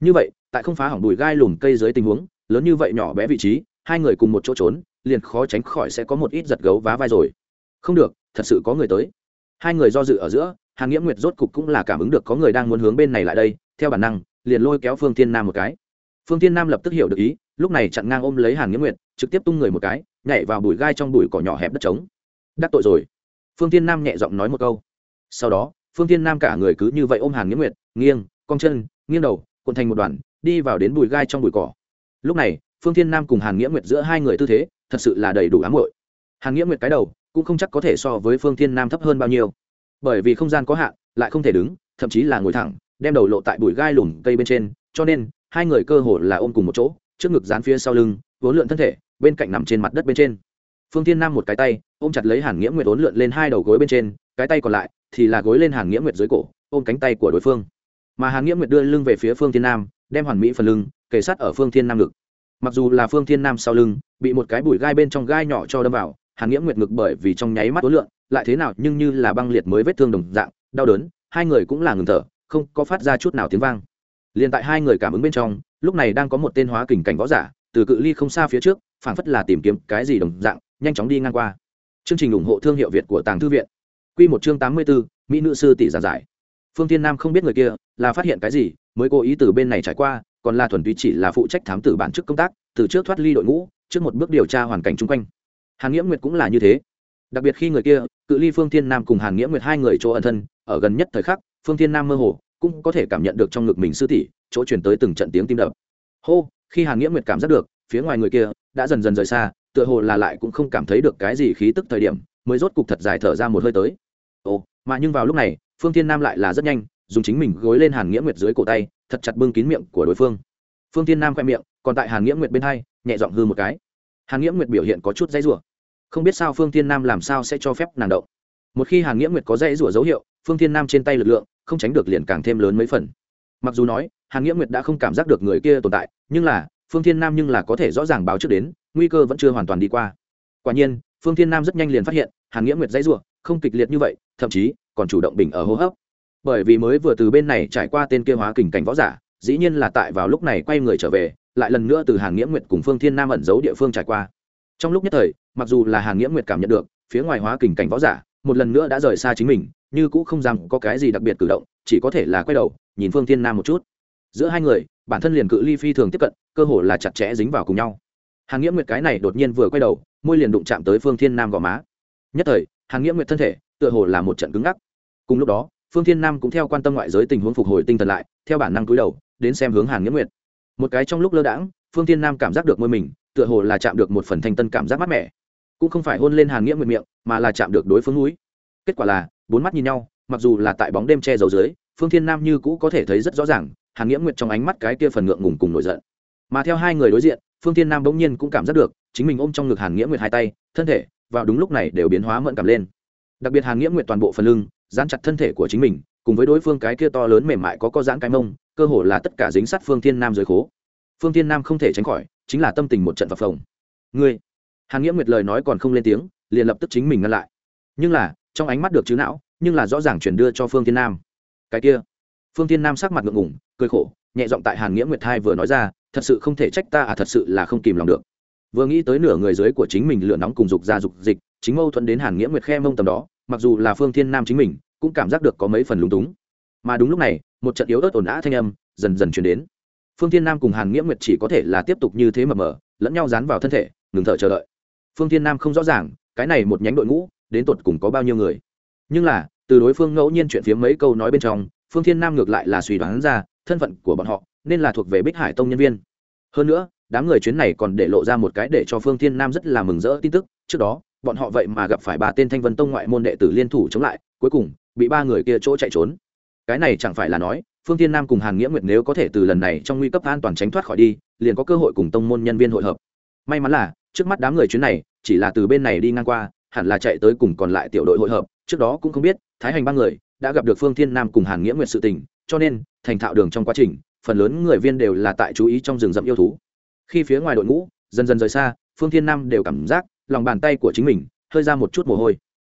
Như vậy tại không phá hỏng bụi gai lùm cây dưới tình huống, lớn như vậy nhỏ bé vị trí, hai người cùng một chỗ trốn, liền khó tránh khỏi sẽ có một ít giật gấu vá vai rồi. Không được, thật sự có người tới. Hai người do dự ở giữa, hàn nghĩa nguyệt rốt cục cũng là cảm ứng được có người đang muốn hướng bên này lại đây, theo bản năng, liền lôi kéo phương tiên nam một cái. Phương tiên nam lập tức hiểu được ý, lúc này chặn ngang ôm lấy hàn nghĩa nguyệt, trực tiếp tung người một cái, nhảy vào bụi gai trong bụi cỏ nhỏ hẹp đất trống. Đắc tội rồi. Phương tiên nam nhẹ giọng nói một câu. Sau đó, phương tiên nam cả người cứ như vậy ôm hàn nghĩa nguyệt, nghiêng, cong chân, nghiêng đầu, cuộn thành một đoàn đi vào đến bụi gai trong bụi cỏ. Lúc này, phương Thiên nam cùng hàn nghĩa nguyệt giữa hai người tư thế, thật sự là đầy đủ ám hội hàn nghĩa nguyệt cái đầu, cũng không chắc có thể so với phương Thiên nam thấp hơn bao nhiêu. Bởi vì không gian có hạn, lại không thể đứng, thậm chí là ngồi thẳng, đem đầu lộ tại bụi gai lùm cây bên trên, cho nên, hai người cơ hồ là ôm cùng một chỗ, trước ngực dán phía sau lưng, vốn lượn thân thể, bên cạnh nằm trên mặt đất bên trên. Phương Thiên nam một cái tay, ôm chặt lấy hàn nghĩa nguyệt vốn lượn lên hai đầu gối bên trên, cái tay còn lại thì là gối lên hàn nghĩa nguyệt dưới cổ, ôm cánh tay của đối phương. Mà hàn nghĩa nguyệt đưa lưng về phía phương Thiên nam đem hoàn mỹ phần lưng, kề sát ở phương thiên nam ngực. Mặc dù là phương thiên nam sau lưng, bị một cái bụi gai bên trong gai nhỏ cho đâm vào, hàn nghĩa nguyệt ngực bởi vì trong nháy mắt ối lượn, lại thế nào nhưng như là băng liệt mới vết thương đồng dạng, đau đớn, hai người cũng là ngừng thở, không có phát ra chút nào tiếng vang. Liền tại hai người cảm ứng bên trong, lúc này đang có một tên hóa kình cảnh võ giả, từ cự ly không xa phía trước, phảng phất là tìm kiếm cái gì đồng dạng, nhanh chóng đi ngang qua. Chương trình ủng hộ thương hiệu việt của tàng thư viện. Q một chương tám mươi bốn mỹ nữ sư tỷ giả giải. Phương tiên nam không biết người kia là phát hiện cái gì, mới cố ý từ bên này trải qua, còn là thuần túy chỉ là phụ trách thám tử bản chức công tác, từ trước thoát ly đội ngũ, trước một bước điều tra hoàn cảnh chung quanh. Hàn nghĩa nguyệt cũng là như thế. Đặc biệt khi người kia, cự ly phương thiên nam cùng hàn nghĩa nguyệt hai người chỗ ẩn thân, ở gần nhất thời khắc, phương thiên nam mơ hồ, cũng có thể cảm nhận được trong ngực mình sư tỷ, chỗ chuyển tới từng trận tiếng tim đập. Hô, khi hàn nghĩa nguyệt cảm giác được, phía ngoài người kia đã dần dần rời xa, tựa hồ là lại cũng không cảm thấy được cái gì khí tức thời điểm, mới rốt cục thật dài thở ra một hơi tới. Ồ, mà nhưng vào lúc này, phương thiên nam lại là rất nhanh dùng chính mình gối lên hàn nghĩa nguyệt dưới cổ tay, thật chặt bưng kín miệng của đối phương. Phương thiên nam khoe miệng, còn tại hàn nghĩa nguyệt bên hai, nhẹ giọng hư một cái. Hàn nghĩa nguyệt biểu hiện có chút dãy rủa. Không biết sao phương thiên nam làm sao sẽ cho phép nàng động. Một khi hàn nghĩa nguyệt có dãy rủa dấu hiệu, phương thiên nam trên tay lực lượng, không tránh được liền càng thêm lớn mấy phần. Mặc dù nói, hàn nghĩa nguyệt đã không cảm giác được người kia tồn tại, nhưng là, phương thiên nam nhưng là có thể rõ ràng báo trước đến, nguy cơ vẫn chưa hoàn toàn đi qua. Quả nhiên, phương thiên nam rất nhanh liền phát hiện, hàn nghĩa nguyệt dãy rủa, không kịch liệt như vậy, thậm chí còn chủ động bình ở hô hấp bởi vì mới vừa từ bên này trải qua tên kia hóa kình cảnh võ giả, dĩ nhiên là tại vào lúc này quay người trở về, lại lần nữa từ hàn nghĩa nguyệt cùng phương thiên nam ẩn giấu địa phương trải qua. Trong lúc nhất thời, mặc dù là hàn nghĩa nguyệt cảm nhận được, phía ngoài hóa kình cảnh võ giả, một lần nữa đã rời xa chính mình, như cũng không rằng có cái gì đặc biệt cử động, chỉ có thể là quay đầu, nhìn phương thiên nam một chút. Giữa hai người, bản thân liền cự ly phi thường tiếp cận, cơ hồ là chặt chẽ dính vào cùng nhau. Hàn nghĩa nguyệt cái này đột nhiên vừa quay đầu, môi liền đụng chạm tới phương thiên nam gò má. Nhất thời, hàn nghĩa nguyệt thân thể tựa hồ là một trận cứng ngắc. Cùng lúc đó phương thiên nam cũng theo quan tâm ngoại giới tình huống phục hồi tinh thần lại, theo bản năng cúi đầu, đến xem hướng hàn nghĩa nguyệt. Một cái trong lúc lơ đãng, phương thiên nam cảm giác được môi mình, tựa hồ là chạm được một phần thanh tân cảm giác mát mẻ. Cũng không phải hôn lên hàn nghĩa nguyệt miệng, mà là chạm được đối phương núi. Kết quả là, bốn mắt nhìn nhau, mặc dù là tại bóng đêm che dầu dưới, phương thiên nam như cũ có thể thấy rất rõ ràng, hàn nghĩa nguyệt trong ánh mắt cái kia phần ngượng ngùng cùng nổi giận. Mà theo hai người đối diện, phương thiên nam bỗng nhiên cũng cảm giác được, chính mình ôm trong ngực hàn nghĩa nguyệt hai tay, thân thể, vào đúng lúc này đều biến hóa mẫn cảm lên. Đặc biệt hàn nghĩa nguyệt toàn bộ phần lưng dán chặt thân thể của chính mình, cùng với đối phương cái kia to lớn mềm mại có có dán cái mông, cơ hồ là tất cả dính sát phương thiên nam dưới khố. Phương thiên nam không thể tránh khỏi, chính là tâm tình một trận phập phồng. Ngươi? Hàn nghĩa nguyệt lời nói còn không lên tiếng, liền lập tức chính mình ngăn lại. Nhưng là, trong ánh mắt được chứ não, nhưng là rõ ràng chuyển đưa cho phương thiên nam. Cái kia? Phương thiên nam sắc mặt ngượng ngủng cười khổ, nhẹ giọng tại hàn nghĩa nguyệt thai vừa nói ra, thật sự không thể trách ta à thật sự là không kìm lòng được. Vừa nghĩ tới nửa người dưới của chính mình lửa nóng cùng dục ra dục dịch, chính mâu thuẫn đến hàn nghĩa nguyệt khe mông tầm đó mặc dù là phương thiên nam chính mình, cũng cảm giác được có mấy phần lúng túng. Mà đúng lúc này, một trận yếu ớt ồn ã thanh âm dần dần chuyển đến. Phương thiên nam cùng hàn nghĩa nguyệt chỉ có thể là tiếp tục như thế mờ mờ lẫn nhau dán vào thân thể, ngừng thở chờ đợi. Phương thiên nam không rõ ràng, cái này một nhánh đội ngũ, đến tột cùng có bao nhiêu người. Nhưng là, từ đối phương ngẫu nhiên chuyện phía mấy câu nói bên trong, phương thiên nam ngược lại là suy đoán ra thân phận của bọn họ, nên là thuộc về bích hải tông nhân viên. Hơn nữa, đám người chuyến này còn để lộ ra một cái để cho phương thiên nam rất là mừng rỡ tin tức, trước đó bọn họ vậy mà gặp phải ba tên thanh vân tông ngoại môn đệ tử liên thủ chống lại, cuối cùng bị ba người kia chỗ chạy trốn. Cái này chẳng phải là nói, phương thiên nam cùng hàn nghĩa nguyệt nếu có thể từ lần này trong nguy cấp an toàn tránh thoát khỏi đi, liền có cơ hội cùng tông môn nhân viên hội hợp. May mắn là, trước mắt đám người chuyến này chỉ là từ bên này đi ngang qua, hẳn là chạy tới cùng còn lại tiểu đội hội hợp, trước đó cũng không biết, thái hành ba người đã gặp được phương thiên nam cùng hàn nghĩa nguyệt sự tình, cho nên thành thạo đường trong quá trình, phần lớn người viên đều là tại chú ý trong rừng rậm yêu thú. Khi phía ngoài đội ngũ dần dần rời xa, phương thiên nam đều cảm giác lòng bàn tay của chính mình, hơi ra một chút mồ hôi.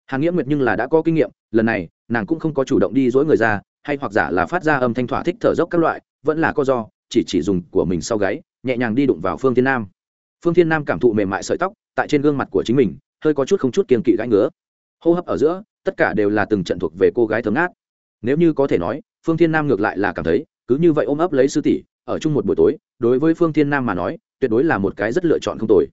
Hàn nghĩa nguyệt nhưng là đã có kinh nghiệm, lần này, nàng cũng không có chủ động đi dối người ra, hay hoặc giả là phát ra âm thanh thỏa thích thở dốc các loại, vẫn là có do, chỉ chỉ dùng của mình sau gáy, nhẹ nhàng đi đụng vào phương thiên nam. Phương thiên nam cảm thụ mềm mại sợi tóc, tại trên gương mặt của chính mình, hơi có chút không chút kiên kỵ gãi ngứa. Hô hấp ở giữa, tất cả đều là từng trận thuộc về cô gái thấm ngát. Nếu như có thể nói, phương thiên nam ngược lại là cảm thấy, cứ như vậy ôm ấp lấy sư tỷ, ở chung một buổi tối, đối với phương thiên nam mà nói, tuyệt đối là một cái rất lựa chọn không tồi.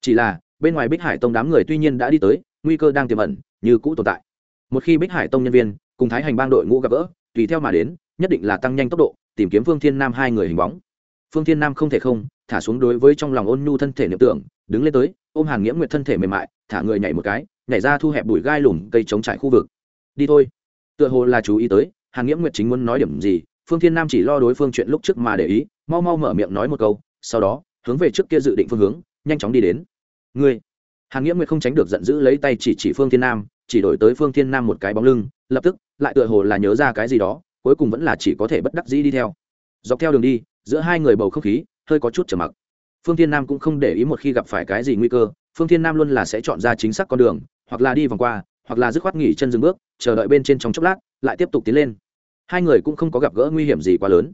Chỉ là bên ngoài bích hải tông đám người tuy nhiên đã đi tới, nguy cơ đang tiềm ẩn, như cũ tồn tại. Một khi bích hải tông nhân viên cùng thái hành bang đội ngũ gặp gỡ, tùy theo mà đến, nhất định là tăng nhanh tốc độ, tìm kiếm phương thiên nam hai người hình bóng. Phương thiên nam không thể không thả xuống đối với trong lòng ôn nhu thân thể niệm tưởng, đứng lên tới, ôm hàn nghĩa nguyệt thân thể mềm mại, thả người nhảy một cái, nhảy ra thu hẹp bụi gai lùm cây chống trải khu vực. Đi thôi. Tựa hồ là chú ý tới, hàn nghĩa nguyệt chính muốn nói điểm gì, phương thiên nam chỉ lo đối phương chuyện lúc trước mà để ý, mau mau mở miệng nói một câu, sau đó, hướng về trước kia dự định phương hướng, nhanh chóng đi đến ngươi. Hàn nghĩa nguyệt không tránh được giận dữ lấy tay chỉ chỉ phương thiên nam, chỉ đổi tới phương thiên nam một cái bóng lưng, lập tức, lại tựa hồ là nhớ ra cái gì đó, cuối cùng vẫn là chỉ có thể bất đắc dĩ đi theo. Dọc theo đường đi, giữa hai người bầu không khí, hơi có chút trở mặc. Phương thiên nam cũng không để ý một khi gặp phải cái gì nguy cơ, phương thiên nam luôn là sẽ chọn ra chính xác con đường, hoặc là đi vòng qua, hoặc là dứt khoát nghỉ chân dừng bước, chờ đợi bên trên trong chốc lát, lại tiếp tục tiến lên. Hai người cũng không có gặp gỡ nguy hiểm gì quá lớn.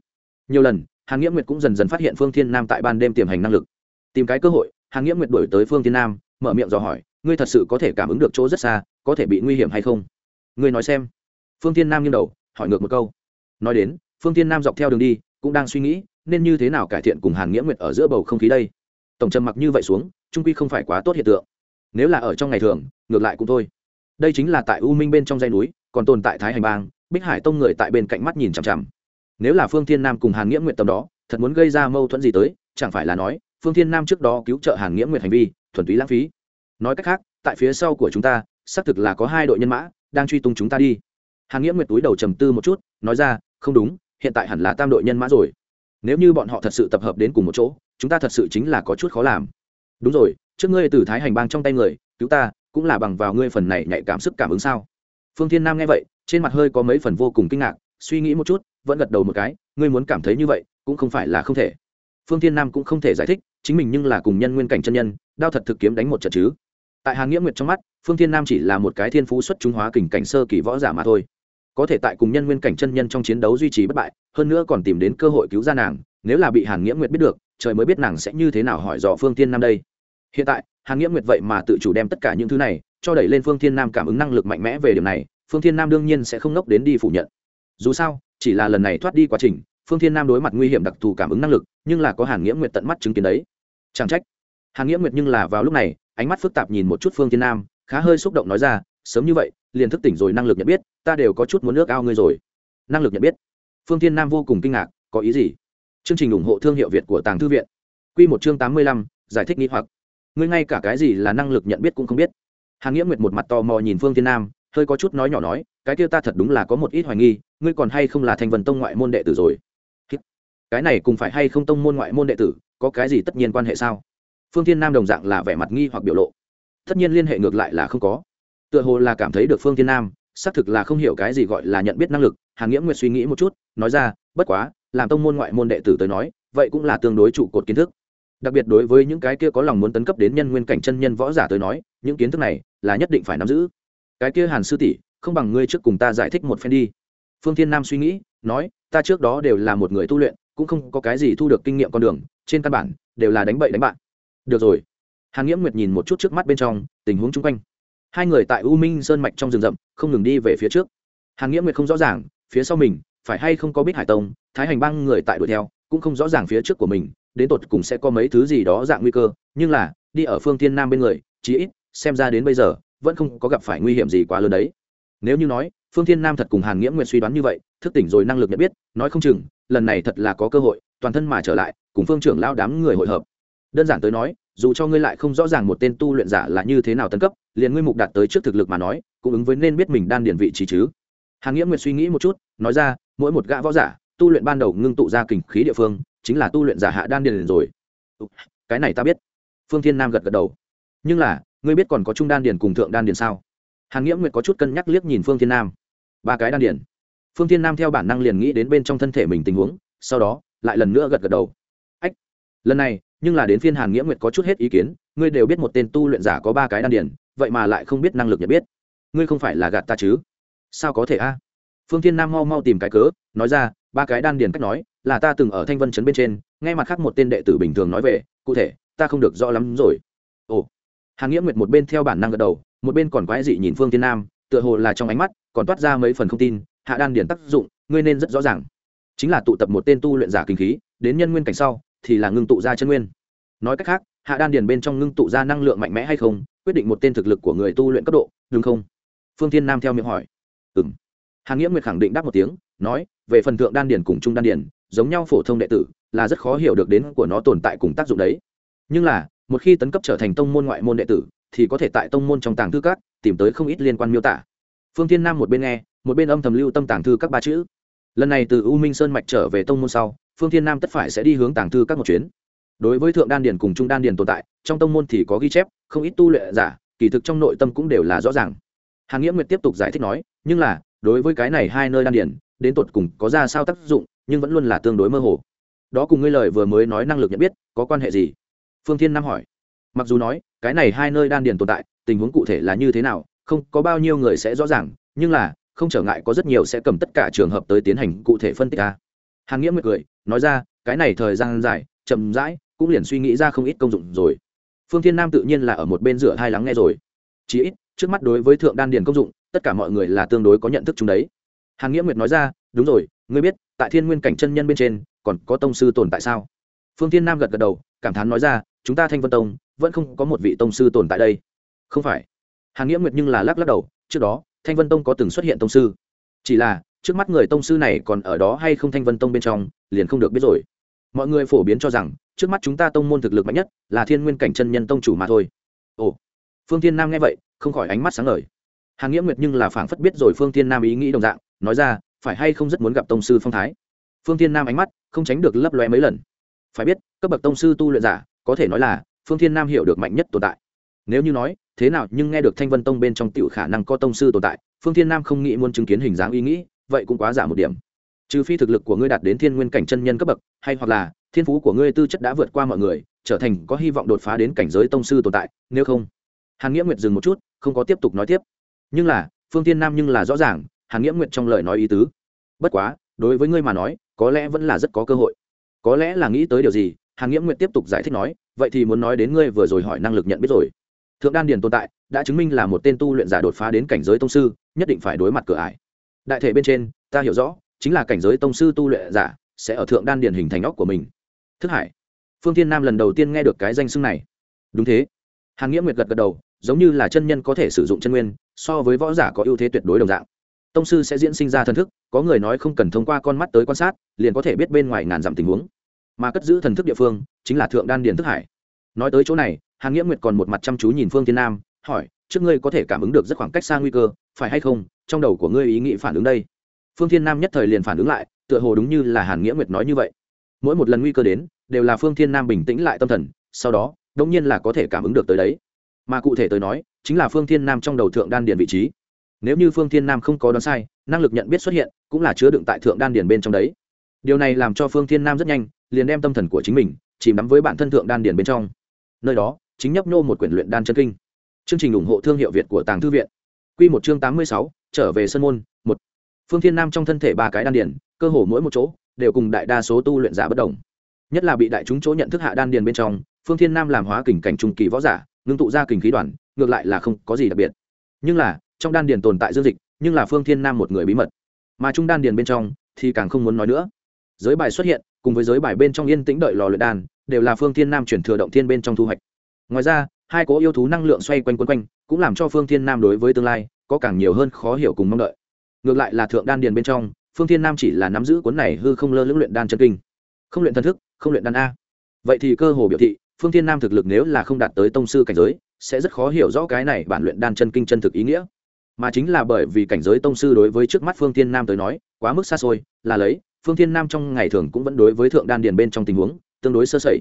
Nhiều lần, hàn nghĩa nguyệt cũng dần dần phát hiện phương thiên nam tại ban đêm tiềm hành năng lực, tìm cái cơ hội Hàng nghĩa nguyệt đổi tới phương thiên nam, mở miệng dò hỏi, ngươi thật sự có thể cảm ứng được chỗ rất xa, có thể bị nguy hiểm hay không? Ngươi nói xem. Phương thiên nam nghiêng đầu, hỏi ngược một câu. Nói đến, phương thiên nam dọc theo đường đi, cũng đang suy nghĩ, nên như thế nào cải thiện cùng hàn nghĩa nguyệt ở giữa bầu không khí đây. Tổng trầm mặc như vậy xuống trung quy không phải quá tốt hiện tượng. Nếu là ở trong ngày thường, ngược lại cũng thôi. Đây chính là tại u minh bên trong dây núi, còn tồn tại thái hành bang, bích hải tông người tại bên cạnh mắt nhìn chằm chằm. Nếu là phương thiên nam cùng hàn nghĩa nguyệt tầm đó, thật muốn gây ra mâu thuẫn gì tới, chẳng phải là nói phương thiên nam trước đó cứu trợ hàn nghĩa nguyệt hành vi, thuần túy lãng phí. Nói cách khác, tại phía sau của chúng ta, xác thực là có hai đội nhân mã đang truy tung chúng ta đi. Hàn nghĩa nguyệt túi đầu trầm tư một chút, nói ra, không đúng, hiện tại hẳn là tam đội nhân mã rồi. Nếu như bọn họ thật sự tập hợp đến cùng một chỗ, chúng ta thật sự chính là có chút khó làm. Đúng rồi, trước ngươi từ thái hành bang trong tay người, cứu ta, cũng là bằng vào ngươi phần này nhạy cảm sức cảm ứng sao? Phương thiên nam nghe vậy, trên mặt hơi có mấy phần vô cùng kinh ngạc, suy nghĩ một chút, vẫn gật đầu một cái, ngươi muốn cảm thấy như vậy, cũng không phải là không thể phương thiên nam cũng không thể giải thích, chính mình nhưng là cùng nhân nguyên cảnh chân nhân, đao thật thực kiếm đánh một trận chứ. Tại hàng nghĩa nguyệt trong mắt, phương thiên nam chỉ là một cái thiên phú xuất trung hóa kình cảnh sơ kỳ võ giả mà thôi. Có thể tại cùng nhân nguyên cảnh chân nhân trong chiến đấu duy trì bất bại, hơn nữa còn tìm đến cơ hội cứu ra nàng, nếu là bị hàn nghĩa nguyệt biết được, trời mới biết nàng sẽ như thế nào hỏi dò phương thiên nam đây. Hiện tại, hàn nghĩa nguyệt vậy mà tự chủ đem tất cả những thứ này, cho đẩy lên phương thiên nam cảm ứng năng lực mạnh mẽ về điểm này, phương thiên nam đương nhiên sẽ không ngốc đến đi phủ nhận. Dù sao, chỉ là lần này thoát đi quá trình phương thiên nam đối mặt nguy hiểm đặc thù cảm ứng năng lực, nhưng là có hàn nghĩa nguyệt tận mắt chứng kiến đấy. Chẳng trách. Hàn nghĩa nguyệt nhưng là vào lúc này, ánh mắt phức tạp nhìn một chút phương thiên nam, khá hơi xúc động nói ra, sớm như vậy, liền thức tỉnh rồi, năng lực nhận biết, ta đều có chút muốn nước ao ngươi rồi. Năng lực nhận biết. Phương thiên nam vô cùng kinh ngạc, có ý gì? Chương trình ủng hộ thương hiệu việt của tàng thư viện. Q một chương tám mươi lăm, giải thích nghĩ hoặc. Ngươi ngay cả cái gì là năng lực nhận biết cũng không biết. Hàn nghĩa nguyệt một mặt tò mò nhìn phương thiên nam, hơi có chút nói nhỏ nói, cái kia ta thật đúng là có một ít hoài nghi, ngươi còn hay không là thành vần tông ngoại môn đệ tử rồi? Cái này cùng phải hay không tông môn ngoại môn đệ tử, có cái gì tất nhiên quan hệ sao? Phương thiên nam đồng dạng là vẻ mặt nghi hoặc biểu lộ. Tất nhiên liên hệ ngược lại là không có. Tựa hồ là cảm thấy được phương thiên nam, xác thực là không hiểu cái gì gọi là nhận biết năng lực hàn nghĩa nguyệt suy nghĩ một chút, nói ra, bất quá, làm tông môn ngoại môn đệ tử tới nói, vậy cũng là tương đối trụ cột kiến thức. Đặc biệt đối với những cái kia có lòng muốn tấn cấp đến nhân nguyên cảnh chân nhân võ giả tới nói, những kiến thức này là nhất định phải nắm giữ. Cái kia hàn sư tỷ, không bằng ngươi trước cùng ta giải thích một phen đi. Phương thiên nam suy nghĩ, nói, ta trước đó đều là một người tu luyện cũng không có cái gì thu được kinh nghiệm con đường, trên căn bản đều là đánh bậy đánh bạn. Được rồi. Hàn nghĩa nguyệt nhìn một chút trước mắt bên trong, tình huống chung quanh. Hai người tại u minh sơn mạch trong rừng rậm, không ngừng đi về phía trước. Hàn nghĩa nguyệt không rõ ràng, phía sau mình, phải hay không có bích hải tông, thái hành băng người tại đuổi theo, cũng không rõ ràng phía trước của mình, đến tột cùng sẽ có mấy thứ gì đó dạng nguy cơ, nhưng là, đi ở phương thiên nam bên người, chí ít, xem ra đến bây giờ, vẫn không có gặp phải nguy hiểm gì quá lớn đấy. Nếu như nói phương thiên nam thật cùng hàn nghĩa nguyệt suy đoán như vậy, thức tỉnh rồi năng lực nhận biết, nói không chừng, lần này thật là có cơ hội, toàn thân mà trở lại, cùng phương trưởng lao đám người hội hợp. Đơn giản tới nói, dù cho ngươi lại không rõ ràng một tên tu luyện giả là như thế nào tấn cấp, liền ngươi mục đạt tới trước thực lực mà nói, cũng ứng với nên biết mình đan điển vị trí chứ. Hàn nghĩa nguyệt suy nghĩ một chút, nói ra, mỗi một gã võ giả, tu luyện ban đầu ngưng tụ ra kình khí địa phương, chính là tu luyện giả hạ đan điền rồi. Cái này ta biết. Phương thiên nam gật gật đầu. Nhưng là, ngươi biết còn có trung đan điền cùng thượng đan điền sao? Hàn nghĩa nguyệt có chút cân nhắc liếc nhìn phương thiên nam ba cái đan điền. Phương thiên nam theo bản năng liền nghĩ đến bên trong thân thể mình tình huống, sau đó, lại lần nữa gật gật đầu. Ách, lần này, nhưng là đến phiên hàn nghĩa nguyệt có chút hết ý kiến, ngươi đều biết một tên tu luyện giả có ba cái đan điền, vậy mà lại không biết năng lực nhận biết. Ngươi không phải là gạt ta chứ? Sao có thể a? Phương thiên nam mau mau tìm cái cớ, nói ra, ba cái đan điền cách nói, là ta từng ở thanh vân trấn bên trên, ngay mặt khác một tên đệ tử bình thường nói về, cụ thể, ta không được rõ lắm rồi. Ồ. Hàn nghĩa nguyệt một bên theo bản năng gật đầu, một bên còn quái dị nhìn phương thiên nam, tựa hồ là trong ánh mắt còn toát ra mấy phần không tin, hạ đan điển tác dụng, ngươi nên rất rõ ràng. Chính là tụ tập một tên tu luyện giả kinh khí, đến nhân nguyên cảnh sau, thì là ngưng tụ ra chân nguyên. Nói cách khác, hạ đan điển bên trong ngưng tụ ra năng lượng mạnh mẽ hay không, quyết định một tên thực lực của người tu luyện cấp độ, đúng không? Phương thiên nam theo miệng hỏi. Ừ m hàn nghĩa nguyệt khẳng định đáp một tiếng, nói, về phần thượng đan điển cùng trung đan điển, giống nhau phổ thông đệ tử, là rất khó hiểu được đến của nó tồn tại cùng tác dụng đấy. Nhưng là, một khi tấn cấp trở thành tông môn ngoại môn đệ tử, thì có thể tại tông môn trong tàng thư các, tìm tới không ít liên quan miêu tả phương thiên nam một bên nghe, một bên âm thầm lưu tâm tàng thư các ba chữ. Lần này từ u minh sơn mạch trở về tông môn sau, phương thiên nam tất phải sẽ đi hướng tàng thư các một chuyến. Đối với thượng đan điền cùng trung đan điền tồn tại, trong tông môn thì có ghi chép, không ít tu luyện giả, kỳ thực trong nội tâm cũng đều là rõ ràng. Hàn nghĩa nguyệt tiếp tục giải thích nói, nhưng là, đối với cái này hai nơi đan điền, đến tột cùng có ra sao tác dụng, nhưng vẫn luôn là tương đối mơ hồ. Đó cùng ngươi lời vừa mới nói năng lực nhận biết, có quan hệ gì? Phương thiên nam hỏi. Mặc dù nói, cái này hai nơi đan điền tồn tại, tình huống cụ thể là như thế nào không có bao nhiêu người sẽ rõ ràng, nhưng là, không trở ngại có rất nhiều sẽ cầm tất cả trường hợp tới tiến hành cụ thể phân tích a hàn nghĩa nguyệt cười, nói ra, cái này thời gian dài, chậm rãi, cũng liền suy nghĩ ra không ít công dụng rồi. Phương thiên nam tự nhiên là ở một bên rửa hai lắng nghe rồi. Chỉ ít, trước mắt đối với thượng đan điền công dụng, tất cả mọi người là tương đối có nhận thức chung đấy. Hàn nghĩa nguyệt nói ra, đúng rồi, ngươi biết, tại thiên nguyên cảnh chân nhân bên trên, còn có tông sư tồn tại sao? Phương thiên nam gật gật đầu, cảm thán nói ra, chúng ta thanh vân tông, vẫn không có một vị tông sư tồn tại đây. Không phải hàn nghĩa nguyệt nhưng là lắc lắc đầu, trước đó, thanh vân tông có từng xuất hiện tông sư. Chỉ là, trước mắt người tông sư này còn ở đó hay không thanh vân tông bên trong, liền không được biết rồi. Mọi người phổ biến cho rằng, trước mắt chúng ta tông môn thực lực mạnh nhất, là thiên nguyên cảnh chân nhân tông chủ mà thôi. Ồ, phương thiên nam nghe vậy, không khỏi ánh mắt sáng ngời. Hàn nghĩa nguyệt nhưng là phảng phất biết rồi phương thiên nam ý nghĩ đồng dạng, nói ra, phải hay không rất muốn gặp tông sư phong thái? Phương thiên nam ánh mắt, không tránh được lấp loe mấy lần. Phải biết, cấp bậc tông sư tu luyện giả, có thể nói là, phương thiên nam hiểu được mạnh nhất tồn tại. Nếu như nói thế nào nhưng nghe được thanh vân tông bên trong tiểu khả năng có tông sư tồn tại, phương thiên nam không nghĩ muốn chứng kiến hình dáng ý nghĩ, vậy cũng quá giả một điểm. Trừ phi thực lực của ngươi đạt đến thiên nguyên cảnh chân nhân cấp bậc, hay hoặc là thiên phú của ngươi tư chất đã vượt qua mọi người, trở thành có hy vọng đột phá đến cảnh giới tông sư tồn tại, nếu không. Hàn nghĩa nguyệt dừng một chút, không có tiếp tục nói tiếp. Nhưng là, phương thiên nam nhưng là rõ ràng, hàn nghĩa nguyệt trong lời nói ý tứ. Bất quá, đối với ngươi mà nói, có lẽ vẫn là rất có cơ hội. Có lẽ là nghĩ tới điều gì, hàn nghĩa nguyệt tiếp tục giải thích nói, vậy thì muốn nói đến ngươi vừa rồi hỏi năng lực nhận biết rồi thượng đan điền tồn tại, đã chứng minh là một tên tu luyện giả đột phá đến cảnh giới tông sư, nhất định phải đối mặt cửa ải. Đại thể bên trên, ta hiểu rõ, chính là cảnh giới tông sư tu luyện giả sẽ ở thượng đan điền hình thành óc của mình. Thức hải, phương thiên nam lần đầu tiên nghe được cái danh xưng này. Đúng thế. Hàn nghĩa nguyệt gật gật đầu, giống như là chân nhân có thể sử dụng chân nguyên, so với võ giả có ưu thế tuyệt đối đồng dạng. Tông sư sẽ diễn sinh ra thần thức, có người nói không cần thông qua con mắt tới quan sát, liền có thể biết bên ngoài ngàn dặm tình huống. Mà cất giữ thần thức địa phương, chính là thượng đan điền thức hải. Nói tới chỗ này hàn nghĩa nguyệt còn một mặt chăm chú nhìn phương thiên nam, hỏi, trước ngươi có thể cảm ứng được rất khoảng cách xa nguy cơ, phải hay không? Trong đầu của ngươi ý nghĩ phản ứng đây? Phương thiên nam nhất thời liền phản ứng lại, tựa hồ đúng như là hàn nghĩa nguyệt nói như vậy. Mỗi một lần nguy cơ đến, đều là phương thiên nam bình tĩnh lại tâm thần, sau đó đông nhiên là có thể cảm ứng được tới đấy. Mà cụ thể tới nói, chính là phương thiên nam trong đầu thượng đan điền vị trí. Nếu như phương thiên nam không có đoán sai, năng lực nhận biết xuất hiện, cũng là chứa đựng tại thượng đan điền bên trong đấy. Điều này làm cho phương thiên nam rất nhanh, liền đem tâm thần của chính mình chìm đắm với bản thân thượng đan điền bên trong. Nơi đó chính nhấp nô một quyển luyện đan chân kinh. Chương trình ủng hộ thương hiệu việt của tàng thư viện. Q một chương tám mươi sáu, trở về sân môn, một. Phương thiên nam trong thân thể ba cái đan điền, cơ hồ mỗi một chỗ đều cùng đại đa số tu luyện giả bất đồng. Nhất là bị đại chúng chỗ nhận thức hạ đan điền bên trong, phương thiên nam làm hóa kình cảnh trung kỳ võ giả, ngưng tụ ra kình khí đoàn, ngược lại là không có gì đặc biệt. Nhưng là, trong đan điền tồn tại dương dịch, nhưng là phương thiên nam một người bí mật. Mà trung đan điền bên trong thì càng không muốn nói nữa. Giới bài xuất hiện, cùng với giới bài bên trong yên tĩnh đợi lò luyện đan, đều là phương thiên nam chuyển thừa động thiên bên trong thu hoạch ngoài ra, hai cố yêu thú năng lượng xoay quanh quấn quanh, cũng làm cho phương thiên nam đối với tương lai có càng nhiều hơn khó hiểu cùng mong đợi. Ngược lại là thượng đan điền bên trong, phương thiên nam chỉ là nắm giữ cuốn này hư không lơ lưỡng luyện đan chân kinh. Không luyện thần thức, không luyện đan a. Vậy thì cơ hồ biểu thị, phương thiên nam thực lực nếu là không đạt tới tông sư cảnh giới, sẽ rất khó hiểu rõ cái này bản luyện đan chân kinh chân thực ý nghĩa. Mà chính là bởi vì cảnh giới tông sư đối với trước mắt phương thiên nam tới nói, quá mức xa xôi, là lấy, phương thiên nam trong ngày thường cũng vẫn đối với thượng đan điền bên trong tình huống tương đối sơ sẩy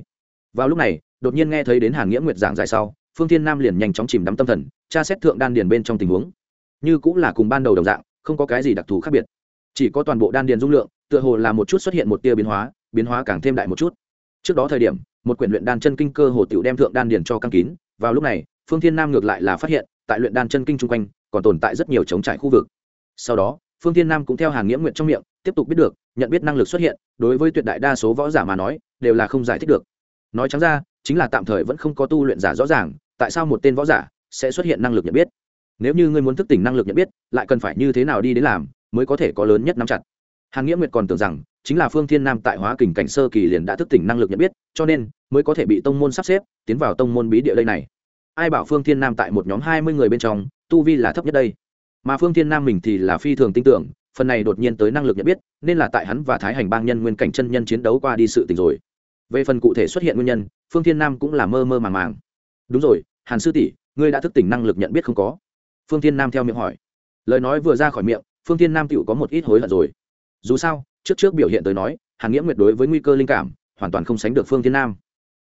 vào lúc này, đột nhiên nghe thấy đến hàn nghĩa nguyệt giảng giải sau, phương thiên nam liền nhanh chóng chìm đắm tâm thần, tra xét thượng đan điền bên trong tình huống. Như cũng là cùng ban đầu đồng dạng, không có cái gì đặc thù khác biệt. Chỉ có toàn bộ đan điền dung lượng, tựa hồ là một chút xuất hiện một tia biến hóa biến hóa càng thêm đại một chút. Trước đó thời điểm, một quyển luyện đan chân kinh cơ hồ tiểu đem thượng đan điền cho căng kín, vào lúc này, phương thiên nam ngược lại là phát hiện, tại luyện đan chân kinh chung quanh, còn tồn tại rất nhiều chống trải khu vực. Sau đó, phương thiên nam cũng theo hàng nghĩa nguyện trong miệng, tiếp tục biết được, nhận biết năng lực xuất hiện, đối với tuyệt đại đa số võ giả mà nói, đều là không giải thích được nói trắng ra, chính là tạm thời vẫn không có tu luyện giả rõ ràng, tại sao một tên võ giả sẽ xuất hiện năng lực nhận biết? Nếu như ngươi muốn thức tỉnh năng lực nhận biết, lại cần phải như thế nào đi đến làm mới có thể có lớn nhất nắm chặt? Hàn nghĩa nguyệt còn tưởng rằng, chính là phương thiên nam tại hóa kình cảnh sơ kỳ liền đã thức tỉnh năng lực nhận biết, cho nên mới có thể bị tông môn sắp xếp, tiến vào tông môn bí địa đây này. Ai bảo phương thiên nam tại một nhóm hai mươi người bên trong, tu vi là thấp nhất đây? Mà phương thiên nam mình thì là phi thường tin tưởng, phần này đột nhiên tới năng lực nhận biết, nên là tại hắn và thái hành bang nhân nguyên cảnh chân nhân chiến đấu qua đi sự tình rồi về phần cụ thể xuất hiện nguyên nhân, phương thiên nam cũng là mơ mơ màng màng. Đúng rồi, hàn sư tỷ, ngươi đã thức tỉnh năng lực nhận biết không có? Phương thiên nam theo miệng hỏi. Lời nói vừa ra khỏi miệng, phương thiên nam tựu có một ít hối hận rồi. Dù sao, trước trước biểu hiện tới nói, hàn nghĩa nguyệt đối với nguy cơ linh cảm, hoàn toàn không sánh được phương thiên nam.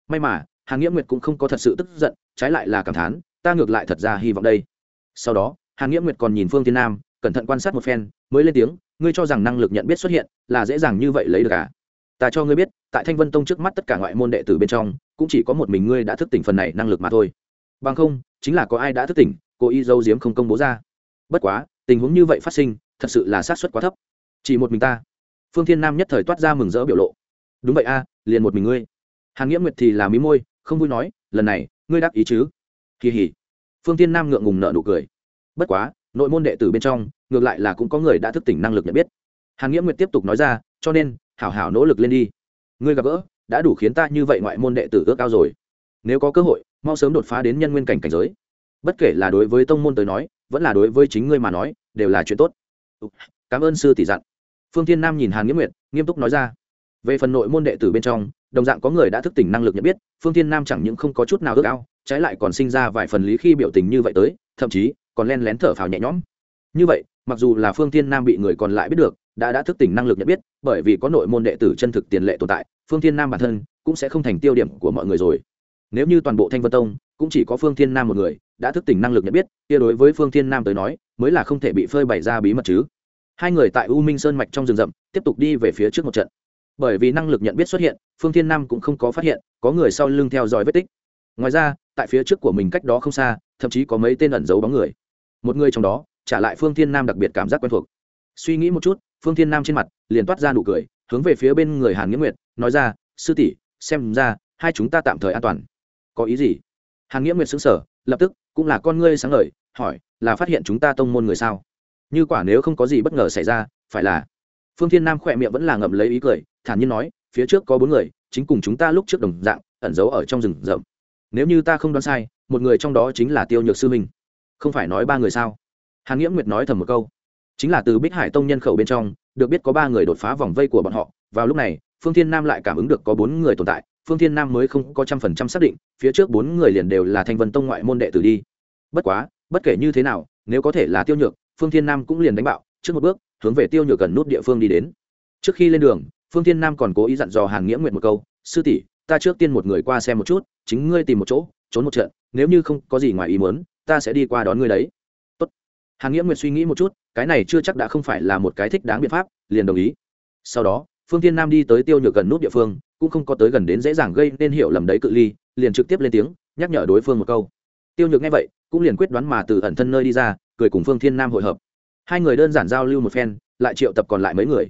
May mà, hàn nghĩa nguyệt cũng không có thật sự tức giận, trái lại là cảm thán, ta ngược lại thật ra hy vọng đây. Sau đó, hàn nghĩa nguyệt còn nhìn phương thiên nam, cẩn thận quan sát một phen, mới lên tiếng, ngươi cho rằng năng lực nhận biết xuất hiện là dễ dàng như vậy lấy được à? Ta cho ngươi biết tại thanh vân tông trước mắt tất cả ngoại môn đệ tử bên trong, cũng chỉ có một mình ngươi đã thức tỉnh phần này năng lực mà thôi. Bằng không, chính là có ai đã thức tỉnh cố ý dâu diếm không công bố ra. Bất quá, tình huống như vậy phát sinh, thật sự là sát suất quá thấp. Chỉ một mình ta. Phương thiên nam nhất thời toát ra mừng rỡ biểu lộ. Đúng vậy a, liền một mình ngươi. Hàn nghĩa nguyệt thì là mí môi, không vui nói, lần này, ngươi đáp ý chứ? Kỳ hỉ. Phương thiên nam ngượng ngùng nợ nụ cười. Bất quá, nội môn đệ tử bên trong, ngược lại là cũng có người đã thức tỉnh năng lực nhận biết. Hàn nghĩa nguyệt tiếp tục nói ra, cho nên, hảo hảo nỗ lực lên đi ngươi gặp gỡ, đã đủ khiến ta như vậy ngoại môn đệ tử ước ao rồi. Nếu có cơ hội, mau sớm đột phá đến nhân nguyên cảnh cảnh giới. Bất kể là đối với tông môn tới nói, vẫn là đối với chính ngươi mà nói, đều là chuyện tốt. Cảm ơn sư tỷ dặn. Phương thiên nam nhìn hàn nghĩa nguyệt, nghiêm túc nói ra. Về phần nội môn đệ tử bên trong, đồng dạng có người đã thức tỉnh năng lực nhận biết, phương thiên nam chẳng những không có chút nào ước ao, trái lại còn sinh ra vài phần lý khi biểu tình như vậy tới, thậm chí còn len lén thở phào nhẹ nhõm. Như vậy, mặc dù là phương thiên nam bị người còn lại biết được đã đã thức tỉnh năng lực nhận biết, bởi vì có nội môn đệ tử chân thực tiền lệ tồn tại, phương thiên nam bản thân cũng sẽ không thành tiêu điểm của mọi người rồi. Nếu như toàn bộ thanh vân tông cũng chỉ có phương thiên nam một người đã thức tỉnh năng lực nhận biết, kia đối với phương thiên nam tới nói, mới là không thể bị phơi bày ra bí mật chứ. Hai người tại u minh sơn mạch trong rừng rậm tiếp tục đi về phía trước một trận. Bởi vì năng lực nhận biết xuất hiện, phương thiên nam cũng không có phát hiện có người sau lưng theo dõi vết tích. Ngoài ra, tại phía trước của mình cách đó không xa, thậm chí có mấy tên ẩn giấu bóng người. Một người trong đó, trả lại phương thiên nam đặc biệt cảm giác quen thuộc. Suy nghĩ một chút phương thiên nam trên mặt liền toát ra nụ cười, hướng về phía bên người hàn nghĩa nguyệt, nói ra, sư tỷ, xem ra hai chúng ta tạm thời an toàn. Có ý gì? Hàn nghĩa nguyệt xứng sở lập tức, cũng là con ngươi sáng lời hỏi, là phát hiện chúng ta tông môn người sao? Như quả nếu không có gì bất ngờ xảy ra, phải là phương thiên nam khỏe miệng vẫn là ngậm lấy ý cười, thản nhiên nói, phía trước có bốn người, chính cùng chúng ta lúc trước đồng dạng, ẩn giấu ở trong rừng rậm. Nếu như ta không đoán sai, một người trong đó chính là tiêu nhược sư minh. Không phải nói ba người sao? Hàn nghĩa nguyệt nói thầm một câu chính là từ bích hải tông nhân khẩu bên trong, được biết có ba người đột phá vòng vây của bọn họ. Vào lúc này, phương thiên nam lại cảm ứng được có bốn người tồn tại. Phương thiên nam mới không có trăm phần trăm xác định, phía trước bốn người liền đều là thanh vân tông ngoại môn đệ tử đi. Bất quá, bất kể như thế nào, nếu có thể là tiêu nhược, phương thiên nam cũng liền đánh bạo, trước một bước, hướng về tiêu nhược gần nút địa phương đi đến. Trước khi lên đường, phương thiên nam còn cố ý dặn dò hàn nghĩa nguyện một câu, sư tỷ, ta trước tiên một người qua xem một chút, chính ngươi tìm một chỗ, trốn một trận, nếu như không có gì ngoài ý muốn, ta sẽ đi qua đón ngươi đấy. Tốt. hàn nghĩa nguyện suy nghĩ một chút cái này chưa chắc đã không phải là một cái thích đáng biện pháp, liền đồng ý. Sau đó, phương thiên nam đi tới tiêu nhược gần nút địa phương, cũng không có tới gần đến dễ dàng gây nên hiểu lầm đấy cự ly, liền trực tiếp lên tiếng, nhắc nhở đối phương một câu. Tiêu nhược nghe vậy, cũng liền quyết đoán mà từ ẩn thân nơi đi ra, cười cùng phương thiên nam hội hợp. Hai người đơn giản giao lưu một phen, lại triệu tập còn lại mấy người.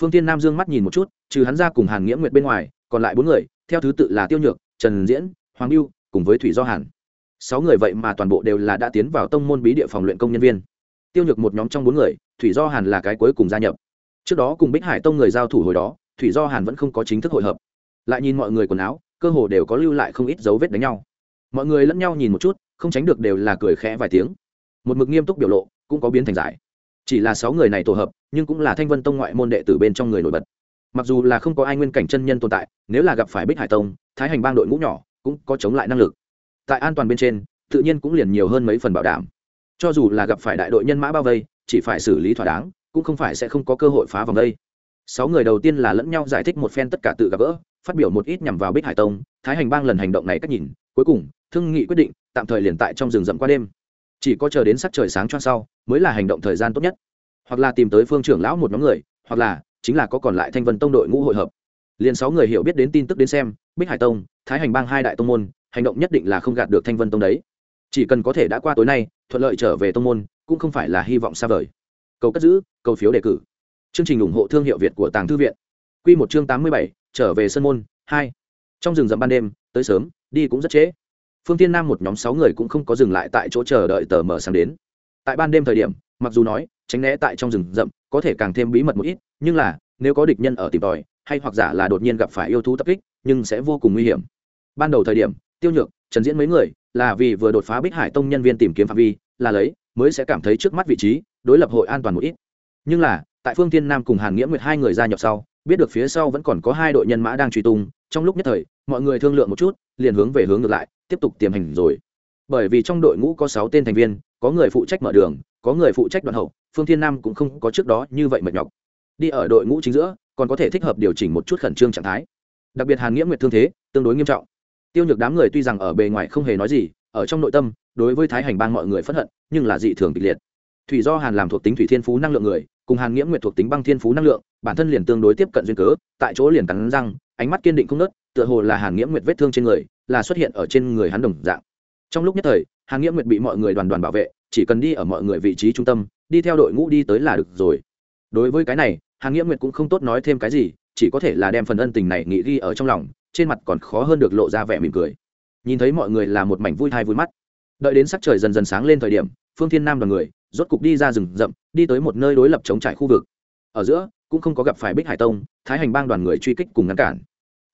Phương thiên nam dương mắt nhìn một chút, trừ hắn ra cùng hàn nghĩa nguyệt bên ngoài, còn lại bốn người, theo thứ tự là tiêu nhược, trần diễn, hoàng lưu cùng với thủy do hàn. Sáu người vậy mà toàn bộ đều là đã tiến vào tông môn bí địa phòng luyện công nhân viên tiêu nhược một nhóm trong bốn người, thủy do hàn là cái cuối cùng gia nhập. Trước đó cùng bích hải tông người giao thủ hồi đó, thủy do hàn vẫn không có chính thức hội hợp. Lại nhìn mọi người quần áo, cơ hồ đều có lưu lại không ít dấu vết đánh nhau. Mọi người lẫn nhau nhìn một chút, không tránh được đều là cười khẽ vài tiếng. Một mực nghiêm túc biểu lộ, cũng có biến thành giải. Chỉ là sáu người này tổ hợp, nhưng cũng là thanh vân tông ngoại môn đệ tử bên trong người nổi bật. Mặc dù là không có ai nguyên cảnh chân nhân tồn tại, nếu là gặp phải bích hải tông, thái hành bang đội ngũ nhỏ cũng có chống lại năng lực. Tại an toàn bên trên, tự nhiên cũng liền nhiều hơn mấy phần bảo đảm cho dù là gặp phải đại đội nhân mã bao vây, chỉ phải xử lý thỏa đáng, cũng không phải sẽ không có cơ hội phá vòng đây. Sáu người đầu tiên là lẫn nhau giải thích một phen tất cả tự gặp gỡ, phát biểu một ít nhằm vào bích hải tông, thái hành bang lần hành động này cách nhìn, cuối cùng, thương nghị quyết định, tạm thời liền tại trong rừng rậm qua đêm. Chỉ có chờ đến sắc trời sáng cho sau, mới là hành động thời gian tốt nhất. Hoặc là tìm tới phương trưởng lão một nhóm người, hoặc là chính là có còn lại thanh vân tông đội ngũ hội hợp. Liền sáu người hiểu biết đến tin tức đến xem, bích hải tông, thái hành bang hai đại tông môn, hành động nhất định là không gạt được thanh vân tông đấy chỉ cần có thể đã qua tối nay, thuận lợi trở về tông môn, cũng không phải là hy vọng xa vời. Cầu cất giữ, cầu phiếu đề cử. Chương trình ủng hộ thương hiệu việt của tàng thư viện. Q một chương tám mươi bảy, trở về sân môn, hai. Trong rừng rậm ban đêm, tới sớm, đi cũng rất trễ. Phương tiên nam một nhóm sáu người cũng không có dừng lại tại chỗ chờ đợi tờ mở sáng đến. Tại ban đêm thời điểm, mặc dù nói, tránh né tại trong rừng rậm, có thể càng thêm bí mật một ít, nhưng là, nếu có địch nhân ở tìm tòi, hay hoặc giả là đột nhiên gặp phải yêu thú tập kích, nhưng sẽ vô cùng nguy hiểm. Ban đầu thời điểm, tiêu nhược, trần diễn mấy người là vì vừa đột phá bích hải tông nhân viên tìm kiếm phạm vi, là lấy, mới sẽ cảm thấy trước mắt vị trí, đối lập hội an toàn một ít. Nhưng là, tại phương tiên nam cùng hàn nghĩa nguyệt hai người gia nhập sau, biết được phía sau vẫn còn có hai đội nhân mã đang truy tung, trong lúc nhất thời, mọi người thương lượng một chút, liền hướng về hướng ngược lại, tiếp tục tiềm hành rồi. Bởi vì trong đội ngũ có sáu tên thành viên, có người phụ trách mở đường, có người phụ trách đoạn hậu, phương thiên nam cũng không có trước đó như vậy mệt nhọc. Đi ở đội ngũ chính giữa, còn có thể thích hợp điều chỉnh một chút khẩn trương trạng thái. Đặc biệt hàn nghĩa nguyệt thương thế, tương đối nghiêm trọng tiêu nhược đám người tuy rằng ở bề ngoài không hề nói gì, ở trong nội tâm, đối với thái hành bang mọi người phẫn hận, nhưng là dị thường kịch liệt. Thủy do hàn làm thuộc tính thủy thiên phú năng lượng người, cùng hàn nghĩa nguyệt thuộc tính băng thiên phú năng lượng, bản thân liền tương đối tiếp cận duyên cớ, tại chỗ liền cắn răng, ánh mắt kiên định không nớt tựa hồ là hàn nghĩa nguyệt vết thương trên người, là xuất hiện ở trên người hắn đồng dạng. Trong lúc nhất thời, hàn nghĩa nguyệt bị mọi người đoàn đoàn bảo vệ, chỉ cần đi ở mọi người vị trí trung tâm, đi theo đội ngũ đi tới là được rồi. Đối với cái này, hàn nghĩa nguyệt cũng không tốt nói thêm cái gì, chỉ có thể là đem phần ân tình này nghĩ ghi ở trong lòng trên mặt còn khó hơn được lộ ra vẻ mỉm cười. Nhìn thấy mọi người là một mảnh vui thai vui mắt. Đợi đến sắc trời dần dần sáng lên thời điểm, phương thiên nam đoàn người rốt cục đi ra rừng rậm, đi tới một nơi đối lập chống trải khu vực. Ở giữa, cũng không có gặp phải bích hải tông, thái hành bang đoàn người truy kích cùng ngăn cản.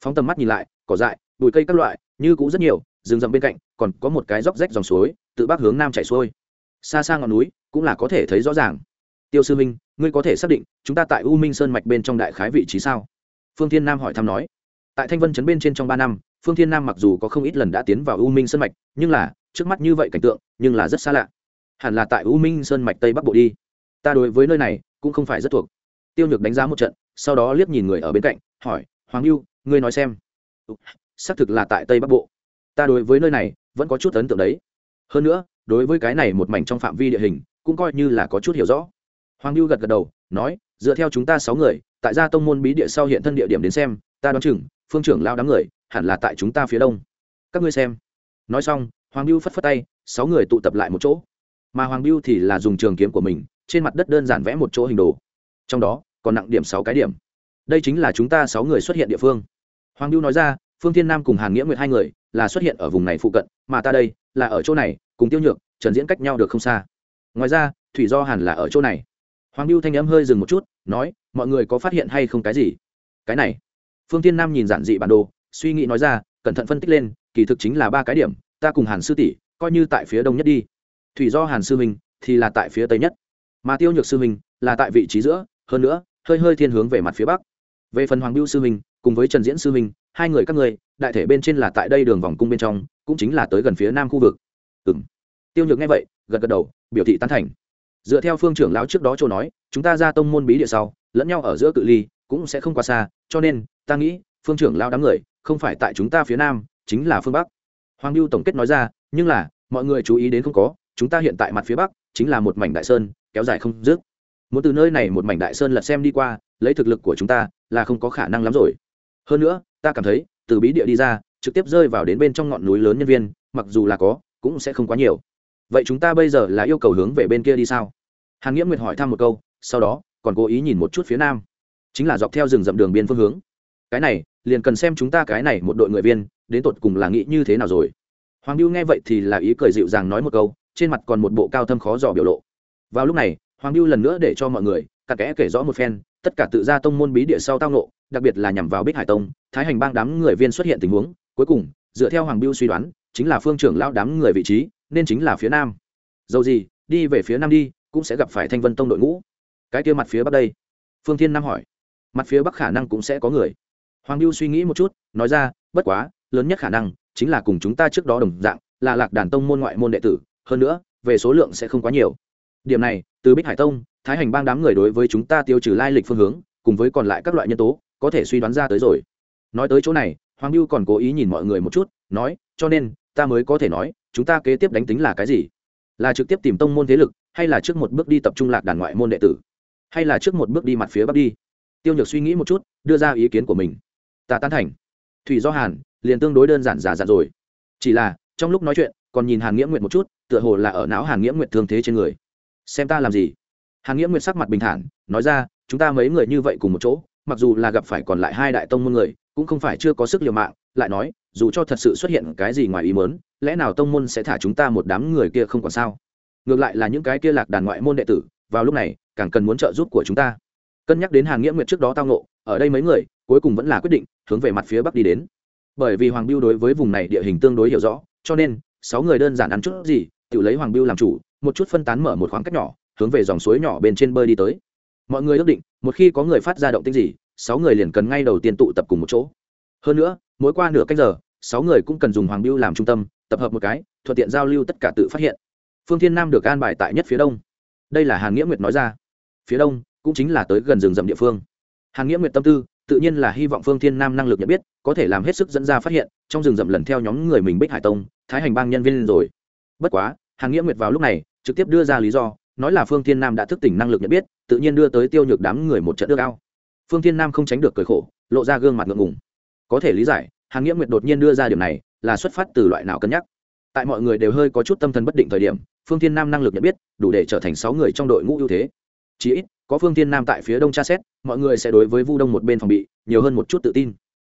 Phóng tầm mắt nhìn lại, cỏ dại, bụi cây các loại, như cũ rất nhiều, rừng rậm bên cạnh còn có một cái róc rách dòng suối, tự bắc hướng nam chảy xuôi. Xa xa ngọn núi cũng là có thể thấy rõ ràng. Tiêu sư minh ngươi có thể xác định chúng ta tại u minh sơn mạch bên trong đại khái vị trí sao? Phương thiên nam hỏi thăm nói tại thanh vân chấn bên trên trong ba năm, phương thiên nam mặc dù có không ít lần đã tiến vào u minh sơn mạch, nhưng là, trước mắt như vậy cảnh tượng, nhưng là rất xa lạ. Hẳn là tại u minh sơn mạch tây bắc bộ đi. Ta đối với nơi này, cũng không phải rất thuộc. Tiêu nhược đánh giá một trận, sau đó liếc nhìn người ở bên cạnh, hỏi, hoàng lưu ngươi nói xem. Xác thực là tại tây bắc bộ. Ta đối với nơi này, vẫn có chút ấn tượng đấy. Hơn nữa, đối với cái này một mảnh trong phạm vi địa hình, cũng coi như là có chút hiểu rõ. Hoàng lưu gật gật đầu, nói, dựa theo chúng ta sáu người, tại gia tông môn bí địa sau hiện thân địa điểm đến xem, ta đoán chừng phương trưởng lao đám người, hẳn là tại chúng ta phía đông. Các ngươi xem. Nói xong, hoàng Biêu phất phất tay, sáu người tụ tập lại một chỗ. Mà hoàng Biêu thì là dùng trường kiếm của mình, trên mặt đất đơn giản vẽ một chỗ hình đồ. Trong đó, còn nặng điểm sáu cái điểm. Đây chính là chúng ta sáu người xuất hiện địa phương. Hoàng Biêu nói ra, phương thiên nam cùng hàn nghĩa nguyệt hai người là xuất hiện ở vùng này phụ cận, mà ta đây là ở chỗ này, cùng tiêu nhược, trần diễn cách nhau được không xa. Ngoài ra, thủy do hàn là ở chỗ này. Hoàng Biêu thanh n m hơi dừng một chút, nói, mọi người có phát hiện hay không cái gì? Cái này phương tiên nam nhìn giản dị bản đồ, suy nghĩ nói ra, cẩn thận phân tích lên, kỳ thực chính là ba cái điểm, ta cùng hàn sư tỷ, coi như tại phía đông nhất đi. Thủy do hàn sư minh thì là tại phía tây nhất. Mà tiêu nhược sư minh là tại vị trí giữa, hơn nữa, hơi hơi thiên hướng về mặt phía bắc. Về phần hoàng biêu sư minh, cùng với trần diễn sư minh, hai người các người, đại thể bên trên là tại đây đường vòng cung bên trong, cũng chính là tới gần phía nam khu vực. Ừ m tiêu nhược nghe vậy, gật gật đầu, biểu thị tán thành. Dựa theo phương trưởng lão trước đó châu nói, chúng ta ra tông môn bí địa sau, lẫn nhau ở giữa cự ly cũng sẽ không quá xa, cho nên ta nghĩ, phương trưởng lao đám người, không phải tại chúng ta phía nam, chính là phương bắc. Hoàng lưu tổng kết nói ra, nhưng là, mọi người chú ý đến không có, chúng ta hiện tại mặt phía bắc, chính là một mảnh đại sơn, kéo dài không dứt. Muốn từ nơi này một mảnh đại sơn lật xem đi qua, lấy thực lực của chúng ta, là không có khả năng lắm rồi. Hơn nữa, ta cảm thấy, từ bí địa đi ra, trực tiếp rơi vào đến bên trong ngọn núi lớn nhân viên, mặc dù là có, cũng sẽ không quá nhiều. Vậy chúng ta bây giờ là yêu cầu hướng về bên kia đi sao? Hàn nghĩa nguyệt hỏi thăm một câu, sau đó, còn cố ý nhìn một chút phía nam. Chính là dọc theo rừng rậm đường biên phương hướng cái này, liền cần xem chúng ta cái này một đội người viên, đến tột cùng là nghĩ như thế nào rồi. Hoàng biêu nghe vậy thì là ý cười dịu dàng nói một câu, trên mặt còn một bộ cao thâm khó dò biểu lộ. Vào lúc này, hoàng biêu lần nữa để cho mọi người cặn kẽ kể rõ một phen, tất cả tự ra tông môn bí địa sau tao nộ đặc biệt là nhằm vào bích hải tông, thái hành bang đám người viên xuất hiện tình huống, cuối cùng, dựa theo hoàng biêu suy đoán, chính là phương trưởng lao đám người vị trí, nên chính là phía nam. Dầu gì, đi về phía nam đi, cũng sẽ gặp phải thanh vân tông đội ngũ. Cái kia mặt phía bắc đây? Phương thiên nam hỏi. Mặt phía bắc khả năng cũng sẽ có người hoàng Lưu suy nghĩ một chút, nói ra, bất quá, lớn nhất khả năng chính là cùng chúng ta trước đó đồng dạng là lạc đàn tông môn ngoại môn đệ tử, hơn nữa, về số lượng sẽ không quá nhiều. Điểm này, từ bích hải tông, thái hành bang đám người đối với chúng ta tiêu trừ lai lịch phương hướng, cùng với còn lại các loại nhân tố, có thể suy đoán ra tới rồi. Nói tới chỗ này, hoàng Lưu còn cố ý nhìn mọi người một chút, nói, cho nên, ta mới có thể nói, chúng ta kế tiếp đánh tính là cái gì? Là trực tiếp tìm tông môn thế lực, hay là trước một bước đi tập trung lạc đàn ngoại môn đệ tử? Hay là trước một bước đi mặt phía bắc đi? Tiêu nhược suy nghĩ một chút, đưa ra ý kiến của mình ta tán thành. Thủy do hàn, liền tương đối đơn giản giả dặn rồi. Chỉ là, trong lúc nói chuyện, còn nhìn hàn nghĩa nguyện một chút, tựa hồ là ở não hàn nghĩa nguyện thương thế trên người. Xem ta làm gì? Hàn nghĩa nguyện sắc mặt bình thản, nói ra, chúng ta mấy người như vậy cùng một chỗ, mặc dù là gặp phải còn lại hai đại tông môn người, cũng không phải chưa có sức liều mạng, lại nói, dù cho thật sự xuất hiện cái gì ngoài ý mớn lẽ nào tông môn sẽ thả chúng ta một đám người kia không còn sao? Ngược lại là những cái kia lạc đàn ngoại môn đệ tử, vào lúc này, càng cần muốn trợ giúp của chúng ta cân nhắc đến hàn nghĩa nguyệt trước đó tao nộ ở đây mấy người, cuối cùng vẫn là quyết định, hướng về mặt phía bắc đi đến. Bởi vì hoàng biêu đối với vùng này địa hình tương đối hiểu rõ, cho nên, sáu người đơn giản ăn chút gì, tự lấy hoàng biêu làm chủ, một chút phân tán mở một khoảng cách nhỏ, hướng về dòng suối nhỏ bên trên bơi đi tới. Mọi người ước định, một khi có người phát ra động tinh gì, sáu người liền cần ngay đầu tiên tụ tập cùng một chỗ. Hơn nữa, mỗi qua nửa cách giờ, sáu người cũng cần dùng hoàng biêu làm trung tâm, tập hợp một cái, thuận tiện giao lưu tất cả tự phát hiện. Phương thiên nam được an bài tại nhất phía đông. Đây là hàn nghĩa nguyệt nói ra. Phía đông cũng chính là tới gần rừng rậm địa phương. Hàn nghĩa nguyệt tâm tư, tự nhiên là hy vọng phương thiên nam năng lực nhận biết, có thể làm hết sức dẫn ra phát hiện, trong rừng rậm lần theo nhóm người mình bích hải tông, thái hành bang nhân viên rồi. Bất quá, hàn nghĩa nguyệt vào lúc này, trực tiếp đưa ra lý do, nói là phương thiên nam đã thức tỉnh năng lực nhận biết, tự nhiên đưa tới tiêu nhược đám người một trận nước ao. Phương thiên nam không tránh được cười khổ, lộ ra gương mặt ngượng ngùng. Có thể lý giải, hàn nghĩa nguyệt đột nhiên đưa ra điểm này, là xuất phát từ loại nào cân nhắc. Tại mọi người đều hơi có chút tâm thần bất định thời điểm, phương thiên nam năng lực nhận biết, đủ để trở thành sáu người trong đội ngũ ưu thế. Chỉ ít có phương thiên nam tại phía đông tra xét, mọi người sẽ đối với vu đông một bên phòng bị, nhiều hơn một chút tự tin.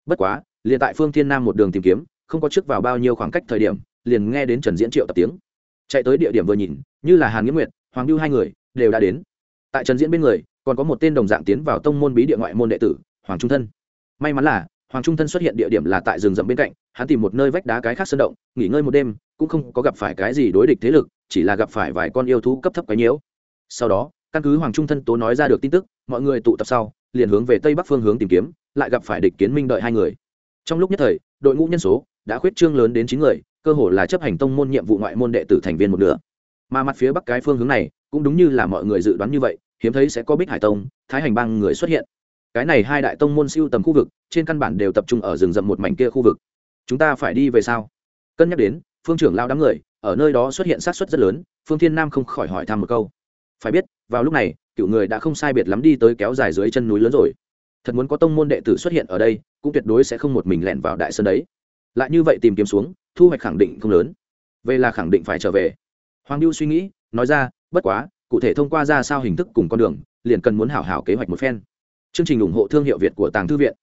Bất quá, liền tại phương thiên nam một đường tìm kiếm, không có trước vào bao nhiêu khoảng cách thời điểm, liền nghe đến trần diễn triệu tập tiếng. Chạy tới địa điểm vừa nhìn, như là hàn nghĩa nguyệt, hoàng lưu hai người, đều đã đến. Tại trần diễn bên người, còn có một tên đồng dạng tiến vào tông môn bí địa ngoại môn đệ tử, hoàng trung thân. May mắn là, hoàng trung thân xuất hiện địa điểm là tại rừng rậm bên cạnh, hắn tìm một nơi vách đá cái khác sơn động, nghỉ ngơi một đêm, cũng không có gặp phải cái gì đối địch thế lực, chỉ là gặp phải vài con yêu thú cấp thấp cái nhiễu. Sau đó căn cứ hoàng trung thân tố nói ra được tin tức, mọi người tụ tập sau, liền hướng về tây bắc phương hướng tìm kiếm, lại gặp phải địch kiến minh đợi hai người. Trong lúc nhất thời, đội ngũ nhân số đã khuyết trương lớn đến chín người, cơ hồ là chấp hành tông môn nhiệm vụ ngoại môn đệ tử thành viên một nửa. Mà mặt phía bắc cái phương hướng này, cũng đúng như là mọi người dự đoán như vậy, hiếm thấy sẽ có bích hải tông, thái hành bang người xuất hiện. Cái này hai đại tông môn siêu tầm khu vực, trên căn bản đều tập trung ở rừng rậm một mảnh kia khu vực. Chúng ta phải đi về sao? Cân nhắc đến, phương trưởng lao đám người, ở nơi đó xuất hiện sát xuất rất lớn, phương thiên nam không khỏi hỏi thăm một câu. Phải biết vào lúc này, cựu người đã không sai biệt lắm đi tới kéo dài dưới chân núi lớn rồi. Thật muốn có tông môn đệ tử xuất hiện ở đây, cũng tuyệt đối sẽ không một mình lẻn vào đại sơn đấy. Lại như vậy tìm kiếm xuống, thu hoạch khẳng định không lớn. Về là khẳng định phải trở về. Hoàng lưu suy nghĩ, nói ra, bất quá, cụ thể thông qua ra sao hình thức cùng con đường, liền cần muốn hảo hảo kế hoạch một phen. Chương trình ủng hộ thương hiệu việt của tàng thư viện.